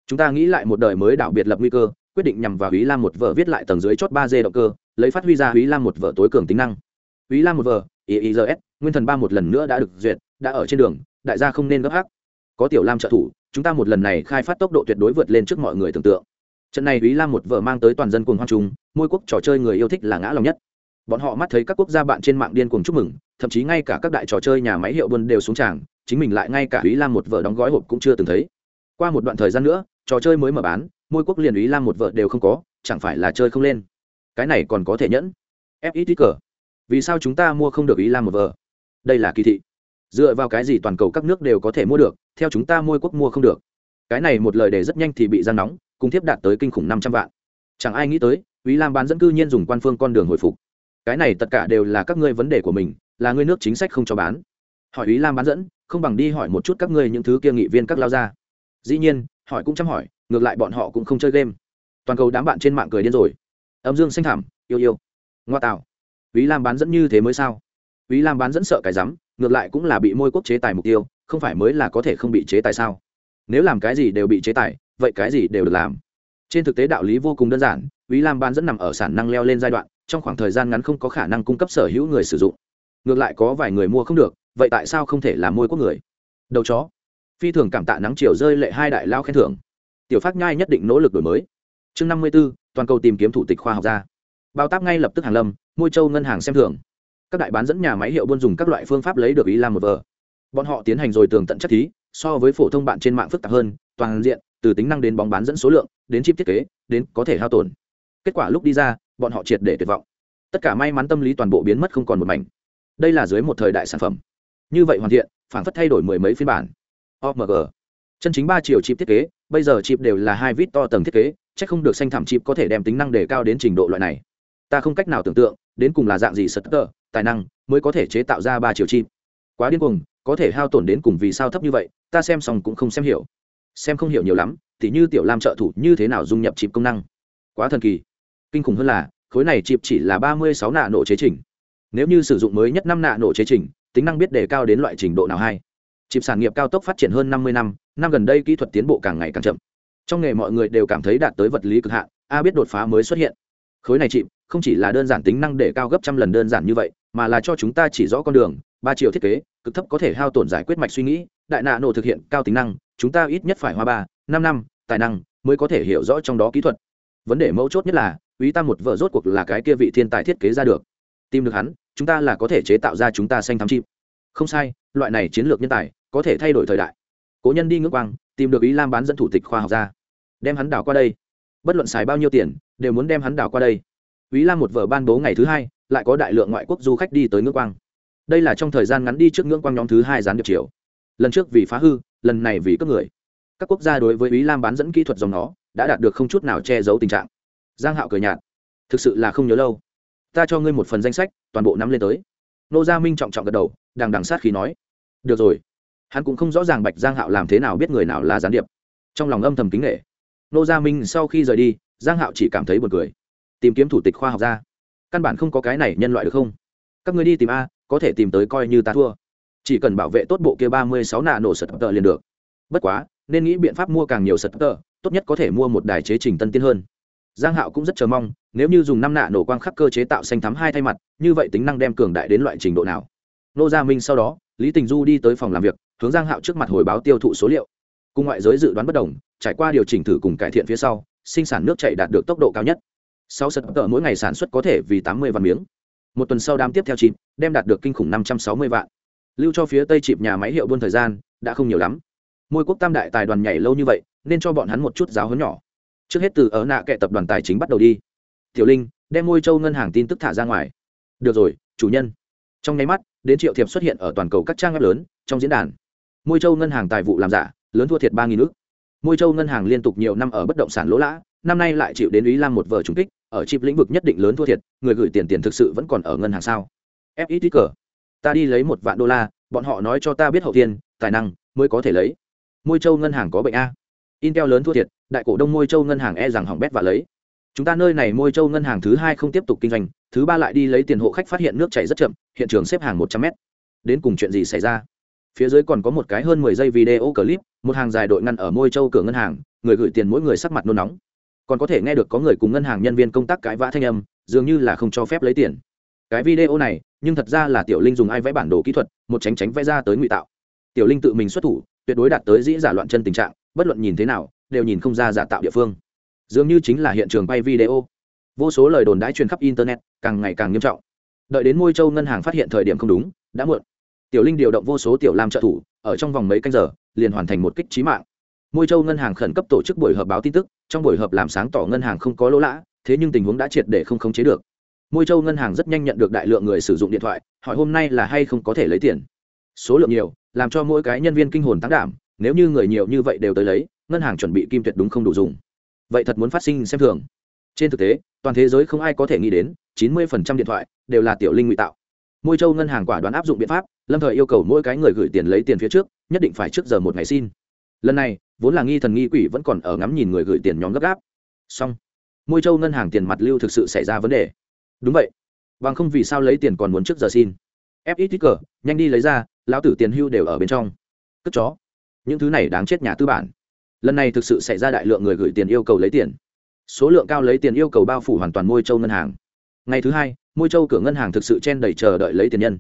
Chúng ta nghĩ lại một đời mới đảo biệt lập nguy cơ, quyết định nhằm vào ý lam một vở viết lại tầng dưới chót ba d động cơ, lấy phát huy ra ý lam một vở tối cường tính năng. Ý lam một vở iis nguyên thần ba một lần nữa đã được duyệt, đã ở trên đường, đại gia không nên gấp gáp. có tiểu lam trợ thủ, chúng ta một lần này khai phát tốc độ tuyệt đối vượt lên trước mọi người tưởng tượng. Trận này ý lam một vợ mang tới toàn dân cuồng hoang trung môi quốc trò chơi người yêu thích là ngã lòng nhất. Bọn họ mắt thấy các quốc gia bạn trên mạng điên cuồng chúc mừng, thậm chí ngay cả các đại trò chơi nhà máy hiệu buôn đều xuống tràng, chính mình lại ngay cả ý lam một vợ đóng gói hộp cũng chưa từng thấy. Qua một đoạn thời gian nữa, trò chơi mới mở bán môi quốc liền ý lam một vợ đều không có, chẳng phải là chơi không lên. Cái này còn có thể nhẫn. Fit cờ vì sao chúng ta mua không được ý lam một vợ? Đây là kỳ thị. Dựa vào cái gì toàn cầu các nước đều có thể mua được, theo chúng ta môi quốc mua không được. Cái này một lời đề rất nhanh thì bị giang nóng, cùng tiếp đạt tới kinh khủng năm trăm vạn. Chẳng ai nghĩ tới ý lam bán dẫn cư nhiên dùng quan phương con đường hồi phục. Cái này tất cả đều là các ngươi vấn đề của mình, là ngươi nước chính sách không cho bán. Hỏi ý lam bán dẫn, không bằng đi hỏi một chút các ngươi những thứ kia nghị viên các lao ra dĩ nhiên, hỏi cũng chăm hỏi, ngược lại bọn họ cũng không chơi game. Toàn cầu đám bạn trên mạng cười điên rồi. Âm dương xanh thảm yêu yêu. Ngoa tạo. Ý lam bán dẫn như thế mới sao? Ý lam bán dẫn sợ cái rắm, ngược lại cũng là bị môi quốc chế tài mục tiêu, không phải mới là có thể không bị chế tài sao? Nếu làm cái gì đều bị chế tài, vậy cái gì đều được làm. Trên thực tế đạo lý vô cùng đơn giản ý lam bán dẫn nằm ở sản năng leo lên giai đoạn, trong khoảng thời gian ngắn không có khả năng cung cấp sở hữu người sử dụng. Ngược lại có vài người mua không được, vậy tại sao không thể làm môi quốc người? Đầu chó. Phi thường cảm tạ nắng chiều rơi lệ hai đại lao khen thưởng. Tiểu phát nhai nhất định nỗ lực đổi mới. Chương năm mươi b ố toàn cầu tìm kiếm thủ tịch khoa học gia. Bao táp ngay lập tức hàng lâm, môi châu ngân hàng xem thưởng các đại bán dẫn nhà máy hiệu buôn dùng các loại phương pháp lấy được ý lam một vờ bọn họ tiến hành rồi tường tận chất thí, so với phổ thông bạn trên mạng phức tạp hơn, toàn diện, từ tính năng đến bóng bán dẫn số lượng, đến chip thiết kế, đến có thể hao tổn. Kết quả lúc đi ra, bọn họ triệt để tuyệt vọng. Tất cả may mắn tâm lý toàn bộ biến mất không còn một mảnh. Đây là dưới một thời đại sản phẩm. Như vậy hoàn thiện phản phất thay đổi mười mấy phiên bản. Omg chân chính ba triệu chip thiết kế, bây giờ chip đều là hai vít to tầng thiết kế c h ắ c không được xanh thảm chip có thể đem tính năng đề cao đến trình độ loại này. Ta không cách nào tưởng tượng, đến cùng là dạng gì sật tơ tài năng mới có thể chế tạo ra ba triệu chim, quá điên cuồng có thể hao tổn đến cùng vì sao thấp như vậy ta xem xong cũng không xem hiểu. Xem không hiểu nhiều lắm thì như tiểu lam trợ thủ như thế nào dung nhập chịp công năng. Quá thần kỳ. Kinh khủng hơn là khối này chịp chỉ là ba mươi sáu nạ nổ chế trình. Nếu như sử dụng mới nhất năm nạ nổ chế trình tính năng biết đề cao đến loại trình độ nào hay. Chịp sản nghiệp cao tốc phát triển hơn năm mươi năm năm gần đây kỹ thuật tiến bộ càng ngày càng chậm. Trong nghề mọi người đều cảm thấy đạt tới vật lý cực hạn a biết đột phá mới xuất hiện. Khối này chịp không chỉ là đơn giản tính năng để cao gấp trăm lần đơn giản như vậy mà là cho chúng ta chỉ rõ con đường, ba triệu thiết kế, cực thấp có thể hao tổn giải quyết mạch suy nghĩ, đại nạ nổ thực hiện cao tính năng, chúng ta ít nhất phải hoa ba, năm năm, tài năng mới có thể hiểu rõ trong đó kỹ thuật. Vấn đề mấu chốt nhất là ý ta một vợ rốt cuộc là cái kia vị thiên tài thiết kế ra được. Tìm được hắn, chúng ta là có thể chế tạo ra chúng ta xanh thắm chim. Không sai, loại này chiến lược nhân tài, có thể thay đổi thời đại. Cố nhân đi ngước quang, tìm được ý lam bán dẫn thủ tịch khoa học ra. Đem hắn đảo qua đây. Bất luận xài bao nhiêu tiền, đều muốn đem hắn đảo qua đây. Ý lam một vợ ban bố ngày thứ hai lại có đại lượng ngoại quốc du khách đi tới ngưỡng quang. Đây là trong thời gian ngắn đi trước ngưỡng quang nhóm thứ hai gián điệp chiều lần trước vì phá hư, lần này vì cướp người. Các quốc gia đối với ý lam bán dẫn kỹ thuật dòng nó, đã đạt được không chút nào che giấu tình trạng. Giang hạo cười nhạt. Thực sự là không nhớ lâu. Ta cho ngươi một phần danh sách, toàn bộ nắm lên tới. Nô gia minh trọng trọng gật đầu, đằng đằng sát khí nói. Được rồi. Hắn cũng không rõ ràng bạch giang hạo làm thế nào biết người nào là gián điệp. Trong lòng âm thầm kính nghệ nô gia minh sau khi rời đi, giang hạo chỉ cảm thấy buồn cười. Tìm kiếm thủ tịch khoa học gia căn bản không có cái này nhân loại được không? Các người đi tìm a, có thể tìm tới coi như ta thua. Chỉ cần bảo vệ tốt bộ kia ba mươi sáu nạ nổ sật tờ liền được. Bất quá, nên nghĩ biện pháp mua càng nhiều sật tờ, tốt nhất có thể mua một đài chế trình tân tiên hơn. Giang hạo cũng rất chờ mong, nếu như dùng năm nạ nổ quang khắc cơ chế tạo xanh thắm hai thay mặt, như vậy tính năng đem cường đại đến loại trình độ nào? Nô gia minh sau đó, lý tình du đi tới phòng làm việc, hướng giang hạo trước mặt hồi báo tiêu thụ số liệu. Cùng ngoại giới dự đoán bất đồng, trải qua điều chỉnh thử cùng cải thiện phía sau, sinh sản nước chảy đạt được tốc độ cao nhất. Sáu sật tờ mỗi ngày sản xuất có thể vì tám mươi vạn miếng. Một tuần sau đám tiếp theo chịp, đem đạt được kinh khủng năm trăm sáu mươi vạn. Lưu cho phía tây chịp nhà máy hiệu buôn thời gian, đã không nhiều lắm. Môi quốc tam đại tài đoàn nhảy lâu như vậy, nên cho bọn hắn một chút giáo hớn nhỏ. Trước hết từ ở nạ kệ tập đoàn tài chính bắt đầu đi. Tiểu linh, đem môi châu ngân hàng tin tức thả ra ngoài. Được rồi, chủ nhân. Trong nháy mắt, đến triệu thiệp xuất hiện ở toàn cầu các trang web lớn, trong diễn đàn. Môi châu ngân hàng tài vụ làm giả, lớn thua thiệt ba nghìn nước môi châu ngân hàng liên tục nhiều năm ở bất động sản lỗ lã năm nay lại chịu đến ý lam một vở trùng kích, ở chip lĩnh vực nhất định lớn thua thiệt, người gửi tiền tiền thực sự vẫn còn ở ngân hàng sao? Fit cờ ta đi lấy một vạn đô la, bọn họ nói cho ta biết hậu tiên tài năng mới có thể lấy. Môi châu ngân hàng có bệnh a. Intel lớn thua thiệt, đại cổ đông môi châu ngân hàng e rằng hỏng bét và lấy. Chúng ta nơi này môi châu ngân hàng thứ hai không tiếp tục kinh doanh, thứ ba lại đi lấy tiền hộ khách phát hiện nước chảy rất chậm, hiện trường xếp hàng một trăm mét. Đến cùng chuyện gì xảy ra? Phía dưới còn có một cái hơn mười giây video clip, một hàng dài đội ngăn ở môi châu cửa ngân hàng, người gửi tiền mỗi người sắc mặt nôn nóng còn có thể nghe được có người cùng ngân hàng nhân viên công tác cãi vã thanh âm, dường như là không cho phép lấy tiền. Cái video này, nhưng thật ra là tiểu linh dùng ai vẽ bản đồ kỹ thuật, một tránh tránh vẽ ra tới ngụy tạo. Tiểu linh tự mình xuất thủ, tuyệt đối đạt tới dĩ giả loạn chân tình trạng, bất luận nhìn thế nào, đều nhìn không ra giả tạo địa phương. Dường như chính là hiện trường bay video. Vô số lời đồn đãi truyền khắp internet, càng ngày càng nghiêm trọng. Đợi đến môi châu ngân hàng phát hiện thời điểm không đúng, đã muộn. Tiểu linh điều động vô số tiểu làm trợ thủ, ở trong vòng mấy canh giờ, liền hoàn thành một kích trí mạng. Môi châu ngân hàng khẩn cấp tổ chức buổi họp báo tin tức trong buổi họp làm sáng tỏ ngân hàng không có lỗ lã, thế nhưng tình huống đã triệt để không khống chế được. Môi châu ngân hàng rất nhanh nhận được đại lượng người sử dụng điện thoại, hỏi hôm nay là hay không có thể lấy tiền. Số lượng nhiều, làm cho mỗi cái nhân viên kinh hồn tăng đảm, nếu như người nhiều như vậy đều tới lấy, ngân hàng chuẩn bị kim tuyệt đúng không đủ dùng. Vậy thật muốn phát sinh xem thường. Trên thực tế, toàn thế giới không ai có thể nghĩ đến 90% điện thoại đều là tiểu linh ngụy tạo. Môi châu ngân hàng quả đoán áp dụng biện pháp, lâm thời yêu cầu mỗi cái người gửi tiền lấy tiền phía trước, nhất định phải trước giờ một ngày xin. Lần này vốn là nghi thần nghi quỷ vẫn còn ở ngắm nhìn người gửi tiền nhóm gấp gáp. Xong, môi châu ngân hàng tiền mặt lưu thực sự xảy ra vấn đề. Đúng vậy, bằng không vì sao lấy tiền còn muốn trước giờ xin? Fit cờ nhanh đi lấy ra, lão tử tiền hưu đều ở bên trong. Cất chó. Những thứ này đáng chết nhà tư bản. Lần này thực sự xảy ra đại lượng người gửi tiền yêu cầu lấy tiền. Số lượng cao lấy tiền yêu cầu bao phủ hoàn toàn môi châu ngân hàng. Ngày thứ hai, môi châu cửa ngân hàng thực sự chen đầy chờ đợi lấy tiền nhân.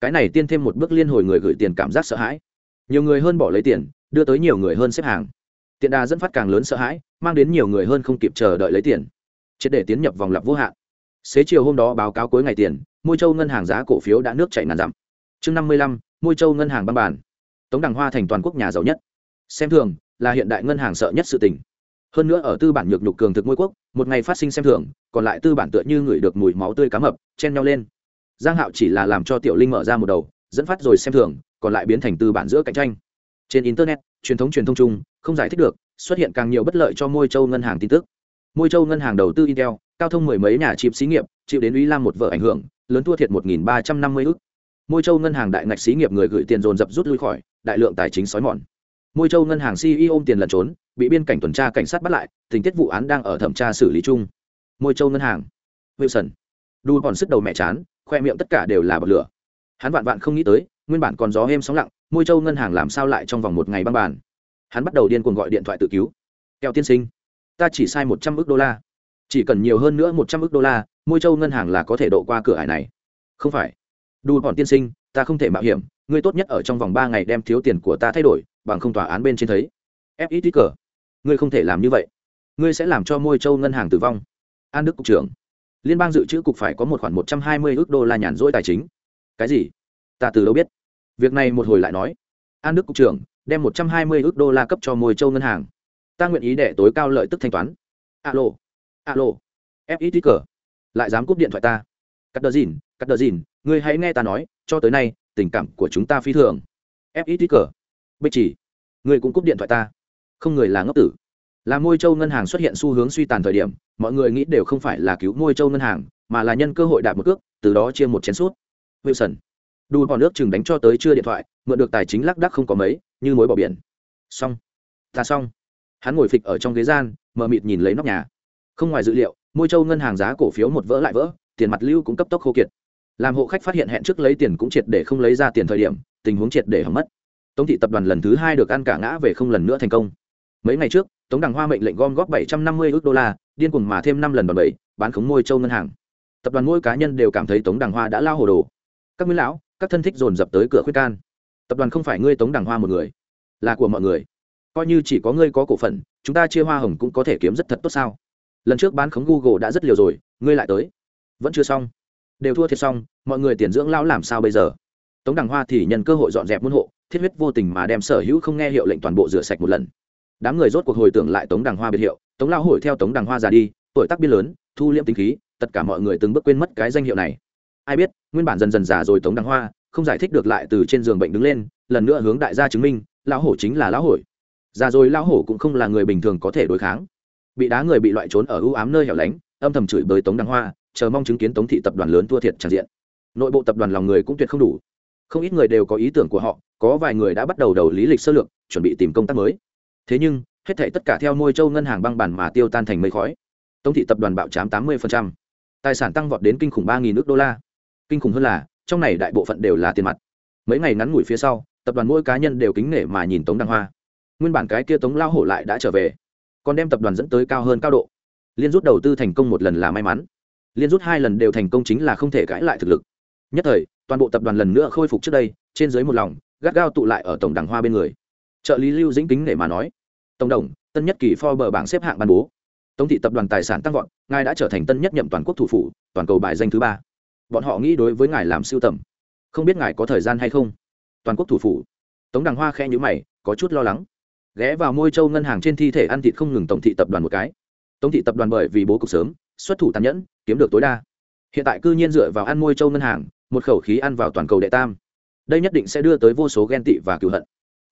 Cái này tiên thêm một bước liên hồi người gửi tiền cảm giác sợ hãi. Nhiều người hơn bỏ lấy tiền đưa tới nhiều người hơn xếp hàng. Tiện đà dẫn phát càng lớn sợ hãi mang đến nhiều người hơn không kịp chờ đợi lấy tiền. Triệt để tiến nhập vòng lặp vô hạn. Xế chiều hôm đó báo cáo cuối ngày tiền môi châu ngân hàng giá cổ phiếu đã nước chảy ngàn dặm. Chương năm mươi lăm môi châu ngân hàng băng bàn, tống đằng hoa thành toàn quốc nhà giàu nhất. Xem thường là hiện đại ngân hàng sợ nhất sự tình. Hơn nữa ở tư bản nhược nhục cường thực ngôi quốc một ngày phát sinh xem thường còn lại tư bản tựa như người được mùi máu tươi cá mập chen nhau lên. Giang hạo chỉ là làm cho tiểu linh mở ra một đầu dẫn phát rồi xem thường còn lại biến thành tư bản giữa cạnh tranh trên internet, truyền thống truyền thông chung, không giải thích được, xuất hiện càng nhiều bất lợi cho môi châu ngân hàng tin tức. Môi châu ngân hàng đầu tư intel, cao thông mười mấy nhà chịp xí nghiệp, chịu đến uy lam một vợ ảnh hưởng, lớn thua thiệt một nghìn ba trăm năm mươi ước môi châu ngân hàng đại ngạch xí nghiệp người gửi tiền dồn dập rút lui khỏi, đại lượng tài chính xói mòn. Môi châu ngân hàng ceo ôm tiền lẩn trốn, bị biên cảnh tuần tra cảnh sát bắt lại, tình tiết vụ án đang ở thẩm tra xử lý chung. Môi châu ngân hàng, wilson. Đu còn sức đầu mẹ chán, khoe miệng tất cả đều là bật lửa. Hắn vạn vạn không nghĩ tới nguyên bản còn gió êm sóng lặng, môi châu ngân hàng làm sao lại trong vòng một ngày băng bàn? Hắn bắt đầu điên cuồng gọi điện thoại tự cứu. Kẹo tiên sinh, ta chỉ sai một trăm ước đô la. Chỉ cần nhiều hơn nữa một trăm ước đô la, môi châu ngân hàng là có thể độ qua cửa hải này. Không phải. Đù bọn tiên sinh, ta không thể mạo hiểm, ngươi tốt nhất ở trong vòng ba ngày đem thiếu tiền của ta thay đổi, bằng không tòa án bên trên thấy. Fit cờ ngươi không thể làm như vậy. Ngươi sẽ làm cho môi châu ngân hàng tử vong. An đức cục trưởng. Liên bang dự trữ cục phải có một khoản một trăm hai mươi ước đô la nhàn rỗi tài chính. Cái gì? Ta từ đâu biết? Việc này một hồi lại nói. An đức cục trưởng, đem một trăm hai mươi ước đô la cấp cho môi châu ngân hàng. Ta nguyện ý để tối cao lợi tức thanh toán. Alo alo fit cờ. Lại dám cúp điện thoại ta? Cắt đờ dìn, cắt đờ dìn, ngươi hãy nghe ta nói, cho tới nay, tình cảm của chúng ta phi thường. Fit cờ. Bích chỉ, ngươi cũng cúp điện thoại ta. Không người là ngốc tử. Là môi châu ngân hàng xuất hiện xu hướng suy tàn thời điểm, mọi người nghĩ đều không phải là cứu môi châu ngân hàng, mà là nhân cơ hội đạt một cước, từ đó chia một chén suốt wilson đu bỏ nước chừng đánh cho tới chưa điện thoại, mượn được tài chính lác đắc không có mấy, như mối bỏ biển. Xong. Ta xong. Hắn ngồi phịch ở trong ghế gian, mờ mịt nhìn lấy nóc nhà. Không ngoài dự liệu, môi châu ngân hàng giá cổ phiếu một vỡ lại vỡ, tiền mặt lưu cũng cấp tốc khô kiệt. Làm hộ khách phát hiện hẹn trước lấy tiền cũng triệt để không lấy ra tiền thời điểm, tình huống triệt để hỏng mất. Tống thị tập đoàn lần thứ hai được ăn cả ngã về không lần nữa thành công. Mấy ngày trước, tống đằng hoa mệnh lệnh gom góp bảy trăm năm mươi ước đô la, điên cuồng mà thêm năm lần đòn bẩy, bán khống môi châu ngân hàng. Tập đoàn mỗi cá nhân đều cảm thấy tống đằng hoa đã lao hồ đồ. Các nguyên lão các thân thích dồn dập tới cửa khuyết can. Tập đoàn không phải ngươi tống đằng hoa một người, là của mọi người. Coi như chỉ có ngươi có cổ phần, chúng ta chia hoa hồng cũng có thể kiếm rất thật tốt sao? Lần trước bán khống google đã rất liều rồi, ngươi lại tới. Vẫn chưa xong. Đều thua thiệt xong, mọi người tiền dưỡng lão làm sao bây giờ? Tống đằng hoa thì nhận cơ hội dọn dẹp môn hộ, thiết huyết vô tình mà đem sở hữu không nghe hiệu lệnh toàn bộ rửa sạch một lần. Đám người rốt cuộc hồi tưởng lại tống đằng hoa biệt hiệu, tống lao hồi theo tống đằng hoa già đi, tuổi tác biên lớn, thu liễm tính khí, tất cả mọi người từng bước quên mất cái danh hiệu này ai biết, nguyên bản dần dần già rồi tống đăng hoa, không giải thích được lại từ trên giường bệnh đứng lên, lần nữa hướng đại gia chứng minh, lão hổ chính là lão hổ. Già rồi lão hổ cũng không là người bình thường có thể đối kháng. Bị đá người bị loại trốn ở ưu ám nơi hẻo lánh, âm thầm chửi bới tống đăng hoa, chờ mong chứng kiến tống thị tập đoàn lớn thua thiệt tràn diện. Nội bộ tập đoàn lòng người cũng tuyệt không đủ. Không ít người đều có ý tưởng của họ, có vài người đã bắt đầu đầu lý lịch sơ lược, chuẩn bị tìm công tác mới. Thế nhưng, hết thảy tất cả theo môi châu ngân hàng băng bản mà tiêu tan thành mây khói. Tống thị tập đoàn bạo chám tám mươi tài sản tăng vọt đến kinh khủng ba nước đô la kinh khủng hơn là, trong này đại bộ phận đều là tiền mặt. Mấy ngày ngắn ngủi phía sau, tập đoàn mỗi cá nhân đều kính nể mà nhìn tống đăng hoa. Nguyên bản cái kia tống lao hổ lại đã trở về, còn đem tập đoàn dẫn tới cao hơn cao độ. Liên rút đầu tư thành công một lần là may mắn. Liên rút hai lần đều thành công chính là không thể cãi lại thực lực. Nhất thời, toàn bộ tập đoàn lần nữa khôi phục trước đây, trên dưới một lòng, gắt gao tụ lại ở tổng đảng hoa bên người. Trợ lý lưu dĩnh kính nể mà nói, tổng đồng tân nhất kỳ Forbes bờ bảng xếp hạng ban bố. Tống thị tập đoàn tài sản tăng vọt, ngài đã trở thành tân nhất nhậm toàn quốc thủ phủ, toàn cầu bài danh thứ ba bọn họ nghĩ đối với ngài làm siêu tầm. Không biết ngài có thời gian hay không? Toàn quốc thủ phủ. Tống đằng hoa khe nhữ mày, có chút lo lắng. Ghé vào môi châu ngân hàng trên thi thể ăn thịt không ngừng tổng thị tập đoàn một cái. Tổng thị tập đoàn bởi vì bố cục sớm, xuất thủ tàn nhẫn, kiếm được tối đa. Hiện tại cư nhiên dựa vào ăn môi châu ngân hàng, một khẩu khí ăn vào toàn cầu đệ tam. Đây nhất định sẽ đưa tới vô số ghen tị và cựu hận.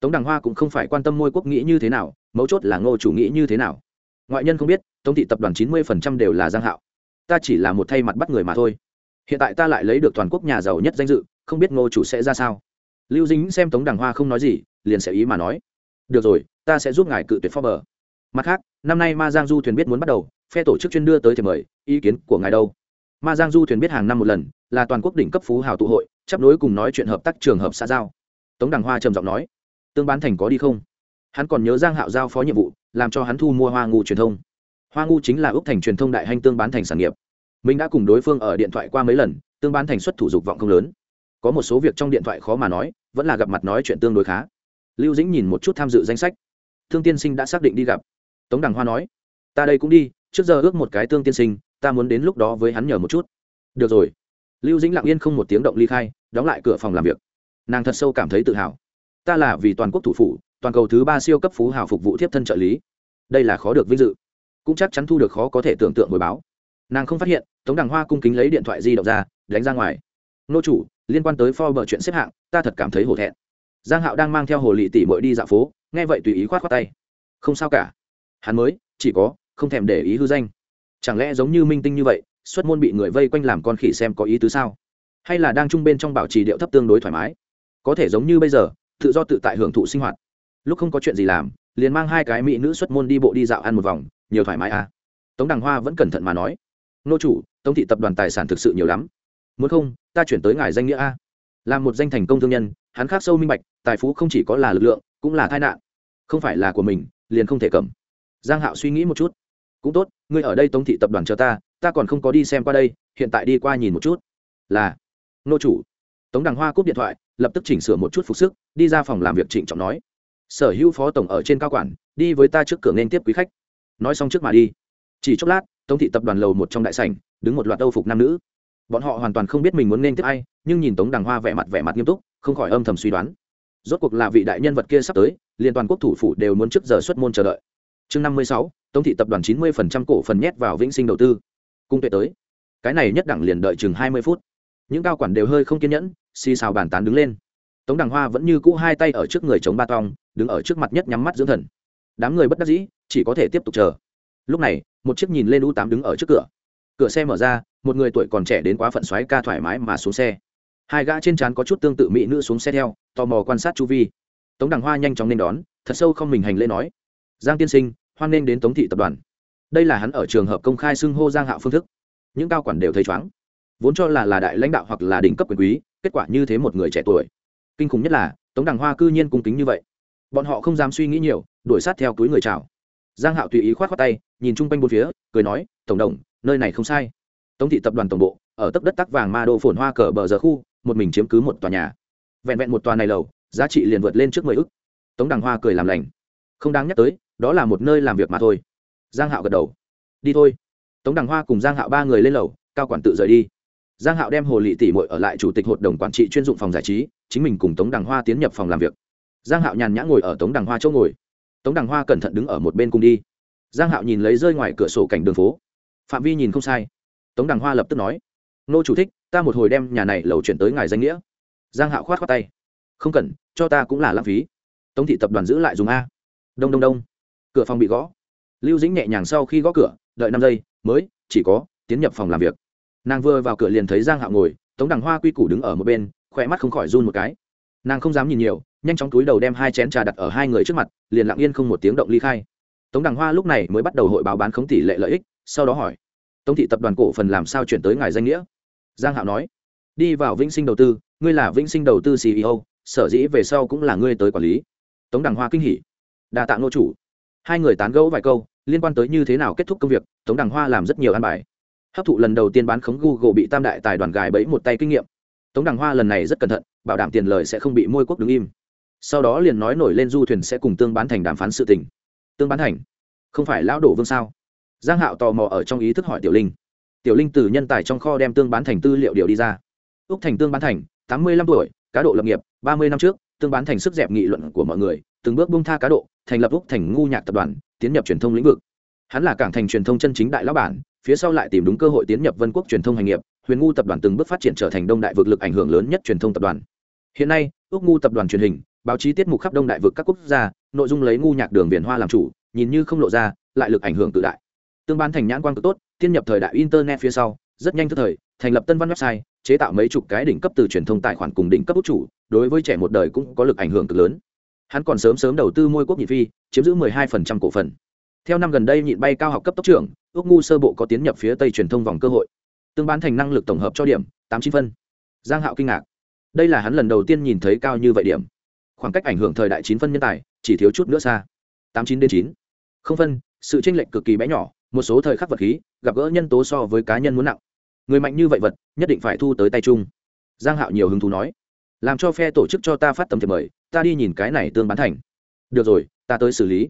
Tống đằng hoa cũng không phải quan tâm môi quốc nghĩ như thế nào, mấu chốt là ngô chủ nghĩ như thế nào. Ngoại nhân không biết tống thị tập đoàn chín mươi đều là giang hạo. Ta chỉ là một thay mặt bắt người mà thôi hiện tại ta lại lấy được toàn quốc nhà giàu nhất danh dự, không biết ngô chủ sẽ ra sao. Lưu dính xem tống đằng hoa không nói gì, liền sẽ ý mà nói. Được rồi, ta sẽ giúp ngài cự tuyệt phó bờ. Mặt khác, năm nay ma giang du thuyền biết muốn bắt đầu, phe tổ chức chuyên đưa tới thì mời, ý kiến của ngài đâu? Ma giang du thuyền biết hàng năm một lần, là toàn quốc đỉnh cấp phú hào tụ hội, chấp nối cùng nói chuyện hợp tác trường hợp xã giao. Tống đằng hoa trầm giọng nói, tương bán thành có đi không? Hắn còn nhớ giang hạo giao phó nhiệm vụ, làm cho hắn thu mua hoa ngu truyền thông. Hoa ngu chính là ước thành truyền thông đại hành tương bán thành sản nghiệp mình đã cùng đối phương ở điện thoại qua mấy lần, tương ban thành xuất thủ dục vọng không lớn. Có một số việc trong điện thoại khó mà nói, vẫn là gặp mặt nói chuyện tương đối khá. Lưu dĩnh nhìn một chút tham dự danh sách. Thương tiên sinh đã xác định đi gặp. Tống đằng hoa nói, ta đây cũng đi, trước giờ ước một cái tương tiên sinh, ta muốn đến lúc đó với hắn nhờ một chút. Được rồi. Lưu dĩnh lặng yên không một tiếng động ly khai, đóng lại cửa phòng làm việc. Nàng thật sâu cảm thấy tự hào. Ta là vì toàn quốc thủ phủ, toàn cầu thứ ba siêu cấp phú hào phục vụ tiếp thân trợ lý. Đây là khó được vinh dự. Cũng chắc chắn thu được khó có thể tưởng tượng hồi báo. Nàng không phát hiện tống đằng hoa cung kính lấy điện thoại di động ra đánh ra ngoài nô chủ liên quan tới Forbes chuyện xếp hạng, ta thật cảm thấy hổ thẹn. Giang Hạo đang mang theo hồ lị tỷ muội đi dạo phố, nghe vậy tùy ý khoát khoát tay. Không sao cả. Hắn mới, chỉ có, không thèm để ý hư danh. Chẳng lẽ giống như minh tinh như vậy, xuất môn bị người vây quanh làm con khỉ xem có ý tứ sao? Hay là đang trung bên trong bảo trì điệu thấp tương đối thoải mái? Có thể giống như bây giờ, tự do tự tại hưởng thụ sinh hoạt. Lúc không có chuyện gì làm, liền mang hai cái mỹ nữ xuất môn đi bộ đi dạo ăn một vòng, nhiều thoải mái à? Tống Đằng Hoa vẫn cẩn thận mà nói. Nô chủ, Tống thị tập đoàn tài sản thực sự nhiều lắm, muốn không ta chuyển tới ngài danh nghĩa a. Là một danh thành công thương nhân hắn khác sâu minh bạch tài phú không chỉ có là lực lượng cũng là tai nạn. Không phải là của mình liền không thể cầm. Giang hạo suy nghĩ một chút. Cũng tốt ngươi ở đây tống thị tập đoàn chờ ta ta còn không có đi xem qua đây hiện tại đi qua nhìn một chút. Là nô chủ. Tống đằng hoa cúp điện thoại lập tức chỉnh sửa một chút phục sức đi ra phòng làm việc trịnh trọng nói. Sở hữu phó tổng ở trên cao quản đi với ta trước cửa nên tiếp quý khách. Nói xong trước mà đi. Chỉ chốc lát tống thị tập đoàn lầu một trong đại sảnh, đứng một loạt âu phục nam nữ. Bọn họ hoàn toàn không biết mình muốn nên tiếp ai, nhưng nhìn tống đằng hoa vẻ mặt vẻ mặt nghiêm túc, không khỏi âm thầm suy đoán. Rốt cuộc là vị đại nhân vật kia sắp tới liên toàn quốc thủ phủ đều muốn trước giờ xuất môn chờ đợi. Chương năm mươi sáu, tống thị tập đoàn chín mươi cổ phần nhét vào vĩnh sinh đầu tư. Cung tuệ tới. Cái này nhất đẳng liền đợi chừng hai mươi phút. Những cao quản đều hơi không kiên nhẫn, xì xào bàn tán đứng lên. Tống đằng hoa vẫn như cũ hai tay ở trước người chống ba tong, đứng ở trước mặt nhất nhắm mắt dưỡng thần. Đám người bất đắc dĩ, chỉ có thể tiếp tục chờ lúc này, một chiếc nhìn lên u tám đứng ở trước cửa. Cửa xe mở ra, một người tuổi còn trẻ đến quá phận xoáy ca thoải mái mà xuống xe. Hai gã trên trán có chút tương tự mỹ nữ xuống xe theo, tò mò quan sát chu vi. Tống đằng hoa nhanh chóng nên đón, thật sâu không mình hành lễ nói, giang tiên sinh, hoan nghênh đến tống thị tập đoàn. Đây là hắn ở trường hợp công khai xưng hô giang hạo phương thức. Những cao quản đều thấy chóng. Vốn cho là là đại lãnh đạo hoặc là đỉnh cấp quyền quý, kết quả như thế một người trẻ tuổi. Kinh khủng nhất là, tống đằng hoa cư nhiên cung kính như vậy. Bọn họ không dám suy nghĩ nhiều, đuổi sát theo túi người chào giang hạo tùy ý khoát khoát tay, nhìn chung quanh bốn phía, cười nói, tổng đồng, nơi này không sai. Tống thị tập đoàn tổng bộ, ở tấp đất tắc vàng ma đô phồn hoa cờ bờ giờ khu, một mình chiếm cứ một tòa nhà. Vẹn vẹn một tòa này lầu, giá trị liền vượt lên trước mười ức. Tống đằng hoa cười làm lành. Không đáng nhắc tới, đó là một nơi làm việc mà thôi. Giang hạo gật đầu. Đi thôi. Tống đằng hoa cùng giang hạo ba người lên lầu, cao quản tự rời đi. Giang hạo đem hồ lị tỷ muội ở lại chủ tịch hội đồng quản trị chuyên dụng phòng giải trí, chính mình cùng tống đằng hoa tiến nhập phòng làm việc. Giang hạo nhàn nhã ngồi ở tống đằng hoa chỗ ngồi tống đằng hoa cẩn thận đứng ở một bên cùng đi. Giang hạo nhìn lấy rơi ngoài cửa sổ cảnh đường phố. Phạm vi nhìn không sai. Tống đằng hoa lập tức nói, nô chủ thích, ta một hồi đem nhà này lầu chuyển tới ngài danh nghĩa. Giang hạo khoát khoát tay, không cần, cho ta cũng là lãng phí. Tống thị tập đoàn giữ lại dùng a. Đông đông đông. Cửa phòng bị gõ. Lưu dĩnh nhẹ nhàng sau khi gõ cửa, đợi năm giây, mới, chỉ có, tiến nhập phòng làm việc. Nàng vừa vào cửa liền thấy giang hạo ngồi, tống đằng hoa quy củ đứng ở một bên khỏe mắt không khỏi run một cái. Nàng không dám nhìn nhiều nhanh chóng túi đầu đem hai chén trà đặt ở hai người trước mặt, liền lặng yên không một tiếng động ly khai. Tống đằng hoa lúc này mới bắt đầu hội báo bán khống tỷ lệ lợi ích, sau đó hỏi, tống thị tập đoàn cổ phần làm sao chuyển tới ngài danh nghĩa? Giang hạo nói, đi vào vĩnh sinh đầu tư, ngươi là vĩnh sinh đầu tư ceo sở dĩ về sau cũng là ngươi tới quản lý. Tống đằng hoa kinh hỉ, đa tạ ngô chủ. Hai người tán gẫu vài câu, liên quan tới như thế nào kết thúc công việc, tống đằng hoa làm rất nhiều ăn bài. Hấp thụ lần đầu tiên bán khống google bị tam đại tài đoàn gài bẫy một tay kinh nghiệm. Tống đằng hoa lần này rất cẩn thận, bảo đảm tiền lời sẽ không bị môi quốc đứng im sau đó liền nói nổi lên du thuyền sẽ cùng tương bán thành đàm phán sự tình. Tương bán thành? Không phải lão đổ vương sao? Giang hạo tò mò ở trong ý thức hỏi tiểu linh. Tiểu linh từ nhân tài trong kho đem tương bán thành tư liệu điều đi ra. Úc thành tương bán thành, tám mươi lăm tuổi, cá độ lập nghiệp, ba mươi năm trước, tương bán thành sức dẹp nghị luận của mọi người, từng bước bung tha cá độ, thành lập úc thành ngu nhạc tập đoàn, tiến nhập truyền thông lĩnh vực. Hắn là cảng thành truyền thông chân chính đại lão bản, phía sau lại tìm đúng cơ hội tiến nhập vân quốc truyền thông hành nghiệp, huyền ngu tập đoàn từng bước phát triển trở thành đông đại vực lực ảnh hưởng lớn nhất truyền thông tập đoàn. Hiện nay, úc ngu tập đoàn truyền hình báo chí tiết mục khắp đông đại vực các quốc gia, nội dung lấy ngu nhạc đường viền hoa làm chủ, nhìn như không lộ ra, lại lực ảnh hưởng tự đại. Tương bán thành nhãn quan cực tốt tiên nhập thời đại internet phía sau, rất nhanh thức thời, thành lập tân văn website, chế tạo mấy chục cái đỉnh cấp từ truyền thông tài khoản cùng đỉnh cấp bút chủ, đối với trẻ một đời cũng có lực ảnh hưởng cực lớn. Hắn còn sớm sớm đầu tư môi quốc nhị phi, chiếm giữ 12% cổ phần. Theo năm gần đây nhịn bay cao học cấp tốc trưởng, ước ngu sơ bộ có tiến nhập phía tây truyền thông vòng cơ hội. Tương bán thành năng lực tổng hợp cho điểm, tám chín phân. Giang hạo kinh ngạc. Đây là hắn lần đầu tiên nhìn thấy cao như vậy điểm khoảng cách ảnh hưởng thời đại chín phân nhân tài, chỉ thiếu chút nữa xa. Tám chín đến chín. Không phân, sự tranh lệch cực kỳ bé nhỏ, một số thời khắc vật khí, gặp gỡ nhân tố so với cá nhân muốn nặng. Người mạnh như vậy vật, nhất định phải thu tới tay chung. Giang hạo nhiều hứng thú nói. Làm cho phe tổ chức cho ta phát tấm thiệp mời, ta đi nhìn cái này tương bán thành. Được rồi, ta tới xử lý.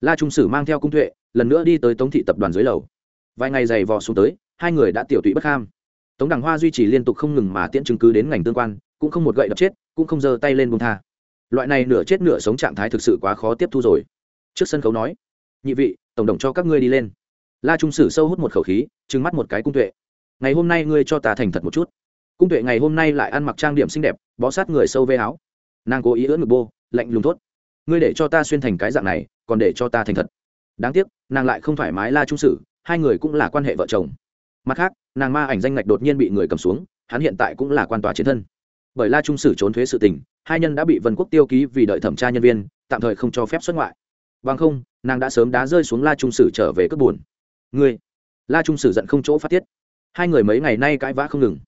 La trung sử mang theo cung tuệ, lần nữa đi tới tống thị tập đoàn dưới lầu. Vài ngày dày vò xuống tới, hai người đã tiểu tụy bất ham. Tống đằng hoa duy trì liên tục không ngừng mà tiễn chứng cứ đến ngành tương quan, cũng không một gậy đập chết, cũng không giơ tay lên buông tha loại này nửa chết nửa sống trạng thái thực sự quá khó tiếp thu rồi. Trước sân khấu nói, nhị vị, tổng đồng cho các ngươi đi lên. La trung sử sâu hút một khẩu khí, trừng mắt một cái cung tuệ. Ngày hôm nay ngươi cho ta thành thật một chút. Cung tuệ ngày hôm nay lại ăn mặc trang điểm xinh đẹp, bó sát người sâu vê áo. Nàng cố ý ưỡn ngực bô, lạnh lùng thốt, ngươi để cho ta xuyên thành cái dạng này, còn để cho ta thành thật. Đáng tiếc, nàng lại không thoải mái la trung sử, hai người cũng là quan hệ vợ chồng. Mặt khác, nàng ma ảnh danh ngạch đột nhiên bị người cầm xuống, hắn hiện tại cũng là quan tòa chiến thân. Bởi la trung sử trốn thuế sự tình hai nhân đã bị vân quốc tiêu ký vì đợi thẩm tra nhân viên, tạm thời không cho phép xuất ngoại. Bằng không, nàng đã sớm đá rơi xuống la trung sử trở về cướp buồn. Ngươi, la trung sử giận không chỗ phát tiết. Hai người mấy ngày nay cãi vã không ngừng.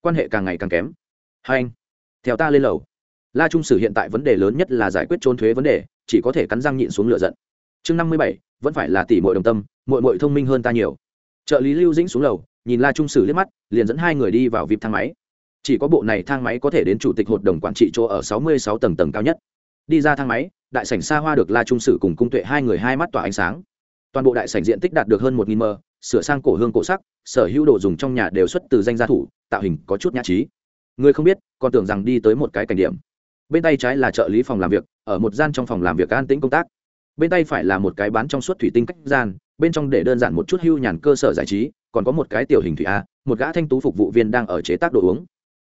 Quan hệ càng ngày càng kém. Hai anh, theo ta lên lầu. La trung sử hiện tại vấn đề lớn nhất là giải quyết trốn thuế vấn đề, chỉ có thể cắn răng nhịn xuống lửa giận. Chương năm mươi bảy, vẫn phải là tỷ mội đồng tâm mội mội thông minh hơn ta nhiều. Trợ lý lưu dĩnh xuống lầu, nhìn la trung sử liếc mắt, liền dẫn hai người đi vào vịp thang máy chỉ có bộ này thang máy có thể đến chủ tịch hội đồng quản trị chỗ ở sáu mươi sáu tầng tầng cao nhất. Đi ra thang máy, đại sảnh xa hoa được la trung sử cùng cung tuệ hai người hai mắt tỏa ánh sáng. Toàn bộ đại sảnh diện tích đạt được hơn một nghìn m, sửa sang cổ hương cổ sắc, sở hữu đồ dùng trong nhà đều xuất từ danh gia thủ, tạo hình có chút nhã trí. Người không biết, còn tưởng rằng đi tới một cái cảnh điểm. Bên tay trái là trợ lý phòng làm việc, ở một gian trong phòng làm việc an tĩnh công tác. Bên tay phải là một cái bán trong suốt thủy tinh cách gian, bên trong để đơn giản một chút hưu nhàn cơ sở giải trí, còn có một cái tiểu hình thủy a, một gã thanh tú phục vụ viên đang ở chế tác đồ uống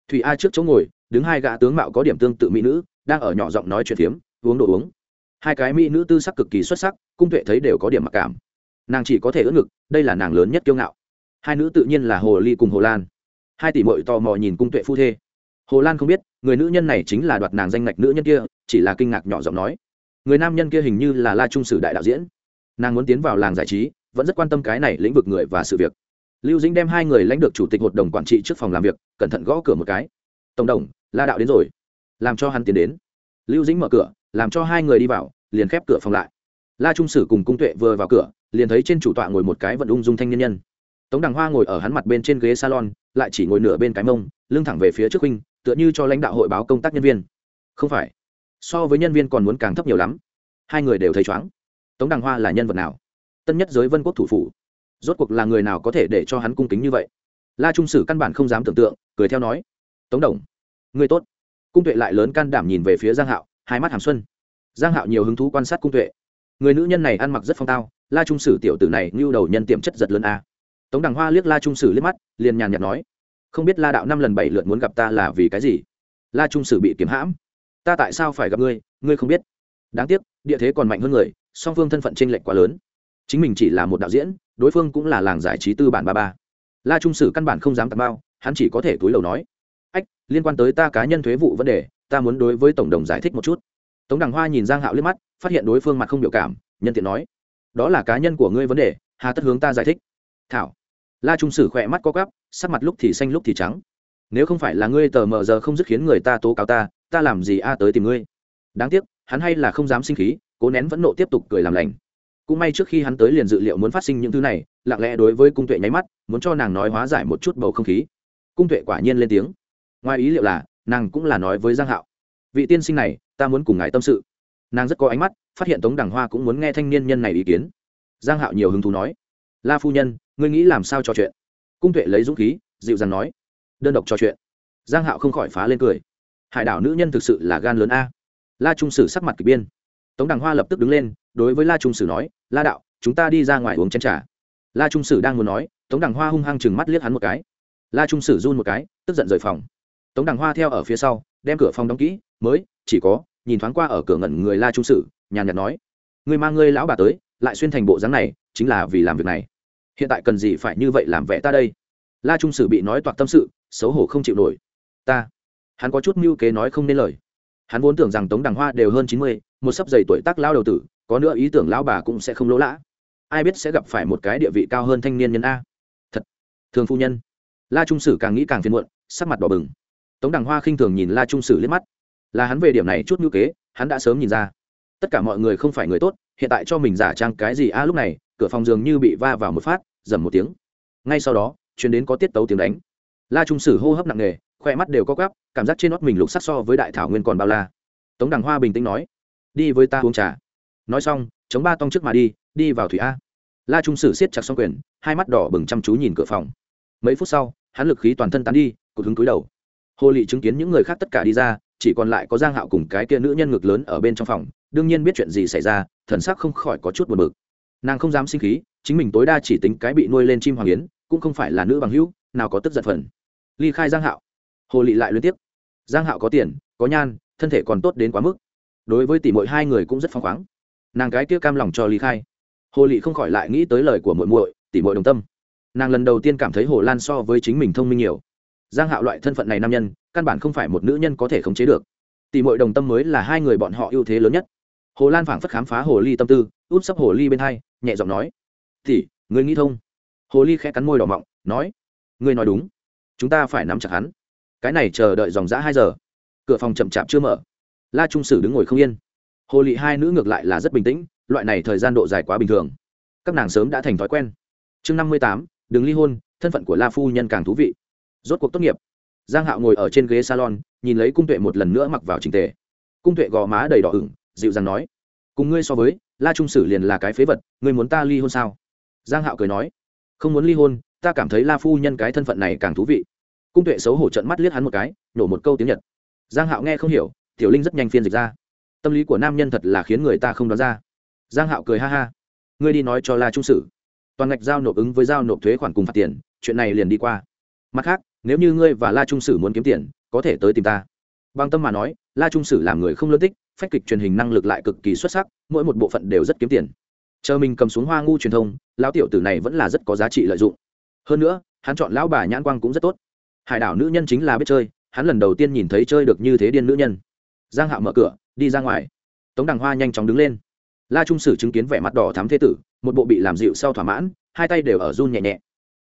thủy a trước chỗ ngồi, đứng hai gã tướng mạo có điểm tương tự mỹ nữ, đang ở nhỏ giọng nói chuyện phiếm, uống đồ uống. Hai cái mỹ nữ tư sắc cực kỳ xuất sắc, cung tuệ thấy đều có điểm mặc cảm. Nàng chỉ có thể ưỡn ngực, đây là nàng lớn nhất kiêu ngạo. Hai nữ tự nhiên là hồ ly cùng hồ lan. Hai tỷ mội tò mò nhìn cung tuệ phu thê. Hồ lan không biết, người nữ nhân này chính là đoạt nàng danh ngạch nữ nhân kia, chỉ là kinh ngạc nhỏ giọng nói. Người nam nhân kia hình như là la trung sử đại đạo diễn. Nàng muốn tiến vào làng giải trí, vẫn rất quan tâm cái này lĩnh vực người và sự việc lưu dĩnh đem hai người lãnh được chủ tịch hội đồng quản trị trước phòng làm việc, cẩn thận gõ cửa một cái. Tổng đồng, la đạo đến rồi. Làm cho hắn tiến đến. Lưu dĩnh mở cửa, làm cho hai người đi vào, liền khép cửa phòng lại. La trung sử cùng cung tuệ vừa vào cửa, liền thấy trên chủ tọa ngồi một cái vận ung dung thanh nhân nhân. Tống đằng hoa ngồi ở hắn mặt bên trên ghế salon, lại chỉ ngồi nửa bên cái mông, lưng thẳng về phía trước huynh, tựa như cho lãnh đạo hội báo công tác nhân viên. Không phải. So với nhân viên còn muốn càng thấp nhiều lắm. Hai người đều thấy chóng tống đằng hoa là nhân vật nào? Tân nhất giới vân quốc thủ phủ rốt cuộc là người nào có thể để cho hắn cung kính như vậy? La trung sử căn bản không dám tưởng tượng, cười theo nói, tống đồng người tốt. Cung tuệ lại lớn can đảm nhìn về phía giang hạo, hai mắt hàm xuân. Giang hạo nhiều hứng thú quan sát cung tuệ. Người nữ nhân này ăn mặc rất phong tao, la trung sử tiểu tử này như đầu nhân tiềm chất giật lớn a. Tống đằng hoa liếc la trung sử liếc mắt, liền nhàn nhạt nói, không biết la đạo năm lần bảy lượt muốn gặp ta là vì cái gì? La trung sử bị kiếm hãm, ta tại sao phải gặp ngươi? Ngươi không biết. Đáng tiếc, địa thế còn mạnh hơn người, song phương thân phận tranh lệch quá lớn. Chính mình chỉ là một đạo diễn đối phương cũng là làng giải trí tư bản ba ba. La trung sử căn bản không dám tạt bao, hắn chỉ có thể túi lầu nói, ách, liên quan tới ta cá nhân thuế vụ vấn đề, ta muốn đối với tổng đồng giải thích một chút. Tống đằng hoa nhìn giang hạo liếc mắt, phát hiện đối phương mặt không biểu cảm, nhân tiện nói, đó là cá nhân của ngươi vấn đề, hà tất hướng ta giải thích. Thảo. La trung sử khỏe mắt co gắp sắc mặt lúc thì xanh lúc thì trắng. Nếu không phải là ngươi tờ mờ giờ không dứt khiến người ta tố cáo ta ta làm gì a tới tìm ngươi? Đáng tiếc, hắn hay là không dám sinh khí, cố nén vẫn nộ tiếp tục cười làm lành cũng may trước khi hắn tới liền dự liệu muốn phát sinh những thứ này, lặng lẽ đối với cung tuệ nháy mắt, muốn cho nàng nói hóa giải một chút bầu không khí. Cung tuệ quả nhiên lên tiếng. Ngoài ý liệu là, nàng cũng là nói với giang hạo. Vị tiên sinh này, ta muốn cùng ngài tâm sự. Nàng rất có ánh mắt, phát hiện tống đằng hoa cũng muốn nghe thanh niên nhân này ý kiến. Giang hạo nhiều hứng thú nói. La phu nhân, ngươi nghĩ làm sao trò chuyện? Cung tuệ lấy dũng khí, dịu dàng nói. Đơn độc trò chuyện. Giang hạo không khỏi phá lên cười. Hải đảo nữ nhân thực sự là gan lớn a. La trung sử sắc mặt kỳ biên. Tống đằng hoa lập tức đứng lên đối với la trung sử nói, la đạo, chúng ta đi ra ngoài uống chén trà. La trung sử đang muốn nói, tống đằng hoa hung hăng chừng mắt liếc hắn một cái. La trung sử run một cái, tức giận rời phòng. Tống đằng hoa theo ở phía sau, đem cửa phòng đóng kỹ, mới, chỉ có, nhìn thoáng qua ở cửa ngẩn người la trung sử, nhàn nhạt nói người mang ngươi lão bà tới, lại xuyên thành bộ dáng này, chính là vì làm việc này. Hiện tại cần gì phải như vậy làm vẽ ta đây? La trung sử bị nói toạc tâm sự, xấu hổ không chịu nổi. Ta, hắn có chút mưu kế nói không nên lời. Hắn vốn tưởng rằng tống đằng hoa đều hơn chín mươi, một sấp dày tuổi tác lao đầu tử có nữa ý tưởng lão bà cũng sẽ không lỗ lã. Ai biết sẽ gặp phải một cái địa vị cao hơn thanh niên nhân a. Thật, thường phu nhân. La trung sử càng nghĩ càng phiền muộn, sắc mặt đỏ bừng. Tống đằng hoa khinh thường nhìn la trung sử liếc mắt. Là hắn về điểm này chút ngữ kế, hắn đã sớm nhìn ra. Tất cả mọi người không phải người tốt, hiện tại cho mình giả trang cái gì a lúc này, cửa phòng dường như bị va vào một phát dầm một tiếng. Ngay sau đó, chuyến đến có tiết tấu tiếng đánh. La trung sử hô hấp nặng nề, khoe mắt đều có gắp cảm giác trên nót mình lục sắc so với đại thảo nguyên còn bao la. Tống đằng hoa bình tĩnh nói, đi với ta uống trà nói xong, chống ba tông trước mà đi đi vào thủy a. La trung sử siết chặt xong quyền, hai mắt đỏ bừng chăm chú nhìn cửa phòng. Mấy phút sau, hắn lực khí toàn thân tán đi, cụt hứng túi đầu. Hồ lị chứng kiến những người khác tất cả đi ra, chỉ còn lại có giang hạo cùng cái kia nữ nhân ngực lớn ở bên trong phòng, đương nhiên biết chuyện gì xảy ra, thần sắc không khỏi có chút buồn bực. Nàng không dám sinh khí, chính mình tối đa chỉ tính cái bị nuôi lên chim hoàng yến, cũng không phải là nữ bằng hữu, nào có tức giận phần. Ly khai giang hạo. Hồ lị lại liên tiếp. Giang hạo có tiền, có nhan, thân thể còn tốt đến quá mức. Đối với tỷ muội hai người cũng rất phóng khoáng nàng cái kia cam lòng cho ly khai. Hồ lị không khỏi lại nghĩ tới lời của muội muội tỷ muội đồng tâm. Nàng lần đầu tiên cảm thấy hồ lan so với chính mình thông minh nhiều. Giang hạo loại thân phận này nam nhân, căn bản không phải một nữ nhân có thể khống chế được. Tỷ muội đồng tâm mới là hai người bọn họ ưu thế lớn nhất. Hồ lan phảng phất khám phá hồ ly tâm tư út sấp hồ ly bên hai, nhẹ giọng nói tỷ người nghĩ thông. Hồ ly khẽ cắn môi đỏ mọng, nói, ngươi nói đúng. Chúng ta phải nắm chặt hắn. Cái này chờ đợi dòng dã hai giờ. Cửa phòng chậm chạp chưa mở. La trung sử đứng ngồi không yên hồ lị hai nữ ngược lại là rất bình tĩnh, loại này thời gian độ dài quá bình thường. Các nàng sớm đã thành thói quen. Chương năm mươi tám, đừng ly hôn, thân phận của la phu nhân càng thú vị. Rốt cuộc tốt nghiệp. Giang hạo ngồi ở trên ghế salon, nhìn lấy cung tuệ một lần nữa mặc vào trình tề. Cung tuệ gò má đầy đỏ ửng, dịu dàng nói, cùng ngươi so với, la trung sử liền là cái phế vật, ngươi muốn ta ly hôn sao? Giang hạo cười nói, không muốn ly hôn, ta cảm thấy la phu nhân cái thân phận này càng thú vị. Cung tuệ xấu hổ trận mắt liếc hắn một cái, nổ một câu tiếng nhật. Giang hạo nghe không hiểu, tiểu linh rất nhanh phiên dịch ra tâm lý của nam nhân thật là khiến người ta không đoán ra. Giang hạo cười ha ha. Ngươi đi nói cho la trung sử. Toàn ngạch giao nộp ứng với giao nộp thuế khoản cùng phạt tiền, chuyện này liền đi qua. Mặt khác, nếu như ngươi và la trung sử muốn kiếm tiền, có thể tới tìm ta. Bằng tâm mà nói, la trung sử làm người không lớn tích, phách kịch truyền hình năng lực lại cực kỳ xuất sắc, mỗi một bộ phận đều rất kiếm tiền. Chờ mình cầm xuống hoa ngu truyền thông, lão tiểu tử này vẫn là rất có giá trị lợi dụng. Hơn nữa, hắn chọn lão bà nhãn quang cũng rất tốt. Hải đảo nữ nhân chính là biết chơi, hắn lần đầu tiên nhìn thấy chơi được như thế điên nữ nhân. Giang hạo mở cửa đi ra ngoài. Tống đằng hoa nhanh chóng đứng lên. La trung sử chứng kiến vẻ mặt đỏ thắm thê tử, một bộ bị làm dịu sau thỏa mãn, hai tay đều ở run nhẹ nhẹ.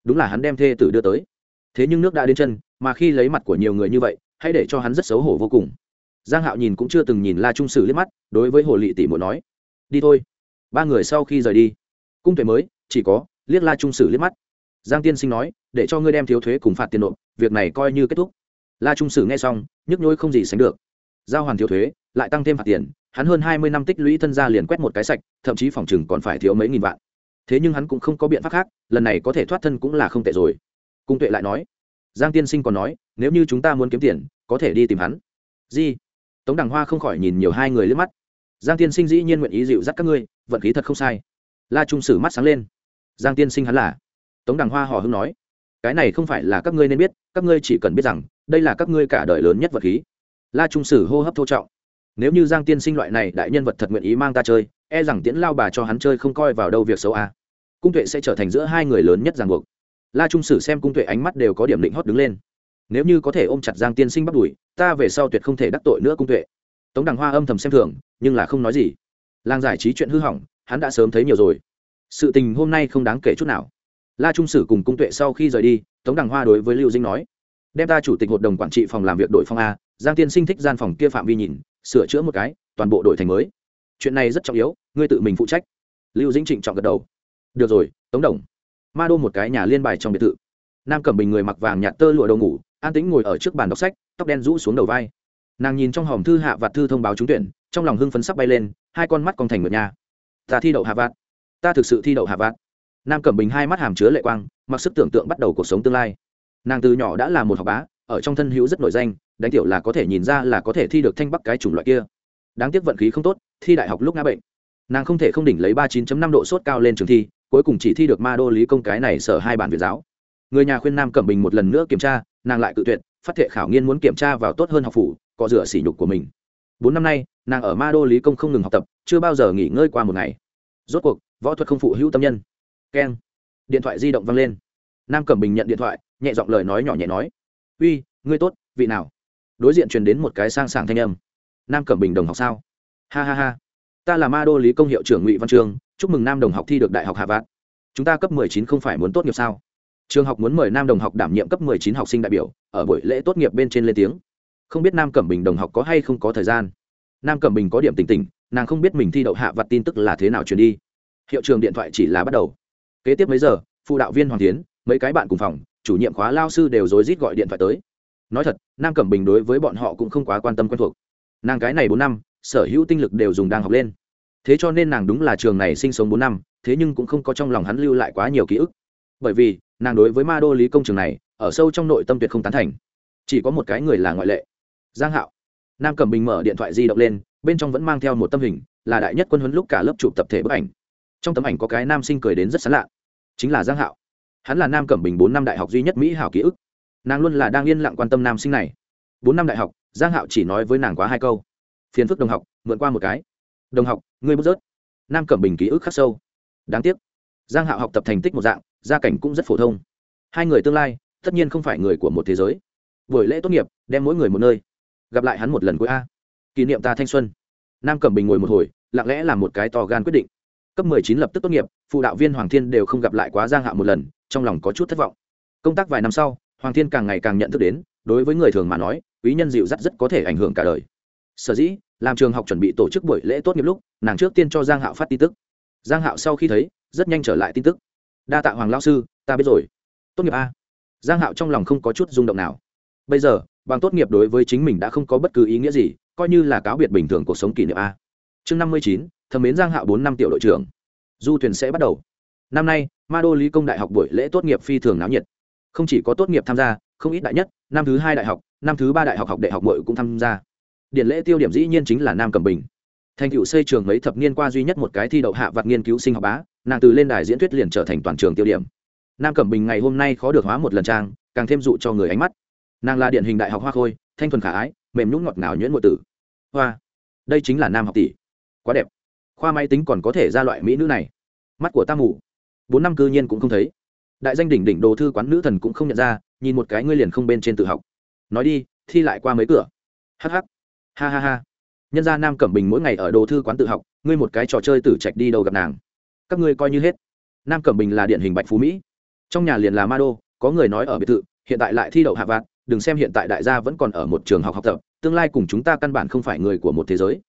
Đúng là hắn đem thê tử đưa tới. Thế nhưng nước đã đến chân, mà khi lấy mặt của nhiều người như vậy, hãy để cho hắn rất xấu hổ vô cùng. Giang hạo nhìn cũng chưa từng nhìn la trung sử liếc mắt, đối với hồ lị tỷ muốn nói, đi thôi, ba người sau khi rời đi. Cung tuệ mới, chỉ có liếc la trung sử liếc mắt. Giang tiên sinh nói, để cho ngươi đem thiếu thuế cùng phạt tiền nộp, việc này coi như kết thúc. La trung sử nghe xong, nhức nhối không gì sánh được. Giao hoàn thiếu thuế lại tăng thêm phạt tiền, hắn hơn hai mươi năm tích lũy thân gia liền quét một cái sạch, thậm chí phòng chừng còn phải thiếu mấy nghìn vạn. Thế nhưng hắn cũng không có biện pháp khác, lần này có thể thoát thân cũng là không tệ rồi. Cung tuệ lại nói, giang tiên sinh còn nói, nếu như chúng ta muốn kiếm tiền, có thể đi tìm hắn. Di tống đằng hoa không khỏi nhìn nhiều hai người liếc mắt. Giang tiên sinh dĩ nhiên nguyện ý dịu dắt các ngươi, vận khí thật không sai. La trung sử mắt sáng lên. Giang tiên sinh hắn là? Tống đằng hoa hò hưng nói. Cái này không phải là các ngươi nên biết, các ngươi chỉ cần biết rằng, đây là các ngươi cả đời lớn nhất vật khí. La trung sử hô hấp thô trọng nếu như giang tiên sinh loại này đại nhân vật thật nguyện ý mang ta chơi e rằng tiễn lao bà cho hắn chơi không coi vào đâu việc xấu a cung tuệ sẽ trở thành giữa hai người lớn nhất ràng buộc. La trung sử xem cung tuệ ánh mắt đều có điểm định hót đứng lên. Nếu như có thể ôm chặt giang tiên sinh bắt đuổi, ta về sau tuyệt không thể đắc tội nữa cung tuệ. Tống đằng hoa âm thầm xem thường, nhưng là không nói gì. Làng giải trí chuyện hư hỏng, hắn đã sớm thấy nhiều rồi. Sự tình hôm nay không đáng kể chút nào. La trung sử cùng cung tuệ sau khi rời đi, tống đằng hoa đối với lưu dinh nói, đem ta chủ tịch hội đồng quản trị phòng làm việc đội phòng a, giang tiên sinh thích gian phòng kia phạm vi nhìn sửa chữa một cái, toàn bộ đội thành mới. Chuyện này rất trọng yếu, ngươi tự mình phụ trách. Lưu dĩnh trịnh trọng gật đầu. Được rồi, tống đồng. Ma đô một cái nhà liên bài trong biệt thự. Nam cẩm bình người mặc vàng nhạt tơ lụa đầu ngủ, an tĩnh ngồi ở trước bàn đọc sách, tóc đen rũ xuống đầu vai. Nàng nhìn trong hòm thư hạ vạt thư thông báo trúng tuyển, trong lòng hưng phấn sắp bay lên, hai con mắt còn thành một nhà ta thi đậu hạ vạt. Ta thực sự thi đậu hạ vạt. Nam cẩm bình hai mắt hàm chứa lệ quang, mặc sức tưởng tượng bắt đầu cuộc sống tương lai. Nàng từ nhỏ đã là một học bá ở trong thân hữu rất nổi danh, đánh tiểu là có thể nhìn ra là có thể thi được thanh bắc cái chủng loại kia. Đáng tiếc vận khí không tốt, thi đại học lúc ngã bệnh. Nàng không thể không đỉnh lấy ba chín năm độ sốt cao lên trường thi, cuối cùng chỉ thi được ma đô lý công cái này sở hai bản việt giáo. Người nhà khuyên nam cẩm bình một lần nữa kiểm tra, nàng lại tự tuyệt, phát thệ khảo nghiên muốn kiểm tra vào tốt hơn học phủ cọ rửa sỉ nhục của mình. Bốn năm nay, nàng ở ma đô lý công không ngừng học tập, chưa bao giờ nghỉ ngơi qua một ngày. Rốt cuộc, võ thuật không phụ hữu tâm nhân. Keng. Điện thoại di động văng lên. Nam cẩm bình nhận điện thoại, nhẹ giọng lời nói nhỏ nhẹ nói uy, ngươi tốt, vị nào? Đối diện truyền đến một cái sang sảng thanh âm. Nam cẩm bình đồng học sao? Ha ha ha. Ta là ma đô lý công hiệu trưởng ngụy văn trường, chúc mừng nam đồng học thi được đại học hạ vạn. Chúng ta cấp 19 không phải muốn tốt nghiệp sao? Trường học muốn mời nam đồng học đảm nhiệm cấp 19 học sinh đại biểu, ở buổi lễ tốt nghiệp bên trên lên tiếng. Không biết nam cẩm bình đồng học có hay không có thời gian? Nam cẩm bình có điểm tỉnh tỉnh, nàng không biết mình thi đậu hạ vặt tin tức là thế nào truyền đi. Hiệu trường điện thoại chỉ là bắt đầu. Kế tiếp mấy giờ, phụ đạo viên hoàng tiến, mấy cái bạn cùng phòng chủ nhiệm khóa lao sư đều rối rít gọi điện thoại tới. Nói thật, nam cẩm bình đối với bọn họ cũng không quá quan tâm quen thuộc. Nàng cái này bốn năm, sở hữu tinh lực đều dùng đang học lên. Thế cho nên nàng đúng là trường này sinh sống bốn năm, thế nhưng cũng không có trong lòng hắn lưu lại quá nhiều ký ức. Bởi vì, nàng đối với ma đô lý công trường này, ở sâu trong nội tâm tuyệt không tán thành. Chỉ có một cái người là ngoại lệ. Giang hạo. Nam cẩm bình mở điện thoại di động lên, bên trong vẫn mang theo một tâm hình, là đại nhất quân huấn lúc cả lớp chụp tập thể bức ảnh. Trong tấm ảnh có cái nam sinh cười đến rất sán lạ. Chính là giang hạo hắn là nam cẩm bình bốn năm đại học duy nhất mỹ hảo ký ức. Nàng luôn là đang yên lặng quan tâm nam sinh này. Bốn năm đại học, giang hạo chỉ nói với nàng quá hai câu. Phiền phức đồng học, mượn qua một cái. Đồng học, ngươi bút rớt. Nam cẩm bình ký ức khắc sâu. Đáng tiếc. Giang hạo học tập thành tích một dạng, gia cảnh cũng rất phổ thông. Hai người tương lai, tất nhiên không phải người của một thế giới. Buổi lễ tốt nghiệp, đem mỗi người một nơi. Gặp lại hắn một lần cuối a. Kỷ niệm ta thanh xuân. Nam cẩm bình ngồi một hồi, lặng lẽ làm một cái to gan quyết định. Cấp 19 lập tức tốt nghiệp, phụ đạo viên hoàng thiên đều không gặp lại quá giang hạo một lần trong lòng có chút thất vọng. Công tác vài năm sau, hoàng thiên càng ngày càng nhận thức đến, đối với người thường mà nói, quý nhân dịu dắt rất có thể ảnh hưởng cả đời. Sở dĩ, làm trường học chuẩn bị tổ chức buổi lễ tốt nghiệp lúc, nàng trước tiên cho giang hạo phát tin tức. Giang hạo sau khi thấy, rất nhanh trở lại tin tức. Đa tạ hoàng lao sư, ta biết rồi. Tốt nghiệp a giang hạo trong lòng không có chút rung động nào. Bây giờ, bằng tốt nghiệp đối với chính mình đã không có bất cứ ý nghĩa gì, coi như là cáo biệt bình thường cuộc sống kỷ niệm a. Chương năm mươi chín thầm mến giang hạo bốn năm tiểu đội trưởng. Du thuyền sẽ bắt đầu năm nay, ma đô lý công đại học buổi lễ tốt nghiệp phi thường náo nhiệt. Không chỉ có tốt nghiệp tham gia, không ít đại nhất, năm thứ hai đại học, năm thứ ba đại học học đại học bội cũng tham gia. Điện lễ tiêu điểm dĩ nhiên chính là nam cẩm bình. Thành cựu xây trường mấy thập niên qua duy nhất một cái thi đậu hạ vặt nghiên cứu sinh học bá, nàng từ lên đài diễn thuyết liền trở thành toàn trường tiêu điểm. Nam cẩm bình ngày hôm nay khó được hóa một lần trang, càng thêm dụ cho người ánh mắt. Nàng là điển hình đại học hoa khôi, thanh thuần khả ái, mềm nhũng ngọt ngào nhuyễn ngộ tử. Hoa, đây chính là nam học tỷ. Quá đẹp. Khoa máy tính còn có thể ra loại mỹ nữ này. Mắt của ta mù bốn năm cư nhiên cũng không thấy. Đại danh đỉnh đỉnh đồ thư quán nữ thần cũng không nhận ra, nhìn một cái ngươi liền không bên trên tự học. Nói đi, thi lại qua mấy cửa. Hh ha ha ha. Nhân gia nam cẩm bình mỗi ngày ở đồ thư quán tự học, ngươi một cái trò chơi tử trạch đi đầu gặp nàng. Các ngươi coi như hết. Nam cẩm bình là điển hình bạch phú mỹ. Trong nhà liền là ma đô, có người nói ở biệt thự, hiện tại lại thi đậu hạ vạn, đừng xem hiện tại đại gia vẫn còn ở một trường học học tập, tương lai cùng chúng ta căn bản không phải người của một thế giới.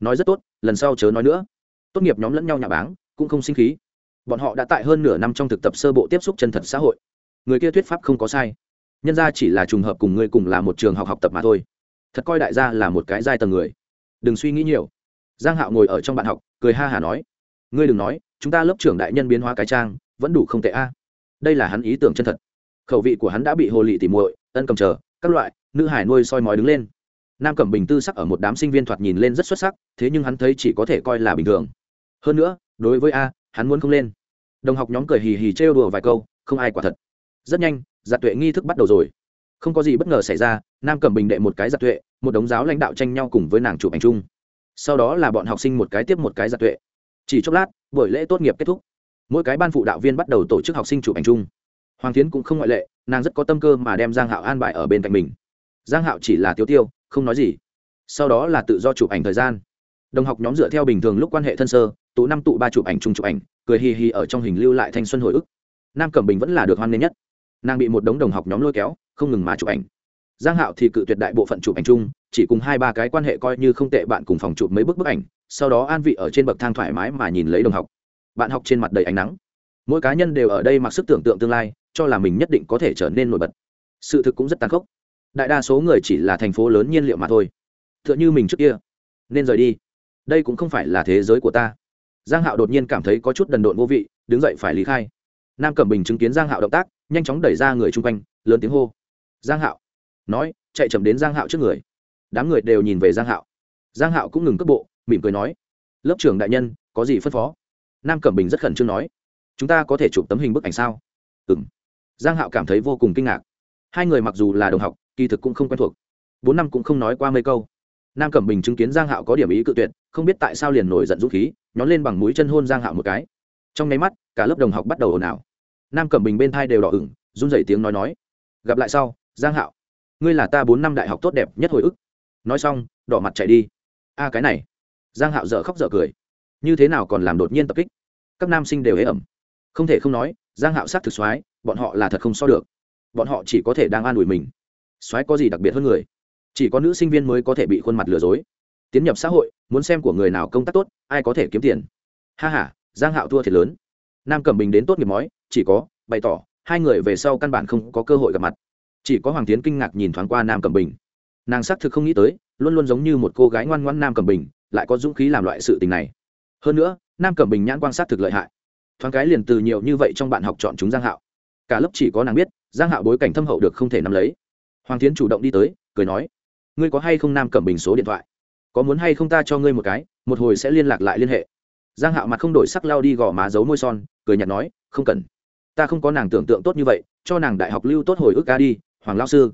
Nói rất tốt, lần sau chớ nói nữa. Tốt nghiệp nhóm lẫn nhau nhà báng, cũng không sinh khí bọn họ đã tại hơn nửa năm trong thực tập sơ bộ tiếp xúc chân thật xã hội. Người kia thuyết pháp không có sai. Nhân ra chỉ là trùng hợp cùng ngươi cùng là một trường học học tập mà thôi. Thật coi đại gia là một cái giai tầng người. Đừng suy nghĩ nhiều. Giang hạo ngồi ở trong bạn học, cười ha hà nói. Ngươi đừng nói, chúng ta lớp trưởng đại nhân biến hóa cái trang, vẫn đủ không tệ a. Đây là hắn ý tưởng chân thật. Khẩu vị của hắn đã bị hồ lị tỉ muội, ân cầm chờ, các loại, nữ hải nuôi soi mói đứng lên. Nam cẩm bình tư sắc ở một đám sinh viên thoạt nhìn lên rất xuất sắc, thế nhưng hắn thấy chỉ có thể coi là bình thường. Hơn nữa, đối với a hắn muốn không lên. Đồng học nhóm cười hì hì trêu đùa vài câu, không ai quả thật. Rất nhanh giặt tuệ nghi thức bắt đầu rồi. Không có gì bất ngờ xảy ra, nam cẩm bình đệ một cái giặt tuệ, một đống giáo lãnh đạo tranh nhau cùng với nàng chụp ảnh chung. Sau đó là bọn học sinh một cái tiếp một cái giặt tuệ. Chỉ chốc lát, buổi lễ tốt nghiệp kết thúc. Mỗi cái ban phụ đạo viên bắt đầu tổ chức học sinh chụp ảnh chung. Hoàng tiến cũng không ngoại lệ, nàng rất có tâm cơ mà đem giang hạo an bài ở bên cạnh mình. Giang hạo chỉ là tiêu tiêu, không nói gì. Sau đó là tự do chụp ảnh thời gian. Đồng học nhóm dựa theo bình thường lúc quan hệ thân sơ tụ năm tụ ba chụp ảnh chung chụp ảnh, cười hì hì ở trong hình lưu lại thanh xuân hồi ức. Nam cẩm bình vẫn là được hoan nghênh nhất. Nàng bị một đống đồng học nhóm lôi kéo, không ngừng mà chụp ảnh. Giang hạo thì cự tuyệt đại bộ phận chụp ảnh chung, chỉ cùng hai ba cái quan hệ coi như không tệ bạn cùng phòng chụp mấy bức bức ảnh, sau đó an vị ở trên bậc thang thoải mái mà nhìn lấy đồng học. Bạn học trên mặt đầy ánh nắng. Mỗi cá nhân đều ở đây mặc sức tưởng tượng tương lai, cho là mình nhất định có thể trở nên nổi bật. Sự thực cũng rất tàn khốc. Đại đa số người chỉ là thành phố lớn nhiên liệu mà thôi. T h ư ợ n h ư mình trước kia. Nên rời đi. Đây cũng không phải là thế giới của ta giang hạo đột nhiên cảm thấy có chút đần độn vô vị, đứng dậy phải lý khai. Nam cẩm bình chứng kiến giang hạo động tác, nhanh chóng đẩy ra người chung quanh, lớn tiếng hô. Giang hạo nói, chạy chậm đến giang hạo trước người. Đám người đều nhìn về giang hạo. Giang hạo cũng ngừng cước bộ, mỉm cười nói, lớp trưởng đại nhân, có gì phân phó? Nam cẩm bình rất khẩn trương nói, chúng ta có thể chụp tấm hình bức ảnh sao? Ừm. giang hạo cảm thấy vô cùng kinh ngạc. Hai người mặc dù là đồng học, kỳ thực cũng không quen thuộc. Bốn năm cũng không nói qua mấy câu. Nam cẩm bình chứng kiến giang hạo có điểm ý cự tuyệt không biết tại sao liền nổi giận dũng khí, nhón lên bằng mũi chân hôn giang hạo một cái. Trong nháy mắt, cả lớp đồng học bắt đầu ồn ào. Nam cẩm bình bên thai đều đỏ ửng, run rẩy tiếng nói nói. Gặp lại sau, giang hạo, ngươi là ta bốn năm đại học tốt đẹp nhất hồi ức. Nói xong, đỏ mặt chạy đi. A, cái này. Giang hạo dở khóc dở cười. Như thế nào còn làm đột nhiên tập kích? Các nam sinh đều ế ẩm. Không thể không nói, giang hạo sát thực soái, bọn họ là thật không so được. Bọn họ chỉ có thể đang an ủi mình. Soái có gì đặc biệt hơn người? Chỉ có nữ sinh viên mới có thể bị khuôn mặt lừa dối. Tiến nhập xã hội muốn xem của người nào công tác tốt, ai có thể kiếm tiền. Ha h a giang hạo thua thiệt lớn. Nam cẩm bình đến tốt nghiệp mói chỉ có, bày tỏ, hai người về sau căn bản không có cơ hội gặp mặt. Chỉ có hoàng tiến kinh ngạc nhìn thoáng qua nam cẩm bình. Nàng xác thực không nghĩ tới, luôn luôn giống như một cô gái ngoan ngoãn nam cẩm bình, lại có dũng khí làm loại sự tình này. Hơn nữa, nam cẩm bình nhãn quan sát thực lợi hại. Thoáng cái liền từ nhiều như vậy trong bạn học chọn chúng giang hạo. Cả lớp chỉ có nàng biết, giang hạo bối cảnh thâm hậu được không thể nắm lấy. Hoàng tiến chủ động đi tới, cười nói, ngươi có hay không nam cẩm bình số điện thoại? Có muốn hay không ta cho ngươi một cái, một hồi sẽ liên lạc lại liên hệ. Giang hạo mặt không đổi sắc lao đi gò má giấu môi son, cười nhạt nói, không cần. Ta không có nàng tưởng tượng tốt như vậy, cho nàng đại học lưu tốt hồi ức ca đi, hoàng lao sư.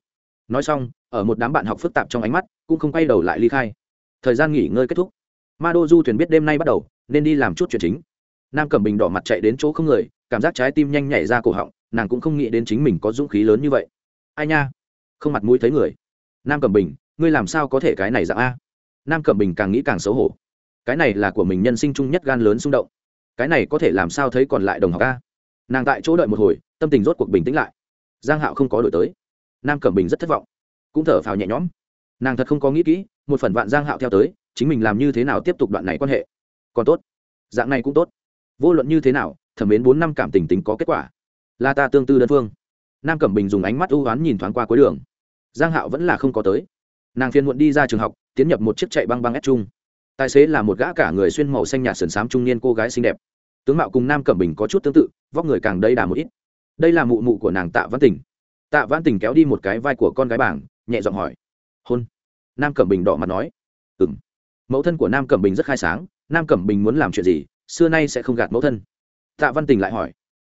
Nói xong, ở một đám bạn học phức tạp trong ánh mắt, cũng không quay đầu lại ly khai. Thời gian nghỉ ngơi kết thúc. Ma đô du thuyền biết đêm nay bắt đầu, nên đi làm chút chuyện chính. Nam cẩm bình đỏ mặt chạy đến chỗ không người, cảm giác trái tim nhanh nhảy ra cổ họng, nàng cũng không nghĩ đến chính mình có dũng khí lớn như vậy. Ai nha? Không mặt mũi thấy người. Nam cẩm bình, ngươi làm sao có thể cái này dạng a? Nam cẩm bình càng nghĩ càng xấu hổ. Cái này là của mình nhân sinh chung nhất gan lớn xung động. Cái này có thể làm sao thấy còn lại đồng học a nàng tại chỗ đợi một hồi, tâm tình rốt cuộc bình tĩnh lại. Giang hạo không có đổi tới. Nam cẩm bình rất thất vọng. Cũng thở phào nhẹ nhõm. Nàng thật không có nghĩ kỹ, một phần vạn giang hạo theo tới, chính mình làm như thế nào tiếp tục đoạn này quan hệ. Còn tốt. Dạng này cũng tốt. Vô luận như thế nào, thẩm mến bốn năm cảm tình tính có kết quả. Là ta tương tư đơn phương. Nam cẩm bình dùng ánh mắt ưu oán nhìn thoáng qua cuối đường. Giang hạo vẫn là không có tới. Nàng phiền muộn đi ra trường học tiến nhập một chiếc chạy băng băng ép chung. Tài xế là một gã cả người xuyên màu xanh nhạt sườn xám trung niên cô gái xinh đẹp. Tướng mạo cùng nam cẩm bình có chút tương tự, vóc người càng đầy đà một ít. Đây là mụ mụ của nàng tạ văn tình. Tạ văn tình kéo đi một cái vai của con gái bảng, nhẹ giọng hỏi, hôn. Nam cẩm bình đỏ mặt nói ừng mẫu thân của nam cẩm bình rất khai sáng, nam cẩm bình muốn làm chuyện gì, xưa nay sẽ không gạt mẫu thân. Tạ văn tình lại hỏi,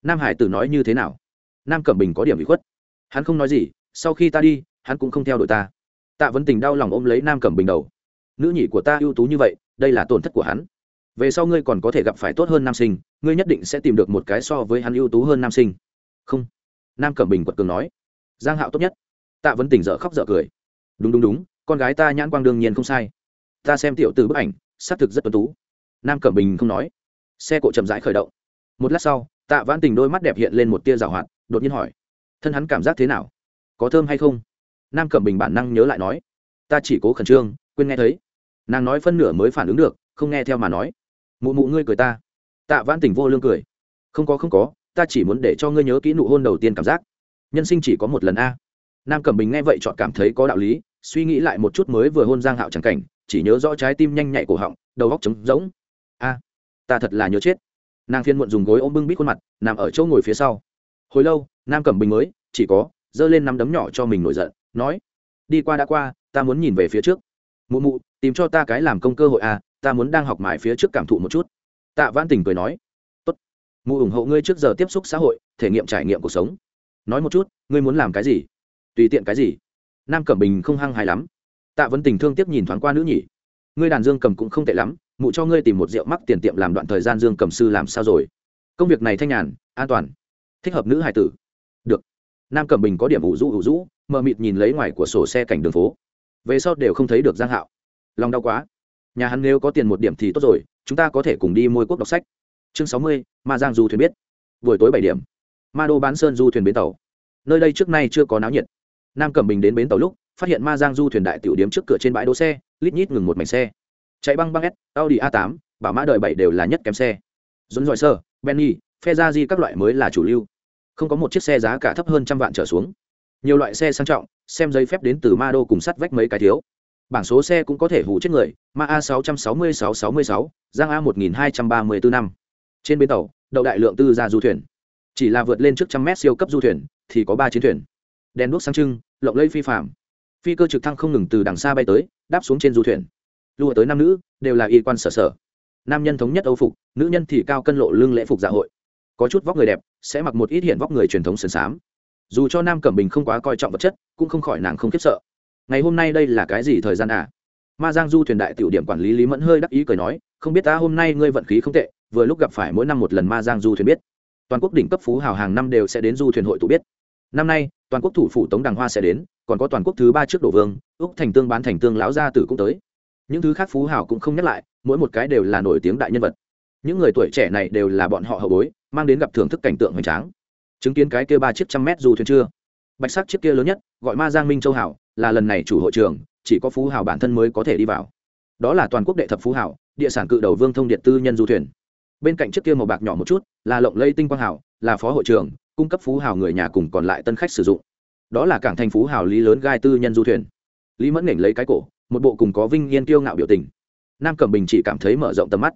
nam hải tử nói như thế nào? Nam cẩm bình có điểm bị khuất, hắn không nói gì, sau khi ta đi, hắn cũng không theo đuổi ta tạ vấn tình đau lòng ôm lấy nam cẩm bình đầu. Nữ nhị của ta ưu tú như vậy, đây là tổn thất của hắn. Về sau ngươi còn có thể gặp phải tốt hơn nam sinh, ngươi nhất định sẽ tìm được một cái so với hắn ưu tú hơn nam sinh. Không. Nam cẩm bình quật cường nói. Giang hạo tốt nhất. Tạ vấn tình dở khóc dở cười. Đúng đúng đúng, con gái ta nhãn quang đương nhiên không sai. Ta xem tiểu từ bức ảnh, xác thực rất tuấn tú. Nam cẩm bình không nói. Xe cộ chậm rãi khởi động. Một lát sau, tạ vãn tình đôi mắt đẹp hiện lên một tia rào hoạt, đột nhiên hỏi. Thân hắn cảm giác thế nào? Có thơm hay không? Nam cẩm bình bản năng nhớ lại nói, ta chỉ cố khẩn trương, quên nghe thấy. Nàng nói phân nửa mới phản ứng được, không nghe theo mà nói, mụ mụ ngươi cười ta. Tạ vãn tỉnh vô lương cười, không có không có, ta chỉ muốn để cho ngươi nhớ kỹ nụ hôn đầu tiên cảm giác. Nhân sinh chỉ có một lần a. Nam cẩm bình nghe vậy chọn cảm thấy có đạo lý, suy nghĩ lại một chút mới vừa hôn giang hạo c cảnh, chỉ nhớ rõ trái tim nhanh nhạy cổ họng, đầu góc trống rỗng. A, ta thật là nhớ chết. Nàng phiên muộn dùng gối ôm bưng bít khuôn mặt, nằm ở chỗ ngồi phía sau. Hồi lâu, nam cẩm bình mới, chỉ có, giơ lên nắm đấm nhỏ cho mình nổi giận nói, đi qua đã qua, ta muốn nhìn về phía trước. Mụ mụ, tìm cho ta cái làm công cơ hội à ta muốn đang học mãi phía trước cảm thụ một chút. Tạ văn tình cười nói, tốt, mụ ủng hộ ngươi trước giờ tiếp xúc xã hội, thể nghiệm trải nghiệm cuộc sống. Nói một chút, ngươi muốn làm cái gì? Tùy tiện cái gì? Nam cẩm bình không hăng hài lắm. Tạ vấn tình thương tiếc nhìn thoáng qua nữ nhỉ ngươi đàn dương cầm cũng không tệ lắm, mụ cho ngươi tìm một rượu mắc tiền tiệm làm đoạn thời gian dương cầm sư làm sao rồi? Công việc này thanh nhàn, an toàn, thích hợp nữ hài tử. Được. Nam cẩm bình có điểm ủ rũ ủ rũ mờ mịt nhìn lấy ngoài của sổ xe cảnh đường phố. Về sau đều không thấy được giang hạo. Lòng đau quá. Nhà hắn nếu có tiền một điểm thì tốt rồi, chúng ta có thể cùng đi môi quốc đọc sách. Chương sáu mươi, ma giang du thuyền biết. Buổi tối bảy điểm. Ma đô bán sơn du thuyền bến tàu. Nơi đây trước nay chưa có náo nhiệt. Nam cẩm bình đến bến tàu lúc, phát hiện ma giang du thuyền đại tiểu điếm trước cửa trên bãi đỗ xe, lít nhít ngừng một mảnh xe. Chạy băng băng s, audi a 8 bảo mã đời bảy đều là nhất kém xe. Dồn dọi sơ benny phe ra di các loại mới là chủ lưu. Không có một chiếc xe giá cả thấp hơn trăm vạn trở xuống nhiều loại xe sang trọng xem giấy phép đến từ ma đô cùng sắt vách mấy cái thiếu. Bảng số xe cũng có thể hủ chết người ma a 666 66, giang a 1234 năm. Trên bến tàu đậu đại lượng tư ra du thuyền. Chỉ là vượt lên trước trăm mét siêu cấp du thuyền thì có ba chiến thuyền. Đèn đuốc sáng trưng lộng lây phi phạm. Phi cơ trực thăng không ngừng từ đằng xa bay tới đáp xuống trên du thuyền. Lùa tới nam nữ đều là y quan sở sở. Nam nhân thống nhất âu phục nữ nhân thì cao cân lộ lưng lễ phục dạ hội. Có chút vóc người đẹp sẽ mặc một ít hiện vóc người truyền thống sườn xám dù cho nam cẩm bình không quá coi trọng vật chất, cũng không khỏi nàng không khiếp sợ. Ngày hôm nay đây là cái gì thời gian à? Ma giang du thuyền đại tiểu điểm quản lý lý mẫn hơi đắc ý cười nói, không biết ta hôm nay ngươi vận khí không tệ, vừa lúc gặp phải mỗi năm một lần ma giang du thuyền biết. Toàn quốc đỉnh cấp phú hào hàng năm đều sẽ đến du thuyền hội tụ biết. Năm nay, toàn quốc thủ phủ tống đằng hoa sẽ đến, còn có toàn quốc thứ ba trước đổ vương, úc thành tương bán thành tương lão gia tử cũng tới. Những thứ khác phú hào cũng không nhắc lại, mỗi một cái đều là nổi tiếng đại nhân vật. Những người tuổi trẻ này đều là bọn họ hậu bối, mang đến gặp thưởng thức cảnh tượng hoành tráng chứng kiến cái kia ba chiếc trăm mét dù thuyền chưa? Bạch sắc chiếc kia lớn nhất, gọi ma giang minh châu hảo, là lần này chủ hội trường chỉ có phú Hảo bản thân mới có thể đi vào. Đó là toàn quốc đệ thập phú hảo, địa sản cự đầu vương thông điện tư nhân du thuyền. Bên cạnh chiếc kia màu bạc nhỏ một chút, là lộng lây tinh quang hảo, là phó hội trưởng, cung cấp phú Hảo người nhà cùng còn lại tân khách sử dụng. Đó là cảng thành phú Hảo lý lớn gai tư nhân du thuyền. Lý mẫn nghển lấy cái cổ, một bộ cùng có vinh yên kiêu ngạo biểu tình. Nam cẩm bình chỉ cảm thấy mở rộng tầm mắt.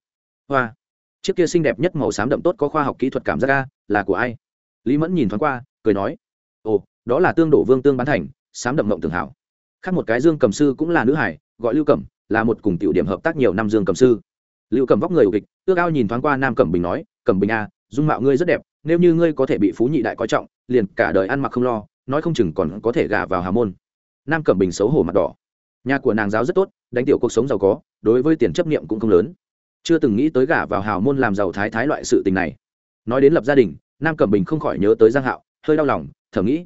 Hoa! Chiếc kia xinh đẹp nhất màu xám đậm tốt có khoa học kỹ thuật cảm giác ca là của ai? Lý mẫn nhìn thoáng qua cười nói ồ đó là tương đổ vương tương bán thành sám đậm mộng tường hảo. Khác một cái dương cầm sư cũng là nữ hải gọi lưu cẩm là một cùng tiểu điểm hợp tác nhiều năm dương cầm sư. Lưu cẩm vóc người ục kịch ước ao nhìn thoáng qua nam cẩm bình nói cẩm bình a à, dung mạo ngươi rất đẹp nếu như ngươi có thể bị phú nhị đại coi trọng liền cả đời ăn mặc không lo nói không chừng còn có thể gả vào hà môn. Nam cẩm bình xấu hổ mặt đỏ nhà của nàng giáo rất tốt đánh tiểu cuộc sống giàu có đối với tiền chấp niệm cũng không lớn. Chưa từng nghĩ tới gả vào hào môn làm giàu thái thái loại sự tình này. Nói đến lập gia đình nam cẩm bình không khỏi nhớ tới giang hạo, hơi đau lòng, thầm nghĩ,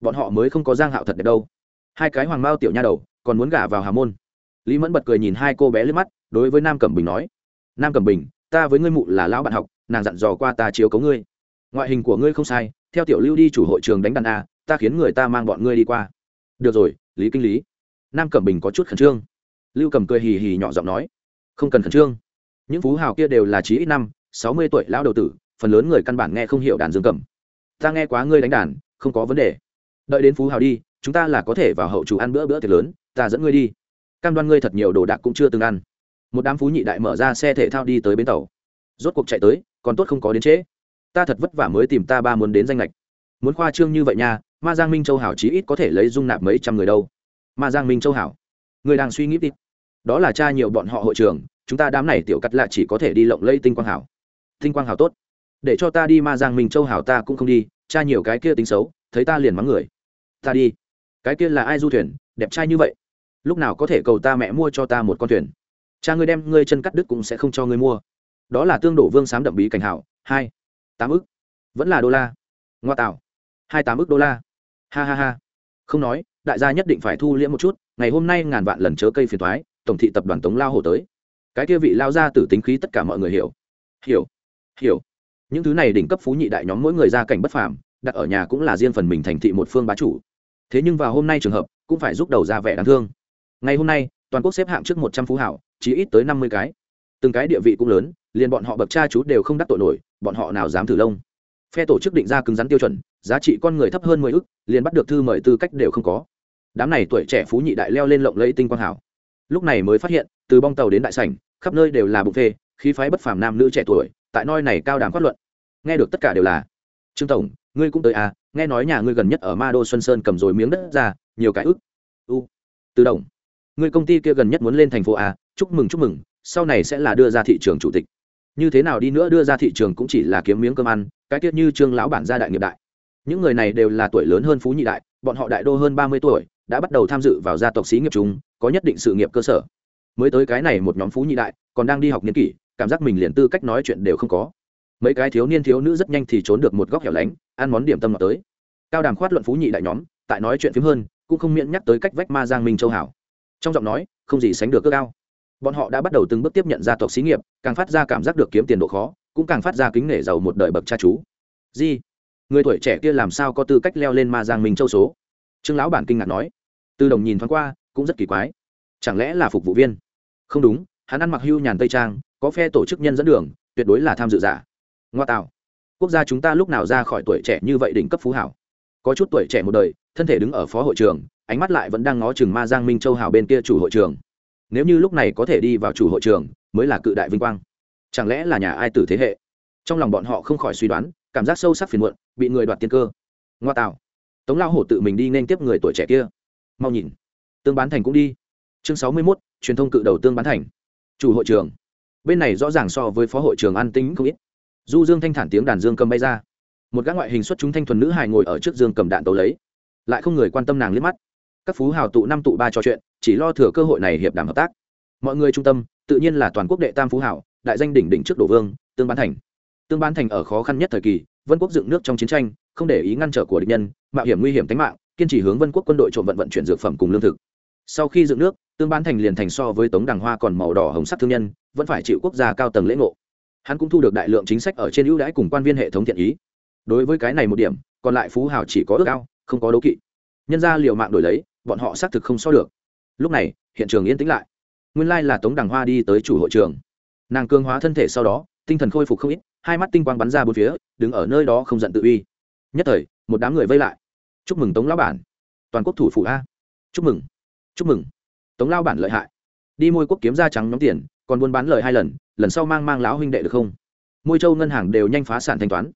bọn họ mới không có giang hạo thật đẹp đâu. Hai cái hoàng mao tiểu nha đầu, còn muốn gả vào Hà môn. Lý mẫn bật cười nhìn hai cô bé lên mắt, đối với nam cẩm bình nói, nam cẩm bình, ta với ngươi mụ là lão bạn học, nàng dặn dò qua ta chiếu cấu ngươi. Ngoại hình của ngươi không sai, theo tiểu lưu đi chủ hội trường đánh đàn a, ta khiến người ta mang bọn ngươi đi qua. Được rồi, lý kinh lý. Nam cẩm bình có chút khẩn trương. Lưu cầm cười hì hì nhỏ giọng nói, không cần khẩn trương. Những phú hào kia đều là trí ít năm, sáu mươi tuổi lão đầu tử phần lớn người căn bản nghe không hiểu đàn dương cầm. Ta nghe quá ngươi đánh đàn, không có vấn đề. Đợi đến phú hào đi, chúng ta là có thể vào hậu chủ ăn bữa bữa tiệc lớn, ta dẫn ngươi đi. Cam đoan ngươi thật nhiều đồ đạc cũng chưa từng ăn. Một đám phú nhị đại mở ra xe thể thao đi tới bến tàu. Rốt cuộc chạy tới, còn tốt không có đến trễ. Ta thật vất vả mới tìm ta ba muốn đến danh lệch muốn khoa trương như vậy nha, ma giang minh châu hảo chí ít có thể lấy dung nạp mấy trăm người đâu. Ma giang minh châu hảo. Người đang suy nghĩ đi. Đó là cha nhiều bọn họ hội trường, chúng ta đám này tiểu cắt lạ chỉ có thể đi lộng lây tinh quang hảo. Tinh quang hảo tốt để cho ta đi ma giang minh châu hảo ta cũng không đi, cha nhiều cái kia tính xấu, thấy ta liền mắng người. Ta đi. Cái kia là ai du thuyền, đẹp trai như vậy. Lúc nào có thể cầu ta mẹ mua cho ta một con thuyền? Cha ngươi đem ngươi chân cắt đứt cũng sẽ không cho ngươi mua. Đó là tương đổ vương sám đậm bí cảnh hảo. Hai. Tám ức. Vẫn là đô la. Ngoa tạo. Hai tám ức đô la. Ha ha ha. Không nói, đại gia nhất định phải thu liễm một chút, ngày hôm nay ngàn vạn lần chớ cây phiền thoái, tổng thị tập đoàn tống lao hổ tới. Cái kia vị lao ra từ tính khí tất cả mọi người hiểu. Hiểu. Hiểu những thứ này đỉnh cấp phú nhị đại nhóm mỗi người ra cảnh bất phàm, đặt ở nhà cũng là riêng phần mình thành thị một phương bá chủ. Thế nhưng vào hôm nay trường hợp, cũng phải giúp đầu ra vẻ đáng thương. Ngày hôm nay, toàn quốc xếp hạng trước một trăm phú hảo chỉ ít tới năm mươi cái. Từng cái địa vị cũng lớn, liền bọn họ bậc cha chú đều không đắc tội nổi, bọn họ nào dám thử lông. Phe tổ chức định ra cứng rắn tiêu chuẩn, giá trị con người thấp hơn mười ức, liền bắt được thư mời tư cách đều không có. Đám này tuổi trẻ phú nhị đại leo lên lộng lẫy tinh quang hảo. Lúc này mới phát hiện, từ bong tàu đến đại sảnh, khắp nơi đều là bụng phê khí phái bất phàm nam nữ trẻ tuổi tại nơi này cao đàm phát luận. Nghe được tất cả đều là, trương tổng, ngươi cũng tới à nghe nói nhà ngươi gần nhất ở ma đô xuân sơn cầm rồi miếng đất ra, nhiều cái ức u tự động ngươi công ty kia gần nhất muốn lên thành phố à chúc mừng chúc mừng, sau này sẽ là đưa ra thị trường chủ tịch. Như thế nào đi nữa đưa ra thị trường cũng chỉ là kiếm miếng cơm ăn, cái tiết như trương lão bản gia đại nghiệp đại. Những người này đều là tuổi lớn hơn phú nhị đại, bọn họ đại đô hơn ba mươi tuổi, đã bắt đầu tham dự vào gia tộc xí nghiệp chúng có nhất định sự nghiệp cơ sở. Mới tới cái này một nhóm phú nhị đại, còn đang đi học niên kỷ cảm giác mình liền tư cách nói chuyện đều không có. Mấy cái thiếu niên thiếu nữ rất nhanh thì trốn được một góc hẻo lánh, ăn món điểm tâm ngọt tới. Cao đàm khoát luận phú nhị đại nhóm, tại nói chuyện phím hơn, cũng không miễn nhắc tới cách vách ma giang minh châu hảo. Trong giọng nói, không gì sánh được cơ cao. Bọn họ đã bắt đầu từng bước tiếp nhận gia tộc xí nghiệp, càng phát ra cảm giác được kiếm tiền độ khó, cũng càng phát ra kính nể giàu một đời bậc cha chú. Di, người tuổi trẻ kia làm sao có tư cách leo lên ma giang minh châu số? Trương lão bản kinh ngạc nói. Từ đồng nhìn thoáng qua, cũng rất kỳ quái. Chẳng lẽ là phục vụ viên? Không đúng, hắn ăn mặc hưu nhàn tây trang có phe tổ chức nhân dẫn đường, tuyệt đối là tham dự giả. Ngoa tạo. Quốc gia chúng ta lúc nào ra khỏi tuổi trẻ như vậy đỉnh cấp phú hảo? Có chút tuổi trẻ một đời, thân thể đứng ở phó hội trường, ánh mắt lại vẫn đang ngó chừng ma giang minh châu hào bên kia chủ hội trường. Nếu như lúc này có thể đi vào chủ hội trường, mới là cự đại vinh quang. Chẳng lẽ là nhà ai tử thế hệ? Trong lòng bọn họ không khỏi suy đoán, cảm giác sâu sắc phiền muộn, bị người đoạt tiên cơ. Ngoa tạo. Tống lao hổ tự mình đi nên tiếp người tuổi trẻ kia. Mau nhìn. Tương bán thành cũng đi. Chương sáu mươi mốt, truyền thông cự đầu tương bán thành. Chủ hội trường bên này rõ ràng so với phó hội trường an tính không ít. Du dương thanh thản tiếng đàn dương cầm bay ra. Một gã ngoại hình xuất chúng thanh thuần nữ hài ngồi ở trước dương cầm đạn tấu lấy. Lại không người quan tâm nàng liếc mắt. Các phú hào tụ năm tụ ba trò chuyện, chỉ lo thừa cơ hội này hiệp đàm hợp tác. Mọi người trung tâm, tự nhiên là toàn quốc đệ tam phú hảo đại danh đỉnh đỉnh trước đổ vương, tương bán thành. Tương bán thành ở khó khăn nhất thời kỳ, vân quốc dựng nước trong chiến tranh, không để ý ngăn trở của địch nhân, mạo hiểm nguy hiểm tính mạng, kiên trì hướng vân quốc quân đội trộm vận vận chuyển dược phẩm cùng lương thực. Sau khi dựng nước, tương bán thành liền thành so với tống đằng hoa còn màu đỏ hồng sắc thương nhân vẫn phải chịu quốc gia cao tầng lễ ngộ. Hắn cũng thu được đại lượng chính sách ở trên ưu đãi cùng quan viên hệ thống thiện ý. Đối với cái này một điểm, còn lại phú hào chỉ có ước ao, không có đấu kỵ. Nhân ra liều mạng đổi lấy, bọn họ xác thực không so được. Lúc này, hiện trường yên tĩnh lại. Nguyên lai là tống đằng hoa đi tới chủ hội trường. Nàng cương hóa thân thể sau đó, tinh thần khôi phục không ít, hai mắt tinh quang bắn ra bốn phía, đứng ở nơi đó không giận tự uy. Nhất thời, một đám người vây lại. Chúc mừng tống lão bản. Toàn quốc thủ phủ a. Chúc mừng. Chúc mừng. Tống lao bản lợi hại. Đi môi quốc kiếm ra trắng nhóm tiền còn buôn bán lời hai lần lần sau mang mang lão huynh đệ được không? Môi châu ngân hàng đều nhanh phá sản thanh toán.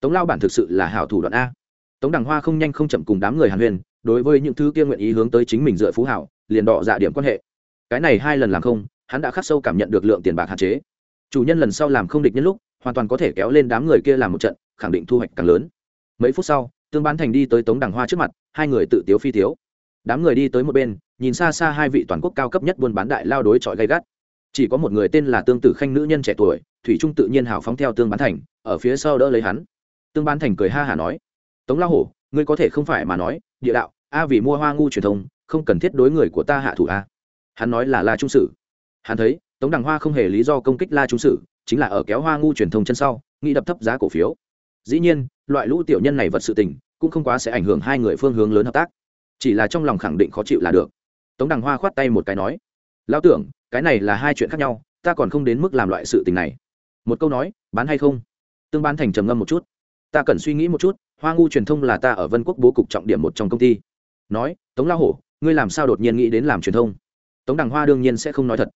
Tống lao bản thực sự là hảo thủ đoạn a. Tống đằng hoa không nhanh không chậm cùng đám người hàn huyền đối với những thứ kia nguyện ý hướng tới chính mình dựa phú hảo, liền đọ dạ điểm quan hệ. Cái này hai lần làm không, hắn đã khắc sâu cảm nhận được lượng tiền bạc hạn chế. Chủ nhân lần sau làm không địch nhân lúc, hoàn toàn có thể kéo lên đám người kia làm một trận, khẳng định thu hoạch càng lớn. Mấy phút sau, tương bán thành đi tới tống đằng hoa trước mặt, hai người tự tiếu phi tiếu. Đám người đi tới một bên, nhìn xa xa hai vị toàn quốc cao cấp nhất buôn bán đại lao đối chọi gay gắt chỉ có một người tên là tương tử khanh nữ nhân trẻ tuổi, thủy trung tự nhiên hào phóng theo tương bán thành, ở phía sau đỡ lấy hắn. Tương bán thành cười ha hả nói, tống lao hổ, ngươi có thể không phải mà nói, địa đạo, a vì mua hoa ngu truyền thông, không cần thiết đối người của ta hạ thủ a. Hắn nói là la trung sử. Hắn thấy, tống đằng hoa không hề lý do công kích la trung sử, chính là ở kéo hoa ngu truyền thông chân sau, nghĩ đập thấp giá cổ phiếu. Dĩ nhiên, loại lũ tiểu nhân này vật sự tình, cũng không quá sẽ ảnh hưởng hai người phương hướng lớn hợp tác. Chỉ là trong lòng khẳng định khó chịu là được. Tống đằng hoa khoát tay một cái nói lão tưởng, cái này là hai chuyện khác nhau, ta còn không đến mức làm loại sự tình này. Một câu nói, bán hay không? Tương bán thành trầm ngâm một chút. Ta cần suy nghĩ một chút, hoa ngu truyền thông là ta ở vân quốc bố cục trọng điểm một trong công ty. Nói, tống lao hổ, ngươi làm sao đột nhiên nghĩ đến làm truyền thông? Tống đằng hoa đương nhiên sẽ không nói thật.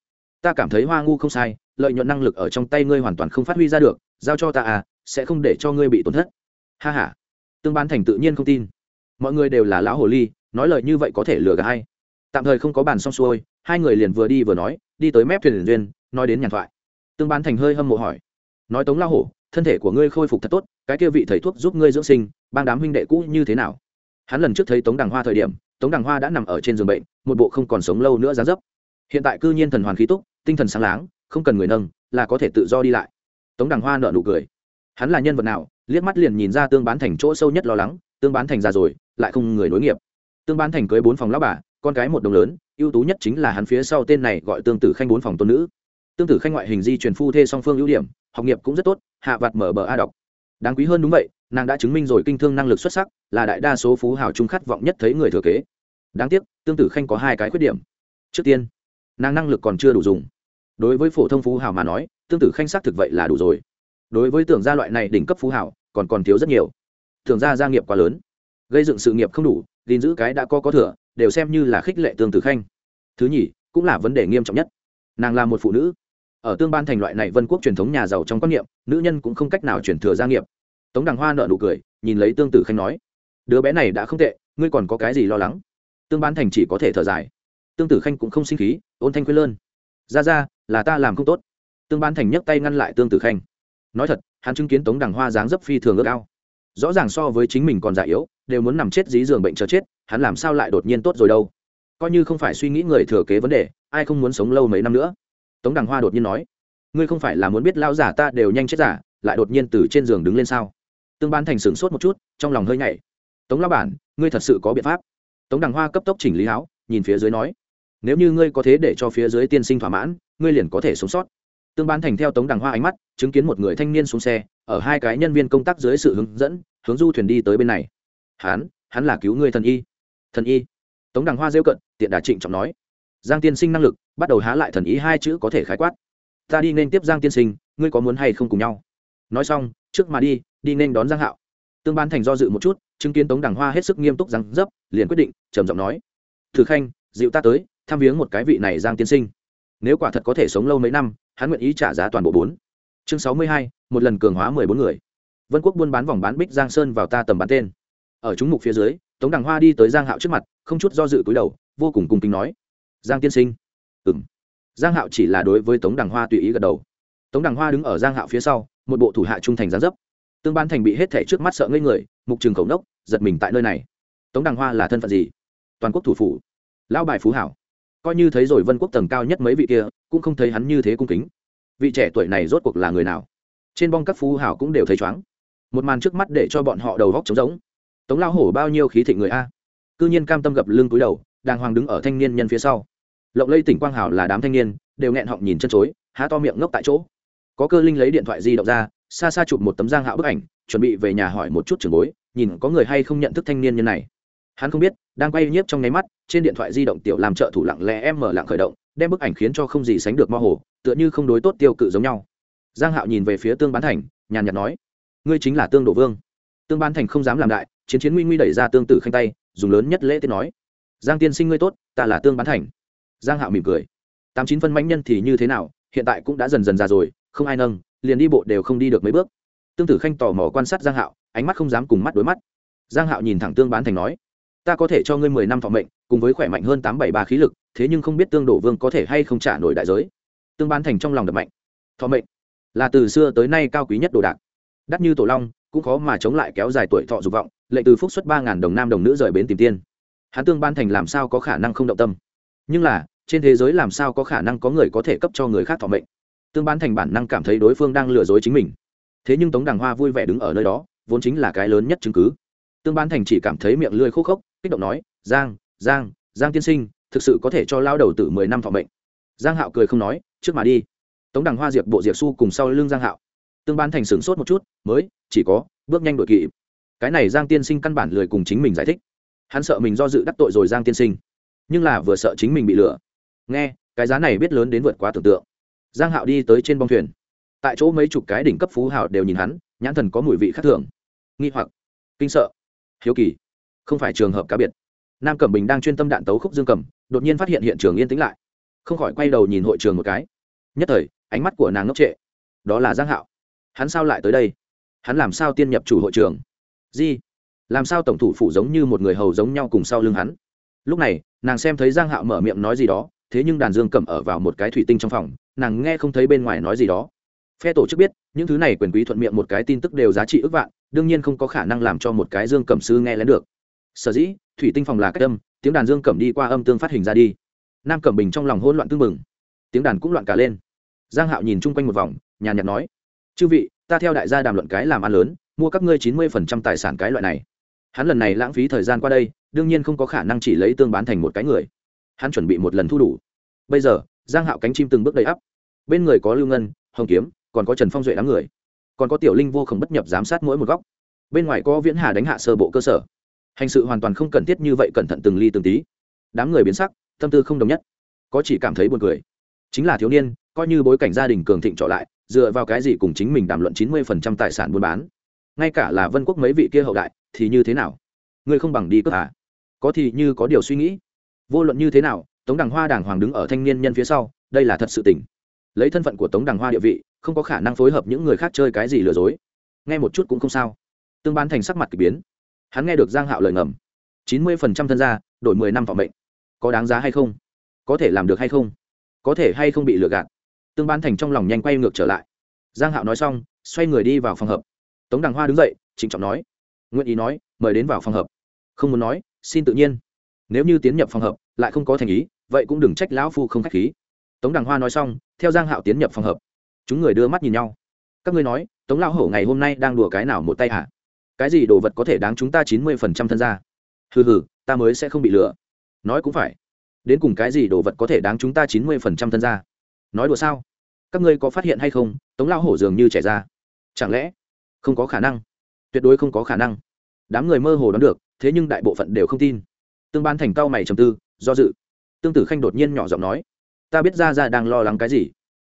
Ta cảm thấy hoa ngu không sai, lợi nhuận năng lực ở trong tay ngươi hoàn toàn không phát huy ra được, giao cho ta à sẽ không để cho ngươi bị tổn thất. Ha h a tương bán thành tự nhiên không tin. Mọi người đều là lão hồ ly, nói lời như vậy có thể lừa gạt hay tạm thời không có bàn xong xuôi hai người liền vừa đi vừa nói, đi tới mép thuyền duyên, nói đến nhàn thoại. Tương bán thành hơi hâm mộ hỏi, nói tống la hổ, thân thể của ngươi khôi phục thật tốt, cái kia vị thầy thuốc giúp ngươi dưỡng sinh, bang đám huynh đệ cũ như thế nào? Hắn lần trước thấy tống đằng hoa thời điểm, tống đằng hoa đã nằm ở trên giường bệnh, một bộ không còn sống lâu nữa giá dấp. Hiện tại cư nhiên thần hoàn khí túc, tinh thần sáng láng, không cần người nâng, là có thể tự do đi lại. Tống đằng hoa nợ nụ cười. Hắn là nhân vật nào, liếc mắt liền nhìn ra tương bán thành chỗ sâu nhất lo lắng, tương bán thành già rồi, lại không người nối nghiệp. Tương bán thành cưới bốn phòng lão bà con cái một đồng lớn, ưu tú nhất chính là hắn phía sau tên này gọi tương tử khanh bốn phòng tôn nữ. Tương tử khanh ngoại hình di truyền phu thê song phương ưu điểm, học nghiệp cũng rất tốt, hạ vặt mở bờ a đọc. Đáng quý hơn đúng vậy, nàng đã chứng minh rồi kinh thương năng lực xuất sắc, là đại đa số phú hào trung khát vọng nhất thấy người thừa kế. Đáng tiếc, tương tử khanh có hai cái khuyết điểm. Trước tiên, nàng năng lực còn chưa đủ dùng. Đối với phổ thông phú hào mà nói, tương tử khanh xác thực vậy là đủ rồi. Đối với tưởng gia loại này đỉnh cấp phú hào, còn còn thiếu rất nhiều. Tưởng gia gia nghiệp quá lớn. Gây dựng sự nghiệp không đủ, gìn giữ cái đã có có thừa đều xem như là khích lệ tương tử khanh. Thứ nhì, cũng là vấn đề nghiêm trọng nhất. Nàng là một phụ nữ. Ở tương ban thành loại này vân quốc truyền thống nhà giàu trong quan niệm, nữ nhân cũng không cách nào chuyển thừa gia nghiệp. Tống đằng hoa nợ nụ cười, nhìn lấy tương tử khanh nói, đứa bé này đã không tệ, ngươi còn có cái gì lo lắng? Tương ban thành chỉ có thể thở dài. Tương tử khanh cũng không sinh khí, ôn thanh quê lơn, ra ra, là ta làm không tốt. Tương ban thành nhấc tay ngăn lại tương tử khanh. Nói thật, hắn chứng kiến tống đằng hoa dáng dấp phi thường ước ao. Rõ ràng so với chính mình còn già yếu đều muốn nằm chết dí giường bệnh chờ chết, hắn làm sao lại đột nhiên tốt rồi đâu? Coi như không phải suy nghĩ người thừa kế vấn đề, ai không muốn sống lâu mấy năm nữa? Tống đằng hoa đột nhiên nói, ngươi không phải là muốn biết lao giả ta đều nhanh chết giả, lại đột nhiên từ trên giường đứng lên sao? Tương ban thành sửng sốt một chút, trong lòng hơi nhảy. Tống lao bản, ngươi thật sự có biện pháp. Tống đằng hoa cấp tốc chỉnh lý áo, nhìn phía dưới nói, nếu như ngươi có thế để cho phía dưới tiên sinh thỏa mãn, ngươi liền có thể sống sót. Tương ban thành theo tống đằng hoa ánh mắt, chứng kiến một người thanh niên xuống xe, ở hai cái nhân viên công tác dưới sự hướng dẫn, hướng du thuyền đi tới bên này hắn hắn là cứu ngươi thần y. Thần y? Tống đằng hoa rêu cận tiện đà trịnh trọng nói. Giang tiên sinh năng lực bắt đầu há lại thần ý hai chữ có thể khái quát. Ta đi nên tiếp giang tiên sinh ngươi có muốn hay không cùng nhau? Nói xong trước mà đi đi nên đón giang hạo. Tương ban thành do dự một chút chứng kiến tống đằng hoa hết sức nghiêm túc rằng, dấp liền quyết định trầm giọng nói. Thử khanh dịu ta tới tham viếng một cái vị này giang tiên sinh. Nếu quả thật có thể sống lâu mấy năm hắn nguyện ý trả giá toàn bộ bốn. Chương sáu mươi hai một lần cường hóa mười bốn người. Vân quốc buôn bán vòng bán bích giang sơn vào ta tầm bán tên ở chúng mục phía dưới, tống đằng hoa đi tới giang hạo trước mặt, không chút do dự cúi đầu, vô cùng cung kính nói, giang tiên sinh. Ừ m giang hạo chỉ là đối với tống đằng hoa tùy ý gật đầu. Tống đằng hoa đứng ở giang hạo phía sau, một bộ thủ hạ trung thành gián dấp. Tương ban thành bị hết thẻ trước mắt sợ ngây người, mục trường khẩu nốc, giật mình tại nơi này. Tống đằng hoa là thân phận gì? Toàn quốc thủ phủ. Lão bài phú hảo. Coi như thấy rồi vân quốc tầng cao nhất mấy vị kia, cũng không thấy hắn như thế cung kính. Vị trẻ tuổi này rốt cuộc là người nào? Trên bong các phú hảo cũng đều thấy chóng một màn trước mắt để cho bọn họ đầu góc trống rỗng tống lao hổ bao nhiêu khí thịnh người a. Cư nhiên cam tâm gập lưng cúi đầu, đàng hoàng đứng ở thanh niên nhân phía sau. Lộng lây tỉnh quang hảo là đám thanh niên, đều nghẹn họng nhìn chân chối, há to miệng ngốc tại chỗ. Có cơ linh lấy điện thoại di động ra, xa xa chụp một tấm giang hạo bức ảnh, chuẩn bị về nhà hỏi một chút trường bối, nhìn có người hay không nhận thức thanh niên nhân này. Hắn không biết, đang quay nhiếp trong nháy mắt, trên điện thoại di động tiểu làm trợ thủ lặng lẽ em mở lặng khởi động, đem bức ảnh khiến cho không gì sánh được mơ hồ, tựa như không đối tốt tiêu cự giống nhau. Giang hạo nhìn về phía tương bán thành, nhàn nhạt nói, ngươi chính là tương đổ vương. Tương bán thành không dám làm đại chiến chiến nguy nguy đẩy ra tương tử khanh tay, dùng lớn nhất lễ tiết nói, giang tiên sinh ngươi tốt, ta là tương bán thành. Giang hạo mỉm cười, tám chín phân mãnh nhân thì như thế nào, hiện tại cũng đã dần dần già rồi, không ai nâng, liền đi bộ đều không đi được mấy bước. Tương tử khanh tò mò quan sát giang hạo, ánh mắt không dám cùng mắt đối mắt. Giang hạo nhìn thẳng tương bán thành nói, ta có thể cho ngươi mười năm thọ mệnh, cùng với khỏe mạnh hơn tám bảy ba khí lực, thế nhưng không biết tương đổ vương có thể hay không trả nổi đại giới. Tương bán thành trong lòng đập mạnh, thọ mệnh là từ xưa tới nay cao quý nhất đồ đạc. Đắt như tổ long, cũng khó mà chống lại kéo dài tuổi thọ dục vọng lệnh từ phúc xuất ba ngàn đồng nam đồng nữ rời bến tìm tiên. Hắn tương ban thành làm sao có khả năng không động tâm? Nhưng là, trên thế giới làm sao có khả năng có người có thể cấp cho người khác thọ mệnh? Tương ban thành bản năng cảm thấy đối phương đang lừa dối chính mình. Thế nhưng tống đằng hoa vui vẻ đứng ở nơi đó, vốn chính là cái lớn nhất chứng cứ. Tương ban thành chỉ cảm thấy miệng lưỡi khô khốc, kích động nói, giang giang giang tiên sinh, thực sự có thể cho lao đầu tử mười năm thọ mệnh? Giang hạo cười không nói, trước mà đi. Tống đằng hoa diệp bộ diệp su cùng sau lưng giang hạo. Tương ban thành sửng sốt một chút, mới, chỉ có, bước nhanh đội kỵ cái này giang tiên sinh căn bản lười cùng chính mình giải thích. Hắn sợ mình do dự đắc tội rồi giang tiên sinh. Nhưng là vừa sợ chính mình bị lừa. Nghe, cái giá này biết lớn đến vượt quá tưởng tượng. Giang hạo đi tới trên bong thuyền. Tại chỗ mấy chục cái đỉnh cấp phú hào đều nhìn hắn, nhãn thần có mùi vị khác thường. Nghi hoặc, kinh sợ, hiếu kỳ. Không phải trường hợp cá biệt. Nam cẩm bình đang chuyên tâm đạn tấu khúc dương cầm đột nhiên phát hiện hiện trường yên tĩnh lại. Không khỏi quay đầu nhìn hội trường một cái. Nhất thời, ánh mắt của nàng ngốc trệ. Đó là giang hạo. Hắn sao lại tới đây? Hắn làm sao tiên nhập chủ hội trường? Gì làm sao tổng thủ phủ giống như một người hầu giống nhau cùng sau lưng hắn? Lúc này, nàng xem thấy giang hạo mở miệng nói gì đó, thế nhưng đàn dương cầm ở vào một cái thủy tinh trong phòng, nàng nghe không thấy bên ngoài nói gì đó. Phe tổ chức biết, những thứ này quyền quý thuận miệng một cái tin tức đều giá trị ước vạn, đương nhiên không có khả năng làm cho một cái dương cầm sư nghe lén được. Sở dĩ, thủy tinh phòng là cách âm, tiếng đàn dương cầm đi qua âm tương phát hình ra đi. Nam cẩm bình trong lòng hỗn loạn tương mừng tiếng đàn cũng loạn cả lên. Giang hạo nhìn chung quanh một vòng, nhàn nhạt nói, chư vị, ta theo đại gia đàm luận cái làm ăn lớn mua các ngươi chín mươi phần trăm tài sản cái loại này. Hắn lần này lãng phí thời gian qua đây, đương nhiên không có khả năng chỉ lấy tương bán thành một cái người. Hắn chuẩn bị một lần thu đủ. Bây giờ, giang hạo cánh chim từng bước đầy ắp. Bên người có lưu ngân, hồng kiếm, còn có trần phong duệ đám người. Còn có tiểu linh vô khổng bất nhập giám sát mỗi một góc. Bên ngoài có viễn hà đánh hạ sơ bộ cơ sở. Hành sự hoàn toàn không cần thiết như vậy cẩn thận từng ly từng tí. Đám người biến sắc, tâm tư không đồng nhất. Có chỉ cảm thấy buồn cười. Chính là thiếu niên, coi như bối cảnh gia đình cường thịnh trở lại, dựa vào cái gì cùng chính mình đàm luận chín mươi phần trăm tài sản buôn bán? Ngay cả là vân quốc mấy vị kia hậu đại, thì như thế nào? Ngươi không bằng đi cướp à có thì như có điều suy nghĩ. Vô luận như thế nào, tống đằng hoa đàng hoàng đứng ở thanh niên nhân phía sau, đây là thật sự tình. Lấy thân phận của tống đằng hoa địa vị, không có khả năng phối hợp những người khác chơi cái gì lừa dối. Nghe một chút cũng không sao. Tương ban thành sắc mặt k ỳ biến. Hắn nghe được giang hạo lời ngầm. Chín mươi phần trăm thân gia, đổi mười năm vọng mệnh. Có đáng giá hay không? Có thể làm được hay không? Có thể hay không bị lừa gạt? Tương ban thành trong lòng nhanh quay ngược trở lại. Giang hạo nói xong, xoay người đi vào phòng hợp tống đằng hoa đứng dậy, trịnh trọng nói. Nguyện ý nói, mời đến vào phòng hợp không muốn nói, xin tự nhiên. Nếu như tiến nhập phòng hợp lại không có thành ý, vậy cũng đừng trách lão phu không khách khí. Tống đằng hoa nói xong, theo giang hạo tiến nhập phòng hợp chúng người đưa mắt nhìn nhau. Các ngươi nói, tống lão hổ ngày hôm nay đang đùa cái nào một tay hả? Cái gì đồ vật có thể đáng chúng ta chín mươi phần trăm thân ra hừ hừ, ta mới sẽ không bị lừa. Nói cũng phải. Đến cùng cái gì đồ vật có thể đáng chúng ta chín mươi phần trăm thân ra nói đùa sao? Các ngươi có phát hiện hay không, tống lão hổ dường như trẻ ra chẳng lẽ không có khả năng. Tuyệt đối không có khả năng. Đám người mơ hồ đoán được, thế nhưng đại bộ phận đều không tin. Tương ban thành cao mày trầm tư, do dự. Tương tử khanh đột nhiên nhỏ giọng nói, ta biết ra ra đang lo lắng cái gì.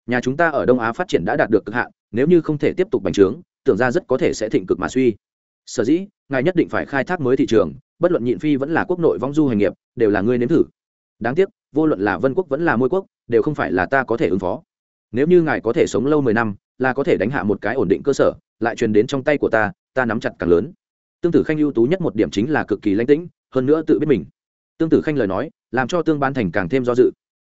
Nhà chúng ta ở đông á phát triển đã đạt được cực hạn, nếu như không thể tiếp tục bành trướng, tưởng ra rất có thể sẽ thịnh cực mà suy. Sở dĩ, ngài nhất định phải khai thác mới thị trường, bất luận nhịn phi vẫn là quốc nội vong du hành nghiệp, đều là ngươi nếm thử. Đáng tiếc, vô luận là vân quốc vẫn là môi quốc, đều không phải là ta có thể ứng phó. Nếu như ngài có thể sống lâu mười năm, là có thể đánh hạ một cái ổn định cơ sở lại truyền đến trong tay của ta ta nắm chặt càng lớn. Tương tử khanh ưu tú nhất một điểm chính là cực kỳ lãnh tĩnh, hơn nữa tự biết mình. Tương tử khanh lời nói, làm cho tương ban thành càng thêm do dự.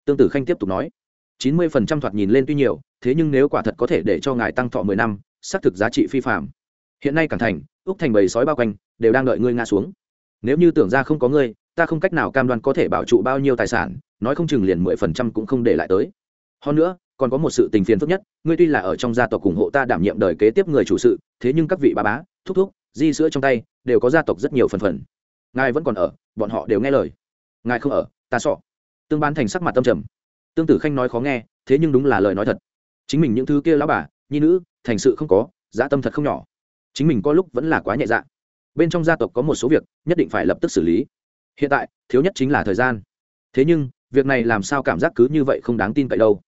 Tương tử khanh tiếp tục nói, chín mươi phần trăm thoạt nhìn lên tuy nhiều, thế nhưng nếu quả thật có thể để cho ngài tăng thọ mười năm, xác thực giá trị phi phạm hiện nay cảng thành, úc thành bầy sói bao quanh, đều đang đợi ngươi ngã xuống. Nếu như tưởng ra không có ngươi, ta không cách nào cam đoan có thể bảo trụ bao nhiêu tài sản, nói không chừng liền mười phần trăm cũng không để lại tới. Hơn nữa còn có một sự tình phiền phức nhất, ngươi tuy là ở trong gia tộc ủng hộ ta đảm nhiệm đời kế tiếp người chủ sự, thế nhưng các vị bà bá, thúc thúc, di sữa trong tay, đều có gia tộc rất nhiều phần phần. Ngài vẫn còn ở, bọn họ đều nghe lời. Ngài không ở, ta sọ. Tương bán thành sắc mặt tâm trầm. Tương tử khanh nói khó nghe, thế nhưng đúng là lời nói thật. Chính mình những thứ kia lão bà, nhi nữ, thành sự không có dã tâm thật không nhỏ. Chính mình có lúc vẫn là quá nhẹ dạ. Bên trong gia tộc có một số việc, nhất định phải lập tức xử lý. Hiện tại, thiếu nhất chính là thời gian. Thế nhưng, việc này làm sao cảm giác cứ như vậy không đáng tin cậy đâu?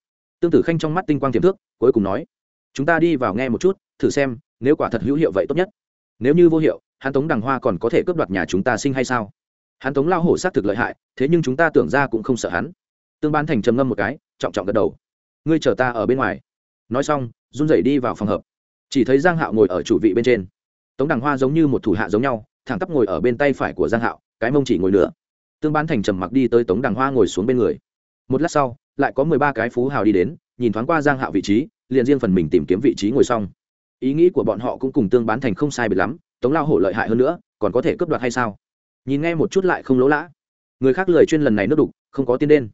Tương tử khanh trong mắt tinh quang tiềm thước, cuối cùng nói, chúng ta đi vào nghe một chút, thử xem, nếu quả thật hữu hiệu vậy tốt nhất. Nếu như vô hiệu, hắn tống đằng hoa còn có thể cướp đoạt nhà chúng ta sinh hay sao? Hắn tống lao hổ s á t thực lợi hại, thế nhưng chúng ta tưởng ra cũng không sợ hắn. Tương ban thành trầm ngâm một cái, trọng trọng gật đầu. Ngươi chờ ta ở bên ngoài. Nói xong, run rẩy đi vào phòng hợp chỉ thấy giang hạo ngồi ở chủ vị bên trên. Tống đằng hoa giống như một thủ hạ giống nhau, thẳng tắp ngồi ở bên tay phải của giang hạo, cái mông chỉ ngồi nữa tương ban thành trầm mặc đi tới tống đằng hoa ngồi xuống bên người. Một lát sau lại có mười ba cái phú hào đi đến, nhìn thoáng qua giang hạo vị trí, liền riêng phần mình tìm kiếm vị trí ngồi xong. Ý nghĩ của bọn họ cũng cùng tương bán thành không sai biệt lắm, tống lao hổ lợi hại hơn nữa, còn có thể cướp đoạt hay sao? Nhìn nghe một chút lại không lỗ lã. Người khác lời chuyên lần này nước đục, không có tiên đen.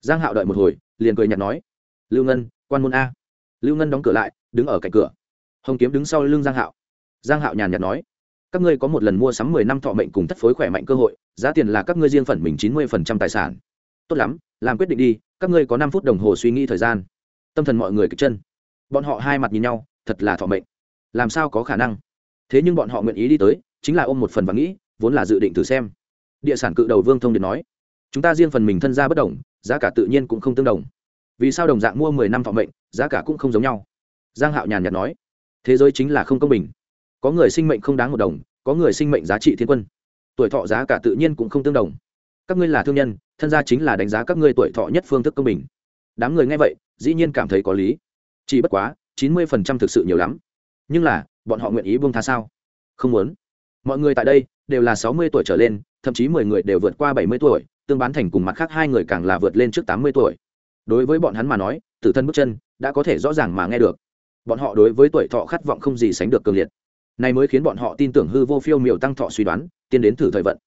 Giang hạo đợi một hồi, liền cười nhạt nói, lưu ngân, quan môn a. Lưu ngân đóng cửa lại, đứng ở cạnh cửa. Hồng kiếm đứng sau lưng giang hạo. Giang hạo nhàn nhạt nói, các ngươi có một lần mua sắm mười năm thọ mệnh cùng thất phối khỏe mạnh cơ hội, giá tiền là các ngươi riêng phần mình chín mươi phần trăm tài sản. Tốt lắm làm quyết định đi, các ngươi có năm phút đồng hồ suy nghĩ thời gian. Tâm thần mọi người kịch chân. Bọn họ hai mặt nhìn nhau, thật là thọ mệnh. Làm sao có khả năng? Thế nhưng bọn họ nguyện ý đi tới, chính là ôm một phần và nghĩ, vốn là dự định thử xem. Địa sản cự đầu vương thông điện nói, chúng ta riêng phần mình thân ra bất đồng, giá cả tự nhiên cũng không tương đồng. Vì sao đồng dạng mua mười năm thọ mệnh, giá cả cũng không giống nhau? Giang hạo nhàn nhạt nói, thế giới chính là không công bình. Có người sinh mệnh không đáng một đồng, có người sinh mệnh giá trị thiên quân. Tuổi thọ giá cả tự nhiên cũng không tương đồng các ngươi là thương nhân, thân gia chính là đánh giá các ngươi tuổi thọ nhất phương thức công bình. Đám người nghe vậy, dĩ nhiên cảm thấy có lý. Chỉ bất quá, chín mươi phần trăm thực sự nhiều lắm. Nhưng là, bọn họ nguyện ý buông tha sao? Không muốn. Mọi người tại đây, đều là sáu mươi tuổi trở lên, thậm chí mười người đều vượt qua bảy mươi tuổi, tương bán thành cùng mặt khác hai người càng là vượt lên trước tám mươi tuổi. Đối với bọn hắn mà nói, tử thân bước chân đã có thể rõ ràng mà nghe được. Bọn họ đối với tuổi thọ khát vọng không gì sánh được cường liệt. Này mới khiến bọn họ tin tưởng hư vô phiêu miểu tăng thọ suy đoán, tiến đến thử thời vận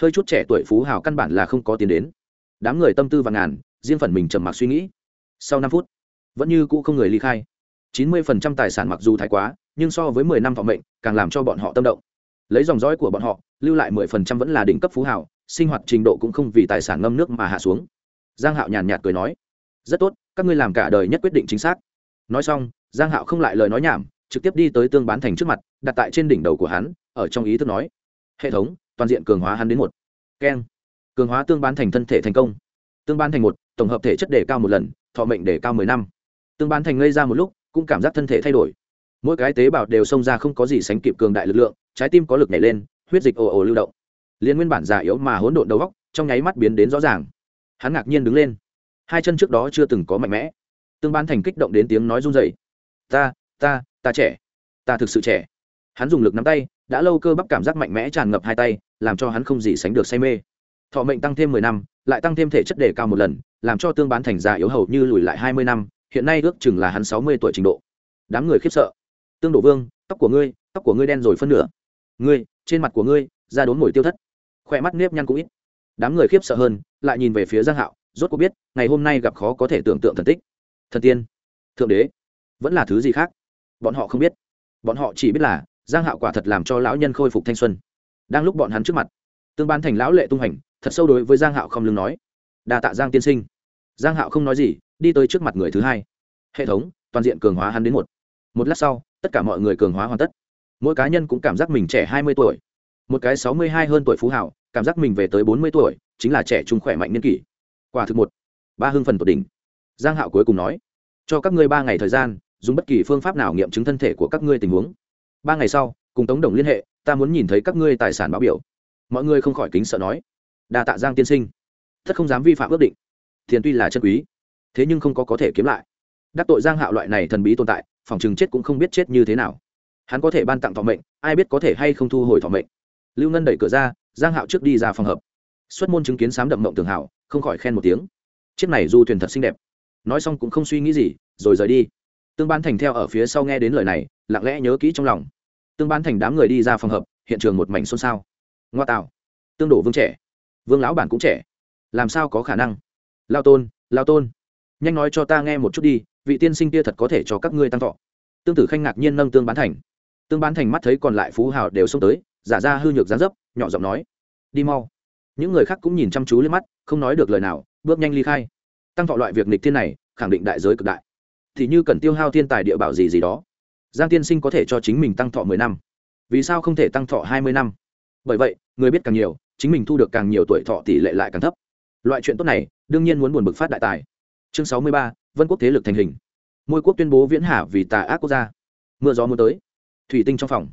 hơi chút trẻ tuổi phú hào căn bản là không có tiền đến. Đám người tâm tư và ngàn, riêng phần mình trầm mặc suy nghĩ. Sau năm phút, vẫn như cũ không người ly khai. Chín mươi phần trăm tài sản mặc dù thái quá, nhưng so với mười năm thọ mệnh, càng làm cho bọn họ tâm động. Lấy dòng dõi của bọn họ, lưu lại mười phần trăm vẫn là đỉnh cấp phú hào, sinh hoạt trình độ cũng không vì tài sản ngâm nước mà hạ xuống. Giang hạo nhàn nhạt cười nói, rất tốt, các ngươi làm cả đời nhất quyết định chính xác. Nói xong, giang hạo không lại lời nói nhảm, trực tiếp đi tới tương bán thành trước mặt, đặt tại trên đỉnh đầu của hắn, ở trong ý thức nói, hệ thống toàn diện cường hóa hắn đến một. Keng. Cường hóa tương bán thành thân thể thành công. Tương ban thành một, tổng hợp thể chất đề cao một lần, thọ mệnh đề cao mười năm. Tương ban thành ngây ra một lúc, cũng cảm giác thân thể thay đổi. Mỗi cái tế bào đều xông ra không có gì sánh kịp cường đại lực lượng, trái tim có lực nhảy lên, huyết dịch ồ ồ lưu động. Liên nguyên bản già yếu mà hỗn độn đầu góc trong nháy mắt biến đến rõ ràng. Hắn ngạc nhiên đứng lên. Hai chân trước đó chưa từng có mạnh mẽ. Tương ban thành kích động đến tiếng nói run rẩy. Ta ta ta trẻ. Ta thực sự trẻ. Hắn dùng lực nắm tay, đã lâu cơ bắp cảm giác mạnh mẽ tràn ngập hai tay làm cho hắn không gì sánh được say mê. Thọ mệnh tăng thêm mười năm, lại tăng thêm thể chất đề cao một lần, làm cho tương bán thành già yếu hầu như lùi lại hai mươi năm, hiện nay ước chừng là hắn sáu mươi tuổi trình độ. Đám người khiếp sợ. Tương đổ vương, tóc của ngươi, tóc của ngươi đen rồi phân nửa. Ngươi, trên mặt của ngươi, da đốn mồi tiêu thất. Khỏe mắt nếp nhăn cũng ít. Đám người khiếp sợ hơn, lại nhìn về phía giang hạo, rốt cuộc biết, ngày hôm nay gặp khó có thể tưởng tượng thần tích. Thần tiên, thượng đế, vẫn là thứ gì khác? Bọn họ không biết. Bọn họ chỉ biết là, giang hạo quả thật làm cho lão nhân khôi phục thanh xuân đang lúc bọn hắn trước mặt, tương ban thành lão lệ tung hành thật sâu đối với giang hạo không lưng nói, đa tạ giang tiên sinh. Giang hạo không nói gì, đi tới trước mặt người thứ hai. Hệ thống, toàn diện cường hóa hắn đến một. Một lát sau, tất cả mọi người cường hóa hoàn tất. Mỗi cá nhân cũng cảm giác mình trẻ hai mươi tuổi. Một cái sáu mươi hai hơn tuổi phú hảo cảm giác mình về tới bốn mươi tuổi, chính là trẻ trung khỏe mạnh niên kỷ. Quả thực một, ba hưng phần tột đỉnh. Giang hạo cuối cùng nói, cho các ngươi ba ngày thời gian, dùng bất kỳ phương pháp nào nghiệm chứng thân thể của các ngươi tình huống. Ba ngày sau, cùng tống đồng liên hệ ta muốn nhìn thấy các ngươi tài sản báo biểu. Mọi người không khỏi kính sợ nói. Đa tạ giang tiên sinh. Thất không dám vi phạm ước định. Tiền tuy là chân quý, thế nhưng không có có thể kiếm lại. Đắc tội giang hạo loại này thần bí tồn tại, phòng chừng chết cũng không biết chết như thế nào. Hắn có thể ban tặng thọ mệnh, ai biết có thể hay không thu hồi thọ mệnh. Lưu ngân đẩy cửa ra, giang hạo trước đi ra phòng hợp. Xuất môn chứng kiến sám đậm mộng tường hảo không khỏi khen một tiếng. Chiếc này du thuyền thật xinh đẹp. Nói xong cũng không suy nghĩ gì, rồi rời đi. Tương ban thành theo ở phía sau nghe đến lời này, lặng lẽ nhớ kỹ trong lòng tương ban thành đám người đi ra phòng hợp, hiện trường một mảnh xôn xao. Ngoa tạo. Tương đổ vương trẻ. Vương lão bản cũng trẻ. Làm sao có khả năng? Lao tôn lao tôn. Nhanh nói cho ta nghe một chút đi, vị tiên sinh kia thật có thể cho các ngươi tăng thọ. Tương tử khanh ngạc nhiên nâng tương bán thành. Tương bán thành mắt thấy còn lại phú hào đều xông tới, giả ra hư nhược dán dấp, nhỏ giọng nói. Đi mau. Những người khác cũng nhìn chăm chú lên mắt, không nói được lời nào, bước nhanh ly khai. Tăng thọ loại việc nịch thiên này, khẳng định đại giới cực đại. Thì như cần tiêu hao thiên tài địa bảo gì gì đó giang tiên sinh có thể cho chính mình tăng thọ mười năm. Vì sao không thể tăng thọ hai mươi năm? Bởi vậy, người biết càng nhiều, chính mình thu được càng nhiều tuổi thọ tỷ lệ lại càng thấp. Loại chuyện tốt này, đương nhiên muốn buồn bực phát đại tài. Chương sáu mươi ba, vân quốc thế lực thành hình. Môi quốc tuyên bố viễn hạ vì tà ác quốc gia. Mưa gió muốn tới. Thủy tinh trong phòng.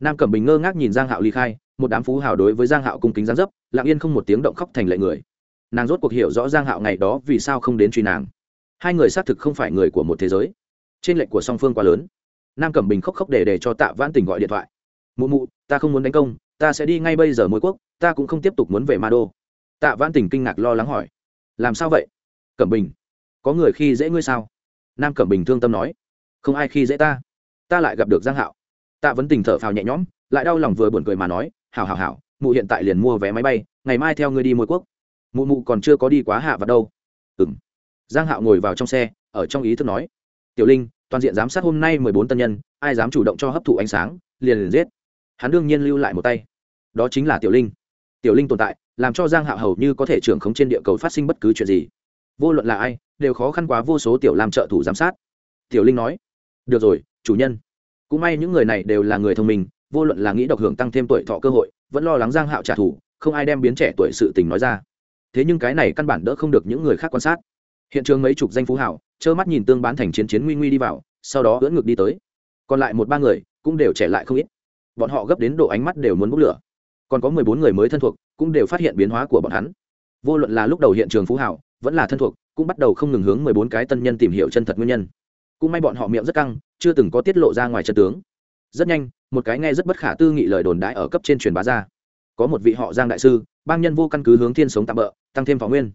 Nam cẩm bình ngơ ngác nhìn giang hạo ly khai, một đám phú hào đối với giang hạo cung kính giáng dấp, lặng yên không một tiếng động khóc thành lệ người. Nàng rốt cuộc hiểu rõ giang hạo ngày đó vì sao không đến truy nàng. Hai người xác thực không phải người của một thế giới. Trên lệnh của song phương quá lớn nam cẩm bình khóc khóc để để cho tạ vãn tình gọi điện thoại. Mụ mụ, ta không muốn đánh công, ta sẽ đi ngay bây giờ mỗi quốc, ta cũng không tiếp tục muốn về ma đô. Tạ vãn tình kinh ngạc lo lắng hỏi. Làm sao vậy? Cẩm bình, có người khi dễ ngươi sao? Nam cẩm bình thương tâm nói. Không ai khi dễ ta. Ta lại gặp được giang hạo. Tạ vấn tình thở phào nhẹ nhõm, lại đau lòng vừa buồn cười mà nói, hảo hảo hảo, mụ hiện tại liền mua vé máy bay, ngày mai theo ngươi đi mỗi quốc. Mụ mụ còn chưa có đi quá hạ vào đâu. Ừng giang hạo ngồi vào trong xe, ở trong ý thức nói, tiểu linh toàn diện giám sát hôm nay mười bốn tân nhân, ai dám chủ động cho hấp thụ ánh sáng, liền liền giết. Hắn đương nhiên lưu lại một tay. Đó chính là tiểu linh. Tiểu linh tồn tại, làm cho giang hạo hầu như có thể trưởng khống trên địa cầu phát sinh bất cứ chuyện gì. Vô luận là ai, đều khó khăn quá vô số tiểu làm trợ thủ giám sát. Tiểu linh nói, được rồi, chủ nhân. Cũng may những người này đều là người thông minh, vô luận là nghĩ độc hưởng tăng thêm tuổi thọ cơ hội, vẫn lo lắng giang hạo trả thù, không ai đem biến trẻ tuổi sự tình nói ra. Thế nhưng cái này căn bản đỡ không được những người khác quan sát. Hiện trường mấy chục danh phú hảo trơ mắt nhìn tương bán thành chiến chiến nguy nguy đi vào, sau đó ưỡn ngược đi tới. Còn lại một ba người, cũng đều trẻ lại không ít. Bọn họ gấp đến độ ánh mắt đều muốn bốc lửa. Còn có mười bốn người mới thân thuộc, cũng đều phát hiện biến hóa của bọn hắn. Vô luận là lúc đầu hiện trường phú hảo vẫn là thân thuộc, cũng bắt đầu không ngừng hướng mười bốn cái tân nhân tìm hiểu chân thật nguyên nhân. Cũng may bọn họ miệng rất căng, chưa từng có tiết lộ ra ngoài chân tướng. Rất nhanh, một cái nghe rất bất khả tư nghị lời đồn đãi ở cấp trên truyền bá ra. Có một vị họ giang đại sư, bang nhân vô căn cứ hướng thiên sống tạm bỡ tăng thêm phó nguyên.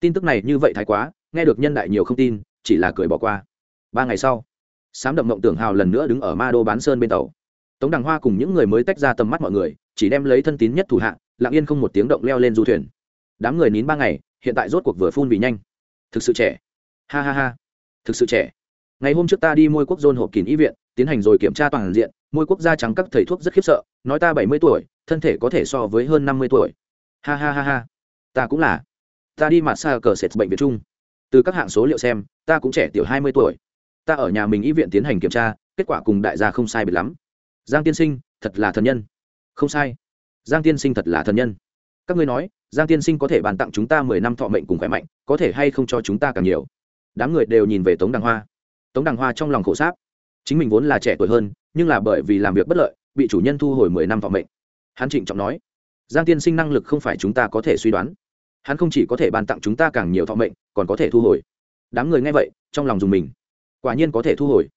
Tin tức này như vậy thái quá, nghe được nhân đại nhiều không tin chỉ là cười bỏ qua. Ba ngày sau, sám đậm mộng tưởng hào lần nữa đứng ở ma đô bán sơn bên tàu. Tống đằng hoa cùng những người mới tách ra tầm mắt mọi người, chỉ đem lấy thân tín nhất thủ hạ, lặng yên không một tiếng động leo lên du thuyền. Đám người nín ba ngày, hiện tại rốt cuộc vừa phun vì nhanh. Thực sự trẻ. Ha ha ha. Thực sự trẻ. Ngày hôm trước ta đi môi quốc dôn hộp kín y viện, tiến hành rồi kiểm tra toàn diện, môi quốc da trắng các thầy thuốc rất khiếp sợ, nói ta bảy mươi tuổi, thân thể có thể so với hơn năm mươi tuổi. Ha ha ha ha. Ta cũng là. Ta đi mặt xa cờ sệt bệnh viện trung từ các hạng số liệu xem, ta cũng trẻ tiểu hai mươi tuổi. Ta ở nhà mình y viện tiến hành kiểm tra, kết quả cùng đại gia không sai biệt lắm. Giang tiên sinh, thật là thần nhân. Không sai. Giang tiên sinh thật là thần nhân. Các ngươi nói, giang tiên sinh có thể bàn tặng chúng ta mười năm thọ mệnh cùng khỏe mạnh, có thể hay không cho chúng ta càng nhiều? Đám người đều nhìn về tống đằng hoa. Tống đằng hoa trong lòng khổ sáp. Chính mình vốn là trẻ tuổi hơn, nhưng là bởi vì làm việc bất lợi, bị chủ nhân thu hồi mười năm thọ mệnh. Hắn trịnh trọng nói, giang tiên sinh năng lực không phải chúng ta có thể suy đoán hắn không chỉ có thể bàn tặng chúng ta càng nhiều thọ mệnh, còn có thể thu hồi. Đám người nghe vậy, trong lòng dùng mình. Quả nhiên có thể thu hồi.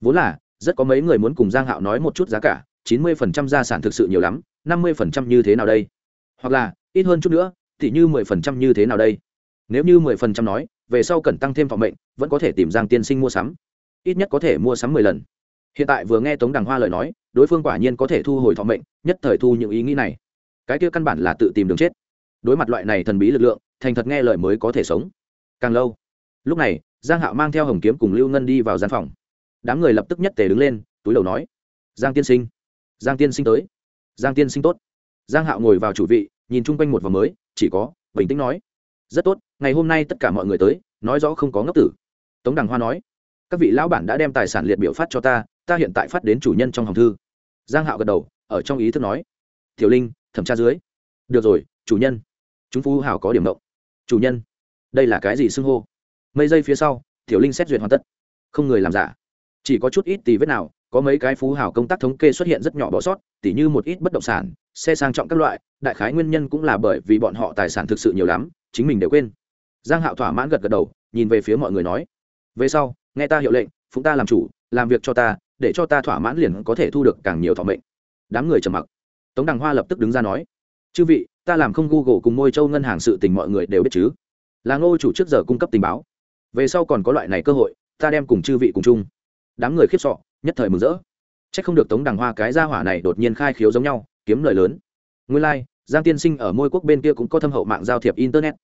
Vốn là, rất có mấy người muốn cùng giang hạo nói một chút giá cả, chín mươi phần trăm gia sản thực sự nhiều lắm, năm mươi phần trăm như thế nào đây? Hoặc là, ít hơn chút nữa, thì như mười phần trăm như thế nào đây? Nếu như mười phần trăm nói, về sau cần tăng thêm thọ mệnh, vẫn có thể tìm giang tiên sinh mua sắm. Ít nhất có thể mua sắm mười lần. Hiện tại vừa nghe tống đằng hoa lời nói, đối phương quả nhiên có thể thu hồi thọ mệnh, nhất thời thu những ý nghĩ này. Cái kia căn bản là tự tìm đường chết đối mặt loại này thần bí lực lượng, thành thật nghe lời mới có thể sống. Càng lâu, lúc này, giang hạo mang theo hồng kiếm cùng lưu ngân đi vào gian phòng. Đám người lập tức nhất tề đứng lên, túi đầu nói, giang tiên sinh, giang tiên sinh tới, giang tiên sinh tốt. Giang hạo ngồi vào chủ vị, nhìn chung quanh một vòng mới, chỉ có bình tĩnh nói, rất tốt, ngày hôm nay tất cả mọi người tới, nói rõ không có ngốc tử. Tống đằng hoa nói, các vị lão bản đã đem tài sản liệt biểu phát cho ta ta hiện tại phát đến chủ nhân trong hòm thư. Giang hạo gật đầu, ở trong ý thức nói, tiểu linh, thẩm tra dưới. Được rồi, chủ nhân chúng phú hảo có điểm động. Chủ nhân, đây là cái gì xưng hô? Mấy giây phía sau, tiểu linh xét duyệt hoàn tất. Không người làm giả. Chỉ có chút ít tì vết nào, có mấy cái phú hảo công tác thống kê xuất hiện rất nhỏ bỏ sót, tỉ như một ít bất động sản, xe sang trọng các loại, đại khái nguyên nhân cũng là bởi vì bọn họ tài sản thực sự nhiều lắm, chính mình đều quên. Giang hạo thỏa mãn gật gật đầu, nhìn về phía mọi người nói, về sau, nghe ta hiệu lệnh, phụng ta làm chủ, làm việc cho ta, để cho ta thỏa mãn liền có thể thu được càng nhiều thọ mệnh. Đám người trầm mặc. Tống đằng hoa lập tức đứng ra nói chư vị ta làm không google cùng môi châu ngân hàng sự tình mọi người đều biết chứ? Là ngô chủ trước giờ cung cấp tình báo. Về sau còn có loại này cơ hội ta đem cùng chư vị cùng chung. Đám người khiếp sọ nhất thời mừng rỡ. C h ắ c không được tống đằng hoa cái gia hỏa này đột nhiên khai khiếu giống nhau kiếm lời lớn. Nguyên lai、like, giang tiên sinh ở môi quốc bên kia cũng có thâm hậu mạng giao thiệp internet.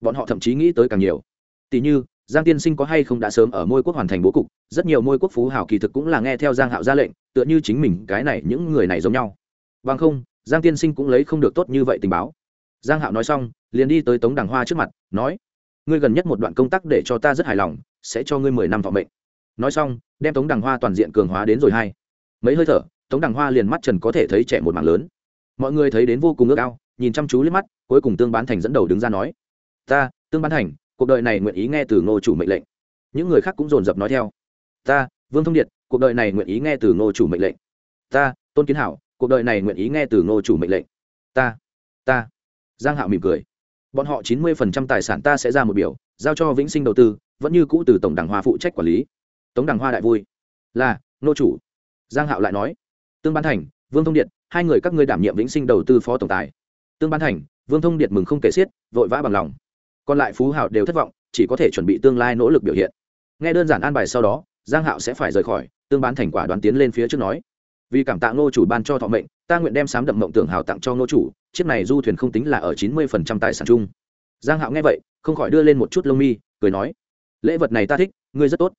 Bọn họ thậm chí nghĩ tới càng nhiều. Tỷ như giang tiên sinh có hay không đã sớm ở môi quốc hoàn thành bố cục rất nhiều môi quốc phú hảo kỳ thực cũng là nghe theo giang hạo ra lệnh tựa như chính mình cái này những người này giống nhau. Bằng không giang tiên sinh cũng lấy không được tốt như vậy tình báo. Giang hạo nói xong, liền đi tới tống đằng hoa trước mặt, nói, ngươi gần nhất một đoạn công tác để cho ta rất hài lòng, sẽ cho ngươi mười năm thọ mệnh. Nói xong, đem tống đằng hoa toàn diện cường hóa đến rồi hai. Mấy hơi thở, tống đằng hoa liền mắt trần có thể thấy trẻ một mảng lớn. Mọi người thấy đến vô cùng ước ao, nhìn chăm chú liếc mắt, cuối cùng tương bán thành dẫn đầu đứng ra nói, ta, tương bán thành, cuộc đời này nguyện ý nghe từ ngô chủ mệnh lệnh. Những người khác cũng dồn dập nói theo, ta, vương thông điệt, cuộc đời này nguyện ý nghe từ ngô chủ mệnh lệnh. Ta, tôn kiến hảo cuộc đời này nguyện ý nghe từ ngô chủ mệnh lệnh. Ta ta. Giang hạo mỉm cười. Bọn họ chín mươi phần trăm tài sản ta sẽ ra một biểu, giao cho vĩnh sinh đầu tư, vẫn như cũ từ tổng đảng hoa phụ trách quản lý. Tống đảng hoa đại vui. Là nô chủ. Giang hạo lại nói. Tương ban thành, vương thông điện, hai người các ngươi đảm nhiệm vĩnh sinh đầu tư phó tổng tài. Tương ban thành, vương thông điện mừng không kể xiết, vội vã bằng lòng. Còn lại phú hảo đều thất vọng, chỉ có thể chuẩn bị tương lai nỗ lực biểu hiện. Nghe đơn giản an bài sau đó, giang hạo sẽ phải rời khỏi, tương bán thành quả đoán tiến lên phía trước nói vì cảm tạ ngô chủ ban cho thọ mệnh, ta nguyện đem sám đậm mộng tưởng hào tặng cho ngô chủ, chiếc này du thuyền không tính là ở chín mươi phần trăm tài sản chung. Giang hạo nghe vậy, không khỏi đưa lên một chút lông mi, cười nói, lễ vật này ta thích, ngươi rất tốt.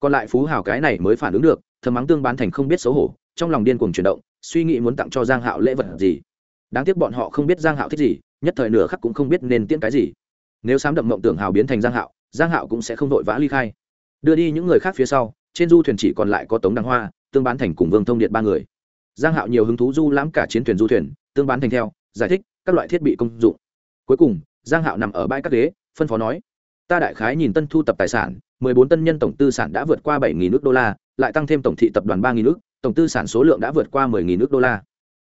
Còn lại phú hào cái này mới phản ứng được, thầm mắng tương bán thành không biết xấu hổ, trong lòng điên cuồng chuyển động, suy nghĩ muốn tặng cho giang hạo lễ vật gì. Đáng tiếc bọn họ không biết giang hạo thích gì, nhất thời nửa khắc cũng không biết nên tiễn cái gì. Nếu sám đậm mộng tưởng hào biến thành giang hạo giang hạo cũng sẽ không vội vã ly khai. Đưa đi những người khác phía sau, trên du thuyền chỉ còn lại có tống đăng hoa tương bán thành cùng vương thông điện ba người. Giang hạo nhiều hứng thú du lãm cả chiến thuyền du thuyền, tương bán thành theo, giải thích các loại thiết bị công dụng. Cuối cùng, giang hạo nằm ở bãi các ghế, phân phó nói, ta đại khái nhìn tân thu tập tài sản 14 tân nhân tổng tư sản đã vượt qua 7.000 nước đô la, lại tăng thêm tổng thị tập đoàn 3.000 nước tổng tư sản số lượng đã vượt qua 10.000 nước đô la.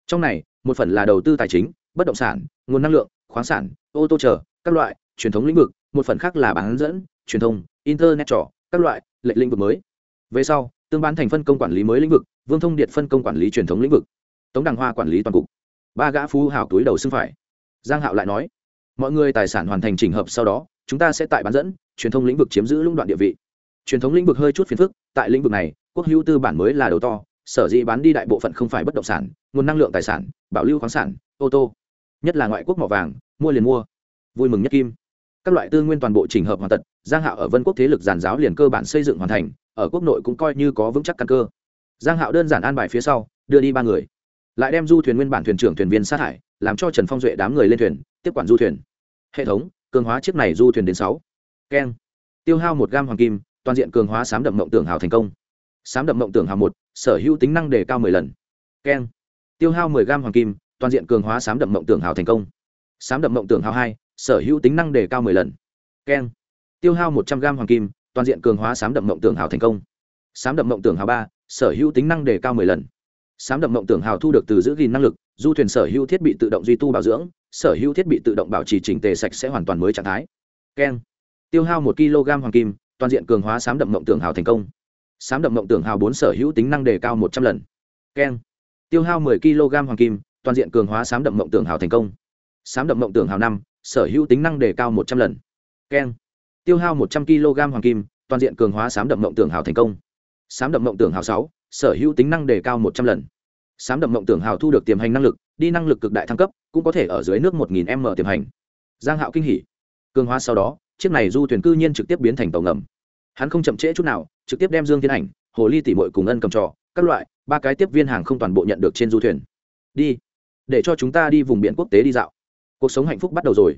Trong này, một phần là đầu tư tài chính, bất động sản, nguồn năng lượng, khoáng sản, ô tô chờ, các loại, truyền thống lĩnh vực, một phần khác là bán dẫn, truyền thông, internet trò, các loại lệnh lĩnh vực mới. Về sau tương bán thành phân công quản lý mới lĩnh vực, vương thông điện phân công quản lý truyền thống lĩnh vực, tống đằng hoa quản lý toàn cục. Ba gã phú hào túi đầu xưng phải. Giang hạo lại nói, mọi người tài sản hoàn thành chỉnh hợp sau đó, chúng ta sẽ tại bán dẫn, truyền thông lĩnh vực chiếm giữ lũng đoạn địa vị. Truyền thống lĩnh vực hơi chút phiền phức, tại lĩnh vực này, quốc hữu tư bản mới là đầu to, sở dĩ bán đi đại bộ phận không phải bất động sản, nguồn năng lượng tài sản, bảo lưu khoáng sản, ô tô, nhất là ngoại quốc mỏ vàng, mua liền mua. Vui mừng nhất kim các loại tư nguyên toàn bộ chỉnh hợp hoàn tật giang hạo ở vân quốc thế lực giàn giáo liền cơ bản xây dựng hoàn thành, ở quốc nội cũng coi như có vững chắc căn cơ. Giang hạo đơn giản an bài phía sau, đưa đi ba người. Lại đem du thuyền nguyên bản thuyền trưởng thuyền viên sát hại, làm cho trần phong duệ đám người lên thuyền, tiếp quản du thuyền. Hệ thống, cường hóa chiếc này du thuyền đến sáu. Keng. Tiêu hao một gam hoàng kim, toàn diện cường hóa sám đậm mộng tưởng hào thành công. Sám đậm mộng tưởng hào một, sở hữu tính năng đề cao mười lần. Keng. Tiêu hao mười gam hoàng kim, toàn diện cường hóa sám đậm mộng tưởng hào thành công sám đậm mộng tưởng hào hai, sở hữu tính năng đề cao mười lần. Keng. Tiêu hao một trăm g hoàng kim, toàn diện cường hóa sám đậm mộng tưởng hào thành công. Sám đậm mộng tưởng hào ba, sở hữu tính năng đề cao mười lần. Sám đậm mộng tưởng hào thu được từ giữ gìn năng lực, du thuyền sở hữu thiết bị tự động duy tu bảo dưỡng, sở hữu thiết bị tự động bảo trì chỉnh tề sạch sẽ hoàn toàn mới trạng thái. Keng. Tiêu hao một kg hoàng kim, toàn diện cường hóa sám đậm mộng tưởng hào thành công. Sám đậm mộng tưởng hào bốn sở hữu tính năng đề cao một trăm lần. Keng. Tiêu hao mười kg hoàng kim, toàn diện cường hóa sám đậm mộng tưởng hào thành công sám đậm mộng tưởng hào năm, sở hữu tính năng đề cao một trăm lần. Keng tiêu hao một trăm kg hoàng kim, toàn diện cường hóa sám đậm mộng tưởng hào thành công. Sám đậm mộng tưởng hào sáu, sở hữu tính năng đề cao một trăm lần. Sám đậm mộng tưởng hào thu được tiềm hành năng lực, đi năng lực cực đại thăng cấp, cũng có thể ở dưới nước một nghìn m tiềm hành. Giang hạo kinh hỉ. Cường hóa sau đó, chiếc này du thuyền cư nhiên trực tiếp biến thành tàu ngầm. Hắn không chậm trễ chút nào, trực tiếp đem dương tiến ảnh, hồ ly tỷ mội cùng ân cầm trò, các loại, ba cái tiếp viên hàng không toàn bộ nhận được trên du thuyền. Đi. Để cho chúng ta đi vùng biển quốc tế đi dạo cuộc sống hạnh phúc bắt đầu rồi.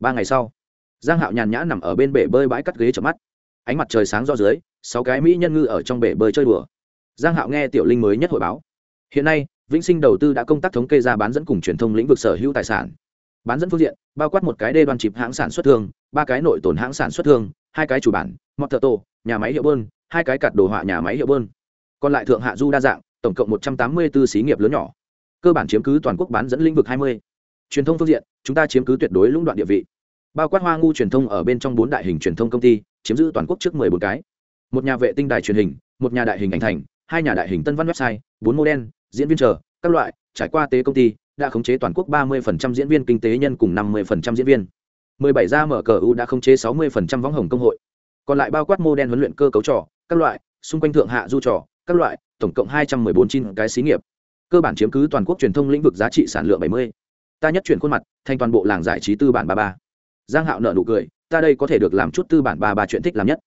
Ba ngày sau, giang hạo nhàn nhã nằm ở bên bể bơi bãi cắt ghế chợp mắt. Ánh mặt trời sáng do dưới, sáu cái mỹ nhân ngư ở trong bể bơi chơi đùa. Giang hạo nghe tiểu linh mới nhất hội báo. Hiện nay, vĩnh sinh đầu tư đã công tác thống kê ra bán dẫn cùng truyền thông lĩnh vực sở hữu tài sản. Bán dẫn phương diện, bao quát một cái đê đoan chịp hãng sản xuất thương, ba cái nội tổn hãng sản xuất thương, hai cái chủ bản một thợ tổ nhà máy hiệu bơn, hai cái cặt đồ họa nhà máy hiệu bơn. Còn lại thượng hạ du đa dạng, tổng cộng một trăm tám mươi 184 xí nghiệp lớn nhỏ. Cơ bản chiếm cứ toàn quốc bán dẫn lĩnh vực hai mươi truyền thông phương diện, chúng ta chiếm cứ tuyệt đối lũng đoạn địa vị. Bao quát hoa ngu truyền thông ở bên trong bốn đại hình truyền thông công ty, chiếm giữ toàn quốc trước mười bốn cái. Một nhà vệ tinh đài truyền hình, một nhà đại hình ảnh thành, hai nhà đại hình tân văn website, bốn mô đen diễn viên chờ, các loại, trải qua tế công ty, đã khống chế toàn quốc ba mươi diễn viên kinh tế nhân cùng năm mươi diễn viên. mười bảy gia mở cờ u đã khống chế sáu mươi võng hồng công hội. Còn lại bao quát mô đen huấn luyện cơ cấu trò, các loại, xung quanh thượng hạ du trò, các loại, tổng cộng hai trăm mười bốn chín cái xí nghiệp. Cơ bản chiếm cứ toàn quốc truyền thông lĩnh vực giá trị sản lượng bảy mươi ta nhất chuyển khuôn mặt, thành toàn bộ làng giải trí tư bản ba ba. Giang hạo nợ nụ cười, ta đây có thể được làm chút tư bản ba ba chuyện thích làm nhất.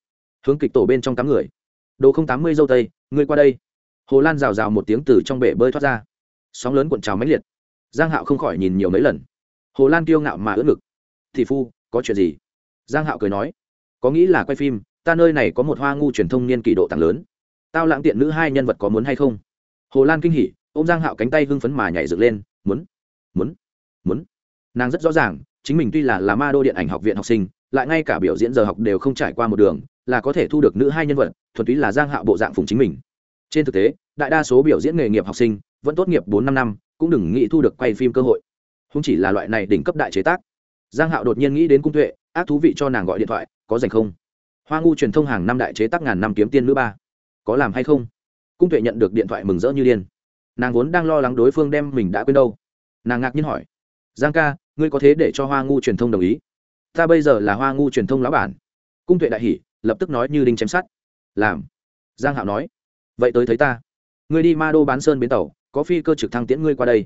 Hướng kịch tổ bên trong tám người. Đồ không tám mươi dâu tây, ngươi qua đây. Hồ lan rào rào một tiếng từ trong bể bơi thoát ra. Sóng lớn cuộn trào mãnh liệt. Giang hạo không khỏi nhìn nhiều mấy lần. Hồ lan kiêu ngạo mà ưỡn ngực. Thị phu, có chuyện gì? Giang hạo cười nói. Có nghĩ là quay phim, ta nơi này có một hoa ngu truyền thông niên kỷ độ tặng lớn. Tao lãng tiện nữ hai nhân vật có muốn hay không? Hồ lan kinh hỉ, ôm giang hạo cánh tay hưng phấn mà nhảy dựng lên. Muốn. Muốn muốn. Nàng rất rõ ràng, chính mình tuy là là ma đô điện ảnh học viện học sinh, lại ngay cả biểu diễn giờ học đều không trải qua một đường, là có thể thu được nữ hai nhân vật, thuần túy là giang hạo bộ dạng phùng chính mình. Trên thực tế, đại đa số biểu diễn nghề nghiệp học sinh, vẫn tốt nghiệp bốn năm năm, cũng đừng nghĩ thu được quay phim cơ hội. Không chỉ là loại này đỉnh cấp đại chế tác. Giang hạo đột nhiên nghĩ đến cung tuệ, ác thú vị cho nàng gọi điện thoại, có dành không? Hoa ngu truyền thông hàng năm đại chế tác ngàn năm kiếm tiên nữ ba. Có làm hay không? Cung tuệ nhận được điện thoại mừng rỡ như điên. Nàng vốn đang lo lắng đối phương đem mình đã quên đâu. Nàng ngạc nhiên hỏi giang ca, ngươi có thế để cho hoa ngu truyền thông đồng ý? Ta bây giờ là hoa ngu truyền thông lão bản. Cung tuệ đại hỉ, lập tức nói như đinh chém sát làm. Giang hạo nói. Vậy tới thấy ta. Ngươi đi ma đô bán sơn bến tàu, có phi cơ trực thăng tiễn ngươi qua đây.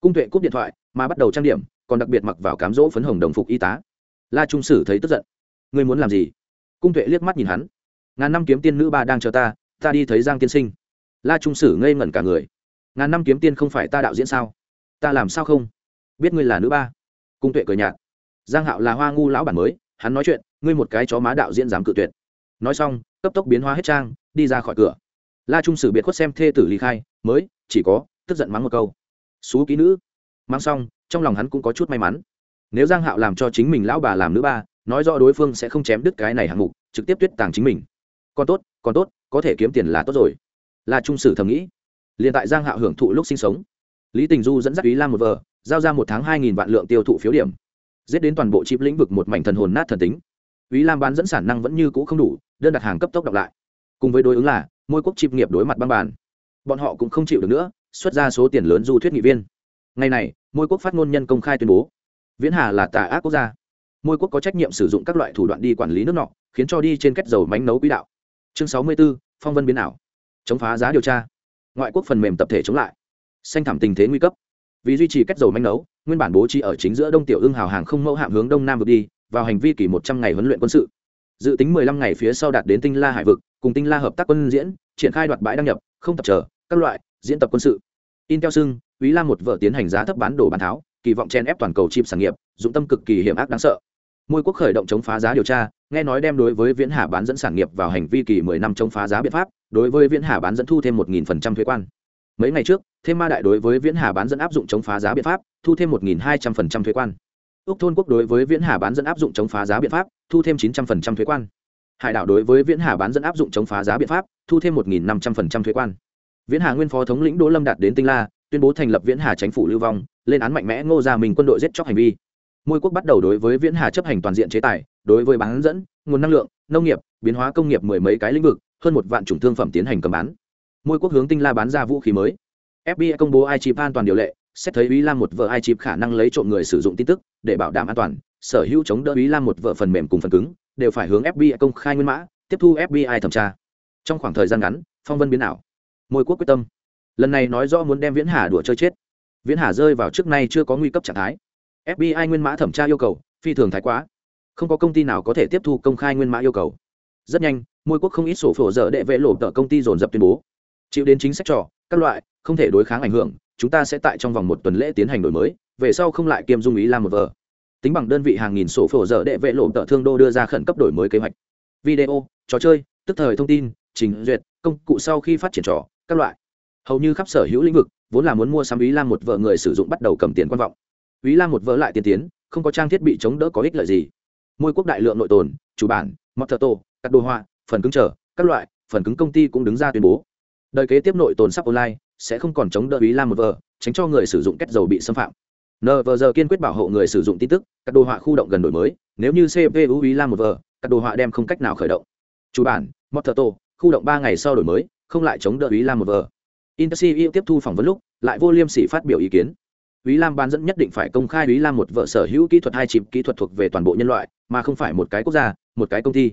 Cung tuệ cúp điện thoại, mà bắt đầu trang điểm, còn đặc biệt mặc vào cám dỗ phấn hồng đồng phục y tá. La trung sử thấy tức giận. Ngươi muốn làm gì? Cung tuệ liếc mắt nhìn hắn. Ngàn năm kiếm tiên nữ ba đang chờ ta ta đi thấy giang tiên sinh. La trung sử ngây ngẩn cả người. Ngàn năm kiếm tiên không phải ta đạo diễn sao? Ta làm sao không? Biết ngươi là nữ ba. Cung tuệ cười nhạt. Giang hạo là hoa ngu lão bản mới, hắn nói chuyện, ngươi một cái chó má đạo diễn dám cự tuyệt. Nói xong, cấp tốc biến hóa hết trang, đi ra khỏi cửa. La trung sử biệt khuất xem thê tử ly khai, mới, chỉ có, tức giận mắng một câu. Xú ký nữ. Mắng xong, trong lòng hắn cũng có chút may mắn. Nếu giang hạo làm cho chính mình lão bà làm nữ ba, nói rõ đối phương sẽ không chém đứt cái này hạng mục, trực tiếp tuyết tàng chính mình. Còn tốt còn tốt, có thể kiếm tiền là tốt rồi. La trung sử thầm nghĩ. Liền tại giang hạo hưởng thụ lúc sinh sống, lý tình du dẫn dắt ý lam một vợ giao ra một tháng hai nghìn vạn lượng tiêu thụ phiếu điểm. Giết đến toàn bộ chip lĩnh vực một mảnh thần hồn nát thần tính. Ý lam bán dẫn sản năng vẫn như cũ không đủ đơn đặt hàng cấp tốc đọc lại. Cùng với đối ứng là môi quốc chip nghiệp đối mặt băng bàn. Bọn họ cũng không chịu được nữa xuất ra số tiền lớn du thuyết nghị viên. Ngày này môi quốc phát ngôn nhân công khai tuyên bố. Viễn hà là tà ác quốc gia. Môi quốc có trách nhiệm sử dụng các loại thủ đoạn đi quản lý nước nọ khiến cho đi trên kết dầu mánh nấu quỹ đạo. Chương sáu mươi 64, phong vân biến ảo. Chống phá giá điều tra. Ngoại quốc phần mềm tập thể chống lại. Xanh thảm tình thế nguy cấp vì duy trì cách dầu manh nấu, nguyên bản bố trí ở chính giữa đông tiểu ưng hào hàng không mẫu hạm hướng đông nam vượt đi, vào hành vi kỷ một trăm ngày huấn luyện quân sự. Dự tính mười lăm ngày phía sau đạt đến tinh la hải vực, cùng tinh la hợp tác quân diễn, triển khai đoạt bãi đăng nhập, không tập trở, các loại, diễn tập quân sự. Intel xưng ý la một vợ tiến hành giá thấp bán đồ bán tháo, kỳ vọng chen ép toàn cầu chip sản nghiệp, dụng tâm cực kỳ hiểm ác đáng sợ. Môi quốc khởi động chống phá giá điều tra, nghe nói đem đối với viễn hà bán dẫn sản nghiệp vào hành vi kỳ mười năm chống phá giá biện pháp, đối với viễn hà bán dẫn thu thêm một nghìn phần trăm thuế quan mấy ngày trước thêm ma đại đối với viễn hà bán dẫn áp dụng chống phá giá biện pháp, thu thêm một nghìn hai trăm phần trăm thuế quan. Úc thôn quốc đối với viễn hà bán dẫn áp dụng chống phá giá biện pháp, thu thêm 900% thuế quan. Hải đảo đối với viễn hà bán dẫn áp dụng chống phá giá biện pháp, thu thêm 1.500% thuế quan. Viễn hà nguyên phó thống lĩnh đỗ lâm đạt đến tinh la, tuyên bố thành lập viễn hà chính phủ lưu vong, lên án mạnh mẽ ngô gia mình quân đội giết chóc hành vi. Môi quốc bắt đầu đối với viễn hà chấp hành toàn diện chế tài, đối với bán dẫn, nguồn năng lượng, nông nghiệp, biến hóa công nghiệp mười mấy cái lĩnh vực, hơn một vạn chủng thương phẩm tiến hành cầm bán môi quốc hướng tinh la bán ra vũ khí mới. Fbi công bố ai chịp an toàn điều lệ, xét thấy ý lam một vợ ai chịp khả năng lấy trộm người sử dụng tin tức, để bảo đảm an toàn, sở hữu chống đỡ ý lam một vợ phần mềm cùng phần cứng, đều phải hướng fbi công khai nguyên mã, tiếp thu fbi thẩm tra. Trong khoảng thời gian ngắn, phong vân biến ảo. Môi quốc quyết tâm. Lần này nói rõ muốn đem viễn hà đùa chơi chết. Viễn hà rơi vào trước nay chưa có nguy cấp trạng thái. Fbi nguyên mã thẩm tra yêu cầu, phi thường thái quá. Không có công ty nào có thể tiếp thu công khai nguyên mã yêu cầu. Rất nhanh môi quốc không ít sổ phổ dở đệ vệ lộ tờ công ty dồn dập tuyên bố chịu đến chính sách trò, các loại, không thể đối kháng ảnh hưởng, chúng ta sẽ tại trong vòng một tuần lễ tiến hành đổi mới, về sau không lại kiêm dung ý làm một vở tính bằng đơn vị hàng nghìn sổ phổ dở đệ vệ lộ tợ thương đô đưa ra khẩn cấp đổi mới kế hoạch. Video, trò chơi, tức thời thông tin, trình duyệt, công cụ sau khi phát triển trò, các loại. Hầu như khắp sở hữu lĩnh vực, vốn là muốn mua sắm ý lam một vợ người sử dụng bắt đầu cầm tiền quan vọng. Ý lam một vợ lại tiên tiến, không có trang thiết bị chống đỡ có ích lợi gì. Môi quốc đại lượng nội tồn, chủ bản mọt thợ tổ các đồ họa, phần cứng trở, các loại, phần cứng công ty cũng đứng ra tuyên bố đời kế tiếp nội tồn sắp online sẽ không còn chống đỡ ý lam một vợ tránh cho người sử dụng kết dầu bị xâm phạm. Nờ vờ giờ kiên quyết bảo hộ người sử dụng tin tức các đồ họa khu động gần đổi mới nếu như cpu ý lam một vợ các đồ họa đem không cách nào khởi động. Chủ bản mọt thợ tổ khu động ba ngày sau đổi mới không lại chống đỡ ý lam một vợ interci tiếp thu phỏng vấn lúc lại vô liêm sỉ phát biểu ý kiến. Úy Lam bán dẫn nhất định phải công khai Úy Lam một vợ sở hữu kỹ thuật hai chip kỹ thuật thuộc về toàn bộ nhân loại, mà không phải một cái quốc gia, một cái công ty.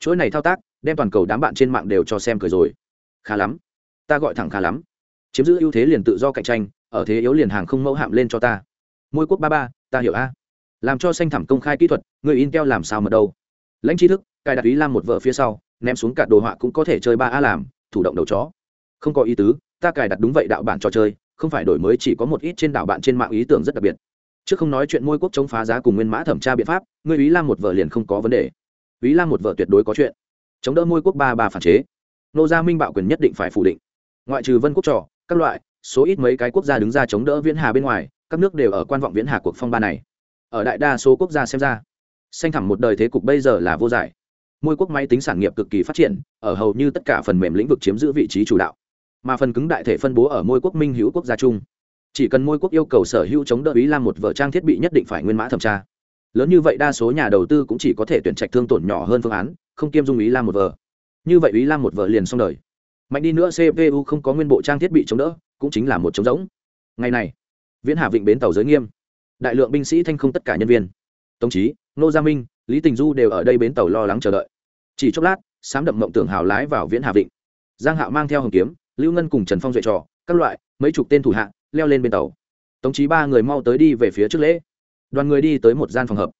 Chuỗi này thao tác, đem toàn cầu đám bạn trên mạng đều cho xem cười rồi. Khá lắm, ta gọi thẳng khá lắm. Chiếm giữ ưu thế liền tự do cạnh tranh, ở thế yếu liền hàng không mẫu hạm lên cho ta. Môi quốc ba ba, ta hiểu a. Làm cho xanh thẳm công khai kỹ thuật, người Intel làm sao mà đâu. Lãnh tri thức, cài đặt ý Lam một vợ phía sau, ném xuống cả đồ họa cũng có thể chơi ba a làm, thủ động đầu chó. Không có ý tứ, ta cài đặt đúng vậy đạo bản trò chơi, không phải đổi mới chỉ có một ít trên đảo bạn trên mạng ý tưởng rất đặc biệt chứ không nói chuyện môi quốc chống phá giá cùng nguyên mã thẩm tra biện pháp người ý lam một vợ liền không có vấn đề ý lam một vợ tuyệt đối có chuyện chống đỡ môi quốc ba ba phản chế nô gia minh bạo quyền nhất định phải phủ định ngoại trừ vân quốc trò, các loại, số ít mấy cái quốc gia đứng ra chống đỡ viễn hà bên ngoài, các nước đều ở quan vọng viễn hà cuộc phong ba này. Ở đại đa số quốc gia xem ra, xanh thẳm một đời thế cục bây giờ là vô giải. Môi quốc máy tính sản nghiệp cực kỳ phát triển, ở hầu như tất cả phần mềm lĩnh vực chiếm giữ vị trí chủ đạo. Mà phần cứng đại thể phân bố ở môi quốc minh hữu quốc gia chung. Chỉ cần môi quốc yêu cầu sở hữu chống đỡ ý làm một vở trang thiết bị nhất định phải nguyên mã thẩm tra. Lớn như vậy đa số nhà đầu tư cũng chỉ có thể tuyển trạch thương tổn nhỏ hơn phương án, không kiêm dung ý làm một vở. Như vậy ý làm một vở liền xong đời mạnh đi nữa cpu không có nguyên bộ trang thiết bị chống đỡ cũng chính là một chống giống ngày này viễn hà vịnh bến tàu giới nghiêm. Đại lượng binh sĩ thanh không tất cả nhân viên. Tống Chí, nô gia minh lý tình du đều ở đây bến tàu lo lắng chờ đợi. Chỉ chốc lát sám đậm mộng tưởng hào lái vào viễn hà vịnh. Giang hạo mang theo hồng kiếm lưu ngân cùng trần phong duệ trò các loại mấy chục tên thủ hạ leo lên bên tàu. Tống chí ba người mau tới đi về phía trước lễ. Đoàn người đi tới một gian phòng hợp.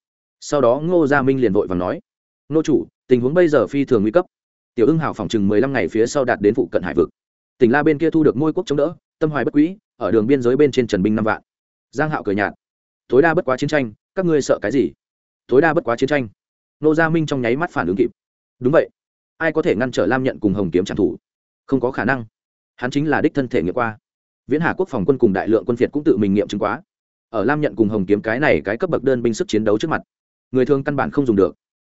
Sau đó ngô gia minh liền vội và nói nô chủ tình huống bây giờ phi thường nguy cấp tiểu ưng hào phòng chừng mười lăm ngày phía sau đạt đến phụ cận hải vực. Tỉnh la bên kia thu được ngôi quốc chống đỡ, tâm hoài bất quỹ ở đường biên giới bên trên trần binh năm vạn. Giang hạo cười nhạt. Tối đa bất quá chiến tranh, các ngươi sợ cái gì? Tối đa bất quá chiến tranh. Nô gia minh trong nháy mắt phản ứng kịp. Đúng vậy. Ai có thể ngăn trở lam nhận cùng hồng kiếm trang thủ? Không có khả năng. Hắn chính là đích thân thể nghiệm qua. Viễn hà quốc phòng quân cùng đại lượng quân việt cũng tự mình nghiệm chứng quá. Ở lam nhận cùng hồng kiếm cái này cái cấp bậc đơn binh sức chiến đấu trước mặt, người thường căn bản không dùng được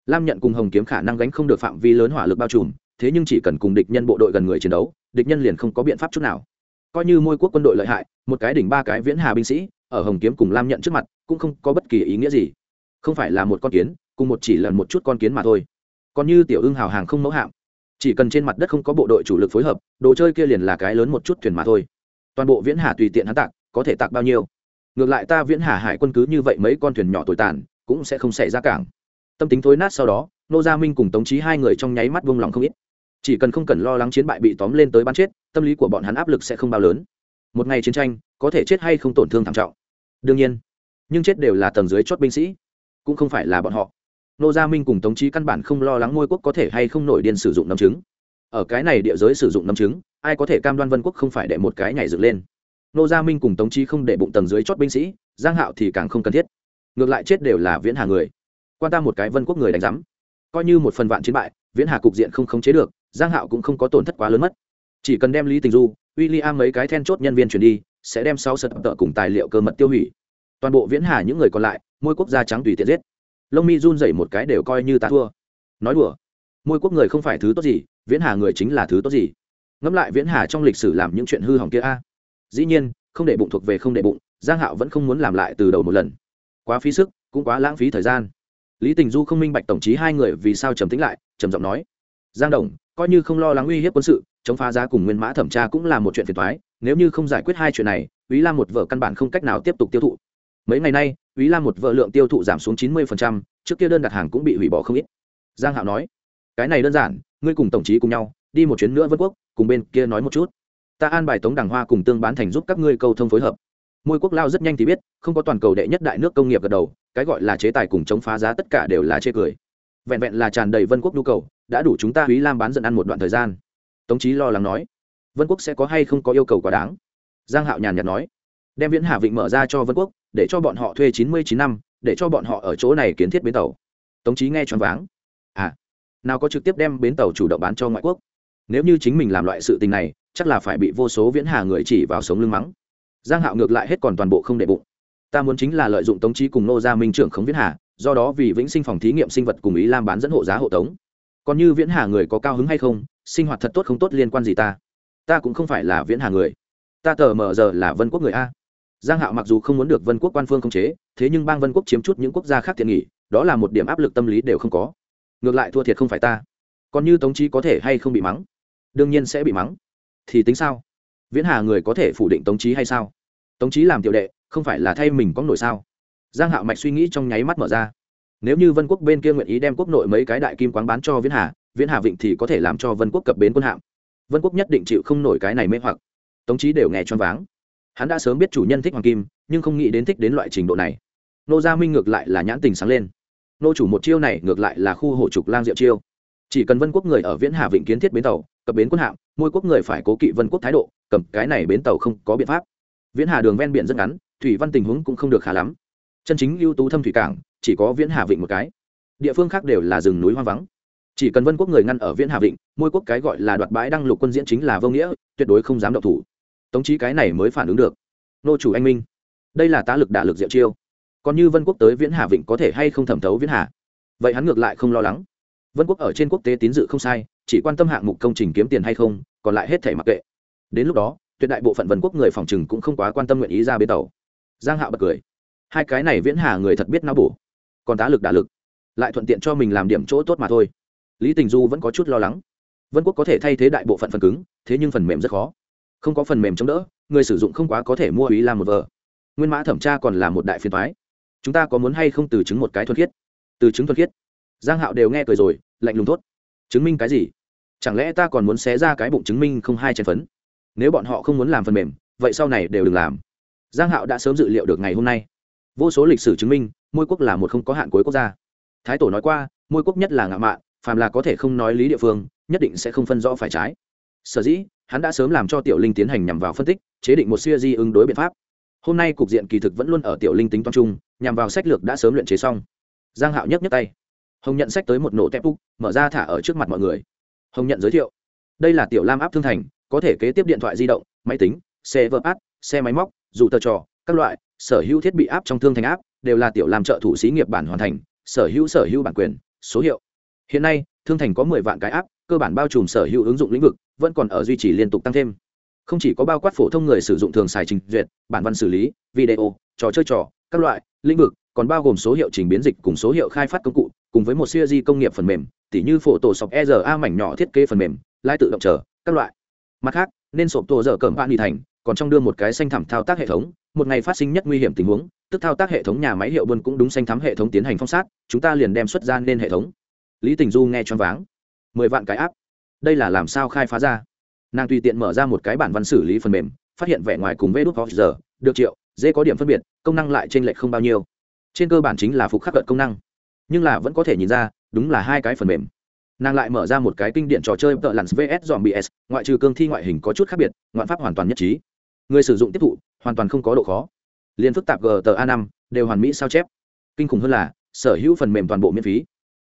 lam nhận cùng hồng kiếm khả năng gánh không được phạm vi lớn hỏa lực bao trùm, thế nhưng chỉ cần cùng địch nhân bộ đội gần người chiến đấu, địch nhân liền không có biện pháp chút nào. Coi như môi quốc quân đội lợi hại, một cái đỉnh ba cái viễn hà binh sĩ, ở hồng kiếm cùng lam nhận trước mặt, cũng không có bất kỳ ý nghĩa gì. Không phải là một con kiến, cùng một chỉ lần một chút con kiến mà thôi. Còn như tiểu ưng hào hàng không mẫu hạm, chỉ cần trên mặt đất không có bộ đội chủ lực phối hợp, đồ chơi kia liền là cái lớn một chút thuyền mà thôi. Toàn bộ viễn hà tùy tiện hắn tạc, có thể tạc bao nhiêu? Ngược lại ta viễn hà hải quân cứ như vậy mấy con thuyền nhỏ tồi tàn, cũng sẽ không xảy ra cảng tâm tính thối nát sau đó nô gia minh cùng tống trí hai người trong nháy mắt vung lòng không ít. Chỉ cần không cần lo lắng chiến bại bị tóm lên tới bắn chết, tâm lý của bọn hắn áp lực sẽ không bao lớn. Một ngày chiến tranh, có thể chết hay không tổn thương thảm trọng. Đương nhiên, nhưng chết đều là tầng dưới chót binh sĩ, cũng không phải là bọn họ. Nô gia minh cùng tống trí căn bản không lo lắng ngôi quốc có thể hay không nổi điên sử dụng nấm trứng. Ở cái này địa giới sử dụng nấm trứng, ai có thể cam đoan vân quốc không phải để một cái nhảy dựng lên. Nô gia minh cùng tống trí không để bụng tầng dưới chót binh sĩ, giang hạo thì càng không cần thiết. Ngược lại chết đều là viễn hà người quan ta một cái vân quốc người đánh giám. Coi như một phần vạn chiến bại, viễn hà cục diện không khống chế được, giang hạo cũng không có tổn thất quá lớn mất. Chỉ cần đem lý tình du, William am mấy cái then chốt nhân viên chuyển đi, sẽ đem sau sật tợ cùng tài liệu cơ mật tiêu hủy. Toàn bộ viễn hà những người còn lại môi quốc gia trắng tùy tiện giết. Lông mi run rẩy một cái đều coi như ta thua. Nói đùa môi quốc người không phải thứ tốt gì, viễn hà người chính là thứ tốt gì? Ngẫm lại viễn hà trong lịch sử làm những chuyện hư hỏng kia a. Dĩ nhiên, không để bụng thuộc về không để bụng, giang hạo vẫn không muốn làm lại từ đầu một lần. Quá phí sức, cũng quá lãng phí thời gian lý tình du không minh bạch tổng chí hai người vì sao trầm tĩnh lại, trầm giọng nói, giang đồng, coi như không lo lắng uy hiếp quân sự, chống phá giá cùng nguyên mã thẩm tra cũng là một chuyện phiền toái, nếu như không giải quyết hai chuyện này ý lam một vợ căn bản không cách nào tiếp tục tiêu thụ. Mấy ngày nay ý lam một vợ lượng tiêu thụ giảm xuống chín mươi trước kia đơn đặt hàng cũng bị hủy bỏ không ít. Giang hạo nói, cái này đơn giản, ngươi cùng tổng chí cùng nhau, đi một chuyến nữa vân quốc, cùng bên kia nói một chút. Ta an bài tống đằng hoa cùng tương bán thành giúp các ngươi câu thông phối hợp. Môi quốc lao rất nhanh thì biết, không có toàn cầu đệ nhất đại nước công nghiệp gật đầu cái gọi là chế tài cùng chống phá giá tất cả đều là chê cười. Vẹn vẹn là tràn đầy vân quốc nhu cầu, đã đủ chúng ta ý lam bán dẫn ăn một đoạn thời gian. Tống chí lo lắng nói, vân quốc sẽ có hay không có yêu cầu quá đáng? Giang hạo nhàn nhạt nói, đem viễn hà vịnh mở ra cho vân quốc, để cho bọn họ thuê chín mươi chín năm, để cho bọn họ ở chỗ này kiến thiết bến tàu. Tống chí nghe choáng váng à nào có trực tiếp đem bến tàu chủ động bán cho ngoại quốc? Nếu như chính mình làm loại sự tình này, chắc là phải bị vô số viễn hà người chỉ vào sống lưng mắng. Giang hạo ngược lại hết còn toàn bộ không để bụng ta muốn chính là lợi dụng tống trí cùng nô gia minh trưởng khống viễn hà, do đó vì vĩnh sinh phòng thí nghiệm sinh vật cùng ý lam bán dẫn hộ giá hộ tống. Còn như viễn hà người có cao hứng hay không, sinh hoạt thật tốt không tốt liên quan gì ta. Ta cũng không phải là viễn hà người. Ta tờ mờ giờ là vân quốc người a. Giang hạo mặc dù không muốn được vân quốc quan phương khống chế, thế nhưng bang vân quốc chiếm chút những quốc gia khác tiện nghỉ đó là một điểm áp lực tâm lý đều không có. Ngược lại thua thiệt không phải ta. Còn như tống trí có thể hay không bị mắng? Đương nhiên sẽ bị mắng. Thì tính sao? Viễn hà người có thể phủ định tống trí hay sao? Tống trí làm tiểu đệ không phải là thay mình có nổi sao? Giang hạo mạch suy nghĩ trong nháy mắt mở ra. Nếu như vân quốc bên kia nguyện ý đem quốc nội mấy cái đại kim quán bán cho viễn hà viễn hà vịnh thì có thể làm cho vân quốc cập bến quân hạm. Vân quốc nhất định chịu không nổi cái này mê hoặc. Tống trí đều nghe choáng váng. Hắn đã sớm biết chủ nhân thích hoàng kim, nhưng không nghĩ đến thích đến loại trình độ này. Nô gia minh ngược lại là nhãn tình sáng lên. Nô chủ một chiêu này ngược lại là khu hổ trục lang diệu chiêu. Chỉ cần vân quốc người ở viễn hà vịnh kiến thiết bến tàu, cập bến quân hạm môi quốc người phải cố kỵ vân quốc thái độ, cầm cái này bến tàu không có biện pháp. Viễn hà đường ven biển rất ngắn thủy văn tình huống cũng không được khá lắm. Chân chính ưu tú thâm thủy cảng, chỉ có viễn hà vịnh một cái. Địa phương khác đều là rừng núi hoang vắng. Chỉ cần vân quốc người ngăn ở viễn hà vịnh, môi quốc cái gọi là đoạt bãi đăng lục quân diễn chính là vô nghĩa, tuyệt đối không dám động thủ. Tống chí cái này mới phản ứng được. Nô chủ anh minh. Đây là tá lực đả lực diệu chiêu. Còn như vân quốc tới viễn hà vịnh có thể hay không thẩm thấu viễn hà? Vậy hắn ngược lại không lo lắng. Vân quốc ở trên quốc tế tín dự không sai, chỉ quan tâm hạng mục công trình kiếm tiền hay không, còn lại hết thể mặc kệ. Đến lúc đó, tuyệt đại bộ phận vân quốc người phòng trừng cũng không quá quan tâm nguyện ý ra bến tàu giang hạo bật cười. Hai cái này viễn hà người thật biết não bổ. Còn tá lực đả lực. Lại thuận tiện cho mình làm điểm chỗ tốt mà thôi. Lý tình du vẫn có chút lo lắng. Vân quốc có thể thay thế đại bộ phận phần cứng, thế nhưng phần mềm rất khó. Không có phần mềm chống đỡ, người sử dụng không quá có thể mua ý làm một vợ nguyên mã thẩm tra còn là một đại phiền thoái chúng ta có muốn hay không từ chứng một cái thuần khiết? Từ chứng thuần khiết. Giang hạo đều nghe cười rồi, lạnh lùng tốt chứng minh cái gì? Chẳng lẽ ta còn muốn xé ra cái bụng chứng minh không hai chén phấn? Nếu bọn họ không muốn làm phần mềm, vậy sau này đều đừng làm giang hạo đã sớm dự liệu được ngày hôm nay. Vô số lịch sử chứng minh, môi quốc là một không có hạn cuối quốc gia. Thái tổ nói qua, môi quốc nhất là ngạo mạn, phàm là có thể không nói lý địa phương, nhất định sẽ không phân rõ phải trái. Sở dĩ, hắn đã sớm làm cho tiểu linh tiến hành nhằm vào phân tích, chế định một siêu di ứng đối biện pháp. Hôm nay cục diện kỳ thực vẫn luôn ở tiểu linh tính toán chung, nhằm vào sách lược đã sớm luyện chế xong. Giang hạo nhấc nhấc tay. Hồng nhận sách tới một nổ tép úc, mở ra thả ở trước mặt mọi người. Hồng nhận giới thiệu. Đây là tiểu lam áp thương thành, có thể kế tiếp điện thoại di động, máy tính, xe vợ áp xe máy móc dù tờ trò, các loại, sở hữu thiết bị áp trong thương thành áp, đều là tiểu làm trợ thủ xí nghiệp bản hoàn thành, sở hữu sở hữu bản quyền, số hiệu. Hiện nay, thương thành có mười vạn cái áp, cơ bản bao trùm sở hữu ứng dụng lĩnh vực, vẫn còn ở duy trì liên tục tăng thêm. Không chỉ có bao quát phổ thông người sử dụng thường xài trình duyệt, bản văn xử lý, video, trò chơi trò, các loại, lĩnh vực, còn bao gồm số hiệu trình biến dịch cùng số hiệu khai phát công cụ, cùng với một siêu di công nghiệp phần mềm, tỉ như phổ tổ sọc ERA mảnh nhỏ thiết kế phần mềm lai tự động chờ, các loại. Mặt khác, nên sộp tổ dở cẩm bạn đi thành còn trong đưa một cái xanh thảm thao tác hệ thống, một ngày phát sinh nhất nguy hiểm tình huống, tức thao tác hệ thống nhà máy hiệu buôn cũng đúng xanh thắm hệ thống tiến hành phong sát, chúng ta liền đem xuất ra nên hệ thống. Lý tình du nghe choáng váng. Mười vạn cái áp đây là làm sao khai phá ra? Nàng tùy tiện mở ra một cái bản văn xử lý phần mềm, phát hiện vẻ ngoài cùng vê đốt hoặc giờ, được triệu, dễ có điểm phân biệt, công năng lại trên lệch không bao nhiêu. Trên cơ bản chính là phục khắc cận công năng. Nhưng là vẫn có thể nhìn ra, đúng là hai cái phần mềm. Nàng lại mở ra một cái kinh điển trò chơi tợ lặn vs dòm bs ngoại trừ cương thi ngoại hình có chút khác biệt, ngoạn pháp hoàn toàn nhất trí người sử dụng tiếp thụ, hoàn toàn không có độ khó. Liên phức tạp gta năm, đều hoàn mỹ sao chép. Kinh khủng hơn là, sở hữu phần mềm toàn bộ miễn phí.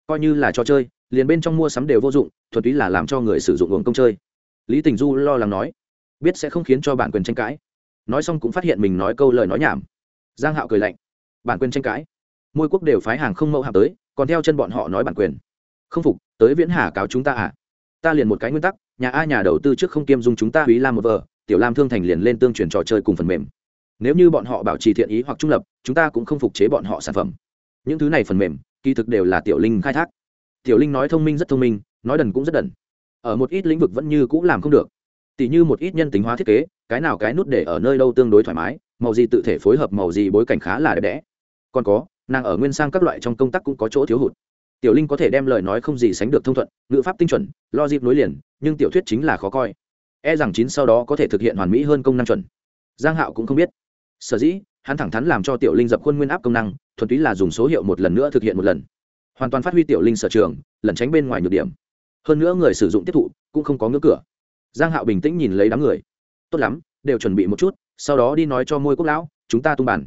Coi như là trò chơi, liền bên trong mua sắm đều vô dụng, thuần túy là làm cho người sử dụng uống công chơi. Lý tình du lo lắng nói, biết sẽ không khiến cho bản quyền tranh cãi. Nói xong cũng phát hiện mình nói câu lời nói nhảm. Giang hạo cười lạnh, bản quyền tranh cãi. Môi quốc đều phái hàng không mẫu hạng tới, còn theo chân bọn họ nói bản quyền. Không phục, tới viễn hà cáo chúng ta à? Ta liền một cái nguyên tắc, nhà a nhà đầu tư trước không kiêm dung chúng ta hủy làm một vợ tiểu lam thương thành liền lên tương truyền trò chơi cùng phần mềm. Nếu như bọn họ bảo trì thiện ý hoặc trung lập, chúng ta cũng không phục chế bọn họ sản phẩm. Những thứ này phần mềm, kỳ thực đều là tiểu linh khai thác. Tiểu linh nói thông minh rất thông minh, nói đần cũng rất đần. Ở một ít lĩnh vực vẫn như cũng làm không được. Tỷ như một ít nhân tính hóa thiết kế, cái nào cái nút để ở nơi đâu tương đối thoải mái, màu gì tự thể phối hợp màu gì bối cảnh khá là đẹp đẽ. Còn có, nàng ở nguyên sang các loại trong công tác cũng có chỗ thiếu hụt. Tiểu linh có thể đem lời nói không gì sánh được thông thuận, ngữ pháp tinh chuẩn lo dịp nối liền, nhưng tiểu thuyết chính là khó coi e rằng chín sau đó có thể thực hiện hoàn mỹ hơn công năng chuẩn. Giang hạo cũng không biết. Sở dĩ, hắn thẳng thắn làm cho tiểu linh dập khuôn nguyên áp công năng, thuần túy là dùng số hiệu một lần nữa thực hiện một lần. Hoàn toàn phát huy tiểu linh sở trường, lẩn tránh bên ngoài nhược điểm. Hơn nữa người sử dụng tiếp thụ cũng không có ngưỡng cửa. Giang hạo bình tĩnh nhìn lấy đám người. Tốt lắm, đều chuẩn bị một chút, sau đó đi nói cho môi quốc lão, chúng ta tung bàn.